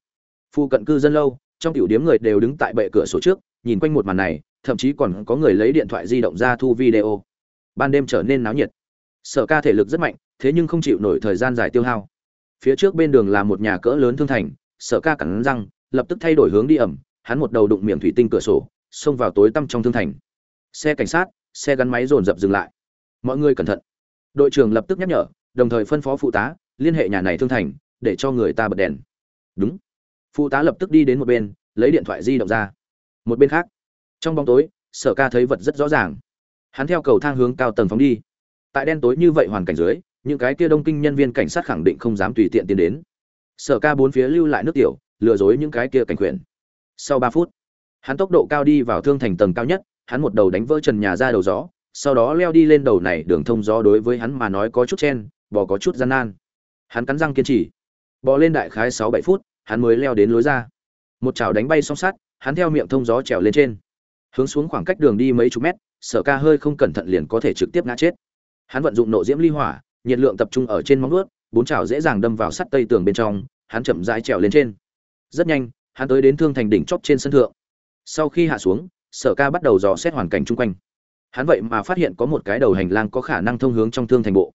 Phu cận cư dân lâu, trong tiểu điếm người đều đứng tại bệ cửa sổ trước, nhìn quanh một màn này, thậm chí còn có người lấy điện thoại di động ra thu video. Ban đêm trở nên náo nhiệt. Sở ca thể lực rất mạnh, thế nhưng không chịu nổi thời gian dài tiêu hao. Phía trước bên đường là một nhà cỡ lớn thương thành, sở ca cắn răng, lập tức thay đổi hướng đi ẩm hắn một đầu đụng miệng thủy tinh cửa sổ, xông vào tối tăm trong thương thành. Xe cảnh sát, xe gắn máy dồn dập dừng lại. Mọi người cẩn thận. Đội trưởng lập tức nhắc nhở, đồng thời phân phó phụ tá, liên hệ nhà này thương thành, để cho người ta bật đèn. Đúng. Phụ tá lập tức đi đến một bên, lấy điện thoại di động ra. Một bên khác, trong bóng tối, sở ca thấy vật rất rõ ràng. Hắn theo cầu thang hướng cao tầng phóng đi. Tại đen tối như vậy hoàn cảnh dưới, những cái kia đông kinh nhân viên cảnh sát khẳng định không dám tùy tiện tiến đến. Sở ca bốn phía lưu lại nước tiểu, lừa dối những cái kia cảnh quyền sau ba phút, hắn tốc độ cao đi vào thương thành tầng cao nhất, hắn một đầu đánh vỡ trần nhà ra đầu gió, sau đó leo đi lên đầu này đường thông gió đối với hắn mà nói có chút chen, bò có chút gian nan. Hắn cắn răng kiên trì, bò lên đại khái sáu bảy phút, hắn mới leo đến lối ra. Một chảo đánh bay song sắt, hắn theo miệng thông gió trèo lên trên. Hướng xuống khoảng cách đường đi mấy chục mét, sở ca hơi không cẩn thận liền có thể trực tiếp ngã chết. Hắn vận dụng nộ diễm ly hỏa, nhiệt lượng tập trung ở trên móng vuốt, bốn chảo dễ dàng đâm vào sắt tây tường bên trong, hắn chậm rãi trèo lên trên. Rất nhanh hắn tới đến thương thành đỉnh chóp trên sân thượng. Sau khi hạ xuống, sở ca bắt đầu dò xét hoàn cảnh chung quanh. Hắn vậy mà phát hiện có một cái đầu hành lang có khả năng thông hướng trong thương thành bộ.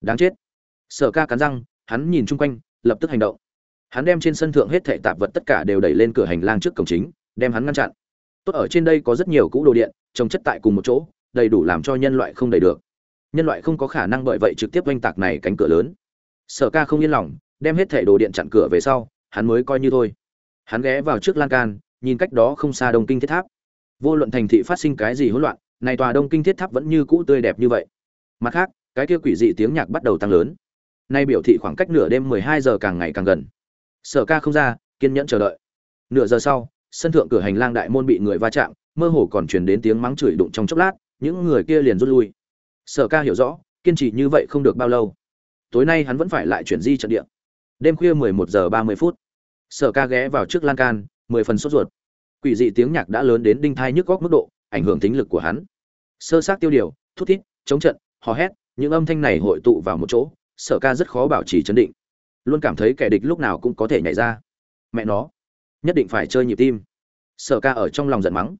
Đáng chết. Sở ca cắn răng, hắn nhìn chung quanh, lập tức hành động. Hắn đem trên sân thượng hết thệ tạp vật tất cả đều đẩy lên cửa hành lang trước cổng chính, đem hắn ngăn chặn. Tốt ở trên đây có rất nhiều cũ đồ điện, trồng chất tại cùng một chỗ, đầy đủ làm cho nhân loại không đầy được. Nhân loại không có khả năng bởi vậy trực tiếp oanh tạc này cánh cửa lớn. Sở ca không yên lòng, đem hết thẻ đồ điện chặn cửa về sau, hắn mới coi như thôi hắn ghé vào trước lan can, nhìn cách đó không xa đông kinh thiết tháp. Vô luận thành thị phát sinh cái gì hỗn loạn, này tòa đông kinh thiết tháp vẫn như cũ tươi đẹp như vậy. Mặt khác, cái kia quỷ dị tiếng nhạc bắt đầu tăng lớn. Nay biểu thị khoảng cách nửa đêm mười hai giờ càng ngày càng gần. Sở ca không ra, kiên nhẫn chờ đợi. Nửa giờ sau, sân thượng cửa hành lang đại môn bị người va chạm, mơ hồ còn truyền đến tiếng mắng chửi đụng trong chốc lát, những người kia liền rút lui. Sở ca hiểu rõ, kiên trì như vậy không được bao lâu. Tối nay hắn vẫn phải lại chuyển di trận địa. Đêm khuya 11 giờ 30 phút sở ca ghé vào trước lan can, mười phần sốt ruột. Quỷ dị tiếng nhạc đã lớn đến đinh thai nhức góc mức độ, ảnh hưởng tính lực của hắn. Sơ sát tiêu điều, thút thít, chống trận, hò hét, những âm thanh này hội tụ vào một chỗ, sở ca rất khó bảo trì chấn định. Luôn cảm thấy kẻ địch lúc nào cũng có thể nhảy ra. Mẹ nó, nhất định phải chơi nhịp tim. Sở ca ở trong lòng giận mắng.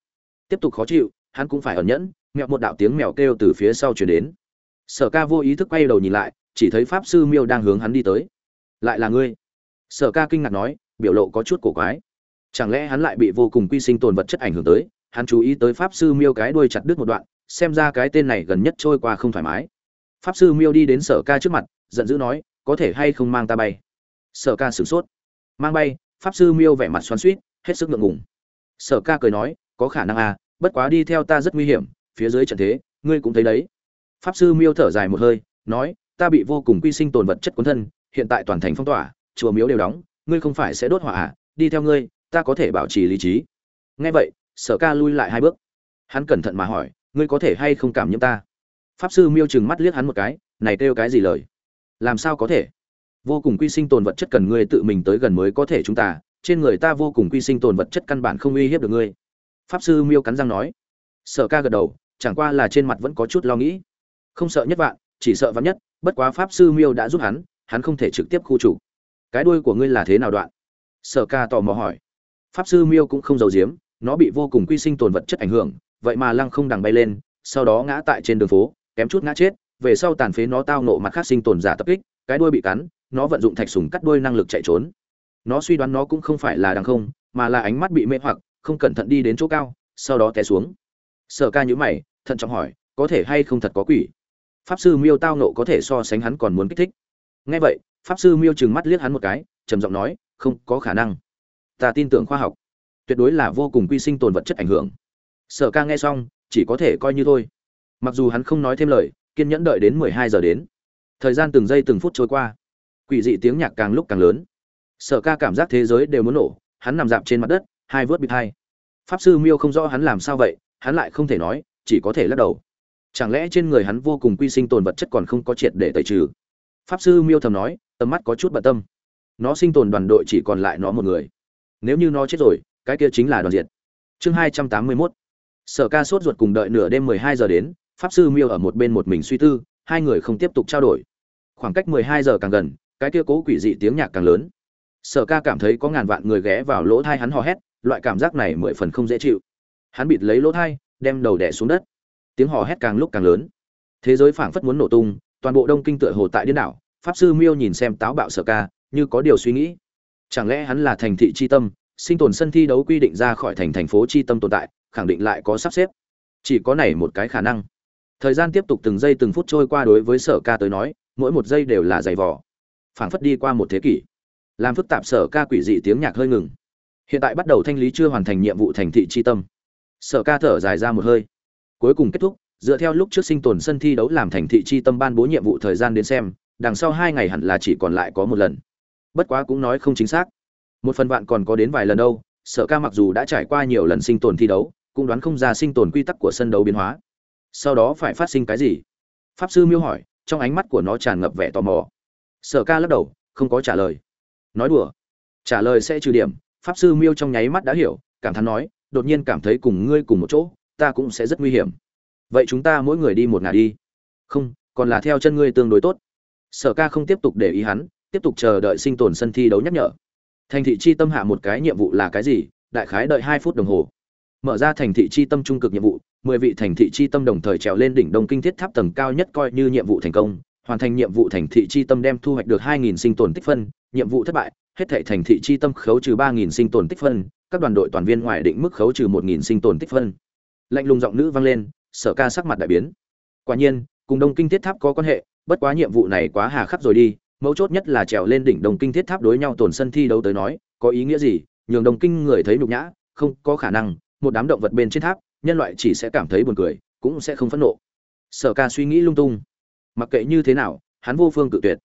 Tiếp tục khó chịu, hắn cũng phải ẩn nhẫn, mẹo một đạo tiếng mèo kêu từ phía sau chuyển đến. Sở ca vô ý thức quay đầu nhìn lại, chỉ thấy pháp sư miêu đang hướng hắn đi tới. Lại là ngươi. Sở ca kinh ngạc nói biểu lộ có chút cổ quái. Chẳng lẽ hắn lại bị vô cùng quy sinh tồn vật chất ảnh hưởng tới? Hắn chú ý tới pháp sư miêu cái đuôi chặt đứt một đoạn, xem ra cái tên này gần nhất trôi qua không thoải mái. Pháp sư miêu đi đến sở ca trước mặt, giận dữ nói, có thể hay không mang ta bay? Sở ca sửng sốt. Mang bay? Pháp sư miêu vẻ mặt xoắn suýt hết sức ngượng ngùng. Sở ca cười nói, có khả năng à bất quá đi theo ta rất nguy hiểm, phía dưới trận thế, ngươi cũng thấy đấy. Pháp sư miêu thở dài một hơi, nói, ta bị vô cùng quy sinh tồn vật chất cuốn thân, hiện tại toàn thành phong tỏa, chùa miếu đều đóng ngươi không phải sẽ đốt hỏa à? Đi theo ngươi, ta có thể bảo trì lý trí. Nghe vậy, sở ca lui lại hai bước. Hắn cẩn thận mà hỏi, ngươi có thể hay không cảm nhiễm ta? Pháp sư miêu trừng mắt liếc hắn một cái, này kêu cái gì lời? Làm sao có thể? Vô cùng quy sinh tồn vật chất cần ngươi tự mình tới gần mới có thể chúng ta, trên người ta vô cùng quy sinh tồn vật chất căn bản không uy hiếp được ngươi. Pháp sư miêu cắn răng nói. Sở ca gật đầu, chẳng qua là trên mặt vẫn có chút lo nghĩ. Không sợ nhất vạn, chỉ sợ vạn nhất, bất quá pháp sư miêu đã giúp hắn hắn không thể trực tiếp khu chủ cái đuôi của ngươi là thế nào đoạn? Sở ca tò mò hỏi. Pháp sư miêu cũng không giấu giếm, nó bị vô cùng quy sinh tồn vật chất ảnh hưởng, vậy mà lăng không đằng bay lên, sau đó ngã tại trên đường phố, kém chút ngã chết, về sau tàn phế nó tao nộ mặt khác sinh tồn giả tập kích, cái đuôi bị cắn, nó vận dụng thạch sùng cắt đuôi năng lực chạy trốn. Nó suy đoán nó cũng không phải là đằng không, mà là ánh mắt bị mê hoặc, không cẩn thận đi đến chỗ cao, sau đó té xuống. Sở ca nhữ mày, thận trọng hỏi, có thể hay không thật có quỷ? Pháp sư miêu tao nộ có thể so sánh hắn còn muốn kích thích. Ngay vậy pháp sư miêu trừng mắt liếc hắn một cái, trầm giọng nói, không có khả năng. Ta tin tưởng khoa học. Tuyệt đối là vô cùng quy sinh tồn vật chất ảnh hưởng. Sở ca nghe xong, chỉ có thể coi như thôi. Mặc dù hắn không nói thêm lời, kiên nhẫn đợi đến mười hai giờ đến. Thời gian từng giây từng phút trôi qua. Quỷ dị tiếng nhạc càng lúc càng lớn. Sở ca cảm giác thế giới đều muốn nổ, hắn nằm dạp trên mặt đất, hai vớt bịt hai. Pháp sư miêu không rõ hắn làm sao vậy, hắn lại không thể nói, chỉ có thể lắc đầu. Chẳng lẽ trên người hắn vô cùng quy sinh tồn vật chất còn không có triệt để tẩy trừ? Pháp sư miêu thầm nói, tầm mắt có chút bận tâm. Nó sinh tồn đoàn đội chỉ còn lại nó một người. Nếu như nó chết rồi, cái kia chính là đoàn diệt. Chương hai trăm tám mươi mốt. Sở ca sốt ruột cùng đợi nửa đêm mười hai giờ đến, pháp sư miêu ở một bên một mình suy tư, hai người không tiếp tục trao đổi. Khoảng cách mười hai giờ càng gần, cái kia cố quỷ dị tiếng nhạc càng lớn. Sở ca cảm thấy có ngàn vạn người ghé vào lỗ thai hắn hò hét, loại cảm giác này mười phần không dễ chịu. Hắn bịt lấy lỗ thai, đem đầu đẻ xuống đất. Tiếng hò hét càng lúc càng lớn. Thế giới phảng phất muốn nổ tung toàn bộ đông kinh tựa hồ tại điên đảo, pháp sư miêu nhìn xem táo bạo sở ca, như có điều suy nghĩ. Chẳng lẽ hắn là thành thị c h i tâm, sinh tồn sân thi đấu quy định ra khỏi thành thành phố c h i tâm tồn tại, khẳng định lại có sắp xếp. Chỉ có này một cái khả năng. Thời gian tiếp tục từng giây từng phút trôi qua đối với sở ca tới nói, mỗi một giây đều là giày vò. Phảng phất đi qua một thế kỷ. Làm phức tạp sở ca quỷ dị tiếng nhạc hơi ngừng. Hiện tại bắt đầu thanh lý chưa hoàn thành nhiệm vụ thành thị c tâm. Sở ca thở dài ra một hơi. Cuối cùng kết thúc dựa theo lúc trước sinh tồn sân thi đấu làm thành thị chi tâm ban bố nhiệm vụ thời gian đến xem, đằng sau hai ngày hẳn là chỉ còn lại có một lần. Bất quá cũng nói không chính xác. Một phần bạn còn có đến vài lần đâu, sở ca mặc dù đã trải qua nhiều lần sinh tồn thi đấu, cũng đoán không ra sinh tồn quy tắc của sân đấu biến hóa. Sau đó phải phát sinh cái gì? Pháp sư miêu hỏi, trong ánh mắt của nó tràn ngập vẻ tò mò. Sở ca lắc đầu, không có trả lời. Nói đùa. Trả lời sẽ trừ điểm, pháp sư miêu trong nháy mắt đã hiểu, cảm thán nói, đột nhiên cảm thấy cùng ngươi cùng một chỗ, ta cũng sẽ rất nguy hiểm vậy chúng ta mỗi người đi một ngả đi. Không, còn là theo chân ngươi tương đối tốt. Sở ca không tiếp tục để ý hắn, tiếp tục chờ đợi sinh tồn sân thi đấu nhắc nhở. Thành thị chi tâm hạ một cái nhiệm vụ là cái gì? Đại khái đợi hai phút đồng hồ. Mở ra thành thị chi tâm trung cực nhiệm vụ, mười vị thành thị chi tâm đồng thời trèo lên đỉnh đông kinh thiết tháp tầng cao nhất coi như nhiệm vụ thành công, hoàn thành nhiệm vụ thành thị chi tâm đem thu hoạch được hai nghìn sinh tồn tích phân, nhiệm vụ thất bại, hết thảy thành thị chi tâm khấu trừ ba nghìn sinh tồn tích phân, các đoàn đội toàn viên ngoài định mức khấu trừ một nghìn sinh tồn tích phân. Lạnh lùng giọng nữ vang lên sở ca sắc mặt đại biến. Quả nhiên, cùng đông kinh thiết tháp có quan hệ, bất quá nhiệm vụ này quá hà khắc rồi đi, mấu chốt nhất là trèo lên đỉnh đông kinh thiết tháp đối nhau tổn sân thi đấu tới nói, có ý nghĩa gì? Nhường đông kinh người thấy nhục nhã, không có khả năng, một đám động vật bên trên tháp, nhân loại chỉ sẽ cảm thấy buồn cười, cũng sẽ không phẫn nộ. Sở ca suy nghĩ lung tung. Mặc kệ như thế nào, hắn vô phương cự tuyệt.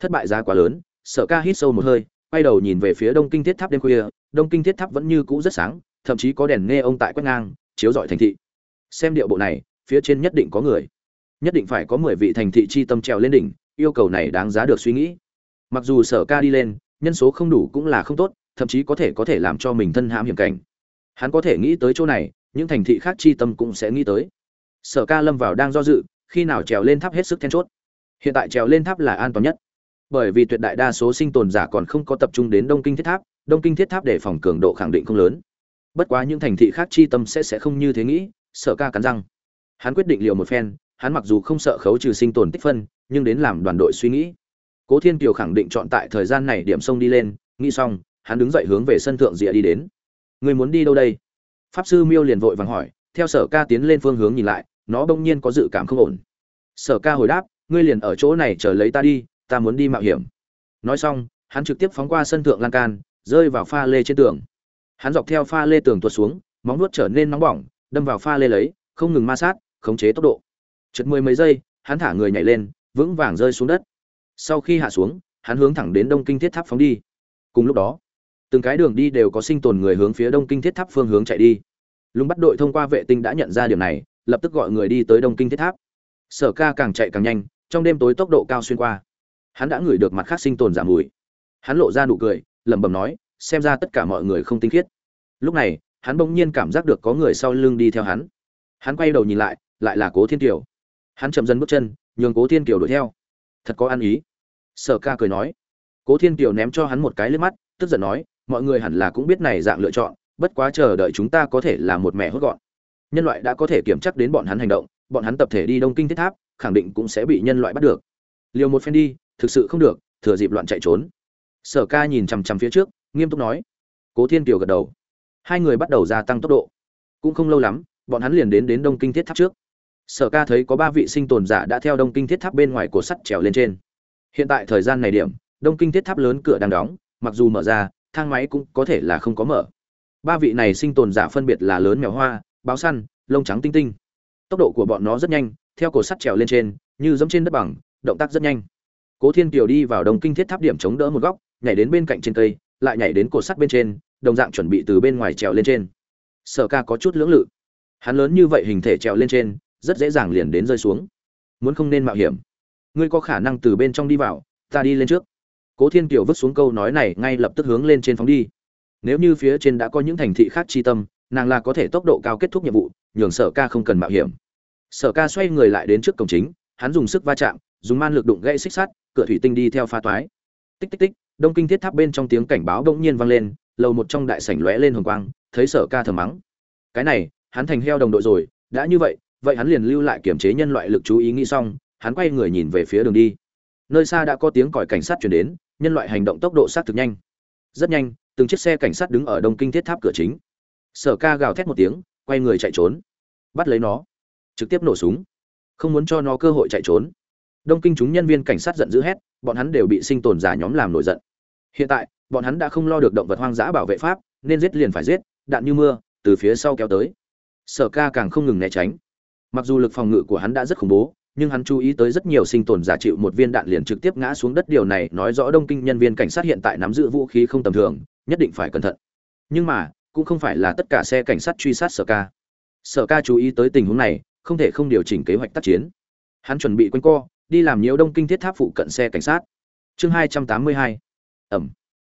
Thất bại giá quá lớn, sở ca hít sâu một hơi, quay đầu nhìn về phía đông kinh thiết tháp đêm khuya, đông kinh thiết tháp vẫn như cũ rất sáng, thậm chí có đèn nghe ông tại quét ngang, chiếu rọi thành thị xem điệu bộ này, phía trên nhất định có người. Nhất định phải có mười vị thành thị chi tâm trèo lên đỉnh, yêu cầu này đáng giá được suy nghĩ. Mặc dù sở ca đi lên, nhân số không đủ cũng là không tốt, thậm chí có thể có thể làm cho mình thân hãm hiểm cảnh. Hắn có thể nghĩ tới chỗ này, những thành thị khác chi tâm cũng sẽ nghĩ tới. Sở ca lâm vào đang do dự, khi nào trèo lên tháp hết sức then chốt. Hiện tại trèo lên tháp là an toàn nhất. Bởi vì tuyệt đại đa số sinh tồn giả còn không có tập trung đến đông kinh thiết tháp, đông kinh thiết tháp để phòng cường độ khẳng định không lớn. Bất quá những thành thị khác chi tâm sẽ sẽ không như thế nghĩ sở ca cắn răng. Hắn quyết định liều một phen, hắn mặc dù không sợ khấu trừ sinh tồn tích phân, nhưng đến làm đoàn đội suy nghĩ. Cố thiên kiều khẳng định chọn tại thời gian này điểm sông đi lên, nghĩ xong, hắn đứng dậy hướng về sân thượng rìa đi đến. Người muốn đi đâu đây? Pháp sư miêu liền vội vàng hỏi, theo sở ca tiến lên phương hướng nhìn lại, nó bỗng nhiên có dự cảm không ổn. Sở ca hồi đáp, ngươi liền ở chỗ này chờ lấy ta đi, ta muốn đi mạo hiểm. Nói xong, hắn trực tiếp phóng qua sân thượng lan can, rơi vào pha lê trên tường. Hắn dọc theo pha lê tường tuột xuống, móng nuốt trở nên nóng bỏng đâm vào pha lê lấy, không ngừng ma sát, khống chế tốc độ. Chật mười mấy giây, hắn thả người nhảy lên, vững vàng rơi xuống đất. Sau khi hạ xuống, hắn hướng thẳng đến đông kinh thiết tháp phóng đi. Cùng lúc đó, từng cái đường đi đều có sinh tồn người hướng phía đông kinh thiết tháp phương hướng chạy đi. Lùng bắt đội thông qua vệ tinh đã nhận ra điều này, lập tức gọi người đi tới đông kinh thiết tháp. Sở ca càng chạy càng nhanh, trong đêm tối tốc độ cao xuyên qua. Hắn đã ngửi được mặt khác sinh tồn giảm mùi. Hắn lộ ra nụ cười, lẩm bẩm nói, xem ra tất cả mọi người không tinh khiết. Lúc này hắn bỗng nhiên cảm giác được có người sau lưng đi theo hắn. Hắn quay đầu nhìn lại lại là cố thiên kiều. Hắn chậm dần bước chân, nhường cố thiên kiều đuổi theo. Thật có ăn ý. Sở ca cười nói. Cố thiên kiều ném cho hắn một cái lên mắt, tức giận nói, mọi người hẳn là cũng biết này dạng lựa chọn, bất quá chờ đợi chúng ta có thể là một mẹ hốt gọn. Nhân loại đã có thể kiểm chắc đến bọn hắn hành động, bọn hắn tập thể đi đông kinh thiết tháp, khẳng định cũng sẽ bị nhân loại bắt được. Liều một phen đi, thực sự không được, thừa dịp loạn chạy trốn. Sở ca nhìn chằm chằm phía trước, nghiêm túc nói. Cố thiên kiều gật đầu hai người bắt đầu gia tăng tốc độ. Cũng không lâu lắm, bọn hắn liền đến đến đông kinh thiết tháp trước. Sở ca thấy có ba vị sinh tồn giả đã theo đông kinh thiết tháp bên ngoài của sắt trèo lên trên. Hiện tại thời gian này điểm, đông kinh thiết tháp lớn cửa đang đóng, mặc dù mở ra, thang máy cũng có thể là không có mở. Ba vị này sinh tồn giả phân biệt là lớn mèo hoa, báo săn, lông trắng tinh tinh. Tốc độ của bọn nó rất nhanh, theo cổ sắt trèo lên trên, như giống trên đất bằng, động tác rất nhanh. Cố thiên kiều đi vào Đông kinh thiết tháp điểm chống đỡ một góc, nhảy đến bên cạnh trên cây, lại nhảy đến cổ sắt bên trên đồng dạng chuẩn bị từ bên ngoài trèo lên trên. Sở ca có chút lưỡng lự. Hắn lớn như vậy hình thể trèo lên trên, rất dễ dàng liền đến rơi xuống. Muốn không nên mạo hiểm. Ngươi có khả năng từ bên trong đi vào, ta đi lên trước. Cố thiên kiều vứt xuống câu nói này ngay lập tức hướng lên trên phóng đi. Nếu như phía trên đã có những thành thị khác chi tâm, nàng là có thể tốc độ cao kết thúc nhiệm vụ, nhường sở ca không cần mạo hiểm. Sở ca xoay người lại đến trước cổng chính, hắn dùng sức va chạm, dùng man lực đụng gãy xích sắt, cửa thủy tinh đi theo pha toái. Tích tích tích, đông kinh thiết tháp bên trong tiếng cảnh báo đột nhiên vang lên lầu một trong đại sảnh lóe lên hồng quang, thấy sở ca thầm mắng. Cái này, hắn thành heo đồng đội rồi, đã như vậy vậy hắn liền lưu lại kiểm chế nhân loại lực chú ý nghĩ xong, hắn quay người nhìn về phía đường đi. Nơi xa đã có tiếng còi cảnh sát chuyển đến, nhân loại hành động tốc độ sát thực nhanh. Rất nhanh, từng chiếc xe cảnh sát đứng ở đông kinh thiết tháp cửa chính. Sở ca gào thét một tiếng, quay người chạy trốn. Bắt lấy nó. Trực tiếp nổ súng. Không muốn cho nó cơ hội chạy trốn. Đông kinh chúng nhân viên cảnh sát giận dữ hét, bọn hắn đều bị sinh tồn giả nhóm làm nổi giận. Hiện tại bọn hắn đã không lo được động vật hoang dã bảo vệ pháp, nên giết liền phải giết, đạn như mưa, từ phía sau kéo tới. Sở ca càng không ngừng né tránh. Mặc dù lực phòng ngự của hắn đã rất khủng bố, nhưng hắn chú ý tới rất nhiều sinh tồn giả chịu một viên đạn liền trực tiếp ngã xuống đất. Điều này nói rõ đông kinh nhân viên cảnh sát hiện tại nắm giữ vũ khí không tầm thường, nhất định phải cẩn thận. Nhưng mà, cũng không phải là tất cả xe cảnh sát truy sát sở ca. Sở ca chú ý tới tình huống này, không thể không điều chỉnh kế hoạch tác chiến. Hắn chuẩn bị quanh co, đi làm nhiễu đông kinh thiết tháp phụ cận xe cảnh sát. Chương hai trăm tám mươi hai. Ẩm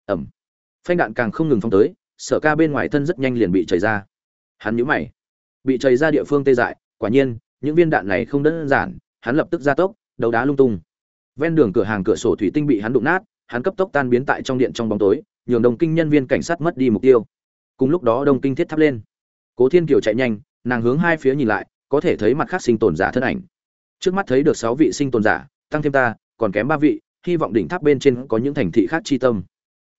ẩm. Phanh đạn càng không ngừng phong tới, sở ca bên ngoài thân rất nhanh liền bị chảy ra. Hắn nhũ mày. Bị chảy ra địa phương tê dại, quả nhiên, những viên đạn này không đơn giản, hắn lập tức ra tốc, đấu đá lung tung. Ven đường cửa hàng cửa sổ thủy tinh bị hắn đụng nát, hắn cấp tốc tan biến tại trong điện trong bóng tối, nhường đông kinh nhân viên cảnh sát mất đi mục tiêu. Cùng lúc đó đông kinh thiết tháp lên. Cố thiên kiều chạy nhanh, nàng hướng hai phía nhìn lại, có thể thấy mặt khác sinh tồn giả thân ảnh. Trước mắt thấy được sáu vị sinh tồn giả, tăng thêm ta, còn kém ba vị, hy vọng đỉnh tháp bên trên có những thành thị khác chi tâm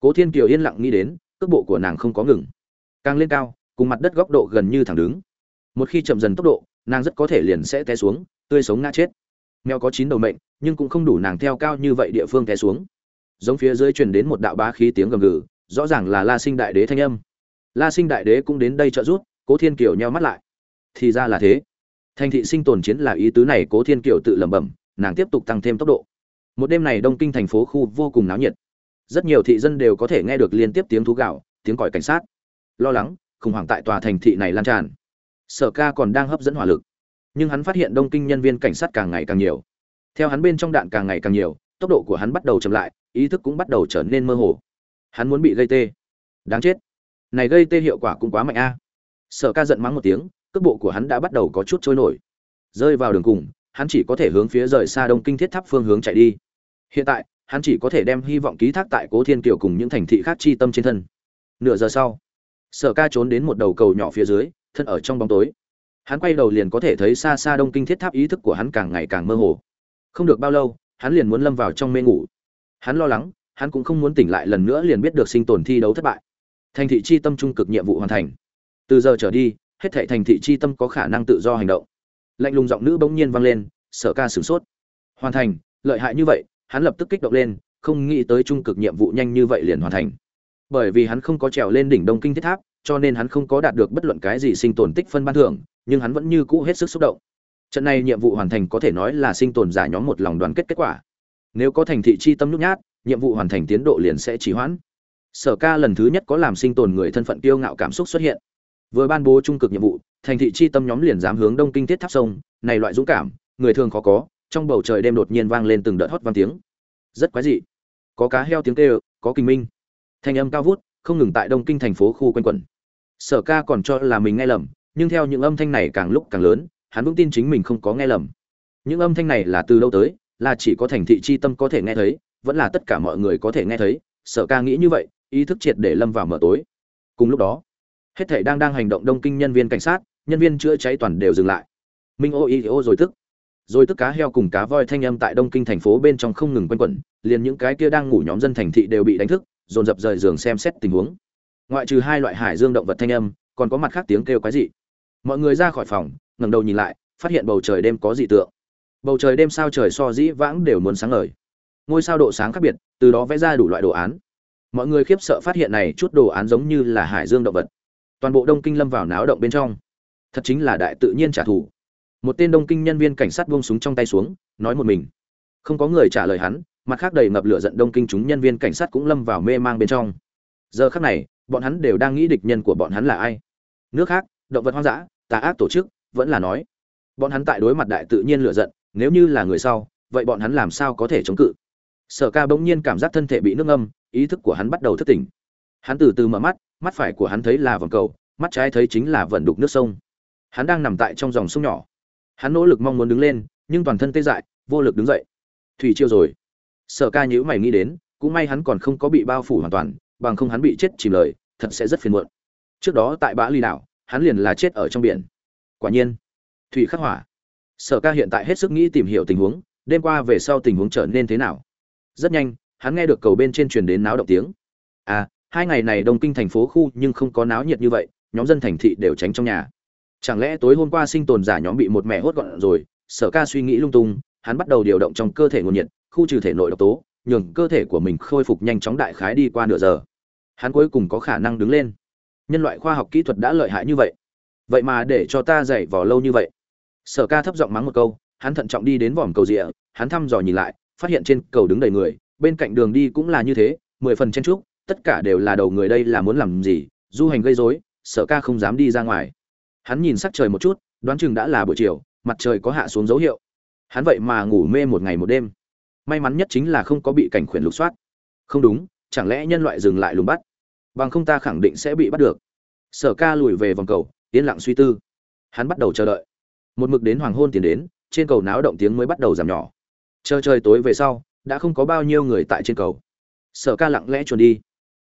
cố thiên kiều yên lặng nghĩ đến, cước bộ của nàng không có ngừng. Càng lên cao, cùng mặt đất góc độ gần như thẳng đứng. Một khi chậm dần tốc độ, nàng rất có thể liền sẽ té xuống, tươi sống ngã chết. Mèo có chín đầu mệnh, nhưng cũng không đủ nàng theo cao như vậy địa phương té xuống. Giống phía dưới truyền đến một đạo bá khí tiếng gầm gừ, rõ ràng là la sinh đại đế thanh âm. La sinh đại đế cũng đến đây trợ giúp, cố thiên kiều nheo mắt lại. Thì ra là thế. Thành thị sinh tồn chiến là ý tứ này, cố thiên kiều tự lẩm bẩm, nàng tiếp tục tăng thêm tốc độ. Một đêm này đông kinh thành phố khu vô cùng náo nhiệt rất nhiều thị dân đều có thể nghe được liên tiếp tiếng thú gạo, tiếng còi cảnh sát. Lo lắng, khủng hoảng tại tòa thành thị này lan tràn. Sở ca còn đang hấp dẫn hỏa lực. Nhưng hắn phát hiện đông kinh nhân viên cảnh sát càng ngày càng nhiều. Theo hắn bên trong đạn càng ngày càng nhiều, tốc độ của hắn bắt đầu chậm lại, ý thức cũng bắt đầu trở nên mơ hồ. Hắn muốn bị gây tê. Đáng chết. Này gây tê hiệu quả cũng quá mạnh a. Sở ca giận mắng một tiếng, cước bộ của hắn đã bắt đầu có chút trôi nổi. Rơi vào đường cùng, hắn chỉ có thể hướng phía rời xa đông kinh thiết tháp phương hướng chạy đi. Hiện tại hắn chỉ có thể đem hy vọng ký thác tại cố thiên kiều cùng những thành thị khác chi tâm trên thân. Nửa giờ sau, sở ca trốn đến một đầu cầu nhỏ phía dưới, thân ở trong bóng tối. Hắn quay đầu liền có thể thấy xa xa đông kinh thiết tháp ý thức của hắn càng ngày càng mơ hồ. Không được bao lâu, hắn liền muốn lâm vào trong mê ngủ. Hắn lo lắng, hắn cũng không muốn tỉnh lại lần nữa liền biết được sinh tồn thi đấu thất bại. Thành thị chi tâm trung cực nhiệm vụ hoàn thành. Từ giờ trở đi, hết thảy thành thị chi tâm có khả năng tự do hành động. Lạnh lùng giọng nữ bỗng nhiên vang lên, sở ca sửng sốt. Hoàn thành, lợi hại như vậy hắn lập tức kích động lên, không nghĩ tới trung cực nhiệm vụ nhanh như vậy liền hoàn thành. Bởi vì hắn không có trèo lên đỉnh đông kinh thiết tháp, cho nên hắn không có đạt được bất luận cái gì sinh tồn tích phân ban thưởng, nhưng hắn vẫn như cũ hết sức xúc động. Trận này nhiệm vụ hoàn thành có thể nói là sinh tồn giả nhóm một lòng đoàn kết kết quả. Nếu có thành thị chi tâm nhút nhát, nhiệm vụ hoàn thành tiến độ liền sẽ trì hoãn. Sở ca lần thứ nhất có làm sinh tồn người thân phận kiêu ngạo cảm xúc xuất hiện. Vừa ban bố trung cực nhiệm vụ, thành thị chi tâm nhóm liền dám hướng đông kinh Thiết tháp sông, này loại dũng cảm, người thường khó có trong bầu trời đêm đột nhiên vang lên từng đợt hót vang tiếng. Rất quái dị. Có cá heo tiếng kêu, có kinh minh. Thanh âm cao vút, không ngừng tại đông kinh thành phố khu quanh quẩn. Sở ca còn cho là mình nghe lầm, nhưng theo những âm thanh này càng lúc càng lớn, hắn vững tin chính mình không có nghe lầm. Những âm thanh này là từ lâu tới, là chỉ có thành thị chi tâm có thể nghe thấy, vẫn là tất cả mọi người có thể nghe thấy. Sở ca nghĩ như vậy, ý thức triệt để lâm vào mở tối. Cùng lúc đó, hết thảy đang đang hành động đông kinh nhân viên cảnh sát, nhân viên chữa cháy toàn đều dừng lại. Minh ô y ô rồi tức rồi tức cá heo cùng cá voi thanh âm tại đông kinh thành phố bên trong không ngừng quanh quẩn, liền những cái kia đang ngủ nhóm dân thành thị đều bị đánh thức, dồn dập rời giường xem xét tình huống. Ngoại trừ hai loại hải dương động vật thanh âm, còn có mặt khác tiếng kêu quái dị. Mọi người ra khỏi phòng, ngẩng đầu nhìn lại, phát hiện bầu trời đêm có dị tượng. Bầu trời đêm sao trời so dĩ vãng đều muốn sáng ngời. Ngôi sao độ sáng khác biệt, từ đó vẽ ra đủ loại đồ án. Mọi người khiếp sợ phát hiện này chút đồ án giống như là hải dương động vật. Toàn bộ đông kinh lâm vào náo động bên trong. Thật chính là đại tự nhiên trả thù một tên đông kinh nhân viên cảnh sát buông súng trong tay xuống, nói một mình. Không có người trả lời hắn, mặt khác đầy ngập lửa giận đông kinh chúng nhân viên cảnh sát cũng lâm vào mê mang bên trong. Giờ khác này, bọn hắn đều đang nghĩ địch nhân của bọn hắn là ai. Nước khác, động vật hoang dã, tà ác tổ chức, vẫn là nói. Bọn hắn tại đối mặt đại tự nhiên lửa giận, nếu như là người sau, vậy bọn hắn làm sao có thể chống cự? Sở ca bỗng nhiên cảm giác thân thể bị nước ngâm, ý thức của hắn bắt đầu thất tỉnh. Hắn từ từ mở mắt mắt phải của hắn thấy là vòng cầu, mắt trái thấy chính là vận đục nước sông. Hắn đang nằm tại trong dòng sông nhỏ hắn nỗ lực mong muốn đứng lên, nhưng toàn thân tê dại, vô lực đứng dậy. Thủy chiêu rồi. Sở ca nhữ mày nghĩ đến, cũng may hắn còn không có bị bao phủ hoàn toàn, bằng không hắn bị chết chìm lời, thật sẽ rất phiền muộn. Trước đó tại bã ly đảo, hắn liền là chết ở trong biển. Quả nhiên, thủy khắc hỏa. Sở ca hiện tại hết sức nghĩ tìm hiểu tình huống, đêm qua về sau tình huống trở nên thế nào. Rất nhanh, hắn nghe được cầu bên trên truyền đến náo động tiếng. À hai ngày này đông kinh thành phố khu nhưng không có náo nhiệt như vậy, nhóm dân thành thị đều tránh trong nhà chẳng lẽ tối hôm qua sinh tồn giả nhóm bị một mẹ hốt gọn rồi, sở ca suy nghĩ lung tung, hắn bắt đầu điều động trong cơ thể nguồn nhiệt, khu trừ thể nội độc tố, nhường cơ thể của mình khôi phục nhanh chóng đại khái đi qua nửa giờ. Hắn cuối cùng có khả năng đứng lên. Nhân loại khoa học kỹ thuật đã lợi hại như vậy. Vậy mà để cho ta dạy vò lâu như vậy. Sở ca thấp giọng mắng một câu, hắn thận trọng đi đến vòm cầu rìa, hắn thăm dò nhìn lại, phát hiện trên cầu đứng đầy người, bên cạnh đường đi cũng là như thế, mười phần chen trúc tất cả đều là đầu người đây là muốn làm gì, du hành gây rối, sở ca không dám đi ra ngoài hắn nhìn sắc trời một chút, đoán chừng đã là buổi chiều, mặt trời có hạ xuống dấu hiệu. Hắn vậy mà ngủ mê một ngày một đêm. May mắn nhất chính là không có bị cảnh khuyển lục soát. Không đúng, chẳng lẽ nhân loại dừng lại lùng bắt? Bằng không ta khẳng định sẽ bị bắt được. Sở ca lùi về vòng cầu, yên lặng suy tư. Hắn bắt đầu chờ đợi. Một mực đến hoàng hôn tiến đến, trên cầu náo động tiếng mới bắt đầu giảm nhỏ. Chờ trời tối về sau, đã không có bao nhiêu người tại trên cầu. Sở ca lặng lẽ chuồn đi.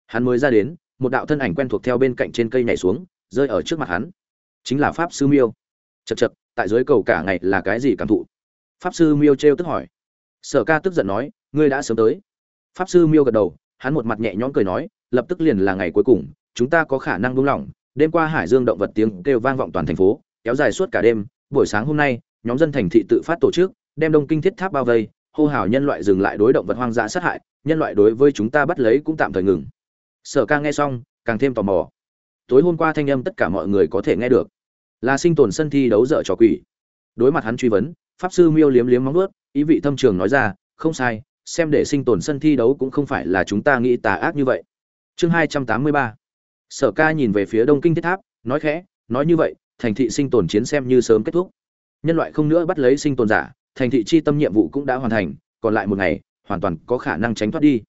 Hắn mới ra đến, một đạo thân ảnh quen thuộc theo bên cạnh trên cây nhảy xuống, rơi ở trước mặt hắn chính là pháp sư miêu. Chật chật tại dưới cầu cả ngày là cái gì cảm thụ? Pháp sư miêu t tức hỏi. Sở ca tức giận nói, ngươi đã sớm tới. Pháp sư miêu gật đầu, hắn một mặt nhẹ nhõm cười nói, lập tức liền là ngày cuối cùng, chúng ta có khả năng buông lỏng. Đêm qua hải dương động vật tiếng kêu vang vọng toàn thành phố, kéo dài suốt cả đêm. Buổi sáng hôm nay, nhóm dân thành thị tự phát tổ chức, đem đông kinh thiết tháp bao vây, hô hào nhân loại dừng lại đối động vật hoang dã sát hại, nhân loại đối với chúng ta bắt lấy cũng tạm thời ngừng. Sở ca nghe xong, càng thêm tò mò. Tối hôm qua thanh âm tất cả mọi người có thể nghe được là sinh tồn sân thi đấu dở trò quỷ. Đối mặt hắn truy vấn, pháp sư miêu liếm liếm móng ướt ý vị thâm trường nói ra, không sai, xem để sinh tồn sân thi đấu cũng không phải là chúng ta nghĩ tà ác như vậy. Chương hai trăm tám mươi ba. Sở ca nhìn về phía đông kinh thiết tháp, nói khẽ, nói như vậy, thành thị sinh tồn chiến xem như sớm kết thúc. Nhân loại không nữa bắt lấy sinh tồn giả, thành thị chi tâm nhiệm vụ cũng đã hoàn thành, còn lại một ngày, hoàn toàn có khả năng tránh thoát đi.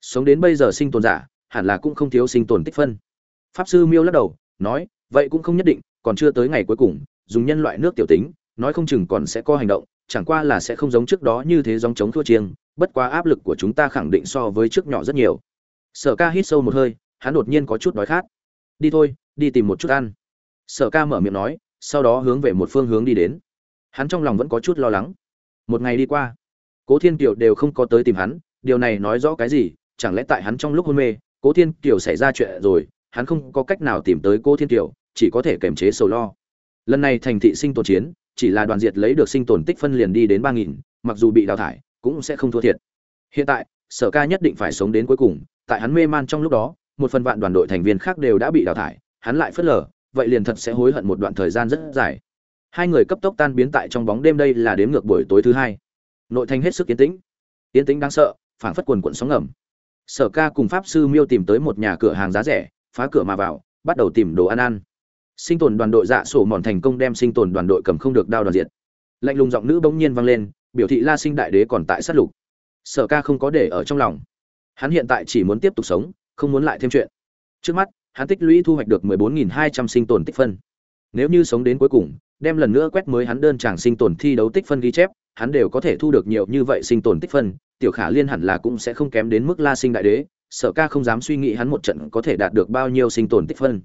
Sống đến bây giờ sinh tồn giả, hẳn là cũng không thiếu sinh tồn tích phân. Pháp sư miêu lắc đầu, nói, vậy cũng không nhất định còn chưa tới ngày cuối cùng, dùng nhân loại nước tiểu tính, nói không chừng còn sẽ có hành động, chẳng qua là sẽ không giống trước đó như thế giống chống thua chiêng, bất quá áp lực của chúng ta khẳng định so với trước nhỏ rất nhiều. Sở ca hít sâu một hơi, hắn đột nhiên có chút đói khát. Đi thôi, đi tìm một chút ăn. Sở ca mở miệng nói, sau đó hướng về một phương hướng đi đến. Hắn trong lòng vẫn có chút lo lắng. Một ngày đi qua, cố thiên kiều đều không có tới tìm hắn, điều này nói rõ cái gì, chẳng lẽ tại hắn trong lúc hôn mê, cố thiên kiều xảy ra chuyện rồi, hắn không có cách nào tìm tới cố thiên kiều chỉ có thể kiềm chế sầu lo. Lần này thành thị sinh tồn chiến, chỉ là đoàn diệt lấy được sinh tồn tích phân liền đi đến ba nghìn, mặc dù bị đào thải, cũng sẽ không thua thiệt. Hiện tại, sở ca nhất định phải sống đến cuối cùng, tại hắn mê man trong lúc đó, một phần vạn đoàn đội thành viên khác đều đã bị đào thải, hắn lại phớt lờ, vậy liền thật sẽ hối hận một đoạn thời gian rất dài. Hai người cấp tốc tan biến tại trong bóng đêm đây là đếm ngược buổi tối thứ hai. Nội thành hết sức yên tĩnh. Yên tĩnh đáng sợ, phảng phất quần quận sóng ngầm. Sở ca cùng pháp sư miêu tìm tới một nhà cửa hàng giá rẻ, phá cửa mà vào, bắt đầu tìm đồ ăn ăn sinh tồn đoàn đội dạ sổ mòn thành công đem sinh tồn đoàn đội cầm không được đao đoàn diệt. Lạnh lùng giọng nữ bỗng nhiên vang lên, biểu thị la sinh đại đế còn tại sát lục. Sở ca không có để ở trong lòng. Hắn hiện tại chỉ muốn tiếp tục sống, không muốn lại thêm chuyện. Trước mắt, hắn tích lũy thu hoạch được 14.200 sinh tồn tích phân. Nếu như sống đến cuối cùng, đem lần nữa quét mới hắn đơn chàng sinh tồn thi đấu tích phân ghi chép, hắn đều có thể thu được nhiều như vậy sinh tồn tích phân, tiểu khả liên hẳn là cũng sẽ không kém đến mức la sinh đại đế, sở ca không dám suy nghĩ hắn một trận có thể đạt được bao nhiêu sinh tồn tích phân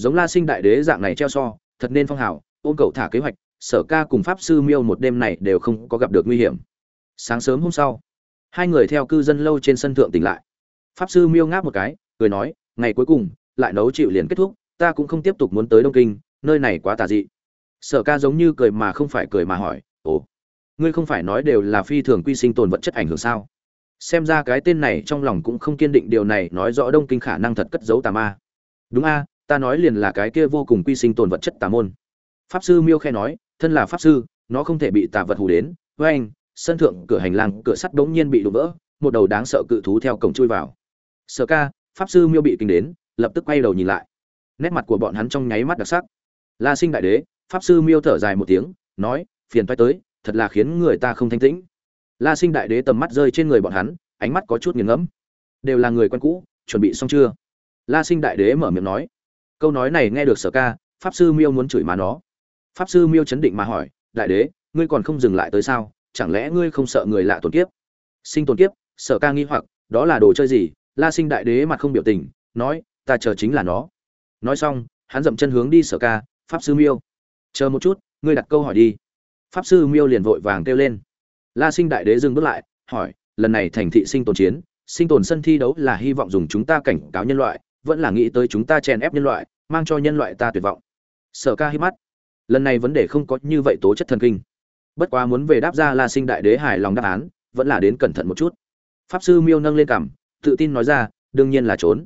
giống la sinh đại đế dạng này treo so, thật nên phong hào, ôm cậu thả kế hoạch, sở ca cùng pháp sư miêu một đêm này đều không có gặp được nguy hiểm. Sáng sớm hôm sau, hai người theo cư dân lâu trên sân thượng tỉnh lại. Pháp sư miêu ngáp một cái, cười nói, ngày cuối cùng, lại nấu chịu liền kết thúc, ta cũng không tiếp tục muốn tới đông kinh, nơi này quá tà dị. Sở ca giống như cười mà không phải cười mà hỏi, ồ, ngươi không phải nói đều là phi thường quy sinh tồn vật chất ảnh hưởng sao? Xem ra cái tên này trong lòng cũng không kiên định, điều này nói rõ đông kinh khả năng thật cất giấu tà ma. Đúng a ta nói liền là cái kia vô cùng quy sinh tồn vật chất tà môn. Pháp sư miêu khe nói, thân là pháp sư, nó không thể bị tà vật hù đến. Với anh, sân thượng, cửa hành lang, cửa sắt bỗng nhiên bị đổ vỡ, một đầu đáng sợ cự thú theo cổng chui vào. Sở ca, pháp sư miêu bị kinh đến, lập tức quay đầu nhìn lại. Nét mặt của bọn hắn trong nháy mắt đặc sắc. La sinh đại đế, pháp sư miêu thở dài một tiếng, nói, phiền toái tới, thật là khiến người ta không thanh tĩnh. La sinh đại đế tầm mắt rơi trên người bọn hắn, ánh mắt có chút nghiền ngẫm. Đều là người quen cũ, chuẩn bị xong chưa? La sinh đại đế mở miệng nói câu nói này nghe được sở ca, pháp sư miêu muốn chửi má nó. Pháp sư miêu chấn định mà hỏi, đại đế, ngươi còn không dừng lại tới sao? Chẳng lẽ ngươi không sợ người lạ tổn kiếp? Sinh tổn kiếp? Sở ca nghi hoặc, đó là đồ chơi gì? La sinh đại đế mặt không biểu tình, nói, ta chờ chính là nó. Nói xong, hắn dậm chân hướng đi sở ca, pháp sư miêu, chờ một chút, ngươi đặt câu hỏi đi. Pháp sư miêu liền vội vàng kêu lên. La sinh đại đế dừng bước lại, hỏi, lần này thành thị sinh tồn chiến, sinh tồn sân thi đấu là hy vọng dùng chúng ta cảnh cáo nhân loại vẫn là nghĩ tới chúng ta chèn ép nhân loại, mang cho nhân loại ta tuyệt vọng. Sở ca hít mắt. Lần này vấn đề không có như vậy tố chất thần kinh. Bất quá muốn về đáp ra la sinh đại đế hài lòng đáp án, vẫn là đến cẩn thận một chút. Pháp sư miêu nâng lên cảm tự tin nói ra, đương nhiên là trốn.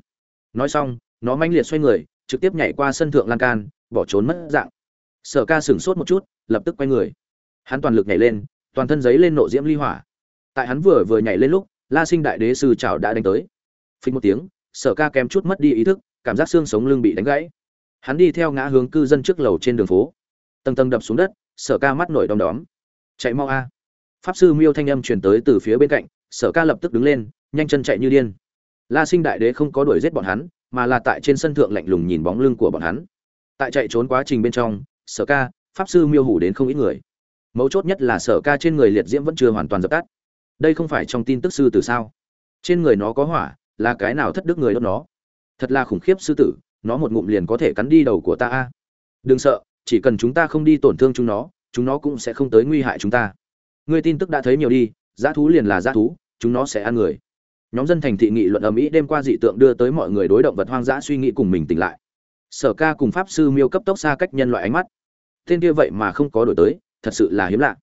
Nói xong, nó manh liệt xoay người, trực tiếp nhảy qua sân thượng lan can, bỏ trốn mất dạng. Sở ca sửng sốt một chút, lập tức quay người. Hắn toàn lực nhảy lên, toàn thân giấy lên nộ diễm ly hỏa. Tại hắn vừa vừa nhảy lên lúc, la sinh đại đế sư trào đã đánh tới. Phình một tiếng sở ca kém chút mất đi ý thức, cảm giác xương sống lưng bị đánh gãy. Hắn đi theo ngã hướng cư dân trước lầu trên đường phố. Tầng tầng đập xuống đất, sở ca mắt nổi đom đóm. Chạy mau a. Pháp sư miêu thanh âm truyền tới từ phía bên cạnh, sở ca lập tức đứng lên, nhanh chân chạy như điên. La sinh đại đế không có đuổi giết bọn hắn, mà là tại trên sân thượng lạnh lùng nhìn bóng lưng của bọn hắn. Tại chạy trốn quá trình bên trong, sở ca, pháp sư miêu hủ đến không ít người. Mấu chốt nhất là sở ca trên người liệt diễm vẫn chưa hoàn toàn dập tắt. Đây không phải trong tin tức sư từ sao? Trên người nó có hỏa là cái nào thất đức người đốt nó? Thật là khủng khiếp sư tử, nó một ngụm liền có thể cắn đi đầu của ta a. Đừng sợ, chỉ cần chúng ta không đi tổn thương chúng nó chúng nó cũng sẽ không tới nguy hại chúng ta. Người tin tức đã thấy nhiều đi, dã thú liền là dã thú, chúng nó sẽ ăn người. Nhóm dân thành thị nghị luận ầm ĩ đêm qua dị tượng đưa tới mọi người đối động vật hoang dã suy nghĩ cùng mình tỉnh lại. Sở ca cùng pháp sư miêu cấp tốc xa cách nhân loại ánh mắt. Tên kia vậy mà không có đổi tới, thật sự là hiếm lạ.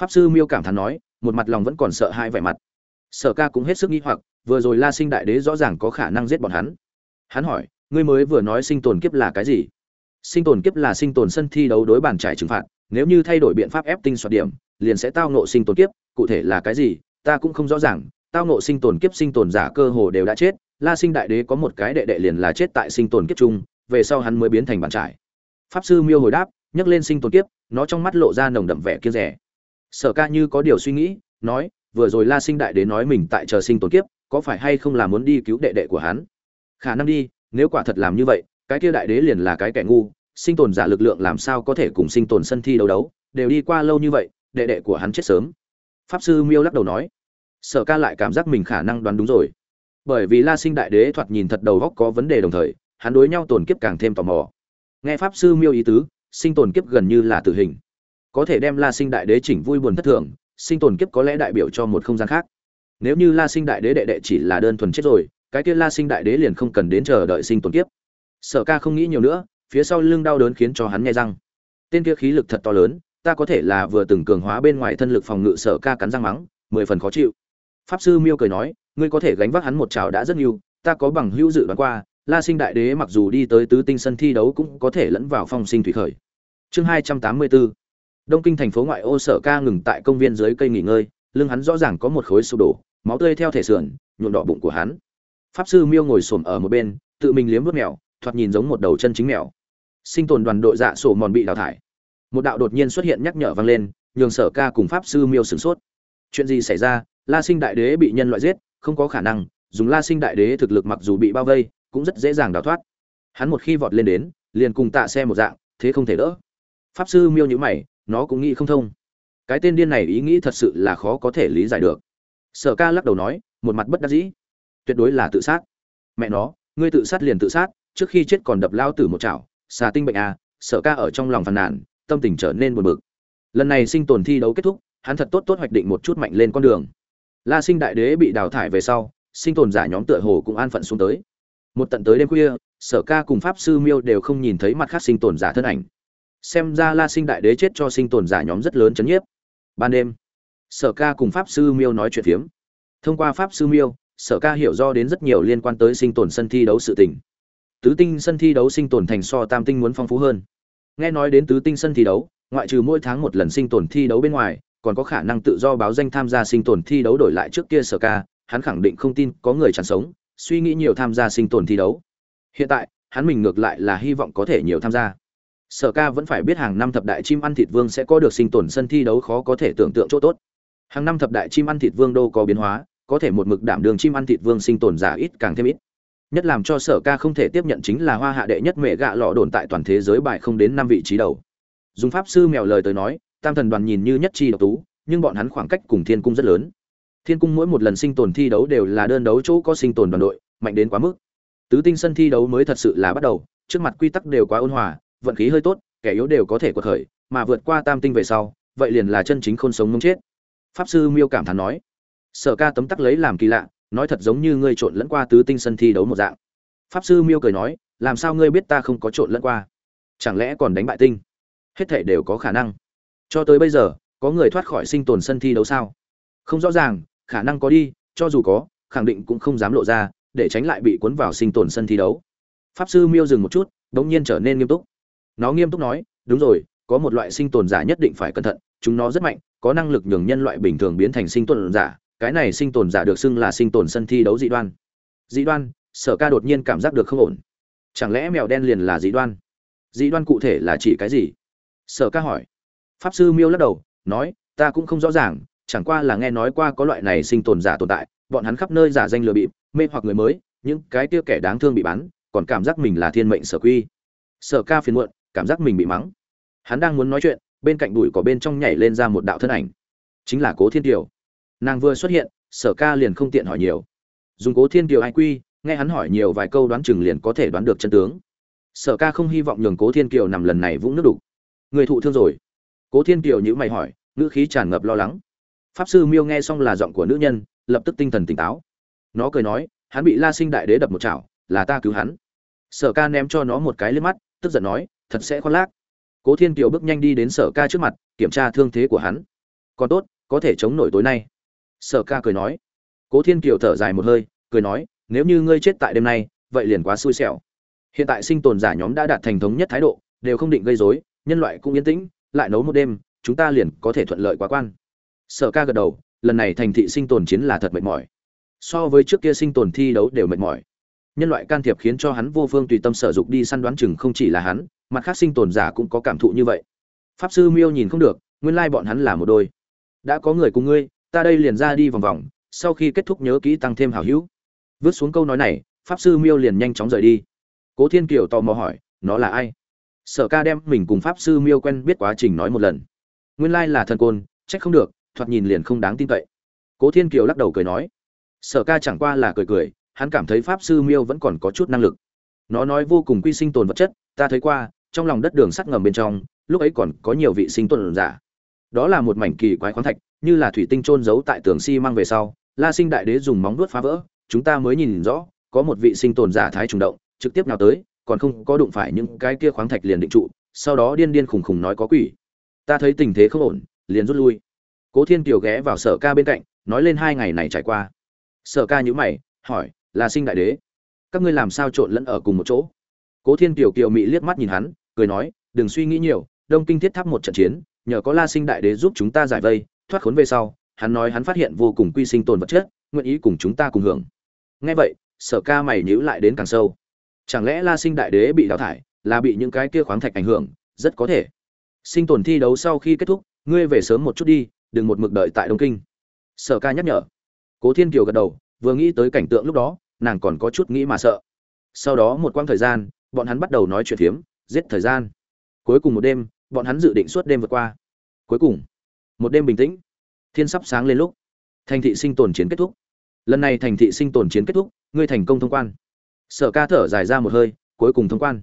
Pháp sư miêu cảm thán nói, một mặt lòng vẫn còn sợ hai vẻ mặt sở ca cũng hết sức nghi hoặc, vừa rồi la sinh đại đế rõ ràng có khả năng giết bọn hắn. Hắn hỏi, ngươi mới vừa nói sinh tồn kiếp là cái gì? Sinh tồn kiếp là sinh tồn sân thi đấu đối bàn trải trừng phạt, nếu như thay đổi biện pháp ép tinh soạt điểm, liền sẽ tao nộ sinh tồn kiếp, cụ thể là cái gì, ta cũng không rõ ràng, tao ngộ sinh tồn kiếp sinh tồn giả cơ hồ đều đã chết, la sinh đại đế có một cái đệ đệ liền là chết tại sinh tồn kiếp chung, về sau hắn mới biến thành bàn trải. Pháp sư miêu hồi đáp nhấc lên sinh tồn kiếp, nó trong mắt lộ ra nồng đậm vẻ kia rẻ sở ca như có điều suy nghĩ, nói vừa rồi la sinh đại đế nói mình tại chờ sinh tồn kiếp, có phải hay không là muốn đi cứu đệ đệ của hắn? Khả năng đi, nếu quả thật làm như vậy, cái kia đại đế liền là cái kẻ ngu, sinh tồn giả lực lượng làm sao có thể cùng sinh tồn sân thi đấu đấu, đều đi qua lâu như vậy, đệ đệ của hắn chết sớm. Pháp sư miêu lắc đầu nói, sở ca lại cảm giác mình khả năng đoán đúng rồi. Bởi vì la sinh đại đế thoạt nhìn thật đầu góc có vấn đề đồng thời, hắn đối nhau tồn kiếp càng thêm tò mò. Nghe pháp sư miêu ý tứ, sinh tồn kiếp gần như là tử hình. Có thể đem la sinh đại đế chỉnh vui buồn thất thường sinh tồn kiếp có lẽ đại biểu cho một không gian khác. Nếu như la sinh đại đế đệ đệ chỉ là đơn thuần chết rồi, cái kia la sinh đại đế liền không cần đến chờ đợi sinh tồn kiếp. Sở ca không nghĩ nhiều nữa, phía sau lưng đau đớn khiến cho hắn nghe răng. Tên kia khí lực thật to lớn, ta có thể là vừa từng cường hóa bên ngoài thân lực phòng ngự sở ca cắn răng mắng, mười phần khó chịu. Pháp sư miêu cười nói, ngươi có thể gánh vác hắn một trào đã rất nhiều, ta có bằng hữu dự đoán qua, la sinh đại đế mặc dù đi tới tứ tinh sân thi đấu cũng có thể lẫn vào phong sinh thủy khởi. Chương hai trăm tám mươi bốn đông kinh thành phố ngoại ô sở ca ngừng tại công viên dưới cây nghỉ ngơi, lưng hắn rõ ràng có một khối sụp đổ, máu tươi theo thể sườn, nhuộm đỏ bụng của hắn. Pháp sư miêu ngồi xổm ở một bên, tự mình liếm vớt mèo, thoạt nhìn giống một đầu chân chính mèo. Sinh tồn đoàn đội dạ sổ mòn bị đào thải. Một đạo đột nhiên xuất hiện nhắc nhở vang lên, nhường sở ca cùng pháp sư miêu sửng sốt. Chuyện gì xảy ra? La sinh đại đế bị nhân loại giết, không có khả năng, dùng la sinh đại đế thực lực mặc dù bị bao vây, cũng rất dễ dàng đào thoát. Hắn một khi vọt lên đến, liền cùng tạ xe một dạng, thế không thể đỡ. Pháp sư miêu nhữ mày nó cũng nghĩ không thông. Cái tên điên này ý nghĩ thật sự là khó có thể lý giải được. Sở ca lắc đầu nói, một mặt bất đắc dĩ. Tuyệt đối là tự sát. Mẹ nó, ngươi tự sát liền tự sát, trước khi chết còn đập lao tử một chảo, xà tinh bệnh à sở ca ở trong lòng phàn nàn, tâm tình trở nên buồn bực. Lần này sinh tồn thi đấu kết thúc, hắn thật tốt tốt hoạch định một chút mạnh lên con đường. La sinh đại đế bị đào thải về sau, sinh tồn giả nhóm tựa hồ cũng an phận xuống tới. Một tận tới đêm khuya, sở ca cùng pháp sư miêu đều không nhìn thấy mặt khác sinh tồn giả thân ảnh xem ra la sinh đại đế chết cho sinh tồn giả nhóm rất lớn chấn nhiếp. Ban đêm, sở ca cùng pháp sư miêu nói chuyện phiếm. Thông qua pháp sư miêu, sở ca hiểu do đến rất nhiều liên quan tới sinh tồn sân thi đấu sự tình. Tứ tinh sân thi đấu sinh tồn thành so tam tinh muốn phong phú hơn. Nghe nói đến tứ tinh sân thi đấu, ngoại trừ mỗi tháng một lần sinh tồn thi đấu bên ngoài, còn có khả năng tự do báo danh tham gia sinh tồn thi đấu đổi lại trước kia sở ca, hắn khẳng định không tin có người chẳng sống, suy nghĩ nhiều tham gia sinh tồn thi đấu. Hiện tại, hắn mình ngược lại là hy vọng có thể nhiều tham gia sở ca vẫn phải biết hàng năm thập đại chim ăn thịt vương sẽ có được sinh tồn sân thi đấu khó có thể tưởng tượng chỗ tốt. Hàng năm thập đại chim ăn thịt vương đô có biến hóa, có thể một mực đảm đường chim ăn thịt vương sinh tồn giả ít càng thêm ít. Nhất làm cho sở ca không thể tiếp nhận chính là hoa hạ đệ nhất mẹ gạ lọ đồn tại toàn thế giới bài không đến năm vị trí đầu. Dùng pháp sư mèo lời tới nói, tam thần đoàn nhìn như nhất chi độc tú, nhưng bọn hắn khoảng cách cùng thiên cung rất lớn. Thiên cung mỗi một lần sinh tồn thi đấu đều là đơn đấu chỗ có sinh tồn đoàn đội, mạnh đến quá mức. Tứ tinh sân thi đấu mới thật sự là bắt đầu, trước mặt quy tắc đều quá ôn hòa vận khí hơi tốt, kẻ yếu đều có thể quật khởi, mà vượt qua tam tinh về sau, vậy liền là chân chính khôn sống mông chết. Pháp sư miêu cảm thán nói. Sở ca tấm tắc lấy làm kỳ lạ, nói thật giống như ngươi trộn lẫn qua tứ tinh sân thi đấu một dạng. Pháp sư miêu cười nói, làm sao ngươi biết ta không có trộn lẫn qua? Chẳng lẽ còn đánh bại tinh? Hết thể đều có khả năng. Cho tới bây giờ, có người thoát khỏi sinh tồn sân thi đấu sao? Không rõ ràng, khả năng có đi, cho dù có, khẳng định cũng không dám lộ ra, để tránh lại bị cuốn vào sinh tồn sân thi đấu. Pháp sư miêu dừng một chút đ ỗ n g nhiên trở nên nghiêm túc nó nghiêm túc nói đúng rồi có một loại sinh tồn giả nhất định phải cẩn thận chúng nó rất mạnh có năng lực nhường nhân loại bình thường biến thành sinh tồn giả cái này sinh tồn giả được xưng là sinh tồn sân thi đấu dị đoan. Dị đoan? Sở ca đột nhiên cảm giác được không ổn. Chẳng lẽ mèo đen liền là dị đoan? Dị đoan cụ thể là chỉ cái gì? Sở ca hỏi. Pháp sư miêu lắc đầu nói ta cũng không rõ ràng chẳng qua là nghe nói qua có loại này sinh tồn giả tồn tại, bọn hắn khắp nơi giả danh lừa bịp, mê hoặc người mới, những cái kia kẻ đáng thương bị bắn, còn cảm giác mình là thiên mệnh sở quy. Sở Ca phiền muộn, cảm giác mình bị mắng. Hắn đang muốn nói chuyện, bên cạnh bụi cỏ bên trong nhảy lên ra một đạo thân ảnh, chính là Cố Thiên Kiều. Nàng vừa xuất hiện, Sở Ca liền không tiện hỏi nhiều. Dùng Cố Thiên Kiều ai quy, nghe hắn hỏi nhiều vài câu đoán chừng liền có thể đoán được chân tướng. Sở Ca không hy vọng nhường Cố Thiên Kiều nằm lần này vũng nước đủ. Người thụ thương rồi. Cố Thiên Kiều nhữ mày hỏi, ngữ khí tràn ngập lo lắng pháp sư miêu nghe xong là giọng của nữ nhân lập tức tinh thần tỉnh táo nó cười nói hắn bị la sinh đại đế đập một chảo là ta cứu hắn sở ca ném cho nó một cái lên mắt tức giận nói thật sẽ khoan lác. Cố thiên kiều bước nhanh đi đến sở ca trước mặt, kiểm tra thương thế của hắn. Còn tốt, có thể chống nổi tối nay. Sở ca cười nói. Cố thiên kiều thở dài một hơi, cười nói, nếu như ngươi chết tại đêm nay, vậy liền quá xui xẻo. Hiện tại sinh tồn giả nhóm đã đạt thành thống nhất thái độ, đều không định gây rối, nhân loại cũng yên tĩnh, lại nấu một đêm, chúng ta liền có thể thuận lợi quá quan. Sở ca gật đầu, lần này thành thị sinh tồn chiến là thật mệt mỏi. So với trước kia sinh tồn thi đấu đều mệt mỏi. Nhân loại can thiệp khiến cho hắn vô phương tùy tâm sở dục đi săn đoán chừng không chỉ là hắn mặt khác sinh tồn giả cũng có cảm thụ như vậy. Pháp sư miêu nhìn không được, nguyên lai bọn hắn là một đôi. Đã có người cùng ngươi, ta đây liền ra đi vòng vòng, sau khi kết thúc nhớ kỹ tăng thêm hảo hữu. Vứt xuống câu nói này, pháp sư miêu liền nhanh chóng rời đi. Cố thiên kiều tò mò hỏi, nó là ai? Sở ca đem mình cùng pháp sư miêu quen biết quá trình nói một lần. Nguyên lai là thần côn, trách không được, thoạt nhìn liền không đáng tin cậy. Cố thiên kiều lắc đầu cười nói. Sở ca chẳng qua là cười cười, hắn cảm thấy pháp sư miêu vẫn còn có chút năng lực. Nó nói vô cùng quy sinh tồn vật chất, ta thấy qua trong lòng đất đường sắt ngầm bên trong, lúc ấy còn có nhiều vị sinh tồn giả. Đó là một mảnh kỳ quái khoáng thạch, như là thủy tinh trôn giấu tại tường xi、si、mang về sau, la sinh đại đế dùng móng vuốt phá vỡ, chúng ta mới nhìn rõ, có một vị sinh tồn giả thái trùng động, trực tiếp nào tới, còn không có đụng phải những cái kia khoáng thạch liền định trụ, sau đó điên điên khùng khùng nói có quỷ. Ta thấy tình thế không ổn, liền rút lui. Cố thiên kiều ghé vào sở ca bên cạnh, nói lên hai ngày này trải qua. Sở ca nhữ mày, hỏi là sinh đại đế, các ngươi làm sao trộn lẫn ở cùng một chỗ? Cố thiên kiều kiều mị liếc mắt nhìn hắn, cười nói, đừng suy nghĩ nhiều, đông kinh thiết tháp một trận chiến, nhờ có la sinh đại đế giúp chúng ta giải vây, thoát khốn về sau, hắn nói hắn phát hiện vô cùng quy sinh tồn vật chất, nguyện ý cùng chúng ta cùng hưởng. Nghe vậy, sở ca mày nhíu lại đến càng sâu. Chẳng lẽ la sinh đại đế bị đào thải, là bị những cái kia khoáng thạch ảnh hưởng, rất có thể. Sinh tồn thi đấu sau khi kết thúc, ngươi về sớm một chút đi, đừng một mực đợi tại đông kinh. Sở ca nhắc nhở. Cố thiên kiều gật đầu, vừa nghĩ tới cảnh tượng lúc đó, nàng còn có chút nghĩ mà sợ. Sau đó một quãng thời gian bọn hắn bắt đầu nói chuyện phiếm, giết thời gian. Cuối cùng một đêm, bọn hắn dự định suốt đêm vượt qua. Cuối cùng, một đêm bình tĩnh. Thiên sắp sáng lên lúc, thành thị sinh tồn chiến kết thúc. Lần này thành thị sinh tồn chiến kết thúc, ngươi thành công thông quan. Sở ca thở dài ra một hơi, cuối cùng thông quan.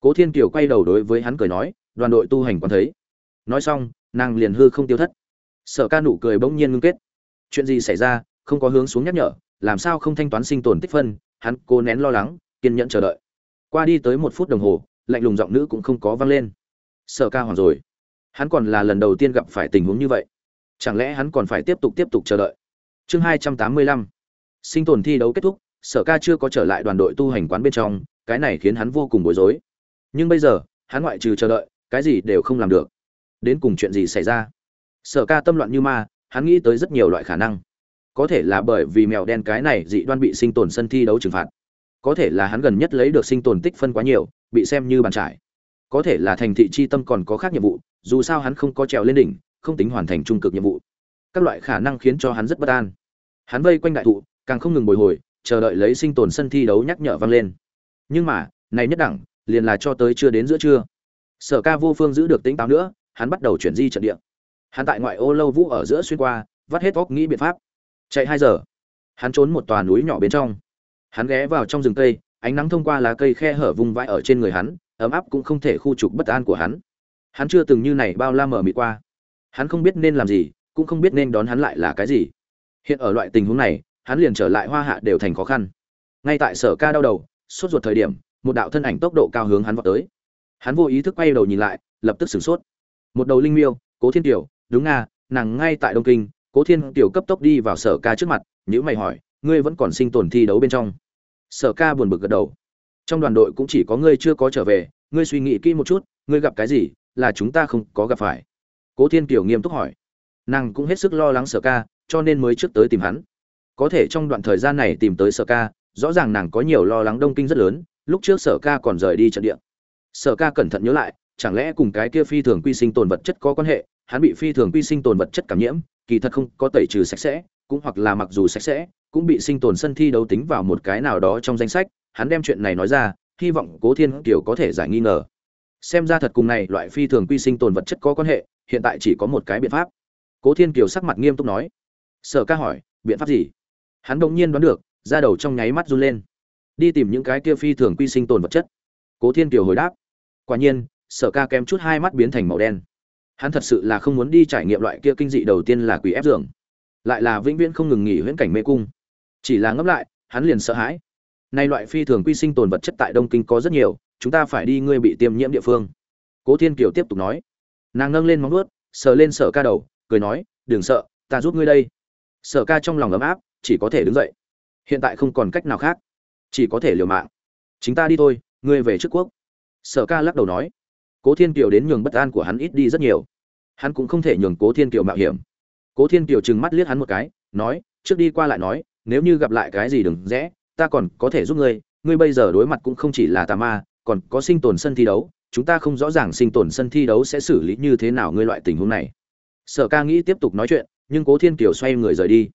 Cố thiên kiều quay đầu đối với hắn cười nói, đoàn đội tu hành quan thấy. Nói xong, nàng liền hư không tiêu thất. Sở ca nụ cười bỗng nhiên ngưng kết. Chuyện gì xảy ra, không có hướng xuống nhắc nhở, làm sao không thanh toán sinh tồn tích phân, hắn cố nén lo lắng, kiên nhẫn chờ đợi qua đi tới một phút đồng hồ, lạnh lùng giọng nữ cũng không có vang lên. Sở ca hoảng rồi. Hắn còn là lần đầu tiên gặp phải tình huống như vậy. Chẳng lẽ hắn còn phải tiếp tục tiếp tục chờ đợi? Chương hai trăm tám mươi lăm. Sinh tồn thi đấu kết thúc, sở ca chưa có trở lại đoàn đội tu hành quán bên trong, cái này khiến hắn vô cùng bối rối. Nhưng bây giờ, hắn ngoại trừ chờ đợi, cái gì đều không làm được. Đến cùng chuyện gì xảy ra? Sở ca tâm loạn như ma, hắn nghĩ tới rất nhiều loại khả năng. Có thể là bởi vì mèo đen cái này dị đoan bị sinh tồn sân thi đấu trừng phạt có thể là hắn gần nhất lấy được sinh tồn tích phân quá nhiều, bị xem như bàn trải. Có thể là thành thị chi tâm còn có khác nhiệm vụ, dù sao hắn không có trèo lên đỉnh, không tính hoàn thành trung cực nhiệm vụ. Các loại khả năng khiến cho hắn rất bất an. Hắn vây quanh đại thụ, càng không ngừng bồi hồi, chờ đợi lấy sinh tồn sân thi đấu nhắc nhở vang lên. Nhưng mà, này nhất đẳng, liền là cho tới chưa đến giữa trưa. Sở ca vô phương giữ được tính táo nữa, hắn bắt đầu chuyển di trận địa. Hắn tại ngoại ô lâu vũ ở giữa xuyên qua, vắt hết óc nghĩ biện pháp. Chạy hai giờ, hắn trốn một tòa núi nhỏ bên trong hắn ghé vào trong rừng cây, ánh nắng thông qua lá cây khe hở vung vãi ở trên người hắn, ấm áp cũng không thể khu trục bất an của hắn. Hắn chưa từng như này bao la mở mịt qua. Hắn không biết nên làm gì, cũng không biết nên đón hắn lại là cái gì. Hiện ở loại tình huống này, hắn liền trở lại hoa hạ đều thành khó khăn. Ngay tại sở ca đau đầu, sốt ruột thời điểm, một đạo thân ảnh tốc độ cao hướng hắn vào tới. Hắn vô ý thức quay đầu nhìn lại, lập tức sửng sốt. Một đầu linh miêu, cố thiên tiểu đúng nga, nàng ngay tại đông kinh, cố thiên tiểu cấp tốc đi vào sở ca trước mặt nhữ mày hỏi, ngươi vẫn còn sinh tồn thi đấu bên trong? Sở ca buồn bực gật đầu. Trong đoàn đội cũng chỉ có ngươi chưa có trở về, ngươi suy nghĩ kỹ một chút, ngươi gặp cái gì là chúng ta không có gặp phải. Cố thiên kiều nghiêm túc hỏi. Nàng cũng hết sức lo lắng sở ca, cho nên mới trước tới tìm hắn. Có thể trong đoạn thời gian này tìm tới sở ca, rõ ràng nàng có nhiều lo lắng đông kinh rất lớn, lúc trước sở ca còn rời đi trận địa. Sở ca cẩn thận nhớ lại, chẳng lẽ cùng cái kia phi thường quy sinh tồn vật chất có quan hệ, hắn bị phi thường quy sinh tồn vật chất cảm nhiễm, kỳ thật không có tẩy trừ sạch sẽ cũng hoặc là mặc dù sạch sẽ, cũng bị sinh tồn sân thi đấu tính vào một cái nào đó trong danh sách, hắn đem chuyện này nói ra, hy vọng cố thiên kiều có thể giải nghi ngờ. Xem ra thật cùng này loại phi thường quy sinh tồn vật chất có quan hệ, hiện tại chỉ có một cái biện pháp. Cố thiên kiều sắc mặt nghiêm túc nói. Sở ca hỏi, biện pháp gì? Hắn đ ỗ n g nhiên đoán được ra đầu trong nháy mắt run lên. Đi tìm những cái kia phi thường quy sinh tồn vật chất. Cố thiên kiều hồi đáp. Quả nhiên, sở ca kém chút hai mắt biến thành màu đen. Hắn thật sự là không muốn đi trải nghiệm loại kia kinh dị đầu tiên là quỷ ép giường lại là vĩnh viễn không ngừng nghỉ huyễn cảnh mê cung. Chỉ là ngẫm lại, hắn liền sợ hãi. Nay loại phi thường quy sinh tồn vật chất tại đông kinh có rất nhiều, chúng ta phải đi ngươi bị tiêm nhiễm địa phương. Cố thiên kiều tiếp tục nói. Nàng nâng lên móng nuốt sờ lên sở ca đầu, cười nói, đừng sợ, ta giúp ngươi đây. Sở ca trong lòng ấm áp, chỉ có thể đứng dậy. Hiện tại không còn cách nào khác. Chỉ có thể liều mạng. Chính ta đi thôi, ngươi về trước quốc. Sở ca lắc đầu nói. Cố thiên kiều đến nhường bất an của hắn ít đi rất nhiều. Hắn cũng không thể nhường cố thiên kiều mạo hiểm cố thiên kiều trừng mắt liếc hắn một cái, nói, trước đi qua lại nói, nếu như gặp lại cái gì đừng rẽ, ta còn có thể giúp ngươi ngươi bây giờ đối mặt cũng không chỉ là tà ma, còn có sinh tồn sân thi đấu, chúng ta không rõ ràng sinh tồn sân thi đấu sẽ xử lý như thế nào ngươi loại tình huống này. Sở ca nghĩ tiếp tục nói chuyện, nhưng cố thiên kiều xoay người rời đi.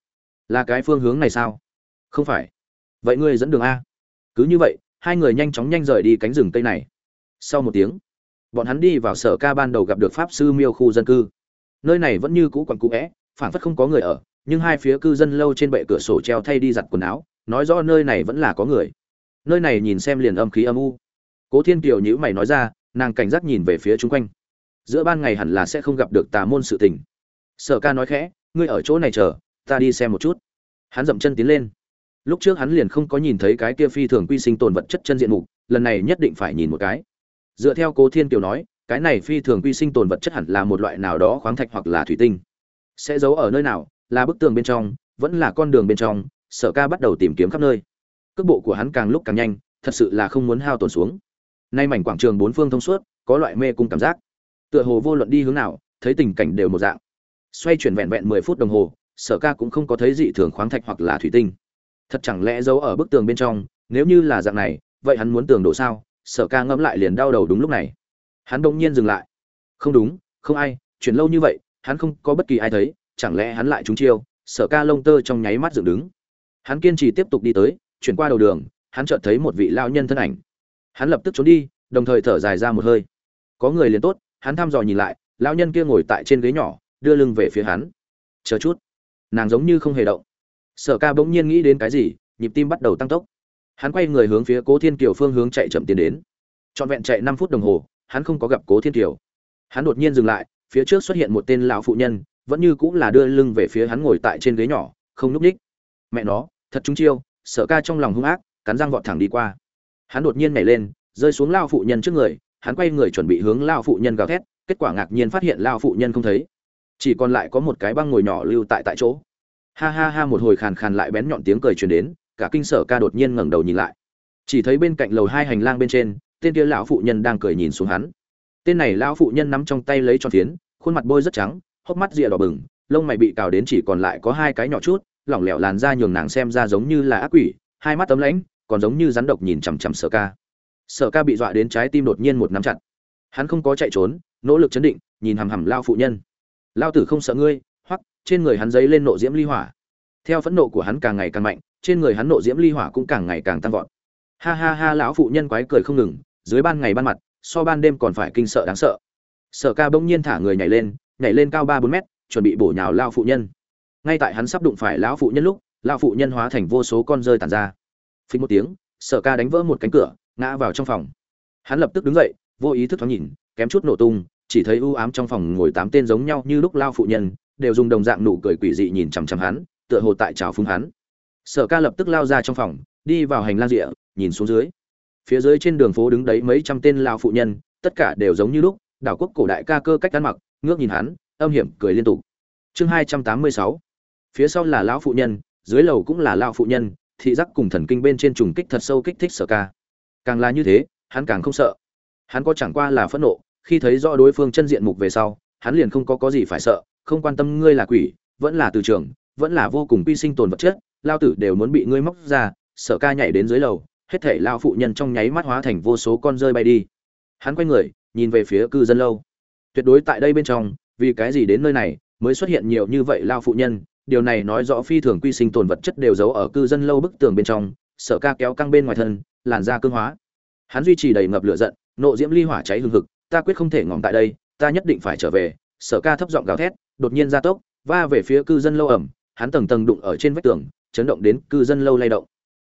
Là cái phương hướng này sao? Không phải. Vậy ngươi dẫn đường a. Cứ như vậy, hai người nhanh chóng nhanh rời đi cánh rừng cây này. Sau một tiếng, bọn hắn đi vào sở ca ban đầu gặp được pháp sư miêu khu dân cư. Nơi này vẫn như cũ quặn cũ vẽ phản phất không có người ở, nhưng hai phía cư dân lâu trên bệ cửa sổ treo thay đi giặt quần áo, nói rõ nơi này vẫn là có người. Nơi này nhìn xem liền âm khí âm u. Cố thiên kiều nhữ mày nói ra, nàng cảnh giác nhìn về phía chung quanh. Giữa ban ngày hẳn là sẽ không gặp được tà môn sự tình. Sở ca nói khẽ, ngươi ở chỗ này chờ, ta đi xem một chút. Hắn dậm chân tiến lên. Lúc trước hắn liền không có nhìn thấy cái kia phi thường quy sinh tồn vật chất chân diện mục, lần này nhất định phải nhìn một cái. Dựa theo cố thiên kiều nói, cái này phi thường quy sinh tồn vật chất hẳn là một loại nào đó khoáng thạch hoặc là thủy tinh sẽ giấu ở nơi nào, là bức tường bên trong, vẫn là con đường bên trong, sở ca bắt đầu tìm kiếm khắp nơi. Cước bộ của hắn càng lúc càng nhanh, thật sự là không muốn hao tổn xuống. Nay mảnh quảng trường bốn phương thông suốt, có loại mê cung cảm giác. Tựa hồ vô luận đi hướng nào, thấy tình cảnh đều một dạng. Xoay chuyển vẹn vẹn mười phút đồng hồ, sở ca cũng không có thấy dị thường khoáng thạch hoặc là thủy tinh. Thật chẳng lẽ giấu ở bức tường bên trong, nếu như là dạng này, vậy hắn muốn tường đổ sao? Sở ca ngẫm lại liền đau đầu đúng lúc này. Hắn đông nhiên dừng lại. Không đúng, không ai chuyển lâu như vậy hắn không có bất kỳ ai thấy, chẳng lẽ hắn lại trúng chiêu, sở ca lông tơ trong nháy mắt dựng đứng. Hắn kiên trì tiếp tục đi tới, chuyển qua đầu đường, hắn chợt thấy một vị lao nhân thân ảnh. Hắn lập tức trốn đi, đồng thời thở dài ra một hơi. Có người liền tốt, hắn thăm dò nhìn lại lao nhân kia ngồi tại trên ghế nhỏ, đưa lưng về phía hắn. Chờ chút. Nàng giống như không hề động. Sở ca bỗng nhiên nghĩ đến cái gì, nhịp tim bắt đầu tăng tốc. Hắn quay người hướng phía cố thiên kiều phương hướng chạy chậm tiến đến. Trọn vẹn chạy năm phút đồng hồ, hắn không có gặp cố thiên kiều. Hắn đột nhiên dừng lại phía trước xuất hiện một tên lão phụ nhân, vẫn như cũng là đưa lưng về phía hắn ngồi tại trên ghế nhỏ, không núp ních. Mẹ nó, thật trúng chiêu, sở ca trong lòng hung ác, cắn răng vọt thẳng đi qua. Hắn đột nhiên nhảy lên, rơi xuống lao phụ nhân trước người, hắn quay người chuẩn bị hướng lao phụ nhân gào thét, kết quả ngạc nhiên phát hiện lao phụ nhân không thấy. Chỉ còn lại có một cái băng ngồi nhỏ lưu tại tại chỗ. Ha ha ha, một hồi khàn khàn lại bén nhọn tiếng cười truyền đến, cả kinh sở ca đột nhiên ngẩng đầu nhìn lại. Chỉ thấy bên cạnh lầu hai hành lang bên trên, tên kia lão phụ nhân đang cười nhìn xuống hắn tên này lão phụ nhân nắm trong tay lấy cho phiến, khuôn mặt bôi rất trắng, hốc mắt rìa đỏ bừng, lông mày bị cào đến chỉ còn lại có hai cái nhỏ chút, lỏng lẻo làn da nhường nàng xem ra giống như là ác quỷ, hai mắt tấm lãnh, còn giống như rắn độc nhìn chằm chằm sở ca. Sở ca bị dọa đến trái tim đột nhiên một nắm chặt. Hắn không có chạy trốn, nỗ lực chấn định, nhìn hằm hằm lao phụ nhân. Lao tử không sợ ngươi, hoặc trên người hắn giấy lên nộ diễm ly hỏa. Theo phẫn nộ của hắn càng ngày càng mạnh, trên người hắn nộ diễm ly hỏa cũng càng ngày càng tăng vọt. Ha ha ha, lão phụ nhân quái cười không ngừng, dưới ban ngày ban mặt so ban đêm còn phải kinh sợ đáng sợ. Sở ca bỗng nhiên thả người nhảy lên nhảy lên cao ba bốn mét, chuẩn bị bổ nhào lao phụ nhân. Ngay tại hắn sắp đụng phải lão phụ nhân lúc, lão phụ nhân hóa thành vô số con rơi tàn ra. Phình một tiếng, sở ca đánh vỡ một cánh cửa, ngã vào trong phòng. Hắn lập tức đứng dậy, vô ý thức thoáng nhìn, kém chút nổ tung, chỉ thấy u ám trong phòng ngồi tám tên giống nhau như lúc lao phụ nhân, đều dùng đồng dạng nụ cười quỷ dị nhìn chằm chằm hắn, tựa hồ tại trào phúng hắn. Sở ca lập tức lao ra trong phòng, đi vào hành lang rịa nhìn xuống dưới phía dưới trên đường phố đứng đấy mấy trăm tên lao phụ nhân, tất cả đều giống như lúc, đảo quốc cổ đại ca cơ cách ăn mặc, ngước nhìn hắn, âm hiểm cười liên tục. Chương hai trăm tám mươi sáu. Phía sau là lão phụ nhân, dưới lầu cũng là lao phụ nhân, thị giác cùng thần kinh bên trên trùng kích thật sâu kích thích sở ca. Càng là như thế, hắn càng không sợ. Hắn có chẳng qua là phẫn nộ, khi thấy rõ đối phương chân diện mục về sau, hắn liền không có có gì phải sợ, không quan tâm ngươi là quỷ, vẫn là từ trường, vẫn là vô cùng quy sinh tồn vật chất, lao tử đều muốn bị ngươi móc ra, sở ca nhảy đến dưới lầu hết thể lao phụ nhân trong nháy mắt hóa thành vô số con rơi bay đi. Hắn quay người, nhìn về phía cư dân lâu. Tuyệt đối tại đây bên trong, vì cái gì đến nơi này mới xuất hiện nhiều như vậy lao phụ nhân? Điều này nói rõ phi thường quy sinh tồn vật chất đều giấu ở cư dân lâu bức tường bên trong, sở ca kéo căng bên ngoài thân, làn da cương hóa. Hắn duy trì đầy ngập lửa giận, nộ diễm ly hỏa cháy hừng hực, ta quyết không thể ngỏm tại đây, ta nhất định phải trở về. Sở ca thấp giọng gào thét, đột nhiên ra tốc, va về phía cư dân lâu ẩm, hắn tầng tầng đụng ở trên vách tường, chấn động đến cư dân lâu lay động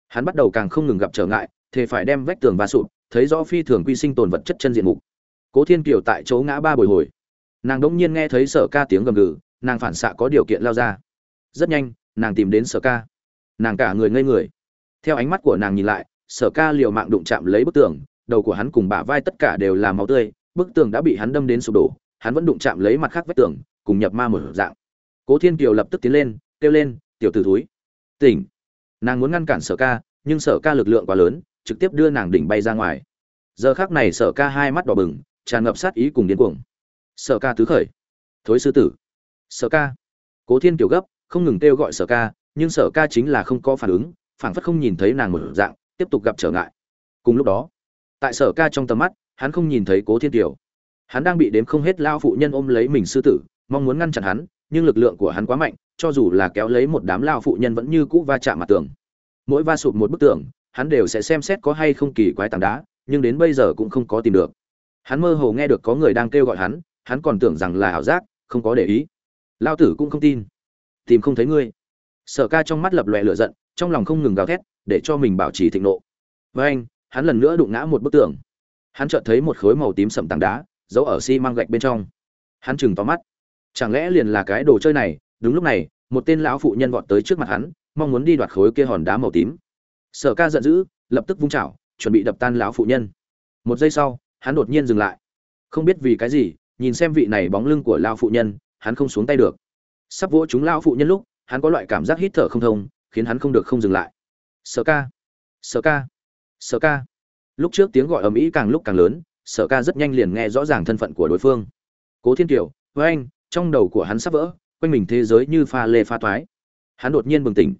hắn bắt đầu càng không ngừng gặp trở ngại thì phải đem vách tường va sụp, thấy rõ phi thường quy sinh tồn vật chất chân diện mục. Cố thiên kiều tại chỗ ngã ba bồi hồi. Nàng đỗng nhiên nghe thấy sở ca tiếng gầm gừ, nàng phản xạ có điều kiện lao ra. Rất nhanh, nàng tìm đến sở ca. Nàng cả người ngây người. Theo ánh mắt của nàng nhìn lại, sở ca liều mạng đụng chạm lấy bức tường, đầu của hắn cùng bả vai tất cả đều là máu tươi, bức tường đã bị hắn đâm đến sụp đổ, hắn vẫn đụng chạm lấy mặt khác vách tường, cùng nhập ma một dạng. Cố thiên kiều lập tức tiến lên, kêu lên, tiểu t ử thúi, tỉnh nàng muốn ngăn cản sở ca, nhưng sở ca lực lượng quá lớn, trực tiếp đưa nàng đỉnh bay ra ngoài. Giờ khác này sở ca hai mắt đỏ bừng, tràn ngập sát ý cùng điên cuồng. Sở ca tứ khởi. Thối sư tử. Sở ca. Cố thiên kiều gấp, không ngừng kêu gọi sở ca, nhưng sở ca chính là không có phản ứng, phảng phất không nhìn thấy nàng một dạng, tiếp tục gặp trở ngại. Cùng lúc đó, tại sở ca trong tầm mắt, hắn không nhìn thấy cố thiên kiều. Hắn đang bị đếm không hết lao phụ nhân ôm lấy mình sư tử, mong muốn ngăn chặn hắn nhưng lực lượng của hắn quá mạnh, cho dù là kéo lấy một đám lao phụ nhân vẫn như cũ va chạm mặt tường. Mỗi va sụp một bức tường, hắn đều sẽ xem xét có hay không kỳ quái tảng đá, nhưng đến bây giờ cũng không có tìm được. Hắn mơ hồ nghe được có người đang kêu gọi hắn hắn còn tưởng rằng là ảo giác, không có để ý. Lao tử cũng không tin. Tìm không thấy ngươi. Sở ca trong mắt lập lòe lửa giận, trong lòng không ngừng gào thét, để cho mình bảo trì thịnh nộ. Với anh, hắn lần nữa đụng ngã một bức tường. Hắn chợt thấy một khối màu tím sậm tảng đá, giấu ở xi măng gạch bên trong. Hắn chừng to mắt chẳng lẽ liền là cái đồ chơi này? Đúng lúc này, một tên lão phụ nhân vọt tới trước mặt hắn, mong muốn đi đoạt khối kia hòn đá màu tím. Sở ca giận dữ, lập tức vung chảo, chuẩn bị đập tan lão phụ nhân. Một giây sau, hắn đột nhiên dừng lại. Không biết vì cái gì, nhìn xem vị này bóng lưng của lão phụ nhân, hắn không xuống tay được. Sắp vỗ chúng lão phụ nhân lúc, hắn có loại cảm giác hít thở không thông, khiến hắn không được không dừng lại. Sở ca sở ca sở ca. Lúc trước tiếng gọi ầm ĩ càng lúc càng lớn, sở ca rất nhanh liền nghe rõ ràng thân phận của đối phương. Cố thiên kiều với anh trong đầu của hắn sắp vỡ, quanh mình thế giới như pha lê pha toái hắn đột nhiên bừng tỉnh.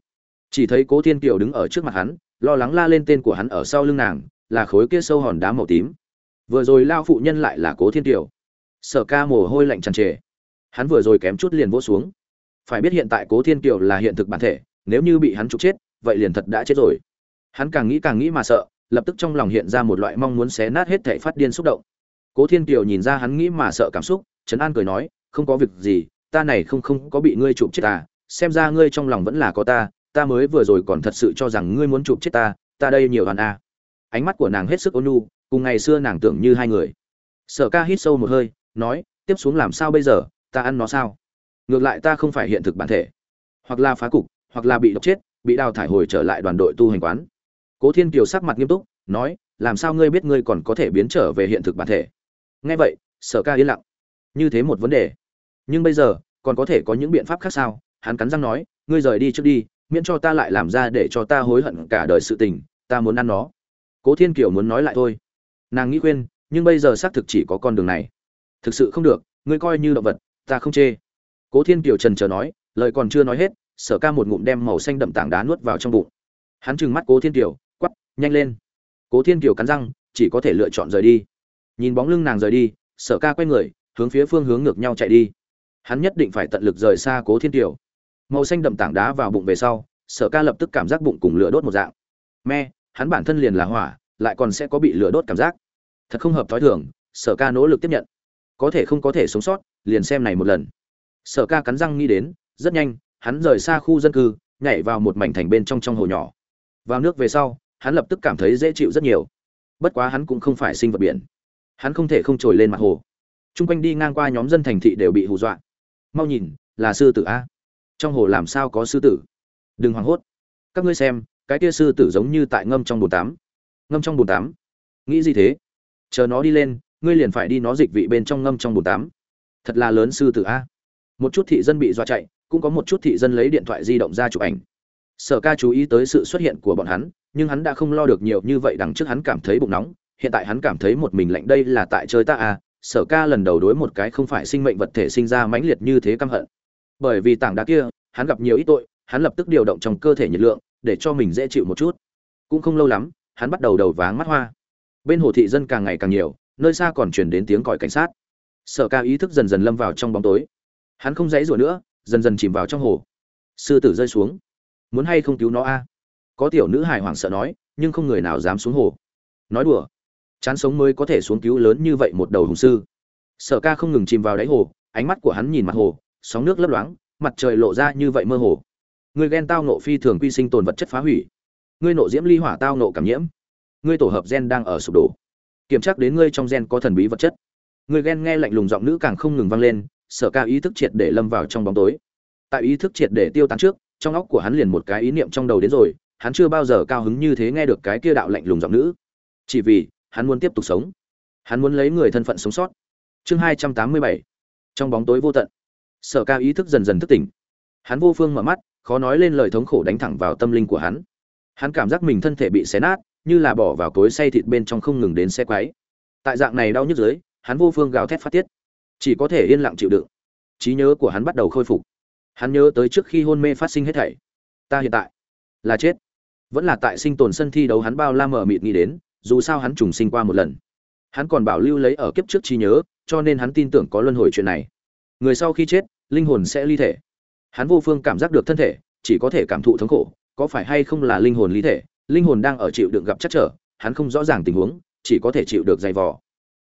Chỉ thấy cố thiên kiều đứng ở trước mặt hắn, lo lắng la lên tên của hắn ở sau lưng nàng, là khối kia sâu hòn đá màu tím. Vừa rồi lao phụ nhân lại là cố thiên kiều. Sở ca mồ hôi lạnh tràn trề. Hắn vừa rồi kém chút liền vỗ xuống. Phải biết hiện tại cố thiên kiều là hiện thực bản thể, nếu như bị hắn trục chết, vậy liền thật đã chết rồi. Hắn càng nghĩ càng nghĩ mà sợ, lập tức trong lòng hiện ra một loại mong muốn xé nát hết thể phát điên xúc động. Cố thiên kiều nhìn ra hắn nghĩ mà sợ cảm xúc, trấn an cười nói không có việc gì, ta này không không có bị ngươi chụp chết ta xem ra ngươi trong lòng vẫn là có ta ta mới vừa rồi còn thật sự cho rằng ngươi muốn chụp chết ta ta đây nhiều đoàn a. Ánh mắt của nàng hết sức ôn nhu, cùng ngày xưa nàng tưởng như hai người. Sở ca hít sâu một hơi, nói, tiếp xuống làm sao bây giờ, ta ăn nó sao? Ngược lại ta không phải hiện thực bản thể. Hoặc là phá cục, hoặc là bị độc chết, bị đào thải hồi trở lại đoàn đội tu hành quán. Cố thiên kiều sắc mặt nghiêm túc, nói, làm sao ngươi biết ngươi còn có thể biến trở về hiện thực bản thể? Nghe vậy, sở ca yên lặng như thế một vấn đề. Nhưng bây giờ, còn có thể có những biện pháp khác sao? Hắn cắn răng nói, ngươi rời đi trước đi, miễn cho ta lại làm ra để cho ta hối hận cả đời sự tình, ta muốn ăn nó. Cố thiên kiều muốn nói lại thôi. Nàng nghĩ khuyên, nhưng bây giờ xác thực chỉ có con đường này. Thực sự không được, ngươi coi như động vật, ta không chê. Cố thiên kiều trần chờ nói, lời còn chưa nói hết, sở ca một ngụm đem màu xanh đậm tảng đá nuốt vào trong bụng. Hắn trừng mắt cố thiên kiều quắp nhanh lên. Cố thiên kiều cắn răng, chỉ có thể lựa chọn rời đi. Nhìn bóng lưng nàng rời đi, sở ca quay người hướng phía phương hướng ngược nhau chạy đi. Hắn nhất định phải tận lực rời xa cố thiên tiểu màu xanh đậm tảng đá vào bụng về sau, sở ca lập tức cảm giác bụng cùng lửa đốt một dạng. Me hắn bản thân liền là hỏa, lại còn sẽ có bị lửa đốt cảm giác. Thật không hợp thói thường, sở ca nỗ lực tiếp nhận. Có thể không có thể sống sót, liền xem này một lần. Sở ca cắn răng nghĩ đến, rất nhanh, hắn rời xa khu dân cư, nhảy vào một mảnh thành bên trong trong hồ nhỏ. Vào nước về sau, hắn lập tức cảm thấy dễ chịu rất nhiều. Bất quá hắn cũng không phải sinh vật biển. Hắn không thể không trồi lên mặt hồ. Chung quanh đi ngang qua nhóm dân thành thị đều bị hù dọa. Mau nhìn, là sư tử a. Trong hồ làm sao có sư tử? Đừng hoảng hốt. Các ngươi xem, cái kia sư tử giống như tại ngâm trong bồn tắm. Ngâm trong bồn tắm? Nghĩ gì thế? Chờ nó đi lên, ngươi liền phải đi nó dịch vị bên trong ngâm trong bồn tắm. Thật là lớn sư tử a. Một chút thị dân bị dọa chạy, cũng có một chút thị dân lấy điện thoại di động ra chụp ảnh. Sở ca chú ý tới sự xuất hiện của bọn hắn, nhưng hắn đã không lo được nhiều như vậy đằng trước hắn cảm thấy bụng nóng, hiện tại hắn cảm thấy một mình lạnh đây là tại chơi ta à sở ca lần đầu đối một cái không phải sinh mệnh vật thể sinh ra mãnh liệt như thế căm hận. Bởi vì tảng đá kia, hắn gặp nhiều ít tội, hắn lập tức điều động trong cơ thể nhiệt lượng, để cho mình dễ chịu một chút. Cũng không lâu lắm, hắn bắt đầu đầu váng mắt hoa. Bên hồ thị dân càng ngày càng nhiều, nơi xa còn truyền đến tiếng còi cảnh sát. Sở ca ý thức dần dần lâm vào trong bóng tối. Hắn không dãy rủa nữa, dần dần chìm vào trong hồ. Sư tử rơi xuống. Muốn hay không cứu nó a? Có tiểu nữ hài hoảng sợ nói, nhưng không người nào dám xuống hồ. Nói đùa chán sống mới có thể xuống cứu lớn như vậy một đầu hùng sư. Sở ca không ngừng chìm vào đáy hồ, ánh mắt của hắn nhìn mặt hồ, sóng nước lấp loáng, mặt trời lộ ra như vậy mơ hồ. Người ghen tao nộ phi thường quy sinh tồn vật chất phá hủy. Ngươi nộ diễm ly hỏa tao nộ cảm nhiễm. Ngươi tổ hợp gen đang ở sụp đổ. Kiểm tra đến ngươi trong gen có thần bí vật chất. Người ghen nghe lạnh lùng giọng nữ càng không ngừng vang lên, sở ca ý thức triệt để lâm vào trong bóng tối. Tại ý thức triệt để tiêu tán trước, trong óc của hắn liền một cái ý niệm trong đầu đến rồi, hắn chưa bao giờ cao hứng như thế nghe được cái kia đạo lạnh lùng giọng nữ. Chỉ vì hắn muốn tiếp tục sống. Hắn muốn lấy người thân phận sống sót. Chương hai trăm tám mươi bảy. Trong bóng tối vô tận. Sở ca ý thức dần dần thức tỉnh. Hắn vô phương mở mắt, khó nói lên lời thống khổ đánh thẳng vào tâm linh của hắn. Hắn cảm giác mình thân thể bị xé nát, như là bỏ vào cối xay thịt bên trong không ngừng đến xe quáy tại dạng này đau nhức dưới, hắn vô phương gào thét phát tiết. Chỉ có thể yên lặng chịu đựng. Trí nhớ của hắn bắt đầu khôi phục. Hắn nhớ tới trước khi hôn mê phát sinh hết thảy. Ta hiện tại là chết. Vẫn là tại sinh tồn sân thi đấu hắn bao la mở mịt nghĩ đến dù sao hắn trùng sinh qua một lần. Hắn còn bảo lưu lấy ở kiếp trước trí nhớ, cho nên hắn tin tưởng có luân hồi chuyện này. Người sau khi chết, linh hồn sẽ ly thể. Hắn vô phương cảm giác được thân thể, chỉ có thể cảm thụ thống khổ, có phải hay không là linh hồn ly thể? Linh hồn đang ở chịu đựng gặp chắc trở, hắn không rõ ràng tình huống, chỉ có thể chịu được dày vò.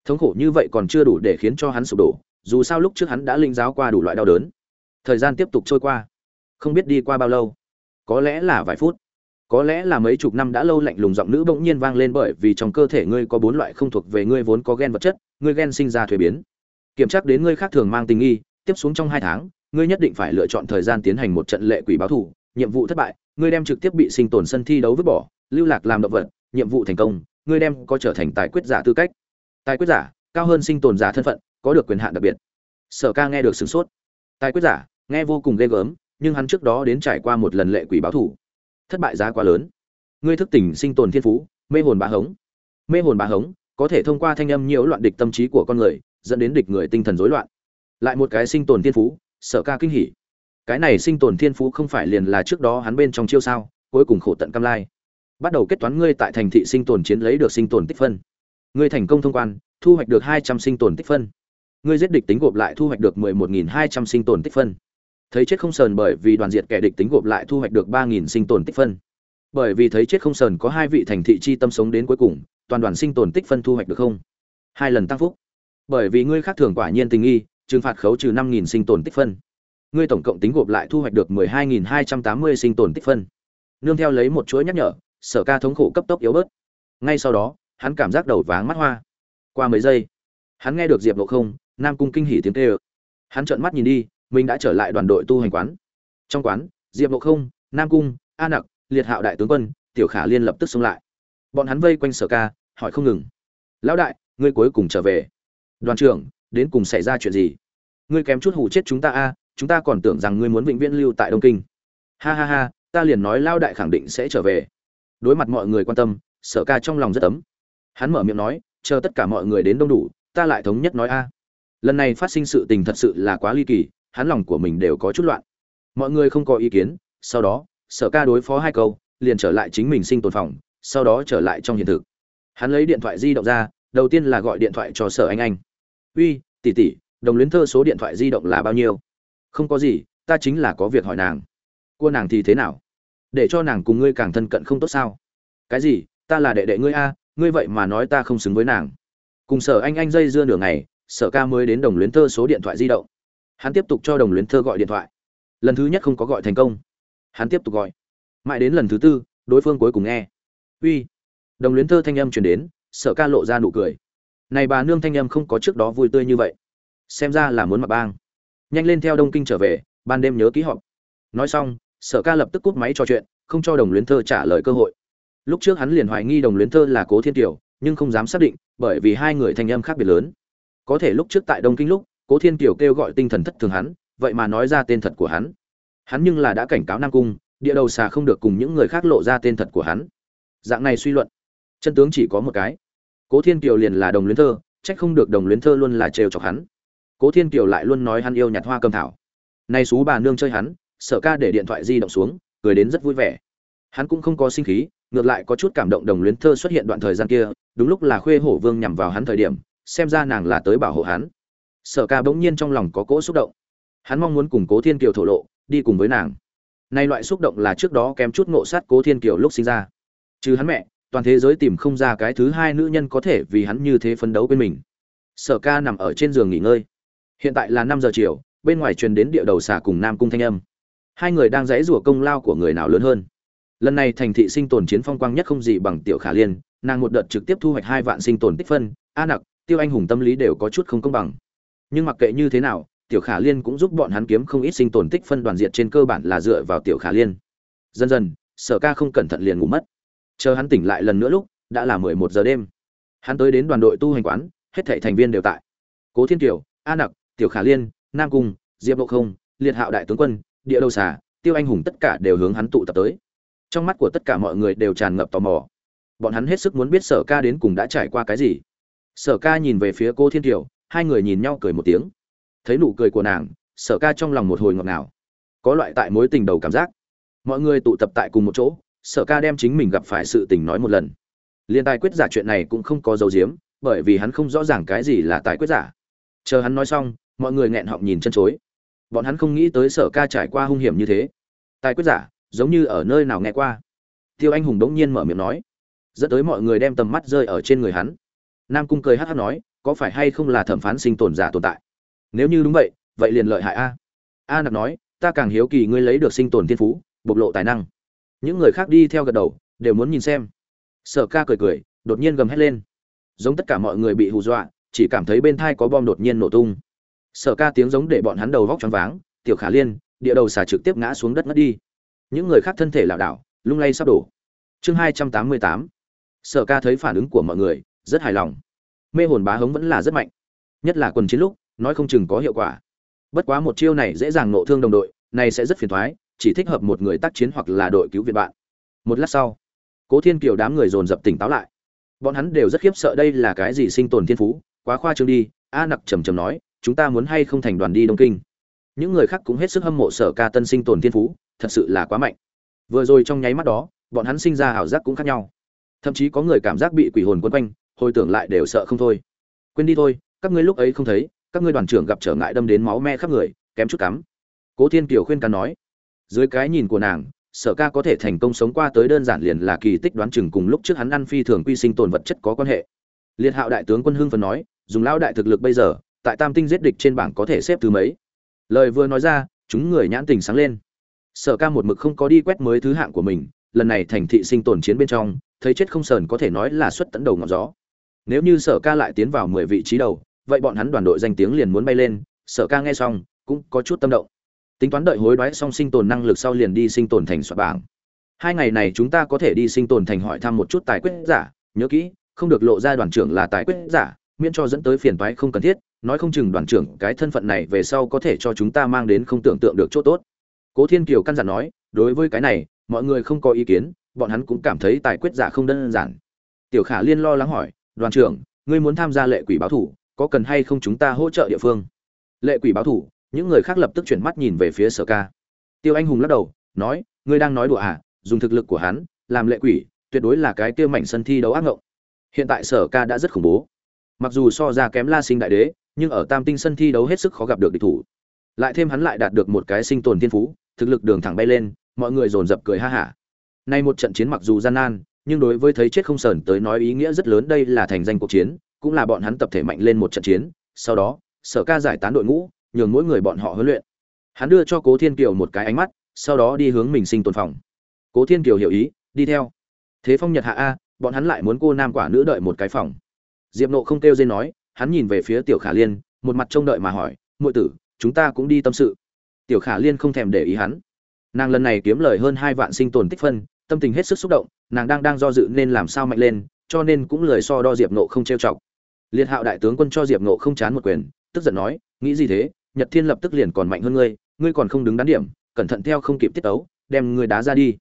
Thống khổ như vậy còn chưa đủ để khiến cho hắn sụp đổ, dù sao lúc trước hắn đã linh giáo qua đủ loại đau đớn. Thời gian tiếp tục trôi qua, không biết đi qua bao lâu, có lẽ là vài phút có lẽ là mấy chục năm đã lâu lạnh lùng giọng nữ bỗng nhiên vang lên bởi vì trong cơ thể ngươi có bốn loại không thuộc về ngươi vốn có gen vật chất, ngươi gen sinh ra thuế biến. Kiểm tra đến ngươi khác thường mang tình nghi, tiếp xuống trong hai tháng, ngươi nhất định phải lựa chọn thời gian tiến hành một trận lệ quỷ báo thủ nhiệm vụ thất bại, ngươi đem trực tiếp bị sinh tồn sân thi đấu vứt bỏ, lưu lạc làm động vật, nhiệm vụ thành công, ngươi đem có trở thành tài quyết giả tư cách. Tài quyết giả, cao hơn sinh tồn giả thân phận, có được quyền hạn đặc biệt. Sở ca nghe được sửng sốt. Tài quyết giả, nghe vô cùng ghê gớm, nhưng hắn trước đó đến trải qua một lần lệ quỷ báo thủ thất bại giá quá lớn. Ngươi thức tỉnh sinh tồn thiên phú, mê hồn bá hống. Mê hồn bá hống có thể thông qua thanh âm nhiễu loạn địch tâm trí của con người, dẫn đến địch người tinh thần rối loạn. Lại một cái sinh tồn thiên phú sở ca kinh hỉ. Cái này sinh tồn thiên phú không phải liền là trước đó hắn bên trong chiêu sao, cuối cùng khổ tận cam lai. Bắt đầu kết toán ngươi tại thành thị sinh tồn chiến lấy được sinh tồn tích phân. Ngươi thành công thông quan, thu hoạch được hai trăm sinh tồn tích phân. Ngươi giết địch tính gộp lại thu hoạch được mười một nghìn hai trăm sinh tồn tích phân thấy chết không sờn bởi vì đoàn diệt kẻ địch tính gộp lại thu hoạch được ba nghìn sinh tồn tích phân. Bởi vì thấy chết không sờn có hai vị thành thị chi tâm sống đến cuối cùng, toàn đoàn sinh tồn tích phân thu hoạch được không? Hai lần tăng phúc. Bởi vì ngươi khác thường quả nhiên tình nghi, trừng phạt khấu trừ năm nghìn sinh tồn tích phân. Ngươi tổng cộng tính gộp lại thu hoạch được mười hai nghìn hai trăm tám mươi sinh tồn tích phân. Nương theo lấy một chuỗi nhắc nhở, sở ca thống khổ cấp tốc yếu bớt. Ngay sau đó, hắn cảm giác đầu váng mắt hoa. Qua mấy giây, hắn nghe được diệp độ không, nam cung kinh hỉ tiếng tê ơ hắn trợn mắt nhìn đi mình đã trở lại đoàn đội tu hành quán. Trong quán, diệp ngộ không, nam cung, a nặc, liệt hạo đại tướng quân, tiểu khả liên lập tức xông lại. Bọn hắn vây quanh sở ca, hỏi không ngừng. Lão đại, ngươi cuối cùng trở về. Đoàn trưởng, đến cùng xảy ra chuyện gì? Ngươi kém chút hủ chết chúng ta a, chúng ta còn tưởng rằng ngươi muốn vĩnh viễn lưu tại đông kinh. Ha ha ha, ta liền nói lao đại khẳng định sẽ trở về. Đối mặt mọi người quan tâm, sở ca trong lòng rất ấm. Hắn mở miệng nói, chờ tất cả mọi người đến đông đủ, ta lại thống nhất nói a. Lần này phát sinh sự tình thật sự là quá ly kỳ hắn lòng của mình đều có chút loạn. Mọi người không có ý kiến, sau đó, sở ca đối phó hai câu, liền trở lại chính mình sinh tồn phòng, sau đó trở lại trong hiện thực. Hắn lấy điện thoại di động ra, đầu tiên là gọi điện thoại cho sở anh anh. Uy, tỷ tỷ, đồng luyến thơ số điện thoại di động là bao nhiêu? Không có gì, ta chính là có việc hỏi nàng. Cua nàng thì thế nào? Để cho nàng cùng ngươi càng thân cận không tốt sao? Cái gì? Ta là đệ đệ ngươi a, ngươi vậy mà nói ta không xứng với nàng. Cùng sở anh anh dây dưa nửa ngày, sở ca mới đến đồng luyến thơ số điện thoại di động hắn tiếp tục cho đồng luyến thơ gọi điện thoại. Lần thứ nhất không có gọi thành công. Hắn tiếp tục gọi. Mãi đến lần thứ tư, đối phương cuối cùng nghe. Uy. Đồng luyến thơ thanh âm truyền đến, sở ca lộ ra nụ cười. Này bà nương thanh âm không có trước đó vui tươi như vậy. Xem ra là muốn mặc bang. Nhanh lên theo đông kinh trở về, ban đêm nhớ ký họp. Nói xong, sở ca lập tức cúp máy trò chuyện, không cho đồng luyến thơ trả lời cơ hội. Lúc trước hắn liền hoài nghi đồng luyến thơ là cố thiên tiểu, nhưng không dám xác định, bởi vì hai người thanh âm khác biệt lớn. Có thể lúc trước tại đông kinh lúc cố thiên Kiều kêu gọi tinh thần thất thường hắn, vậy mà nói ra tên thật của hắn. Hắn nhưng là đã cảnh cáo nam cung, địa đầu xà không được cùng những người khác lộ ra tên thật của hắn. Dạng này suy luận, chân tướng chỉ có một cái. Cố thiên kiều liền là đồng luyến thơ trách không được đồng luyến thơ luôn là trêu chọc hắn. Cố thiên kiều lại luôn nói hắn yêu nhặt hoa cầm thảo. Nay xú bà nương chơi hắn, sợ ca để điện thoại di động xuống, cười đến rất vui vẻ. Hắn cũng không có sinh khí, ngược lại có chút cảm động đồng luyến thơ xuất hiện đoạn thời gian kia, đúng lúc là khuê hổ vương nhằm vào hắn thời điểm, xem ra nàng là tới bảo hộ hắn sở ca bỗng nhiên trong lòng có cỗ xúc động. Hắn mong muốn cùng cố thiên kiều thổ lộ, đi cùng với nàng. Nay loại xúc động là trước đó kém chút ngộ sát cố thiên kiều lúc sinh ra. Chứ hắn mẹ, toàn thế giới tìm không ra cái thứ hai nữ nhân có thể vì hắn như thế phấn đấu bên mình. Sở ca nằm ở trên giường nghỉ ngơi. Hiện tại là năm giờ chiều, bên ngoài truyền đến địa đầu xà cùng nam cung thanh âm. Hai người đang dãy rủa công lao của người nào lớn hơn. Lần này thành thị sinh tồn chiến phong quang nhất không gì bằng tiểu khả liên, nàng một đợt trực tiếp thu hoạch hai vạn sinh tồn tích phân, a nặc, tiêu anh hùng tâm lý đều có chút không công bằng nhưng mặc kệ như thế nào, tiểu khả liên cũng giúp bọn hắn kiếm không ít sinh tồn tích phân đoàn diện trên cơ bản là dựa vào tiểu khả liên. Dần dần, sở ca không cẩn thận liền ngủ mất. Chờ hắn tỉnh lại lần nữa lúc, đã là mười một giờ đêm. Hắn tới đến đoàn đội tu hành quán, hết thảy thành viên đều tại. Cố thiên kiều, a nặc, tiểu khả liên, nam cung, diệp độ không, liệt hạo đại tướng quân, địa đầu xà, tiêu anh hùng tất cả đều hướng hắn tụ tập tới. Trong mắt của tất cả mọi người đều tràn ngập tò mò. Bọn hắn hết sức muốn biết sở ca đến cùng đã trải qua cái gì. Sở ca nhìn về phía cô thiên kiều hai người nhìn nhau cười một tiếng. Thấy nụ cười của nàng, sở ca trong lòng một hồi ngọt ngào. Có loại tại mối tình đầu cảm giác. Mọi người tụ tập tại cùng một chỗ, sở ca đem chính mình gặp phải sự tình nói một lần. Liên tài quyết giả chuyện này cũng không có dấu diếm, bởi vì hắn không rõ ràng cái gì là tài quyết giả. Chờ hắn nói xong, mọi người nghẹn họng nhìn chân chối. Bọn hắn không nghĩ tới sở ca trải qua hung hiểm như thế. Tài quyết giả, giống như ở nơi nào nghe qua. Tiêu anh hùng đống nhiên mở miệng nói. Dẫn tới mọi người đem tầm mắt rơi ở trên người hắn. Nam cung cười hát hát nói có phải hay không là thẩm phán sinh tồn giả tồn tại? Nếu như đúng vậy vậy liền lợi hại a. A nặc nói, ta càng hiếu kỳ ngươi lấy được sinh tồn thiên phú, bộc lộ tài năng. Những người khác đi theo gật đầu, đều muốn nhìn xem. Sở ca cười cười, đột nhiên gầm hét lên. Giống tất cả mọi người bị hù dọa, chỉ cảm thấy bên thai có bom đột nhiên nổ tung. Sở ca tiếng giống để bọn hắn đầu vóc choáng váng, tiểu khả liên, địa đầu xả trực tiếp ngã xuống đất ngất đi. Những người khác thân thể lảo đảo, lung lay sắp đổ. Chương hai trăm tám mươi tám. Sở ca thấy phản ứng của mọi người, rất hài lòng mê hồn bá hống vẫn là rất mạnh. Nhất là quần chiến lúc, nói không chừng có hiệu quả. Bất quá một chiêu này dễ dàng nộ thương đồng đội, này sẽ rất phiền thoái, chỉ thích hợp một người tác chiến hoặc là đội cứu viện bạn. Một lát sau, cố thiên kiều đám người dồn dập tỉnh táo lại. Bọn hắn đều rất khiếp sợ đây là cái gì sinh tồn thiên phú, quá khoa trương đi, a nặc trầm trầm nói, chúng ta muốn hay không thành đoàn đi đông kinh? Những người khác cũng hết sức hâm mộ sở ca tân sinh tồn thiên phú, thật sự là quá mạnh. Vừa rồi trong nháy mắt đó, bọn hắn sinh ra ảo giác cũng khác nhau. Thậm chí có người cảm giác bị quỷ hồn quấn quanh hồi tưởng lại đều sợ không thôi. Quên đi thôi, các ngươi lúc ấy không thấy, các ngươi đoàn trưởng gặp trở ngại đâm đến máu me khắp người, kém chút cắm. Cố thiên kiều khuyên can nói. Dưới cái nhìn của nàng, sở ca có thể thành công sống qua tới đơn giản liền là kỳ tích đoán chừng cùng lúc trước hắn ăn phi thường quy sinh tồn vật chất có quan hệ. Liệt hạo đại tướng quân hưng phần nói, dùng lão đại thực lực bây giờ, tại tam tinh giết địch trên bảng có thể xếp thứ mấy? Lời vừa nói ra, chúng người nhãn tình sáng lên. Sở ca một mực không có đi quét mới thứ hạng của mình, lần này thành thị sinh tồn chiến bên trong, thấy chết không sờn có thể nói là xuất tấn đầu ngọn gió nếu như sở ca lại tiến vào mười vị trí đầu, vậy bọn hắn đoàn đội danh tiếng liền muốn bay lên, sở ca nghe xong, cũng có chút tâm động. Tính toán đợi hối đoái xong sinh tồn năng lực sau liền đi sinh tồn thành soạn bảng. Hai ngày này chúng ta có thể đi sinh tồn thành hỏi thăm một chút tài quyết giả, nhớ kỹ, không được lộ ra đoàn trưởng là tài quyết giả, miễn cho dẫn tới phiền toái không cần thiết, nói không chừng đoàn trưởng cái thân phận này về sau có thể cho chúng ta mang đến không tưởng tượng được chỗ tốt. Cố thiên kiều căn dặn nói, đối với cái này, mọi người không có ý kiến, bọn hắn cũng cảm thấy tài quyết giả không đơn giản. Tiểu khả liên lo lắng hỏi đoàn trưởng, ngươi muốn tham gia lệ quỷ báo thủ, có cần hay không chúng ta hỗ trợ địa phương? Lệ quỷ báo thủ, những người khác lập tức chuyển mắt nhìn về phía sở ca. Tiêu anh hùng lắc đầu, nói, ngươi đang nói đùa à dùng thực lực của hắn, làm lệ quỷ, tuyệt đối là cái tiêu mảnh sân thi đấu ác ngộng. Hiện tại sở ca đã rất khủng bố. Mặc dù so ra kém la sinh đại đế, nhưng ở tam tinh sân thi đấu hết sức khó gặp được địch thủ. Lại thêm hắn lại đạt được một cái sinh tồn thiên phú, thực lực đường thẳng bay lên, mọi người dồn dập cười ha hả. Nay một trận chiến mặc dù gian nan nhưng đối với thấy chết không sờn tới nói ý nghĩa rất lớn đây là thành danh cuộc chiến, cũng là bọn hắn tập thể mạnh lên một trận chiến, sau đó, sở ca giải tán đội ngũ, nhường mỗi người bọn họ huấn luyện. Hắn đưa cho cố thiên kiều một cái ánh mắt, sau đó đi hướng mình sinh tồn phòng. Cố thiên kiều hiểu ý, đi theo. Thế phong nhật hạ a, bọn hắn lại muốn cô nam quả nữ đợi một cái phòng. Diệp nộ không kêu dên nói, hắn nhìn về phía tiểu khả liên, một mặt trông đợi mà hỏi, muội tử, chúng ta cũng đi tâm sự. Tiểu khả liên không thèm để ý hắn. Nàng lần này kiếm lời hơn hai vạn sinh tồn tích phân, tâm tình hết sức xúc động nàng đang đang do dự nên làm sao mạnh lên, cho nên cũng lời so đo diệp nộ không trêu chọc. Liệt hạo đại tướng quân cho diệp nộ không chán một quyền, tức giận nói, nghĩ gì thế? Nhật thiên lập tức liền còn mạnh hơn ngươi ngươi còn không đứng đắn điểm, cẩn thận theo không kịp tiết tấu, đem ngươi đá ra đi.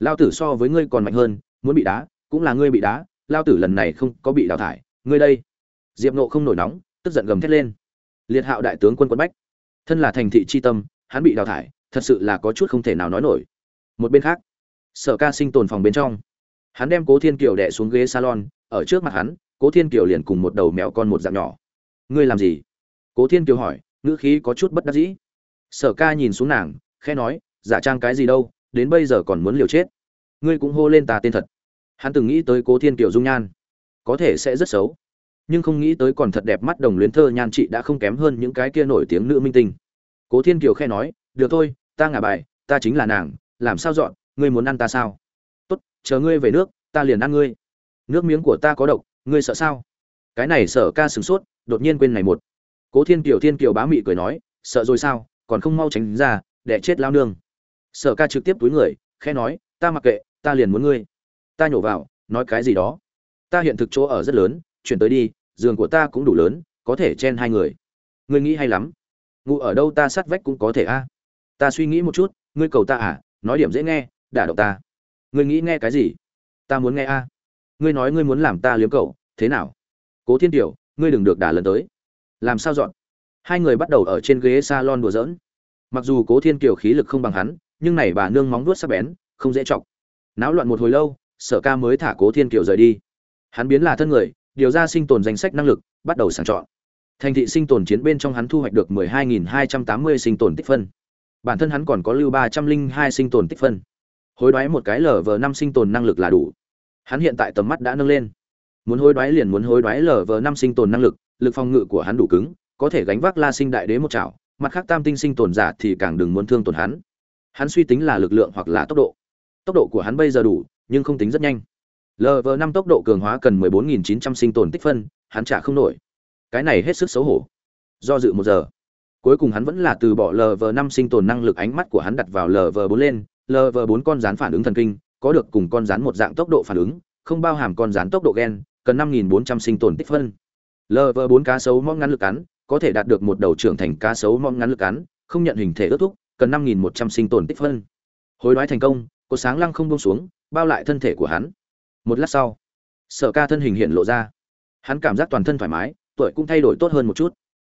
Lao tử so với ngươi còn mạnh hơn, muốn bị đá, cũng là ngươi bị đá lao tử lần này không có bị đào thải, ngươi đây. Diệp nộ không nổi nóng, tức giận gầm thét lên. Liệt hạo đại tướng quân quân bách, thân là thành thị c h i tâm, hắn bị đào thải, thật sự là có chút không thể nào nói nổi. Một bên khác, sở ca sinh tồn phòng bên trong hắn đem cố thiên kiều đẻ xuống ghế salon, ở trước mặt hắn, cố thiên kiều liền cùng một đầu mèo con một dạng nhỏ. Ngươi làm gì? Cố thiên kiều hỏi, ngữ khí có chút bất đắc dĩ. Sở ca nhìn xuống nàng khe nói, giả trang cái gì đâu, đến bây giờ còn muốn liều chết. Ngươi cũng hô lên ta tên thật. Hắn từng nghĩ tới cố thiên kiều dung nhan. Có thể sẽ rất xấu. Nhưng không nghĩ tới còn thật đẹp mắt đồng luyến thơ nhan chị đã không kém hơn những cái kia nổi tiếng nữ minh tinh. Cố thiên kiều khe nói, được thôi, ta ngả bài, ta chính là nàng, làm sao dọn, ngươi muốn ăn ta sao? Chờ ngươi về nước, ta liền ăn ngươi. Nước miếng của ta có độc, ngươi sợ sao? Cái này sở ca sửng sốt, đột nhiên quên này một. Cố thiên kiều thiên kiều bá mị cười nói, sợ rồi sao, còn không mau tránh ra để chết lao nương. Sở ca trực tiếp túi người khe nói, ta mặc kệ, ta liền muốn ngươi. Ta nhổ vào, nói cái gì đó. Ta hiện thực chỗ ở rất lớn, chuyển tới đi, giường của ta cũng đủ lớn, có thể chen hai người. Ngươi nghĩ hay lắm. Ngủ ở đâu ta sát vách cũng có thể a. Ta suy nghĩ một chút, ngươi cầu ta à nói điểm dễ nghe, đả động ta ngươi nghĩ nghe cái gì? Ta muốn nghe a. Ngươi nói ngươi muốn làm ta liếm cậu, thế nào? Cố thiên tiểu, ngươi đừng được đả lần tới. Làm sao dọn? Hai người bắt đầu ở trên ghế salon đùa giỡn. Mặc dù cố thiên kiều khí lực không bằng hắn, nhưng này bà nương móng vuốt sắc bén, không dễ chọc. Náo loạn một hồi lâu, sở ca mới thả cố thiên kiều rời đi. Hắn biến là thân người, điều ra sinh tồn danh sách năng lực, bắt đầu sàng chọn. Thành thị sinh tồn chiến bên trong hắn thu hoạch được 12.280 sinh tồn tích phân. Bản thân hắn còn có lưu 302 sinh tồn tích phân hối đoái một cái lv năm sinh tồn năng lực là đủ. Hắn hiện tại tầm mắt đã nâng lên. Muốn hối đoái liền muốn hối đoái lv năm sinh tồn năng lực lực phòng ngự của hắn đủ cứng, có thể gánh vác la sinh đại đế một chảo, mặt khác tam tinh sinh tồn giả thì càng đừng muốn thương tổn hắn. Hắn suy tính là lực lượng hoặc là tốc độ. Tốc độ của hắn bây giờ đủ, nhưng không tính rất nhanh. Lv năm tốc độ cường hóa cần 14.900 sinh tồn tích phân, hắn trả không nổi. Cái này hết sức xấu hổ. Do dự một giờ. Cuối cùng hắn vẫn là từ bỏ lv năm sinh tồn năng lực, ánh mắt của hắn đặt vào lv bốn lên lv bốn con rắn phản ứng thần kinh, có được cùng con rắn một dạng tốc độ phản ứng, không bao hàm con rắn tốc độ gen, cần 5.400 sinh tồn tích phân. Lv bốn cá sấu mong ngắn lực cắn, có thể đạt được một đầu trưởng thành cá sấu mong ngắn lực cắn, không nhận hình thể ước thúc, cần 5.100 sinh tồn tích phân. Hối đoái thành công cô sáng lăng không buông xuống, bao lại thân thể của hắn. Một lát sau, sở ca thân hình hiện lộ ra. Hắn cảm giác toàn thân thoải mái, tuổi cũng thay đổi tốt hơn một chút.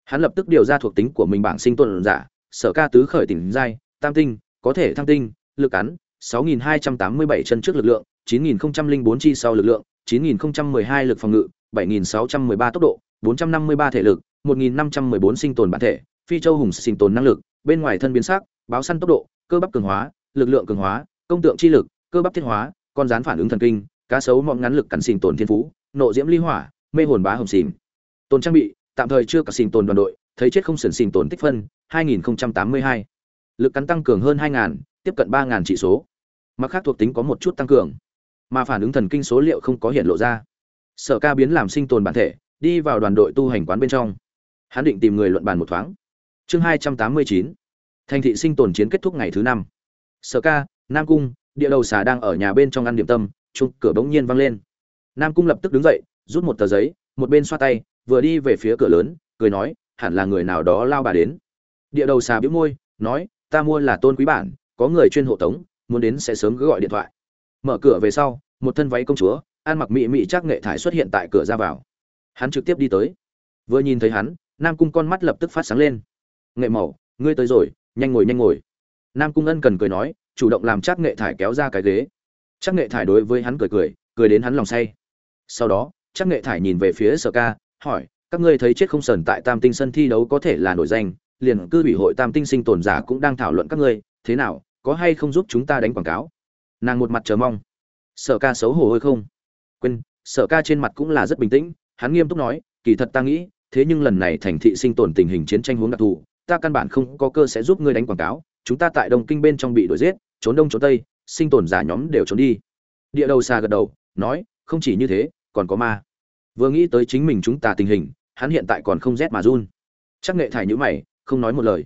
Hắn lập tức điều ra thuộc tính của mình bảng sinh tồn giả, sở ca tứ khởi tỉnh giai, tam tinh, có thể thăng tinh lực cắn 6.287 chân trước lực lượng 9.004 chi sau lực lượng 9.012 lực phòng ngự 7.613 tốc độ 453 thể lực 1.514 sinh tồn bản thể phi châu hùng sinh tồn năng lực bên ngoài thân biến sắc báo săn tốc độ cơ bắp cường hóa lực lượng cường hóa công tượng chi lực cơ bắp thiết hóa con rán phản ứng thần kinh cá sấu mọng ngắn lực cắn sinh tồn thiên phú nộ diễm ly hỏa mê hồn bá hồng xìm tồn trang bị tạm thời chưa cả sinh tồn đoàn đội thấy chết không sửng sinh tồn tích phân 2082. lực cắn tăng cường hơn 2000, tiếp cận 3000 chỉ số. Mặt khác thuộc tính có một chút tăng cường, mà phản ứng thần kinh số liệu không có hiện lộ ra. Sở ca biến làm sinh tồn bản thể, đi vào đoàn đội tu hành quán bên trong. Hắn định tìm người luận bàn một thoáng. Chương 289. thành thị sinh tồn chiến kết thúc ngày thứ năm. Sở ca, nam cung, địa đầu xà đang ở nhà bên trong ăn điểm tâm chung cửa bỗng nhiên văng lên. Nam cung lập tức đứng dậy, rút một tờ giấy, một bên xoa tay, vừa đi về phía cửa lớn, cười nói, hẳn là người nào đó lao bà đến. Địa đầu xà bĩu môi, nói, ta mua là tôn quý bản có người chuyên hộ tống, muốn đến sẽ sớm cứ gọi điện thoại. Mở cửa về sau, một thân váy công chúa, ăn mặc mị mị chắc nghệ thải xuất hiện tại cửa ra vào. Hắn trực tiếp đi tới. Vừa nhìn thấy hắn, nam cung con mắt lập tức phát sáng lên. Nghệ mẩu ngươi tới rồi, nhanh ngồi nhanh ngồi. Nam cung ân cần cười nói, chủ động làm chắc nghệ thải kéo ra cái ghế. Chắc nghệ thải đối với hắn cười cười cười đến hắn lòng say. Sau đó, chắc nghệ thải nhìn về phía sở ca, hỏi, các ngươi thấy chết không sờn tại tam tinh sân thi đấu có thể là nổi danh, liền cư ủy hội tam tinh sinh tồn giả cũng đang thảo luận các ngươi, thế nào? Có hay không giúp chúng ta đánh quảng cáo? Nàng một mặt chờ mong. Sở ca xấu hổ hơi không? Quên, sở ca trên mặt cũng là rất bình tĩnh, hắn nghiêm túc nói, kỳ thật ta nghĩ, thế nhưng lần này thành thị sinh tồn tình hình chiến tranh hướng đặc thù, ta căn bản không có cơ sẽ giúp ngươi đánh quảng cáo, chúng ta tại đông kinh bên trong bị đuổi giết, trốn đông trốn tây, sinh tồn giả nhóm đều trốn đi. Địa đầu xa gật đầu, nói, không chỉ như thế, còn có ma. Vừa nghĩ tới chính mình chúng ta tình hình, hắn hiện tại còn không rét mà run. Chắc nghệ thải nhữ mày, không nói một lời.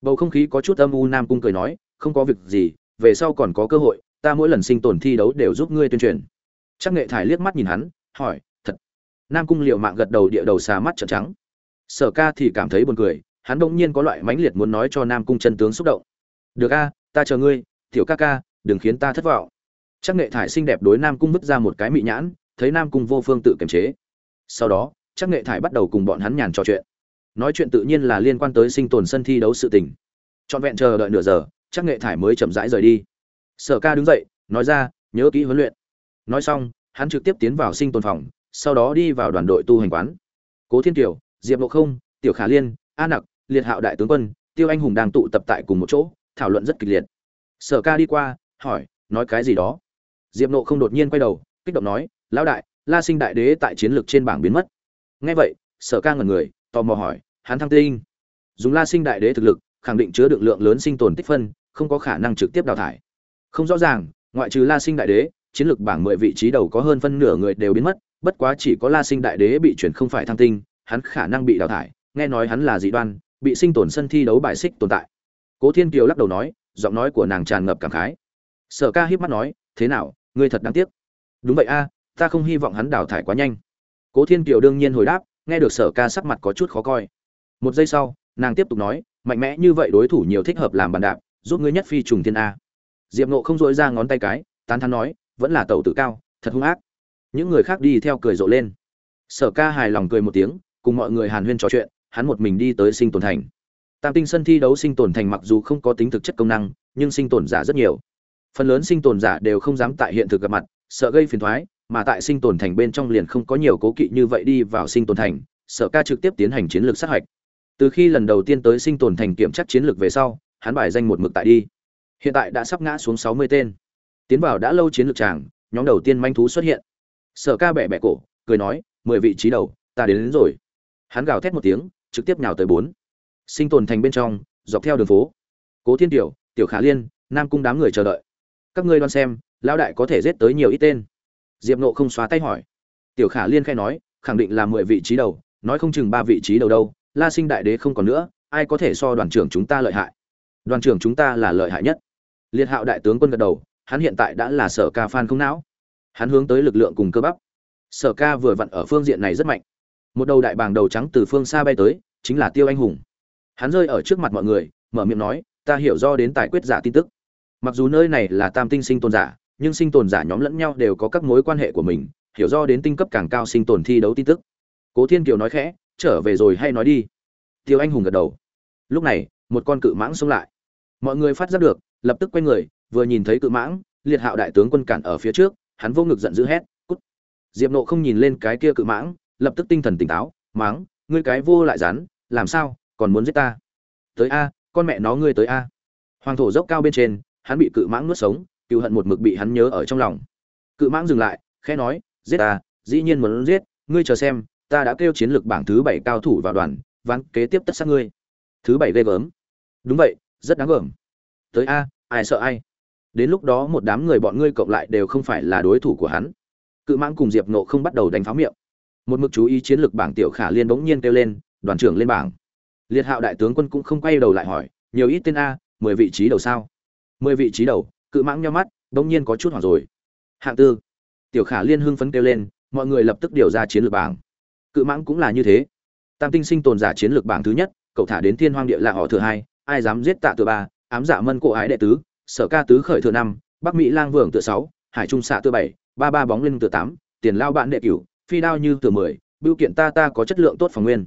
Bầu không khí có chút âm u nam cung cười nói không có việc gì, về sau còn có cơ hội, ta mỗi lần sinh tồn thi đấu đều giúp ngươi tuyên truyền. Chắc nghệ thải liếc mắt nhìn hắn, hỏi, thật? Nam cung liệu mạng gật đầu địa đầu xà mắt trợn trắng. Sở ca thì cảm thấy buồn cười, hắn bỗng nhiên có loại mãnh liệt muốn nói cho nam cung chân tướng xúc động. Được a, ta chờ ngươi, tiểu ca ca, đừng khiến ta thất vọng. Chắc nghệ thải xinh đẹp đối nam cung vứt ra một cái mị nhãn, thấy nam cung vô phương tự kiềm chế. Sau đó, chắc nghệ thải bắt đầu cùng bọn hắn nhàn trò chuyện. Nói chuyện tự nhiên là liên quan tới sinh tồn sân thi đấu sự tình. Trọn vẹn chờ đợi nửa giờ chắc nghệ thải mới chậm rãi rời đi. Sở ca đứng dậy, nói ra, nhớ kỹ huấn luyện. Nói xong, hắn trực tiếp tiến vào sinh tồn phòng, sau đó đi vào đoàn đội tu hành quán. Cố thiên kiều, diệp lộ không, tiểu khả liên, a nặc, liệt hạo đại tướng quân, tiêu anh hùng đang tụ tập tại cùng một chỗ, thảo luận rất kịch liệt. Sở ca đi qua, hỏi, nói cái gì đó? Diệp nộ không đột nhiên quay đầu, kích động nói, lão đại, la sinh đại đế tại chiến lược trên bảng biến mất. Ngay vậy, sở ca ngẩn người, tò mò hỏi, hắn thăng tinh? Dùng la sinh đại đế thực lực, khẳng định chứa được lượng lớn sinh tồn tích phân không có khả năng trực tiếp đào thải. Không rõ ràng, ngoại trừ la sinh đại đế, chiến lược bảng mười vị trí đầu có hơn phân nửa người đều biến mất, bất quá chỉ có la sinh đại đế bị chuyển không phải thăng tinh, hắn khả năng bị đào thải, nghe nói hắn là dị đoan, bị sinh tồn sân thi đấu bài xích tồn tại. Cố thiên kiều lắc đầu nói, giọng nói của nàng tràn ngập cảm khái. Sở ca híp mắt nói, thế nào, ngươi thật đáng tiếc. Đúng vậy a, ta không hy vọng hắn đào thải quá nhanh. Cố thiên kiều đương nhiên hồi đáp, nghe được sở ca sắc mặt có chút khó coi. Một giây sau, nàng tiếp tục nói, mạnh mẽ như vậy đối thủ nhiều thích hợp làm bàn đạp giúp ngươi nhất phi trùng thiên a. Diệp nộ không dội ra ngón tay cái, tán thán nói, vẫn là tẩu tử cao, thật hung ác. Những người khác đi theo cười rộ lên. Sở ca hài lòng cười một tiếng, cùng mọi người hàn huyên trò chuyện, hắn một mình đi tới sinh tồn thành. Tam tinh sân thi đấu sinh tồn thành mặc dù không có tính thực chất công năng, nhưng sinh tồn giả rất nhiều. Phần lớn sinh tồn giả đều không dám tại hiện thực gặp mặt, sợ gây phiền thoái mà tại sinh tồn thành bên trong liền không có nhiều cố kỵ như vậy đi vào sinh tồn thành, sở ca trực tiếp tiến hành chiến lược sát hạch. Từ khi lần đầu tiên tới sinh tồn thành kiểm tra chiến lược về sau hắn bài danh một mực tại đi. Hiện tại đã sắp ngã xuống sáu mươi tên. Tiến vào đã lâu chiến lược tràng nhóm đầu tiên manh thú xuất hiện. Sở ca bẻ bẻ cổ cười nói mười vị trí đầu ta đến, đến rồi. Hắn gào thét một tiếng trực tiếp nhào tới bốn. Sinh tồn thành bên trong dọc theo đường phố. Cố thiên tiểu tiểu khả liên nam cung đám người chờ đợi. Các ngươi đoán xem lão đại có thể giết tới nhiều ít tên? Diệp nộ không xóa tay hỏi. Tiểu khả liên khai nói khẳng định là mười vị trí đầu nói không chừng ba vị trí đầu đâu la sinh đại đế không còn nữa ai có thể so đoàn trưởng chúng ta lợi hại? Đoàn trưởng chúng ta là lợi hại nhất. Liệt hạo đại tướng quân gật đầu, hắn hiện tại đã là sở ca phan không não. Hắn hướng tới lực lượng cùng cơ bắp. Sở ca vừa vặn ở phương diện này rất mạnh. Một đầu đại bàng đầu trắng từ phương xa bay tới, chính là tiêu anh hùng. Hắn rơi ở trước mặt mọi người, mở miệng nói, ta hiểu do đến tài quyết giả tin tức. Mặc dù nơi này là tam tinh sinh tồn giả, nhưng sinh tồn giả nhóm lẫn nhau đều có các mối quan hệ của mình, hiểu do đến tinh cấp càng cao sinh tồn thi đấu tin tức. Cố thiên kiều nói khẽ, trở về rồi hay nói đi. Tiêu anh hùng gật đầu. Lúc này một con cự mãng xông lại. Mọi người phát giác được, lập tức quay người, vừa nhìn thấy cự mãng, liệt hạo đại tướng quân cản ở phía trước, hắn vô ngực giận dữ hét, cút! Diệp nộ không nhìn lên cái kia cự mãng, lập tức tinh thần tỉnh táo, máng, ngươi cái vô lại rắn, làm sao, còn muốn giết ta? Tới a, con mẹ nó ngươi tới a. Hoàng thổ dốc cao bên trên, hắn bị cự mãng nuốt sống cựu hận một mực bị hắn nhớ ở trong lòng. Cự mãng dừng lại, khẽ nói, giết ta, dĩ nhiên muốn giết, ngươi chờ xem, ta đã kêu chiến lược bảng thứ bảy cao thủ vào đoàn, ván kế tiếp tất sát ngươi. Thứ bảy ghê gớm đúng vậy, rất đáng gờm. Tới a, ai sợ ai? Đến lúc đó một đám người bọn ngươi cộng lại đều không phải là đối thủ của hắn. Cự mãng cùng diệp nộ không bắt đầu đánh pháo miệng. Một mực chú ý chiến lược bảng tiểu khả liên bỗng nhiên kêu lên, đoàn trưởng lên bảng. Liệt hạo đại tướng quân cũng không quay đầu lại hỏi, nhiều ít tên a, mười vị trí đầu sao? Mười vị trí đầu, cự mãng nhau mắt, bỗng nhiên có chút hoảng rồi. Hạng tư. Tiểu khả liên hưng phấn kêu lên, mọi người lập tức điều ra chiến lược bảng. Cự mãng cũng là như thế. Tam tinh sinh tồn giả chiến lược bảng thứ nhất, cậu thả đến thiên hoang địa là họ thừa hai ai dám giết tạ thừa ba ám dạ mân cổ ái đệ tứ, sở ca tứ khởi thừa năm, bắc mỹ lang Vượng tự sáu, hải trung xạ tự bảy, ba ba bóng Linh tự tám, tiền lao bạn đệ cửu, phi đao như từ mười, bưu kiện ta ta có chất lượng tốt phòng nguyên.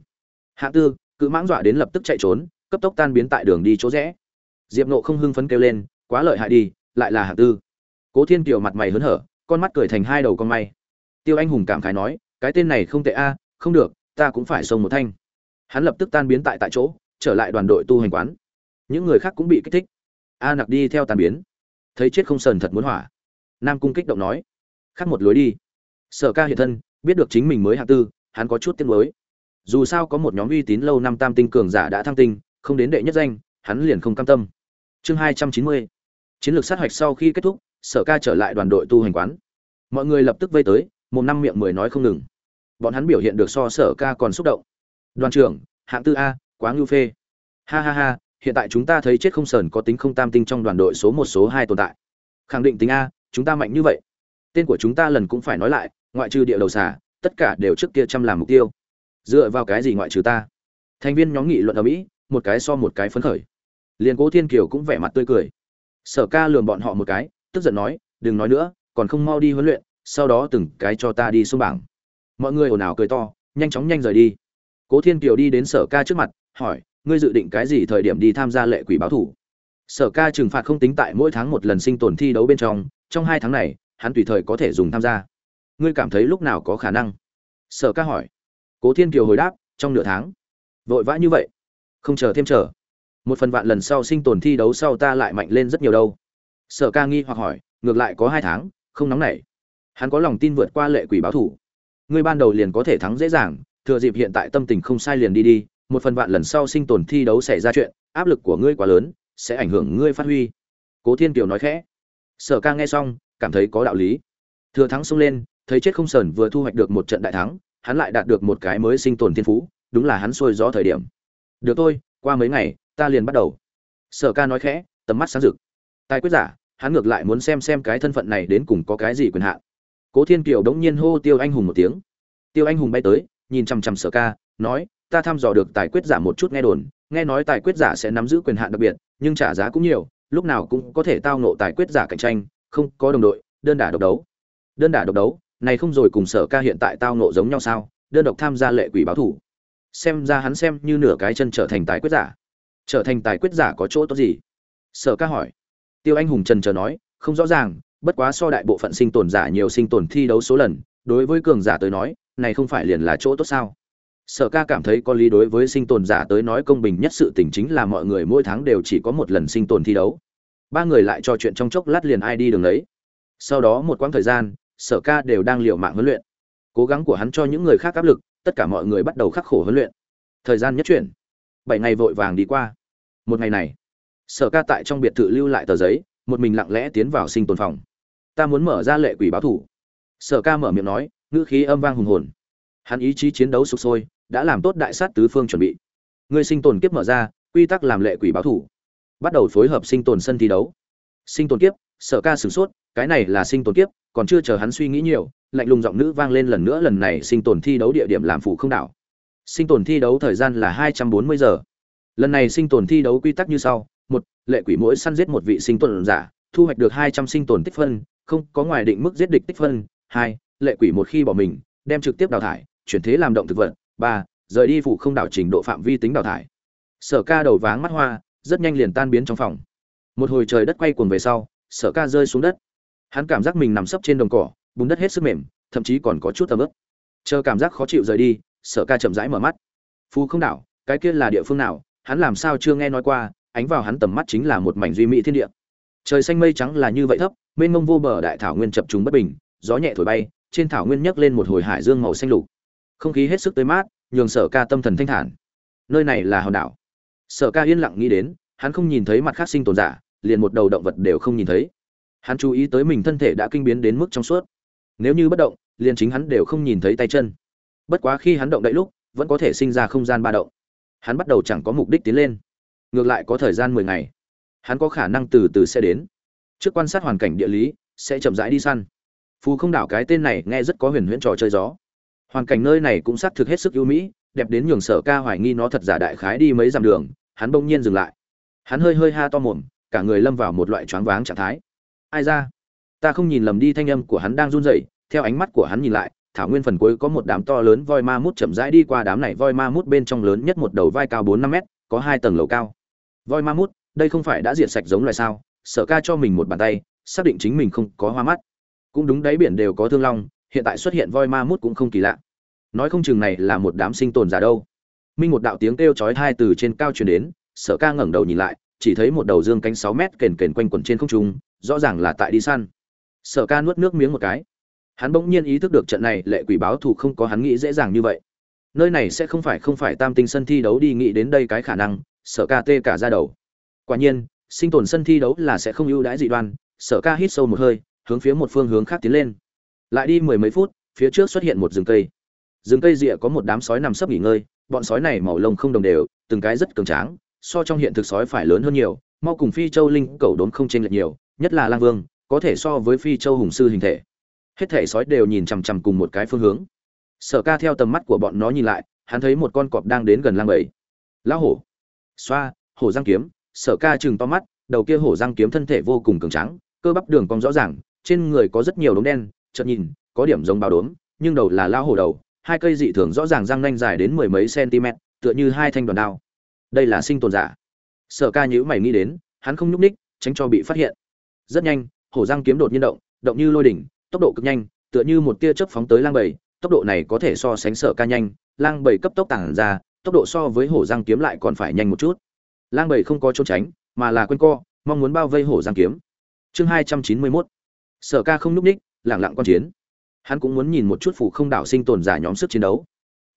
Hạ tư, cự mãng dọa đến lập tức chạy trốn, cấp tốc tan biến tại đường đi chỗ rẽ. Diệp nộ không hưng phấn kêu lên, quá lợi hại đi, lại là Hạ tư. Cố thiên kiều mặt mày hớn hở, con mắt cười thành hai đầu con may. Tiêu anh hùng cảm khái nói, cái tên này không tệ a, không được, ta cũng phải xông một thanh. Hắn lập tức tan biến tại tại chỗ, trở lại đoàn đội tu hành quán những người khác cũng bị kích thích. A nặc đi theo tàn biến. Thấy chết không sờn thật muốn hỏa. Nam cung kích động nói khác một lối đi. Sở ca hiện thân, biết được chính mình mới hạng tư, hắn có chút tiếc lối dù sao có một nhóm uy tín lâu năm tam tinh cường giả đã thăng tinh, không đến đệ nhất danh, hắn liền không cam tâm. Chương hai trăm chín mươi. Chiến lược sát hạch sau khi kết thúc, sở ca trở lại đoàn đội tu hành quán. Mọi người lập tức vây tới, một năm miệng mười nói không ngừng. Bọn hắn biểu hiện được so sở ca còn xúc động. Đoàn trưởng, hạng tư a, quá ngưu phê. Ha ha ha hiện tại chúng ta thấy chết không sờn có tính không tam tinh trong đoàn đội số một, số hai tồn tại. Khẳng định tính a, chúng ta mạnh như vậy. Tên của chúng ta lần cũng phải nói lại, ngoại trừ địa đầu xà, tất cả đều trước kia chăm làm mục tiêu. Dựa vào cái gì ngoại trừ ta? Thành viên nhóm nghị luận ở mỹ, một cái so một cái phấn khởi. Liền cố thiên kiều cũng vẻ mặt tươi cười. Sở ca lường bọn họ một cái, tức giận nói, đừng nói nữa, còn không mau đi huấn luyện, sau đó từng cái cho ta đi xuống bảng. Mọi người ồn ào cười to, nhanh chóng nhanh rời đi. Cố thiên kiều đi đến sở ca trước mặt, hỏi ngươi dự định cái gì thời điểm đi tham gia lệ quỷ báo thủ? Sở ca trừng phạt không tính tại mỗi tháng một lần sinh tồn thi đấu bên trong trong hai tháng này, hắn tùy thời có thể dùng tham gia. Ngươi cảm thấy lúc nào có khả năng? Sở ca hỏi. Cố thiên kiều hồi đáp, trong nửa tháng. Vội vã như vậy? Không chờ thêm chờ. Một phần vạn lần sau sinh tồn thi đấu sau ta lại mạnh lên rất nhiều đâu. Sở ca nghi hoặc hỏi, ngược lại có hai tháng, không nóng nảy. Hắn có lòng tin vượt qua lệ quỷ báo thủ. Ngươi ban đầu liền có thể thắng dễ dàng, thừa dịp hiện tại tâm tình không sai liền đi đi một phần vạn lần sau sinh tồn thi đấu xảy ra chuyện, áp lực của ngươi quá lớn, sẽ ảnh hưởng ngươi phát huy. Cố thiên kiều nói khẽ. Sở ca nghe xong, cảm thấy có đạo lý. Thừa thắng xông lên, thấy chết không sờn vừa thu hoạch được một trận đại thắng, hắn lại đạt được một cái mới sinh tồn thiên phú, đúng là hắn sôi gió thời điểm. Được thôi, qua mấy ngày, ta liền bắt đầu. Sở ca nói khẽ, tầm mắt sáng rực. Tài quyết giả, hắn ngược lại muốn xem xem cái thân phận này đến cùng có cái gì quyền hạn. Cố thiên kiều đống nhiên hô tiêu anh hùng một tiếng. Tiêu anh hùng bay tới, nhìn chằm chằm sở ca, nói ta thăm dò được tài quyết giả một chút nghe đồn, nghe nói tài quyết giả sẽ nắm giữ quyền hạn đặc biệt, nhưng trả giá cũng nhiều, lúc nào cũng có thể tao nộ tài quyết giả cạnh tranh, không có đồng đội, đơn đả độc đấu. Đơn đả độc đấu, này không rồi cùng sở ca hiện tại tao nộ giống nhau sao, đơn độc tham gia lệ quỷ báo thủ. Xem ra hắn xem như nửa cái chân trở thành tài quyết giả. Trở thành tài quyết giả có chỗ tốt gì? Sở ca hỏi. Tiêu anh hùng trần chờ nói, không rõ ràng, bất quá so đại bộ phận sinh tồn giả nhiều sinh tồn thi đấu số lần, đối với cường giả tới nói, này không phải liền là chỗ tốt sao? Sở ca cảm thấy có lý đối với sinh tồn giả tới nói công bình nhất sự tình chính là mọi người mỗi tháng đều chỉ có một lần sinh tồn thi đấu. Ba người lại trò chuyện trong chốc lát liền ai đi đường đấy sau đó một quãng thời gian, sở ca đều đang liều mạng huấn luyện. Cố gắng của hắn cho những người khác áp lực, tất cả mọi người bắt đầu khắc khổ huấn luyện. Thời gian nhất chuyển. Bảy ngày vội vàng đi qua. Một ngày này, sở ca tại trong biệt thự lưu lại tờ giấy, một mình lặng lẽ tiến vào sinh tồn phòng. Ta muốn mở ra lệ quỷ báo thủ. Sở ca mở miệng nói, ngữ khí âm vang hùng hồn. Hắn ý chí chiến đấu sục sôi đã làm tốt đại sát tứ phương chuẩn bị. Người sinh tồn kiếp mở ra, quy tắc làm lệ quỷ báo thủ. Bắt đầu phối hợp sinh tồn sân thi đấu. Sinh tồn kiếp, sở ca sửng sốt, cái này là sinh tồn kiếp, còn chưa chờ hắn suy nghĩ nhiều, lạnh lùng giọng nữ vang lên lần nữa, lần này sinh tồn thi đấu địa điểm làm phụ không đảo. Sinh tồn thi đấu thời gian là hai trăm bốn mươi giờ. Lần này sinh tồn thi đấu quy tắc như sau, một, lệ quỷ mỗi săn giết một vị sinh tồn giả, thu hoạch được hai trăm sinh tồn tích phân, không có ngoài định mức giết địch tích phân. Hai, lệ quỷ một khi bỏ mình, đem trực tiếp đào thải, chuyển thế làm động thực vật ba, rời đi phụ không đảo trình độ phạm vi tính đào thải. Sở ca đầu váng mắt hoa, rất nhanh liền tan biến trong phòng. Một hồi trời đất quay cuồng về sau, sở ca rơi xuống đất. Hắn cảm giác mình nằm sấp trên đồng cỏ, bùn đất hết sức mềm, thậm chí còn có chút tầm ướp chờ cảm giác khó chịu rời đi, sở ca chậm rãi mở mắt. Phù không đảo, cái kia là địa phương nào, hắn làm sao chưa nghe nói qua, ánh vào hắn tầm mắt chính là một mảnh duy mỹ thiên địa. Trời xanh mây trắng là như vậy thấp, mênh mông vô bờ đại thảo nguyên chập trùng bất bình, gió nhẹ thổi bay, trên thảo nguyên nhấc lên một hồi hải dương màu xanh lục không khí hết sức tươi mát, nhường sở ca tâm thần thanh thản. Nơi này là hòn đảo. Sở ca yên lặng nghĩ đến, hắn không nhìn thấy mặt khác sinh tồn giả, liền một đầu động vật đều không nhìn thấy. Hắn chú ý tới mình thân thể đã kinh biến đến mức trong suốt. Nếu như bất động, liền chính hắn đều không nhìn thấy tay chân. Bất quá khi hắn động đậy lúc, vẫn có thể sinh ra không gian ba động. Hắn bắt đầu chẳng có mục đích tiến lên. Ngược lại có thời gian mười ngày. Hắn có khả năng từ từ sẽ đến. Trước quan sát hoàn cảnh địa lý, sẽ chậm rãi đi săn. Phù không đảo cái tên này nghe rất có huyền huyễn trò chơi gió hoàn cảnh nơi này cũng xác thực hết sức ưu mỹ, đẹp đến nhường sở ca hoài nghi nó thật giả đại khái đi mấy dặm đường, hắn bỗng nhiên dừng lại. Hắn hơi hơi ha to mồm, cả người lâm vào một loại choáng váng trạng thái. Ai ra? Ta không nhìn lầm đi, thanh âm của hắn đang run rẩy, theo ánh mắt của hắn nhìn lại, thảo nguyên phần cuối có một đám to lớn voi ma mút chậm rãi đi qua đám này voi ma mút bên trong lớn nhất một đầu vai cao bốn năm mét, có hai tầng lầu cao. Voi ma mút, đây không phải đã diệt sạch giống loài sao? Sở ca cho mình một bàn tay, xác định chính mình không có hoa mắt. Cũng đúng đáy biển đều có thương long hiện tại xuất hiện voi ma mút cũng không kỳ lạ. Nói không chừng này là một đám sinh tồn giả đâu. Minh một đạo tiếng kêu chói hai từ trên cao truyền đến, sở ca ngẩng đầu nhìn lại, chỉ thấy một đầu dương cánh sáu mét kền kền quanh quẩn trên không trung, rõ ràng là tại đi săn. Sở ca nuốt nước miếng một cái. Hắn bỗng nhiên ý thức được trận này lệ quỷ báo thù không có hắn nghĩ dễ dàng như vậy. Nơi này sẽ không phải không phải tam tinh sân thi đấu đi nghĩ đến đây cái khả năng, sở ca tê cả ra đầu. Quả nhiên, sinh tồn sân thi đấu là sẽ không ưu đãi dị đoan, sở ca hít sâu một hơi, hướng phía một phương hướng khác tiến lên lại đi mười mấy phút, phía trước xuất hiện một rừng cây. Rừng cây rịa có một đám sói nằm sấp nghỉ ngơi, bọn sói này màu lông không đồng đều, từng cái rất cường tráng, so trong hiện thực sói phải lớn hơn nhiều, mau cùng phi châu linh cầu đốn không chênh lệch nhiều, nhất là lang vương, có thể so với phi châu hùng sư hình thể. Hết thể sói đều nhìn chằm chằm cùng một cái phương hướng. Sở ca theo tầm mắt của bọn nó nhìn lại, hắn thấy một con cọp đang đến gần lang bầy lão hổ. Xoa, hổ giang kiếm. Sở ca chừng to mắt, đầu kia hổ giang kiếm thân thể vô cùng cường tráng, cơ bắp đường cong rõ ràng, trên người có rất nhiều đốm đen chợt nhìn, có điểm giống bao đốm, nhưng đầu là lao hổ đầu, hai cây dị thường rõ ràng răng nanh dài đến mười mấy cm tựa như hai thanh đoàn đao. Đây là sinh tồn giả. Sở ca nhữ mày nghĩ đến, hắn không nhúc ních tránh cho bị phát hiện. Rất nhanh, hổ răng kiếm đột nhiên động động như lôi đỉnh, tốc độ cực nhanh, tựa như một tia chớp phóng tới lang bầy, tốc độ này có thể so sánh sở ca nhanh, lang bầy cấp tốc tản ra, tốc độ so với hổ răng kiếm lại còn phải nhanh một chút. Lang bầy không có trốn tránh, mà là quên co, mong muốn bao vây hổ răng kiếm. Chương hai trăm chín mươi mốt. Sở ca không nhúc ních lẳng lặng quan chiến. Hắn cũng muốn nhìn một chút phụ không đảo sinh tồn giả nhóm sức chiến đấu.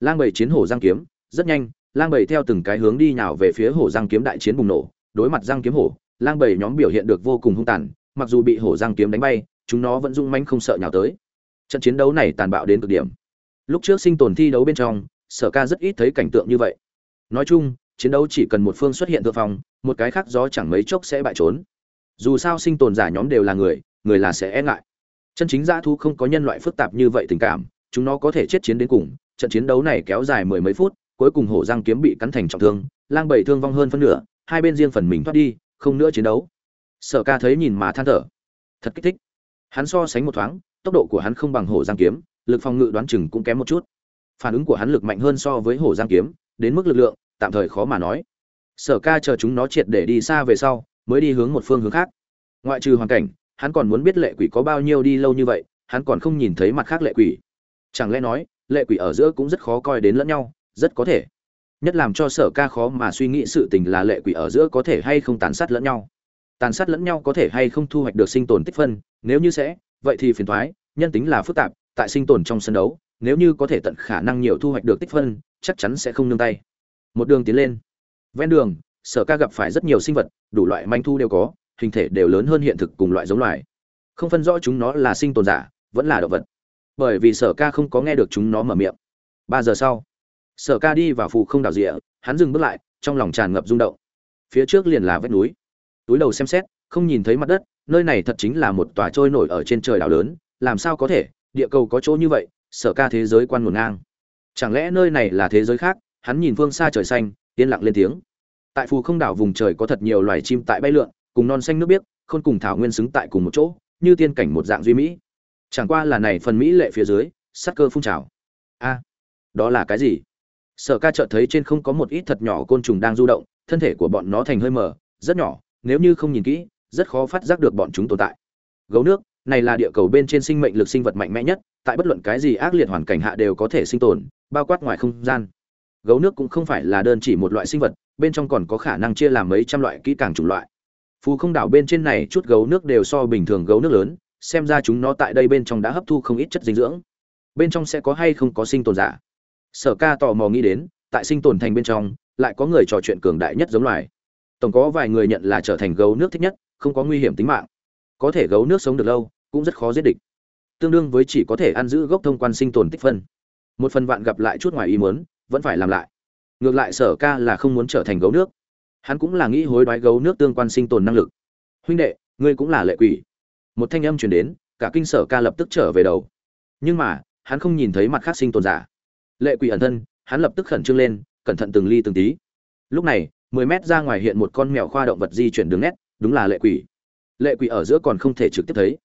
Lang bảy chiến hổ giang kiếm, rất nhanh, lang bảy theo từng cái hướng đi nhào về phía hổ giang kiếm đại chiến bùng nổ. Đối mặt giang kiếm hổ, lang bảy nhóm biểu hiện được vô cùng hung tàn, mặc dù bị hổ giang kiếm đánh bay, chúng nó vẫn rung manh không sợ nhào tới. Trận chiến đấu này tàn bạo đến cực điểm. Lúc trước sinh tồn thi đấu bên trong, sở ca rất ít thấy cảnh tượng như vậy. Nói chung, chiến đấu chỉ cần một phương xuất hiện thượng phong, một cái khác gió chẳng mấy chốc sẽ bại trốn. Dù sao sinh tồn giả nhóm đều là người người là sẽ e ngại chân chính dã thu không có nhân loại phức tạp như vậy tình cảm, chúng nó có thể chết chiến đến cùng, trận chiến đấu này kéo dài mười mấy phút, cuối cùng hổ Giang kiếm bị cắn thành trọng thương, lang bảy thương vong hơn phân nửa, hai bên riêng phần mình thoát đi, không nữa chiến đấu. Sở ca thấy nhìn mà than thở. Thật kích thích. Hắn so sánh một thoáng, tốc độ của hắn không bằng hổ giang kiếm, lực phòng ngự đoán chừng cũng kém một chút. Phản ứng của hắn lực mạnh hơn so với hổ giang kiếm, đến mức lực lượng, tạm thời khó mà nói. Sở ca chờ chúng nó triệt để đi xa về sau, mới đi hướng một phương hướng khác. Ngoại trừ hoàn cảnh hắn còn muốn biết lệ quỷ có bao nhiêu đi lâu như vậy, hắn còn không nhìn thấy mặt khác lệ quỷ. Chẳng lẽ nói, lệ quỷ ở giữa cũng rất khó coi đến lẫn nhau, rất có thể. Nhất làm cho sở ca khó mà suy nghĩ sự tình là lệ quỷ ở giữa có thể hay không tàn sát lẫn nhau. Tàn sát lẫn nhau có thể hay không thu hoạch được sinh tồn tích phân, nếu như sẽ, vậy thì phiền thoái, nhân tính là phức tạp, tại sinh tồn trong sân đấu, nếu như có thể tận khả năng nhiều thu hoạch được tích phân, chắc chắn sẽ không nương tay. Một đường tiến lên. Ven đường, sở ca gặp phải rất nhiều sinh vật, đủ loại manh thu đều có hình thể đều lớn hơn hiện thực cùng loại giống loài. Không phân rõ chúng nó là sinh tồn giả, vẫn là động vật. Bởi vì sở ca không có nghe được chúng nó mở miệng. Ba giờ sau, sở ca đi vào phù không đảo rịa hắn dừng bước lại, trong lòng tràn ngập rung động. Phía trước liền là vách núi. Túi đầu xem xét, không nhìn thấy mặt đất, nơi này thật chính là một tòa trôi nổi ở trên trời đảo lớn, làm sao có thể, địa cầu có chỗ như vậy, sở ca thế giới quan nguồn ngang. Chẳng lẽ nơi này là thế giới khác, hắn nhìn phương xa trời xanh, yên lặng lên tiếng. Tại phù không đảo vùng trời có thật nhiều loài chim tại bay lượn cùng non xanh nước biếc, khôn cùng thảo nguyên xứng tại cùng một chỗ, như tiên cảnh một dạng duy mỹ. Chẳng qua là này phần mỹ lệ phía dưới, sắc cơ phun trào. A, đó là cái gì? Sở ca chợt thấy trên không có một ít thật nhỏ côn trùng đang du động, thân thể của bọn nó thành hơi mờ, rất nhỏ, nếu như không nhìn kỹ, rất khó phát giác được bọn chúng tồn tại. Gấu nước, này là địa cầu bên trên sinh mệnh lực sinh vật mạnh mẽ nhất, tại bất luận cái gì ác liệt hoàn cảnh hạ đều có thể sinh tồn, bao quát ngoài không gian. Gấu nước cũng không phải là đơn chỉ một loại sinh vật, bên trong còn có khả năng chia làm mấy trăm loại kỹ càng chủng loại phù không đảo bên trên này chút gấu nước đều so bình thường gấu nước lớn, xem ra chúng nó tại đây bên trong đã hấp thu không ít chất dinh dưỡng. Bên trong sẽ có hay không có sinh tồn giả? Sở ca tò mò nghĩ đến, tại sinh tồn thành bên trong, lại có người trò chuyện cường đại nhất giống loài. Tổng có vài người nhận là trở thành gấu nước thích nhất, không có nguy hiểm tính mạng. Có thể gấu nước sống được lâu, cũng rất khó giết địch. Tương đương với chỉ có thể ăn giữ gốc thông quan sinh tồn tích phân. Một phần vạn gặp lại chút ngoài ý muốn, vẫn phải làm lại. Ngược lại sở ca là không muốn trở thành gấu nước hắn cũng là nghĩ hối đoái gấu nước tương quan sinh tồn năng lực. Huynh đệ, ngươi cũng là lệ quỷ. Một thanh âm chuyển đến, cả kinh sở ca lập tức trở về đầu. Nhưng mà, hắn không nhìn thấy mặt khác sinh tồn giả. Lệ quỷ ẩn thân, hắn lập tức khẩn trương lên, cẩn thận từng ly từng tí. Lúc này, mười mét ra ngoài hiện một con mèo khoa động vật di chuyển đường nét, đúng là lệ quỷ. Lệ quỷ ở giữa còn không thể trực tiếp thấy.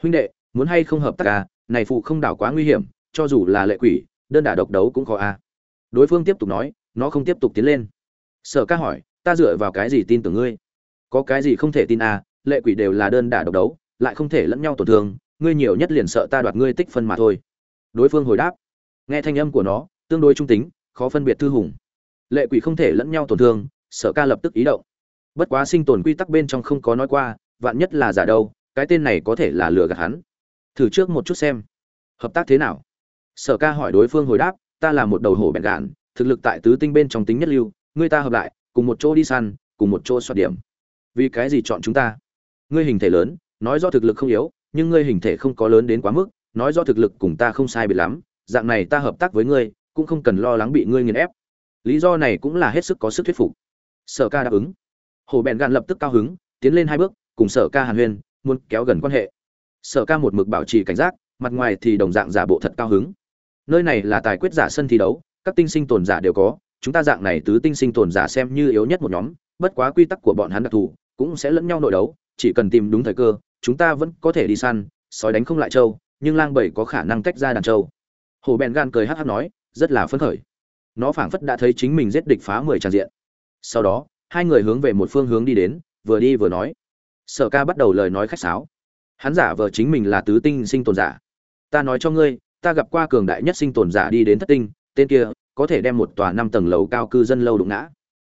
Huynh đệ, muốn hay không hợp tác à? Này phụ không đảo quá nguy hiểm, cho dù là lệ quỷ, đơn đả độc đấu cũng khó a đối phương tiếp tục nói, nó không tiếp tục tiến lên. Sở ca hỏi ta dựa vào cái gì tin tưởng ngươi? Có cái gì không thể tin à lệ quỷ đều là đơn đả độc đấu, lại không thể lẫn nhau tổn thương, ngươi nhiều nhất liền sợ ta đoạt ngươi tích phân mà thôi. Đối phương hồi đáp. Nghe thanh âm của nó, tương đối trung tính, khó phân biệt thư hùng. Lệ quỷ không thể lẫn nhau tổn thương sở ca lập tức ý động. Bất quá sinh tồn quy tắc bên trong không có nói qua, vạn nhất là giả đâu, cái tên này có thể là lừa gạt hắn. Thử trước một chút xem. Hợp tác thế nào? Sở ca hỏi đối phương hồi đáp, ta là một đầu hổ bẹn gạn, thực lực tại tứ tinh bên trong tính nhất lưu, ngươi ta hợp lại cùng một chỗ đi săn, cùng một chỗ soạt điểm. Vì cái gì chọn chúng ta? Ngươi hình thể lớn, nói do thực lực không yếu, nhưng ngươi hình thể không có lớn đến quá mức, nói do thực lực cùng ta không sai biệt lắm, dạng này ta hợp tác với ngươi, cũng không cần lo lắng bị ngươi nghiền ép. Lý do này cũng là hết sức có sức thuyết phục. Sở ca đáp ứng. Hồ bèn gạn lập tức cao hứng, tiến lên hai bước, cùng sở ca hàn huyên, muốn kéo gần quan hệ. Sở ca một mực bảo trì cảnh giác, mặt ngoài thì đồng dạng giả bộ thật cao hứng. Nơi này là tài quyết giả sân thi đấu, các tinh sinh tồn giả đều có chúng ta dạng này tứ tinh sinh tồn giả xem như yếu nhất một nhóm, bất quá quy tắc của bọn hắn đặc thù cũng sẽ lẫn nhau nội đấu, chỉ cần tìm đúng thời cơ, chúng ta vẫn có thể đi săn, sói đánh không lại trâu nhưng lang bảy có khả năng tách ra đàn trâu hồ bèn gan cười hát hát nói, rất là phấn khởi. Nó phảng phất đã thấy chính mình giết địch phá mười tràn diện. Sau đó, hai người hướng về một phương hướng đi đến, vừa đi vừa nói. Sở ca bắt đầu lời nói khách sáo. Hắn giả vờ chính mình là tứ tinh sinh tồn giả. Ta nói cho ngươi, ta gặp qua cường đại nhất sinh tồn giả đi đến thất tinh, tên kia có thể đem một tòa năm tầng lầu cao cư dân lâu đụng ngã.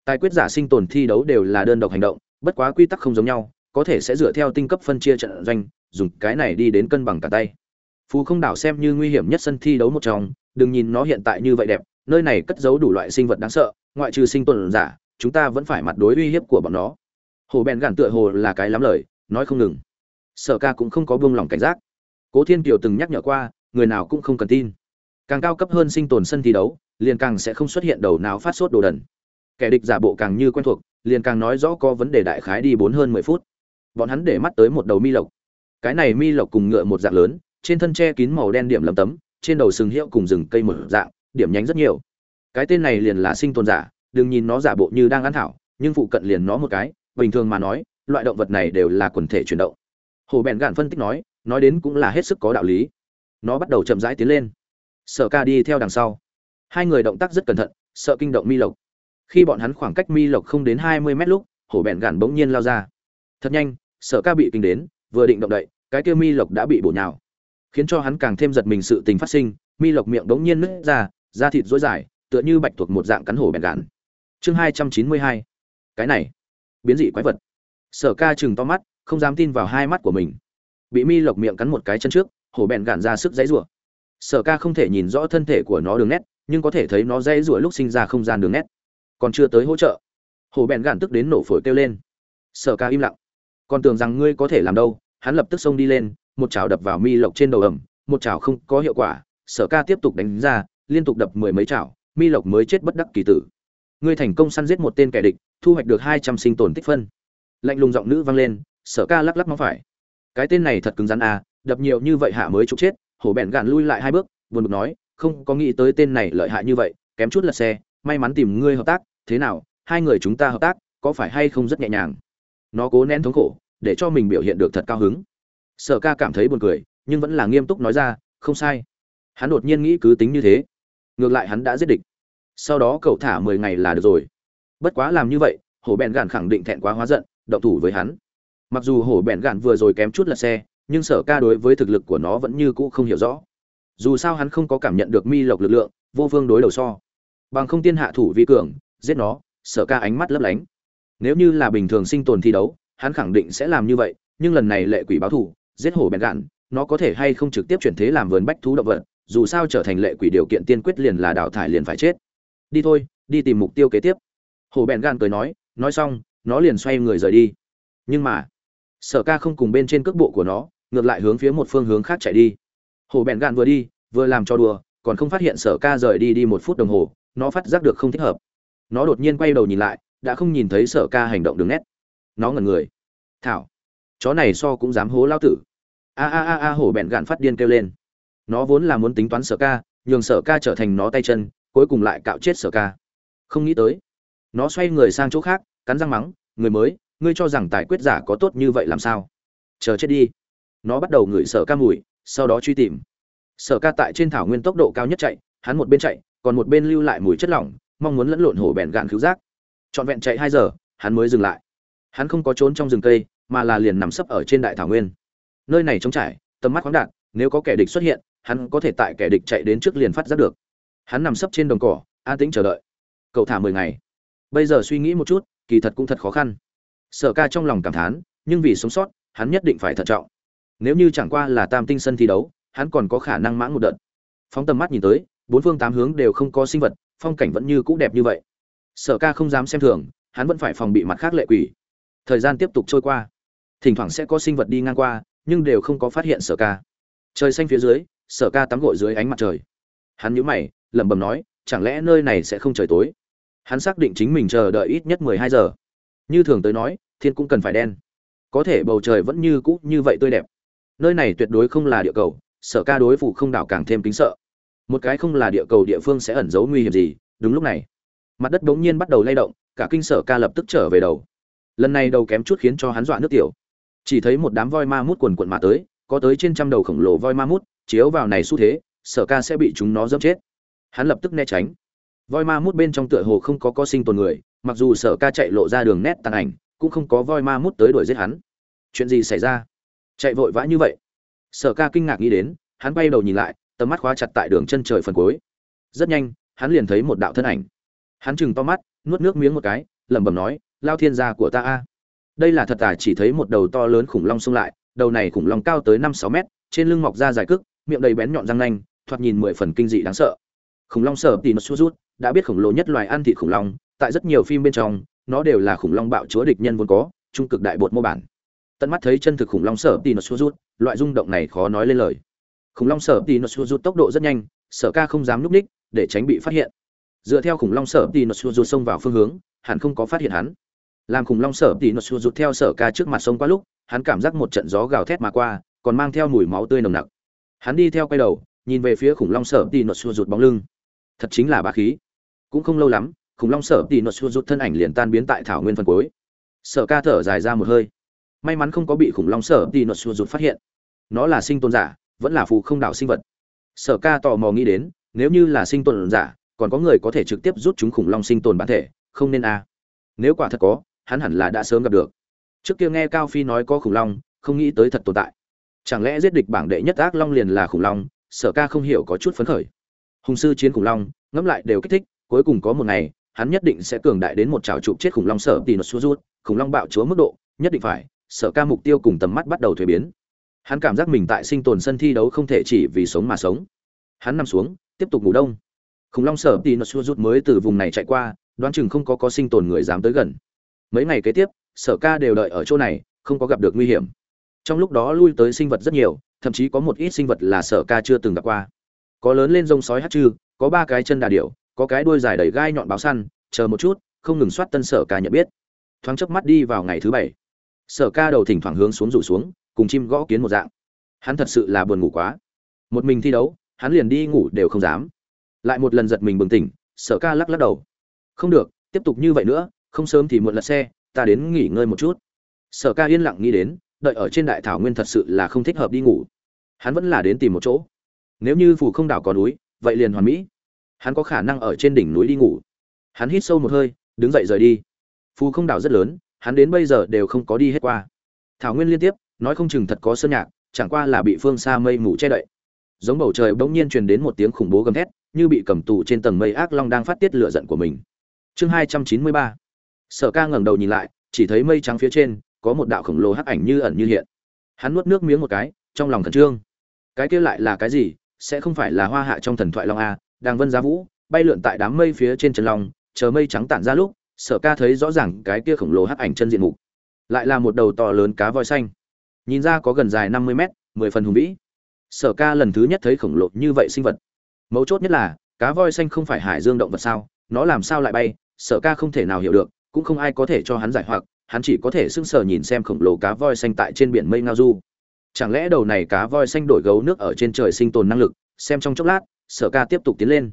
Tài quyết giả sinh tồn thi đấu đều là đơn độc hành động, bất quá quy tắc không giống nhau, có thể sẽ dựa theo tinh cấp phân chia trận doanh, dùng cái này đi đến cân bằng cả tay. Phú không đảo xem như nguy hiểm nhất sân thi đấu một trong, đừng nhìn nó hiện tại như vậy đẹp, nơi này cất giấu đủ loại sinh vật đáng sợ, ngoại trừ sinh tồn giả, chúng ta vẫn phải mặt đối uy hiếp của bọn nó. Hồ bèn gản tựa hồ là cái lắm lời, nói không ngừng. Sở ca cũng không có buông lỏng cảnh giác. Cố thiên kiều từng nhắc nhở qua, người nào cũng không cần tin. Càng cao cấp hơn sinh tồn sân thi đấu liền càng sẽ không xuất hiện đầu nào phát sốt đồ đần. Kẻ địch giả bộ càng như quen thuộc, liền càng nói rõ có vấn đề đại khái đi bốn hơn mười phút. Bọn hắn để mắt tới một đầu mi lộc. Cái này mi lộc cùng ngựa một dạng lớn, trên thân che kín màu đen điểm lấm tấm, trên đầu sừng hiệu cùng rừng cây một dạng, điểm nhánh rất nhiều. Cái tên này liền là sinh tồn giả, đừng nhìn nó giả bộ như đang ăn thảo, nhưng phụ cận liền nó một cái, bình thường mà nói, loại động vật này đều là quần thể chuyển động. Hồ bèn gạn phân tích nói nói đến cũng là hết sức có đạo lý. Nó bắt đầu chậm rãi tiến lên. Sở ca đi theo đằng sau hai người động tác rất cẩn thận, sợ kinh động mi lộc. Khi bọn hắn khoảng cách mi lộc không đến hai mươi mét lúc, hổ bẹn gạn bỗng nhiên lao ra. Thật nhanh sở ca bị kinh đến, vừa định động đậy, cái kia mi lộc đã bị bổ nhào. Khiến cho hắn càng thêm giật mình sự tình phát sinh, mi lộc miệng bỗng nhiên nứt ra, da thịt rối dài, tựa như bạch thuộc một dạng cắn hổ bẹn gạn. Chương hai trăm chín mươi hai. Cái này, biến dị quái vật. Sở ca chừng to mắt, không dám tin vào hai mắt của mình. Bị mi lộc miệng cắn một cái chân trước, hổ bẹn gạn ra sức dãy rủa. Sở ca không thể nhìn rõ thân thể của nó đường nét nhưng có thể thấy nó dễ rủa lúc sinh ra không gian đường nét. Còn chưa tới hỗ trợ. Hổ bèn gạn tức đến nổ phổi kêu lên. Sở ca im lặng. Còn tưởng rằng ngươi có thể làm đâu, hắn lập tức xông đi lên, một chảo đập vào mi lộc trên đầu ẩm, một chảo không có hiệu quả, sở ca tiếp tục đánh ra, liên tục đập mười mấy chảo, mi lộc mới chết bất đắc kỳ tử. Ngươi thành công săn giết một tên kẻ địch, thu hoạch được hai trăm sinh tồn tích phân. Lạnh lùng giọng nữ vang lên, sở ca lắc lắc nó phải. Cái tên này thật cứng rắn à đập nhiều như vậy hạ mới trục chết hổ bèn gạn lui lại hai bước, buồn bực nói không có nghĩ tới tên này lợi hại như vậy, kém chút lật xe, may mắn tìm ngươi hợp tác, thế nào, hai người chúng ta hợp tác, có phải hay không rất nhẹ nhàng? Nó cố nén thống khổ, để cho mình biểu hiện được thật cao hứng. Sở ca cảm thấy buồn cười, nhưng vẫn là nghiêm túc nói ra, không sai. Hắn đột nhiên nghĩ cứ tính như thế. Ngược lại hắn đã giết địch. Sau đó cậu thả mười ngày là được rồi. Bất quá làm như vậy, hổ bèn gạn khẳng định thẹn quá hóa giận, động thủ với hắn. Mặc dù hổ bèn gạn vừa rồi kém chút lật xe, nhưng sở ca đối với thực lực của nó vẫn như cũ không hiểu rõ dù sao hắn không có cảm nhận được mi lộc lực lượng, vô phương đối đầu so. Bằng không tiên hạ thủ vi cường, giết nó, sở ca ánh mắt lấp lánh. Nếu như là bình thường sinh tồn thi đấu, hắn khẳng định sẽ làm như vậy, nhưng lần này lệ quỷ báo thủ giết hổ bẹn gạn, nó có thể hay không trực tiếp chuyển thế làm vườn bách thú động vật, dù sao trở thành lệ quỷ điều kiện tiên quyết liền là đào thải liền phải chết. Đi thôi, đi tìm mục tiêu kế tiếp. Hổ bẹn gạn cười nói nói xong, nó liền xoay người rời đi. Nhưng mà, sở ca không cùng bên trên cước bộ của nó, ngược lại hướng phía một phương hướng khác chạy đi hổ bèn gạn vừa đi, vừa làm cho đùa, còn không phát hiện sở ca rời đi đi một phút đồng hồ, nó phát giác được không thích hợp. Nó đột nhiên quay đầu nhìn lại, đã không nhìn thấy sở ca hành động đường nét. Nó ngẩn người. Thảo, chó này so cũng dám hố lao tử. A a a a hổ bẹn gạn phát điên kêu lên. Nó vốn là muốn tính toán sở ca, nhường sở ca trở thành nó tay chân, cuối cùng lại cạo chết sở ca. Không nghĩ tới, nó xoay người sang chỗ khác, cắn răng mắng, người mới, ngươi cho rằng tài quyết giả có tốt như vậy làm sao? Chờ chết đi. Nó bắt đầu ngửi sở ca mùi sau đó truy tìm. Sở ca tại trên thảo nguyên tốc độ cao nhất chạy, hắn một bên chạy, còn một bên lưu lại mùi chất lỏng, mong muốn lẫn lộn hổ bẹn gạn cứu giác. Trọn vẹn chạy hai giờ, hắn mới dừng lại. Hắn không có trốn trong rừng cây, mà là liền nằm sấp ở trên đại thảo nguyên. Nơi này trống trải, tầm mắt khoáng đạt, nếu có kẻ địch xuất hiện, hắn có thể tại kẻ địch chạy đến trước liền phát giác được. Hắn nằm sấp trên đồng cỏ, an tĩnh chờ đợi. Cậu thả mười ngày. Bây giờ suy nghĩ một chút, kỳ thật cũng thật khó khăn. Sở ca trong lòng cảm thán, nhưng vì sống sót, hắn nhất định phải thận trọng nếu như chẳng qua là tam tinh sân thi đấu, hắn còn có khả năng mãng một đợt. Phóng tầm mắt nhìn tới, bốn phương tám hướng đều không có sinh vật, phong cảnh vẫn như cũ đẹp như vậy. Sở ca không dám xem thường, hắn vẫn phải phòng bị mặt khác lệ quỷ. Thời gian tiếp tục trôi qua. Thỉnh thoảng sẽ có sinh vật đi ngang qua, nhưng đều không có phát hiện sở ca. Trời xanh phía dưới, sở ca tắm gội dưới ánh mặt trời. Hắn nhíu mày, lẩm bẩm nói, chẳng lẽ nơi này sẽ không trời tối? Hắn xác định chính mình chờ đợi ít nhất mười hai giờ. Như thường tới nói, thiên cũng cần phải đen. Có thể bầu trời vẫn như cũ như vậy tươi đẹp nơi này tuyệt đối không là địa cầu, sở ca đối phủ không đảo càng thêm kính sợ. Một cái không là địa cầu địa phương sẽ ẩn giấu nguy hiểm gì, đúng lúc này, mặt đất bỗng nhiên bắt đầu lay động, cả kinh sở ca lập tức trở về đầu. Lần này đầu kém chút khiến cho hắn dọa nước tiểu. Chỉ thấy một đám voi ma mút quần quận mà tới, có tới trên trăm đầu khổng lồ voi ma mút, chiếu vào này xu thế, sở ca sẽ bị chúng nó dẫm chết. Hắn lập tức né tránh. Voi ma mút bên trong tựa hồ không có có sinh tồn người, mặc dù sở ca chạy lộ ra đường nét tàn ảnh, cũng không có voi ma mút tới đuổi giết hắn. Chuyện gì xảy ra? Chạy vội vã như vậy. Sở ca kinh ngạc nghĩ đến, hắn bay đầu nhìn lại, tầm mắt khóa chặt tại đường chân trời phần cuối. Rất nhanh, hắn liền thấy một đạo thân ảnh. Hắn chừng to mắt, nuốt nước miếng một cái, lẩm bẩm nói, lao thiên gia của ta a. Đây là thật à chỉ thấy một đầu to lớn khủng long xông lại, đầu này khủng long cao tới năm sáu mét, trên lưng mọc ra dài cức miệng đầy bén nhọn răng nanh, thoạt nhìn mười phần kinh dị đáng sợ. Khủng long sở tì nó rút, đã biết khổng lồ nhất loài ăn thịt khủng long, tại rất nhiều phim bên trong, nó đều là khủng long bạo chúa địch nhân vốn có, trung cực đại bột mô bản tận mắt thấy chân thực khủng long sở tì nó rút, loại rung động này khó nói lên lời. Khủng long sở tì nó rút tốc độ rất nhanh, sở ca không dám núp ních, để tránh bị phát hiện. Dựa theo khủng long sở tì nó rút xông vào phương hướng hẳn không có phát hiện hắn. Làm khủng long sở tì nó rút theo sở ca trước mặt sông qua lúc, hắn cảm giác một trận gió gào thét mà qua, còn mang theo mùi máu tươi nồng nặc. Hắn đi theo quay đầu, nhìn về phía khủng long sở tì nó rút bóng lưng. Thật chính là bá khí. Cũng không lâu lắm, khủng long sở tì nó rút thân ảnh liền tan biến tại thảo nguyên phần cuối. Sở ca thở dài ra một hơi may mắn không có bị khủng long sở tì xua rút phát hiện. Nó là sinh tồn giả, vẫn là phù không đảo sinh vật. Sở ca tò mò nghĩ đến, nếu như là sinh tồn giả, còn có người có thể trực tiếp rút chúng khủng long sinh tồn bản thể, không nên a. Nếu quả thật có, hắn hẳn là đã sớm gặp được. Trước kia nghe cao phi nói có khủng long, không nghĩ tới thật tồn tại. Chẳng lẽ giết địch bảng đệ nhất ác long liền là khủng long, sở ca không hiểu có chút phấn khởi. Hùng sư chiến khủng long, ngẫm lại đều kích thích, cuối cùng có một ngày, hắn nhất định sẽ cường đại đến một trào trụ chết khủng long sở tì xua rút khủng long bạo chúa mức độ, nhất định phải sở ca mục tiêu cùng tầm mắt bắt đầu thuế biến. Hắn cảm giác mình tại sinh tồn sân thi đấu không thể chỉ vì sống mà sống. Hắn nằm xuống, tiếp tục ngủ đông. Khủng long sở tì nó xua rút mới từ vùng này chạy qua, đoán chừng không có có sinh tồn người dám tới gần. Mấy ngày kế tiếp, sở ca đều đợi ở chỗ này, không có gặp được nguy hiểm. Trong lúc đó lui tới sinh vật rất nhiều, thậm chí có một ít sinh vật là sở ca chưa từng gặp qua. Có lớn lên rông sói hát chư, có ba cái chân đà điểu, có cái đuôi dài đầy gai nhọn báo săn, chờ một chút, không ngừng soát tân sở ca nhận biết. Thoáng chớp mắt đi vào ngày thứ bảy sở ca đầu thỉnh thoảng hướng xuống rủ xuống, cùng chim gõ kiến một dạng. Hắn thật sự là buồn ngủ quá. Một mình thi đấu, hắn liền đi ngủ đều không dám. Lại một lần giật mình bừng tỉnh, sở ca lắc lắc đầu. Không được, tiếp tục như vậy nữa, không sớm thì muộn lật xe, ta đến nghỉ ngơi một chút. Sở ca yên lặng nghĩ đến, đợi ở trên đại thảo nguyên thật sự là không thích hợp đi ngủ. Hắn vẫn là đến tìm một chỗ. Nếu như phù không đảo có núi, vậy liền hoàn mỹ. Hắn có khả năng ở trên đỉnh núi đi ngủ. Hắn hít sâu một hơi, đứng dậy rời đi. Phù không đảo rất lớn hắn đến bây giờ đều không có đi hết qua. Thảo nguyên liên tiếp, nói không chừng thật có sơn nhạc, chẳng qua là bị phương xa mây mù che đậy. Giống bầu trời bỗng nhiên truyền đến một tiếng khủng bố gầm thét, như bị cầm tù trên tầng mây ác long đang phát tiết lửa giận của mình. Chương hai trăm chín mươi ba. Sở ca ngẩng đầu nhìn lại, chỉ thấy mây trắng phía trên, có một đạo khổng lồ hắc ảnh như ẩn như hiện. Hắn nuốt nước miếng một cái, trong lòng khẩn trương. Cái kia lại là cái gì? Sẽ không phải là hoa hạ trong thần thoại long a đang vân giá vũ, bay lượn tại đám mây phía trên trần long, chờ mây trắng tản ra lúc sở ca thấy rõ ràng cái kia khổng lồ hắc ảnh chân diện mục, lại là một đầu to lớn cá voi xanh. Nhìn ra có gần dài năm mươi mét, mười phần hùng vĩ. Sở ca lần thứ nhất thấy khổng lồ như vậy sinh vật. Mấu chốt nhất là, cá voi xanh không phải hải dương động vật sao? Nó làm sao lại bay? Sở ca không thể nào hiểu được, cũng không ai có thể cho hắn giải hoặc, hắn chỉ có thể sững sờ nhìn xem khổng lồ cá voi xanh tại trên biển mây ngao du. Chẳng lẽ đầu này cá voi xanh đổi gấu nước ở trên trời sinh tồn năng lực? Xem trong chốc lát, sở ca tiếp tục tiến lên.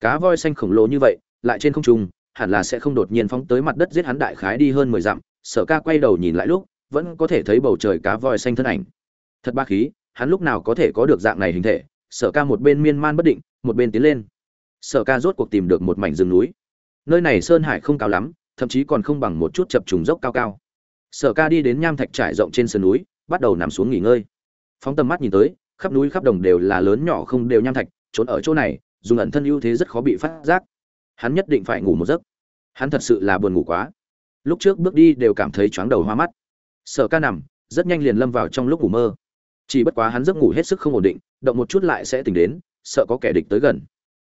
Cá voi xanh khổng lồ như vậy, lại trên không trung hẳn là sẽ không đột nhiên phóng tới mặt đất giết hắn đại khái đi hơn mười dặm, sở ca quay đầu nhìn lại lúc, vẫn có thể thấy bầu trời cá voi xanh thân ảnh. Thật ba khí, hắn lúc nào có thể có được dạng này hình thể, sở ca một bên miên man bất định, một bên tiến lên. Sở ca rốt cuộc tìm được một mảnh rừng núi. Nơi này sơn hải không cao lắm, thậm chí còn không bằng một chút chập trùng dốc cao cao. Sở ca đi đến nham thạch trải rộng trên sườn núi, bắt đầu nằm xuống nghỉ ngơi. Phóng tầm mắt nhìn tới, khắp núi khắp đồng đều là lớn nhỏ không đều nham thạch, trốn ở chỗ này, dùng ẩn thân ưu thế rất khó bị phát giác hắn nhất định phải ngủ một giấc. Hắn thật sự là buồn ngủ quá. Lúc trước bước đi đều cảm thấy chóng đầu hoa mắt. Sở ca nằm, rất nhanh liền lâm vào trong lúc ngủ mơ. Chỉ bất quá hắn giấc ngủ hết sức không ổn định, động một chút lại sẽ tỉnh đến, sợ có kẻ địch tới gần.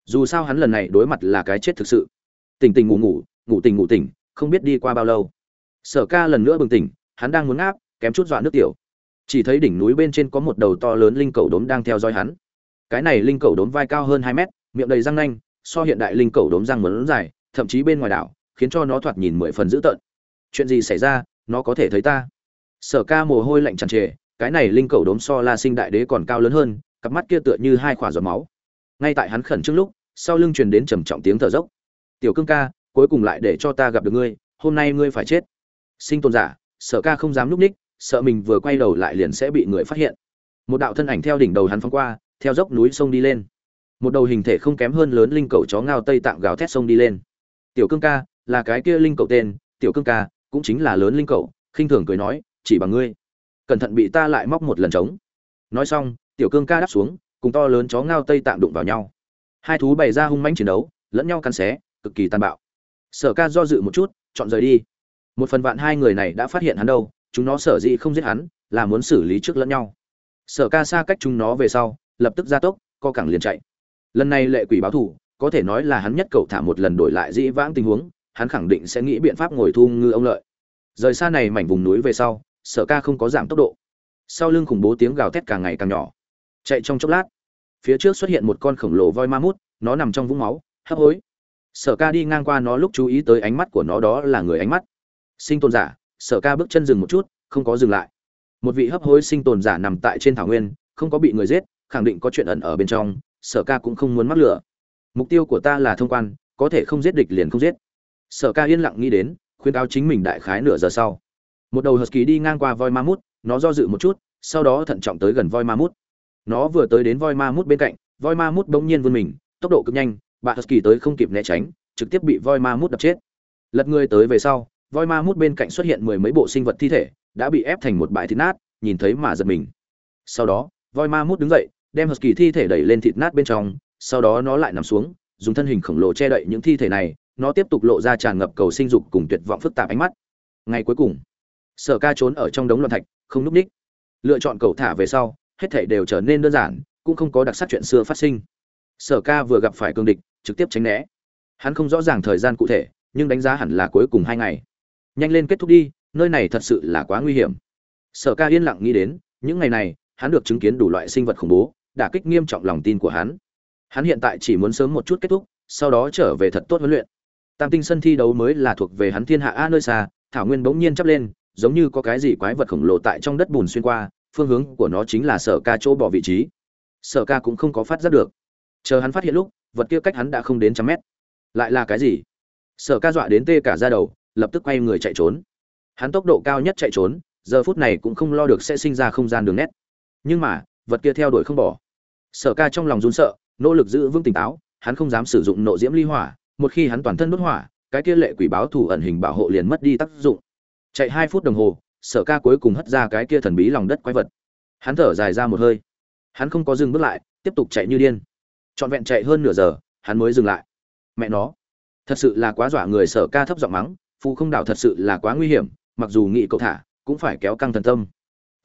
Dù sao hắn lần này đối mặt là cái chết thực sự. Tỉnh tỉnh ngủ ngủ ngủ tỉnh ngủ tỉnh, không biết đi qua bao lâu. Sở ca lần nữa bừng tỉnh, hắn đang muốn ngáp, kém chút dọa nước tiểu. Chỉ thấy đỉnh núi bên trên có một đầu to lớn linh cầu đốm đang theo dõi hắn. Cái này linh cầu đốm vai cao hơn hai mét, miệng đầy răng nanh so hiện đại linh cầu đốm răng mlớn dài, thậm chí bên ngoài đảo, khiến cho nó thoạt nhìn mười phần dữ tợn. Chuyện gì xảy ra, nó có thể thấy ta? Sở ca mồ hôi lạnh tràn trề, cái này linh cầu đốm so la sinh đại đế còn cao lớn hơn, cặp mắt kia tựa như hai khỏa giọt máu. Ngay tại hắn khẩn trước lúc, sau lưng truyền đến trầm trọng tiếng thở dốc. Tiểu cương ca, cuối cùng lại để cho ta gặp được ngươi, hôm nay ngươi phải chết. Sinh tồn giả, sở ca không dám núp ních, sợ mình vừa quay đầu lại liền sẽ bị người phát hiện. Một đạo thân ảnh theo đỉnh đầu hắn phóng qua, theo dốc núi sông đi lên một đầu hình thể không kém hơn lớn linh cầu chó ngao tây tạng gào thét sông đi lên. Tiểu cương ca, là cái kia linh cầu tên, tiểu cương ca, cũng chính là lớn linh cầu, khinh thường cười nói, chỉ bằng ngươi. Cẩn thận bị ta lại móc một lần trống. Nói xong, tiểu cương ca đáp xuống, cùng to lớn chó ngao tây tạng đụng vào nhau. Hai thú bày ra hung mãnh chiến đấu, lẫn nhau cắn xé, cực kỳ tàn bạo. Sở ca do dự một chút, chọn rời đi. Một phần vạn hai người này đã phát hiện hắn đâu, chúng nó sở dĩ không giết hắn, là muốn xử lý trước lẫn nhau. Sở ca xa cách chúng nó về sau, lập tức ra tốc, co cẳng liền chạy lần này lệ quỷ báo thủ, có thể nói là hắn nhất cầu thả một lần đổi lại dĩ vãng tình huống, hắn khẳng định sẽ nghĩ biện pháp ngồi thu ngư ông lợi. Rời xa này mảnh vùng núi về sau, sở ca không có giảm tốc độ. Sau lưng khủng bố tiếng gào thét càng ngày càng nhỏ. Chạy trong chốc lát, phía trước xuất hiện một con khổng lồ voi ma mút, nó nằm trong vũng máu, hấp hối. Sở ca đi ngang qua nó lúc chú ý tới ánh mắt của nó đó là người ánh mắt. Sinh tồn giả, sở ca bước chân dừng một chút, không có dừng lại. Một vị hấp hối sinh tồn giả nằm tại trên thảo nguyên, không có bị người giết, khẳng định có chuyện ẩn ở bên trong sở ca cũng không muốn mắc lửa. Mục tiêu của ta là thông quan, có thể không giết địch liền không giết. Sở ca yên lặng nghĩ đến, khuyên cáo chính mình đại khái nửa giờ sau. Một đầu husky đi ngang qua voi ma mút, nó do dự một chút, sau đó thận trọng tới gần voi ma mút. Nó vừa tới đến voi ma mút bên cạnh, voi ma mút bỗng nhiên vươn mình, tốc độ cực nhanh bạn husky tới không kịp né tránh, trực tiếp bị voi ma mút đập chết. Lật người tới về sau, voi ma mút bên cạnh xuất hiện mười mấy bộ sinh vật thi thể, đã bị ép thành một bãi thịt nát, nhìn thấy mà giật mình. Sau đó, voi ma mút đứng dậy đem hờ kỳ thi thể đẩy lên thịt nát bên trong, sau đó nó lại nằm xuống, dùng thân hình khổng lồ che đậy những thi thể này, nó tiếp tục lộ ra tràn ngập cầu sinh dục cùng tuyệt vọng phức tạp ánh mắt. Ngay cuối cùng, sở ca trốn ở trong đống loạn thạch, không núp ních. Lựa chọn cầu thả về sau, hết thể đều trở nên đơn giản, cũng không có đặc sắc chuyện xưa phát sinh. Sở ca vừa gặp phải cương địch, trực tiếp tránh né. Hắn không rõ ràng thời gian cụ thể, nhưng đánh giá hẳn là cuối cùng hai ngày. Nhanh lên kết thúc đi, nơi này thật sự là quá nguy hiểm. Sở ca yên lặng nghĩ đến, những ngày này, hắn được chứng kiến đủ loại sinh vật khủng bố đả kích nghiêm trọng lòng tin của hắn. Hắn hiện tại chỉ muốn sớm một chút kết thúc, sau đó trở về thật tốt huấn luyện. Tam tinh sân thi đấu mới là thuộc về hắn thiên hạ a nơi xa, thảo nguyên bỗng nhiên chắp lên, giống như có cái gì quái vật khổng lồ tại trong đất bùn xuyên qua, phương hướng của nó chính là sở ca chỗ bỏ vị trí. Sở ca cũng không có phát giác được. Chờ hắn phát hiện lúc, vật kia cách hắn đã không đến trăm mét. Lại là cái gì? Sở ca dọa đến tê cả da đầu, lập tức quay người chạy trốn. Hắn tốc độ cao nhất chạy trốn, giờ phút này cũng không lo được sẽ sinh ra không gian đường nét. Nhưng mà vật kia theo đuổi không bỏ. Sở ca trong lòng run sợ, nỗ lực giữ vững tỉnh táo, hắn không dám sử dụng nộ diễm ly hỏa, một khi hắn toàn thân đốt hỏa, cái kia lệ quỷ báo thủ ẩn hình bảo hộ liền mất đi tác dụng. Chạy hai phút đồng hồ, sở ca cuối cùng hất ra cái kia thần bí lòng đất quái vật. Hắn thở dài ra một hơi. Hắn không có dừng bước lại, tiếp tục chạy như điên. Trọn vẹn chạy hơn nửa giờ, hắn mới dừng lại. Mẹ nó, thật sự là quá dọa người, sở ca thấp giọng mắng, phù không đảo thật sự là quá nguy hiểm, mặc dù nghị cậu thả, cũng phải kéo căng thần tâm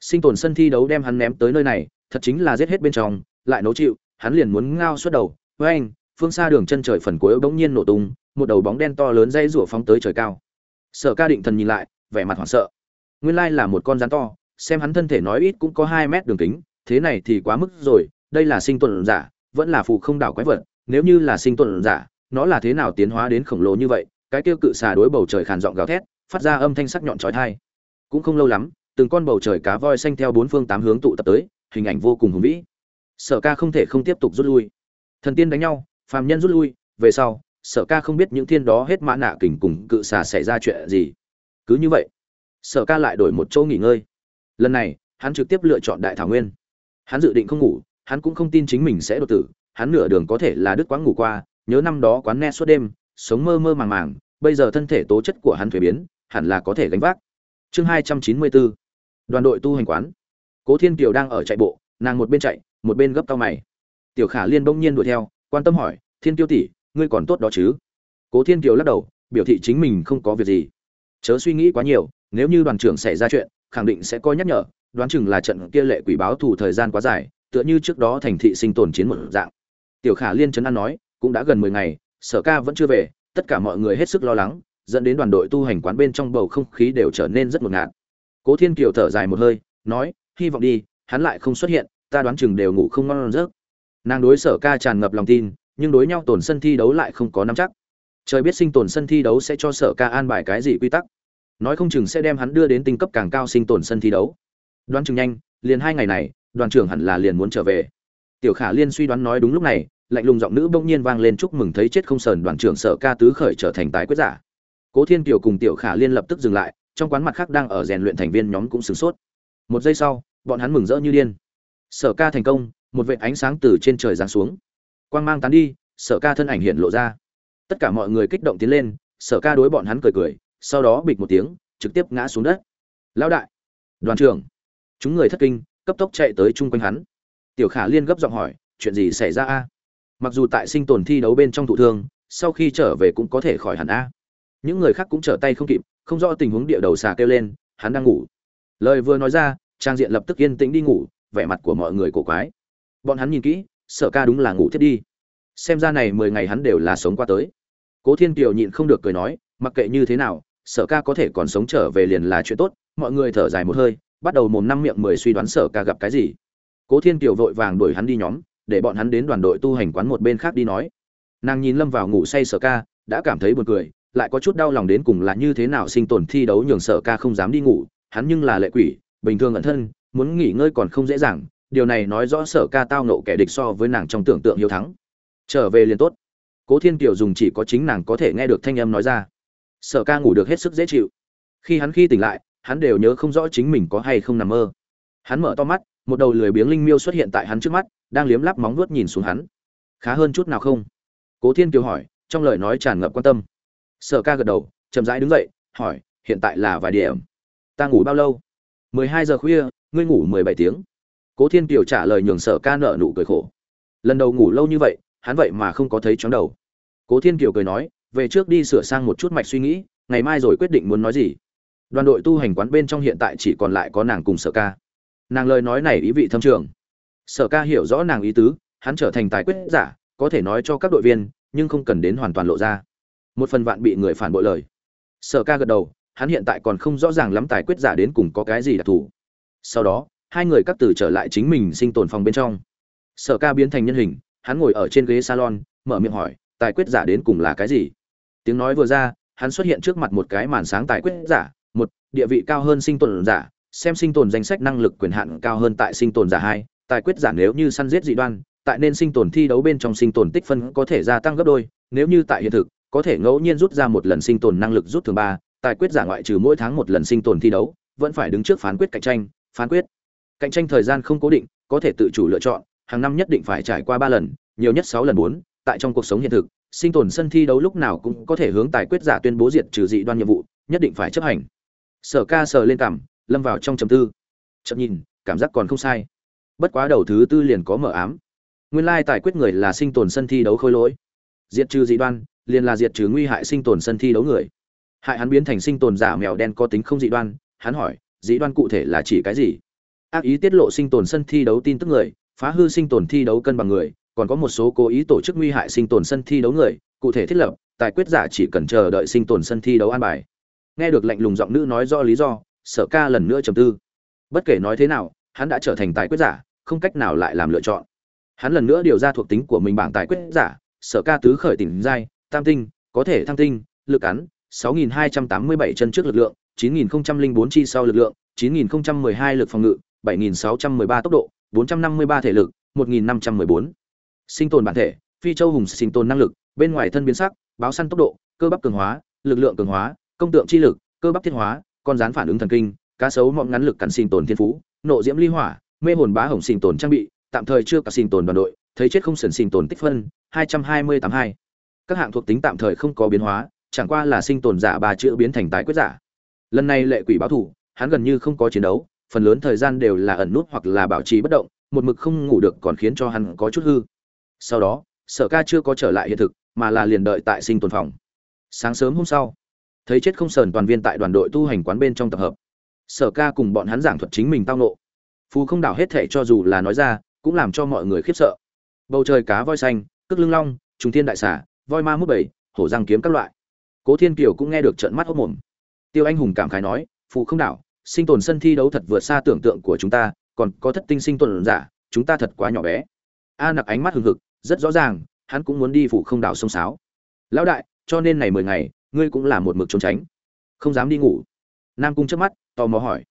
sinh tồn sân thi đấu đem hắn ném tới nơi này, thật chính là giết hết bên trong, lại nấu chịu, hắn liền muốn ngao suốt đầu, với anh, phương xa đường chân trời phần cuối bỗng nhiên nổ tung, một đầu bóng đen to lớn dây rủa phóng tới trời cao. Sở ca định thần nhìn lại, vẻ mặt hoảng sợ. Nguyên lai là một con rắn to, xem hắn thân thể nói ít cũng có hai mét đường kính, thế này thì quá mức rồi, đây là sinh tồn giả, vẫn là phù không đảo quái vật, nếu như là sinh tồn giả, nó là thế nào tiến hóa đến khổng lồ như vậy? Cái kêu cự xà đối bầu trời khàn giọng gào thét, phát ra âm thanh sắc nhọn trói thai cũng không lâu lắm từng con bầu trời cá voi xanh theo bốn phương tám hướng tụ tập tới, hình ảnh vô cùng hùng vĩ. Sở ca không thể không tiếp tục rút lui. Thần tiên đánh nhau, phàm nhân rút lui, về sau, sở ca không biết những thiên đó hết mã nạ kình cùng cự xà xảy ra chuyện gì. Cứ như vậy, sở ca lại đổi một chỗ nghỉ ngơi. Lần này, hắn trực tiếp lựa chọn đại thảo nguyên. Hắn dự định không ngủ, hắn cũng không tin chính mình sẽ đột tử, hắn nửa đường có thể là đứt quãng ngủ qua, nhớ năm đó quán net suốt đêm, sống mơ mơ màng màng, bây giờ thân thể tố chất của hắn thuế biến, hẳn là có thể gánh vác. Chương hai trăm chín mươi bốn đoàn đội tu hành quán. Cố thiên kiều đang ở chạy bộ, nàng một bên chạy, một bên gấp cao mày. Tiểu khả liên bỗng nhiên đuổi theo, quan tâm hỏi, thiên tiêu tỷ, ngươi còn tốt đó chứ? Cố thiên kiều lắc đầu, biểu thị chính mình không có việc gì. Chớ suy nghĩ quá nhiều, nếu như đoàn trưởng xảy ra chuyện, khẳng định sẽ coi nhắc nhở, đoán chừng là trận kia lệ quỷ báo thù thời gian quá dài, tựa như trước đó thành thị sinh tồn chiến một dạng. Tiểu khả liên trấn an nói, cũng đã gần mười ngày, sở ca vẫn chưa về, tất cả mọi người hết sức lo lắng, dẫn đến đoàn đội tu hành quán bên trong bầu không khí đều trở nên rất ngột ngạt cố thiên kiều thở dài một hơi, nói, hy vọng đi, hắn lại không xuất hiện, ta đoán chừng đều ngủ không ngon giấc. Nàng đối sở ca tràn ngập lòng tin, nhưng đối nhau tổn sân thi đấu lại không có nắm chắc. Trời biết sinh tồn sân thi đấu sẽ cho sở ca an bài cái gì quy tắc. Nói không chừng sẽ đem hắn đưa đến tinh cấp càng cao sinh tồn sân thi đấu. Đoán chừng nhanh, liền hai ngày này, đoàn trưởng hẳn là liền muốn trở về. Tiểu khả liên suy đoán nói đúng lúc này, lạnh lùng giọng nữ bỗng nhiên vang lên chúc mừng thấy chết không sờn đoàn trưởng sở ca tứ khởi trở thành tái quyết giả. Cố thiên kiều cùng tiểu khả liên lập tức dừng lại trong quán mặt khác đang ở rèn luyện thành viên nhóm cũng sửng sốt. Một giây sau, bọn hắn mừng rỡ như điên. Sở ca thành công, một vệt ánh sáng từ trên trời giáng xuống. Quang mang tán đi, sở ca thân ảnh hiện lộ ra. Tất cả mọi người kích động tiến lên, sở ca đối bọn hắn cười cười, sau đó bịch một tiếng, trực tiếp ngã xuống đất. Lão đại, đoàn trưởng. Chúng người thất kinh, cấp tốc chạy tới chung quanh hắn. Tiểu khả liên gấp giọng hỏi, chuyện gì xảy ra a? Mặc dù tại sinh tồn thi đấu bên trong thụ thương, sau khi trở về cũng có thể khỏi hẳn a. Những người khác cũng trở tay không kịp không rõ tình huống địa đầu xà kêu lên, hắn đang ngủ. Lời vừa nói ra, trang diện lập tức yên tĩnh đi ngủ, vẻ mặt của mọi người cổ quái. Bọn hắn nhìn kỹ, sợ ca đúng là ngủ thiết đi. Xem ra này mười ngày hắn đều là sống qua tới. Cố thiên kiều nhịn không được cười nói, mặc kệ như thế nào sở ca có thể còn sống trở về liền là chuyện tốt, mọi người thở dài một hơi, bắt đầu mồm năm miệng mười suy đoán sở ca gặp cái gì. Cố thiên kiều vội vàng đuổi hắn đi nhóm, để bọn hắn đến đoàn đội tu hành quán một bên khác đi nói. Nàng nhìn lâm vào ngủ say sở ca, đã cảm thấy buồn cười lại có chút đau lòng đến cùng là như thế nào sinh tồn thi đấu nhường sở ca không dám đi ngủ, hắn nhưng là lệ quỷ, bình thường ẩn thân, muốn nghỉ ngơi còn không dễ dàng, điều này nói rõ sở ca tao nộ kẻ địch so với nàng trong tưởng tượng hiếu thắng. Trở về liền tốt. Cố thiên kiều dùng chỉ có chính nàng có thể nghe được thanh âm nói ra. Sở ca ngủ được hết sức dễ chịu. Khi hắn khi tỉnh lại, hắn đều nhớ không rõ chính mình có hay không nằm mơ. Hắn mở to mắt, một đầu lười biếng linh miêu xuất hiện tại hắn trước mắt, đang liếm lắp móng vuốt nhìn xuống hắn. Khá hơn chút nào không? Cố thiên kiều hỏi, trong lời nói tràn ngập quan tâm sở ca gật đầu, chậm rãi đứng dậy, hỏi, hiện tại là vài điểm? Ta ngủ bao lâu? Mười hai giờ khuya, ngươi ngủ mười bảy tiếng. Cố thiên kiều trả lời nhường sở ca nợ nụ cười khổ. Lần đầu ngủ lâu như vậy, hắn vậy mà không có thấy chóng đầu. Cố thiên kiều cười nói, về trước đi sửa sang một chút mạch suy nghĩ, ngày mai rồi quyết định muốn nói gì. Đoàn đội tu hành quán bên trong hiện tại chỉ còn lại có nàng cùng sở ca. Nàng lời nói này ý vị thâm trường. Sở ca hiểu rõ nàng ý tứ, hắn trở thành tài quyết giả, có thể nói cho các đội viên, nhưng không cần đến hoàn toàn lộ ra một phần vạn bị người phản bội lời. Sở ca gật đầu, hắn hiện tại còn không rõ ràng lắm tài quyết giả đến cùng có cái gì đặc thù. Sau đó, hai người các từ trở lại chính mình sinh tồn phòng bên trong. Sở ca biến thành nhân hình, hắn ngồi ở trên ghế salon, mở miệng hỏi, tài quyết giả đến cùng là cái gì? Tiếng nói vừa ra, hắn xuất hiện trước mặt một cái màn sáng tài quyết giả, một, địa vị cao hơn sinh tồn giả, xem sinh tồn danh sách năng lực quyền hạn cao hơn tại sinh tồn giả hai, tài quyết giả nếu như săn giết dị đoan, tại nên sinh tồn thi đấu bên trong sinh tồn tích phân có thể gia tăng gấp đôi, nếu như tại hiện thực có thể ngẫu nhiên rút ra một lần sinh tồn năng lực rút thường ba, tài quyết giả ngoại trừ mỗi tháng một lần sinh tồn thi đấu, vẫn phải đứng trước phán quyết cạnh tranh, phán quyết. Cạnh tranh thời gian không cố định, có thể tự chủ lựa chọn, hàng năm nhất định phải trải qua ba lần, nhiều nhất sáu lần bốn, tại trong cuộc sống hiện thực, sinh tồn sân thi đấu lúc nào cũng có thể hướng tài quyết giả tuyên bố diệt trừ dị đoan nhiệm vụ, nhất định phải chấp hành. Sở ca sờ lên cảm, lâm vào trong trầm tư. Chậm nhìn, cảm giác còn không sai. Bất quá đầu thứ tư liền có mở ám. Nguyên lai tài quyết người là sinh tồn sân thi đấu khôi lỗi. Diệt trừ dị đoan liền là diệt trừ nguy hại sinh tồn sân thi đấu người. Hại hắn biến thành sinh tồn giả mèo đen có tính không dị đoan, hắn hỏi, dị đoan cụ thể là chỉ cái gì? Ác ý tiết lộ sinh tồn sân thi đấu tin tức người, phá hư sinh tồn thi đấu cân bằng người, còn có một số cố ý tổ chức nguy hại sinh tồn sân thi đấu người, cụ thể thiết lập, tài quyết giả chỉ cần chờ đợi sinh tồn sân thi đấu an bài. Nghe được lạnh lùng giọng nữ nói rõ lý do, sở ca lần nữa trầm tư. Bất kể nói thế nào, hắn đã trở thành tài quyết giả, không cách nào lại làm lựa chọn. Hắn lần nữa điều ra thuộc tính của mình bảng tài quyết giả, sở ca tứ khởi tỉnh giai tam tinh, có thể thăng tinh, lực cắn 6.287 chân trước lực lượng 9.004 chi sau lực lượng 9.012 lực phòng ngự 7.613 tốc độ 453 thể lực 1.514 sinh tồn bản thể, phi châu hùng sinh tồn năng lực, bên ngoài thân biến sắc, báo săn tốc độ, cơ bắp cường hóa, lực lượng cường hóa, công tượng chi lực, cơ bắp thiên hóa, con rán phản ứng thần kinh, cá sấu mọng ngắn lực cắn sinh tồn thiên phú, nộ diễm ly hỏa, mê hồn bá hồng sinh tồn trang bị, tạm thời chưa cả sinh tồn đoàn đội, thấy chết không sần sinh tồn tích phân 2282 các hạng thuộc tính tạm thời không có biến hóa, chẳng qua là sinh tồn giả ba chữ biến thành tái quyết giả. Lần này lệ quỷ báo thủ, hắn gần như không có chiến đấu, phần lớn thời gian đều là ẩn nút hoặc là bảo trì bất động, một mực không ngủ được còn khiến cho hắn có chút hư. Sau đó, sở ca chưa có trở lại hiện thực, mà là liền đợi tại sinh tồn phòng. Sáng sớm hôm sau, thấy chết không sờn toàn viên tại đoàn đội tu hành quán bên trong tập hợp. Sở ca cùng bọn hắn giảng thuật chính mình tao nộ phù không đảo hết thệ cho dù là nói ra, cũng làm cho mọi người khiếp sợ. Bầu trời cá voi xanh, cước lưng long, trùng thiên đại xả voi ma mút bảy hổ răng kiếm các loại. Cố thiên kiều cũng nghe được trận mắt hốc mồm. Tiêu anh hùng cảm khái nói, phù không đảo, sinh tồn sân thi đấu thật vượt xa tưởng tượng của chúng ta, còn có thất tinh sinh tồn giả, chúng ta thật quá nhỏ bé. A nặc ánh mắt hừng hực, rất rõ ràng, hắn cũng muốn đi phủ không đảo sông sáo. Lão đại, cho nên này mười ngày, ngươi cũng là một mực trốn tránh. Không dám đi ngủ. Nam cung trước mắt, tò mò hỏi.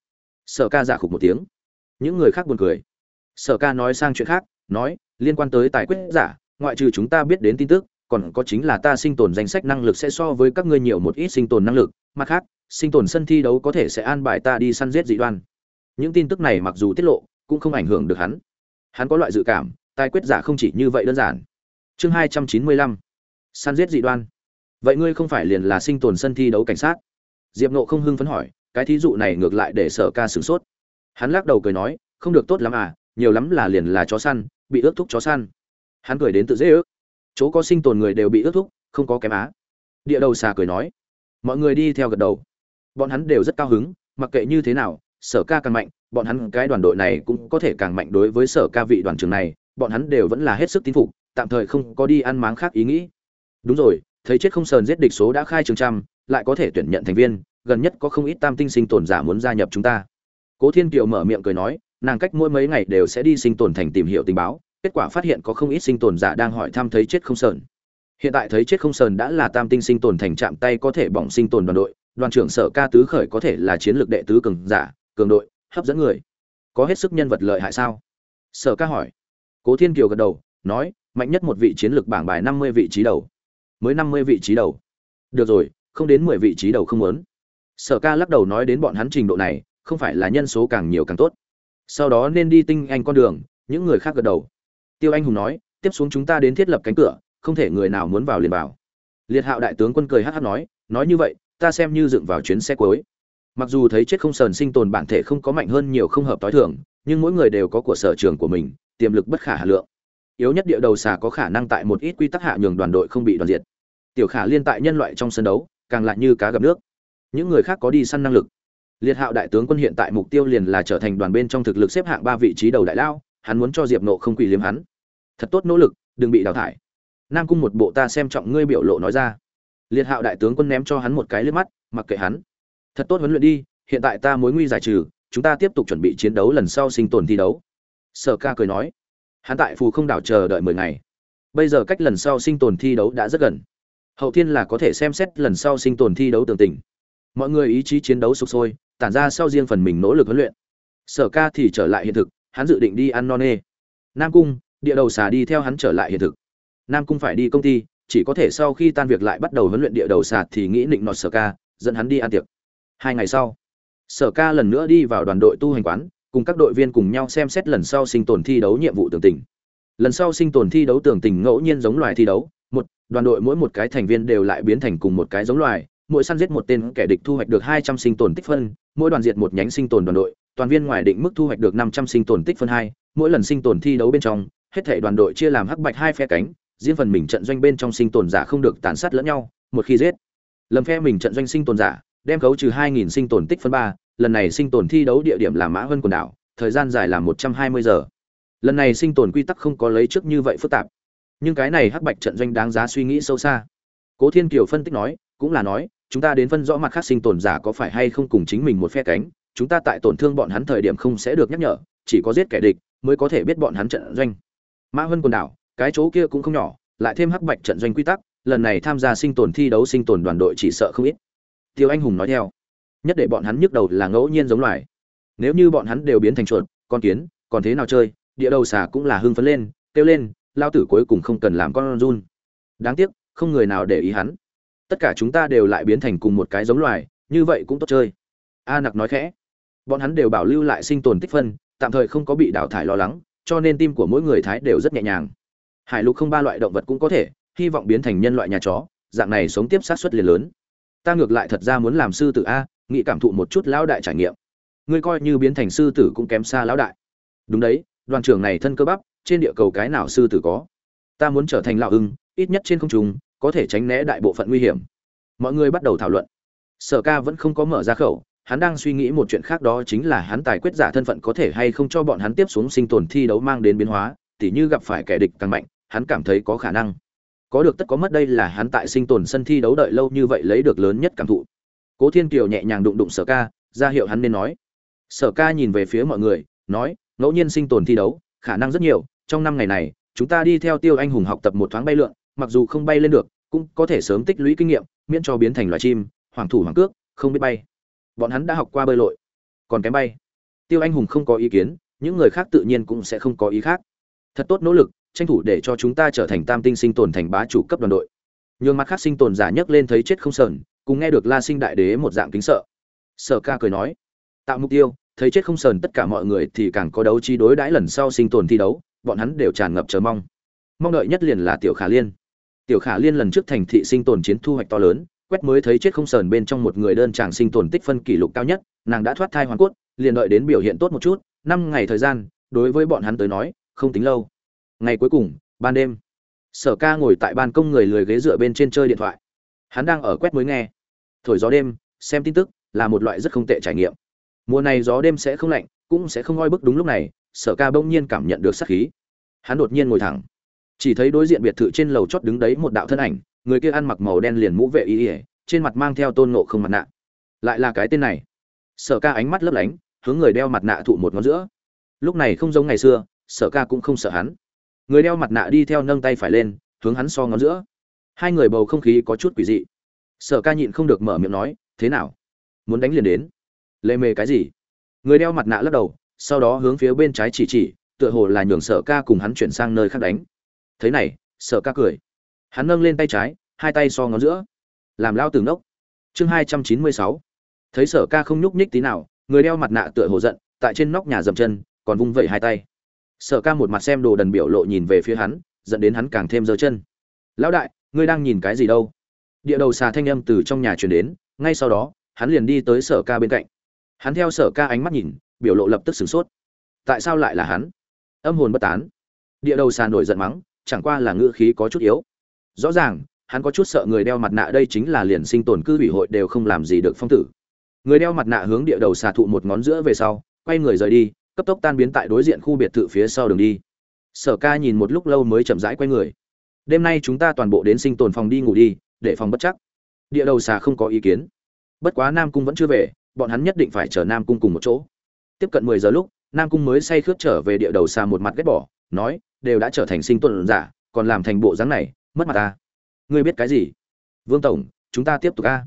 Sở ca giả khục một tiếng. Những người khác buồn cười. Sở ca nói sang chuyện khác, nói, liên quan tới tài quyết giả, ngoại trừ chúng ta biết đến tin tức còn có chính là ta sinh tồn danh sách năng lực sẽ so với các ngươi nhiều một ít sinh tồn năng lực. Mặt khác, sinh tồn sân thi đấu có thể sẽ an bài ta đi săn giết dị đoan. Những tin tức này mặc dù tiết lộ, cũng không ảnh hưởng được hắn. Hắn có loại dự cảm, tài quyết giả không chỉ như vậy đơn giản. Chương hai trăm chín mươi lăm. Săn giết dị đoan. Vậy ngươi không phải liền là sinh tồn sân thi đấu cảnh sát? Diệp nộ không hưng phấn hỏi, cái thí dụ này ngược lại để sở ca sửng sốt. Hắn lắc đầu cười nói, không được tốt lắm à nhiều lắm là liền là chó săn, bị ước thúc chó săn. Hắn cười đến tự dễ ước chỗ có sinh tồn người đều bị ước thúc, không có kém á. Địa đầu xà cười nói. Mọi người đi theo gật đầu. Bọn hắn đều rất cao hứng, mặc kệ như thế nào, sở ca càng mạnh, bọn hắn cái đoàn đội này cũng có thể càng mạnh đối với sở ca vị đoàn trường này, bọn hắn đều vẫn là hết sức tín phục, tạm thời không có đi ăn máng khác ý nghĩ. Đúng rồi, thấy chết không sờn giết địch số đã khai trường trăm, lại có thể tuyển nhận thành viên, gần nhất có không ít tam tinh sinh tồn giả muốn gia nhập chúng ta. Cố thiên kiều mở miệng cười nói, nàng cách mỗi mấy ngày đều sẽ đi sinh tồn thành tìm hiểu tình báo kết quả phát hiện có không ít sinh tồn giả đang hỏi thăm thấy chết không sờn. Hiện tại thấy chết không sờn đã là tam tinh sinh tồn thành chạm tay có thể bỏng sinh tồn đoàn đội, đoàn trưởng sở ca tứ khởi có thể là chiến lược đệ tứ cường giả, cường đội, hấp dẫn người. Có hết sức nhân vật lợi hại sao? Sở ca hỏi. Cố thiên kiều gật đầu, nói, mạnh nhất một vị chiến lược bảng bài năm mươi vị trí đầu. Mới năm mươi vị trí đầu. Được rồi, không đến mười vị trí đầu không muốn. Sở ca lắc đầu nói đến bọn hắn trình độ này, không phải là nhân số càng nhiều càng tốt. Sau đó nên đi tinh anh con đường, những người khác gật đầu tiêu anh hùng nói, tiếp xuống chúng ta đến thiết lập cánh cửa, không thể người nào muốn vào liền vào. Liệt hạo đại tướng quân cười hát hát nói nói như vậy, ta xem như dựng vào chuyến xe cuối. Mặc dù thấy chết không sờn sinh tồn bản thể không có mạnh hơn nhiều không hợp tối thường, nhưng mỗi người đều có của sở trường của mình, tiềm lực bất khả hà lượng. Yếu nhất địa đầu xà có khả năng tại một ít quy tắc hạ nhường đoàn đội không bị đoàn diệt. Tiểu khả liên tại nhân loại trong sân đấu, càng lại như cá gặp nước. Những người khác có đi săn năng lực. Liệt hạo đại tướng quân hiện tại mục tiêu liền là trở thành đoàn bên trong thực lực xếp hạng ba vị trí đầu đại lao hắn muốn cho diệp nộ không quỳ liếm hắn. Thật tốt nỗ lực, đừng bị đào thải. Nam cung một bộ ta xem trọng ngươi biểu lộ nói ra. Liệt hạo đại tướng quân ném cho hắn một cái liếc mắt, mặc kệ hắn. Thật tốt huấn luyện đi, hiện tại ta mối nguy giải trừ, chúng ta tiếp tục chuẩn bị chiến đấu lần sau sinh tồn thi đấu. Sở ca cười nói. Hắn tại phù không đảo chờ đợi mười ngày. Bây giờ cách lần sau sinh tồn thi đấu đã rất gần. Hậu thiên là có thể xem xét lần sau sinh tồn thi đấu tường tình. Mọi người ý chí chiến đấu sục sôi, tản ra sau riêng phần mình nỗ lực huấn luyện. Sở ca thì trở lại hiện thực hắn dự định đi ăn non nê. Nam cung, địa đầu xà đi theo hắn trở lại hiện thực. Nam cung phải đi công ty, chỉ có thể sau khi tan việc lại bắt đầu huấn luyện địa đầu xà thì nghĩ định nọt sở ca, dẫn hắn đi ăn tiệc. Hai ngày sau, sở ca lần nữa đi vào đoàn đội tu hành quán, cùng các đội viên cùng nhau xem xét lần sau sinh tồn thi đấu nhiệm vụ tường tình. Lần sau sinh tồn thi đấu tường tình ngẫu nhiên giống loài thi đấu, một, đoàn đội mỗi một cái thành viên đều lại biến thành cùng một cái giống loài, mỗi săn giết một tên kẻ địch thu hoạch được hai trăm sinh tồn tích phân, mỗi đoàn diệt một nhánh sinh tồn đoàn đội toàn viên ngoài định mức thu hoạch được năm trăm sinh tồn tích phân hai, mỗi lần sinh tồn thi đấu bên trong, hết thảy đoàn đội chia làm hắc bạch hai phe cánh, riêng phần mình trận doanh bên trong sinh tồn giả không được tàn sát lẫn nhau, một khi giết. Lầm phe mình trận doanh sinh tồn giả, đem khấu trừ hai nghìn sinh tồn tích phân ba, lần này sinh tồn thi đấu địa điểm là mã vân quần đảo, thời gian dài là một trăm hai mươi giờ. Lần này sinh tồn quy tắc không có lấy trước như vậy phức tạp. Nhưng cái này hắc bạch trận doanh đáng giá suy nghĩ sâu xa. Cố thiên kiều phân tích nói, cũng là nói, chúng ta đến phân rõ mặt khác sinh tồn giả có phải hay không cùng chính mình một phe cánh chúng ta tại tổn thương bọn hắn thời điểm không sẽ được nhắc nhở, chỉ có giết kẻ địch mới có thể biết bọn hắn trận doanh. Mã vân quần đảo, cái chỗ kia cũng không nhỏ, lại thêm hắc bạch trận doanh quy tắc, lần này tham gia sinh tồn thi đấu sinh tồn đoàn đội chỉ sợ không ít. Tiêu anh hùng nói theo, nhất để bọn hắn nhức đầu là ngẫu nhiên giống loài. Nếu như bọn hắn đều biến thành chuột, con kiến, còn thế nào chơi, địa đầu xà cũng là hưng phấn lên, kêu lên, lao tử cuối cùng không cần làm con run. Đáng tiếc, không người nào để ý hắn. Tất cả chúng ta đều lại biến thành cùng một cái giống loài, như vậy cũng tốt chơi. A nặc nói khẽ bọn hắn đều bảo lưu lại sinh tồn tích phân, tạm thời không có bị đào thải lo lắng, cho nên tim của mỗi người thái đều rất nhẹ nhàng. Hải lục không ba loại động vật cũng có thể, hy vọng biến thành nhân loại nhà chó, dạng này sống tiếp sát xuất liền lớn. Ta ngược lại thật ra muốn làm sư tử a, nghĩ cảm thụ một chút lão đại trải nghiệm. Ngươi coi như biến thành sư tử cũng kém xa lão đại. Đúng đấy, đoàn trưởng này thân cơ bắp, trên địa cầu cái nào sư tử có? Ta muốn trở thành lão ưng, ít nhất trên không trung, có thể tránh né đại bộ phận nguy hiểm. Mọi người bắt đầu thảo luận. Sở ca vẫn không có mở ra khẩu hắn đang suy nghĩ một chuyện khác đó chính là hắn tài quyết giả thân phận có thể hay không cho bọn hắn tiếp xuống sinh tồn thi đấu mang đến biến hóa, tỉ như gặp phải kẻ địch càng mạnh, hắn cảm thấy có khả năng. Có được tất có mất đây là hắn tại sinh tồn sân thi đấu đợi lâu như vậy lấy được lớn nhất cảm thụ. Cố thiên kiều nhẹ nhàng đụng đụng sở ca, ra hiệu hắn nên nói. Sở ca nhìn về phía mọi người, nói, ngẫu nhiên sinh tồn thi đấu, khả năng rất nhiều, trong năm ngày này, chúng ta đi theo tiêu anh hùng học tập một thoáng bay lượn, mặc dù không bay lên được, cũng có thể sớm tích lũy kinh nghiệm, miễn cho biến thành loài chim hoàng thủ hoàng cước, không biết bay bọn hắn đã học qua bơi lội, còn kém bay. Tiêu anh hùng không có ý kiến, những người khác tự nhiên cũng sẽ không có ý khác. Thật tốt nỗ lực, tranh thủ để cho chúng ta trở thành tam tinh sinh tồn thành bá chủ cấp đoàn đội. Nhường mặt khác sinh tồn giả nhấc lên thấy chết không sờn, cùng nghe được la sinh đại đế một dạng kính sợ. Sở ca cười nói, tạo mục tiêu, thấy chết không sờn tất cả mọi người thì càng có đấu trí đối đãi lần sau sinh tồn thi đấu, bọn hắn đều tràn ngập chờ mong. Mong đợi nhất liền là tiểu khả liên. Tiểu khả liên lần trước thành thị sinh tồn chiến thu hoạch to lớn quét mới thấy chết không sờn bên trong một người đơn chàng sinh tồn tích phân kỷ lục cao nhất, nàng đã thoát thai hoàn cốt, liền đợi đến biểu hiện tốt một chút, năm ngày thời gian, đối với bọn hắn tới nói, không tính lâu. Ngày cuối cùng, ban đêm, sở ca ngồi tại ban công người lười ghế dựa bên trên chơi điện thoại. Hắn đang ở quét mới nghe. Thổi gió đêm, xem tin tức, là một loại rất không tệ trải nghiệm. Mùa này gió đêm sẽ không lạnh, cũng sẽ không oi bức đúng lúc này, sở ca bỗng nhiên cảm nhận được sắc khí. Hắn đột nhiên ngồi thẳng. Chỉ thấy đối diện biệt thự trên lầu chót đứng đấy một đạo thân ảnh người kia ăn mặc màu đen liền mũ vệ y ỉa, trên mặt mang theo tôn nộ không mặt nạ. Lại là cái tên này. Sở ca ánh mắt lấp lánh, hướng người đeo mặt nạ thụ một ngón giữa. Lúc này không giống ngày xưa, sở ca cũng không sợ hắn. Người đeo mặt nạ đi theo nâng tay phải lên, hướng hắn so ngón giữa. Hai người bầu không khí có chút quỷ dị. Sở ca nhịn không được mở miệng nói, thế nào? Muốn đánh liền đến? Lê mề cái gì? Người đeo mặt nạ lắc đầu, sau đó hướng phía bên trái chỉ chỉ, tựa hồ là nhường sở ca cùng hắn chuyển sang nơi khác đánh. Thế này, sở ca cười hắn nâng lên tay trái, hai tay so ngón giữa. Làm lao tường đốc chương hai trăm chín mươi sáu. Thấy sở ca không nhúc nhích tí nào, người đeo mặt nạ tựa hồ giận, tại trên nóc nhà dầm chân, còn vung vẩy hai tay. Sở ca một mặt xem đồ đần biểu lộ nhìn về phía hắn, dẫn đến hắn càng thêm giơ chân. Lão đại, ngươi đang nhìn cái gì đâu? Địa đầu xà thanh âm từ trong nhà truyền đến, ngay sau đó, hắn liền đi tới sở ca bên cạnh. Hắn theo sở ca ánh mắt nhìn, biểu lộ lập tức sửng sốt. Tại sao lại là hắn? Âm hồn bất tán. Địa đầu xà nổi giận mắng, chẳng qua là ngữ khí có chút yếu rõ ràng, hắn có chút sợ người đeo mặt nạ đây chính là liền sinh tồn cư ủy hội đều không làm gì được phong tử. Người đeo mặt nạ hướng địa đầu xà thụ một ngón giữa về sau, quay người rời đi, cấp tốc tan biến tại đối diện khu biệt thự phía sau đường đi. Sở ca nhìn một lúc lâu mới chậm rãi quay người. Đêm nay chúng ta toàn bộ đến sinh tồn phòng đi ngủ đi, để phòng bất chắc. Địa đầu xà không có ý kiến. Bất quá nam cung vẫn chưa về, bọn hắn nhất định phải chờ nam cung cùng một chỗ. Tiếp cận mười giờ lúc, nam cung mới say khướt trở về địa đầu xà một mặt ghét bỏ, nói, đều đã trở thành sinh tồn giả, còn làm thành bộ dáng này mất mặt ta. Ngươi biết cái gì? Vương tổng, chúng ta tiếp tục a.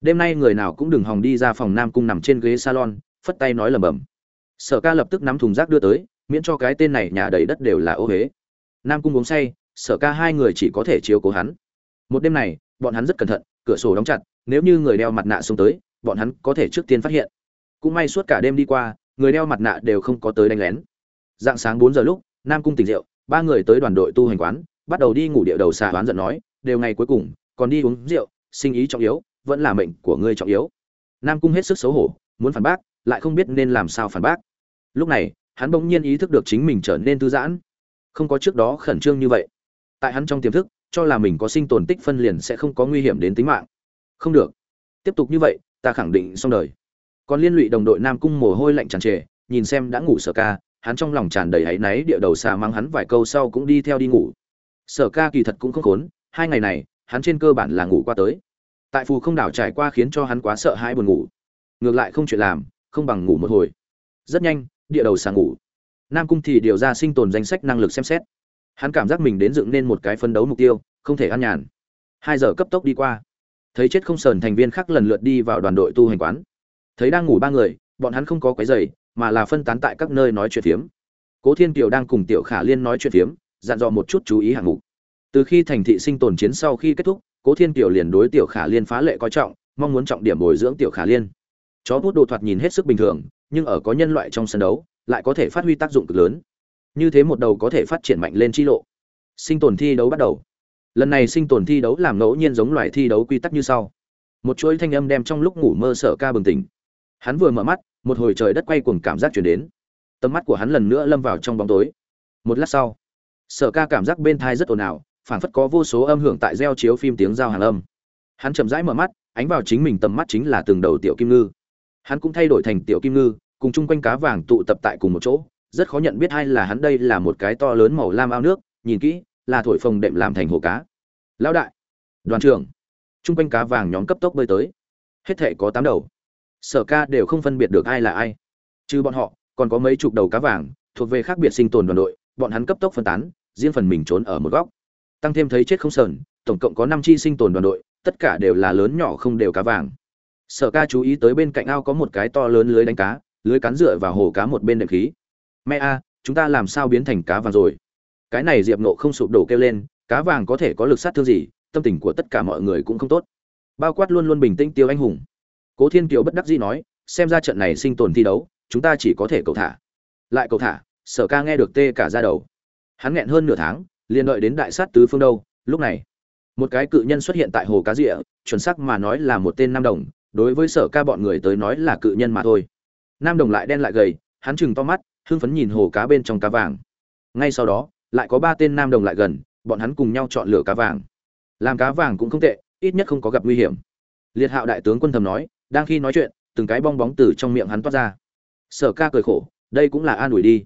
Đêm nay người nào cũng đừng hòng đi ra phòng nam cung nằm trên ghế salon, phất tay nói lầm bầm sở ca lập tức nắm thùng rác đưa tới, miễn cho cái tên này nhà đầy đất đều là ô huế nam cung uống say, sở ca hai người chỉ có thể chiếu cố hắn. Một đêm này, bọn hắn rất cẩn thận, cửa sổ đóng chặt, nếu như người đeo mặt nạ xông tới, bọn hắn có thể trước tiên phát hiện. Cũng may suốt cả đêm đi qua, người đeo mặt nạ đều không có tới đánh lén. Dạng sáng bốn giờ lúc, nam cung tỉnh rượu, ba người tới đoàn đội tu hành quán bắt đầu đi ngủ địa đầu xà đoán giận nói, đều ngày cuối cùng, còn đi uống rượu, sinh ý trọng yếu, vẫn là mệnh của ngươi trọng yếu. Nam cung hết sức xấu hổ, muốn phản bác, lại không biết nên làm sao phản bác. Lúc này, hắn bỗng nhiên ý thức được chính mình trở nên thư giãn. Không có trước đó khẩn trương như vậy. Tại hắn trong tiềm thức, cho là mình có sinh tồn tích phân liền sẽ không có nguy hiểm đến tính mạng. Không được. Tiếp tục như vậy, ta khẳng định xong đời. Còn liên lụy đồng đội nam cung mồ hôi lạnh tràn trề, nhìn xem đã ngủ sở ca, hắn trong lòng tràn đầy áy náy, địa đầu xà mang hắn vài câu sau cũng đi theo đi ngủ sở ca kỳ thật cũng không khốn, hai ngày này, hắn trên cơ bản là ngủ qua tới. Tại phù không đảo trải qua khiến cho hắn quá sợ hãi buồn ngủ. Ngược lại không chuyện làm, không bằng ngủ một hồi. Rất nhanh, địa đầu sàng ngủ. Nam cung thì điều ra sinh tồn danh sách năng lực xem xét. Hắn cảm giác mình đến dựng nên một cái phân đấu mục tiêu, không thể ăn nhàn. Hai giờ cấp tốc đi qua. Thấy chết không sờn thành viên khác lần lượt đi vào đoàn đội tu hành quán. Thấy đang ngủ ba người, bọn hắn không có quấy giày mà là phân tán tại các nơi nói chuyện phiếm. Cố thiên kiều đang cùng tiểu khả liên nói chuyện phiếm dặn dò một chút chú ý hạng mục. Từ khi thành thị sinh tồn chiến sau khi kết thúc, cố thiên kiều liền đối tiểu khả liên phá lệ coi trọng, mong muốn trọng điểm bồi dưỡng tiểu khả liên. Chó bút đồ thoạt nhìn hết sức bình thường, nhưng ở có nhân loại trong sân đấu, lại có thể phát huy tác dụng cực lớn. Như thế một đầu có thể phát triển mạnh lên chi lộ. Sinh tồn thi đấu bắt đầu. Lần này sinh tồn thi đấu làm ngẫu nhiên giống loài thi đấu quy tắc như sau. Một chuỗi thanh âm đem trong lúc ngủ mơ sợ ca bừng tỉnh. Hắn vừa mở mắt, một hồi trời đất quay cuồng cảm giác chuyển đến. Tầm mắt của hắn lần nữa lâm vào trong bóng tối. Một lát sau sở ca cảm giác bên thai rất ồn ào, phảng phất có vô số âm hưởng tại gieo chiếu phim tiếng giao hàng âm. Hắn chậm rãi mở mắt, ánh vào chính mình tầm mắt chính là từng đầu tiểu kim ngư. Hắn cũng thay đổi thành tiểu kim ngư, cùng chung quanh cá vàng tụ tập tại cùng một chỗ, rất khó nhận biết hay là hắn đây là một cái to lớn màu lam ao nước, nhìn kỹ, là thổi phồng đệm làm thành hồ cá. Lão đại, đoàn trưởng, chung quanh cá vàng nhóm cấp tốc bơi tới. Hết thể có tám đầu. Sở ca đều không phân biệt được ai là ai. Trừ bọn họ, còn có mấy chục đầu cá vàng, thuộc về khác biệt sinh tồn đoàn đội, bọn hắn cấp tốc phân tán riêng phần mình trốn ở một góc. Tăng thêm thấy chết không sờn, tổng cộng có năm chi sinh tồn đoàn đội, tất cả đều là lớn nhỏ không đều cá vàng. Sở ca chú ý tới bên cạnh ao có một cái to lớn lưới đánh cá, lưới cắn dựa vào hồ cá một bên đệm khí. Mẹ a, chúng ta làm sao biến thành cá vàng rồi? Cái này diệp nộ không sụp đổ kêu lên, cá vàng có thể có lực sát thương gì, tâm tình của tất cả mọi người cũng không tốt. Bao quát luôn luôn bình tĩnh tiêu anh hùng. Cố thiên kiều bất đắc dĩ nói, xem ra trận này sinh tồn thi đấu, chúng ta chỉ có thể cầu thả. Lại cầu thả, sở ca nghe được tê cả ra đầu hắn nghẹn hơn nửa tháng, liền đợi đến đại sát tứ phương đâu, lúc này, một cái cự nhân xuất hiện tại hồ cá rịa, chuẩn sắc mà nói là một tên nam đồng, đối với sở ca bọn người tới nói là cự nhân mà thôi. Nam đồng lại đen lại gầy, hắn chừng to mắt, hưng phấn nhìn hồ cá bên trong cá vàng. Ngay sau đó, lại có ba tên nam đồng lại gần, bọn hắn cùng nhau chọn lựa cá vàng. Làm cá vàng cũng không tệ, ít nhất không có gặp nguy hiểm. Liệt hạo đại tướng quân thầm nói, đang khi nói chuyện, từng cái bong bóng từ trong miệng hắn toát ra. Sở ca cười khổ, đây cũng là an ủi đi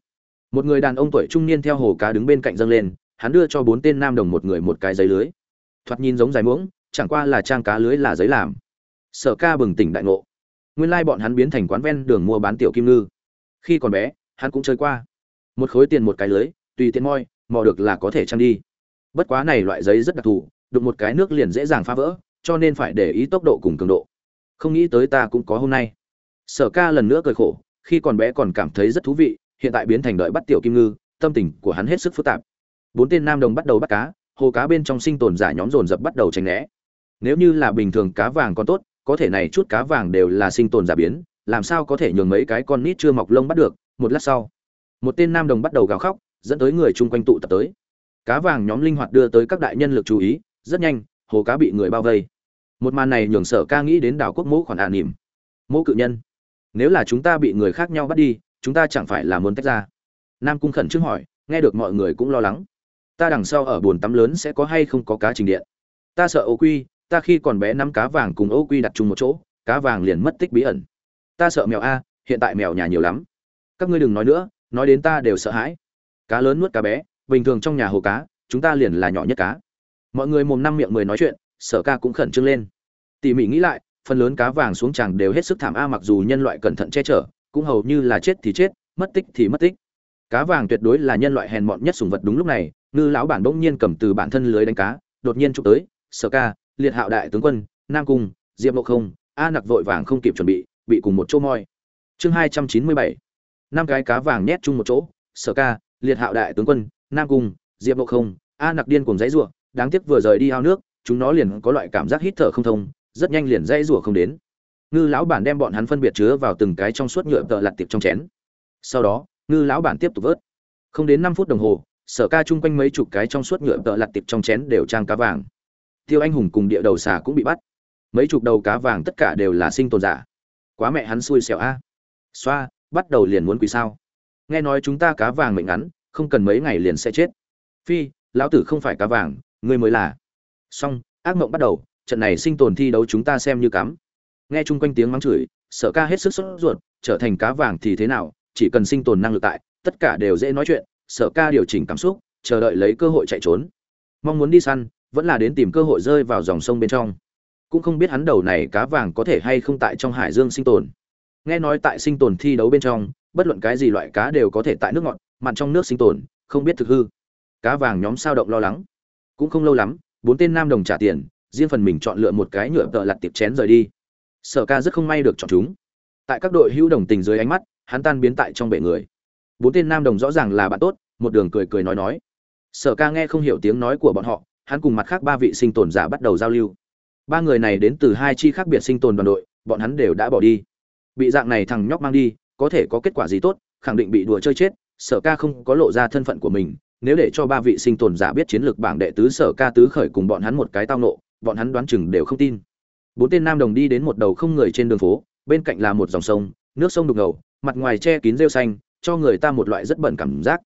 một người đàn ông tuổi trung niên theo hồ cá đứng bên cạnh dâng lên, hắn đưa cho bốn tên nam đồng một người một cái giấy lưới. Thoạt nhìn giống dài muỗng, chẳng qua là trang cá lưới là giấy làm. Sở ca bừng tỉnh đại ngộ. Nguyên lai bọn hắn biến thành quán ven đường mua bán tiểu kim ngư. Khi còn bé, hắn cũng chơi qua. Một khối tiền một cái lưới, tùy tiện moi, mò được là có thể trang đi. Bất quá này loại giấy rất đặc thù, đụng một cái nước liền dễ dàng phá vỡ, cho nên phải để ý tốc độ cùng cường độ. Không nghĩ tới ta cũng có hôm nay. Sở ca lần nữa cười khổ, khi còn bé còn cảm thấy rất thú vị hiện tại biến thành đợi bắt tiểu kim ngư, tâm tình của hắn hết sức phức tạp. Bốn tên nam đồng bắt đầu bắt cá, hồ cá bên trong sinh tồn giả nhóm dồn dập bắt đầu tránh né. Nếu như là bình thường cá vàng còn tốt, có thể này chút cá vàng đều là sinh tồn giả biến, làm sao có thể nhường mấy cái con nít chưa mọc lông bắt được, một lát sau, một tên nam đồng bắt đầu gào khóc, dẫn tới người chung quanh tụ tập tới. Cá vàng nhóm linh hoạt đưa tới các đại nhân lực chú ý, rất nhanh, hồ cá bị người bao vây. Một màn này nhường sở ca nghĩ đến đảo quốc mẫu khoản ả nỉm mẫu cự nhân, nếu là chúng ta bị người khác nhau bắt đi chúng ta chẳng phải là muốn tách ra. Nam cung khẩn trương hỏi, nghe được mọi người cũng lo lắng. Ta đằng sau ở bồn tắm lớn sẽ có hay không có cá trình điện? Ta sợ ô quy, ta khi còn bé năm cá vàng cùng ô quy đặt chung một chỗ, cá vàng liền mất tích bí ẩn. Ta sợ mèo a, hiện tại mèo nhà nhiều lắm. Các ngươi đừng nói nữa, nói đến ta đều sợ hãi. Cá lớn nuốt cá bé, bình thường trong nhà hồ cá, chúng ta liền là nhỏ nhất cá. Mọi người mồm năm miệng mười nói chuyện, sở ca cũng khẩn trương lên. Tỉ mỉ nghĩ lại, phần lớn cá vàng xuống tràng đều hết sức thảm a mặc dù nhân loại cẩn thận che chở cũng hầu như là chết thì chết, mất tích thì mất tích. Cá vàng tuyệt đối là nhân loại hèn mọn nhất sùng vật đúng lúc này, ngư lão bản bỗng nhiên cầm từ bản thân lưới đánh cá, đột nhiên chụp tới, sở ca, liệt hạo đại tướng quân, nam cung, diệp ngộ không, a nặc vội vàng không kịp chuẩn bị bị cùng một chỗ moi. Chương hai trăm chín mươi bảy. Năm cái cá vàng nhét chung một chỗ, sở ca, liệt hạo đại tướng quân, nam cung, diệp ngộ không, a nặc điên cùng dãy rủa, đáng tiếc vừa rời đi ao nước, chúng nó liền có loại cảm giác hít thở không thông, rất nhanh liền dãy rủa không đến ngư lão bản đem bọn hắn phân biệt chứa vào từng cái trong suốt nhựa tợ lặt tiệp trong chén. Sau đó, ngư lão bản tiếp tục vớt. Không đến năm phút đồng hồ, sở ca chung quanh mấy chục cái trong suốt nhựa tợ lặt tiệp trong chén đều trang cá vàng. Tiêu anh hùng cùng địa đầu xà cũng bị bắt. Mấy chục đầu cá vàng tất cả đều là sinh tồn giả. Quá mẹ hắn xui xẻo a. Xoa, bắt đầu liền muốn quỳ sao. Nghe nói chúng ta cá vàng mệnh ngắn, không cần mấy ngày liền sẽ chết. Phi, lão tử không phải cá vàng, ngươi mới là. Xong, ác mộng bắt đầu, trận này sinh tồn thi đấu chúng ta xem như cắm nghe chung quanh tiếng mắng chửi, sở ca hết sức sốt ruột, trở thành cá vàng thì thế nào, chỉ cần sinh tồn năng lực tại, tất cả đều dễ nói chuyện, sở ca điều chỉnh cảm xúc, chờ đợi lấy cơ hội chạy trốn. Mong muốn đi săn, vẫn là đến tìm cơ hội rơi vào dòng sông bên trong. Cũng không biết hắn đầu này cá vàng có thể hay không tại trong hải dương sinh tồn. Nghe nói tại sinh tồn thi đấu bên trong, bất luận cái gì loại cá đều có thể tại nước ngọt, mặn trong nước sinh tồn, không biết thực hư. Cá vàng nhóm sao động lo lắng. Cũng không lâu lắm, bốn tên nam đồng trả tiền, riêng phần mình chọn lựa một cái nhựa tợ lặt tiệp chén rời đi sở ca rất không may được chọn chúng. Tại các đội hữu đồng tình dưới ánh mắt, hắn tan biến tại trong bể người. Bốn tên nam đồng rõ ràng là bạn tốt, một đường cười cười nói nói. Sở ca nghe không hiểu tiếng nói của bọn họ, hắn cùng mặt khác ba vị sinh tồn giả bắt đầu giao lưu. Ba người này đến từ hai chi khác biệt sinh tồn đoàn đội, bọn hắn đều đã bỏ đi. Bị dạng này thằng nhóc mang đi, có thể có kết quả gì tốt, khẳng định bị đùa chơi chết, sở ca không có lộ ra thân phận của mình. Nếu để cho ba vị sinh tồn giả biết chiến lược bảng đệ tứ sở ca tứ khởi cùng bọn hắn một cái tao nộ, bọn hắn đoán chừng đều không tin bốn tên nam đồng đi đến một đầu không người trên đường phố, bên cạnh là một dòng sông, nước sông đục ngầu, mặt ngoài che kín rêu xanh, cho người ta một loại rất bẩn cảm giác.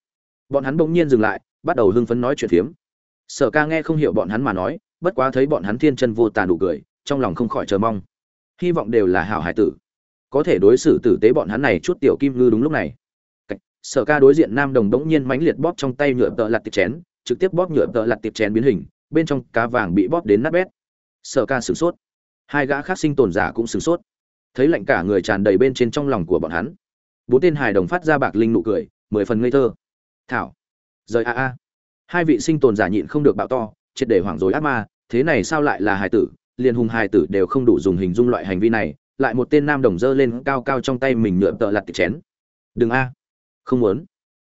Bọn hắn bỗng nhiên dừng lại, bắt đầu hưng phấn nói chuyện phiếm. Sở ca nghe không hiểu bọn hắn mà nói, bất quá thấy bọn hắn thiên chân vô tàn đủ cười, trong lòng không khỏi chờ mong. Hy vọng đều là hảo hải tử. Có thể đối xử tử tế bọn hắn này chút tiểu kim ngư đúng lúc này. Sở ca đối diện nam đồng đống nhiên mãnh liệt bóp trong tay nhựa tợ lặt tiệp chén, trực tiếp bóp nhựa tợ lặt tiệp chén biến hình, bên trong cá vàng bị bóp đến nát bét. Sở ca sửng sốt hai gã khác sinh tồn giả cũng sửng sốt. Thấy lạnh cả người tràn đầy bên trên trong lòng của bọn hắn, bốn tên hài đồng phát ra bạc linh nụ cười, mười phần ngây thơ. Thảo, rời a a. Hai vị sinh tồn giả nhịn không được bạo to, triệt để hoảng rối ác ma, thế này sao lại là hài tử? Liền hùng hài tử đều không đủ dùng hình dung loại hành vi này. Lại một tên nam đồng dơ lên cao cao trong tay mình nhựa tợ lặt tiệp chén. Đừng a, không muốn.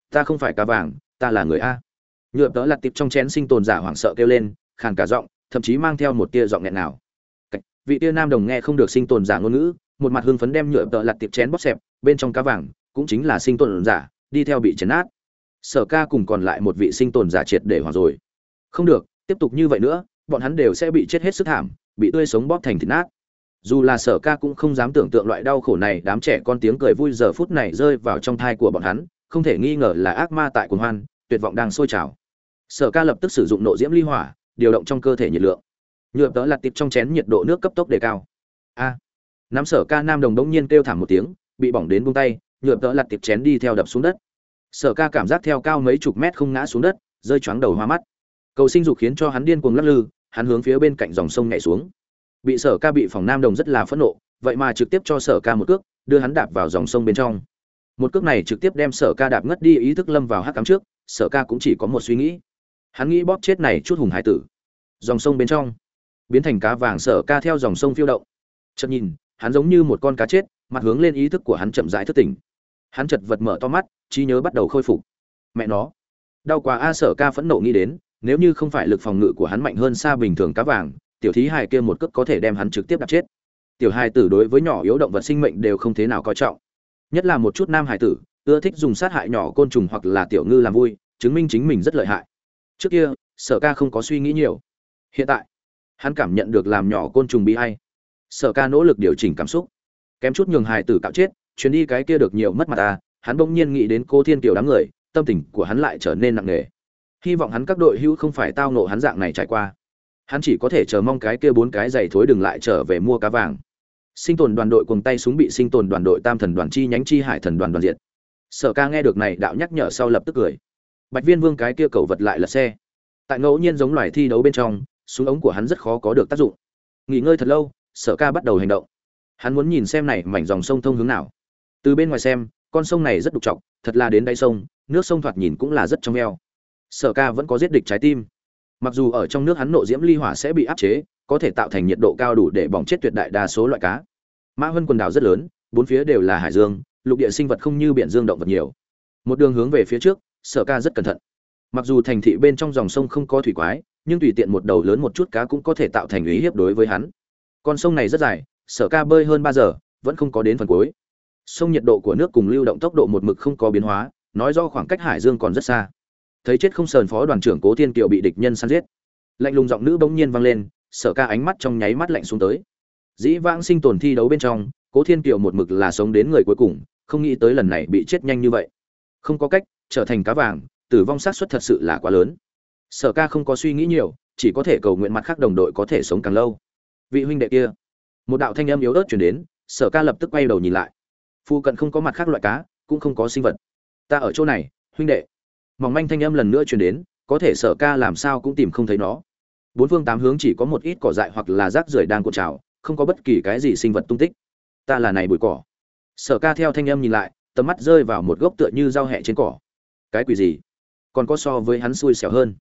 Ta không phải cá vàng, ta là người a. Nhựa tợ lặt tiệp trong chén sinh tồn giả hoảng sợ kêu lên, khàn cả giọng, thậm chí mang theo một tia giọng nghẹn nào vị tia nam đồng nghe không được sinh tồn giả ngôn ngữ, một mặt hưng phấn đem nhựa tợ lặt tiệp chén bóp xẹp, bên trong cá vàng cũng chính là sinh tồn giả, đi theo bị chấn át sở ca cùng còn lại một vị sinh tồn giả triệt để hòa rồi. Không được, tiếp tục như vậy nữa, bọn hắn đều sẽ bị chết hết sức thảm, bị tươi sống bóp thành thịt nát. Dù là sở ca cũng không dám tưởng tượng loại đau khổ này, đám trẻ con tiếng cười vui giờ phút này rơi vào trong thai của bọn hắn, không thể nghi ngờ là ác ma tại cuồng hoan, tuyệt vọng đang sôi trào. Sở ca lập tức sử dụng nộ diễm ly hỏa, điều động trong cơ thể nhiệt lượng nhựa tớ lặt tịp trong chén nhiệt độ nước cấp tốc đề cao. A. À, nắm sở ca nam đồng đống nhiên kêu thảm một tiếng bị bỏng đến buông tay nhựa tớ lặt tịp chén đi theo đập xuống đất. Sở ca cảm giác theo cao mấy chục mét không ngã xuống đất rơi choáng đầu hoa mắt. Cầu sinh dục khiến cho hắn điên cuồng lắc lư hắn hướng phía bên cạnh dòng sông nhảy xuống. Bị sở ca bị phòng nam đồng rất là phẫn nộ vậy mà trực tiếp cho sở ca một cước đưa hắn đạp vào dòng sông bên trong. Một cước này trực tiếp đem sở ca đạp ngất đi ý thức lâm vào hắc cắm trước sở ca cũng chỉ có một suy nghĩ. Hắn nghĩ bóp chết này chút hùng hải tử. Dòng sông bên trong biến thành cá vàng sở ca theo dòng sông phiêu động. Chợt nhìn, hắn giống như một con cá chết, mặt hướng lên ý thức của hắn chậm rãi thức tỉnh. Hắn chật vật mở to mắt, trí nhớ bắt đầu khôi phục. Mẹ nó, đau quá a, sở ca phẫn nộ nghĩ đến, nếu như không phải lực phòng ngự của hắn mạnh hơn xa bình thường cá vàng, tiểu thí hài kia một cước có thể đem hắn trực tiếp đạp chết. Tiểu hài tử đối với nhỏ yếu động vật sinh mệnh đều không thế nào coi trọng. Nhất là một chút nam hài tử, ưa thích dùng sát hại nhỏ côn trùng hoặc là tiểu ngư làm vui, chứng minh chính mình rất lợi hại. Trước kia, sở ca không có suy nghĩ nhiều. Hiện tại hắn cảm nhận được làm nhỏ côn trùng bị hay sở ca nỗ lực điều chỉnh cảm xúc. Kém chút nhường hài tử cạo chết, chuyến đi cái kia được nhiều mất mặt ta hắn bỗng nhiên nghĩ đến cô thiên kiều đám người, tâm tình của hắn lại trở nên nặng nề. Hy vọng hắn các đội hữu không phải tao nộ hắn dạng này trải qua. Hắn chỉ có thể chờ mong cái kia bốn cái giày thối đừng lại trở về mua cá vàng. Sinh tồn đoàn đội cùng tay súng bị sinh tồn đoàn đội tam thần đoàn chi nhánh chi hải thần đoàn đoàn diện sở ca nghe được này, đạo nhắc nhở sau lập tức cười. Bạch viên vương cái kia cầu vật lại là xe. Tại ngẫu nhiên giống loài thi đấu bên trong súng ống của hắn rất khó có được tác dụng. Nghỉ ngơi thật lâu, sở ca bắt đầu hành động. Hắn muốn nhìn xem này mảnh dòng sông thông hướng nào. Từ bên ngoài xem, con sông này rất đục trọc, thật là đến đáy sông, nước sông thoạt nhìn cũng là rất trong eo sở ca vẫn có giết địch trái tim. Mặc dù ở trong nước hắn nộ diễm ly hỏa sẽ bị áp chế, có thể tạo thành nhiệt độ cao đủ để bỏng chết tuyệt đại đa số loại cá. Mã vân quần đảo rất lớn, bốn phía đều là hải dương, lục địa sinh vật không như biển dương động vật nhiều. Một đường hướng về phía trước, sở ca rất cẩn thận. Mặc dù thành thị bên trong dòng sông không có thủy quái nhưng tùy tiện một đầu lớn một chút cá cũng có thể tạo thành uy hiếp đối với hắn. Con sông này rất dài, sở ca bơi hơn ba giờ, vẫn không có đến phần cuối. Sông nhiệt độ của nước cùng lưu động tốc độ một mực không có biến hóa, nói do khoảng cách hải dương còn rất xa. Thấy chết không sờn phó đoàn trưởng cố thiên kiều bị địch nhân săn giết. Lạnh lùng giọng nữ bỗng nhiên vang lên, sở ca ánh mắt trong nháy mắt lạnh xuống tới. Dĩ vãng sinh tồn thi đấu bên trong, cố thiên kiều một mực là sống đến người cuối cùng, không nghĩ tới lần này bị chết nhanh như vậy. Không có cách, trở thành cá vàng, tử vong xác suất thật sự là quá lớn sở ca không có suy nghĩ nhiều, chỉ có thể cầu nguyện mặt khác đồng đội có thể sống càng lâu. Vị huynh đệ kia. Một đạo thanh âm yếu ớt chuyển đến, sở ca lập tức quay đầu nhìn lại. Phu cận không có mặt khác loại cá, cũng không có sinh vật. Ta ở chỗ này, huynh đệ. Mỏng manh thanh âm lần nữa chuyển đến, có thể sở ca làm sao cũng tìm không thấy nó. Bốn phương tám hướng chỉ có một ít cỏ dại hoặc là rác rưởi đang cuộn trào, không có bất kỳ cái gì sinh vật tung tích. Ta là này bụi cỏ. Sở ca theo thanh âm nhìn lại, tầm mắt rơi vào một gốc tựa như dao hẹ trên cỏ. Cái quỷ gì? Còn có so với hắn xui xẻo hơn.